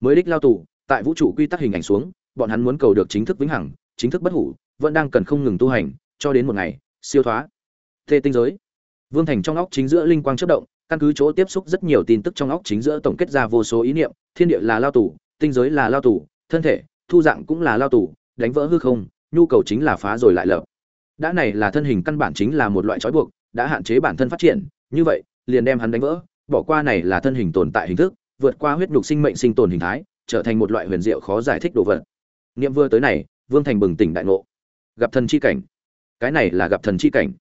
mới đích lao tù, tại vũ trụ quy tắc hình ảnh xuống, bọn hắn muốn cầu được chính thức vĩnh hằng, chính thức bất hủ, vẫn đang cần không ngừng tu hành, cho đến một ngày, siêu thoát. thê tinh giới vương thành trong óc chính giữa linh quang chớp động căn cứ chỗ tiếp xúc rất nhiều tin tức trong óc chính giữa tổng kết ra vô số ý niệm, thiên địa là lao tù, tinh giới là lao tù, thân thể, thu dạng cũng là lao tù, đánh vỡ hư không, nhu cầu chính là phá rồi lại lợp đã này là thân hình căn bản chính là một loại trói buộc, đã hạn chế bản thân phát triển, như vậy, liền đem hắn đánh vỡ, bỏ qua này là thân hình tồn tại hình thức, vượt qua huyết nhục sinh mệnh sinh tồn hình thái, trở thành một loại huyền diệu khó giải thích đồ vật. Niệm vừa tới này, vương thành bừng tỉnh đại ngộ. Gặp thần chi cảnh. Cái này là gặp thần chi cảnh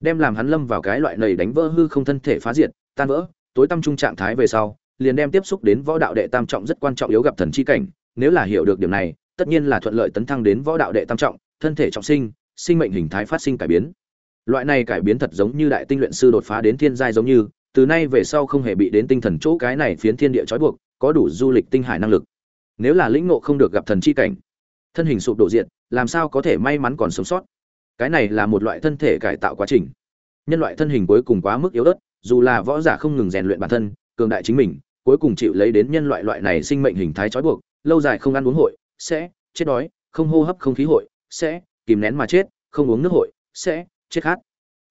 đem làm hắn lâm vào cái loại này đánh vỡ hư không thân thể phá diệt, tan vỡ, tối tâm trung trạng thái về sau, liền đem tiếp xúc đến võ đạo đệ tam trọng rất quan trọng yếu gặp thần chi cảnh. Nếu là hiểu được điểm này, tất nhiên là thuận lợi tấn thăng đến võ đạo đệ tam trọng, thân thể trọng sinh sinh mệnh hình thái phát sinh cải biến. Loại này cải biến thật giống như đại tinh luyện sư đột phá đến thiên giai giống như, từ nay về sau không hề bị đến tinh thần chỗ cái này phiến thiên địa trói buộc, có đủ du lịch tinh hải năng lực. Nếu là lĩnh ngộ không được gặp thần chi cảnh, thân hình sụp đổ diện làm sao có thể may mắn còn sống sót? Cái này là một loại thân thể cải tạo quá trình. Nhân loại thân hình cuối cùng quá mức yếu ớt, dù là võ giả không ngừng rèn luyện bản thân, cường đại chính mình, cuối cùng chịu lấy đến nhân loại loại này sinh mệnh hình thái trói buộc, lâu dài không ăn uống hội, sẽ chết đói, không hô hấp không khí hội, sẽ kìm nén mà chết, không uống nước hội, sẽ chết khát.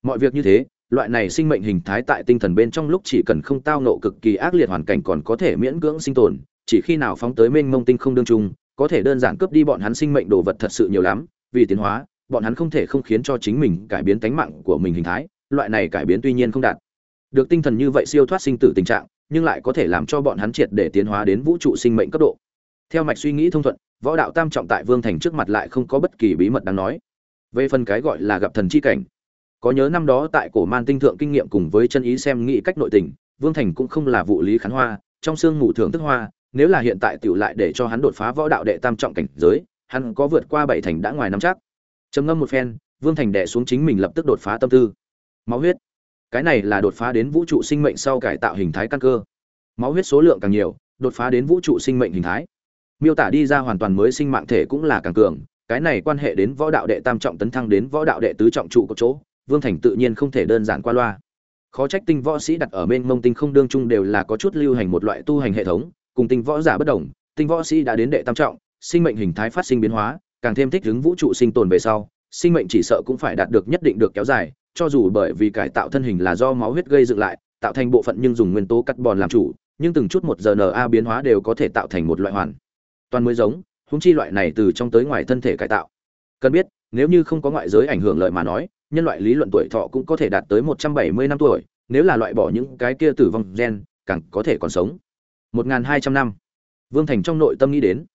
Mọi việc như thế, loại này sinh mệnh hình thái tại tinh thần bên trong lúc chỉ cần không tao nộ cực kỳ ác liệt hoàn cảnh còn có thể miễn cưỡng sinh tồn, chỉ khi nào phóng tới mênh mông tinh không đương trung, có thể đơn giản cướp đi bọn hắn sinh mệnh đồ vật thật sự nhiều lắm, vì tiến hóa bọn hắn không thể không khiến cho chính mình cải biến tánh mạng của mình hình thái, loại này cải biến tuy nhiên không đạt. Được tinh thần như vậy siêu thoát sinh tử tình trạng, nhưng lại có thể làm cho bọn hắn triệt để tiến hóa đến vũ trụ sinh mệnh cấp độ. Theo mạch suy nghĩ thông thuận, võ đạo tam trọng tại vương thành trước mặt lại không có bất kỳ bí mật đáng nói. Về phần cái gọi là gặp thần chi cảnh, có nhớ năm đó tại cổ man tinh thượng kinh nghiệm cùng với chân ý xem nghĩ cách nội tình, vương thành cũng không là vụ lý khán hoa, trong xương ngủ thưởng thức hoa, nếu là hiện tại tiểu lại để cho hắn đột phá võ đạo đệ tam trọng cảnh giới, hắn có vượt qua bảy thành đã ngoài năm chắc trầm ngâm một phen, vương thành đẻ xuống chính mình lập tức đột phá tâm tư. Máu huyết. Cái này là đột phá đến vũ trụ sinh mệnh sau cải tạo hình thái căn cơ. Máu huyết số lượng càng nhiều, đột phá đến vũ trụ sinh mệnh hình thái. Miêu tả đi ra hoàn toàn mới sinh mạng thể cũng là càng cường, cái này quan hệ đến võ đạo đệ tam trọng tấn thăng đến võ đạo đệ tứ trọng trụ có chỗ, vương thành tự nhiên không thể đơn giản qua loa. Khó trách tinh võ sĩ đặt ở bên mông tinh không đương chung đều là có chút lưu hành một loại tu hành hệ thống, cùng tinh võ giả bất đồng, tinh võ sĩ đã đến đệ tam trọng, sinh mệnh hình thái phát sinh biến hóa càng thêm thích ứng vũ trụ sinh tồn về sau, sinh mệnh chỉ sợ cũng phải đạt được nhất định được kéo dài, cho dù bởi vì cải tạo thân hình là do máu huyết gây dựng lại, tạo thành bộ phận nhưng dùng nguyên tố carbon làm chủ, nhưng từng chút một giờ biến hóa đều có thể tạo thành một loại hoàn toàn mới giống, huống chi loại này từ trong tới ngoài thân thể cải tạo. Cần biết, nếu như không có ngoại giới ảnh hưởng lợi mà nói, nhân loại lý luận tuổi thọ cũng có thể đạt tới một trăm bảy mươi năm tuổi, nếu là loại bỏ những cái kia tử vong gen, càng có thể còn sống. Một n hai trăm năm. Vương thành trong nội tâm nghĩ đến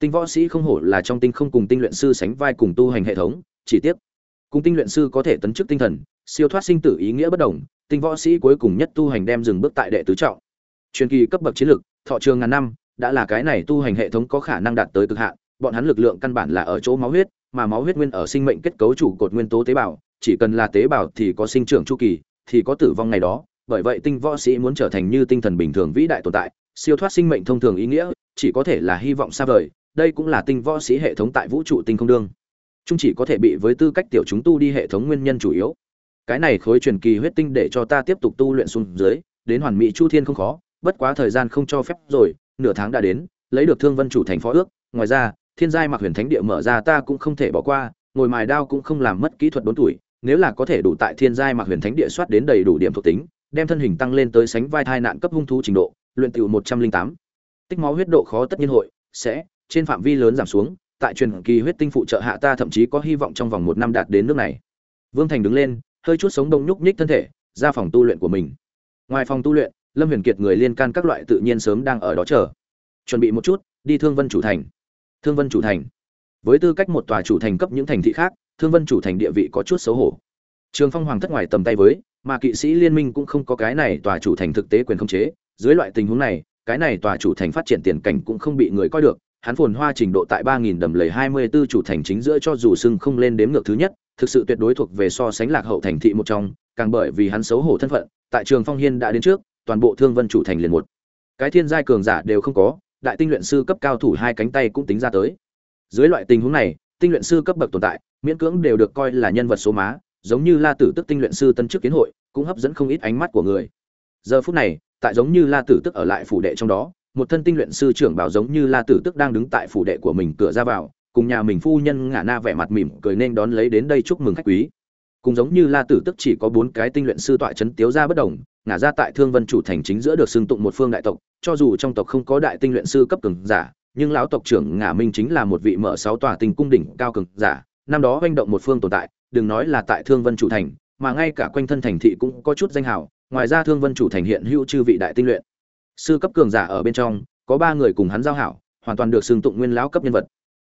tinh võ sĩ không hổ là trong tinh không cùng tinh luyện sư sánh vai cùng tu hành hệ thống, chỉ tiếc, cùng tinh luyện sư có thể tấn chức tinh thần, siêu thoát sinh tử ý nghĩa bất đồng, tinh võ sĩ cuối cùng nhất tu hành đem dừng bước tại đệ tứ trọng. Truyền kỳ cấp bậc chiến lược, thọ trường ngàn năm, đã là cái này tu hành hệ thống có khả năng đạt tới cực hạn, bọn hắn lực lượng căn bản là ở chỗ máu huyết, mà máu huyết nguyên ở sinh mệnh kết cấu chủ cột nguyên tố tế bào, chỉ cần là tế bào thì có sinh trưởng chu kỳ, thì có tử vong ngày đó. Bởi vậy tinh võ sĩ muốn trở thành như tinh thần bình thường vĩ đại tồn tại, siêu thoát sinh mệnh thông thường ý nghĩa, chỉ có thể là hy vọng xa vời đây cũng là tinh võ sĩ hệ thống tại vũ trụ tinh không đương. Chúng chỉ có thể bị với tư cách tiểu chúng tu đi hệ thống nguyên nhân chủ yếu. Cái này khối truyền kỳ huyết tinh để cho ta tiếp tục tu luyện xuống dưới, đến hoàn mỹ chu thiên không khó, bất quá thời gian không cho phép rồi, nửa tháng đã đến, lấy được thương vân chủ thành phó ước. Ngoài ra, thiên giai mặc huyền thánh địa mở ra ta cũng không thể bỏ qua, ngồi mài đao cũng không làm mất kỹ thuật đốn tuổi, nếu là có thể đủ tại thiên giai mặc huyền thánh địa soát đến đầy đủ điểm thuộc tính, đem thân hình tăng lên tới sánh vai thai nạn cấp hung thú trình độ, luyện tiểu một trăm linh tám. Tích máu huyết độ khó tất nhiên hội, sẽ trên phạm vi lớn giảm xuống, tại truyền kỳ huyết tinh phụ trợ hạ ta thậm chí có hy vọng trong vòng một năm đạt đến nước này. Vương thành đứng lên, hơi chút sống đông nhúc nhích thân thể, ra phòng tu luyện của mình. Ngoài phòng tu luyện, lâm huyền kiệt người liên can các loại tự nhiên sớm đang ở đó chờ. Chuẩn bị một chút, đi thương vân chủ thành. Thương vân chủ thành. Với tư cách một tòa chủ thành cấp những thành thị khác, thương vân chủ thành địa vị có chút xấu hổ. Trường phong hoàng thất ngoài tầm tay với, mà kỵ sĩ liên minh cũng không có cái này tòa chủ thành thực tế quyền khống chế. Dưới loại tình huống này, cái này tòa chủ thành phát triển tiền cảnh cũng không bị người coi được hắn phồn hoa trình độ tại 3000 đầm lầy 24 chủ thành chính giữa cho dù sưng không lên đếm ngược thứ nhất, thực sự tuyệt đối thuộc về so sánh lạc hậu thành thị một trong, càng bởi vì hắn xấu hổ thân phận, tại Trường Phong Hiên đã đến trước, toàn bộ Thương Vân chủ thành liền một. Cái thiên giai cường giả đều không có, đại tinh luyện sư cấp cao thủ hai cánh tay cũng tính ra tới. Dưới loại tình huống này, tinh luyện sư cấp bậc tồn tại, miễn cưỡng đều được coi là nhân vật số má, giống như La Tử Tức tinh luyện sư tân chức kiến hội, cũng hấp dẫn không ít ánh mắt của người. Giờ phút này, tại giống như La Tử Tức ở lại phủ đệ trong đó, một thân tinh luyện sư trưởng bảo giống như La Tử Tức đang đứng tại phủ đệ của mình cửa ra vào, cùng nhà mình phu nhân ngả na vẻ mặt mỉm cười nên đón lấy đến đây chúc mừng khách quý. Cùng giống như La Tử Tức chỉ có bốn cái tinh luyện sư tọa chấn tiếu ra bất đồng, ngả ra tại Thương Vân chủ thành chính giữa được xưng tụng một phương đại tộc, cho dù trong tộc không có đại tinh luyện sư cấp cường giả, nhưng lão tộc trưởng ngả minh chính là một vị mở sáu tòa tinh cung đỉnh cao cường giả, năm đó hoành động một phương tồn tại, đừng nói là tại Thương Vân chủ thành, mà ngay cả quanh thân thành thị cũng có chút danh hào, ngoài ra Thương Vân chủ thành hiện hữu chư vị đại tinh luyện sư cấp cường giả ở bên trong, có ba người cùng hắn giao hảo, hoàn toàn được xưng tụng nguyên lão cấp nhân vật.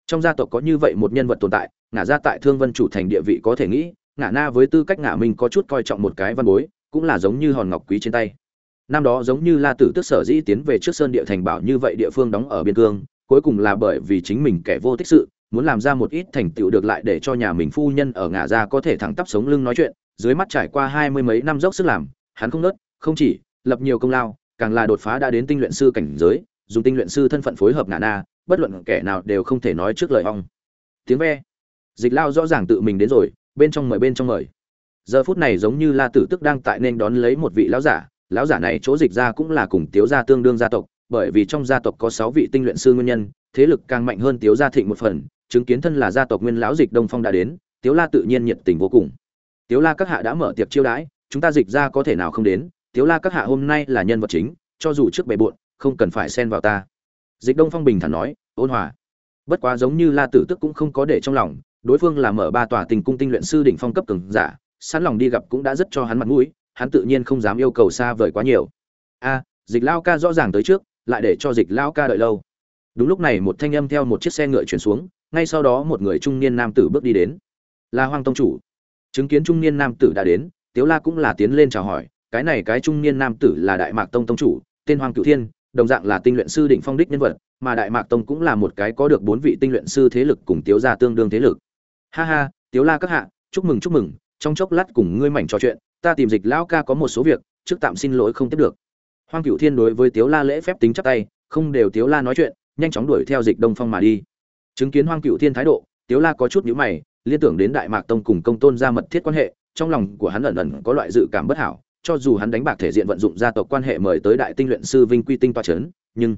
Trong gia tộc có như vậy một nhân vật tồn tại, ngả ra tại Thương Vân chủ thành địa vị có thể nghĩ, ngả na với tư cách ngả minh có chút coi trọng một cái văn bối, cũng là giống như hòn ngọc quý trên tay. Năm đó giống như La Tử tức sở dĩ tiến về trước sơn địa thành bảo như vậy địa phương đóng ở biên cương, cuối cùng là bởi vì chính mình kẻ vô tích sự, muốn làm ra một ít thành tựu được lại để cho nhà mình phu nhân ở ngả ra có thể thẳng tắp sống lưng nói chuyện, dưới mắt trải qua hai mươi mấy năm dốc sức làm, hắn không nớt, không chỉ lập nhiều công lao, càng là đột phá đã đến tinh luyện sư cảnh giới, dùng tinh luyện sư thân phận phối hợp nà na, bất luận kẻ nào đều không thể nói trước lời ong. Tiếng ve. Dịch Lao rõ ràng tự mình đến rồi, bên trong mời bên trong mời. Giờ phút này giống như La Tử Tức đang tại nên đón lấy một vị lão giả, lão giả này chỗ dịch ra cũng là cùng Tiếu gia tương đương gia tộc, bởi vì trong gia tộc có sáu vị tinh luyện sư nguyên nhân, thế lực càng mạnh hơn Tiếu gia thịnh một phần, chứng kiến thân là gia tộc nguyên lão dịch Đông Phong đã đến, Tiếu La tự nhiên nhiệt tình vô cùng. Tiếu La các hạ đã mở tiệc chiêu đãi, chúng ta dịch ra có thể nào không đến, Tiếu La các hạ hôm nay là nhân vật chính, cho dù trước bề bộn, không cần phải xen vào ta. Dịch Đông Phong bình thản nói, ôn hòa. Bất quá giống như La Tử Tức cũng không có để trong lòng, đối phương là mở ba tòa tình cung tinh luyện sư đỉnh phong cấp cường giả, sẵn lòng đi gặp cũng đã rất cho hắn mặt mũi, hắn tự nhiên không dám yêu cầu xa vời quá nhiều. A, Dịch Lao ca rõ ràng tới trước, lại để cho Dịch Lao ca đợi lâu. Đúng lúc này một thanh âm theo một chiếc xe ngựa chuyển xuống, ngay sau đó một người trung niên nam tử bước đi đến. Là Hoàng tông chủ. Chứng kiến trung niên nam tử đã đến, Tiếu La cũng là tiến lên chào hỏi, cái này cái trung niên nam tử là Đại Mạc Tông tông chủ, tên Hoàng Cửu Thiên, đồng dạng là tinh luyện sư đỉnh phong đích nhân vật, mà Đại Mạc Tông cũng là một cái có được bốn vị tinh luyện sư thế lực cùng Tiếu gia tương đương thế lực. Ha ha, Tiếu La các hạ, chúc mừng chúc mừng, trong chốc lát cùng ngươi mảnh trò chuyện, ta tìm Dịch lão ca có một số việc, trước tạm xin lỗi không tiếp được. Hoàng Cửu Thiên đối với Tiếu La lễ phép tính chắp tay, không đều Tiếu La nói chuyện, nhanh chóng đuổi theo Dịch Đông Phong mà đi. Chứng kiến Hoàng Cửu Thiên thái độ, Tiếu La có chút nhíu mày, liên tưởng đến Đại Mạc Tông cùng Công Tôn gia mật thiết quan hệ, trong lòng của hắn ẩn ẩn có loại dự cảm bất hảo, cho dù hắn đánh bạc thể diện vận dụng gia tộc quan hệ mời tới đại tinh luyện sư Vinh Quy Tinh toa chấn, nhưng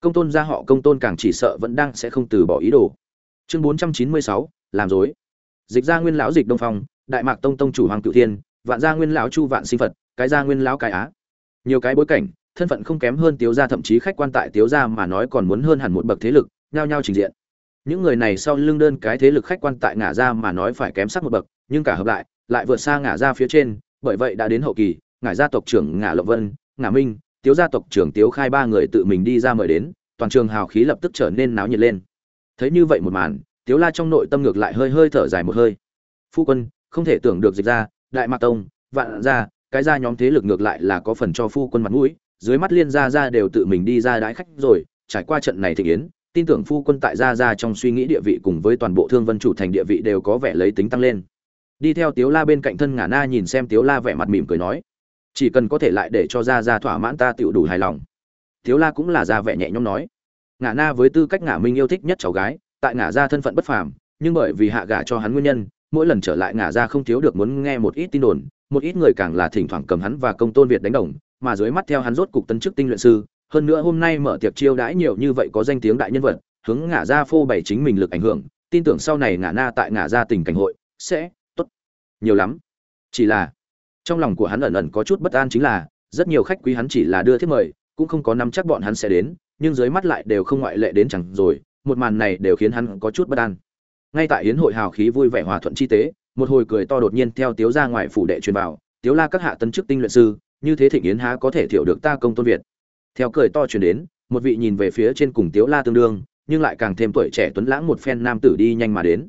Công Tôn gia họ Công Tôn càng chỉ sợ vẫn đang sẽ không từ bỏ ý đồ. Chương 496, làm dối. Dịch gia nguyên lão Dịch Đông Phong, Đại Mạc Tông tông chủ Hoàng Cửu Thiên, Vạn gia nguyên lão Chu Vạn Sinh Phật, cái gia nguyên lão cái á. Nhiều cái bối cảnh, thân phận không kém hơn Tiếu gia thậm chí khách quan tại Tiếu gia mà nói còn muốn hơn hẳn một bậc thế lực, nhao nhao trình diện. Những người này sau lưng đơn cái thế lực khách quan tại ngả gia mà nói phải kém sắc một bậc, nhưng cả hợp lại, lại vượt xa ngả gia phía trên, bởi vậy đã đến hậu kỳ, ngải gia tộc trưởng ngả lộc vân, ngả minh, tiếu gia tộc trưởng tiếu khai ba người tự mình đi ra mời đến, toàn trường hào khí lập tức trở nên náo nhiệt lên. Thấy như vậy một màn, tiếu la trong nội tâm ngược lại hơi hơi thở dài một hơi. Phu quân, không thể tưởng được dịch ra đại mạc tông, vạn gia, cái gia nhóm thế lực ngược lại là có phần cho phu quân mặt mũi, dưới mắt liên gia gia đều tự mình đi ra đái khách rồi, trải qua trận này thị yến, tin tưởng phu quân tại gia gia trong suy nghĩ địa vị cùng với toàn bộ thương vân chủ thành địa vị đều có vẻ lấy tính tăng lên. Đi theo tiếu la bên cạnh thân ngả na nhìn xem tiếu la vẻ mặt mỉm cười nói chỉ cần có thể lại để cho ra ra thỏa mãn ta tựu đủ hài lòng. Thiếu la cũng là ra vẻ nhẹ nhõm nói. Ngả na với tư cách ngả minh yêu thích nhất cháu gái, tại ngả ra thân phận bất phàm, nhưng bởi vì hạ gả cho hắn nguyên nhân, mỗi lần trở lại ngả ra không thiếu được muốn nghe một ít tin đồn, một ít người càng là thỉnh thoảng cầm hắn và công tôn việt đánh đồng, mà dưới mắt theo hắn rốt cục tân chức tinh luyện sư, hơn nữa hôm nay mở tiệc chiêu đãi nhiều như vậy có danh tiếng đại nhân vật, hướng ngả ra phô bày chính mình lực ảnh hưởng, tin tưởng sau này ngả na tại ngả ra tình cảnh hội sẽ tốt. Nhiều lắm. Chỉ là trong lòng của hắn ẩn ẩn có chút bất an chính là, rất nhiều khách quý hắn chỉ là đưa thiết mời, cũng không có nắm chắc bọn hắn sẽ đến, nhưng dưới mắt lại đều không ngoại lệ đến chẳng rồi, một màn này đều khiến hắn có chút bất an. Ngay tại yến hội hào khí vui vẻ hòa thuận chi tế, một hồi cười to đột nhiên theo tiếu ra ngoài phủ đệ truyền vào, tiếu la các hạ tân chức tinh luyện sư, như thế thịnh yến há có thể thiểu được ta công tôn việt? Theo cười to truyền đến, một vị nhìn về phía trên cùng tiếu la tương đương, nhưng lại càng thêm tuổi trẻ tuấn lãng một phen nam tử đi nhanh mà đến.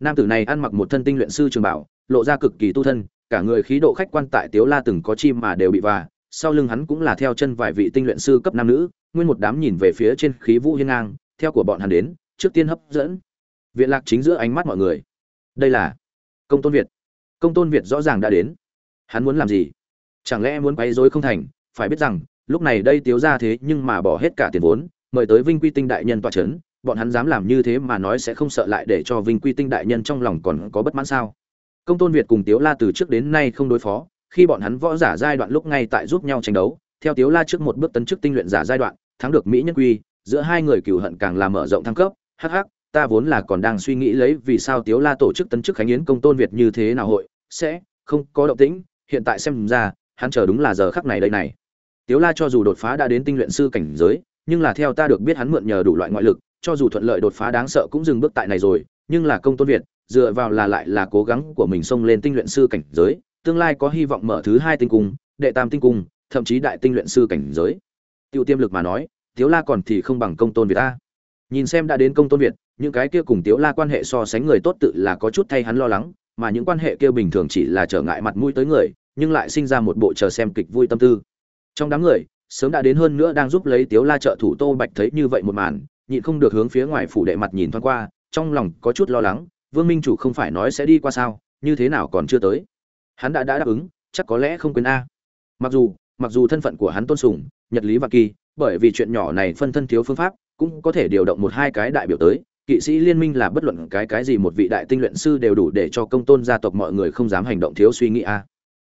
Nam tử này ăn mặc một thân tinh luyện sư trường bảo, lộ ra cực kỳ tu thân cả người khí độ khách quan tại Tiếu La từng có chim mà đều bị và, sau lưng hắn cũng là theo chân vài vị tinh luyện sư cấp nam nữ, nguyên một đám nhìn về phía trên khí vũ hiên ngang, theo của bọn hắn đến trước tiên hấp dẫn. Viện lạc chính giữa ánh mắt mọi người. Đây là công tôn việt. Công tôn việt rõ ràng đã đến. Hắn muốn làm gì? Chẳng lẽ muốn quấy rối không thành? Phải biết rằng lúc này đây tiếu gia thế nhưng mà bỏ hết cả tiền vốn mời tới vinh quy tinh đại nhân tọa trấn, bọn hắn dám làm như thế mà nói sẽ không sợ lại để cho vinh quy tinh đại nhân trong lòng còn có bất mãn sao? Công tôn việt cùng tiếu la từ trước đến nay không đối phó, khi bọn hắn võ giả giai đoạn lúc ngay tại giúp nhau tranh đấu, theo tiếu la trước một bước tấn chức tinh luyện giả giai đoạn, thắng được mỹ nhân quy, giữa hai người cừu hận càng làm mở rộng thăng cấp hh ta vốn là còn đang suy nghĩ lấy vì sao tiếu la tổ chức tấn chức khánh yến công tôn việt như thế nào hội, sẽ không có động tĩnh, hiện tại xem ra, hắn chờ đúng là giờ khắc này đây này. Tiếu la cho dù đột phá đã đến tinh luyện sư cảnh giới, nhưng là theo ta được biết hắn mượn nhờ đủ loại ngoại lực, cho dù thuận lợi đột phá đáng sợ cũng dừng bước tại này rồi, nhưng là công tôn việt dựa vào là lại là cố gắng của mình xông lên tinh luyện sư cảnh giới, tương lai có hy vọng mở thứ hai tinh cung, đệ tam tinh cung, thậm chí đại tinh luyện sư cảnh giới. Tiêu tiêm lực mà nói, tiếu la còn thì không bằng công tôn việt ta. Nhìn xem đã đến công tôn việt, những cái kia cùng tiếu la quan hệ so sánh người tốt tự là có chút thay hắn lo lắng, mà những quan hệ kia bình thường chỉ là trở ngại mặt mũi tới người, nhưng lại sinh ra một bộ chờ xem kịch vui tâm tư. Trong đám người, sớm đã đến hơn nữa đang giúp lấy tiếu la trợ thủ tô bạch thấy như vậy một màn, nhịn không được hướng phía ngoài phủ đệ mặt nhìn thoáng qua, trong lòng có chút lo lắng vương minh chủ không phải nói sẽ đi qua sao, như thế nào còn chưa tới? Hắn đã đã đáp ứng, chắc có lẽ không quên a. Mặc dù mặc dù thân phận của hắn tôn sùng, nhật lý và kỳ, bởi vì chuyện nhỏ này phân thân thiếu phương pháp, cũng có thể điều động một hai cái đại biểu tới. Kỵ sĩ liên minh là bất luận cái cái gì một vị đại tinh luyện sư đều đủ để cho công tôn gia tộc mọi người không dám hành động thiếu suy nghĩ a.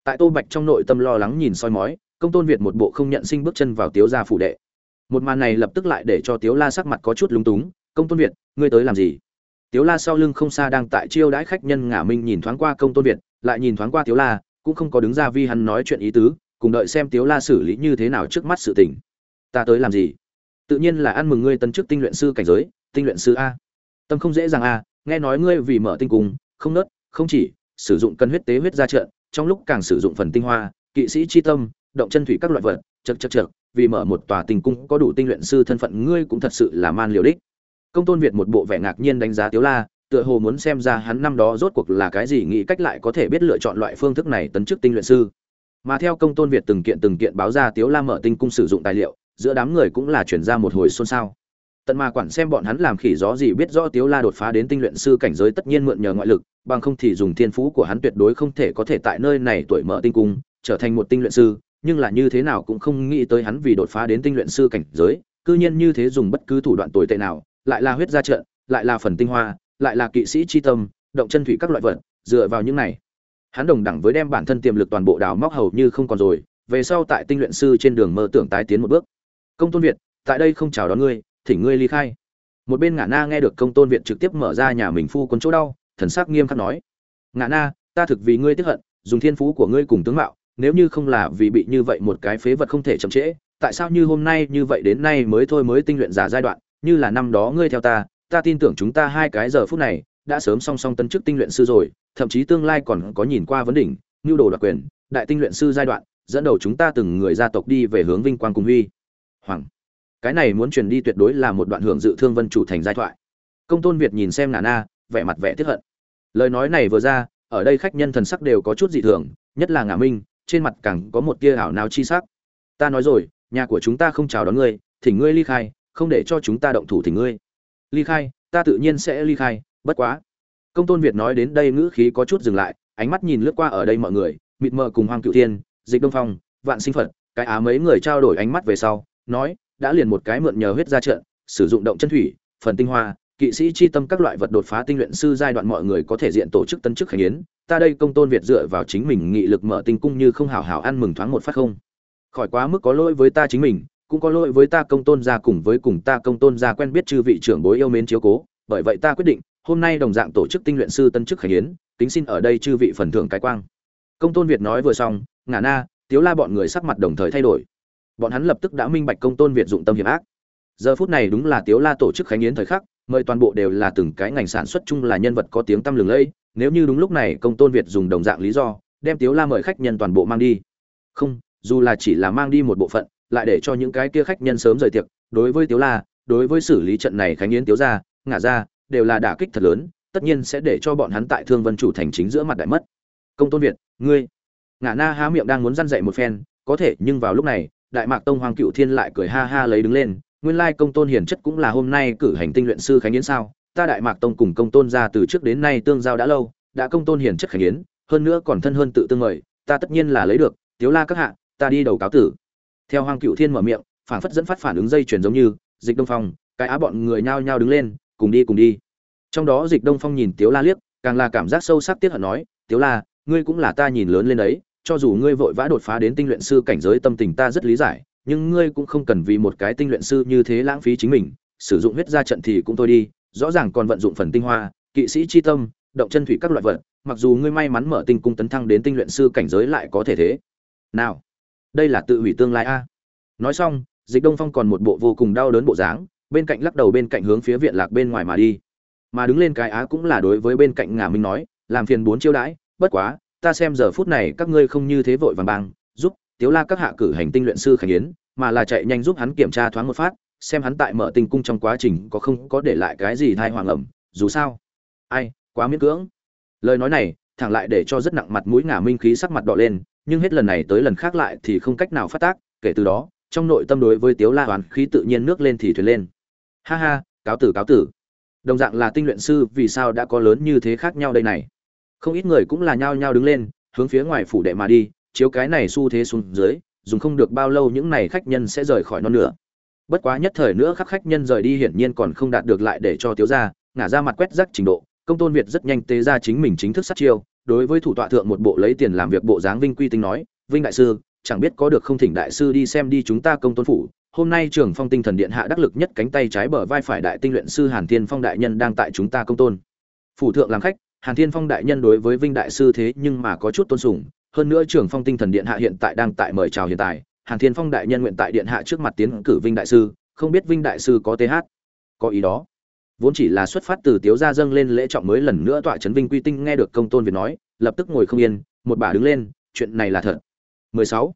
Tại tô bạch trong nội tâm lo lắng nhìn soi mói, công tôn việt một bộ không nhận sinh bước chân vào tiếu gia phủ đệ. Một màn này lập tức lại để cho tiếu la sắc mặt có chút lúng túng. Công tôn việt, ngươi tới làm gì? Tiếu la sau lưng không xa đang tại chiêu đãi khách nhân ngả minh nhìn thoáng qua công tôn việt, lại nhìn thoáng qua tiếu la, cũng không có đứng ra vi hắn nói chuyện ý tứ, cùng đợi xem tiếu la xử lý như thế nào trước mắt sự tình. Ta tới làm gì? Tự nhiên là ăn mừng ngươi tân chức tinh luyện sư cảnh giới, tinh luyện sư a. Tâm không dễ dàng a, nghe nói ngươi vì mở tinh cung, không nớt, không chỉ, sử dụng cân huyết tế huyết ra trận, trong lúc càng sử dụng phần tinh hoa, kỵ sĩ chi tâm, động chân thủy các loại vật, chật chật chật, vì mở một tòa tinh cung có đủ tinh luyện sư thân phận, ngươi cũng thật sự là man liều đích công tôn việt một bộ vẻ ngạc nhiên đánh giá tiếu la, tựa hồ muốn xem ra hắn năm đó rốt cuộc là cái gì nghĩ cách lại có thể biết lựa chọn loại phương thức này tấn chức tinh luyện sư. Mà theo công tôn việt từng kiện từng kiện báo ra tiếu la mở tinh cung sử dụng tài liệu, giữa đám người cũng là chuyển ra một hồi xôn xao. Tận mà quản xem bọn hắn làm khỉ gió gì biết rõ tiếu la đột phá đến tinh luyện sư cảnh giới tất nhiên mượn nhờ ngoại lực, bằng không thì dùng thiên phú của hắn tuyệt đối không thể có thể tại nơi này tuổi mở tinh cung, trở thành một tinh luyện sư, nhưng là như thế nào cũng không nghĩ tới hắn vì đột phá đến tinh luyện sư cảnh giới, cư nhiên như thế dùng bất cứ thủ đoạn tồi tệ nào lại là huyết gia trận, lại là phần tinh hoa, lại là kỵ sĩ chi tâm, động chân thủy các loại vật, dựa vào những này. Hắn đồng đẳng với đem bản thân tiềm lực toàn bộ đào móc hầu như không còn rồi, về sau tại tinh luyện sư trên đường mơ tưởng tái tiến một bước. Công tôn việt, tại đây không chào đón ngươi, thỉnh ngươi ly khai. Một bên ngã na nghe được công tôn viện trực tiếp mở ra nhà mình phu quân chỗ đau, thần sắc nghiêm khắc nói, ngã na, ta thực vì ngươi tiếc hận, dùng thiên phú của ngươi cùng tướng mạo, nếu như không là vì bị như vậy một cái phế vật không thể chậm trễ, tại sao như hôm nay như vậy đến nay mới thôi mới tinh luyện giả giai đoạn như là năm đó ngươi theo ta ta tin tưởng chúng ta hai cái giờ phút này đã sớm song song tấn chức tinh luyện sư rồi, thậm chí tương lai còn có nhìn qua vấn đỉnh, nhu đồ đặc quyền, đại tinh luyện sư giai đoạn, dẫn đầu chúng ta từng người gia tộc đi về hướng vinh quang cùng huy. Hoàng, cái này muốn truyền đi tuyệt đối là một đoạn hưởng dự thương vân chủ thành giai thoại. Công tôn việt nhìn xem nà na, vẻ mặt vẻ tiếc hận. Lời nói này vừa ra, ở đây khách nhân thần sắc đều có chút dị thường, nhất là ngà minh, trên mặt càng có một tia ảo nào chi sắc. Ta nói rồi, nhà của chúng ta không chào đón ngươi, thỉnh ngươi ly khai không để cho chúng ta động thủ thì ngươi ly khai ta tự nhiên sẽ ly khai bất quá công tôn việt nói đến đây ngữ khí có chút dừng lại ánh mắt nhìn lướt qua ở đây mọi người mịt mờ cùng hoàng cựu thiên dịch đông phong vạn sinh phật cái á mấy người trao đổi ánh mắt về sau nói đã liền một cái mượn nhờ huyết ra trận, sử dụng động chân thủy, phần tinh hoa, kỵ sĩ chi tâm các loại vật đột phá tinh luyện sư giai đoạn mọi người có thể diện tổ chức tân chức khánh yến, ta đây công tôn Việt dựa vào chính mình nghị lực mở tinh cung như không hảo hảo ăn mừng thoáng một phát không. Khỏi quá mức có lỗi với ta chính mình, cũng có lỗi với ta công tôn gia cùng với cùng ta công tôn gia quen biết chư vị trưởng bối yêu mến chiếu cố, bởi vậy ta quyết định, hôm nay đồng dạng tổ chức tinh luyện sư tân chức khánh yến, kính xin ở đây chư vị phần thưởng cái quang. Công tôn Việt nói vừa xong, ngả na, tiếu la bọn người sắc mặt đồng thời thay đổi. Bọn hắn lập tức đã minh bạch công tôn việt dụng tâm hiểm ác. Giờ phút này đúng là tiếu la tổ chức khánh yến thời khắc mời toàn bộ đều là từng cái ngành sản xuất chung là nhân vật có tiếng tăm lừng lẫy nếu như đúng lúc này công tôn việt dùng đồng dạng lý do đem tiếu la mời khách nhân toàn bộ mang đi. Không dù là chỉ là mang đi một bộ phận lại để cho những cái kia khách nhân sớm rời tiệc, đối với tiếu la, đối với xử lý trận này khánh yến tiếu ra ngả ra đều là đả kích thật lớn, tất nhiên sẽ để cho bọn hắn tại thương vân chủ thành chính giữa mặt đại mất. Công tôn việt, ngươi. Ngả na há miệng đang muốn răn dậy một phen, có thể, nhưng vào lúc này, đại mạc tông hoàng cựu thiên lại cười ha ha lấy đứng lên, nguyên lai công tôn hiền chất cũng là hôm nay cử hành tinh luyện sư khánh yến sao? Ta đại mạc tông cùng công tôn ra từ trước đến nay tương giao đã lâu, đã công tôn hiền chất khánh yến, hơn nữa còn thân hơn tự tương mời, ta tất nhiên là lấy được, tiếu la các hạ, ta đi đầu cáo tử theo hoàng cựu thiên mở miệng, phản phất dẫn phát phản ứng dây chuyển giống như, dịch đông phong, cái á bọn người nhao nhao đứng lên, cùng đi cùng đi. Trong đó dịch đông phong nhìn tiếu la liếc, càng là cảm giác sâu sắc tiếc hận nói, tiếu la, ngươi cũng là ta nhìn lớn lên đấy, cho dù ngươi vội vã đột phá đến tinh luyện sư cảnh giới tâm tình ta rất lý giải, nhưng ngươi cũng không cần vì một cái tinh luyện sư như thế lãng phí chính mình, sử dụng huyết ra trận thì cũng thôi đi, rõ ràng còn vận dụng phần tinh hoa, kỵ sĩ chi tâm, động chân thủy các loại vật, mặc dù ngươi may mắn mở tinh cung tấn thăng đến tinh luyện sư cảnh giới lại có thể thế. Nào đây là tự hủy tương lai a. Nói xong, dịch đông phong còn một bộ vô cùng đau đớn bộ dáng, bên cạnh lắc đầu bên cạnh hướng phía viện lạc bên ngoài mà đi. Mà đứng lên cái á cũng là đối với bên cạnh ngả minh nói, làm phiền bốn chiêu đãi, bất quá, ta xem giờ phút này các ngươi không như thế vội vàng bang giúp tiếu la các hạ cử hành tinh luyện sư khánh yến, mà là chạy nhanh giúp hắn kiểm tra thoáng một phát, xem hắn tại mở tinh cung trong quá trình có không có để lại cái gì thai hoàng ẩm dù sao. Ai, quá miễn cưỡng. Lời nói này, thẳng lại để cho rất nặng mặt mũi ngả minh khí sắc mặt đỏ lên nhưng hết lần này tới lần khác lại thì không cách nào phát tác, kể từ đó, trong nội tâm đối với tiếu la hoàn khí tự nhiên nước lên thì thuyền lên. Ha ha, cáo tử cáo tử. Đồng dạng là tinh luyện sư, vì sao đã có lớn như thế khác nhau đây này? Không ít người cũng là nhao nhao đứng lên, hướng phía ngoài phủ đệ mà đi, chiếu cái này xu thế xuống dưới, dùng không được bao lâu những này khách nhân sẽ rời khỏi non nữa bất quá nhất thời nữa khắc khách nhân rời đi hiển nhiên còn không đạt được lại để cho tiếu ra ngả ra mặt quét rắc trình độ, công tôn việt rất nhanh tế ra chính mình chính thức sát chiêu đối với thủ tọa thượng một bộ lấy tiền làm việc bộ dáng vinh quy tinh nói, vinh đại sư, chẳng biết có được không thỉnh đại sư đi xem đi chúng ta công tôn phủ. Hôm nay trưởng phong tinh thần điện hạ đắc lực nhất cánh tay trái bờ vai phải đại tinh luyện sư hàn thiên phong đại nhân đang tại chúng ta công tôn. Phủ thượng làm khách, hàn thiên phong đại nhân đối với vinh đại sư thế nhưng mà có chút tôn sùng. Hơn nữa trưởng phong tinh thần điện hạ hiện tại đang tại mời chào hiện tại. Hàn thiên phong đại nhân nguyện tại điện hạ trước mặt tiến cử vinh đại sư. Không biết vinh đại sư có th có ý đó vốn chỉ là xuất phát từ tiếu gia dâng lên lễ trọng mới lần nữa tọa trấn vinh quy tinh nghe được công tôn việt nói lập tức ngồi không yên một bà đứng lên chuyện này là thật 16.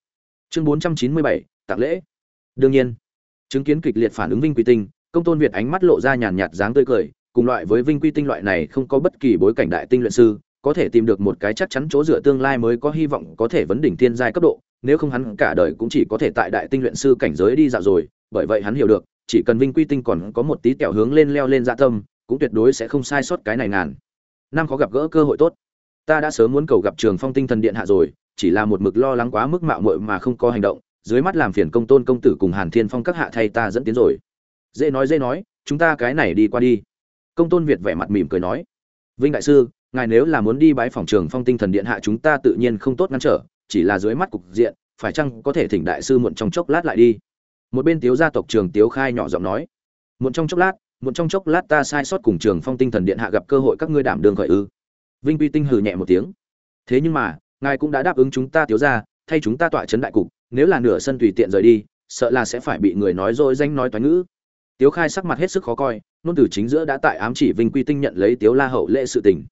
chương 497, tặng lễ đương nhiên chứng kiến kịch liệt phản ứng vinh quy tinh công tôn việt ánh mắt lộ ra nhàn nhạt dáng tươi cười cùng loại với vinh quy tinh loại này không có bất kỳ bối cảnh đại tinh luyện sư có thể tìm được một cái chắc chắn chỗ dựa tương lai mới có hy vọng có thể vấn đỉnh thiên giai cấp độ nếu không hắn cả đời cũng chỉ có thể tại đại tinh luyện sư cảnh giới đi dạo rồi bởi vậy hắn hiểu được chỉ cần vinh quy tinh còn có một tí kẹo hướng lên leo lên dạ tâm, cũng tuyệt đối sẽ không sai sót cái này ngàn. Năm khó gặp gỡ cơ hội tốt. Ta đã sớm muốn cầu gặp trường phong tinh thần điện hạ rồi, chỉ là một mực lo lắng quá mức mạo muội mà không có hành động, dưới mắt làm phiền công tôn công tử cùng hàn thiên phong các hạ thay ta dẫn tiến rồi. Dễ nói dễ nói, chúng ta cái này đi qua đi. Công tôn việt vẻ mặt mỉm cười nói. Vinh đại sư, ngài nếu là muốn đi bái phòng trường phong tinh thần điện hạ chúng ta tự nhiên không tốt ngăn trở, chỉ là dưới mắt cục diện, phải chăng có thể thỉnh đại sư muộn trong chốc lát lại đi? Một bên tiếu gia tộc trường tiếu khai nhỏ giọng nói, muộn trong chốc lát, muộn trong chốc lát ta sai sót cùng trường phong tinh thần điện hạ gặp cơ hội các ngươi đảm đường khởi ư. Vinh quy tinh hừ nhẹ một tiếng, thế nhưng mà, ngài cũng đã đáp ứng chúng ta tiếu gia, thay chúng ta tọa chấn đại cục, nếu là nửa sân tùy tiện rời đi, sợ là sẽ phải bị người nói dối danh nói toán ngữ. Tiếu khai sắc mặt hết sức khó coi, nôn từ chính giữa đã tại ám chỉ vinh quy tinh nhận lấy tiếu la hậu lệ sự tình.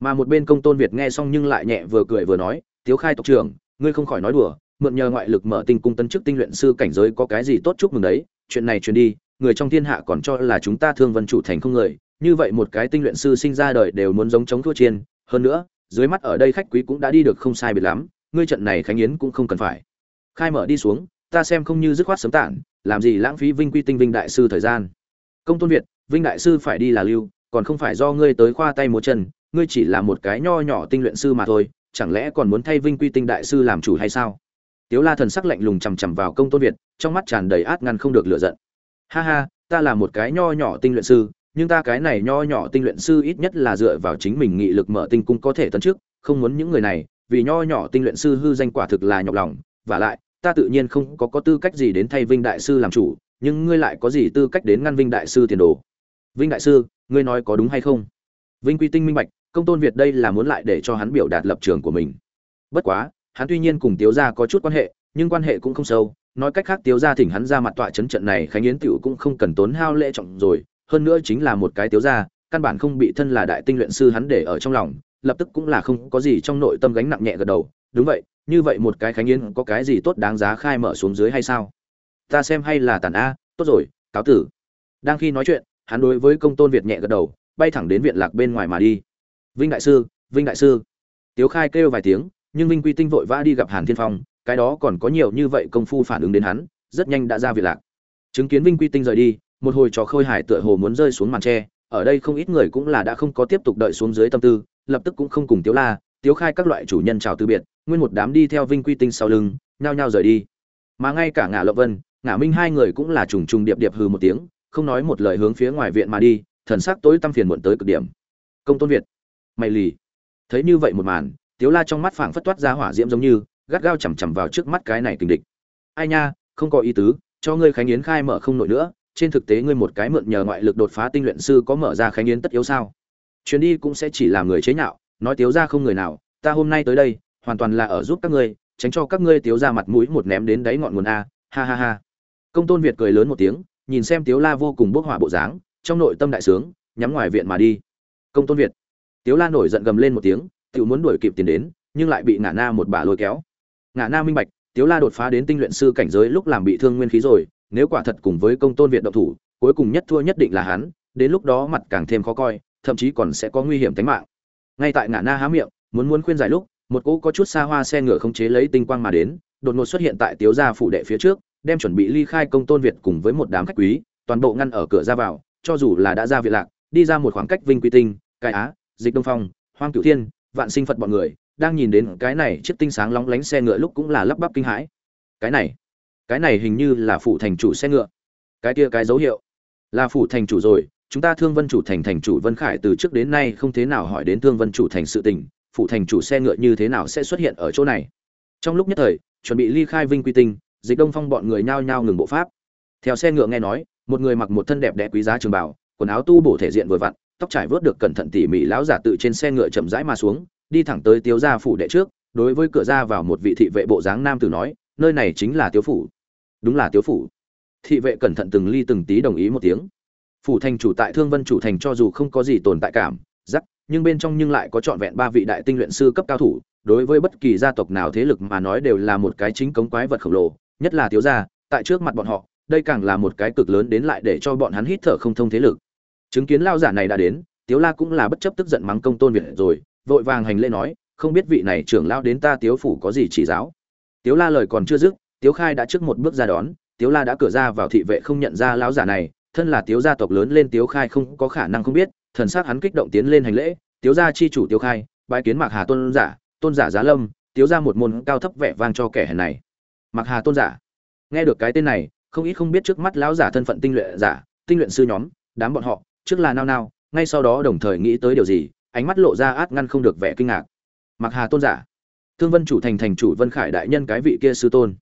Mà một bên công tôn việt nghe xong nhưng lại nhẹ vừa cười vừa nói, tiếu khai tộc trưởng, ngươi không khỏi nói đùa mượn nhờ ngoại lực mở tinh cung tân chức tinh luyện sư cảnh giới có cái gì tốt chúc mừng đấy, chuyện này truyền đi, người trong thiên hạ còn cho là chúng ta thương vân chủ thành không người, như vậy một cái tinh luyện sư sinh ra đời đều muốn giống chống thua chiên. Hơn nữa, dưới mắt ở đây khách quý cũng đã đi được không sai biệt lắm, ngươi trận này khánh yến cũng không cần phải. Khai mở đi xuống, ta xem không như dứt khoát sớm tản, làm gì lãng phí vinh quy tinh vinh đại sư thời gian. Công tôn việt, vinh đại sư phải đi là lưu, còn không phải do ngươi tới khoa tay múa chân, ngươi chỉ là một cái nho nhỏ tinh luyện sư mà thôi, chẳng lẽ còn muốn thay vinh quy tinh đại sư làm chủ hay sao? Tiếu la thần sắc lạnh lùng chằm chằm vào công tôn việt, trong mắt tràn đầy át ngăn không được lựa giận. Ha ha, ta là một cái nho nhỏ tinh luyện sư, nhưng ta cái này nho nhỏ tinh luyện sư ít nhất là dựa vào chính mình nghị lực mở tinh cung có thể tấn trước không muốn những người này, vì nho nhỏ tinh luyện sư hư danh quả thực là nhọc lòng. Và lại, ta tự nhiên không có có tư cách gì đến thay vinh đại sư làm chủ, nhưng ngươi lại có gì tư cách đến ngăn vinh đại sư tiền đồ? Vinh đại sư, ngươi nói có đúng hay không? Vinh quy tinh minh bạch, công tôn việt đây là muốn lại để cho hắn biểu đạt lập trường của mình. Bất quá hắn tuy nhiên cùng tiếu gia có chút quan hệ, nhưng quan hệ cũng không sâu. Nói cách khác, tiếu gia thỉnh hắn ra mặt tọa chấn trận này, khánh yến tiểu cũng không cần tốn hao lễ trọng rồi. Hơn nữa chính là một cái tiếu gia, căn bản không bị thân là đại tinh luyện sư hắn để ở trong lòng, lập tức cũng là không có gì trong nội tâm gánh nặng nhẹ gật đầu. Đúng vậy, như vậy một cái khánh yến có cái gì tốt đáng giá khai mở xuống dưới hay sao? Ta xem hay là tàn a, tốt rồi, cáo tử. Đang khi nói chuyện, hắn đối với công tôn việt nhẹ gật đầu, bay thẳng đến viện lạc bên ngoài mà đi. Vinh đại sư, vinh đại sư. Tiếu khai kêu vài tiếng nhưng vinh quy tinh vội vã đi gặp hàn thiên phong, cái đó còn có nhiều như vậy công phu phản ứng đến hắn, rất nhanh đã ra việc lạc. Chứng kiến vinh quy tinh rời đi, một hồi trò khơi hải tựa hồ muốn rơi xuống màn tre, ở đây không ít người cũng là đã không có tiếp tục đợi xuống dưới tâm tư, lập tức cũng không cùng tiếu la, tiếu khai các loại chủ nhân chào từ biệt, nguyên một đám đi theo vinh quy tinh sau lưng, nhao nhao rời đi. Mà ngay cả ngã lộc vân ngã minh hai người cũng là trùng trùng điệp điệp hừ một tiếng, không nói một lời hướng phía ngoài viện mà đi, thần sắc tối tăm phiền muộn tới cực điểm. Công tôn việt, mày lì. Thấy như vậy một màn tiếu la trong mắt phảng phất toát ra hỏa diễm giống như, gắt gao chằm chằm vào trước mắt cái này kình địch. Ai nha, không có ý tứ, cho ngươi khánh yến khai mở không nổi nữa, trên thực tế ngươi một cái mượn nhờ ngoại lực đột phá tinh luyện sư có mở ra khánh yến tất yếu sao? Chuyến đi cũng sẽ chỉ làm người chế nhạo, nói tiếu ra không người nào, ta hôm nay tới đây, hoàn toàn là ở giúp các ngươi, tránh cho các ngươi tiếu ra mặt mũi một ném đến đáy ngọn nguồn a, ha ha ha. Công tôn việt cười lớn một tiếng, nhìn xem tiếu la vô cùng bốc hỏa bộ dáng, trong nội tâm đại sướng, nhắm ngoài viện mà đi. Công tôn việt. Tiếu la nổi giận gầm lên một tiếng tự muốn đuổi kịp tiền đến, nhưng lại bị ngã na một bà lôi kéo. Ngã na minh bạch, tiếu la đột phá đến tinh luyện sư cảnh giới lúc làm bị thương nguyên khí rồi, nếu quả thật cùng với công tôn việt động thủ, cuối cùng nhất thua nhất định là hắn, đến lúc đó mặt càng thêm khó coi, thậm chí còn sẽ có nguy hiểm tính mạng. Ngay tại ngã na há miệng, muốn muốn khuyên giải lúc, một cỗ có chút xa hoa xe ngựa không chế lấy tinh quang mà đến, đột ngột xuất hiện tại tiếu gia phủ đệ phía trước, đem chuẩn bị ly khai công tôn việt cùng với một đám khách quý, toàn bộ ngăn ở cửa ra vào, cho dù là đã ra viện lạc, đi ra một khoảng cách vinh quy tinh cai á, dịch đông phong, hoang cửu thiên vạn sinh phật bọn người, đang nhìn đến cái này chiếc tinh sáng lóng lánh xe ngựa lúc cũng là lắp bắp kinh hãi. Cái này cái này hình như là phủ thành chủ xe ngựa. Cái kia cái dấu hiệu là phủ thành chủ rồi, chúng ta thương vân chủ thành thành chủ vân khải từ trước đến nay không thế nào hỏi đến thương vân chủ thành sự tình, phủ thành chủ xe ngựa như thế nào sẽ xuất hiện ở chỗ này. Trong lúc nhất thời, chuẩn bị ly khai vinh quy tinh, dịch đông phong bọn người nhao nhao ngừng bộ pháp. Theo xe ngựa nghe nói, một người mặc một thân đẹp đẽ quý giá trường bảo quần áo tu bổ thể diện vừa vặn tóc trải vớt được cẩn thận tỉ mỉ, lão giả tự trên xe ngựa chậm rãi mà xuống, đi thẳng tới tiếu gia phủ đệ trước, đối với cửa ra vào một vị thị vệ bộ dáng nam tử nói, nơi này chính là tiếu phủ. Đúng là tiếu phủ. Thị vệ cẩn thận từng ly từng tí đồng ý một tiếng. Phủ thành chủ tại thương vân chủ thành cho dù không có gì tồn tại cảm giắc nhưng bên trong nhưng lại có trọn vẹn ba vị đại tinh luyện sư cấp cao thủ, đối với bất kỳ gia tộc nào thế lực mà nói đều là một cái chính cống quái vật khổng lồ, nhất là tiếu gia, tại trước mặt bọn họ, đây càng là một cái cực lớn đến lại để cho bọn hắn hít thở không thông thế lực chứng kiến lao giả này đã đến, tiếu la cũng là bất chấp tức giận mắng công tôn việt rồi, vội vàng hành lễ nói, không biết vị này trưởng lao đến ta tiếu phủ có gì chỉ giáo? Tiếu la lời còn chưa dứt, tiếu khai đã trước một bước ra đón, tiếu la đã cửa ra vào thị vệ không nhận ra lão giả này, thân là tiếu gia tộc lớn lên tiếu khai không có khả năng không biết, thần sắc hắn kích động tiến lên hành lễ, tiếu gia chi chủ tiếu khai bãi kiến mạc hà tôn giả tôn giả giá lâm, tiếu ra một môn cao thấp vẻ vang cho kẻ hèn này. Mạc hà tôn giả. Nghe được cái tên này, không ít không biết trước mắt lão giả thân phận tinh luyện giả, tinh luyện sư nhóm, đám bọn họ trước là nao nao, ngay sau đó đồng thời nghĩ tới điều gì, ánh mắt lộ ra át ngăn không được vẻ kinh ngạc. Mặc hà tôn giả. Thương vân chủ thành thành chủ vân khải đại nhân cái vị kia sư tôn.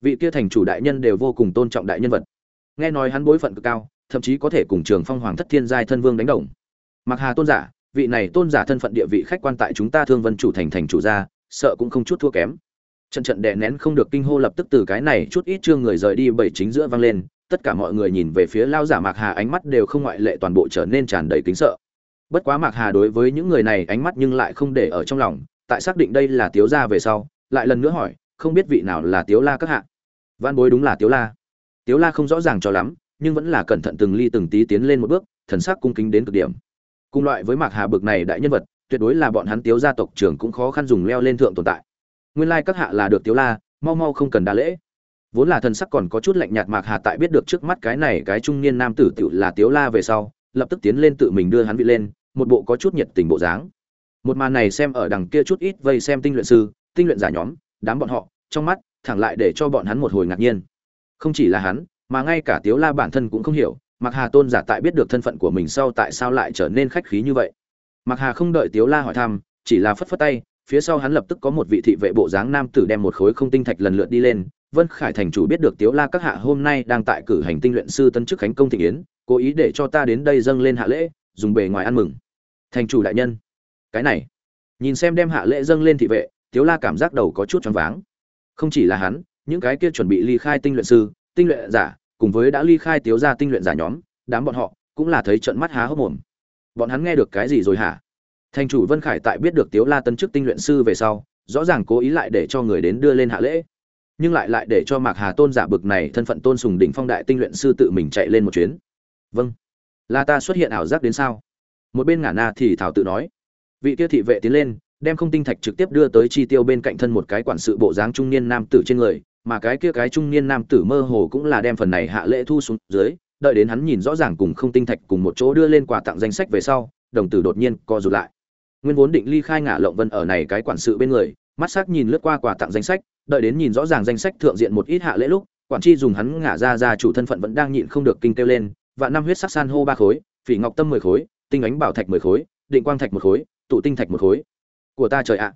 Vị kia thành chủ đại nhân đều vô cùng tôn trọng đại nhân vật. Nghe nói hắn bối phận cực cao, thậm chí có thể cùng trường phong hoàng thất thiên giai thân vương đánh đồng. Mặc hà tôn giả, vị này tôn giả thân phận địa vị khách quan tại chúng ta thương vân chủ thành thành chủ gia sợ cũng không chút thua kém. Trận trận đè nén không được kinh hô lập tức từ cái này chút ít chương người rời đi bảy chính giữa vang lên tất cả mọi người nhìn về phía lao giả mạc hà, ánh mắt đều không ngoại lệ, toàn bộ trở nên tràn đầy kính sợ. Bất quá mạc hà đối với những người này, ánh mắt nhưng lại không để ở trong lòng, tại xác định đây là tiếu gia về sau, lại lần nữa hỏi, không biết vị nào là tiếu la các hạ? Văn bối đúng là tiếu la. Tiếu la không rõ ràng cho lắm, nhưng vẫn là cẩn thận từng ly từng tí tiến lên một bước, thần sắc cung kính đến cực điểm. Cùng loại với mạc hà bực này đại nhân vật, tuyệt đối là bọn hắn tiếu gia tộc trưởng cũng khó khăn dùng leo lên thượng tồn tại. Nguyên lai các hạ là được tiếu la, mau mau không cần đa lễ vốn là thần sắc còn có chút lạnh nhạt mạc hà tại biết được trước mắt cái này cái trung niên nam tử tiểu là tiếu la về sau, lập tức tiến lên tự mình đưa hắn vị lên, một bộ có chút nhiệt tình bộ dáng. Một màn này xem ở đằng kia chút ít vây xem tinh luyện sư, tinh luyện giả nhóm, đám bọn họ, trong mắt, thẳng lại để cho bọn hắn một hồi ngạc nhiên. Không chỉ là hắn, mà ngay cả tiếu la bản thân cũng không hiểu, mạc hà tôn giả tại biết được thân phận của mình sau tại sao lại trở nên khách khí như vậy. Mạc hà không đợi tiếu la hỏi thăm, chỉ là phất phất tay, phía sau hắn lập tức có một vị thị vệ bộ dáng nam tử đem một khối không tinh thạch lần lượt đi lên vân khải thành chủ biết được tiếu la các hạ hôm nay đang tại cử hành tinh luyện sư tân chức khánh công thị yến, cố ý để cho ta đến đây dâng lên hạ lễ, dùng bề ngoài ăn mừng. Thành chủ đại nhân, cái này. Nhìn xem đem hạ lễ dâng lên thị vệ, tiếu la cảm giác đầu có chút choáng váng. Không chỉ là hắn, những cái kia chuẩn bị ly khai tinh luyện sư, tinh luyện giả, cùng với đã ly khai tiếu gia tinh luyện giả nhóm, đám bọn họ cũng là thấy trận mắt há hốc mồm. Bọn hắn nghe được cái gì rồi hả? Thành chủ vân khải tại biết được tiếu la tân chức tinh luyện sư về sau, rõ ràng cố ý lại để cho người đến đưa lên hạ lễ nhưng lại lại để cho mạc hà tôn giả bực này thân phận tôn sùng đỉnh phong đại tinh luyện sư tự mình chạy lên một chuyến. Vâng. Là ta xuất hiện ảo giác đến sao? Một bên ngả na thì thảo tự nói. Vị kia thị vệ tiến lên, đem không tinh thạch trực tiếp đưa tới chi tiêu bên cạnh thân một cái quản sự bộ dáng trung niên nam tử trên người, mà cái kia cái trung niên nam tử mơ hồ cũng là đem phần này hạ lễ thu xuống dưới, đợi đến hắn nhìn rõ ràng cùng không tinh thạch cùng một chỗ đưa lên quà tặng danh sách về sau, đồng tử đột nhiên co rụt lại. Nguyên vốn định ly khai ngả lộng vân ở này cái quản sự bên người, mắt sắc nhìn lướt qua quà tặng danh sách đợi đến nhìn rõ ràng danh sách thượng diện một ít hạ lễ lúc, quản tri dùng hắn ngả ra ra chủ thân phận vẫn đang nhịn không được kinh kêu lên và năm huyết sắc san hô ba khối, phỉ ngọc tâm mười khối, tinh ánh bảo thạch mười khối, định quang thạch một khối, tụ tinh thạch một khối. Của ta trời ạ.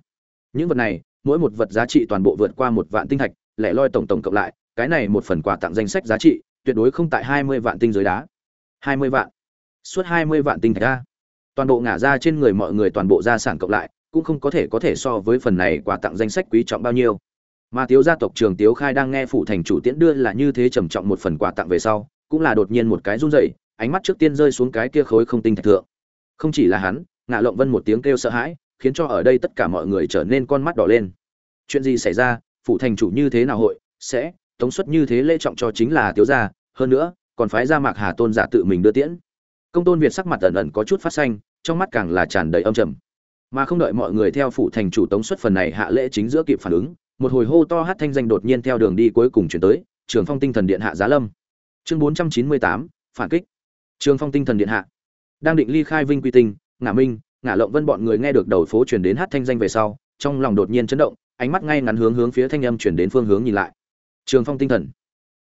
Những vật này, mỗi một vật giá trị toàn bộ vượt qua một vạn tinh thạch, lẻ loi tổng tổng cộng lại, cái này một phần quà tặng danh sách giá trị, tuyệt đối không tại hai mươi vạn tinh giới đá. Hai mươi vạn. Suốt hai mươi vạn tinh thạch ra toàn bộ ngả ra trên người mọi người toàn bộ gia sản cộng lại, cũng không có thể có thể so với phần này quà tặng danh sách quý trọng bao nhiêu mà tiếu gia tộc trường tiếu khai đang nghe phụ thành chủ tiễn đưa là như thế trầm trọng một phần quà tặng về sau, cũng là đột nhiên một cái run rẩy, ánh mắt trước tiên rơi xuống cái kia khối không tinh thạch thượng. Không chỉ là hắn, ngạ lộng vân một tiếng kêu sợ hãi, khiến cho ở đây tất cả mọi người trở nên con mắt đỏ lên. Chuyện gì xảy ra phụ thành chủ như thế nào hội, sẽ, tống suất như thế lễ trọng cho chính là tiếu gia, hơn nữa, còn phái ra mạc hà tôn giả tự mình đưa tiễn. Công tôn việt sắc mặt ẩn ẩn có chút phát xanh, trong mắt càng là tràn đầy âm trầm. Mà không đợi mọi người theo phụ thành chủ tống xuất phần này hạ lễ chính giữa kịp phản ứng một hồi hô to hát thanh danh đột nhiên theo đường đi cuối cùng chuyển tới, trường phong tinh thần điện hạ giá lâm. Chương bốn trăm chín mươi tám, phản kích. Trường phong tinh thần điện hạ. Đang định ly khai vinh quy tinh, ngả minh, ngả lộng vân bọn người nghe được đầu phố chuyển đến hát thanh danh về sau, trong lòng đột nhiên chấn động, ánh mắt ngay ngắn hướng hướng phía thanh âm chuyển đến phương hướng nhìn lại. Trường phong tinh thần.